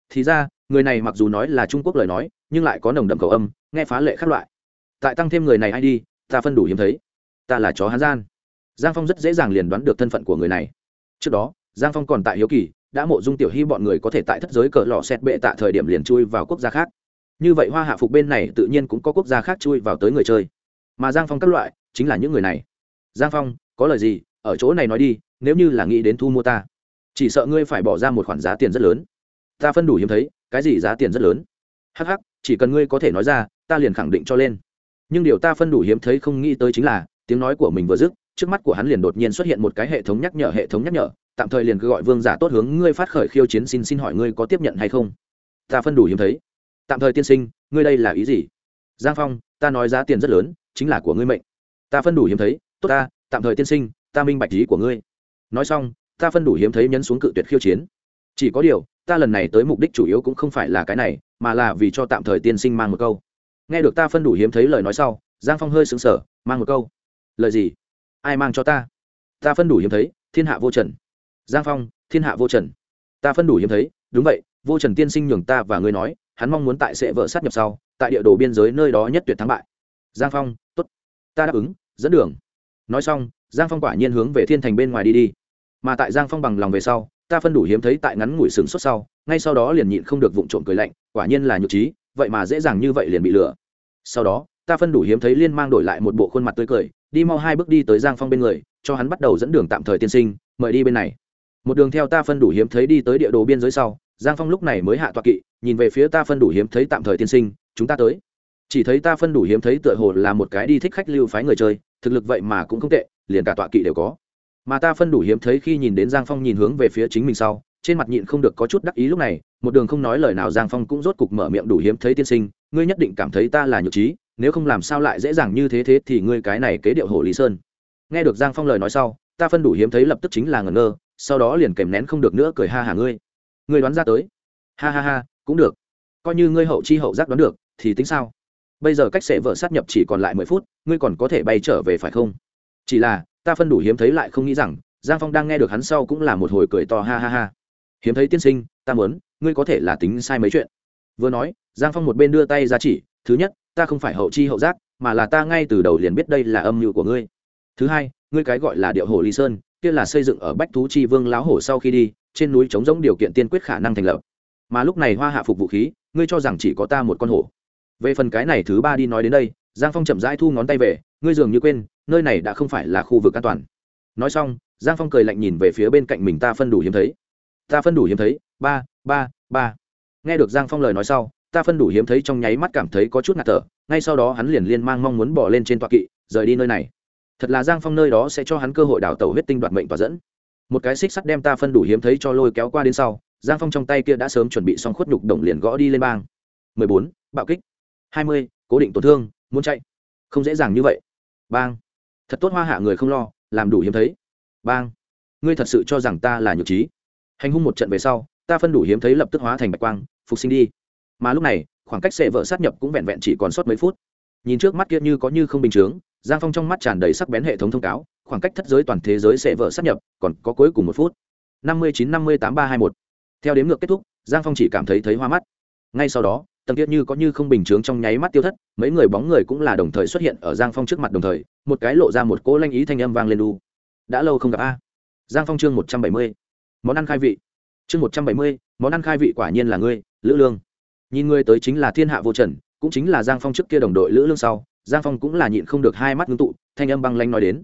Thì ra, người này mặc dù nói là trung quốc lời nói, nhưng lại có nồng đậm cầu âm, nghe phá lệ khác loại. Tại tăng thêm người này ai đi, ta phân đủ hiếm thấy. Ta là chó hán gian. Giang phong rất dễ dàng liền đoán được thân phận của người này. Trước đó, giang phong còn tại hiếu kỳ đã mộ dung tiểu hy bọn người có thể tại thất giới cờ lò xét bệ tạ thời điểm liền chui vào quốc gia khác. Như vậy hoa hạ phục bên này tự nhiên cũng có quốc gia khác chui vào tới người chơi. Mà giang phong các loại, chính là những người này. Giang phong, có lời gì? Ở chỗ này nói đi, nếu như là nghĩ đến thu mua ta, chỉ sợ ngươi phải bỏ ra một khoản giá tiền rất lớn. Ta phân đủ hiếm thấy, cái gì giá tiền rất lớn? Hh ắ c ắ c chỉ cần ngươi có thể nói ra, ta liền khẳng định cho lên. Nhưng điều ta phân đủ hiếm thấy không nghĩ tới chính là, tiếng nói của mình vừa dứt, trước mắt của hắn liền đột nhiên xuất hiện một cái hệ thống nhắc nhở, hệ thống nhắc nhở tạm thời liền cứ gọi vương giả tốt hướng ngươi phát khởi khiêu chiến xin xin hỏi ngươi có tiếp nhận hay không? Ta phân đủ hiếm thấy. Tạm thời tiên sinh, ngươi đây là ý gì? Giang phong, ta nói giá tiền rất lớn, chính là của ngươi mệnh. Ta phân đủ hiếm thấy, tốt ta, tạm thời tiên sinh, ta minh bạch ý của ngươi. Nói xong, ta phân đủ hiếm thấy nhấn xuống cự tuyệt khiêu chiến. Chỉ có điều, ta lần này tới mục đích chủ yếu cũng không phải là cái này, mà là vì cho tạm thời tiên sinh mang một câu. Nghe được ta phân đủ hiếm thấy lời nói sau, giang phong hơi sững sờ, mang một câu. Lời gì? Ai mang cho ta? Ta phân đủ hiếm thấy, thiên hạ vô trần giang phong, thiên hạ vô trần. Ta phân đủ hiếm thấy, đúng vậy, vô trần tiên sinh nhường ta và ngươi nói, hắn mong muốn tại sẽ vợ sát nhập sau, tại địa đồ biên giới nơi đó nhất tuyệt thắng bại. Giang phong t ố t ta đáp ứng, dẫn đường. Nói xong, giang phong quả nhiên hướng về thiên thành bên ngoài đi đi. Mà tại giang phong bằng lòng về sau, ta phân đủ hiếm thấy tại ngắn ngủi sừng suốt sau, ngay sau đó liền nhịn không được vụng trộm cười lạnh, quả nhiên là nhược trí, vậy mà dễ dàng như vậy liền bị lừa. Sau đó, ta phân đủ hiếm thấy liên mang đổi lại một bộ khuôn mặt tươi cười, đi mau hai bước đi tới giang phong bên người, cho hắn bắt đầu dẫn đường tạm thời tiên sinh, mời đi bên này một đường theo ta phân đủ hiếm thấy đi tới địa đồ biên giới sau, giang phong lúc này mới hạ toạc kỵ, nhìn về phía ta phân đủ hiếm thấy tạm thời tiên sinh, chúng ta tới. Chỉ thấy ta phân đủ hiếm thấy tựa hồ là một cái đi thích khách lưu phái người chơi, thực lực vậy mà cũng không tệ, liền cả tọa kỵ đều có. Mà ta phân đủ hiếm thấy khi nhìn đến giang phong nhìn hướng về phía chính mình sau, trên mặt nhịn không được có chút đắc ý lúc này, một đường không nói lời nào giang phong cũng rốt cục mở miệng đủ hiếm thấy tiên sinh, ngươi nhất định cảm thấy ta là nhược trí, nếu không làm sao lại dễ dàng như thế thế thì ngươi cái này kế điệu hồ lý sơn. Nghe được giang phong lời nói sau, ta phân đủ hiếm thấy lập tức chính là ngẩn ngơ sau đó liền kèm nén không được nữa cười ha hả ngươi. Ngươi đoán ra tới. Ha ha ha, cũng được. Coi như ngươi hậu chi hậu giác đoán được, thì tính sao? Bây giờ cách sẽ vợ sát nhập chỉ còn lại mười phút, ngươi còn có thể bay trở về phải không? Chỉ là, ta phân đủ hiếm thấy lại không nghĩ rằng, giang phong đang nghe được hắn sau cũng là một hồi cười to ha ha ha. Hiếm thấy tiên sinh, ta muốn, ngươi có thể là tính sai mấy chuyện. Vừa nói, giang phong một bên đưa tay ra chỉ, thứ nhất, ta không phải hậu chi hậu giác, mà là ta ngay từ đầu liền biết đây là âm mưu của ngươi. Thứ hai, ngươi cái gọi là điệu hồ ly sơn kia là xây dựng ở bách thú chi vương lão hổ sau khi đi, trên núi chống giống điều kiện tiên quyết khả năng thành lập. Mà lúc này hoa hạ phục vũ khí, ngươi cho rằng chỉ có ta một con hổ. Về phần cái này thứ ba đi nói đến đây, giang phong chậm rãi thu ngón tay về, ngươi dường như quên, nơi này đã không phải là khu vực an toàn. Nói xong, giang phong cười lạnh nhìn về phía bên cạnh mình ta phân đủ hiếm thấy. Ta phân đủ hiếm thấy, ba ba ba. Nghe được giang phong lời nói sau, ta phân đủ hiếm thấy trong nháy mắt cảm thấy có chút ngạt thở, ngay sau đó hắn liền liên mang mong muốn bỏ lên trên toa kỵ, rời đi nơi này thật là giang phong nơi đó sẽ cho hắn cơ hội đào tẩu huyết tinh đoạt mệnh và dẫn. Một cái xích sắt đem ta phân đủ hiếm thấy cho lôi kéo qua đến sau, giang phong trong tay kia đã sớm chuẩn bị xong khuất nhục đồng liền gõ đi lên bang. 14. bạo kích. 20. cố định tổn thương, muốn chạy. Không dễ dàng như vậy. Bang. Thật tốt hoa hạ người không lo, làm đủ hiếm thấy. Bang. Ngươi thật sự cho rằng ta là nhược trí. Hành hung một trận về sau, ta phân đủ hiếm thấy lập tức hóa thành bạch quang, phục sinh đi. Mà lúc này, khoảng cách sệ vợ sát nhập cũng vẹn vẹn chỉ còn sót mấy phút. Nhìn trước mắt kia như có như không bình chướng giang phong trong mắt tràn đầy sắc bén hệ thống thông cáo, khoảng cách thất giới toàn thế giới sẽ vỡ sắp nhập, còn có cuối cùng một phút. năm mươi chín năm mươi tám ba hai một. Theo đếm ngược kết thúc, giang phong chỉ cảm thấy thấy hoa mắt. Ngay sau đó, tầng tiết như có như không bình chướng trong nháy mắt tiêu thất, mấy người bóng người cũng là đồng thời xuất hiện ở giang phong trước mặt đồng thời, một cái lộ ra một cỗ lanh ý thanh âm vang lên đu đã lâu không gặp a. Giang phong chương một trăm bảy mươi. Món ăn khai vị. Chương một trăm bảy mươi, món ăn khai vị quả nhiên là ngươi, lữ lương. Nhìn ngươi tới chính là thiên hạ vô trần, cũng chính là giang phong trước kia đồng đội lữ lương sau giang phong cũng là nhịn không được hai mắt ngưng tụ, thanh âm băng lanh nói đến.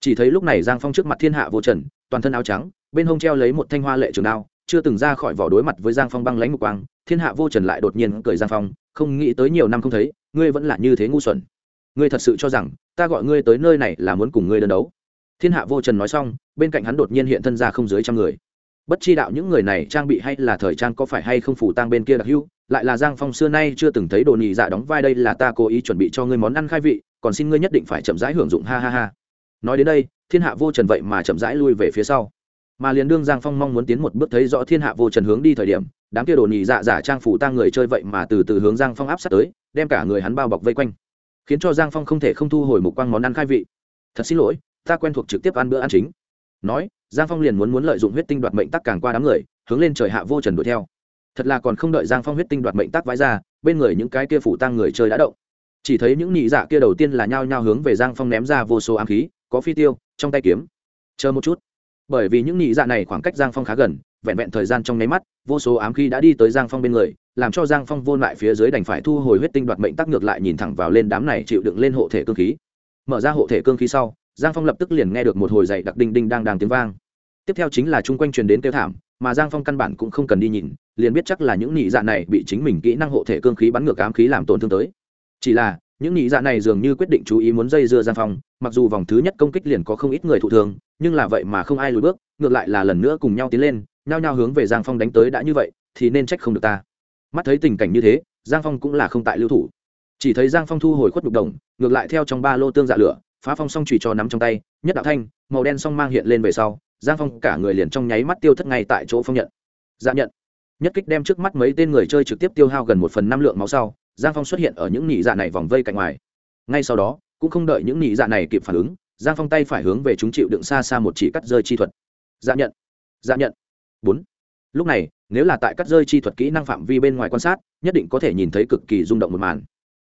Chỉ thấy lúc này giang phong trước mặt thiên hạ vô trần, toàn thân áo trắng, bên hông treo lấy một thanh hoa lệ trường đao, chưa từng ra khỏi vỏ đối mặt với giang phong băng lãnh mục quang, thiên hạ vô trần lại đột nhiên cười giang phong, không nghĩ tới nhiều năm không thấy, ngươi vẫn là như thế ngu xuẩn. Ngươi thật sự cho rằng, ta gọi ngươi tới nơi này là muốn cùng ngươi đơn đấu. Thiên hạ vô trần nói xong, bên cạnh hắn đột nhiên hiện thân ra không dưới trăm người. Bất chi đạo những người này trang bị hay là thời trang có phải hay không phủ tang bên kia đặc hữu lại là giang phong xưa nay chưa từng thấy đồ nhị dạ đóng vai đây là ta cố ý chuẩn bị cho ngươi món ăn khai vị, còn xin ngươi nhất định phải chậm rãi hưởng dụng, ha ha ha. Nói đến đây, thiên hạ vô trần vậy mà chậm rãi lui về phía sau. Mà liền đương giang phong mong muốn tiến một bước thấy rõ thiên hạ vô trần hướng đi thời điểm, đám kia đồ nhị dạ giả trang phủ tang người chơi vậy mà từ từ hướng giang phong áp sát tới, đem cả người hắn bao bọc vây quanh. Khiến cho giang phong không thể không thu hồi một quang món ăn khai vị. Thật xin lỗi, ta quen thuộc trực tiếp ăn bữa ăn chính. Nói, giang phong liền muốn muốn lợi dụng huyết tinh đoạt mệnh tắc càng qua đám người, hướng lên trời hạ vô trần đuổi theo thật là còn không đợi giang phong huyết tinh đoạt mệnh tác vãi ra, bên người những cái kia phủ tăng người chơi đã động. Chỉ thấy những nhị dạ kia đầu tiên là nhao nhao hướng về giang phong ném ra vô số ám khí, có phi tiêu, trong tay kiếm. Chờ một chút. Bởi vì những nhị dạ này khoảng cách giang phong khá gần, vẹn vẹn thời gian trong nháy mắt, vô số ám khí đã đi tới giang phong bên người, làm cho giang phong vô lại phía dưới đành phải thu hồi huyết tinh đoạt mệnh tắc ngược lại nhìn thẳng vào lên đám này chịu đựng lên hộ thể cương khí. Mở ra hộ thể cương khí sau, giang phong lập tức liền nghe được một hồi dậy đặc đinh đinh đang đang tiếng vang tiếp theo chính là chung quanh truyền đến tiêu thảm, mà giang phong căn bản cũng không cần đi nhìn, liền biết chắc là những nhị dạ này bị chính mình kỹ năng hộ thể cương khí bắn ngược ám khí làm tổn thương tới. Chỉ là, những nhị dạ này dường như quyết định chú ý muốn dây dưa giang phong, mặc dù vòng thứ nhất công kích liền có không ít người thụ thương, nhưng là vậy mà không ai lùi bước, ngược lại là lần nữa cùng nhau tiến lên, nhao nhao hướng về giang phong đánh tới đã như vậy, thì nên trách không được ta. Mắt thấy tình cảnh như thế, giang phong cũng là không tại lưu thủ. Chỉ thấy giang phong thu hồi khuất đục đồng, ngược lại theo trong ba lô tương dạ lửa, phá phong xong chùy cho nắm trong tay, nhất đạo thanh, màu đen song mang hiện lên về sau giang phong cả người liền trong nháy mắt tiêu thất ngay tại chỗ phong nhận. Dạ nhận. Nhất kích đem trước mắt mấy tên người chơi trực tiếp tiêu hao gần một phần năm lượng máu sau, giang phong xuất hiện ở những nhị dạ này vòng vây cạnh ngoài. Ngay sau đó, cũng không đợi những nhị dạ này kịp phản ứng, giang phong tay phải hướng về chúng chịu đựng xa xa một chỉ cắt rơi chi thuật. Dạ nhận. Dạ nhận. Bốn. Lúc này, nếu là tại cắt rơi chi thuật kỹ năng phạm vi bên ngoài quan sát, nhất định có thể nhìn thấy cực kỳ rung động một màn.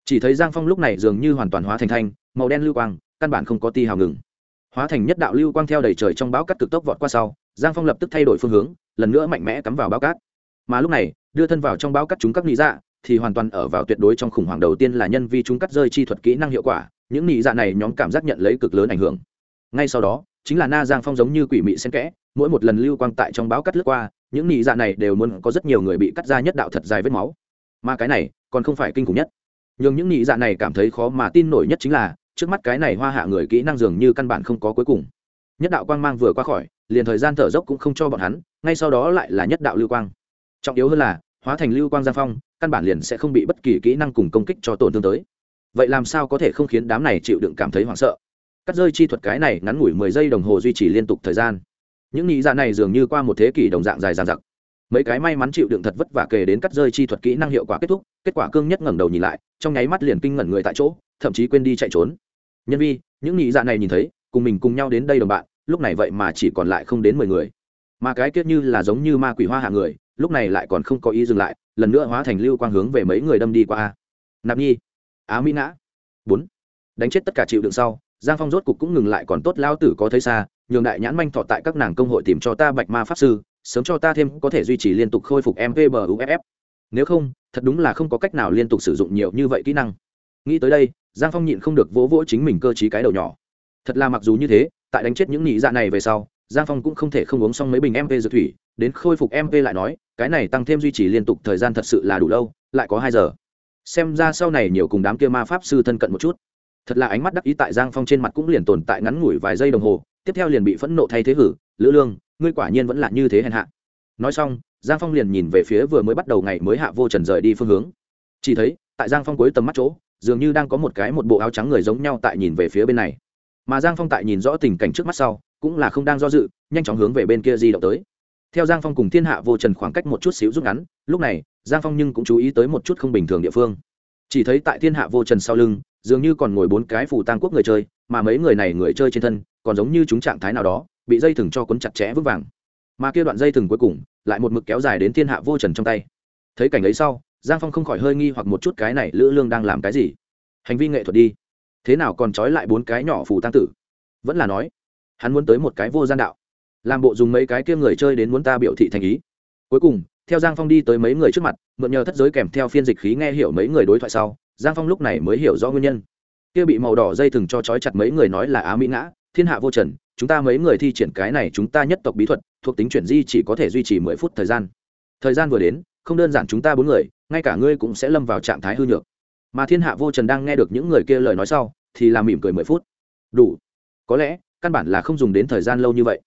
Chỉ thấy giang phong lúc này dường như hoàn toàn hóa thành thanh, màu đen lưu quang, căn bản không có ti hào ngừng hóa thành nhất đạo lưu quang theo đầy trời trong bão cát cực tốc vọt qua sau, giang phong lập tức thay đổi phương hướng, lần nữa mạnh mẽ cắm vào bão cát. Mà lúc này, đưa thân vào trong bão cát chúng các lý dạ thì hoàn toàn ở vào tuyệt đối trong khủng hoảng đầu tiên là nhân vi chúng cắt rơi chi thuật kỹ năng hiệu quả, những lý dạ này nhóm cảm giác nhận lấy cực lớn ảnh hưởng. Ngay sau đó, chính là na giang phong giống như quỷ mị xen kẽ, mỗi một lần lưu quang tại trong bão cắt lướt qua, những lý dạ này đều muốn có rất nhiều người bị cắt ra nhất đạo thật dài vết máu. Mà cái này, còn không phải kinh khủng nhất. Nhưng những lý dạ này cảm thấy khó mà tin nổi nhất chính là trước mắt cái này hoa hạ người kỹ năng dường như căn bản không có cuối cùng. Nhất đạo quang mang vừa qua khỏi, liền thời gian thở dốc cũng không cho bọn hắn, ngay sau đó lại là nhất đạo lưu quang. Trọng yếu hơn là, hóa thành lưu quang giang phong, căn bản liền sẽ không bị bất kỳ kỹ năng cùng công kích cho tổn thương tới. Vậy làm sao có thể không khiến đám này chịu đựng cảm thấy hoảng sợ? Cắt rơi chi thuật cái này ngắn ngủi mười giây đồng hồ duy trì liên tục thời gian. Những nghĩ ra này dường như qua một thế kỷ đồng dạng dài dàn giặc mấy cái may mắn chịu đựng thật vất vả kể đến cắt rơi chi thuật kỹ năng hiệu quả kết thúc, kết quả cương nhất ngẩng đầu nhìn lại, trong nháy mắt liền kinh ngẩn người tại chỗ, thậm chí quên đi chạy trốn nhân vi, những nhị dạ này nhìn thấy, cùng mình cùng nhau đến đây đồng bạn, lúc này vậy mà chỉ còn lại không đến mười người. Mà cái kiết như là giống như ma quỷ hoa hạ người, lúc này lại còn không có ý dừng lại, lần nữa hóa thành lưu quang hướng về mấy người đâm đi qua. Nạp nhi, á mỹ nã. Bốn. Đánh chết tất cả chịu đựng sau, giang phong rốt cục cũng ngừng lại còn tốt lao tử có thấy xa, nhường đại nhãn manh thọ tại các nàng công hội tìm cho ta bạch ma pháp sư, sớm cho ta thêm có thể duy trì liên tục khôi phục mpbuff nếu không, thật đúng là không có cách nào liên tục sử dụng nhiều như vậy kỹ năng nghĩ tới đây, giang phong nhịn không được vỗ vỗ chính mình cơ t cái đầu nhỏ. Thật là mặc dù như thế, tại đánh chết những nhị dạ này về sau, giang phong cũng không thể không uống xong mấy bình mv dược thủy, đến khôi phục mv lại nói, cái này tăng thêm duy trì liên tục thời gian thật sự là đủ lâu, lại có hai giờ. Xem ra sau này nhiều cùng đám kia ma pháp sư thân cận một chút. Thật là ánh mắt đắc ý tại giang phong trên mặt cũng liền tồn tại ngắn ngủi vài giây đồng hồ, tiếp theo liền bị phẫn nộ thay thế hử, lữ lương, ngươi quả nhiên vẫn là như thế hèn hạ. Nói xong, giang phong liền nhìn về phía vừa mới bắt đầu ngày mới hạ vô trần rời đi phương hướng. Chỉ thấy, tại giang phong cuối tầm mắt chỗ dường như đang có một cái một bộ áo trắng người giống nhau tại nhìn về phía bên này. Mà giang phong tại nhìn rõ tình cảnh trước mắt sau, cũng là không đang do dự, nhanh chóng hướng về bên kia di động tới. Theo giang phong cùng thiên hạ vô trần khoảng cách một chút xíu rút ngắn, lúc này, giang phong nhưng cũng chú ý tới một chút không bình thường địa phương. Chỉ thấy tại thiên hạ vô trần sau lưng, dường như còn ngồi bốn cái phủ tang quốc người chơi, mà mấy người này người chơi trên thân, còn giống như chúng trạng thái nào đó, bị dây thừng cho cuốn chặt chẽ vững vàng. Mà kia đoạn dây thừng cuối cùng, lại một mực kéo dài đến thiên hạ vô trần trong tay. Thấy cảnh ấy sau giang phong không khỏi hơi nghi hoặc một chút cái này lữ lương đang làm cái gì. Hành vi nghệ thuật đi. Thế nào còn trói lại bốn cái nhỏ phù tăng tử? Vẫn là nói, hắn muốn tới một cái vô gian đạo. Làm bộ dùng mấy cái kia người chơi đến muốn ta biểu thị thành ý. Cuối cùng, theo giang phong đi tới mấy người trước mặt, mượn nhờ thất giới kèm theo phiên dịch khí nghe hiểu mấy người đối thoại sau, giang phong lúc này mới hiểu rõ nguyên nhân. Kia bị màu đỏ dây thừng cho trói chặt mấy người nói là á mỹ ngã, thiên hạ vô trần, chúng ta mấy người thi triển cái này chúng ta nhất tộc bí thuật, thuộc tính chuyển di chỉ có thể duy trì mười phút thời gian. Thời gian vừa đến không đơn giản chúng ta bốn người, ngay cả ngươi cũng sẽ lâm vào trạng thái hư nhược. Mà thiên hạ vô trần đang nghe được những người kia lời nói sau, thì làm mỉm cười mười phút. Đủ. Có lẽ, căn bản là không dùng đến thời gian lâu như vậy.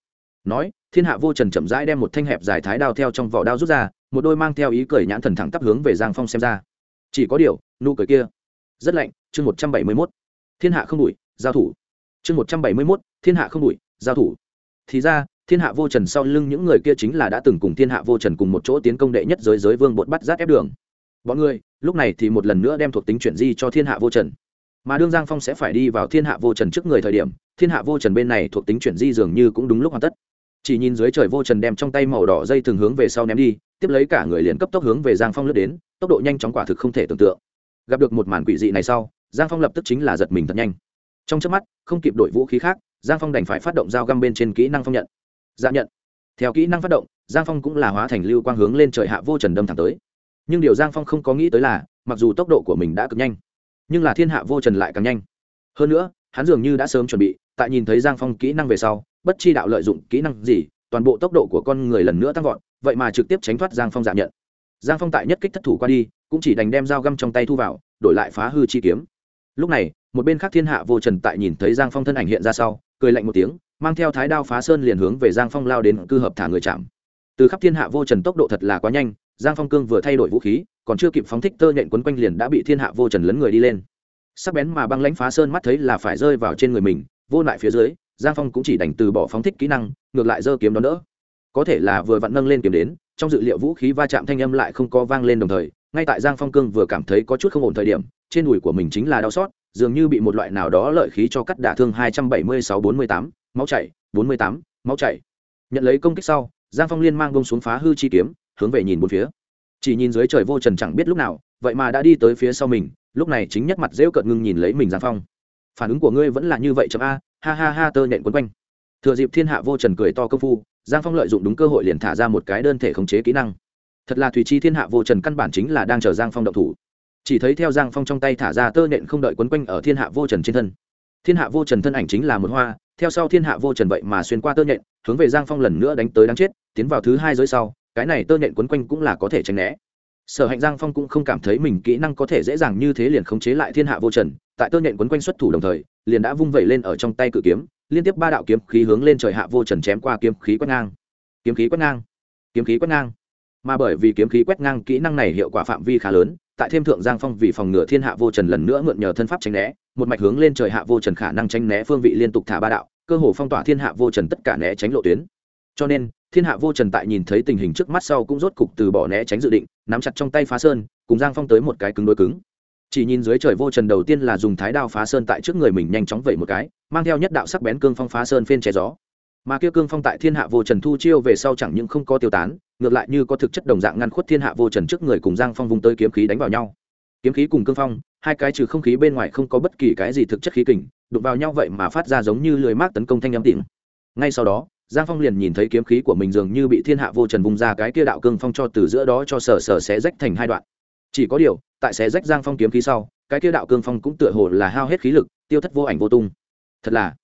Nói, thiên hạ vô trần chậm rãi đem một thanh hẹp dài thái đao theo trong vỏ đao rút ra, một đôi mang theo ý cười nhãn thần thẳng tắp hướng về giang phong xem ra. Chỉ có điều, nụ cười kia, rất lạnh, chương một trăm bảy mươi mốt. Thiên hạ không đủi giao thủ. Chương một trăm bảy mươi mốt, thiên hạ không đủi giao thủ. Thì ra thiên hạ vô trần sau lưng những người kia chính là đã từng cùng thiên hạ vô trần cùng một chỗ tiến công đệ nhất giới giới vương bột bắt giáp ép đường. Bọn người, lúc này thì một lần nữa đem thuộc tính chuyển di cho thiên hạ vô trần. Mà đương giang phong sẽ phải đi vào thiên hạ vô trần trước người thời điểm, thiên hạ vô trần bên này thuộc tính chuyển di dường như cũng đúng lúc hoàn tất. Chỉ nhìn dưới trời vô trần đem trong tay màu đỏ dây thường hướng về sau ném đi, tiếp lấy cả người liền cấp tốc hướng về giang phong lướt đến, tốc độ nhanh chóng quả thực không thể tưởng tượng. Gặp được một màn quỷ dị này sau, giang phong lập tức chính là giật mình thật nhanh. Trong trước mắt, không kịp đổi vũ khí khác, giang phong đành phải phát động dao găm bên trên kỹ năng phong nhận dạ nhận. Theo kỹ năng phát động, giang phong cũng là hóa thành lưu quang hướng lên trời hạ vô trần đâm thẳng tới. Nhưng điều giang phong không có nghĩ tới là, mặc dù tốc độ của mình đã cực nhanh, nhưng là thiên hạ vô trần lại càng nhanh. Hơn nữa, hắn dường như đã sớm chuẩn bị, tại nhìn thấy giang phong kỹ năng về sau, bất chi đạo lợi dụng kỹ năng gì, toàn bộ tốc độ của con người lần nữa tăng vọt, vậy mà trực tiếp tránh thoát giang phong dạ nhận. Giang phong tại nhất kích thất thủ qua đi, cũng chỉ đành đem dao găm trong tay thu vào, đổi lại phá hư chi kiếm. Lúc này, một bên khác thiên hạ vô trần tại nhìn thấy giang phong thân ảnh hiện ra sau, cười lạnh một tiếng mang theo thái đao phá sơn liền hướng về giang phong lao đến cư hợp thả người chạm. Từ khắp thiên hạ vô trần tốc độ thật là quá nhanh, giang phong cương vừa thay đổi vũ khí, còn chưa kịp phóng thích tơ nhện quấn quanh liền đã bị thiên hạ vô trần lấn người đi lên. Sắc bén mà băng lãnh phá sơn mắt thấy là phải rơi vào trên người mình, vô lại phía dưới, giang phong cũng chỉ đành từ bỏ phóng thích kỹ năng, ngược lại giơ kiếm đó nữa có thể là vừa vặn nâng lên kiếm đến, trong dự liệu vũ khí va chạm thanh âm lại không có vang lên đồng thời, ngay tại giang phong cương vừa cảm thấy có chút không ổn thời điểm, trên đùi của mình chính là đau xót, dường như bị một loại nào đó lợi khí cho cắt đả thương hai trăm bảy mươi sáu bốn mươi tám máu chảy, bốn mươi tám, máu chảy. Nhận lấy công kích sau, giang phong liên mang bông xuống phá hư chi kiếm, hướng về nhìn bốn phía. Chỉ nhìn dưới trời vô trần chẳng biết lúc nào, vậy mà đã đi tới phía sau mình, lúc này chính nhất mặt rêu cợt ngưng nhìn lấy mình giang phong. Phản ứng của ngươi vẫn là như vậy chậm a, ha ha ha, tơ nhện quấn quanh. Thừa dịp thiên hạ vô trần cười to công phu, giang phong lợi dụng đúng cơ hội liền thả ra một cái đơn thể khống chế kỹ năng. Thật là thùy chi thiên hạ vô trần căn bản chính là đang chờ giang phong động thủ. Chỉ thấy theo giang phong trong tay thả ra tơ nện không đợi quấn quanh ở thiên hạ vô trần trên thân thiên hạ vô trần thân ảnh chính là một hoa, theo sau thiên hạ vô trần vậy mà xuyên qua tơ nhện, hướng về giang phong lần nữa đánh tới đáng chết, tiến vào thứ hai giới sau, cái này tơ nhện quấn quanh cũng là có thể tránh né. Sở hạnh giang phong cũng không cảm thấy mình kỹ năng có thể dễ dàng như thế liền khống chế lại thiên hạ vô trần, tại tơ nhện quấn quanh xuất thủ đồng thời, liền đã vung vẩy lên ở trong tay cự kiếm, liên tiếp ba đạo kiếm khí hướng lên trời hạ vô trần chém qua kiếm khí quét ngang. Kiếm khí quét ngang. Kiếm khí quét ngang mà bởi vì kiếm khí quét ngang kỹ năng này hiệu quả phạm vi khá lớn, tại thêm thượng giang phong vì phòng ngừa thiên hạ vô trần lần nữa mượn nhờ thân pháp tránh né, một mạch hướng lên trời hạ vô trần khả năng tránh né phương vị liên tục thả ba đạo, cơ hồ phong tỏa thiên hạ vô trần tất cả né tránh lộ tuyến. Cho nên, thiên hạ vô trần tại nhìn thấy tình hình trước mắt sau cũng rốt cục từ bỏ né tránh dự định, nắm chặt trong tay phá sơn, cùng giang phong tới một cái cứng đối cứng. Chỉ nhìn dưới trời vô trần đầu tiên là dùng thái đao phá sơn tại trước người mình nhanh chóng vẩy một cái, mang theo nhất đạo sắc bén cương phong phá sơn phên che gió. Mà kia cương phong tại thiên hạ vô trần thu chiêu về sau chẳng những không có tiêu tán ngược lại như có thực chất đồng dạng ngăn khuất thiên hạ vô trần trước người cùng giang phong vùng tới kiếm khí đánh vào nhau. Kiếm khí cùng cương phong, hai cái trừ không khí bên ngoài không có bất kỳ cái gì thực chất khí kình, đụng vào nhau vậy mà phát ra giống như lười mác tấn công thanh âm tịnh ngay sau đó, giang phong liền nhìn thấy kiếm khí của mình dường như bị thiên hạ vô trần vùng ra cái kia đạo cương phong cho từ giữa đó cho sở sở xé rách thành hai đoạn. Chỉ có điều, tại xé rách giang phong kiếm khí sau, cái kia đạo cương phong cũng tựa hồ là hao hết khí lực, tiêu thất vô ảnh vô tung. Thật là,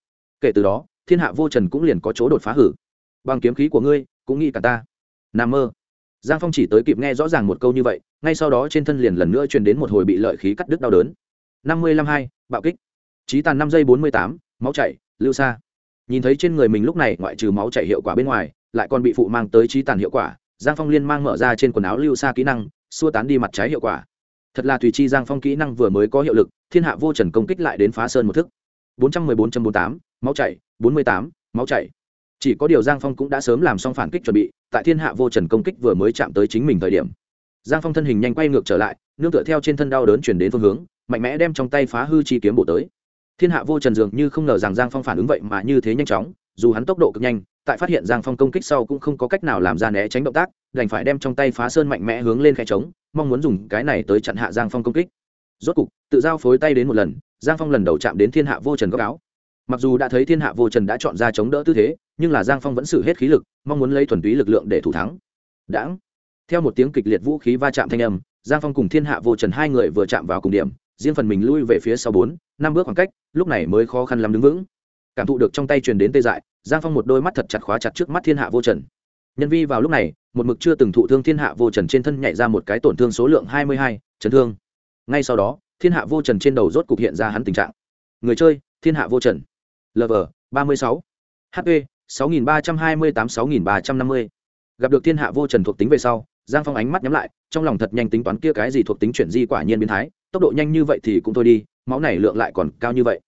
kể từ đó, thiên hạ vô trần cũng liền có chỗ đột phá hử. Bằng kiếm khí của ngươi, cũng nghĩ cả ta n mơ. Giang phong chỉ tới kịp nghe rõ ràng một câu như vậy, ngay sau đó trên thân liền lần nữa truyền đến một hồi bị lợi khí cắt đứt đau đớn. Năm mươi lăm hai, bạo kích. Trí tàn năm giây bốn mươi tám, máu chảy, lưu xa. Nhìn thấy trên người mình lúc này ngoại trừ máu chảy hiệu quả bên ngoài, lại còn bị phụ mang tới trí tàn hiệu quả, giang phong liên mang mở ra trên quần áo lưu xa kỹ năng, xua tán đi mặt trái hiệu quả. Thật là tùy chi giang phong kỹ năng vừa mới có hiệu lực, thiên hạ vô trần công kích lại đến phá sơn một thức. bốn trăm mười bốn trăm bốn tám, máu chảy, bốn mươi tám, máu chảy chỉ có điều giang phong cũng đã sớm làm xong phản kích chuẩn bị, tại thiên hạ vô trần công kích vừa mới chạm tới chính mình thời điểm. Giang phong thân hình nhanh quay ngược trở lại, nương tựa theo trên thân đau đớn chuyển đến phương hướng, mạnh mẽ đem trong tay phá hư chi kiếm bổ tới. Thiên hạ vô trần dường như không ngờ rằng giang phong phản ứng vậy mà như thế nhanh chóng, dù hắn tốc độ cực nhanh, tại phát hiện giang phong công kích sau cũng không có cách nào làm ra né tránh động tác, đành phải đem trong tay phá sơn mạnh mẽ hướng lên khe trống, mong muốn dùng cái này tới chặn hạ giang phong công kích. Rốt cục, tự giao phối tay đến một lần, giang phong lần đầu chạm đến thiên hạ vô trần góc áo. Mặc dù đã thấy thiên hạ vô trần đã chọn ra chống đỡ tư thế nhưng là giang phong vẫn xử hết khí lực, mong muốn lấy thuần túy lực lượng để thủ thắng. Đãng. Theo một tiếng kịch liệt vũ khí va chạm thanh âm, giang phong cùng thiên hạ vô trần hai người vừa chạm vào cùng điểm, riêng phần mình lui về phía sau bốn, năm bước khoảng cách, lúc này mới khó khăn lắm đứng vững. Cảm thụ được trong tay truyền đến tê dại, giang phong một đôi mắt thật chặt khóa chặt trước mắt thiên hạ vô trần. Nhân vi vào lúc này, một mực chưa từng thụ thương thiên hạ vô trần trên thân nhảy ra một cái tổn thương số lượng hai mươi hai, chấn thương. Ngay sau đó, thiên hạ vô trần trên đầu rốt cục hiện ra hắn tình trạng. Người chơi, thiên hạ vô trần. Lv ba mươi sáu. Hp sáu nghìn ba trăm hai mươi tám, sáu nghìn ba trăm năm mươi. Gặp được thiên hạ vô trần thuộc tính về sau, giang phong ánh mắt nhắm lại, trong lòng thật nhanh tính toán kia cái gì thuộc tính chuyển di quả nhiên biến thái, tốc độ nhanh như vậy thì cũng thôi đi, máu này lượng lại còn cao như vậy.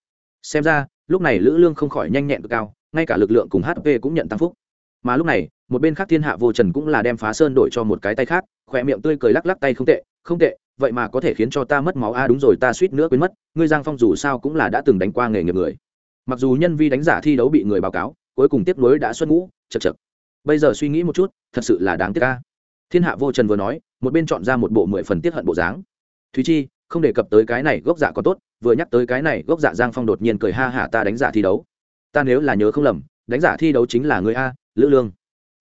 Xem ra, lúc này lữ lương không khỏi nhanh nhẹn cực cao, ngay cả lực lượng cùng hp cũng nhận tăng phúc. Mà lúc này, một bên khác thiên hạ vô trần cũng là đem phá sơn đổi cho một cái tay khác, khỏe miệng tươi cười lắc lắc tay không tệ không tệ, vậy mà có thể khiến cho ta mất máu. A đúng rồi, ta suýt nữa quên mất, ngươi giang phong dù sao cũng là đã từng đánh qua nghề nghiệp người. Mặc dù nhân vi đánh giả thi đấu bị người báo cáo cuối cùng tiếp nối đã xuất ngũ, chật chật. Bây giờ suy nghĩ một chút, thật sự là đáng tiếc ca thiên hạ vô trần vừa nói, một bên chọn ra một bộ mười phần tiết hận bộ dáng. Thúy chi, không đề cập tới cái này gốc dạ còn tốt, vừa nhắc tới cái này gốc dạ giang phong đột nhiên cười ha hả ta đánh giả thi đấu. Ta nếu là nhớ không lầm, đánh giả thi đấu chính là người a, lữ lương.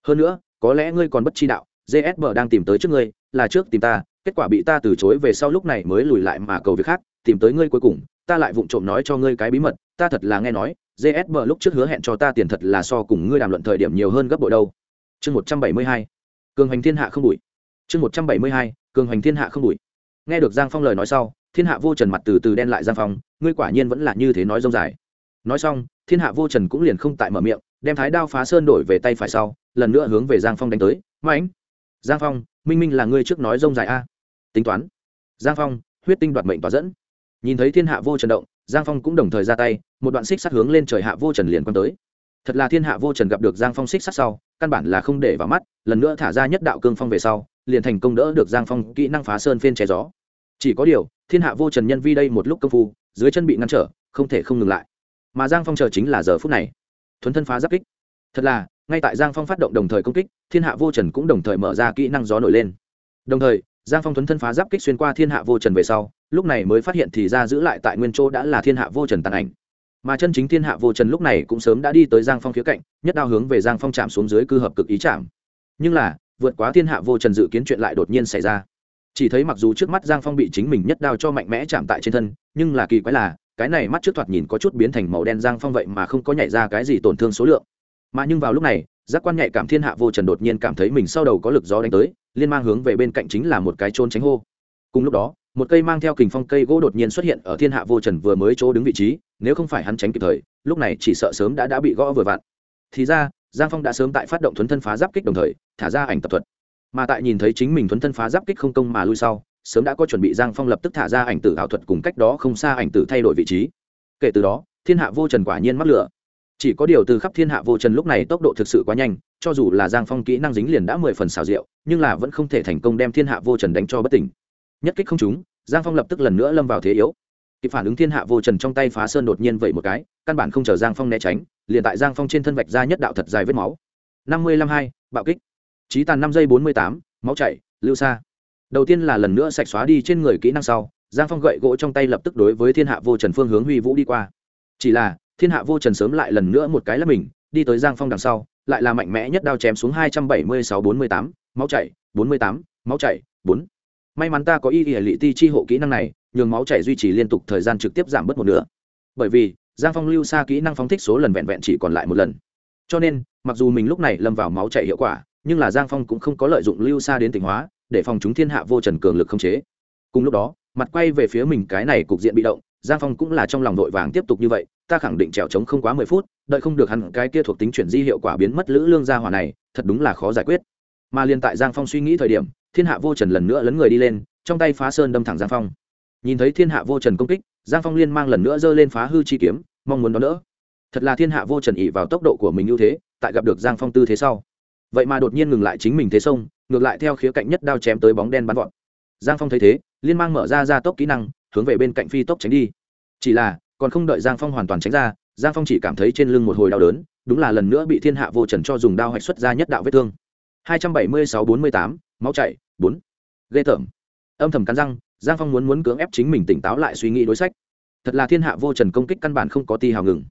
Hơn nữa, có lẽ ngươi còn bất chi đạo gsb đang tìm tới trước ngươi, là trước tìm ta, kết quả bị ta từ chối về sau lúc này mới lùi lại mà cầu việc khác, tìm tới ngươi cuối cùng, ta lại vụng trộm nói cho ngươi cái bí mật, ta thật là nghe nói gsb lúc trước hứa hẹn cho ta tiền thật là so cùng ngươi đàm luận thời điểm nhiều hơn gấp bội đâu. Chương một trăm bảy mươi hai, cường hành thiên hạ không đủi chương một trăm bảy mươi hai, cường hành thiên hạ không đủi nghe được giang phong lời nói sau, thiên hạ vô trần mặt từ từ đen lại giang phong, ngươi quả nhiên vẫn là như thế nói rông dài. Nói xong, thiên hạ vô trần cũng liền không tại mở miệng, đem thái đao phá sơn đổi về tay phải sau, lần nữa hướng về giang phong đánh tới. Mãnh giang phong, minh minh là ngươi trước nói rông dài a. Tính toán. Giang phong, huyết tinh đoạt mệnh tỏa dẫn. Nhìn thấy thiên hạ vô trần động giang phong cũng đồng thời ra tay, một đoạn xích sắt hướng lên trời hạ vô trần liền quăng tới. Thật là thiên hạ vô trần gặp được giang phong xích sắt sau, căn bản là không để vào mắt, lần nữa thả ra nhất đạo cương phong về sau, liền thành công đỡ được giang phong kỹ năng phá sơn phên che gió. Chỉ có điều, thiên hạ vô trần nhân vi đây một lúc công phu, dưới chân bị ngăn trở, không thể không ngừng lại. Mà giang phong chờ chính là giờ phút này. Thuấn thân phá giáp kích. Thật là, ngay tại giang phong phát động đồng thời công kích, thiên hạ vô trần cũng đồng thời mở ra kỹ năng gió nổi lên. Đồng thời giang phong thuấn thân phá giáp kích xuyên qua thiên hạ vô trần về sau, lúc này mới phát hiện thì ra giữ lại tại nguyên chỗ đã là thiên hạ vô trần tàn ảnh. Mà chân chính thiên hạ vô trần lúc này cũng sớm đã đi tới giang phong khía cạnh, nhất đao hướng về giang phong chạm xuống dưới cư hợp cực ý chạm. Nhưng là, vượt quá thiên hạ vô trần dự kiến chuyện lại đột nhiên xảy ra. Chỉ thấy mặc dù trước mắt giang phong bị chính mình nhất đao cho mạnh mẽ chạm tại trên thân, nhưng là kỳ quái là, cái này mắt trước thoạt nhìn có chút biến thành màu đen giang phong vậy mà không có nhảy ra cái gì tổn thương số lượng. Mà nhưng vào lúc này, giác quan nhạy cảm thiên hạ vô trần đột nhiên cảm thấy mình sau đầu có lực gió đánh tới liên mang hướng về bên cạnh chính là một cái trôn tránh hô. Cùng lúc đó, một cây mang theo kình phong cây gỗ đột nhiên xuất hiện ở thiên hạ vô trần vừa mới chỗ đứng vị trí, nếu không phải hắn tránh kịp thời, lúc này chỉ sợ sớm đã đã bị gõ vừa vặn. Thì ra, giang phong đã sớm tại phát động thuấn thân phá giáp kích đồng thời, thả ra ảnh tập thuật. Mà tại nhìn thấy chính mình thuấn thân phá giáp kích không công mà lui sau, sớm đã có chuẩn bị giang phong lập tức thả ra ảnh tử ảo thuật cùng cách đó không xa ảnh tử thay đổi vị trí. Kể từ đó, thiên hạ vô trần quả nhiên mắc lửa. Chỉ có điều từ khắp thiên hạ vô trần lúc này tốc độ thực sự quá nhanh cho dù là giang phong kỹ năng dính liền đã mười phần xào rượu, nhưng là vẫn không thể thành công đem thiên hạ vô trần đánh cho bất tỉnh. Nhất kích không trúng, giang phong lập tức lần nữa lâm vào thế yếu. Kịp phản ứng thiên hạ vô trần trong tay phá sơn đột nhiên vậy một cái, căn bản không chờ giang phong né tránh, liền tại giang phong trên thân vạch ra nhất đạo thật dài vết máu. năm mươi lăm hai, bạo kích. Trí tàn năm giây bốn mươi tám, máu chảy, lưu xa. Đầu tiên là lần nữa sạch xóa đi trên người kỹ năng sau, giang phong gậy gỗ trong tay lập tức đối với thiên hạ vô trần phương hướng huy vũ đi qua. Chỉ là, thiên hạ vô trần sớm lại lần nữa một cái là mình, đi tới giang phong đằng sau lại là mạnh mẽ nhất đao chém xuống hai trăm bảy mươi sáu bốn mươi tám, máu chảy, bốn mươi tám, máu chảy, bốn. May mắn ta có y y lị ti chi hộ kỹ năng này, nhường máu chảy duy trì liên tục thời gian trực tiếp giảm bớt một nửa. Bởi vì, giang phong lưu xa kỹ năng phóng thích số lần vẹn vẹn chỉ còn lại một lần. Cho nên, mặc dù mình lúc này lâm vào máu chảy hiệu quả, nhưng là giang phong cũng không có lợi dụng lưu xa đến tỉnh hóa, để phòng chúng thiên hạ vô trần cường lực không chế. Cùng lúc đó, mặt quay về phía mình cái này cục diện bị động giang phong cũng là trong lòng vội vàng tiếp tục như vậy, ta khẳng định trèo trống không quá mười phút, đợi không được hẳn cái kia thuộc tính chuyển di hiệu quả biến mất lữ lương gia hỏa này, thật đúng là khó giải quyết. Mà liên tại giang phong suy nghĩ thời điểm, thiên hạ vô trần lần nữa lấn người đi lên, trong tay phá sơn đâm thẳng giang phong. Nhìn thấy thiên hạ vô trần công kích, giang phong liên mang lần nữa giơ lên phá hư chi kiếm, mong muốn đón đỡ. Thật là thiên hạ vô trần ỉ vào tốc độ của mình ưu thế, tại gặp được giang phong tư thế sau. Vậy mà đột nhiên ngừng lại chính mình thế sông, ngược lại theo khía cạnh nhất đao chém tới bóng đen bắn vọt. Giang phong thấy thế, liên mang mở ra ra tốc kỹ năng hướng về bên cạnh phi tốc tránh đi. Chỉ là, còn không đợi giang phong hoàn toàn tránh ra, giang phong chỉ cảm thấy trên lưng một hồi đau đớn, đúng là lần nữa bị thiên hạ vô trần cho dùng đao hạch xuất ra nhất đạo vết thương. Hai trăm bảy mươi sáu bốn mươi tám, máu chảy, bốn. Ghê tởm. Âm thầm cắn răng, giang phong muốn muốn cưỡng ép chính mình tỉnh táo lại suy nghĩ đối sách. Thật là thiên hạ vô trần công kích căn bản không có ti hào ngừng.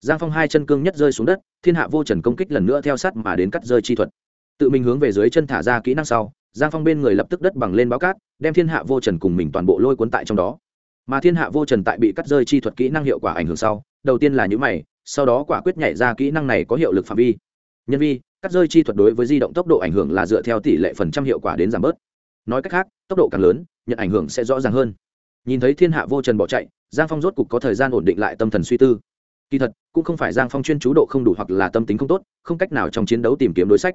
Giang phong hai chân cương nhất rơi xuống đất, thiên hạ vô trần công kích lần nữa theo sát mà đến cắt rơi chi thuật. Tự mình hướng về dưới chân thả ra kỹ năng sau, giang phong bên người lập tức đất bằng lên báo cát, đem thiên hạ vô trần cùng mình toàn bộ lôi cuốn tại trong đó mà thiên hạ vô trần tại bị cắt rơi chi thuật kỹ năng hiệu quả ảnh hưởng sau, đầu tiên là những mày, sau đó quả quyết nhảy ra kỹ năng này có hiệu lực phạm vi. Nhân vi, cắt rơi chi thuật đối với di động tốc độ ảnh hưởng là dựa theo tỷ lệ phần trăm hiệu quả đến giảm bớt. Nói cách khác, tốc độ càng lớn, nhận ảnh hưởng sẽ rõ ràng hơn. Nhìn thấy thiên hạ vô trần bỏ chạy, giang phong rốt cục có thời gian ổn định lại tâm thần suy tư. Kỳ thật, cũng không phải giang phong chuyên chú độ không đủ hoặc là tâm tính không tốt, không cách nào trong chiến đấu tìm kiếm đối sách.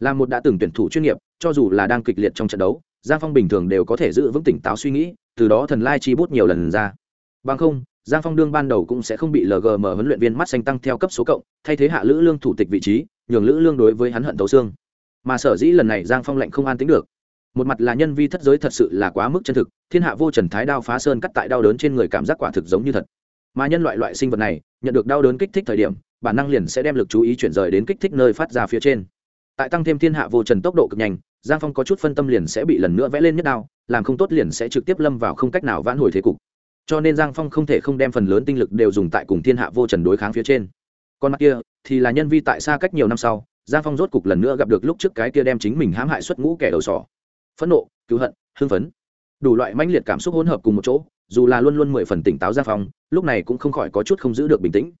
Là một đã từng tuyển thủ chuyên nghiệp, cho dù là đang kịch liệt trong trận đấu giang phong bình thường đều có thể giữ vững tỉnh táo suy nghĩ, từ đó thần lai chi bút nhiều lần ra. Bằng không, giang phong đương ban đầu cũng sẽ không bị lgm huấn luyện viên mắt xanh tăng theo cấp số cộng, thay thế hạ lữ lương thủ tịch vị trí, nhường lữ lương đối với hắn hận tấu xương. Mà sở dĩ lần này giang phong lệnh không an tính được. Một mặt là nhân vi thất giới thật sự là quá mức chân thực, thiên hạ vô trần thái đao phá sơn cắt tại đau đớn trên người cảm giác quả thực giống như thật. Mà nhân loại loại sinh vật này, nhận được đau đớn kích thích thời điểm, bản năng liền sẽ đem lực chú ý chuyển rời đến kích thích nơi phát ra phía trên. Tại tăng thêm thiên hạ vô trần tốc độ cực nhanh giang phong có chút phân tâm liền sẽ bị lần nữa vẽ lên nhất đao, làm không tốt liền sẽ trực tiếp lâm vào không cách nào vãn hồi thế cục. Cho nên giang phong không thể không đem phần lớn tinh lực đều dùng tại cùng thiên hạ vô trần đối kháng phía trên. Còn mặt kia, thì là nhân vi tại xa cách nhiều năm sau, giang phong rốt cục lần nữa gặp được lúc trước cái kia đem chính mình hãm hại xuất ngũ kẻ đầu sỏ. Phẫn nộ, cứu hận, hưng phấn. Đủ loại mãnh liệt cảm xúc hỗn hợp cùng một chỗ, dù là luôn luôn mười phần tỉnh táo giang phong, lúc này cũng không khỏi có chút không giữ được bình tĩnh.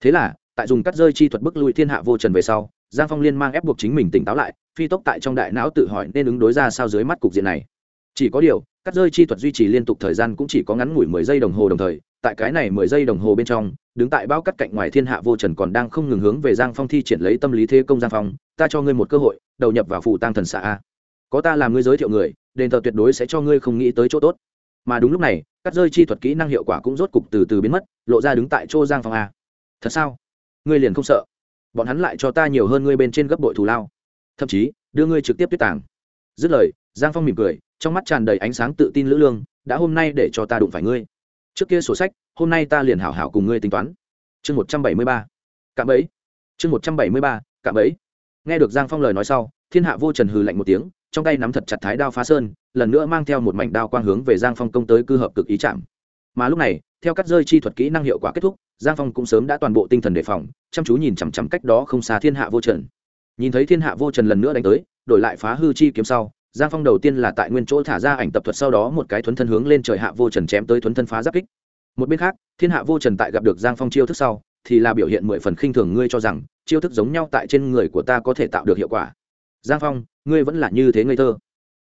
Thế là, tại dùng cắt rơi chi thuật bức lui thiên hạ vô trần về sau giang phong liên mang ép buộc chính mình tỉnh táo lại, phi tốc tại trong đại não tự hỏi nên ứng đối ra sao dưới mắt cục diện này. Chỉ có điều, cắt rơi chi thuật duy trì liên tục thời gian cũng chỉ có ngắn ngủi mười giây đồng hồ đồng thời, tại cái này mười giây đồng hồ bên trong, đứng tại bao cắt cạnh ngoài thiên hạ vô trần còn đang không ngừng hướng về giang phong thi triển lấy tâm lý thế công giang phong, ta cho ngươi một cơ hội, đầu nhập vào phủ tăng thần xạ a. Có ta làm ngươi giới thiệu người, đền thờ tuyệt đối sẽ cho ngươi không nghĩ tới chỗ tốt. Mà đúng lúc này, cắt rơi chi thuật kỹ năng hiệu quả cũng rốt cục từ từ biến mất, lộ ra đứng tại chỗ giang phong a. Thật sao? Ngươi liền không sợ? Bọn hắn lại cho ta nhiều hơn ngươi bên trên gấp bội thù lao. Thậm chí, đưa ngươi trực tiếp tuyết tàng. Dứt lời, giang phong mỉm cười, trong mắt tràn đầy ánh sáng tự tin lữ lương, đã hôm nay để cho ta đụng phải ngươi. Trước kia sổ sách, hôm nay ta liền hảo hảo cùng ngươi tính toán. Chương một trăm bảy mươi ba. Cạm ấy chương một trăm bảy mươi ba, cạm ấy nghe được giang phong lời nói sau, thiên hạ vô trần hừ lạnh một tiếng, trong tay nắm thật chặt thái đao phá sơn, lần nữa mang theo một mảnh đao quang hướng về giang phong công tới cư hợp cực ý chạm. Mà lúc này, theo cắt rơi chi thuật kỹ năng hiệu quả kết thúc giang phong cũng sớm đã toàn bộ tinh thần đề phòng, chăm chú nhìn chằm chằm cách đó không xa thiên hạ vô trần. Nhìn thấy thiên hạ vô trần lần nữa đánh tới, đổi lại phá hư chi kiếm sau, giang phong đầu tiên là tại nguyên chỗ thả ra ảnh tập thuật sau đó một cái thuấn thân hướng lên trời hạ vô trần chém tới thuấn thân phá giáp kích. Một bên khác, thiên hạ vô trần tại gặp được giang phong chiêu thức sau, thì là biểu hiện mười phần khinh thường ngươi cho rằng, chiêu thức giống nhau tại trên người của ta có thể tạo được hiệu quả. Giang phong, ngươi vẫn là như thế ngây thơ.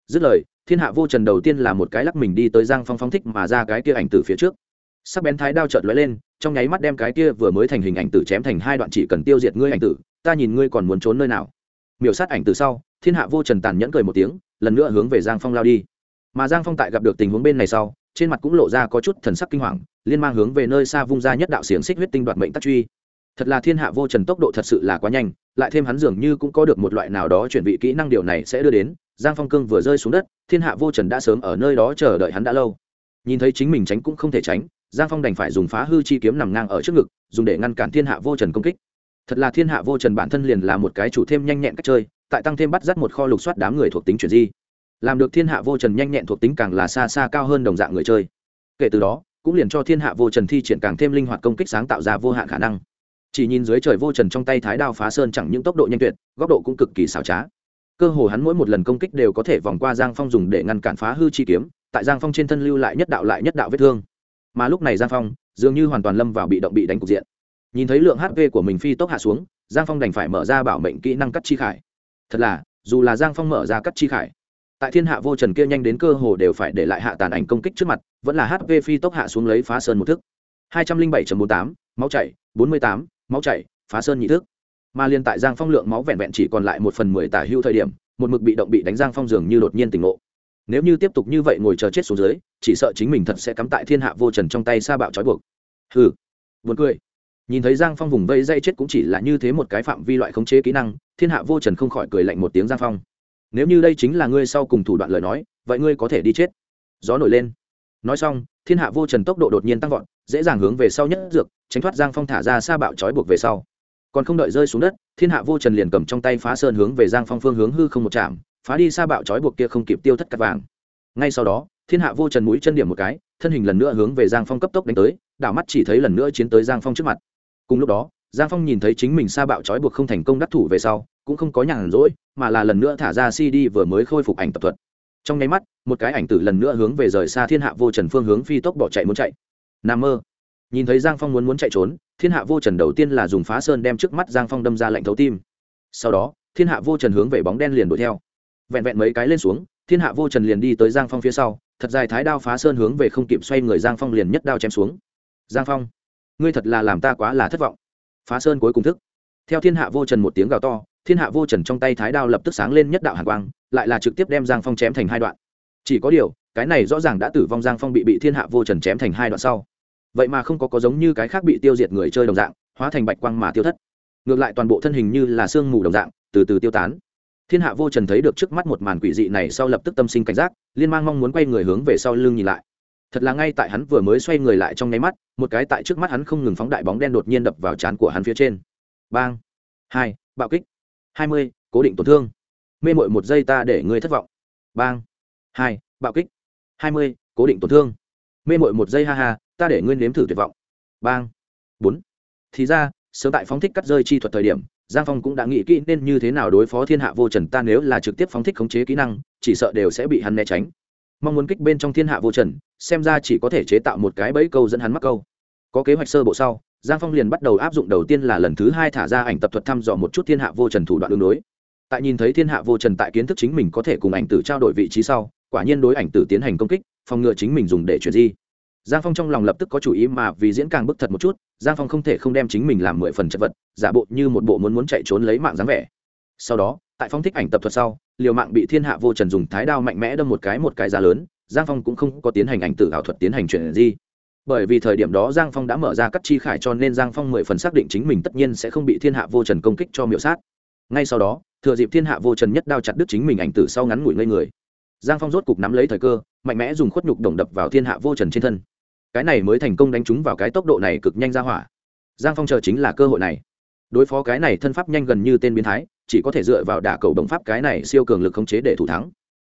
Dứt lời, thiên hạ vô trần đầu tiên là một cái lắc mình đi tới giang phong phong thích mà ra cái kia ảnh từ phía trước sắc bén thái đao chợt lóe lên, trong nháy mắt đem cái kia vừa mới thành hình ảnh tử chém thành hai đoạn chỉ cần tiêu diệt ngươi ảnh tử, ta nhìn ngươi còn muốn trốn nơi nào. Miểu sát ảnh từ sau, thiên hạ vô trần tàn nhẫn cười một tiếng, lần nữa hướng về giang phong lao đi. Mà giang phong tại gặp được tình huống bên này sau, trên mặt cũng lộ ra có chút thần sắc kinh hoàng, liên mang hướng về nơi xa vung ra nhất đạo xiềng xích huyết tinh đoạt mệnh tắc truy. Thật là thiên hạ vô trần tốc độ thật sự là quá nhanh, lại thêm hắn dường như cũng có được một loại nào đó chuẩn bị kỹ năng điều này sẽ đưa đến, giang phong cương vừa rơi xuống đất, thiên hạ vô trần đã sớm ở nơi đó chờ đợi hắn đã lâu. Nhìn thấy chính mình tránh cũng không thể tránh giang phong đành phải dùng phá hư chi kiếm nằm ngang ở trước ngực, dùng để ngăn cản thiên hạ vô trần công kích. Thật là thiên hạ vô trần bản thân liền là một cái chủ thêm nhanh nhẹn cách chơi, tại tăng thêm bắt dắt một kho lục soát đám người thuộc tính chuyển di. Làm được thiên hạ vô trần nhanh nhẹn thuộc tính càng là xa xa cao hơn đồng dạng người chơi. Kể từ đó, cũng liền cho thiên hạ vô trần thi triển càng thêm linh hoạt công kích sáng tạo ra vô hạn khả năng. Chỉ nhìn dưới trời vô trần trong tay thái đao phá sơn chẳng những tốc độ nhanh tuyệt, góc độ cũng cực kỳ xảo trá. Cơ hồ hắn mỗi một lần công kích đều có thể vòng qua giang phong dùng để ngăn cản phá hư chi kiếm, tại giang phong trên thân lưu lại nhất đạo lại nhất đạo vết thương mà lúc này giang phong dường như hoàn toàn lâm vào bị động bị đánh cục diện. Nhìn thấy lượng hp của mình phi tốc hạ xuống, giang phong đành phải mở ra bảo mệnh kỹ năng cắt chi khải. Thật là, dù là giang phong mở ra cắt chi khải, tại thiên hạ vô trần kia nhanh đến cơ hồ đều phải để lại hạ tàn ảnh công kích trước mặt, vẫn là hp phi tốc hạ xuống lấy phá sơn một thức. hai trăm linh bảy bốn tám, máu chảy, bốn mươi tám, máu chảy, phá sơn nhị thức. Mà liên tại giang phong lượng máu vẹn vẹn chỉ còn lại một phần mười tả hưu thời điểm, một mực bị động bị đánh giang phong dường như đột nhiên tỉnh ngộ nếu như tiếp tục như vậy ngồi chờ chết xuống dưới, chỉ sợ chính mình thật sẽ cắm tại thiên hạ vô trần trong tay sa bạo trói buộc. Hừ. Buồn cười. Nhìn thấy giang phong vùng vây dây chết cũng chỉ là như thế một cái phạm vi loại khống chế kỹ năng, thiên hạ vô trần không khỏi cười lạnh một tiếng giang phong. Nếu như đây chính là ngươi sau cùng thủ đoạn lời nói, vậy ngươi có thể đi chết. Gió nổi lên. Nói xong, thiên hạ vô trần tốc độ đột nhiên tăng vọt, dễ dàng hướng về sau nhất dược, tránh thoát giang phong thả ra xa bạo trói buộc về sau. Còn không đợi rơi xuống đất, thiên hạ vô trần liền cầm trong tay phá sơn hướng về giang phong phương hướng hư không một chạm phá đi xa bạo trói buộc kia không kịp tiêu thất cắt vàng. Ngay sau đó, thiên hạ vô trần mũi chân điểm một cái, thân hình lần nữa hướng về giang phong cấp tốc đánh tới, đảo mắt chỉ thấy lần nữa chiến tới giang phong trước mặt. Cùng lúc đó, giang phong nhìn thấy chính mình xa bạo trói buộc không thành công đắc thủ về sau, cũng không có nhàn rỗi, mà là lần nữa thả ra cd vừa mới khôi phục ảnh tập thuật. Trong nháy mắt, một cái ảnh tử lần nữa hướng về rời xa thiên hạ vô trần phương hướng phi tốc bỏ chạy muốn chạy. N a mơ. Nhìn thấy giang phong muốn muốn chạy trốn, thiên hạ vô trần đầu tiên là dùng phá sơn đem trước mắt giang phong đâm ra lệnh thấu tim. Sau đó, thiên hạ vô trần hướng về bóng đen liền đuổi theo vẹn vẹn mấy cái lên xuống, thiên hạ vô trần liền đi tới giang phong phía sau, thật dài thái đao phá sơn hướng về không kịp xoay người giang phong liền nhất đao chém xuống. Giang phong, ngươi thật là làm ta quá là thất vọng. Phá sơn cuối cùng thức. Theo thiên hạ vô trần một tiếng gào to, thiên hạ vô trần trong tay thái đao lập tức sáng lên nhất đạo hàn quang, lại là trực tiếp đem giang phong chém thành hai đoạn. Chỉ có điều, cái này rõ ràng đã tử vong giang phong bị bị thiên hạ vô trần chém thành hai đoạn sau. Vậy mà không có có giống như cái khác bị tiêu diệt người chơi đồng dạng, hóa thành bạch quang mà tiêu thất. Ngược lại toàn bộ thân hình như là sương mù đồng dạng, từ từ tiêu tán thiên hạ vô trần thấy được trước mắt một màn quỷ dị này sau lập tức tâm sinh cảnh giác, liên mang mong muốn quay người hướng về sau lưng nhìn lại. Thật là ngay tại hắn vừa mới xoay người lại trong nháy mắt, một cái tại trước mắt hắn không ngừng phóng đại bóng đen đột nhiên đập vào trán của hắn phía trên. Bang! Hai! Bạo kích! Hai mươi! Cố định tổn thương! Mê mội một giây ta để ngươi thất vọng. Bang! Hai! Bạo kích! Hai mươi! Cố định tổn thương! Mê mội một giây ha ha, ta để ngươi nếm thử tuyệt vọng. Bang! Bốn! Thì ra, sớm tại phóng thích cắt rơi chi thuật thời điểm giang phong cũng đã nghĩ kỹ nên như thế nào đối phó thiên hạ vô trần, ta nếu là trực tiếp phóng thích khống chế kỹ năng, chỉ sợ đều sẽ bị hắn né tránh. Mong muốn kích bên trong thiên hạ vô trần, xem ra chỉ có thể chế tạo một cái bẫy câu dẫn hắn mắc câu. Có kế hoạch sơ bộ sau, giang phong liền bắt đầu áp dụng đầu tiên là lần thứ hai thả ra ảnh tập thuật thăm dò một chút thiên hạ vô trần thủ đoạn đường đối. Tại nhìn thấy thiên hạ vô trần tại kiến thức chính mình có thể cùng ảnh tử trao đổi vị trí sau, quả nhiên đối ảnh tử tiến hành công kích, phòng ngừa chính mình dùng để chuyển di giang phong trong lòng lập tức có chủ ý mà vì diễn càng bức thật một chút, giang phong không thể không đem chính mình làm mười phần chất vật, giả bộ như một bộ muốn muốn chạy trốn lấy mạng dáng vẻ. Sau đó, tại phong thích ảnh tập thuật sau, liều mạng bị thiên hạ vô trần dùng thái đao mạnh mẽ đâm một cái một cái giá lớn, giang phong cũng không có tiến hành ảnh tử ảo thuật tiến hành chuyển di bởi vì thời điểm đó giang phong đã mở ra cắt chi khải cho nên giang phong mười phần xác định chính mình tất nhiên sẽ không bị thiên hạ vô trần công kích cho miệu sát. Ngay sau đó, thừa dịp thiên hạ vô trần nhất đao chặt đứt chính mình ảnh tử sau ngắn ngủi ngây người, giang phong rốt cục nắm lấy thời cơ, mạnh mẽ dùng khuất nhục đồng đập vào thiên hạ vô trần trên thân cái này mới thành công đánh trúng vào cái tốc độ này cực nhanh ra hỏa. Giang phong chờ chính là cơ hội này. Đối phó cái này thân pháp nhanh gần như tên biến thái, chỉ có thể dựa vào đả cầu đồng pháp cái này siêu cường lực khống chế để thủ thắng.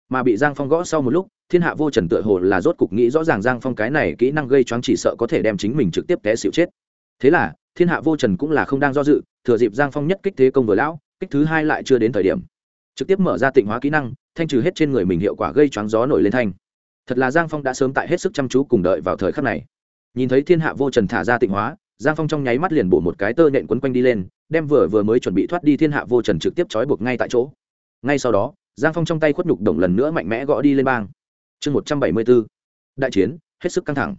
Mà bị giang phong gõ sau một lúc, thiên hạ vô trần tựa hồ là rốt cục nghĩ rõ ràng giang phong cái này kỹ năng gây choáng chỉ sợ có thể đem chính mình trực tiếp té xịu chết. Thế là, thiên hạ vô trần cũng là không đang do dự, thừa dịp giang phong nhất kích thế công vừa lão, kích thứ hai lại chưa đến thời điểm. Trực tiếp mở ra tịnh hóa kỹ năng, thanh trừ hết trên người mình hiệu quả gây choáng gió nổi lên thanh thật là giang phong đã sớm tại hết sức chăm chú cùng đợi vào thời khắc này. Nhìn thấy thiên hạ vô trần thả ra tịnh hóa, giang phong trong nháy mắt liền bổ một cái tơ nện quấn quanh đi lên, đem vừa vừa mới chuẩn bị thoát đi thiên hạ vô trần trực tiếp trói buộc ngay tại chỗ. Ngay sau đó, giang phong trong tay khuất nhục đồng lần nữa mạnh mẽ gõ đi lên bang. Chương một trăm bảy mươi b ố đại chiến, hết sức căng thẳng.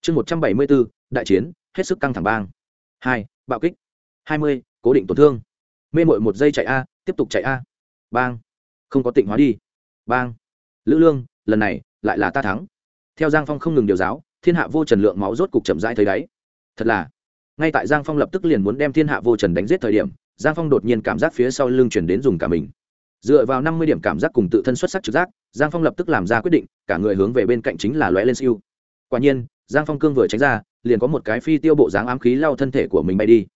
Chương một trăm bảy mươi b ố đại chiến, hết sức căng thẳng bang. Hai, bạo kích. Hai mươi, cố định tổn thương. Mê mội một giây chạy a, tiếp tục chạy a. Bang. Không có tịnh hóa đi. Bang. Lữ lương, lần này lại là ta thắng. Theo giang phong không ngừng điều giáo, thiên hạ vô trần lượng máu rốt cục chậm rãi thấy đáy. Thật là, ngay tại giang phong lập tức liền muốn đem thiên hạ vô trần đánh giết thời điểm, giang phong đột nhiên cảm giác phía sau lưng chuyển đến dùng cả mình. Dựa vào năm mươi điểm cảm giác cùng tự thân xuất sắc trực giác, giang phong lập tức làm ra quyết định, cả người hướng về bên cạnh chính là lóe lên siêu. Quả nhiên, giang phong cương vừa tránh ra, liền có một cái phi tiêu bộ dáng ám khí lao thân thể của mình bay đi.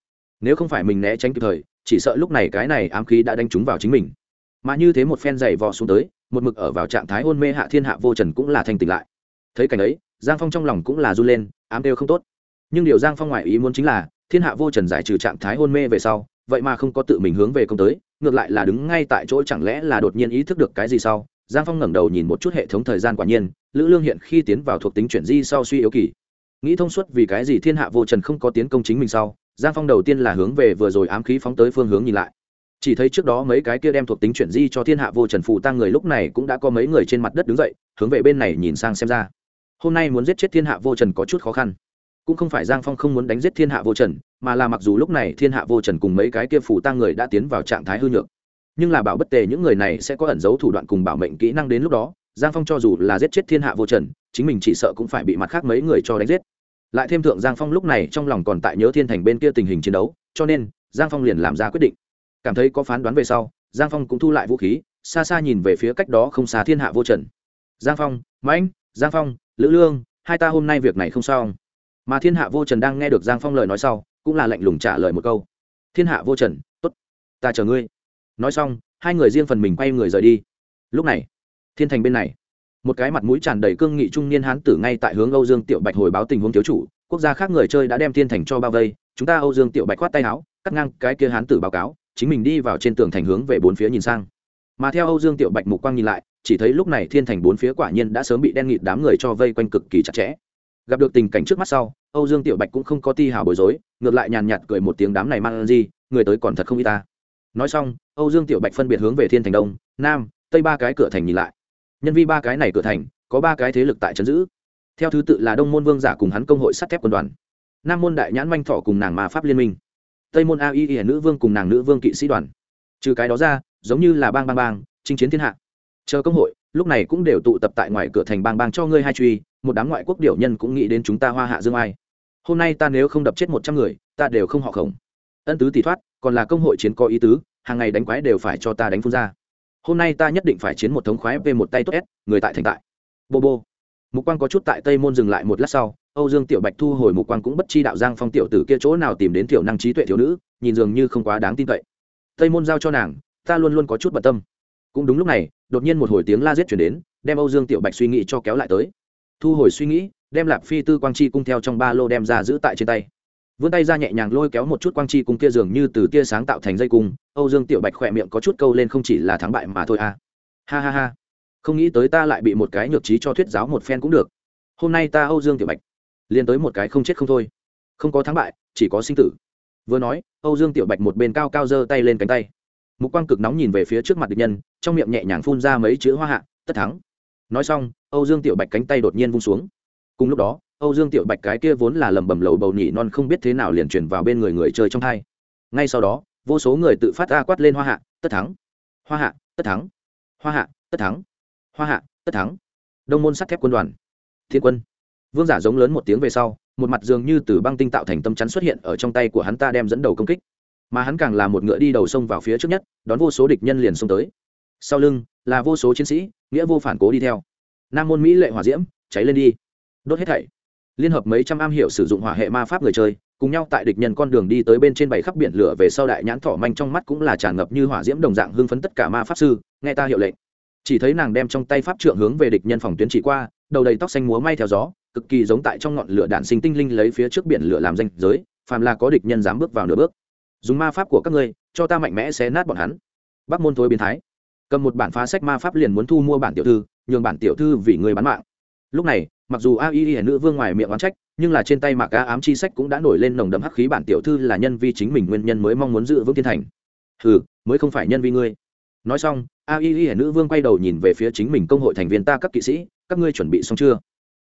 Nếu không phải mình né tránh kịp thời, chỉ sợ lúc này cái này ám khí đã đánh trúng vào chính mình. Mà như thế một phen dày vò xuống tới một mực ở vào trạng thái hôn mê hạ thiên hạ vô trần cũng là thanh tỉnh lại. Thấy cảnh ấy, giang phong trong lòng cũng là run lên, ám đều không tốt. Nhưng điều giang phong ngoại ý muốn chính là, thiên hạ vô trần giải trừ trạng thái hôn mê về sau, vậy mà không có tự mình hướng về công tới, ngược lại là đứng ngay tại chỗ chẳng lẽ là đột nhiên ý thức được cái gì sau, giang phong ngẩng đầu nhìn một chút hệ thống thời gian quả nhiên, lữ lương hiện khi tiến vào thuộc tính chuyển di sau suy yếu kỳ. Nghĩ thông suốt vì cái gì thiên hạ vô trần không có tiến công chính mình sau, giang phong đầu tiên là hướng về vừa rồi ám khí phóng tới phương hướng nhìn lại chỉ thấy trước đó mấy cái kia đem thuộc tính chuyển di cho thiên hạ vô trần phù tăng người lúc này cũng đã có mấy người trên mặt đất đứng dậy, hướng về bên này nhìn sang xem ra. Hôm nay muốn giết chết thiên hạ vô trần có chút khó khăn. Cũng không phải giang phong không muốn đánh giết thiên hạ vô trần, mà là mặc dù lúc này thiên hạ vô trần cùng mấy cái kia phù tăng người đã tiến vào trạng thái hư nhược, nhưng là bảo bất tề những người này sẽ có ẩn giấu thủ đoạn cùng bảo mệnh kỹ năng đến lúc đó, giang phong cho dù là giết chết thiên hạ vô trần, chính mình chỉ sợ cũng phải bị mặt khác mấy người cho đánh giết. Lại thêm thượng giang phong lúc này trong lòng còn tại nhớ thiên thành bên kia tình hình chiến đấu, cho nên giang phong liền làm ra quyết định cảm thấy có phán đoán về sau, giang phong cũng thu lại vũ khí, xa xa nhìn về phía cách đó không xa thiên hạ vô trần. Giang phong, mãnh, giang phong, lữ lương, hai ta hôm nay việc này không sao mà thiên hạ vô trần đang nghe được giang phong lời nói sau, cũng là lạnh lùng trả lời một câu. Thiên hạ vô trần t ố t ta chờ ngươi. Nói xong, hai người riêng phần mình quay người rời đi. Lúc này, thiên thành bên này, một cái mặt mũi tràn đầy cương nghị trung niên hán tử ngay tại hướng âu dương tiểu bạch hồi báo tình huống thiếu chủ. Quốc gia khác người chơi đã đem thiên thành cho bao vây, chúng ta âu dương tiểu bạch khoát tay áo, cắt ngang cái kia hán tử báo cáo chính mình đi vào trên tường thành hướng về bốn phía nhìn sang. Mà theo âu dương tiểu bạch mục quang nhìn lại, chỉ thấy lúc này thiên thành bốn phía quả nhiên đã sớm bị đen nghịt đám người cho vây quanh cực kỳ chặt chẽ. Gặp được tình cảnh trước mắt sau, âu dương tiểu bạch cũng không có ti hào bối rối, ngược lại nhàn nhạt cười một tiếng đám này mang gì, người tới còn thật không y ta. Nói xong, âu dương tiểu bạch phân biệt hướng về thiên thành đông, nam, tây ba cái cửa thành nhìn lại. Nhân vi ba cái này cửa thành, có ba cái thế lực tại trấn giữ. Theo thứ tự là đông môn vương giả cùng hắn công hội sắt thép quân đoàn. Nam môn đại nhãn manh thọ cùng nàng ma pháp liên minh tây môn a y y nữ vương cùng nàng nữ vương kỵ sĩ đoàn. Trừ cái đó ra, giống như là bang bang bang, chinh chiến thiên hạ. Chờ công hội, lúc này cũng đều tụ tập tại ngoài cửa thành bang bang cho ngươi hai truy, một đám ngoại quốc điểu nhân cũng nghĩ đến chúng ta hoa hạ dương ai. Hôm nay ta nếu không đập chết một trăm người, ta đều không họ khổng. Ân tứ tỷ thoát, còn là công hội chiến có ý tứ, hàng ngày đánh quái đều phải cho ta đánh phun ra. Hôm nay ta nhất định phải chiến một thống khoái về một tay tốt s, người tại thành tại. Bô bô mục quang có chút tại tây môn dừng lại một lát sau âu dương tiểu bạch thu hồi mục quang cũng bất chi đạo giang phong tiểu tử kia chỗ nào tìm đến tiểu năng trí tuệ thiếu nữ nhìn dường như không quá đáng tin cậy tây môn giao cho nàng ta luôn luôn có chút bận tâm cũng đúng lúc này đột nhiên một hồi tiếng la giết chuyển đến đem âu dương tiểu bạch suy nghĩ cho kéo lại tới thu hồi suy nghĩ đem lạp phi tư quang chi cung theo trong ba lô đem ra giữ tại trên tay vươn tay ra nhẹ nhàng lôi kéo một chút quang chi cung kia dường như từ tia sáng tạo thành dây cung âu dương tiểu bạch khỏe miệng có chút câu lên không chỉ là thắng bại mà thôi à. ha ha ha không nghĩ tới ta lại bị một cái nhược trí cho thuyết giáo một phen cũng được. Hôm nay ta âu dương tiểu bạch, liền tới một cái không chết không thôi. Không có thắng bại, chỉ có sinh tử. Vừa nói, âu dương tiểu bạch một bên cao cao giơ tay lên cánh tay. Mục quang cực nóng nhìn về phía trước mặt địch nhân, trong miệng nhẹ nhàng phun ra mấy chữ hoa hạ, tất thắng. Nói xong, âu dương tiểu bạch cánh tay đột nhiên vung xuống. Cùng lúc đó, âu dương tiểu bạch cái kia vốn là lầm bầm lầu bầu nhỉ non không biết thế nào liền chuyển vào bên người người chơi trong thai ngay sau đó, vô số người tự phát ra quát lên hoa hạ, tất thắng. Hoa hạ, tất thắng. Hoa hạ, tất thắng hoa hạ, tất thắng. Đông môn sắt thép quân đoàn. Thiên quân. Vương giả giống lớn một tiếng về sau, một mặt dường như từ băng tinh tạo thành tâm chắn xuất hiện ở trong tay của hắn ta đem dẫn đầu công kích. Mà hắn càng là một ngựa đi đầu sông vào phía trước nhất, đón vô số địch nhân liền xông tới. Sau lưng, là vô số chiến sĩ, nghĩa vô phản cố đi theo. Nam môn mỹ lệ hỏa diễm, cháy lên đi. Đốt hết thảy. Liên hợp mấy trăm am hiểu sử dụng hỏa hệ ma pháp người chơi, cùng nhau tại địch nhân con đường đi tới bên trên bảy khắp biển lửa về sau đại nhãn thỏ manh trong mắt cũng là tràn ngập như hỏa diễm đồng dạng hưng phấn tất cả ma pháp sư, nghe ta hiệu lệnh chỉ thấy nàng đem trong tay pháp trượng hướng về địch nhân phòng tuyến chỉ qua, đầu đầy tóc xanh múa may theo gió, cực kỳ giống tại trong ngọn lửa đạn sinh tinh linh lấy phía trước biển lửa làm danh giới, phàm là có địch nhân dám bước vào nửa bước. Dùng ma pháp của các ngươi, cho ta mạnh mẽ xé nát bọn hắn. Bắc môn thối biến thái. Cầm một bản phá sách ma pháp liền muốn thu mua bản tiểu thư, nhường bản tiểu thư vì người bán mạng. Lúc này, mặc dù a y y nữ vương ngoài miệng oán trách, nhưng là trên tay mạc a ám chi sách cũng đã nổi lên nồng đậm hắc khí bản tiểu thư là nhân vi chính mình nguyên nhân mới mong muốn giữ vững thiên thành. Ừ mới không phải nhân vi ngươi nói xong, a y y nữ vương quay đầu nhìn về phía chính mình công hội thành viên ta các kỵ sĩ, các ngươi chuẩn bị xong chưa?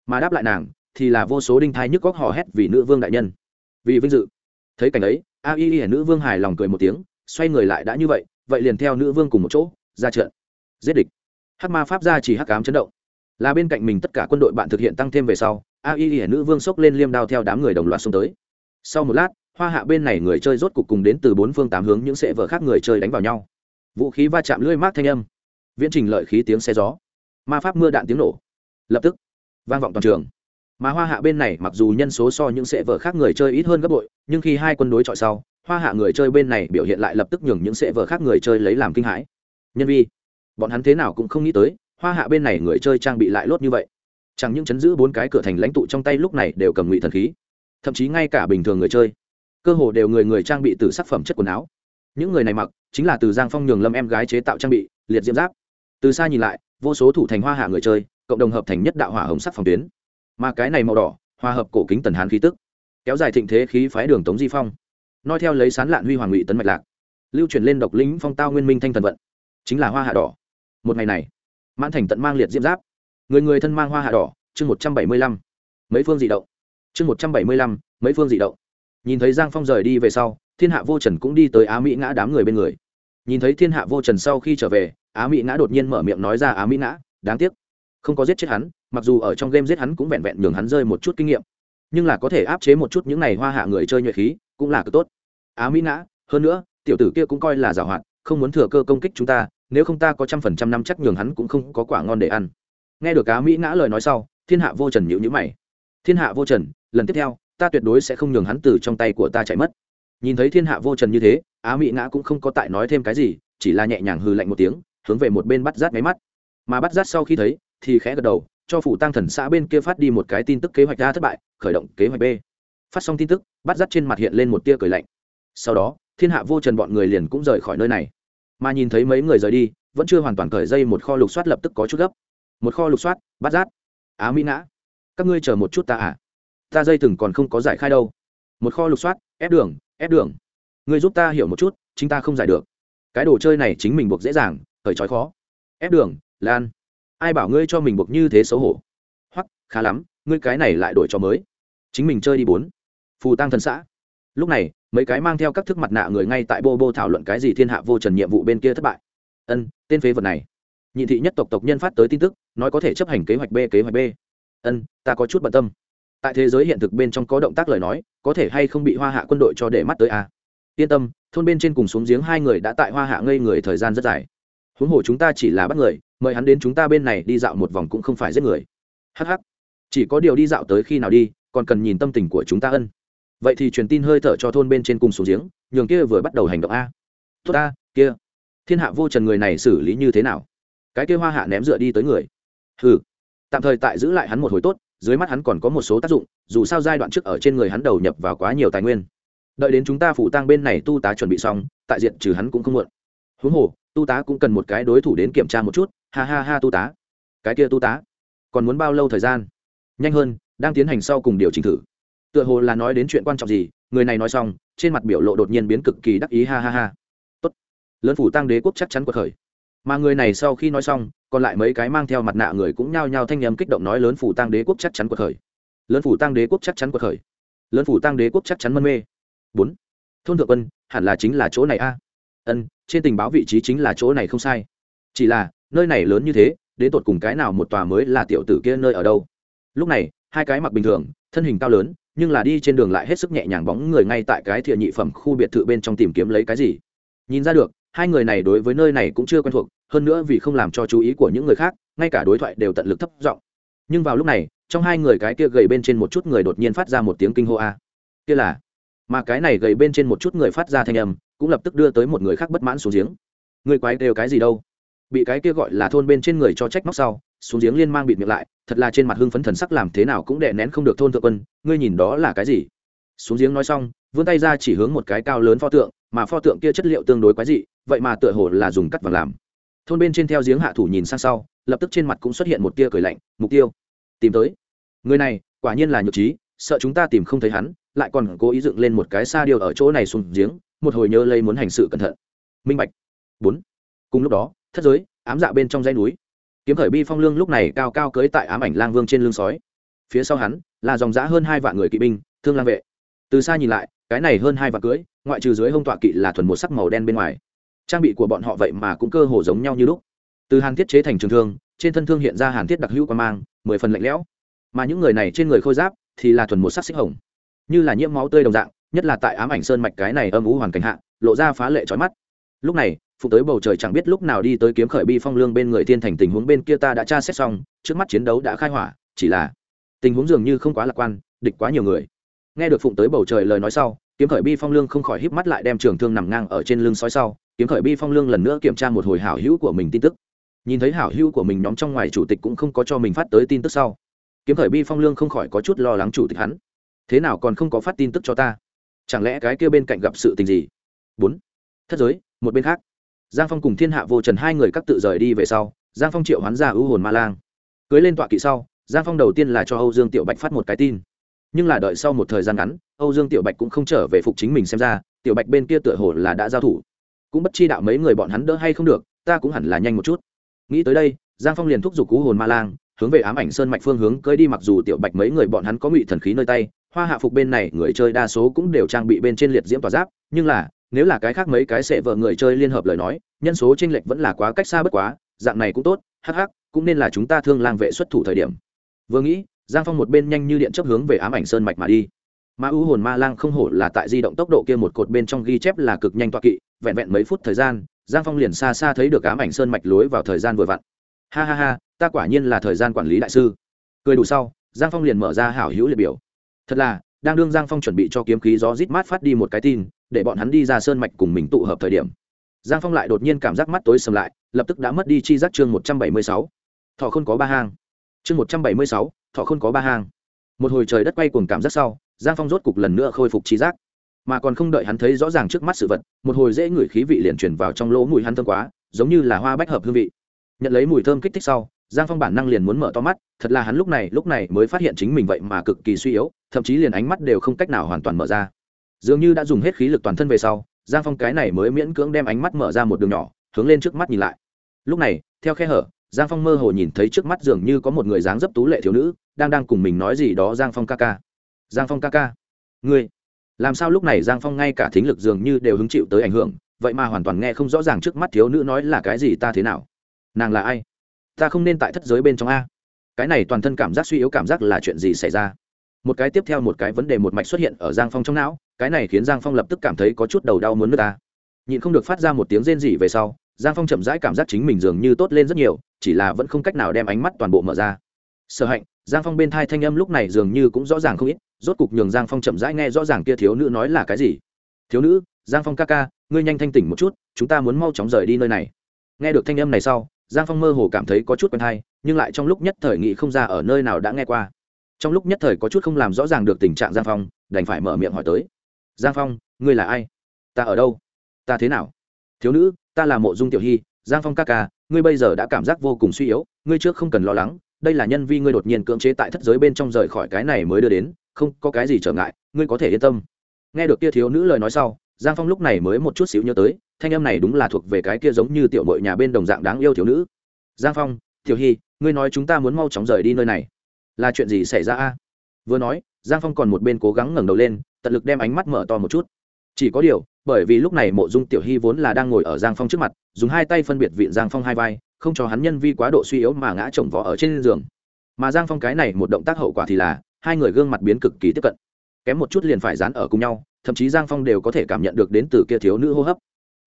Mà đáp lại nàng, thì là vô số đinh thai nhức góc hò hét vì nữ vương đại nhân. Vì vinh dự. Thấy cảnh ấy, a y y nữ vương hài lòng cười một tiếng, xoay người lại đã như vậy vậy liền theo nữ vương cùng một chỗ, ra trận. Giết địch. Hắc ma pháp ra chỉ hắc cám chấn động. Là bên cạnh mình tất cả quân đội bạn thực hiện tăng thêm về sau, a y y nữ vương xốc lên liêm đao theo đám người đồng loạt xông tới. Sau một lát, hoa hạ bên này người chơi rốt cục cùng đến từ bốn phương tám hướng những sệ vợ khác người chơi đánh vào nhau vũ khí va chạm lưỡi mát thanh âm. Viễn trình lợi khí tiếng xe gió. Ma pháp mưa đạn tiếng nổ. Lập tức, vang vọng toàn trường. Mà hoa hạ bên này mặc dù nhân số so những sệ vợ khác người chơi ít hơn gấp bội, nhưng khi hai quân đối chọi sau, hoa hạ người chơi bên này biểu hiện lại lập tức nhường những sệ vợ khác người chơi lấy làm kinh hãi. Nhân vi, bọn hắn thế nào cũng không nghĩ tới, hoa hạ bên này người chơi trang bị lại lốt như vậy. Chẳng những chấn giữ bốn cái cửa thành lãnh tụ trong tay lúc này đều cầm ngụy thần khí. Thậm chí ngay cả bình thường người chơi, cơ hồ đều người người trang bị từ sắc phẩm chất quần áo những người này mặc, chính là từ giang phong nhường lâm em gái chế tạo trang bị, liệt diễm giáp. Từ xa nhìn lại, vô số thủ thành hoa hạ người chơi, cộng đồng hợp thành nhất đạo hỏa hồng sắc phòng tuyến. Mà cái này màu đỏ, hòa hợp cổ kính tần hán khí tức, kéo dài thịnh thế khí phái đường tống di phong. Noi theo lấy sán lạn huy hoàng ngụy tấn mạch lạc, lưu truyền lên độc lĩnh phong tao nguyên minh thanh thần vận, chính là hoa hạ đỏ. Một ngày này, mãn thành tận mang liệt diễm giáp. Người người thân mang hoa hạ đỏ, chương một trăm bảy mươi lăm, mấy phương dị động. Chương một trăm bảy mươi lăm, mấy phương dị động nhìn thấy giang phong rời đi về sau, thiên hạ vô trần cũng đi tới á mỹ ngã đám người bên người. Nhìn thấy thiên hạ vô trần sau khi trở về, á mỹ ngã đột nhiên mở miệng nói ra, á mỹ ngã, đáng tiếc. Không có giết chết hắn, mặc dù ở trong game giết hắn cũng vẹn vẹn nhường hắn rơi một chút kinh nghiệm. Nhưng là có thể áp chế một chút những này hoa hạ người chơi nhuệ khí, cũng là cực tốt. Á mỹ ngã, hơn nữa, tiểu tử kia cũng coi là giảo hoạt, không muốn thừa cơ công kích chúng ta, nếu không ta có trăm phần trăm năm chắc nhường hắn cũng không có quả ngon để ăn. Nghe được á mỹ ngã lời nói sau, thiên hạ vô trần nhịu nhữ mày. Thiên hạ vô trần, lần tiếp theo ta tuyệt đối sẽ không nhường hắn từ trong tay của ta chạy mất. Nhìn thấy thiên hạ vô trần như thế, á mỹ ngã cũng không có tại nói thêm cái gì, chỉ là nhẹ nhàng hư lạnh một tiếng, hướng về một bên bắt rát máy mắt. Mà bắt rát sau khi thấy, thì khẽ gật đầu, cho phủ tăng thần xã bên kia phát đi một cái tin tức kế hoạch a thất bại, khởi động kế hoạch b. Phát xong tin tức, bắt rát trên mặt hiện lên một tia cười lạnh. Sau đó, thiên hạ vô trần bọn người liền cũng rời khỏi nơi này. Mà nhìn thấy mấy người rời đi, vẫn chưa hoàn toàn cởi dây một kho lục soát lập tức có chút gấp. Một kho lục soát, bắt rát. Á mỹ ngã, các ngươi chờ một chút ta à? Ta dây thừng còn không có giải khai đâu. Một kho lục soát, ép đường ép đường. Ngươi giúp ta hiểu một chút, chính ta không giải được. Cái đồ chơi này chính mình buộc dễ dàng, thời trói khó. Ép đường, lan. Ai bảo ngươi cho mình buộc như thế xấu hổ? Hoặc khá lắm, ngươi cái này lại đổi cho mới. Chính mình chơi đi bốn. Phù tăng thần xã. Lúc này, mấy cái mang theo các thức mặt nạ người ngay tại bô bô thảo luận cái gì thiên hạ vô trần nhiệm vụ bên kia thất bại. Ân, tên phế vật này. Nhị thị nhất tộc tộc nhân phát tới tin tức, nói có thể chấp hành kế hoạch b, kế hoạch b. Ân, ta có chút bận tâm tại thế giới hiện thực bên trong có động tác lời nói, có thể hay không bị hoa hạ quân đội cho để mắt tới a à? yên tâm, thôn bên trên cùng xuống giếng hai người đã tại hoa hạ ngây người thời gian rất dài. Huống hồ chúng ta chỉ là bắt người, mời hắn đến chúng ta bên này đi dạo một vòng cũng không phải giết người. Hh chỉ có điều đi dạo tới khi nào đi, còn cần nhìn tâm tình của chúng ta ân. Vậy thì truyền tin hơi thở cho thôn bên trên cùng xuống giếng, nhường kia vừa bắt đầu hành động a. Tốt a, kia. Thiên hạ vô trần người này xử lý như thế nào? Cái kia hoa hạ ném dựa đi tới người. Ừ tạm thời tại giữ lại hắn một hồi tốt dưới mắt hắn còn có một số tác dụng, dù sao giai đoạn trước ở trên người hắn đầu nhập vào quá nhiều tài nguyên. Đợi đến chúng ta phủ tang bên này tu tá chuẩn bị xong, tại diện trừ hắn cũng không muộn. Huống hồ, tu tá cũng cần một cái đối thủ đến kiểm tra một chút. Ha ha ha tu tá. Cái kia tu tá, còn muốn bao lâu thời gian? Nhanh hơn, đang tiến hành sau cùng điều chỉnh thử. Tựa hồ là nói đến chuyện quan trọng gì, người này nói xong, trên mặt biểu lộ đột nhiên biến cực kỳ đắc ý, ha ha ha. Tốt. Lớn phủ tăng đế quốc chắc chắn cuộc khởi mà người này sau khi nói xong, còn lại mấy cái mang theo mặt nạ người cũng nhao nhao thanh nhầm kích động nói lớn phủ tăng đế quốc chắc chắn cuộc khởi lớn phủ tăng đế quốc chắc chắn cuộc khởi lớn phủ tăng đế quốc chắc chắn mân mê. Bốn. Thôn thượng quân, hẳn là chính là chỗ này a. Ân, trên tình báo vị trí chính là chỗ này không sai. Chỉ là, nơi này lớn như thế, đến tột cùng cái nào một tòa mới là tiểu tử kia nơi ở đâu? Lúc này, hai cái mặc bình thường, thân hình cao lớn, nhưng là đi trên đường lại hết sức nhẹ nhàng bóng người ngay tại cái thiện nhị phẩm khu biệt thự bên trong tìm kiếm lấy cái gì? Nhìn ra được hai người này đối với nơi này cũng chưa quen thuộc, hơn nữa vì không làm cho chú ý của những người khác, ngay cả đối thoại đều tận lực thấp giọng. Nhưng vào lúc này, trong hai người cái kia gầy bên trên một chút người đột nhiên phát ra một tiếng kinh hô a. Kia là? Mà cái này gầy bên trên một chút người phát ra thanh âm, cũng lập tức đưa tới một người khác bất mãn xuống giếng. Người quái đều cái gì đâu? Bị cái kia gọi là thôn bên trên người cho trách móc sau, xuống giếng liên mang bịt miệng lại, thật là trên mặt hưng phấn thần sắc làm thế nào cũng đè nén không được thôn thượng quân, ngươi nhìn đó là cái gì? Xuống giếng nói xong, vươn tay ra chỉ hướng một cái cao lớn pho tượng mà pho tượng kia chất liệu tương đối quái dị, vậy mà tựa hồ là dùng cắt vàng làm. Thôn bên trên theo giếng hạ thủ nhìn sang sau, lập tức trên mặt cũng xuất hiện một tia cười lạnh, mục tiêu, tìm tới. Người này, quả nhiên là nhược trí, sợ chúng ta tìm không thấy hắn, lại còn cố ý dựng lên một cái xa điều ở chỗ này xuống giếng, một hồi nhớ lấy muốn hành sự cẩn thận. Minh bạch. Bốn. Cùng lúc đó, thất giới, ám dạ bên trong dãy núi. Kiếm khởi bi phong lương lúc này cao cao cưới tại ám ảnh lang vương trên lưng sói. Phía sau hắn, là dòng giã hơn hai vạn người kỵ binh, thương lang vệ từ xa nhìn lại, cái này hơn hai vạn cưới, ngoại trừ dưới hông tọa kỵ là thuần một sắc màu đen bên ngoài. Trang bị của bọn họ vậy mà cũng cơ hồ giống nhau như lúc. Từ hàn thiết chế thành trường thương, trên thân thương hiện ra hàn thiết đặc hữu quan mang, mười phần lạnh lẽo. Mà những người này trên người khôi giáp thì là thuần một sắc xích hồng. Như là nhiễm máu tươi đồng dạng, nhất là tại ám ảnh sơn mạch cái này âm ú hoàn cảnh hạ, lộ ra phá lệ trói mắt. Lúc này, phụ tới bầu trời chẳng biết lúc nào đi tới kiếm khởi bi phong lương bên người thiên thành tình huống bên kia ta đã tra xét xong, trước mắt chiến đấu đã khai hỏa, chỉ là tình huống dường như không quá lạc quan, địch quá nhiều người nghe được phụng tới bầu trời lời nói sau, kiếm khởi bi phong lương không khỏi híp mắt lại đem trường thương nằm ngang ở trên lưng sói sau. Kiếm khởi bi phong lương lần nữa kiểm tra một hồi hảo hữu của mình tin tức. Nhìn thấy hảo hữu của mình nhóm trong ngoài chủ tịch cũng không có cho mình phát tới tin tức sau. Kiếm khởi bi phong lương không khỏi có chút lo lắng chủ tịch hắn. Thế nào còn không có phát tin tức cho ta? Chẳng lẽ cái kia bên cạnh gặp sự tình gì? Bốn. Thất giới, một bên khác. Giang phong cùng thiên hạ vô trần hai người các tự rời đi về sau, giang phong triệu hoán ra ưu hồn ma lang. Cưới lên tọa kỵ sau, giang phong đầu tiên là cho âu dương tiểu bạch phát một cái tin nhưng là đợi sau một thời gian ngắn, âu dương tiểu bạch cũng không trở về phục chính mình xem ra, tiểu bạch bên kia tựa hồ là đã giao thủ. Cũng bất chi đạo mấy người bọn hắn đỡ hay không được, ta cũng hẳn là nhanh một chút. Nghĩ tới đây, giang phong liền thúc giục cú hồn ma lang, hướng về ám ảnh sơn mạch phương hướng cưới đi mặc dù tiểu bạch mấy người bọn hắn có ngụy thần khí nơi tay, hoa hạ phục bên này người chơi đa số cũng đều trang bị bên trên liệt diễm tỏa giáp, nhưng là, nếu là cái khác mấy cái sẽ vợ người chơi liên hợp lời nói, nhân số tranh lệch vẫn là quá cách xa bất quá, dạng này cũng tốt, hắc hắc, cũng nên là chúng ta thương lang vệ xuất thủ thời điểm. Vừa nghĩ giang phong một bên nhanh như điện chấp hướng về ám ảnh sơn mạch mà đi. Ma ưu hồn ma lang không hổ là tại di động tốc độ kia một cột bên trong ghi chép là cực nhanh toa kỵ, vẹn vẹn mấy phút thời gian, giang phong liền xa xa thấy được ám ảnh sơn mạch lối vào thời gian vừa vặn. Ha ha ha, ta quả nhiên là thời gian quản lý đại sư. Cười đủ sau, giang phong liền mở ra hảo hữu liệt biểu. Thật là, đang đương giang phong chuẩn bị cho kiếm khí gió rít mát phát đi một cái tin, để bọn hắn đi ra sơn mạch cùng mình tụ hợp thời điểm. Giang phong lại đột nhiên cảm giác mắt tối sầm lại, lập tức đã mất đi chi giác chương một trăm bảy mươi sáu. Thọ không có ba hang chương một trăm bảy mươi sáu, thọ không có ba hang. Một hồi trời đất quay cuồng cảm giác sau, giang phong rốt cục lần nữa khôi phục trí giác. Mà còn không đợi hắn thấy rõ ràng trước mắt sự vật, một hồi dễ ngửi khí vị liền truyền vào trong lỗ mùi hắn thơm quá, giống như là hoa bách hợp hương vị. Nhận lấy mùi thơm kích thích sau, giang phong bản năng liền muốn mở to mắt, thật là hắn lúc này lúc này mới phát hiện chính mình vậy mà cực kỳ suy yếu, thậm chí liền ánh mắt đều không cách nào hoàn toàn mở ra. Dường như đã dùng hết khí lực toàn thân về sau, giang phong cái này mới miễn cưỡng đem ánh mắt mở ra một đường nhỏ, hướng lên trước mắt nhìn lại. Lúc này, theo khe hở giang phong mơ hồ nhìn thấy trước mắt dường như có một người dáng dấp tú lệ thiếu nữ, đang đang cùng mình nói gì đó giang phong ca ca. Giang phong ca ca. Ngươi. Làm sao lúc này giang phong ngay cả thính lực dường như đều hứng chịu tới ảnh hưởng, vậy mà hoàn toàn nghe không rõ ràng trước mắt thiếu nữ nói là cái gì ta thế nào. Nàng là ai? Ta không nên tại thất giới bên trong a. Cái này toàn thân cảm giác suy yếu cảm giác là chuyện gì xảy ra? Một cái tiếp theo một cái vấn đề một mạch xuất hiện ở giang phong trong não, cái này khiến giang phong lập tức cảm thấy có chút đầu đau muốn nước ta. Nhịn không được phát ra một tiếng rên rỉ về sau, giang phong chậm rãi cảm giác chính mình dường như tốt lên rất nhiều chỉ là vẫn không cách nào đem ánh mắt toàn bộ mở ra. Sở hạnh, giang phong bên thai thanh âm lúc này dường như cũng rõ ràng không ít, rốt cục nhường giang phong chậm rãi nghe rõ ràng kia thiếu nữ nói là cái gì. Thiếu nữ, giang phong ca ca, ngươi nhanh thanh tỉnh một chút, chúng ta muốn mau chóng rời đi nơi này. Nghe được thanh âm này sau, giang phong mơ hồ cảm thấy có chút quen thai nhưng lại trong lúc nhất thời nghị không ra ở nơi nào đã nghe qua. Trong lúc nhất thời có chút không làm rõ ràng được tình trạng giang phong, đành phải mở miệng hỏi tới. Giang phong, ngươi là ai? Ta ở đâu? Ta thế nào? Thiếu nữ, ta là mộ dung tiểu hy, giang phong ca ca ngươi bây giờ đã cảm giác vô cùng suy yếu, ngươi trước không cần lo lắng, đây là nhân vi ngươi đột nhiên cưỡng chế tại thất giới bên trong rời khỏi cái này mới đưa đến, không có cái gì trở ngại, ngươi có thể yên tâm. Nghe được kia thiếu nữ lời nói sau, giang phong lúc này mới một chút xíu nhớ tới, thanh em này đúng là thuộc về cái kia giống như tiểu mội nhà bên đồng dạng đáng yêu thiếu nữ. Giang phong, tiểu hy ngươi nói chúng ta muốn mau chóng rời đi nơi này. Là chuyện gì xảy ra a? Vừa nói, giang phong còn một bên cố gắng ngẩng đầu lên, tận lực đem ánh mắt mở to một chút. Chỉ có điều bởi vì lúc này mộ dung tiểu hy vốn là đang ngồi ở giang phong trước mặt, dùng hai tay phân biệt vịn giang phong hai vai, không cho hắn nhân vi quá độ suy yếu mà ngã chồng vó ở trên giường. Mà giang phong cái này một động tác hậu quả thì là, hai người gương mặt biến cực kỳ tiếp cận. Kém một chút liền phải dán ở cùng nhau, thậm chí giang phong đều có thể cảm nhận được đến từ kia thiếu nữ hô hấp.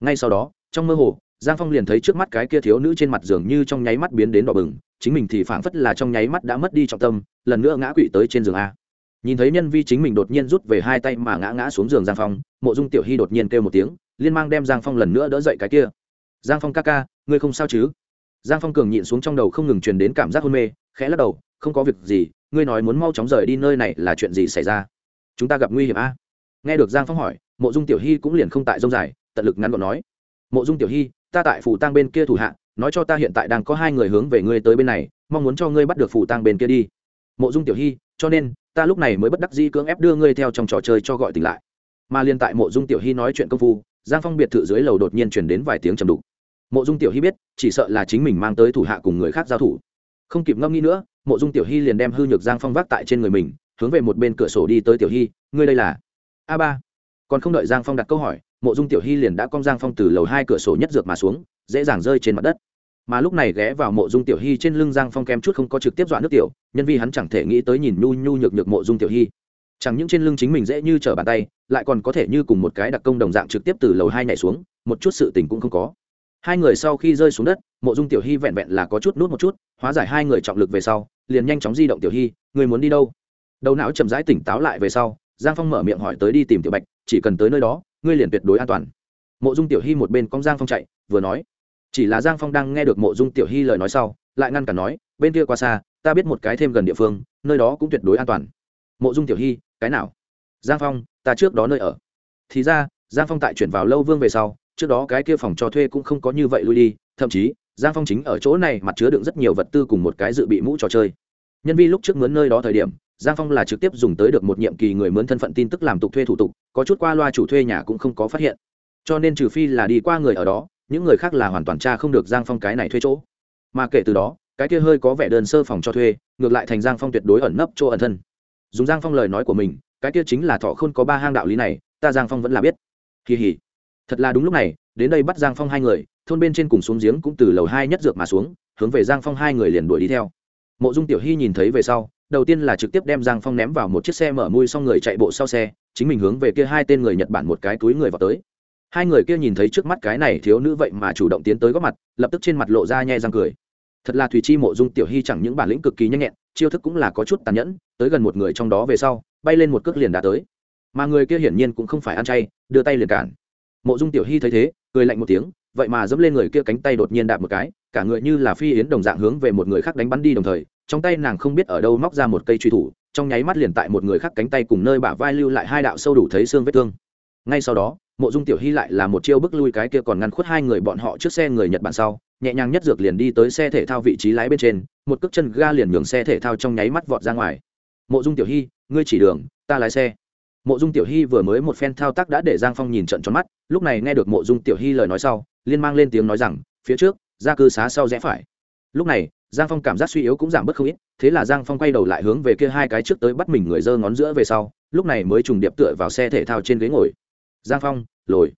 Ngay sau đó, trong mơ hồ, giang phong liền thấy trước mắt cái kia thiếu nữ trên mặt giường như trong nháy mắt biến đến đỏ bừng, chính mình thì phảng phất là trong nháy mắt đã mất đi trọng tâm, lần nữa ngã quỵ tới trên giường a nhìn thấy nhân vi chính mình đột nhiên rút về hai tay mà ngã ngã xuống giường giang phong, mộ dung tiểu hy đột nhiên kêu một tiếng, liên mang đem giang phong lần nữa đỡ dậy cái kia. Giang phong ca ca, ngươi không sao chứ? Giang phong cường nhịn xuống trong đầu không ngừng truyền đến cảm giác hôn mê, khẽ lắc đầu, không có việc gì, ngươi nói muốn mau chóng rời đi nơi này là chuyện gì xảy ra? Chúng ta gặp nguy hiểm a. Nghe được giang phong hỏi, mộ dung tiểu hy cũng liền không tại dông dài, tận lực ngắn gọn nói, mộ dung tiểu hy, ta tại phủ tang bên kia thủ hạ, nói cho ta hiện tại đang có hai người hướng về ngươi tới bên này, mong muốn cho ngươi bắt được phủ tang bên kia đi. Mộ dung tiểu hy, cho nên ta lúc này mới bất đắc dĩ cưỡng ép đưa ngươi theo trong trò chơi cho gọi tỉnh lại. Mà liên tại mộ dung tiểu hy nói chuyện công phu, giang phong biệt thự dưới lầu đột nhiên chuyển đến vài tiếng trầm đục. Mộ dung tiểu hy biết, chỉ sợ là chính mình mang tới thủ hạ cùng người khác giao thủ. Không kịp ngâm nghĩ nữa, mộ dung tiểu hy liền đem hư nhược giang phong vác tại trên người mình, hướng về một bên cửa sổ đi tới tiểu hy, ngươi đây là? A ba. Còn không đợi giang phong đặt câu hỏi, mộ dung tiểu hy liền đã cong giang phong từ lầu hai cửa sổ nhất dược mà xuống, dễ dàng rơi trên mặt đất mà lúc này ghé vào mộ dung tiểu hy trên lưng giang phong kem chút không có trực tiếp dọa nước tiểu, nhân vì hắn chẳng thể nghĩ tới nhìn nhu nhu nhược nhược mộ dung tiểu hy. Chẳng những trên lưng chính mình dễ như trở bàn tay, lại còn có thể như cùng một cái đặc công đồng dạng trực tiếp từ lầu hai nhảy xuống, một chút sự tình cũng không có. Hai người sau khi rơi xuống đất, mộ dung tiểu hy vẹn vẹn là có chút nút một chút, hóa giải hai người trọng lực về sau, liền nhanh chóng di động tiểu hy người muốn đi đâu? Đầu não chậm rãi tỉnh táo lại về sau, giang phong mở miệng hỏi tới đi tìm tiểu bạch, chỉ cần tới nơi đó, ngươi liền tuyệt đối an toàn. Mộ dung tiểu hy một bên con giang phong chạy, vừa nói chỉ là giang phong đang nghe được mộ dung tiểu hy lời nói sau, lại ngăn cản nói, bên kia qua xa, ta biết một cái thêm gần địa phương, nơi đó cũng tuyệt đối an toàn. Mộ dung tiểu hy, cái nào? Giang phong, ta trước đó nơi ở. Thì ra, giang phong tại chuyển vào lâu vương về sau, trước đó cái kia phòng cho thuê cũng không có như vậy lui đi, thậm chí, giang phong chính ở chỗ này mặt chứa đựng rất nhiều vật tư cùng một cái dự bị mũ trò chơi. Nhân vi lúc trước mướn nơi đó thời điểm, giang phong là trực tiếp dùng tới được một nhiệm kỳ người mướn thân phận tin tức làm tục thuê thủ tục, có chút qua loa chủ thuê nhà cũng không có phát hiện. Cho nên trừ phi là đi qua người ở đó những người khác là hoàn toàn tra không được giang phong cái này thuê chỗ. Mà kể từ đó, cái kia hơi có vẻ đơn sơ phòng cho thuê, ngược lại thành giang phong tuyệt đối ẩn nấp chỗ ẩn thân. Dùng giang phong lời nói của mình, cái kia chính là thọ không có ba hang đạo lý này, ta giang phong vẫn là biết. Kỳ hỉ. Thật là đúng lúc này, đến đây bắt giang phong hai người, thôn bên trên cùng xuống giếng cũng từ lầu hai nhất dược mà xuống, hướng về giang phong hai người liền đuổi đi theo. Mộ dung tiểu hy nhìn thấy về sau, đầu tiên là trực tiếp đem giang phong ném vào một chiếc xe mở mui xong người chạy bộ sau xe, chính mình hướng về kia hai tên người nhật bản một cái túi người vào tới hai người kia nhìn thấy trước mắt cái này thiếu nữ vậy mà chủ động tiến tới góp mặt, lập tức trên mặt lộ ra nhẹ răng cười. Thật là thùy chi mộ dung tiểu hy chẳng những bản lĩnh cực kỳ nhanh nhẹn, chiêu thức cũng là có chút tàn nhẫn, tới gần một người trong đó về sau, bay lên một cước liền đã tới. Mà người kia hiển nhiên cũng không phải ăn chay, đưa tay liền cản. Mộ dung tiểu hy thấy thế, cười lạnh một tiếng, vậy mà dẫm lên người kia cánh tay đột nhiên đạp một cái, cả người như là phi yến đồng dạng hướng về một người khác đánh bắn đi đồng thời, trong tay nàng không biết ở đâu móc ra một cây truy thủ, trong nháy mắt liền tại một người khác cánh tay cùng nơi bả vai lưu lại hai đạo sâu đủ thấy xương vết thương. Ngay sau đó mộ dung tiểu hy lại là một chiêu bức lui cái kia còn ngăn khuất hai người bọn họ trước xe người nhật bản sau, nhẹ nhàng nhất dược liền đi tới xe thể thao vị trí lái bên trên, một cước chân ga liền nhường xe thể thao trong nháy mắt vọt ra ngoài. Mộ dung tiểu hy, ngươi chỉ đường, ta lái xe. Mộ dung tiểu hy vừa mới một phen thao tác đã để giang phong nhìn trận tròn mắt, lúc này nghe được mộ dung tiểu hy lời nói sau, liên mang lên tiếng nói rằng, phía trước ra cư xá sau rẽ phải. Lúc này, giang phong cảm giác suy yếu cũng giảm bớt không ít, thế là giang phong quay đầu lại hướng về kia hai cái trước tới bắt mình người giơ ngón giữa về sau, lúc này mới trùng điệp tựa vào xe thể thao trên ghế ngồi giang phong, lồi.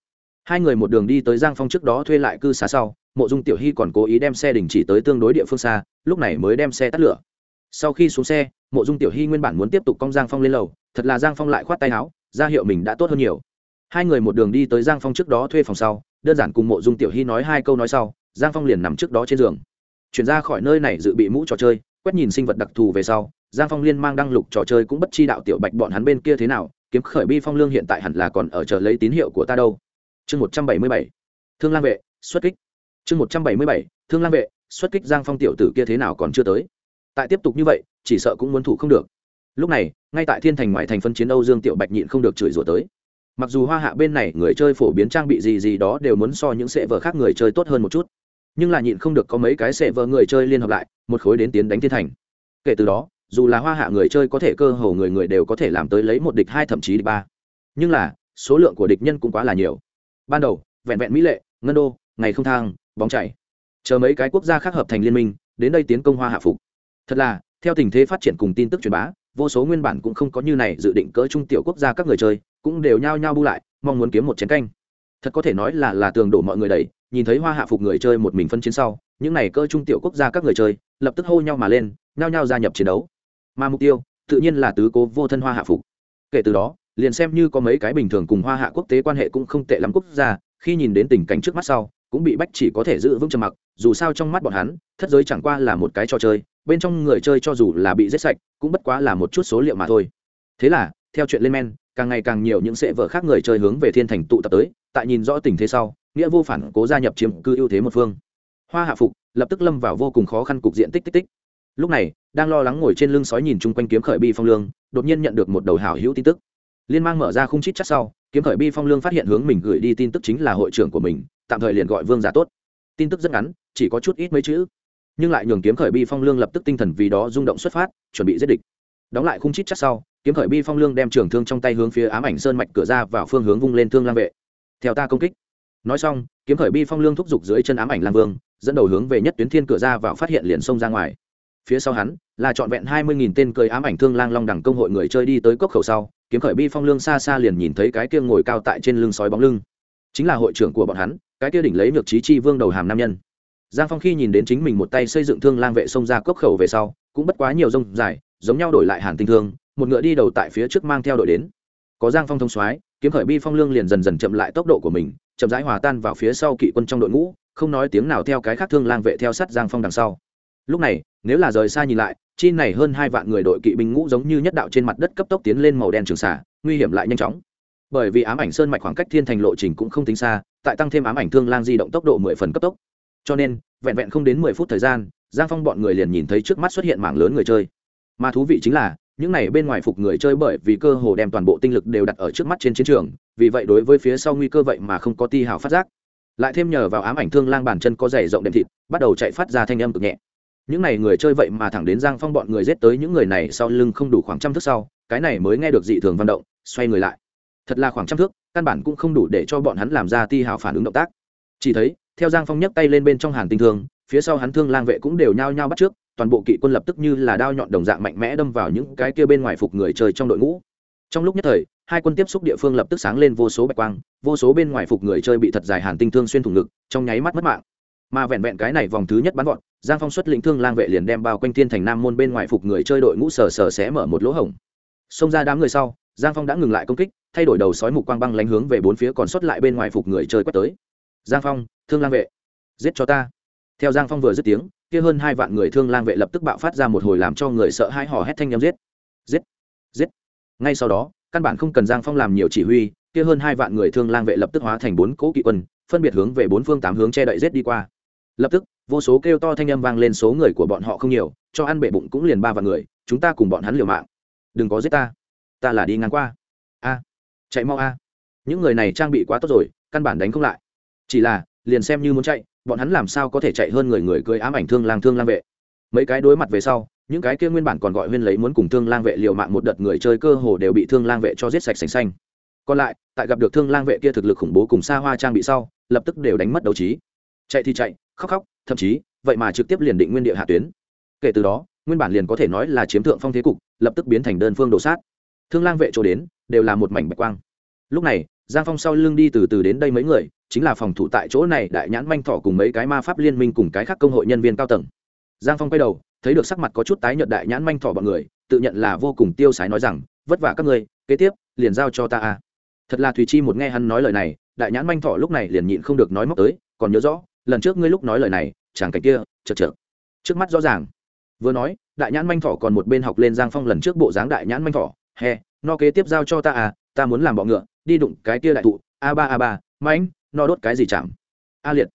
Hai người một đường đi tới giang phong trước đó thuê lại cư xá sau, mộ dung tiểu hy còn cố ý đem xe đình chỉ tới tương đối địa phương xa, lúc này mới đem xe tắt lửa. Sau khi xuống xe, mộ dung tiểu hy nguyên bản muốn tiếp tục cong giang phong lên lầu, thật là giang phong lại khoát tay áo, ra hiệu mình đã tốt hơn nhiều. Hai người một đường đi tới giang phong trước đó thuê phòng sau, đơn giản cùng mộ dung tiểu hy nói hai câu nói sau, giang phong liền nằm trước đó trên giường. Chuyển ra khỏi nơi này dự bị mũ trò chơi, quét nhìn sinh vật đặc thù về sau, giang phong liên mang đăng lục trò chơi cũng bất chi đạo tiểu bạch bọn hắn bên kia thế nào kiếm khởi bi phong lương hiện tại hẳn là còn ở chờ lấy tín hiệu của ta đâu. Chương một trăm bảy mươi bảy, thương lang vệ, xuất kích. Chương một trăm bảy mươi bảy, thương lang vệ, xuất kích giang phong tiểu tử kia thế nào còn chưa tới. Tại tiếp tục như vậy, chỉ sợ cũng muốn thủ không được. Lúc này, ngay tại thiên thành ngoại thành phân chiến âu dương tiểu bạch nhịn không được chửi rủa tới. Mặc dù hoa hạ bên này người chơi phổ biến trang bị gì gì đó đều muốn so những sệ vợ khác người chơi tốt hơn một chút, nhưng là nhịn không được có mấy cái sệ vợ người chơi liên hợp lại, một khối đến tiến đánh thiên thành. Kể từ đó dù là hoa hạ người chơi có thể cơ hồ người người đều có thể làm tới lấy một địch hai thậm chí địch ba. Nhưng là, số lượng của địch nhân cũng quá là nhiều. Ban đầu, vẹn vẹn mỹ lệ, ngân đô, ngày không thang, bóng chảy. Chờ mấy cái quốc gia khác hợp thành liên minh, đến đây tiến công hoa hạ phục. Thật là, theo tình thế phát triển cùng tin tức truyền bá, vô số nguyên bản cũng không có như này dự định cỡ trung tiểu quốc gia các người chơi, cũng đều nhao nhao bu lại, mong muốn kiếm một chén canh. Thật có thể nói là là tường đổ mọi người đầy nhìn thấy hoa hạ phục người chơi một mình phân chiến sau, những này cơ trung tiểu quốc gia các người chơi, lập tức hô nhau mà lên, nhao nhao gia nhập chiến đấu mà mục tiêu tự nhiên là tứ cố vô thân hoa hạ phục. Kể từ đó, liền xem như có mấy cái bình thường cùng hoa hạ quốc tế quan hệ cũng không tệ lắm quốc gia, khi nhìn đến tình cảnh trước mắt sau, cũng bị bách chỉ có thể giữ vững trầm mặc, dù sao trong mắt bọn hắn, thất giới chẳng qua là một cái trò chơi, bên trong người chơi cho dù là bị giết sạch, cũng bất quá là một chút số liệu mà thôi. Thế là, theo chuyện lên men, càng ngày càng nhiều những sệ vợ khác người chơi hướng về thiên thành tụ tập tới, tại nhìn rõ tình thế sau, nghĩa vô phản cố gia nhập chiếm cư ưu thế một phương. Hoa hạ phục, lập tức lâm vào vô cùng khó khăn cục diện tích tích tích lúc này, đang lo lắng ngồi trên lưng sói nhìn chung quanh kiếm khởi bi phong lương, đột nhiên nhận được một đầu hảo hữu tin tức. Liên mang mở ra khung chít chắc sau, kiếm khởi bi phong lương phát hiện hướng mình gửi đi tin tức chính là hội trưởng của mình, tạm thời liền gọi vương giả tốt. Tin tức rất ngắn, chỉ có chút ít mấy chữ. Nhưng lại nhường kiếm khởi bi phong lương lập tức tinh thần vì đó rung động xuất phát, chuẩn bị giết địch. Đóng lại khung chít chắc sau, kiếm khởi bi phong lương đem trường thương trong tay hướng phía ám ảnh sơn mạch cửa ra vào phương hướng vung lên thương lang vệ. Theo ta công kích. Nói xong, kiếm khởi bi phong lương thúc giục dưới chân ám ảnh lang vương, dẫn đầu hướng về nhất tuyến thiên cửa ra vào phát hiện liền xông ra ngoài phía sau hắn, là trọn vẹn hai mươi nghìn tên cười ám ảnh thương lang long đẳng công hội người chơi đi tới cốc khẩu sau, kiếm khởi bi phong lương xa xa liền nhìn thấy cái kia ngồi cao tại trên lưng sói bóng lưng. Chính là hội trưởng của bọn hắn, cái kia đỉnh lấy ngược trí chi vương đầu hàm nam nhân. Giang phong khi nhìn đến chính mình một tay xây dựng thương lang vệ xông ra cốc khẩu về sau, cũng bất quá nhiều rông dài, giống nhau đổi lại hàn tinh thương, một ngựa đi đầu tại phía trước mang theo đội đến. Có giang phong thông soái, kiếm khởi bi phong lương liền dần dần chậm lại tốc độ của mình, chậm rãi hòa tan vào phía sau kỵ quân trong đội ngũ, không nói tiếng nào theo cái khác thương lang vệ theo sát giang phong đằng sau lúc này, nếu là rời xa nhìn lại chi này hơn hai vạn người đội kỵ binh ngũ giống như nhất đạo trên mặt đất cấp tốc tiến lên màu đen trường xả nguy hiểm lại nhanh chóng. Bởi vì ám ảnh sơn mạch khoảng cách thiên thành lộ trình cũng không tính xa, tại tăng thêm ám ảnh thương lang di động tốc độ mười phần cấp tốc. Cho nên, vẹn vẹn không đến mười phút thời gian, giang phong bọn người liền nhìn thấy trước mắt xuất hiện mảng lớn người chơi. Mà thú vị chính là, những này bên ngoài phục người chơi bởi vì cơ hồ đem toàn bộ tinh lực đều đặt ở trước mắt trên chiến trường, vì vậy đối với phía sau nguy cơ vậy mà không có ti hào phát giác. Lại thêm nhờ vào ám ảnh thương lang bàn chân có dày rộng đệm thịt, bắt đầu chạy phát ra thanh âm cực nhẹ những này người chơi vậy mà thẳng đến giang phong bọn người giết tới những người này sau lưng không đủ khoảng trăm thước sau, cái này mới nghe được dị thường vận động, xoay người lại. Thật là khoảng trăm thước, căn bản cũng không đủ để cho bọn hắn làm ra ti hào phản ứng động tác. Chỉ thấy, theo giang phong nhấc tay lên bên trong hàn tinh thương, phía sau hắn thương lang vệ cũng đều nhao nhao bắt trước, toàn bộ kỵ quân lập tức như là đao nhọn đồng dạng mạnh mẽ đâm vào những cái kia bên ngoài phục người chơi trong đội ngũ. Trong lúc nhất thời, hai quân tiếp xúc địa phương lập tức sáng lên vô số bạch quang, vô số bên ngoài phục người chơi bị thật dài hàn tinh thương xuyên thủng ngực, trong nháy mắt mất mạng mà vẹn vẹn cái này vòng thứ nhất bắn vọt, giang phong xuất lĩnh thương lang vệ liền đem bao quanh thiên thành nam môn bên ngoài phục người chơi đội ngũ sờ sờ sẽ mở một lỗ hổng. Xông ra đám người sau, giang phong đã ngừng lại công kích, thay đổi đầu sói mục quang băng lánh hướng về bốn phía còn xuất lại bên ngoài phục người chơi quét tới. Giang phong, thương lang vệ, giết cho ta. Theo giang phong vừa dứt tiếng, kia hơn hai vạn người thương lang vệ lập tức bạo phát ra một hồi làm cho người sợ hai hò hét thanh â giết. Giết giết. Ngay sau đó, căn bản không cần giang phong làm nhiều chỉ huy, kia hơn hai vạn người thương lang vệ lập tức hóa thành bốn cỗ kỵ quân, phân biệt hướng về bốn phương tám hướng che đậy giết đi qua lập tức, vô số kêu to thanh âm vang lên số người của bọn họ không nhiều, cho ăn bể bụng cũng liền ba vạn người, chúng ta cùng bọn hắn liều mạng. Đừng có giết ta. Ta là đi ngang qua. A. Chạy mau a. Những người này trang bị quá tốt rồi, căn bản đánh không lại. Chỉ là, liền xem như muốn chạy, bọn hắn làm sao có thể chạy hơn người người cưới ám ảnh thương lang thương lang vệ. Mấy cái đối mặt về sau, những cái kia nguyên bản còn gọi huyên lấy muốn cùng thương lang vệ liều mạng một đợt người chơi cơ hồ đều bị thương lang vệ cho giết sạch sành xanh. Còn lại, tại gặp được thương lang vệ kia thực lực khủng bố cùng xa hoa trang bị sau, lập tức đều đánh mất đấu trí. Chạy thì chạy khóc khóc, thậm chí, vậy mà trực tiếp liền định nguyên địa hạ tuyến. Kể từ đó, nguyên bản liền có thể nói là chiếm thượng phong thế cục, lập tức biến thành đơn phương đổ sát. Thương lang vệ chỗ đến, đều là một mảnh bạch quang. Lúc này, giang phong sau lưng đi từ từ đến đây mấy người, chính là phòng thủ tại chỗ này đại nhãn manh thỏ cùng mấy cái ma pháp liên minh cùng cái khác công hội nhân viên cao tầng. Giang phong quay đầu, thấy được sắc mặt có chút tái nhợt đại nhãn manh thỏ bọn người, tự nhận là vô cùng tiêu sái nói rằng, vất vả các ngươi, kế tiếp, liền giao cho ta a. Thật là thùy chi một nghe hắn nói lời này, đại nhãn manh thỏ lúc này liền nhịn không được nói móc tới, còn nhớ rõ lần trước ngươi lúc nói lời này, chàng cảnh kia, chật chật trước mắt rõ ràng. Vừa nói, đại nhãn manh thỏ còn một bên học lên giang phong lần trước bộ dáng đại nhãn manh thỏ. He no kế tiếp giao cho ta à ta muốn làm bọ ngựa, đi đụng cái kia đại thụ. A ba a ba mãnh no đốt cái gì chạm. A liệt.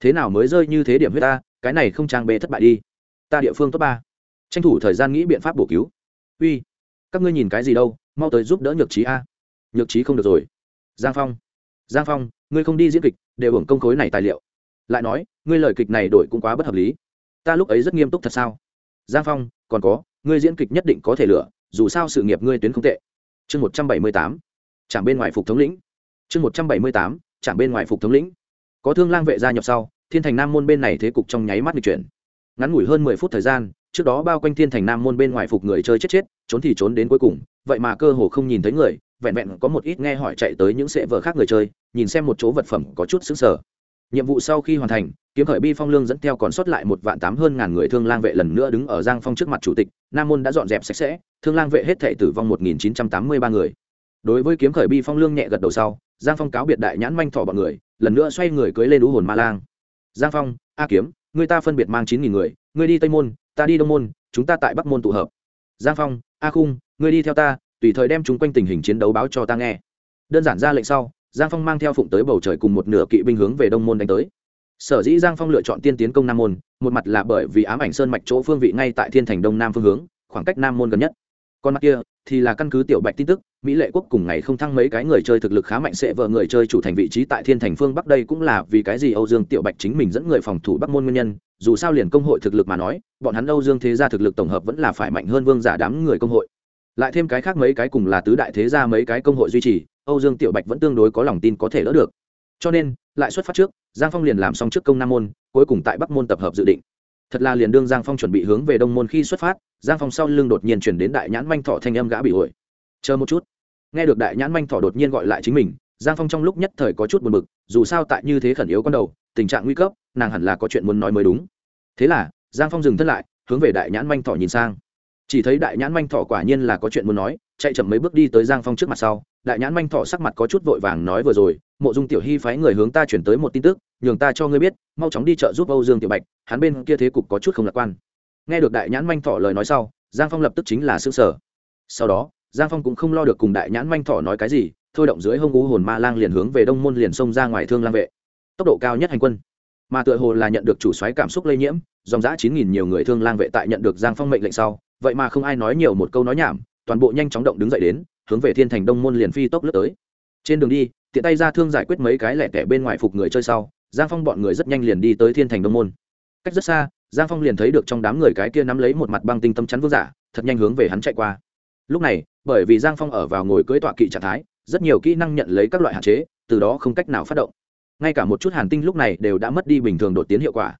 Thế nào mới rơi như thế điểm huyết ta, cái này không trang bê thất bại đi. Ta địa phương top ba. Tranh thủ thời gian nghĩ biện pháp bổ cứu. Uy, các ngươi nhìn cái gì đâu, mau tới giúp đỡ nhược trí a. Nhược trí không được rồi. Giang phong. Giang phong, ngươi không đi diễn kịch, đều hưởng công khối này tài liệu lại nói, ngươi lời kịch này đổi cũng quá bất hợp lý. Ta lúc ấy rất nghiêm túc thật sao? Giang phong, còn có, ngươi diễn kịch nhất định có thể lựa, dù sao sự nghiệp ngươi tuyến không tệ. Chương một trăm bảy mươi tám chẳng bên ngoài phục thống lĩnh. Chương một trăm bảy mươi tám chẳng bên ngoài phục thống lĩnh. Có thương lang vệ gia nhập sau, thiên thành nam môn bên này thế cục trong nháy mắt nghịch chuyển. Ngắn ngủi hơn mười phút thời gian, trước đó bao quanh thiên thành nam môn bên ngoài phục người chơi chết chết, trốn thì trốn đến cuối cùng, vậy mà cơ hồ không nhìn thấy người, vẹn vẹn có một ít nghe hỏi chạy tới những sệ vợ khác người chơi, nhìn xem một chỗ vật phẩm có chút xứng sở nhiệm vụ sau khi hoàn thành, kiếm khởi bi phong lương dẫn theo còn sót lại một vạn tám hơn ngàn người thương lang vệ lần nữa đứng ở giang phong trước mặt chủ tịch, nam môn đã dọn dẹp sạch sẽ, thương lang vệ hết thể tử vong một nghìn chín trăm tám mươi ba người. Đối với kiếm khởi bi phong lương nhẹ gật đầu sau, giang phong cáo biệt đại nhãn manh thỏ bọn người, lần nữa xoay người cưới lên đũ hồn ma lang. Giang phong, a kiếm, người ta phân biệt mang chín nghìn người người đi tây môn, ta đi đông môn, chúng ta tại bắc môn tụ hợp. Giang phong, a khung, người đi theo ta, tùy thời đem chúng quanh tình hình chiến đấu báo cho ta nghe. Đơn giản ra lệnh sau giang phong mang theo phụng tới bầu trời cùng một nửa kỵ binh hướng về đông môn đánh tới. Sở dĩ giang phong lựa chọn tiên tiến công nam môn, một mặt là bởi vì ám ảnh sơn mạch chỗ phương vị ngay tại thiên thành đông nam phương hướng, khoảng cách nam môn gần nhất. Còn mặt kia, thì là căn cứ tiểu bạch tin tức, mỹ lệ quốc cùng ngày không thăng mấy cái người chơi thực lực khá mạnh sẽ vợ người chơi chủ thành vị trí tại thiên thành phương bắc đây cũng là vì cái gì âu dương tiểu bạch chính mình dẫn người phòng thủ bắc môn nguyên nhân, dù sao liền công hội thực lực mà nói, bọn hắn âu dương thế gia thực lực tổng hợp vẫn là phải mạnh hơn vương giả đám người công hội. Lại thêm cái khác mấy cái cùng là tứ đại thế gia mấy cái công hội duy trì âu dương tiểu bạch vẫn tương đối có lòng tin có thể đỡ được. Cho nên, lại xuất phát trước, giang phong liền làm xong trước công nam môn, cuối cùng tại bắc môn tập hợp dự định. Thật là liền đương giang phong chuẩn bị hướng về đông môn khi xuất phát, giang phong sau lưng đột nhiên chuyển đến đại nhãn manh Thỏ thanh âm gã bị uội. chờ một chút. Nghe được đại nhãn manh Thỏ đột nhiên gọi lại chính mình, giang phong trong lúc nhất thời có chút buồn bực, dù sao tại như thế khẩn yếu con đầu, tình trạng nguy cấp, nàng hẳn là có chuyện muốn nói mới đúng. Thế là, giang phong dừng thất lại, hướng về đại nhãn manh Thỏ nhìn sang. Chỉ thấy đại nhãn manh Thỏ quả nhiên là có chuyện muốn nói, chạy chậm mấy bước đi tới giang phong trước mặt sau đại nhãn manh thọ sắc mặt có chút vội vàng nói vừa rồi, mộ dung tiểu hy phái người hướng ta chuyển tới một tin tức, nhường ta cho ngươi biết, mau chóng đi chợ giúp âu dương tiểu bạch, hắn bên kia thế cục có chút không lạc quan. Nghe được đại nhãn manh thọ lời nói sau, giang phong lập tức chính là xương sở. Sau đó, giang phong cũng không lo được cùng đại nhãn manh thọ nói cái gì, thôi động dưới hông u hồn ma lang liền hướng về đông môn liền xông ra ngoài thương lang vệ. Tốc độ cao nhất hành quân. Mà tựa hồ là nhận được chủ xoáy cảm xúc lây nhiễm, dòng giã chín nghìn nhiều người thương lang vệ tại nhận được giang phong mệnh lệnh sau, vậy mà không ai nói nhiều một câu nói nhảm, toàn bộ nhanh chóng động đứng dậy đến hướng về thiên thành đông môn liền phi tốc lướt tới. Trên đường đi, tiện tay ra thương giải quyết mấy cái lẻ tẻ bên ngoài phục người chơi sau, giang phong bọn người rất nhanh liền đi tới thiên thành đông môn. Cách rất xa, giang phong liền thấy được trong đám người cái kia nắm lấy một mặt băng tinh tâm chắn vương giả, thật nhanh hướng về hắn chạy qua. Lúc này, bởi vì giang phong ở vào ngồi cưỡi tọa kỵ trạng thái, rất nhiều kỹ năng nhận lấy các loại hạn chế, từ đó không cách nào phát động. Ngay cả một chút hàn tinh lúc này đều đã mất đi bình thường đột tiến hiệu quả.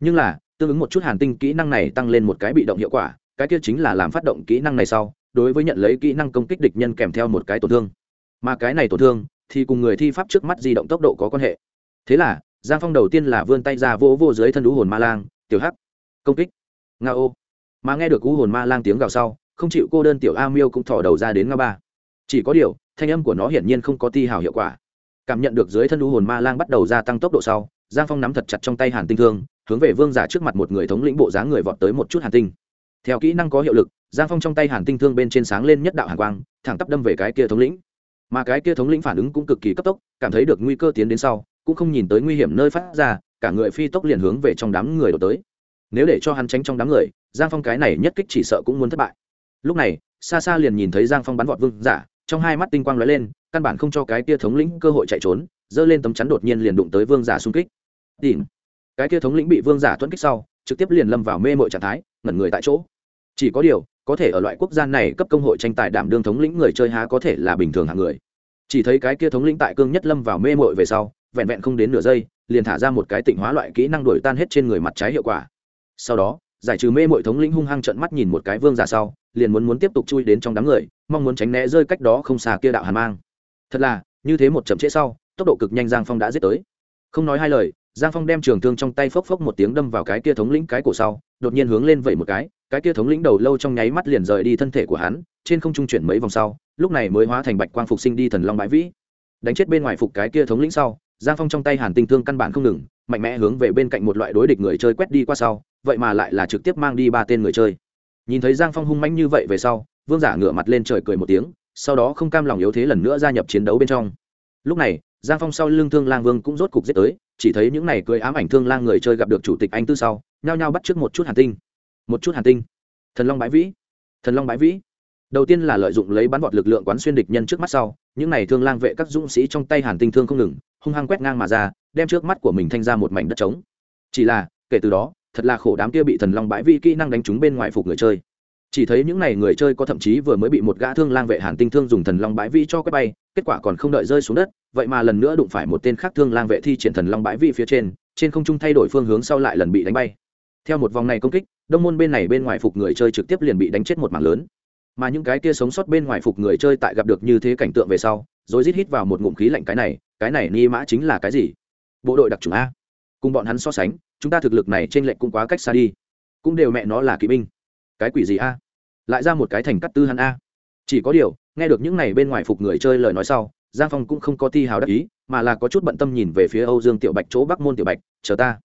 Nhưng là, tương ứng một chút hàn tinh kỹ năng này tăng lên một cái bị động hiệu quả, cái kia chính là làm phát động kỹ năng này sau đối với nhận lấy kỹ năng công kích địch nhân kèm theo một cái tổn thương. Mà cái này tổn thương thì cùng người thi pháp trước mắt di động tốc độ có quan hệ. Thế là, giang phong đầu tiên là vươn tay ra vỗ vô dưới thân ú hồn ma lang, tiểu hắc, công kích. Nga ô. Mà nghe được ú hồn ma lang tiếng gào sau, không chịu cô đơn tiểu a miêu cũng thỏ đầu ra đến nga ba. Chỉ có điều, thanh âm của nó hiển nhiên không có ti hào hiệu quả. Cảm nhận được dưới thân ú hồn ma lang bắt đầu gia tăng tốc độ sau, giang phong nắm thật chặt trong tay hàn tinh thương, hướng về vương giả trước mặt một người thống lĩnh bộ dáng người vọt tới một chút hàn tinh. Theo kỹ năng có hiệu lực giang phong trong tay hàn tinh thương bên trên sáng lên nhất đạo hàn quang, thẳng tắp đâm về cái kia thống lĩnh. Mà cái kia thống lĩnh phản ứng cũng cực kỳ cấp tốc, cảm thấy được nguy cơ tiến đến sau, cũng không nhìn tới nguy hiểm nơi phát ra, cả người phi tốc liền hướng về trong đám người đổ tới. Nếu để cho hắn tránh trong đám người, giang phong cái này nhất kích chỉ sợ cũng muốn thất bại. Lúc này, xa xa liền nhìn thấy giang phong bắn vọt vương giả, trong hai mắt tinh quang lóe lên, căn bản không cho cái kia thống lĩnh cơ hội chạy trốn, giơ lên tấm chắn đột nhiên liền đụng tới vương giả xung kích. Tìm cái kia thống lĩnh bị vương giả thuẫn kích sau, trực tiếp liền lâm vào mê mội trạng thái, ngẩn người tại chỗ. Chỉ có điều có thể ở loại quốc gia này cấp công hội tranh tài đảm đương thống lĩnh người chơi há có thể là bình thường hạng người. Chỉ thấy cái kia thống lĩnh tại cương nhất lâm vào mê mội về sau, vẹn vẹn không đến nửa giây, liền thả ra một cái tịnh hóa loại kỹ năng đuổi tan hết trên người mặt trái hiệu quả. Sau đó, giải trừ mê mội thống lĩnh hung hăng trận mắt nhìn một cái vương giả sau, liền muốn muốn tiếp tục chui đến trong đám người, mong muốn tránh né rơi cách đó không xa kia đạo hàn mang. Thật là, như thế một chậm trễ sau, tốc độ cực nhanh giang phong đã giết tới. Không nói hai lời, giang phong đem trường thương trong tay phốc phốc một tiếng đâm vào cái kia thống lĩnh cái cổ sau đột nhiên hướng lên vậy một cái cái kia thống lĩnh đầu lâu trong nháy mắt liền rời đi thân thể của hắn, trên không trung chuyển mấy vòng sau, lúc này mới hóa thành bạch quang phục sinh đi thần long bãi vĩ. Đánh chết bên ngoài phục cái kia thống lĩnh sau, giang phong trong tay hàn tinh thương căn bản không ngừng, mạnh mẽ hướng về bên cạnh một loại đối địch người chơi quét đi qua sau, vậy mà lại là trực tiếp mang đi ba tên người chơi. Nhìn thấy giang phong hung manh như vậy về sau, vương giả ngửa mặt lên trời cười một tiếng, sau đó không cam lòng yếu thế lần nữa gia nhập chiến đấu bên trong. Lúc này giang phong sau lưng thương lang vương cũng rốt cục giết tới, chỉ thấy những này cười ám ảnh thương lang người chơi gặp được chủ tịch anh tư sau, nhao nhao bắt trước một chút hàn tinh. Một chút hàn tinh. Thần long bãi vĩ. Thần long bãi vĩ. Đầu tiên là lợi dụng lấy bắn vọt lực lượng quán xuyên địch nhân trước mắt sau, những này thương lang vệ các dũng sĩ trong tay hàn tinh thương không ngừng, hung hăng quét ngang mà ra, đem trước mắt của mình thanh ra một mảnh đất trống. Chỉ là, kể từ đó, thật là khổ đám kia bị thần long bãi vĩ kỹ năng đánh trúng bên ngoài phục người chơi chỉ thấy những n à y người chơi có thậm chí vừa mới bị một gã thương lang vệ hàn tinh thương dùng thần long bãi vĩ cho quét bay, kết quả còn không đợi rơi xuống đất, vậy mà lần nữa đụng phải một tên khác thương lang vệ thi triển thần long bãi vĩ phía trên trên không trung thay đổi phương hướng sau lại lần bị đánh bay. Theo một vòng này công kích, đông môn bên này bên ngoài phục người chơi trực tiếp liền bị đánh chết một mảng lớn. Mà những cái kia sống sót bên ngoài phục người chơi tại gặp được như thế cảnh tượng về sau, rồi rít hít vào một ngụm khí lạnh cái này cái này ni mã chính là cái gì? Bộ đội đặc trùng a. Cùng bọn hắn so sánh, chúng ta thực lực này trên lệnh cũng quá cách xa đi. Cũng đều mẹ nó là kỵ binh. Cái quỷ gì a? Lại ra một cái thành cắt tư hắn a. Chỉ có điều, nghe được những này bên ngoài phục người chơi lời nói sau, giang phong cũng không có thi hào đắc ý, mà là có chút bận tâm nhìn về phía âu dương tiểu bạch chỗ bắc môn tiểu bạch, chờ ta.